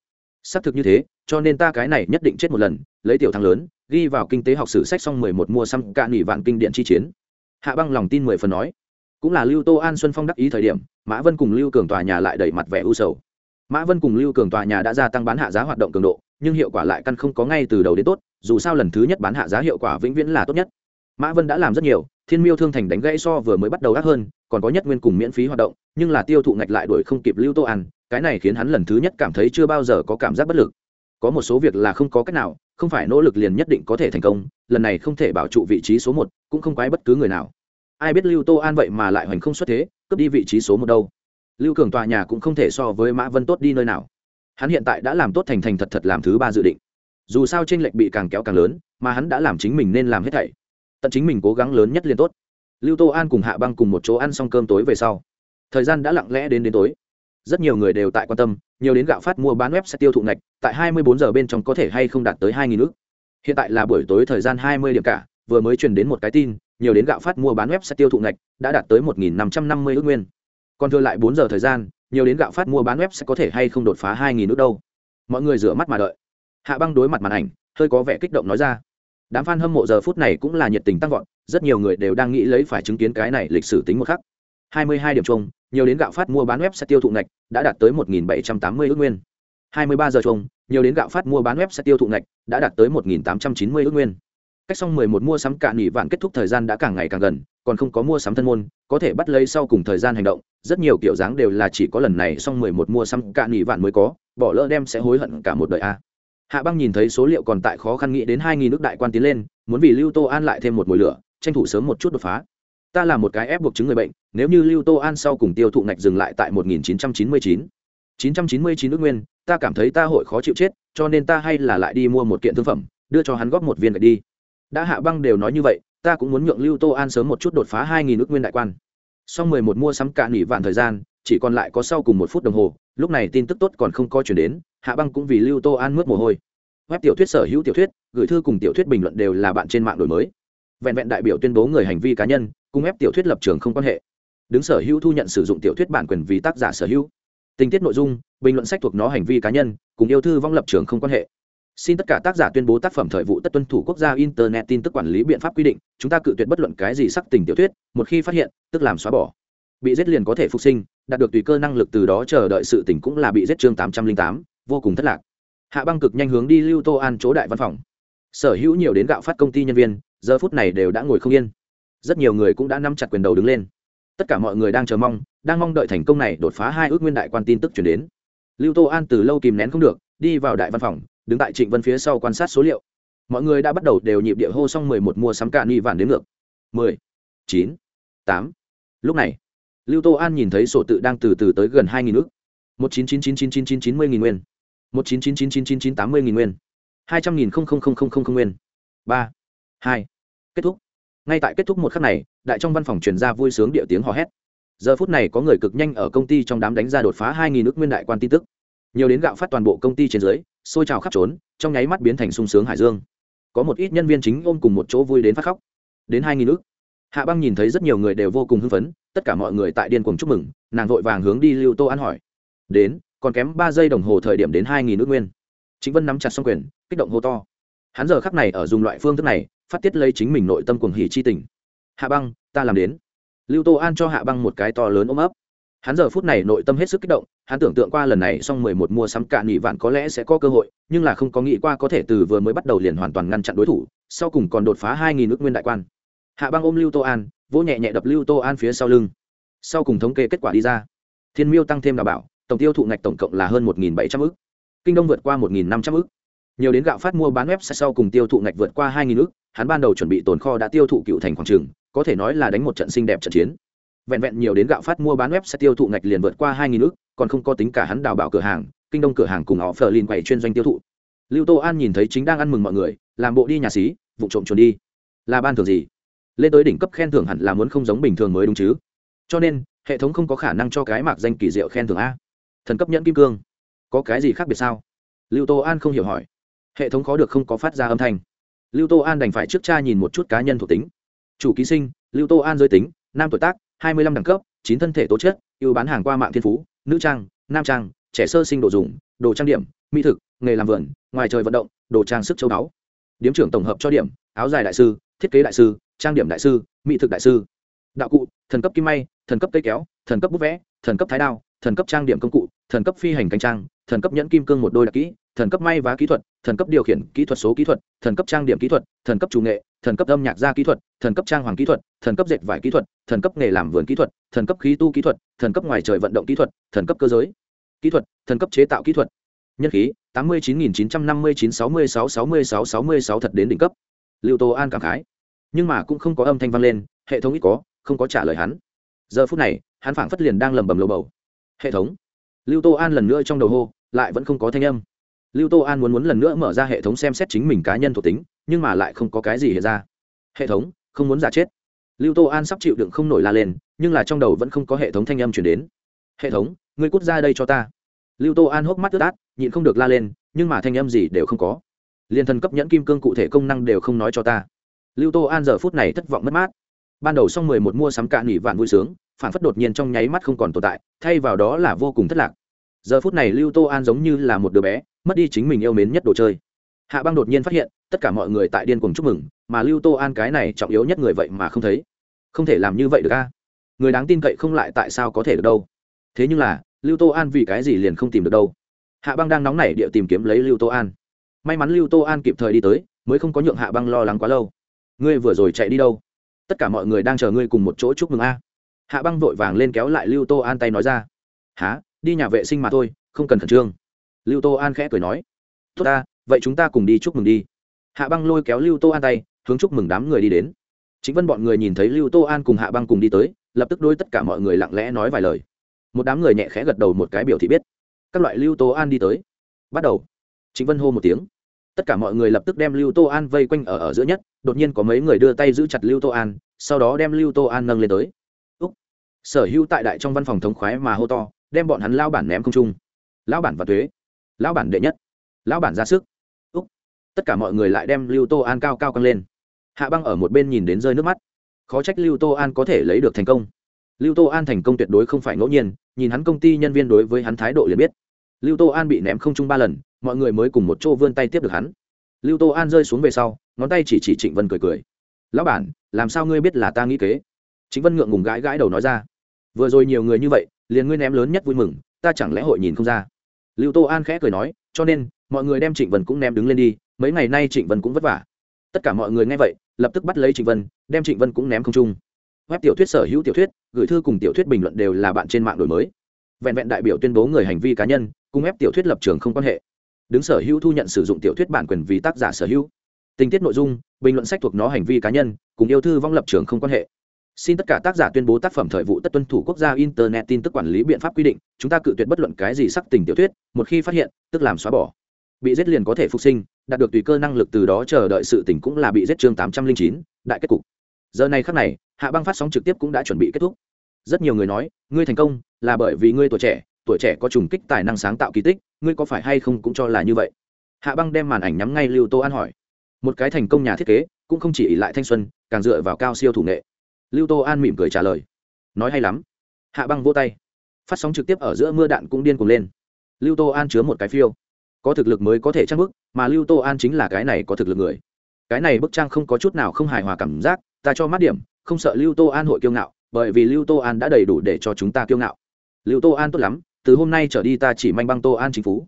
Xác thực như thế, cho nên ta cái này nhất định chết một lần, lấy tiểu thắng lớn, ghi vào kinh tế học sử sách xong mười một mua xăm cạn nghỉ vạn kinh điện chi chiến. Hạ băng lòng tin mười phần nói cũng là lưu tô an xuân phong đắc ý thời điểm, mã vân cùng lưu cường tòa nhà lại đẩy mặt vẻ u sầu. Mã vân cùng lưu cường tòa nhà đã gia tăng bán hạ giá hoạt động cường độ, nhưng hiệu quả lại căn không có ngay từ đầu đến tốt, dù sao lần thứ nhất bán hạ giá hiệu quả vĩnh viễn là tốt nhất. Mã vân đã làm rất nhiều, thiên miêu thương thành đánh gãy so vừa mới bắt đầu đắt hơn, còn có nhất nguyên cùng miễn phí hoạt động, nhưng là tiêu thụ ngạch lại đuổi không kịp lưu tô ăn cái này khiến hắn lần thứ nhất cảm thấy chưa bao giờ có cảm giác bất lực. Có một số việc là không có cách nào, không phải nỗ lực liền nhất định có thể thành công, lần này không thể bảo trụ vị trí số một, cũng không quái bất cứ người nào ai biết lưu tô an vậy mà lại hoành không xuất thế, cướp đi vị trí số một đâu. Lưu cường tòa nhà cũng không thể so với mã vân tốt đi nơi nào. Hắn hiện tại đã làm tốt thành thành thật thật làm thứ ba dự định. Dù sao tranh lệch bị càng kéo càng lớn, mà hắn đã làm chính mình nên làm hết thảy. Tận chính mình cố gắng lớn nhất liên tốt. Lưu tô an cùng hạ băng cùng một chỗ ăn xong cơm tối về sau. Thời gian đã lặng lẽ đến đến tối. Rất nhiều người đều tại quan tâm, nhiều đến gạo phát mua bán web sẽ tiêu thụ ngạch, tại 24 giờ bên trong có thể hay không đạt tới 2.000 ước hiện tại là buổi tối thời gian 20 điểm cả, vừa mới truyền đến một cái tin nhiều đến gạo phát mua bán web sẽ tiêu thụ ngạch, đã đạt tới 1.550 ước nguyên. Còn thừa lại 4 giờ thời gian, nhiều đến gạo phát mua bán web sẽ có thể hay không đột phá 2.000 ước đâu. Mọi người rửa mắt mà đợi. Hạ băng đối mặt màn ảnh, hơi có vẻ kích động nói ra. Đám fan hâm mộ giờ phút này cũng là nhiệt tình tăng vọt, rất nhiều người đều đang nghĩ lấy phải chứng kiến cái này lịch sử tính một khắc. 22 điểm chung, nhiều đến gạo phát mua bán web sẽ tiêu thụ ngạch, đã đạt tới 1.780 ước nguyên. 23 giờ chung, nhiều đến gạo phát mua bán web sẽ tiêu thụ ngạch, đã đạt tới 1.890 ước nguyên cách xong 11 mua sắm cạn nghỉ vạn kết thúc thời gian đã càng ngày càng gần, còn không có mua sắm thân môn, có thể bắt lấy sau cùng thời gian hành động, rất nhiều kiểu dáng đều là chỉ có lần này xong 11 mua sắm cạn nghỉ vạn mới có, bỏ lỡ đem sẽ hối hận cả một đời a. Hạ băng nhìn thấy số liệu còn tại khó khăn nghĩ đến 2.000 nước đại quan tiến lên, muốn vì lưu tô an lại thêm một mùi lửa, tranh thủ sớm một chút đột phá. Ta là một cái ép buộc chứng người bệnh, nếu như lưu tô an sau cùng tiêu thụ ngạch dừng lại tại 1999 999 nước nguyên, ta cảm thấy ta hội khó chịu chết, cho nên ta hay là lại đi mua một kiện thương phẩm, đưa cho hắn góp một viên gạch đi đã hạ băng đều nói như vậy, ta cũng muốn nhượng lưu tô an sớm một chút đột phá hai nghìn ước nguyên đại quan. Sau 11 mua sắm cả nghỉ vạn thời gian, chỉ còn lại có sau cùng một phút đồng hồ, lúc này tin tức tốt còn không có chuyển đến, hạ băng cũng vì lưu tô an mướt mồ hôi. Web tiểu thuyết sở hữu tiểu thuyết, gửi thư cùng tiểu thuyết bình luận đều là bạn trên mạng đổi mới. Vẹn vẹn đại biểu tuyên bố người hành vi cá nhân, cùng ép tiểu thuyết lập trường không quan hệ. Đứng sở hữu thu nhận sử dụng tiểu thuyết bản quyền vì tác giả sở hữu. Tình tiết nội dung, bình luận sách thuộc nó hành vi cá nhân, cùng yêu thư vong lập trường không quan hệ xin tất cả tác giả tuyên bố tác phẩm thời vụ tất tuân thủ quốc gia internet tin tức quản lý biện pháp quy định, chúng ta cự tuyệt bất luận cái gì sắc tình tiểu thuyết, một khi phát hiện, tức làm xóa bỏ. Bị giết liền có thể phục sinh, đạt được tùy cơ năng lực từ đó chờ đợi sự tỉnh cũng là bị giết chương tám trăm linh tám, vô cùng thất lạc. Hạ băng cực nhanh hướng đi lưu tô an chỗ đại văn phòng. Sở hữu nhiều đến gạo phát công ty nhân viên, giờ phút này đều đã ngồi không yên. Rất nhiều người cũng đã nắm chặt quyền đầu đứng lên. Tất cả mọi người đang chờ mong, đang mong đợi thành công này đột phá hai ước nguyên đại quan tin tức chuyển đến. Lưu tô an từ lâu kìm nén không được, đi vào đại văn phòng đứng tại trịnh vân phía sau quan sát số liệu mọi người đã bắt đầu đều nhịp địa hô xong mười một mua sắm cạn ni vạn đến ngược mười chín tám lúc này lưu tô an nhìn thấy sổ tự đang từ từ tới gần hai nghìn ước một chín chín chín chín chín chín chín mươi nghìn nguyên một chín chín chín chín chín chín tám mươi nghìn nguyên hai trăm nghìn không không không không không nguyên ba hai kết thúc ngay tại kết thúc một khắc này đại trong văn phòng truyền ra vui sướng địa tiếng hò hét giờ phút này có người cực nhanh ở công ty trong đám đánh ra đột phá hai nghìn nước nguyên đại quan tin tức nhiều đến gạo phát toàn bộ công ty trên dưới xôi trào khắp trốn, trong nháy mắt biến thành sung sướng hải dương. Có một ít nhân viên chính ôm cùng một chỗ vui đến phát khóc. Đến hai nghìn nước hạ băng nhìn thấy rất nhiều người đều vô cùng hưng phấn, tất cả mọi người tại điên cuồng chúc mừng, nàng vội vàng hướng đi lưu tô an hỏi. Đến, còn kém ba giây đồng hồ thời điểm đến hai nghìn nước nguyên. Chính vân nắm chặt xong quyền, kích động hô to. Hắn giờ khắc này ở dùng loại phương thức này, phát tiết lấy chính mình nội tâm cuồng hỉ chi tình. Hạ băng, ta làm đến. Lưu tô an cho hạ băng một cái to lớn ôm ấp hắn giờ phút này nội tâm hết sức kích động, hắn tưởng tượng qua lần này xong mười một mua sắm cạn nghị vạn có lẽ sẽ có cơ hội, nhưng là không có nghĩ qua có thể từ vừa mới bắt đầu liền hoàn toàn ngăn chặn đối thủ, sau cùng còn đột phá hai nghìn nước nguyên đại quan. Hạ băng ôm lưu tô an, vỗ nhẹ nhẹ đập lưu tô an phía sau lưng. Sau cùng thống kê kết quả đi ra. Thiên miêu tăng thêm đảm bảo, tổng tiêu thụ ngạch tổng cộng là hơn một nghìn bảy trăm ước. Kinh đông vượt qua một nghìn năm trăm ước. Nhiều đến gạo phát mua bán web sau cùng tiêu thụ ngạch vượt qua hai nghìn ước, hắn ban đầu chuẩn bị tồn kho đã tiêu thụ cựu thành khoảng trường, có thể nói là đánh một trận xinh đẹp trận chiến vẹn vẹn nhiều đến gạo phát mua bán web sẽ tiêu thụ ngạch liền vượt qua hai nghìn ước, còn không có tính cả hắn đào bảo cửa hàng, kinh đông cửa hàng cùng họ phờ lin quầy chuyên doanh tiêu thụ. Lưu tô an nhìn thấy chính đang ăn mừng mọi người, làm bộ đi nhà xí, vụ trộm trốn đi. Là ban thưởng gì? Lên tới đỉnh cấp khen thưởng hẳn là muốn không giống bình thường mới đúng chứ. Cho nên, hệ thống không có khả năng cho cái mạc danh kỳ diệu khen thưởng a. Thần cấp nhẫn kim cương. Có cái gì khác biệt sao? Lưu tô an không hiểu hỏi. Hệ thống khó được không có phát ra âm thanh. Lưu tô an đành phải trước cha nhìn một chút cá nhân thuộc tính. Chủ ký sinh, lưu tô an giới tính, nam tuổi tác hai mươi lăm đẳng cấp chín thân thể tố chất ưu bán hàng qua mạng thiên phú nữ trang nam trang trẻ sơ sinh đồ dùng đồ trang điểm mỹ thực nghề làm vườn ngoài trời vận động đồ trang sức châu báu điếm trưởng tổng hợp cho điểm áo dài đại sư thiết kế đại sư trang điểm đại sư mỹ thực đại sư đạo cụ thần cấp kim may thần cấp cây kéo thần cấp bút vẽ thần cấp thái đao thần cấp trang điểm công cụ thần cấp phi hành cánh trang thần cấp nhẫn kim cương một đôi đặc kỹ thần cấp may vá kỹ thuật thần cấp điều khiển kỹ thuật số kỹ thuật thần cấp trang điểm kỹ thuật thần cấp chủ nghệ thần cấp âm nhạc gia kỹ thuật thần cấp trang hoàng kỹ thuật thần cấp dệt vải kỹ thuật, thần cấp nghề làm vườn kỹ thuật, thần cấp khí tu kỹ thuật, thần cấp ngoài trời vận động kỹ thuật, thần cấp cơ giới kỹ thuật, thần cấp chế tạo kỹ thuật. Nhân khí, tám mươi chín nghìn chín trăm năm mươi chín sáu mươi sáu sáu mươi sáu sáu mươi sáu thật đến đỉnh cấp. Lưu tô an cảm khái. Nhưng mà cũng không có âm thanh vang lên, hệ thống ít có, không có trả lời hắn. Giờ phút này, hắn phảng phất liền đang lầm bầm lầu bầu. Hệ thống. Lưu tô an lần nữa trong đầu hô, lại vẫn không có thanh âm. Lưu tô an muốn muốn lần nữa mở ra hệ thống xem xét chính mình cá nhân thuộc tính, nhưng mà lại không có cái gì hiện ra. Hệ thống, không muốn giả chết lưu tô an sắp chịu đựng không nổi la lên, nhưng là trong đầu vẫn không có hệ thống thanh âm chuyển đến. Hệ thống, ngươi cút ra đây cho ta. Lưu tô an hốc mắt ướt át, nhịn không được la lên, nhưng mà thanh âm gì đều không có. Liên thần cấp nhẫn kim cương cụ thể công năng đều không nói cho ta. Lưu tô an giờ phút này thất vọng mất mát. Ban đầu xong mười một mua sắm cạn nghỉ vạn vui sướng, phản phất đột nhiên trong nháy mắt không còn tồn tại, thay vào đó là vô cùng thất lạc. Giờ phút này lưu tô an giống như là một đứa bé, mất đi chính mình yêu mến nhất đồ chơi. Hạ băng đột nhiên phát hiện, tất cả mọi người tại điên cùng chúc mừng mà lưu tô an cái này trọng yếu nhất người vậy mà không thấy. Không thể làm như vậy được a. Người đáng tin cậy không lại tại sao có thể được đâu. Thế nhưng là, lưu tô an vì cái gì liền không tìm được đâu. Hạ băng đang nóng nảy địa tìm kiếm lấy lưu tô an. May mắn lưu tô an kịp thời đi tới, mới không có nhượng hạ băng lo lắng quá lâu. Ngươi vừa rồi chạy đi đâu? Tất cả mọi người đang chờ ngươi cùng một chỗ chúc mừng a. Hạ băng vội vàng lên kéo lại lưu tô an tay nói ra. Há đi nhà vệ sinh mà thôi, không cần khẩn trương. Lưu tô an khẽ cười nói. Tốt ta, vậy chúng ta cùng đi chúc mừng đi. Hạ băng lôi kéo lưu tô an tay hướng chúc mừng đám người đi đến. Chính vân bọn người nhìn thấy lưu tô an cùng hạ băng cùng đi tới, lập tức đôi tất cả mọi người lặng lẽ nói vài lời. Một đám người nhẹ khẽ gật đầu một cái biểu thị biết. Các loại lưu tô an đi tới. Bắt đầu. Chính vân hô một tiếng. Tất cả mọi người lập tức đem lưu tô an vây quanh ở ở giữa nhất, đột nhiên có mấy người đưa tay giữ chặt lưu tô an, sau đó đem lưu tô an nâng lên tới. Úc. sở hữu tại đại trong văn phòng thống khoái mà hô to, đem bọn hắn lao bản ném không trung. Lão bản và thuế. Lão bản đệ nhất. Lão bản ra sức. Úc. Tất cả mọi người lại đem lưu tô an cao cao căng lên hạ băng ở một bên nhìn đến rơi nước mắt. Khó trách lưu tô an có thể lấy được thành công. Lưu tô an thành công tuyệt đối không phải ngẫu nhiên, nhìn hắn công ty nhân viên đối với hắn thái độ liền biết. Lưu tô an bị ném không chung ba lần, mọi người mới cùng một chỗ vươn tay tiếp được hắn. Lưu tô an rơi xuống về sau, ngón tay chỉ chỉ trịnh vân cười cười. Lão bản, làm sao ngươi biết là ta nghĩ kế? Trịnh vân ngượng ngùng gãi gãi đầu nói ra. Vừa rồi nhiều người như vậy, liền ngươi ném lớn nhất vui mừng, ta chẳng lẽ hội nhìn không ra? Lưu tô an khẽ cười nói, cho nên, mọi người đem trịnh vân cũng ném đứng lên đi, mấy ngày nay trịnh vân cũng vất vả. Tất cả mọi người nghe vậy lập tức bắt lấy trịnh vân, đem trịnh vân cũng ném không trung. web tiểu thuyết sở hữu tiểu thuyết, gửi thư cùng tiểu thuyết bình luận đều là bạn trên mạng đổi mới. Vẹn vẹn đại biểu tuyên bố người hành vi cá nhân, cùng ép tiểu thuyết lập trường không quan hệ. Đứng sở hữu thu nhận sử dụng tiểu thuyết bản quyền vì tác giả sở hữu. Tình tiết nội dung, bình luận sách thuộc nó hành vi cá nhân, cùng yêu thư vong lập trường không quan hệ. Xin tất cả tác giả tuyên bố tác phẩm thời vụ tất tuân thủ quốc gia internet tin tức quản lý biện pháp quy định, chúng ta cự tuyệt bất luận cái gì sắc tình tiểu thuyết, một khi phát hiện, tức làm xóa bỏ. Bị giết liền có thể phục sinh đạt được tùy cơ năng lực từ đó chờ đợi sự tỉnh cũng là bị giết chương tám trăm linh chín, đại kết cục. Giờ này khắc này, hạ băng phát sóng trực tiếp cũng đã chuẩn bị kết thúc. Rất nhiều người nói, ngươi thành công là bởi vì ngươi tuổi trẻ tuổi trẻ có trùng kích tài năng sáng tạo kỳ tích, ngươi có phải hay không cũng cho là như vậy? Hạ băng đem màn ảnh nhắm ngay lưu tô an hỏi. Một cái thành công nhà thiết kế, cũng không chỉ lại thanh xuân, càng dựa vào cao siêu thủ nghệ. Lưu tô an mỉm cười trả lời. Nói hay lắm. Hạ băng vỗ tay. Phát sóng trực tiếp ở giữa mưa đạn cũng điên cuồng lên. Lưu tô an chứa một cái phiêu có thực lực mới có thể trang bức, mà lưu tô an chính là cái này có thực lực người. Cái này bức trang không có chút nào không hài hòa cảm giác, ta cho mát điểm, không sợ lưu tô an hội kiêu ngạo, bởi vì lưu tô an đã đầy đủ để cho chúng ta kiêu ngạo. Lưu tô an tốt lắm, từ hôm nay trở đi ta chỉ manh băng tô an chính phú.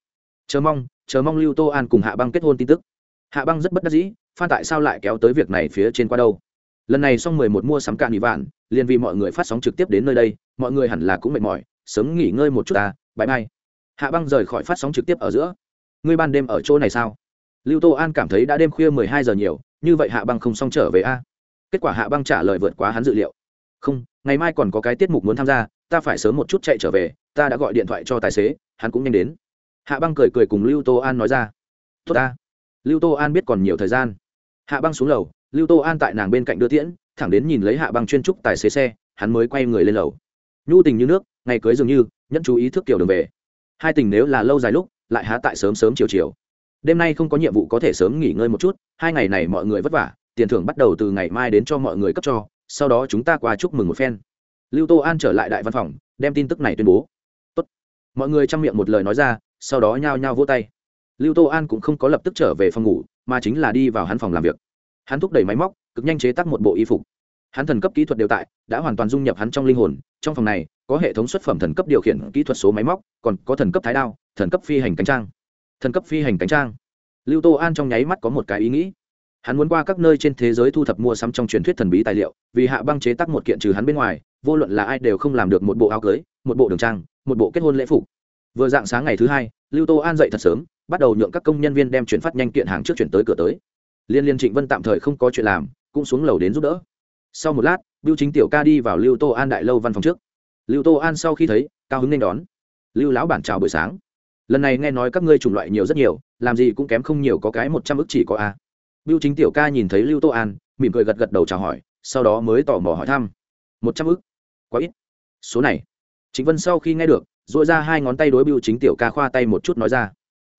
Chờ mong chờ mong lưu tô an cùng hạ băng kết hôn tin tức. Hạ băng rất bất đắc dĩ, phan tại sao lại kéo tới việc này phía trên qua đâu? Lần này xong mười một mua sắm cạn bị vạn, liền vì mọi người phát sóng trực tiếp đến nơi đây, mọi người hẳn là cũng mệt mỏi, sớm nghỉ ngơi một chút ta bãi bay hạ băng rời khỏi phát sóng trực tiếp ở giữa ngươi ban đêm ở chỗ này sao? Lưu tô an cảm thấy đã đêm khuya mười hai giờ nhiều, như vậy hạ băng không xong trở về a? Kết quả hạ băng trả lời vượt quá hắn dự liệu. Không, ngày mai còn có cái tiết mục muốn tham gia, ta phải sớm một chút chạy trở về, ta đã gọi điện thoại cho tài xế, hắn cũng nhanh đến. Hạ băng cười cười cùng lưu tô an nói ra. Tốt ta. Lưu tô an biết còn nhiều thời gian. Hạ băng xuống lầu, lưu tô an tại nàng bên cạnh đưa tiễn, thẳng đến nhìn lấy hạ băng chuyên trúc tài xế xe, hắn mới quay người lên lầu. Nhu tình như nước, ngày cưới dường như, nhẫn chú ý thức kiểu đường về. Hai tình nếu là lâu dài lúc lại há tại sớm sớm chiều chiều. Đêm nay không có nhiệm vụ có thể sớm nghỉ ngơi một chút, hai ngày này mọi người vất vả, tiền thưởng bắt đầu từ ngày mai đến cho mọi người cấp cho, sau đó chúng ta qua chúc mừng một phen. Lưu tô an trở lại đại văn phòng, đem tin tức này tuyên bố. Tốt. mọi người chăm miệng một lời nói ra, sau đó nhao nhao vỗ tay. Lưu tô an cũng không có lập tức trở về phòng ngủ, mà chính là đi vào hắn phòng làm việc. Hắn thúc đẩy máy móc, cực nhanh chế tác một bộ y phục. Hắn thần cấp kỹ thuật đều tại, đã hoàn toàn dung nhập hắn trong linh hồn, trong phòng này có hệ thống xuất phẩm thần cấp điều khiển kỹ thuật số máy móc, còn có thần cấp thái đao, thần cấp phi hành cánh trang. Thần cấp phi hành cánh trang. Lưu tô an trong nháy mắt có một cái ý nghĩ. Hắn muốn qua các nơi trên thế giới thu thập mua sắm trong truyền thuyết thần bí tài liệu, vì hạ băng chế tác một kiện trừ hắn bên ngoài, vô luận là ai đều không làm được một bộ áo cưới, một bộ đường trang, một bộ kết hôn lễ phục. Vừa dạng sáng ngày thứ hai, lưu tô an dậy thật sớm, bắt đầu nhượng các công nhân viên đem chuyển phát nhanh kiện hàng trước chuyển tới cửa tới. Liên liên trịnh vân tạm thời không có chuyện làm, cũng xuống lầu đến giúp đỡ. Sau một lát biêu chính tiểu ca đi vào lưu tô an đại lâu văn phòng trước lưu tô an sau khi thấy, cao hứng nên đón. Lưu lão bản chào buổi sáng. Lần này nghe nói các ngươi chủng loại nhiều rất nhiều, làm gì cũng kém không nhiều có cái một trăm ức chỉ có a. Biêu chính tiểu ca nhìn thấy lưu tô an, mỉm cười gật gật đầu chào hỏi, sau đó mới tò mò hỏi thăm. Một trăm ức? Quá ít. Số này. Chính vân sau khi nghe được dội ra hai ngón tay đối biêu chính tiểu ca khoa tay một chút nói ra.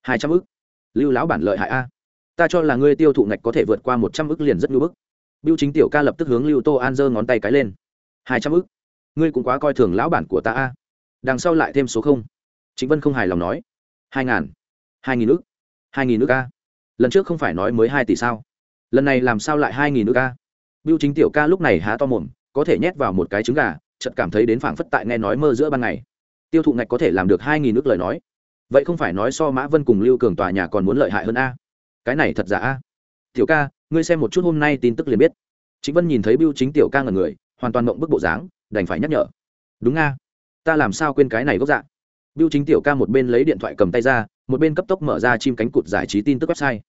Hai trăm ức? Lưu lão bản lợi hại a. Ta cho là ngươi tiêu thụ ngạch có thể vượt qua một trăm ức liền rất ngưỡng bức. Biêu chính tiểu ca lập tức hướng lưu tô an giơ ngón tay cái lên. Hai trăm ức? Ngươi cũng quá coi thường lão bản của ta a. Đằng sau lại thêm số không. Chính vân không hài lòng nói. Hai ngàn. Hai nghìn ước hai nghìn ước a. Lần trước không phải nói mới hai tỷ sao? Lần này làm sao lại hai nghìn ước a? Biêu chính tiểu ca lúc này há to mồm, có thể nhét vào một cái trứng gà, chợt cảm thấy đến phảng phất tại nghe nói mơ giữa ban ngày. Tiêu thụ ngạch có thể làm được hai nghìn ước lời nói. Vậy không phải nói so mã vân cùng lưu cường tòa nhà còn muốn lợi hại hơn a? Cái này thật giả a? Tiểu ca, ngươi xem một chút hôm nay tin tức liền biết. Chính vân nhìn thấy biêu chính tiểu ca ngần người, hoàn toàn mộng bức bộ dáng đành phải nhắc nhở. Đúng nga, ta làm sao quên cái này gốc dạ. biêu chính tiểu ca một bên lấy điện thoại cầm tay ra, một bên cấp tốc mở ra chim cánh cụt giải trí tin tức website.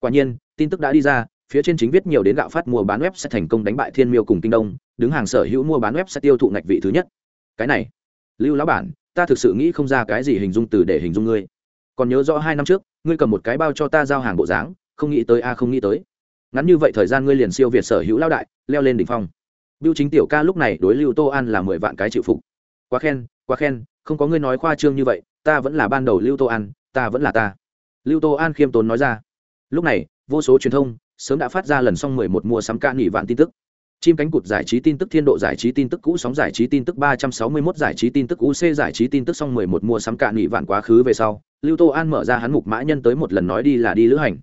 Quả nhiên, tin tức đã đi ra, phía trên chính viết nhiều đến gạo phát mua bán web sẽ thành công đánh bại thiên miêu cùng kinh đông, đứng hàng sở hữu mua bán web sẽ tiêu thụ ngạch vị thứ nhất. Cái này, lưu lão bản, ta thực sự nghĩ không ra cái gì hình dung từ để hình dung ngươi. Còn nhớ rõ hai năm trước, ngươi cầm một cái bao cho ta giao hàng bộ dáng, không nghĩ tới a, không nghĩ tới. Ngắn như vậy thời gian ngươi liền siêu việt sở hữu lao đại, leo lên đỉnh phong biêu chính tiểu ca lúc này đối lưu tô an là mười vạn cái chịu phục. Quá khen quá khen không có ngươi nói khoa trương như vậy ta vẫn là ban đầu lưu tô an ta vẫn là ta. Lưu tô an khiêm tốn nói ra. Lúc này vô số truyền thông sớm đã phát ra lần xong mười một mua sắm ca nghỉ vạn tin tức. Chim cánh cụt giải trí tin tức thiên độ giải trí tin tức cũ sóng giải trí tin tức ba trăm sáu mươi 361 giải trí tin tức UC giải trí tin tức xong mười một mua sắm cạn nghị vạn quá khứ về sau, Lưu Tô An mở ra hắn mục mã nhân tới một lần nói đi là đi lữ hành.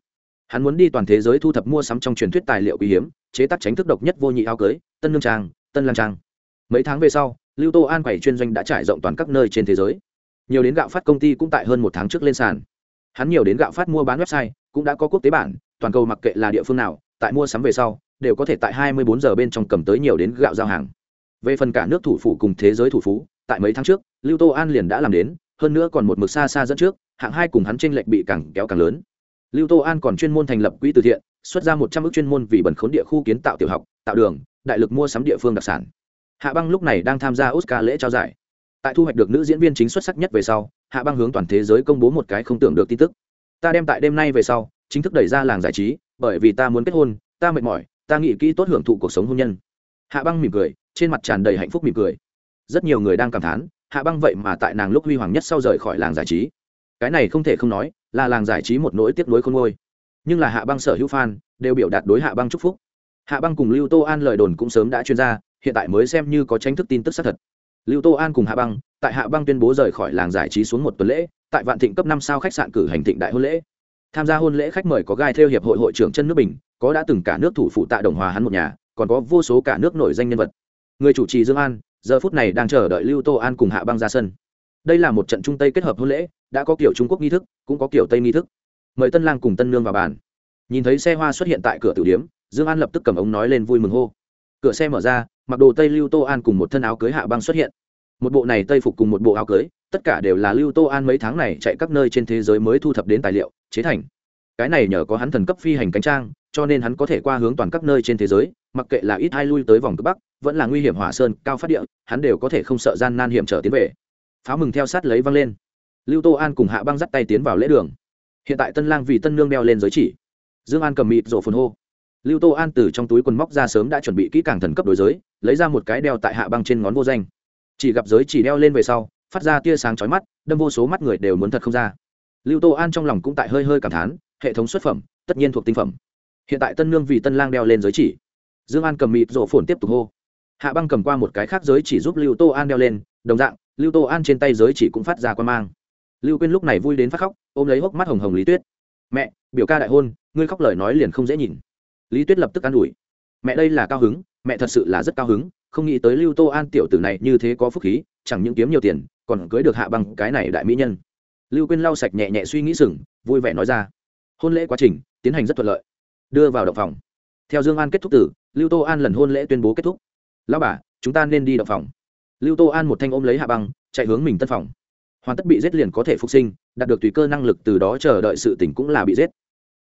Hắn muốn đi toàn thế giới thu thập mua sắm trong truyền thuyết tài liệu quý hiếm, chế tác tránh thức độc nhất vô nhị áo cưới, tân nương trang, tân lang trang. Mấy tháng về sau, Lưu Tô An quầy chuyên doanh đã trải rộng toàn các nơi trên thế giới. Nhiều đến gạo phát công ty cũng tại hơn một tháng trước lên sàn. Hắn nhiều đến gạo phát mua bán website, cũng đã có quốc tế bản, toàn cầu mặc kệ là địa phương nào, tại mua sắm về sau, đều có thể tại 24 giờ bên trong cầm tới nhiều đến gạo giao hàng. Về phần cả nước thủ phủ cùng thế giới thủ phú, tại mấy tháng trước, Lưu Tô An liền đã làm đến, hơn nữa còn một mực xa xa dẫn trước, hạng hai cùng hắn chênh lệch bị càng kéo càng lớn. Lưu Tô An còn chuyên môn thành lập quỹ từ thiện, xuất ra 100 ức chuyên môn vì bẩn khốn địa khu kiến tạo tiểu học, tạo đường, đại lực mua sắm địa phương đặc sản. Hạ Băng lúc này đang tham gia Oscar lễ trao giải. Tại thu hoạch được nữ diễn viên chính xuất sắc nhất về sau, Hạ Băng hướng toàn thế giới công bố một cái không tưởng được tin tức. Ta đem tại đêm nay về sau, chính thức đẩy ra làng giải trí, bởi vì ta muốn kết hôn, ta mệt mỏi, ta nghĩ kỹ tốt hưởng thụ cuộc sống hôn nhân hạ băng mỉm cười trên mặt tràn đầy hạnh phúc mỉm cười rất nhiều người đang cảm thán hạ băng vậy mà tại nàng lúc huy hoàng nhất sau rời khỏi làng giải trí cái này không thể không nói là làng giải trí một nỗi tiếc nuối khôn ngôi nhưng là hạ băng sở hữu fan đều biểu đạt đối hạ băng chúc phúc. Hạ băng cùng lưu tô an lời đồn cũng sớm đã chuyên gia hiện tại mới xem như có tranh thức tin tức xác thật. Lưu tô an cùng hạ băng, tại hạ băng tuyên bố rời khỏi làng giải trí xuống một tuần lễ, tại vạn thịnh cấp năm sao khách sạn cử hành thịnh đại hôn lễ. Tham gia hôn lễ khách mời có gai theo hiệp hội hội trưởng chân nước bình, có đã từng cả nước thủ phụ tạ đồng hòa hắn một nhà, còn có vô số cả nước nổi danh nhân vật. Người chủ trì dương an, giờ phút này đang chờ đợi lưu tô an cùng hạ băng ra sân đây là một trận trung tây kết hợp hôn lễ, đã có kiểu trung quốc nghi thức, cũng có kiểu tây nghi thức. Mời tân lang cùng tân nương vào bàn. Nhìn thấy xe hoa xuất hiện tại cửa tử điếm, dương an lập tức cầm ống nói lên vui mừng hô. Cửa xe mở ra, mặc đồ tây lưu tô an cùng một thân áo cưới hạ băng xuất hiện. Một bộ này tây phục cùng một bộ áo cưới, tất cả đều là lưu tô an mấy tháng này chạy các nơi trên thế giới mới thu thập đến tài liệu, chế thành. Cái này nhờ có hắn thần cấp phi hành cánh trang, cho nên hắn có thể qua hướng toàn các nơi trên thế giới, mặc kệ là ít hai lui tới vòng cực bắc, vẫn là nguy hiểm hỏa sơn, cao phát địa, hắn đều có thể không sợ gian nan hiểm trở tiến về pháo mừng theo sát lấy văng lên. Lưu tô an cùng hạ băng dắt tay tiến vào lễ đường. Hiện tại tân lang vì tân nương đeo lên giới chỉ. Dương an cầm mịt rổ phồn hô. Lưu tô an từ trong túi quần móc ra sớm đã chuẩn bị kỹ càng thần cấp đối giới, lấy ra một cái đeo tại hạ băng trên ngón vô danh. Chỉ gặp giới chỉ đeo lên về sau, phát ra tia sáng chói mắt, đâm vô số mắt người đều muốn thật không ra. Lưu tô an trong lòng cũng tại hơi hơi cảm thán, hệ thống xuất phẩm, tất nhiên thuộc tinh phẩm. Hiện tại tân nương vì tân lang đeo lên giới chỉ. Dương an cầm mịt rổ phồn tiếp tục hô. Hạ băng cầm qua một cái khác giới chỉ giúp lưu tô an đeo lên, đồng dạng lưu tô an trên tay giới chỉ cũng phát ra quan mang. Lưu quên lúc này vui đến phát khóc, ôm lấy hốc mắt hồng hồng lý tuyết. Mẹ, biểu ca đại hôn, ngươi khóc lời nói liền không dễ nhìn. Lý tuyết lập tức an ủi. Mẹ đây là cao hứng, mẹ thật sự là rất cao hứng, không nghĩ tới lưu tô an tiểu tử này như thế có phúc khí, chẳng những kiếm nhiều tiền, còn cưới được hạ bằng cái này đại mỹ nhân. Lưu quyên lau sạch nhẹ nhẹ suy nghĩ sừng, vui vẻ nói ra. Hôn lễ quá trình, tiến hành rất thuận lợi. Đưa vào động phòng. Theo dương an kết thúc tử lưu tô an lần hôn lễ tuyên bố kết thúc. Lao bà, chúng ta nên đi động phòng lưu tô an một thanh ôm lấy hạ băng, chạy hướng mình tân phòng. Hoàn tất bị giết liền có thể phục sinh, đạt được tùy cơ năng lực từ đó chờ đợi sự tỉnh cũng là bị giết.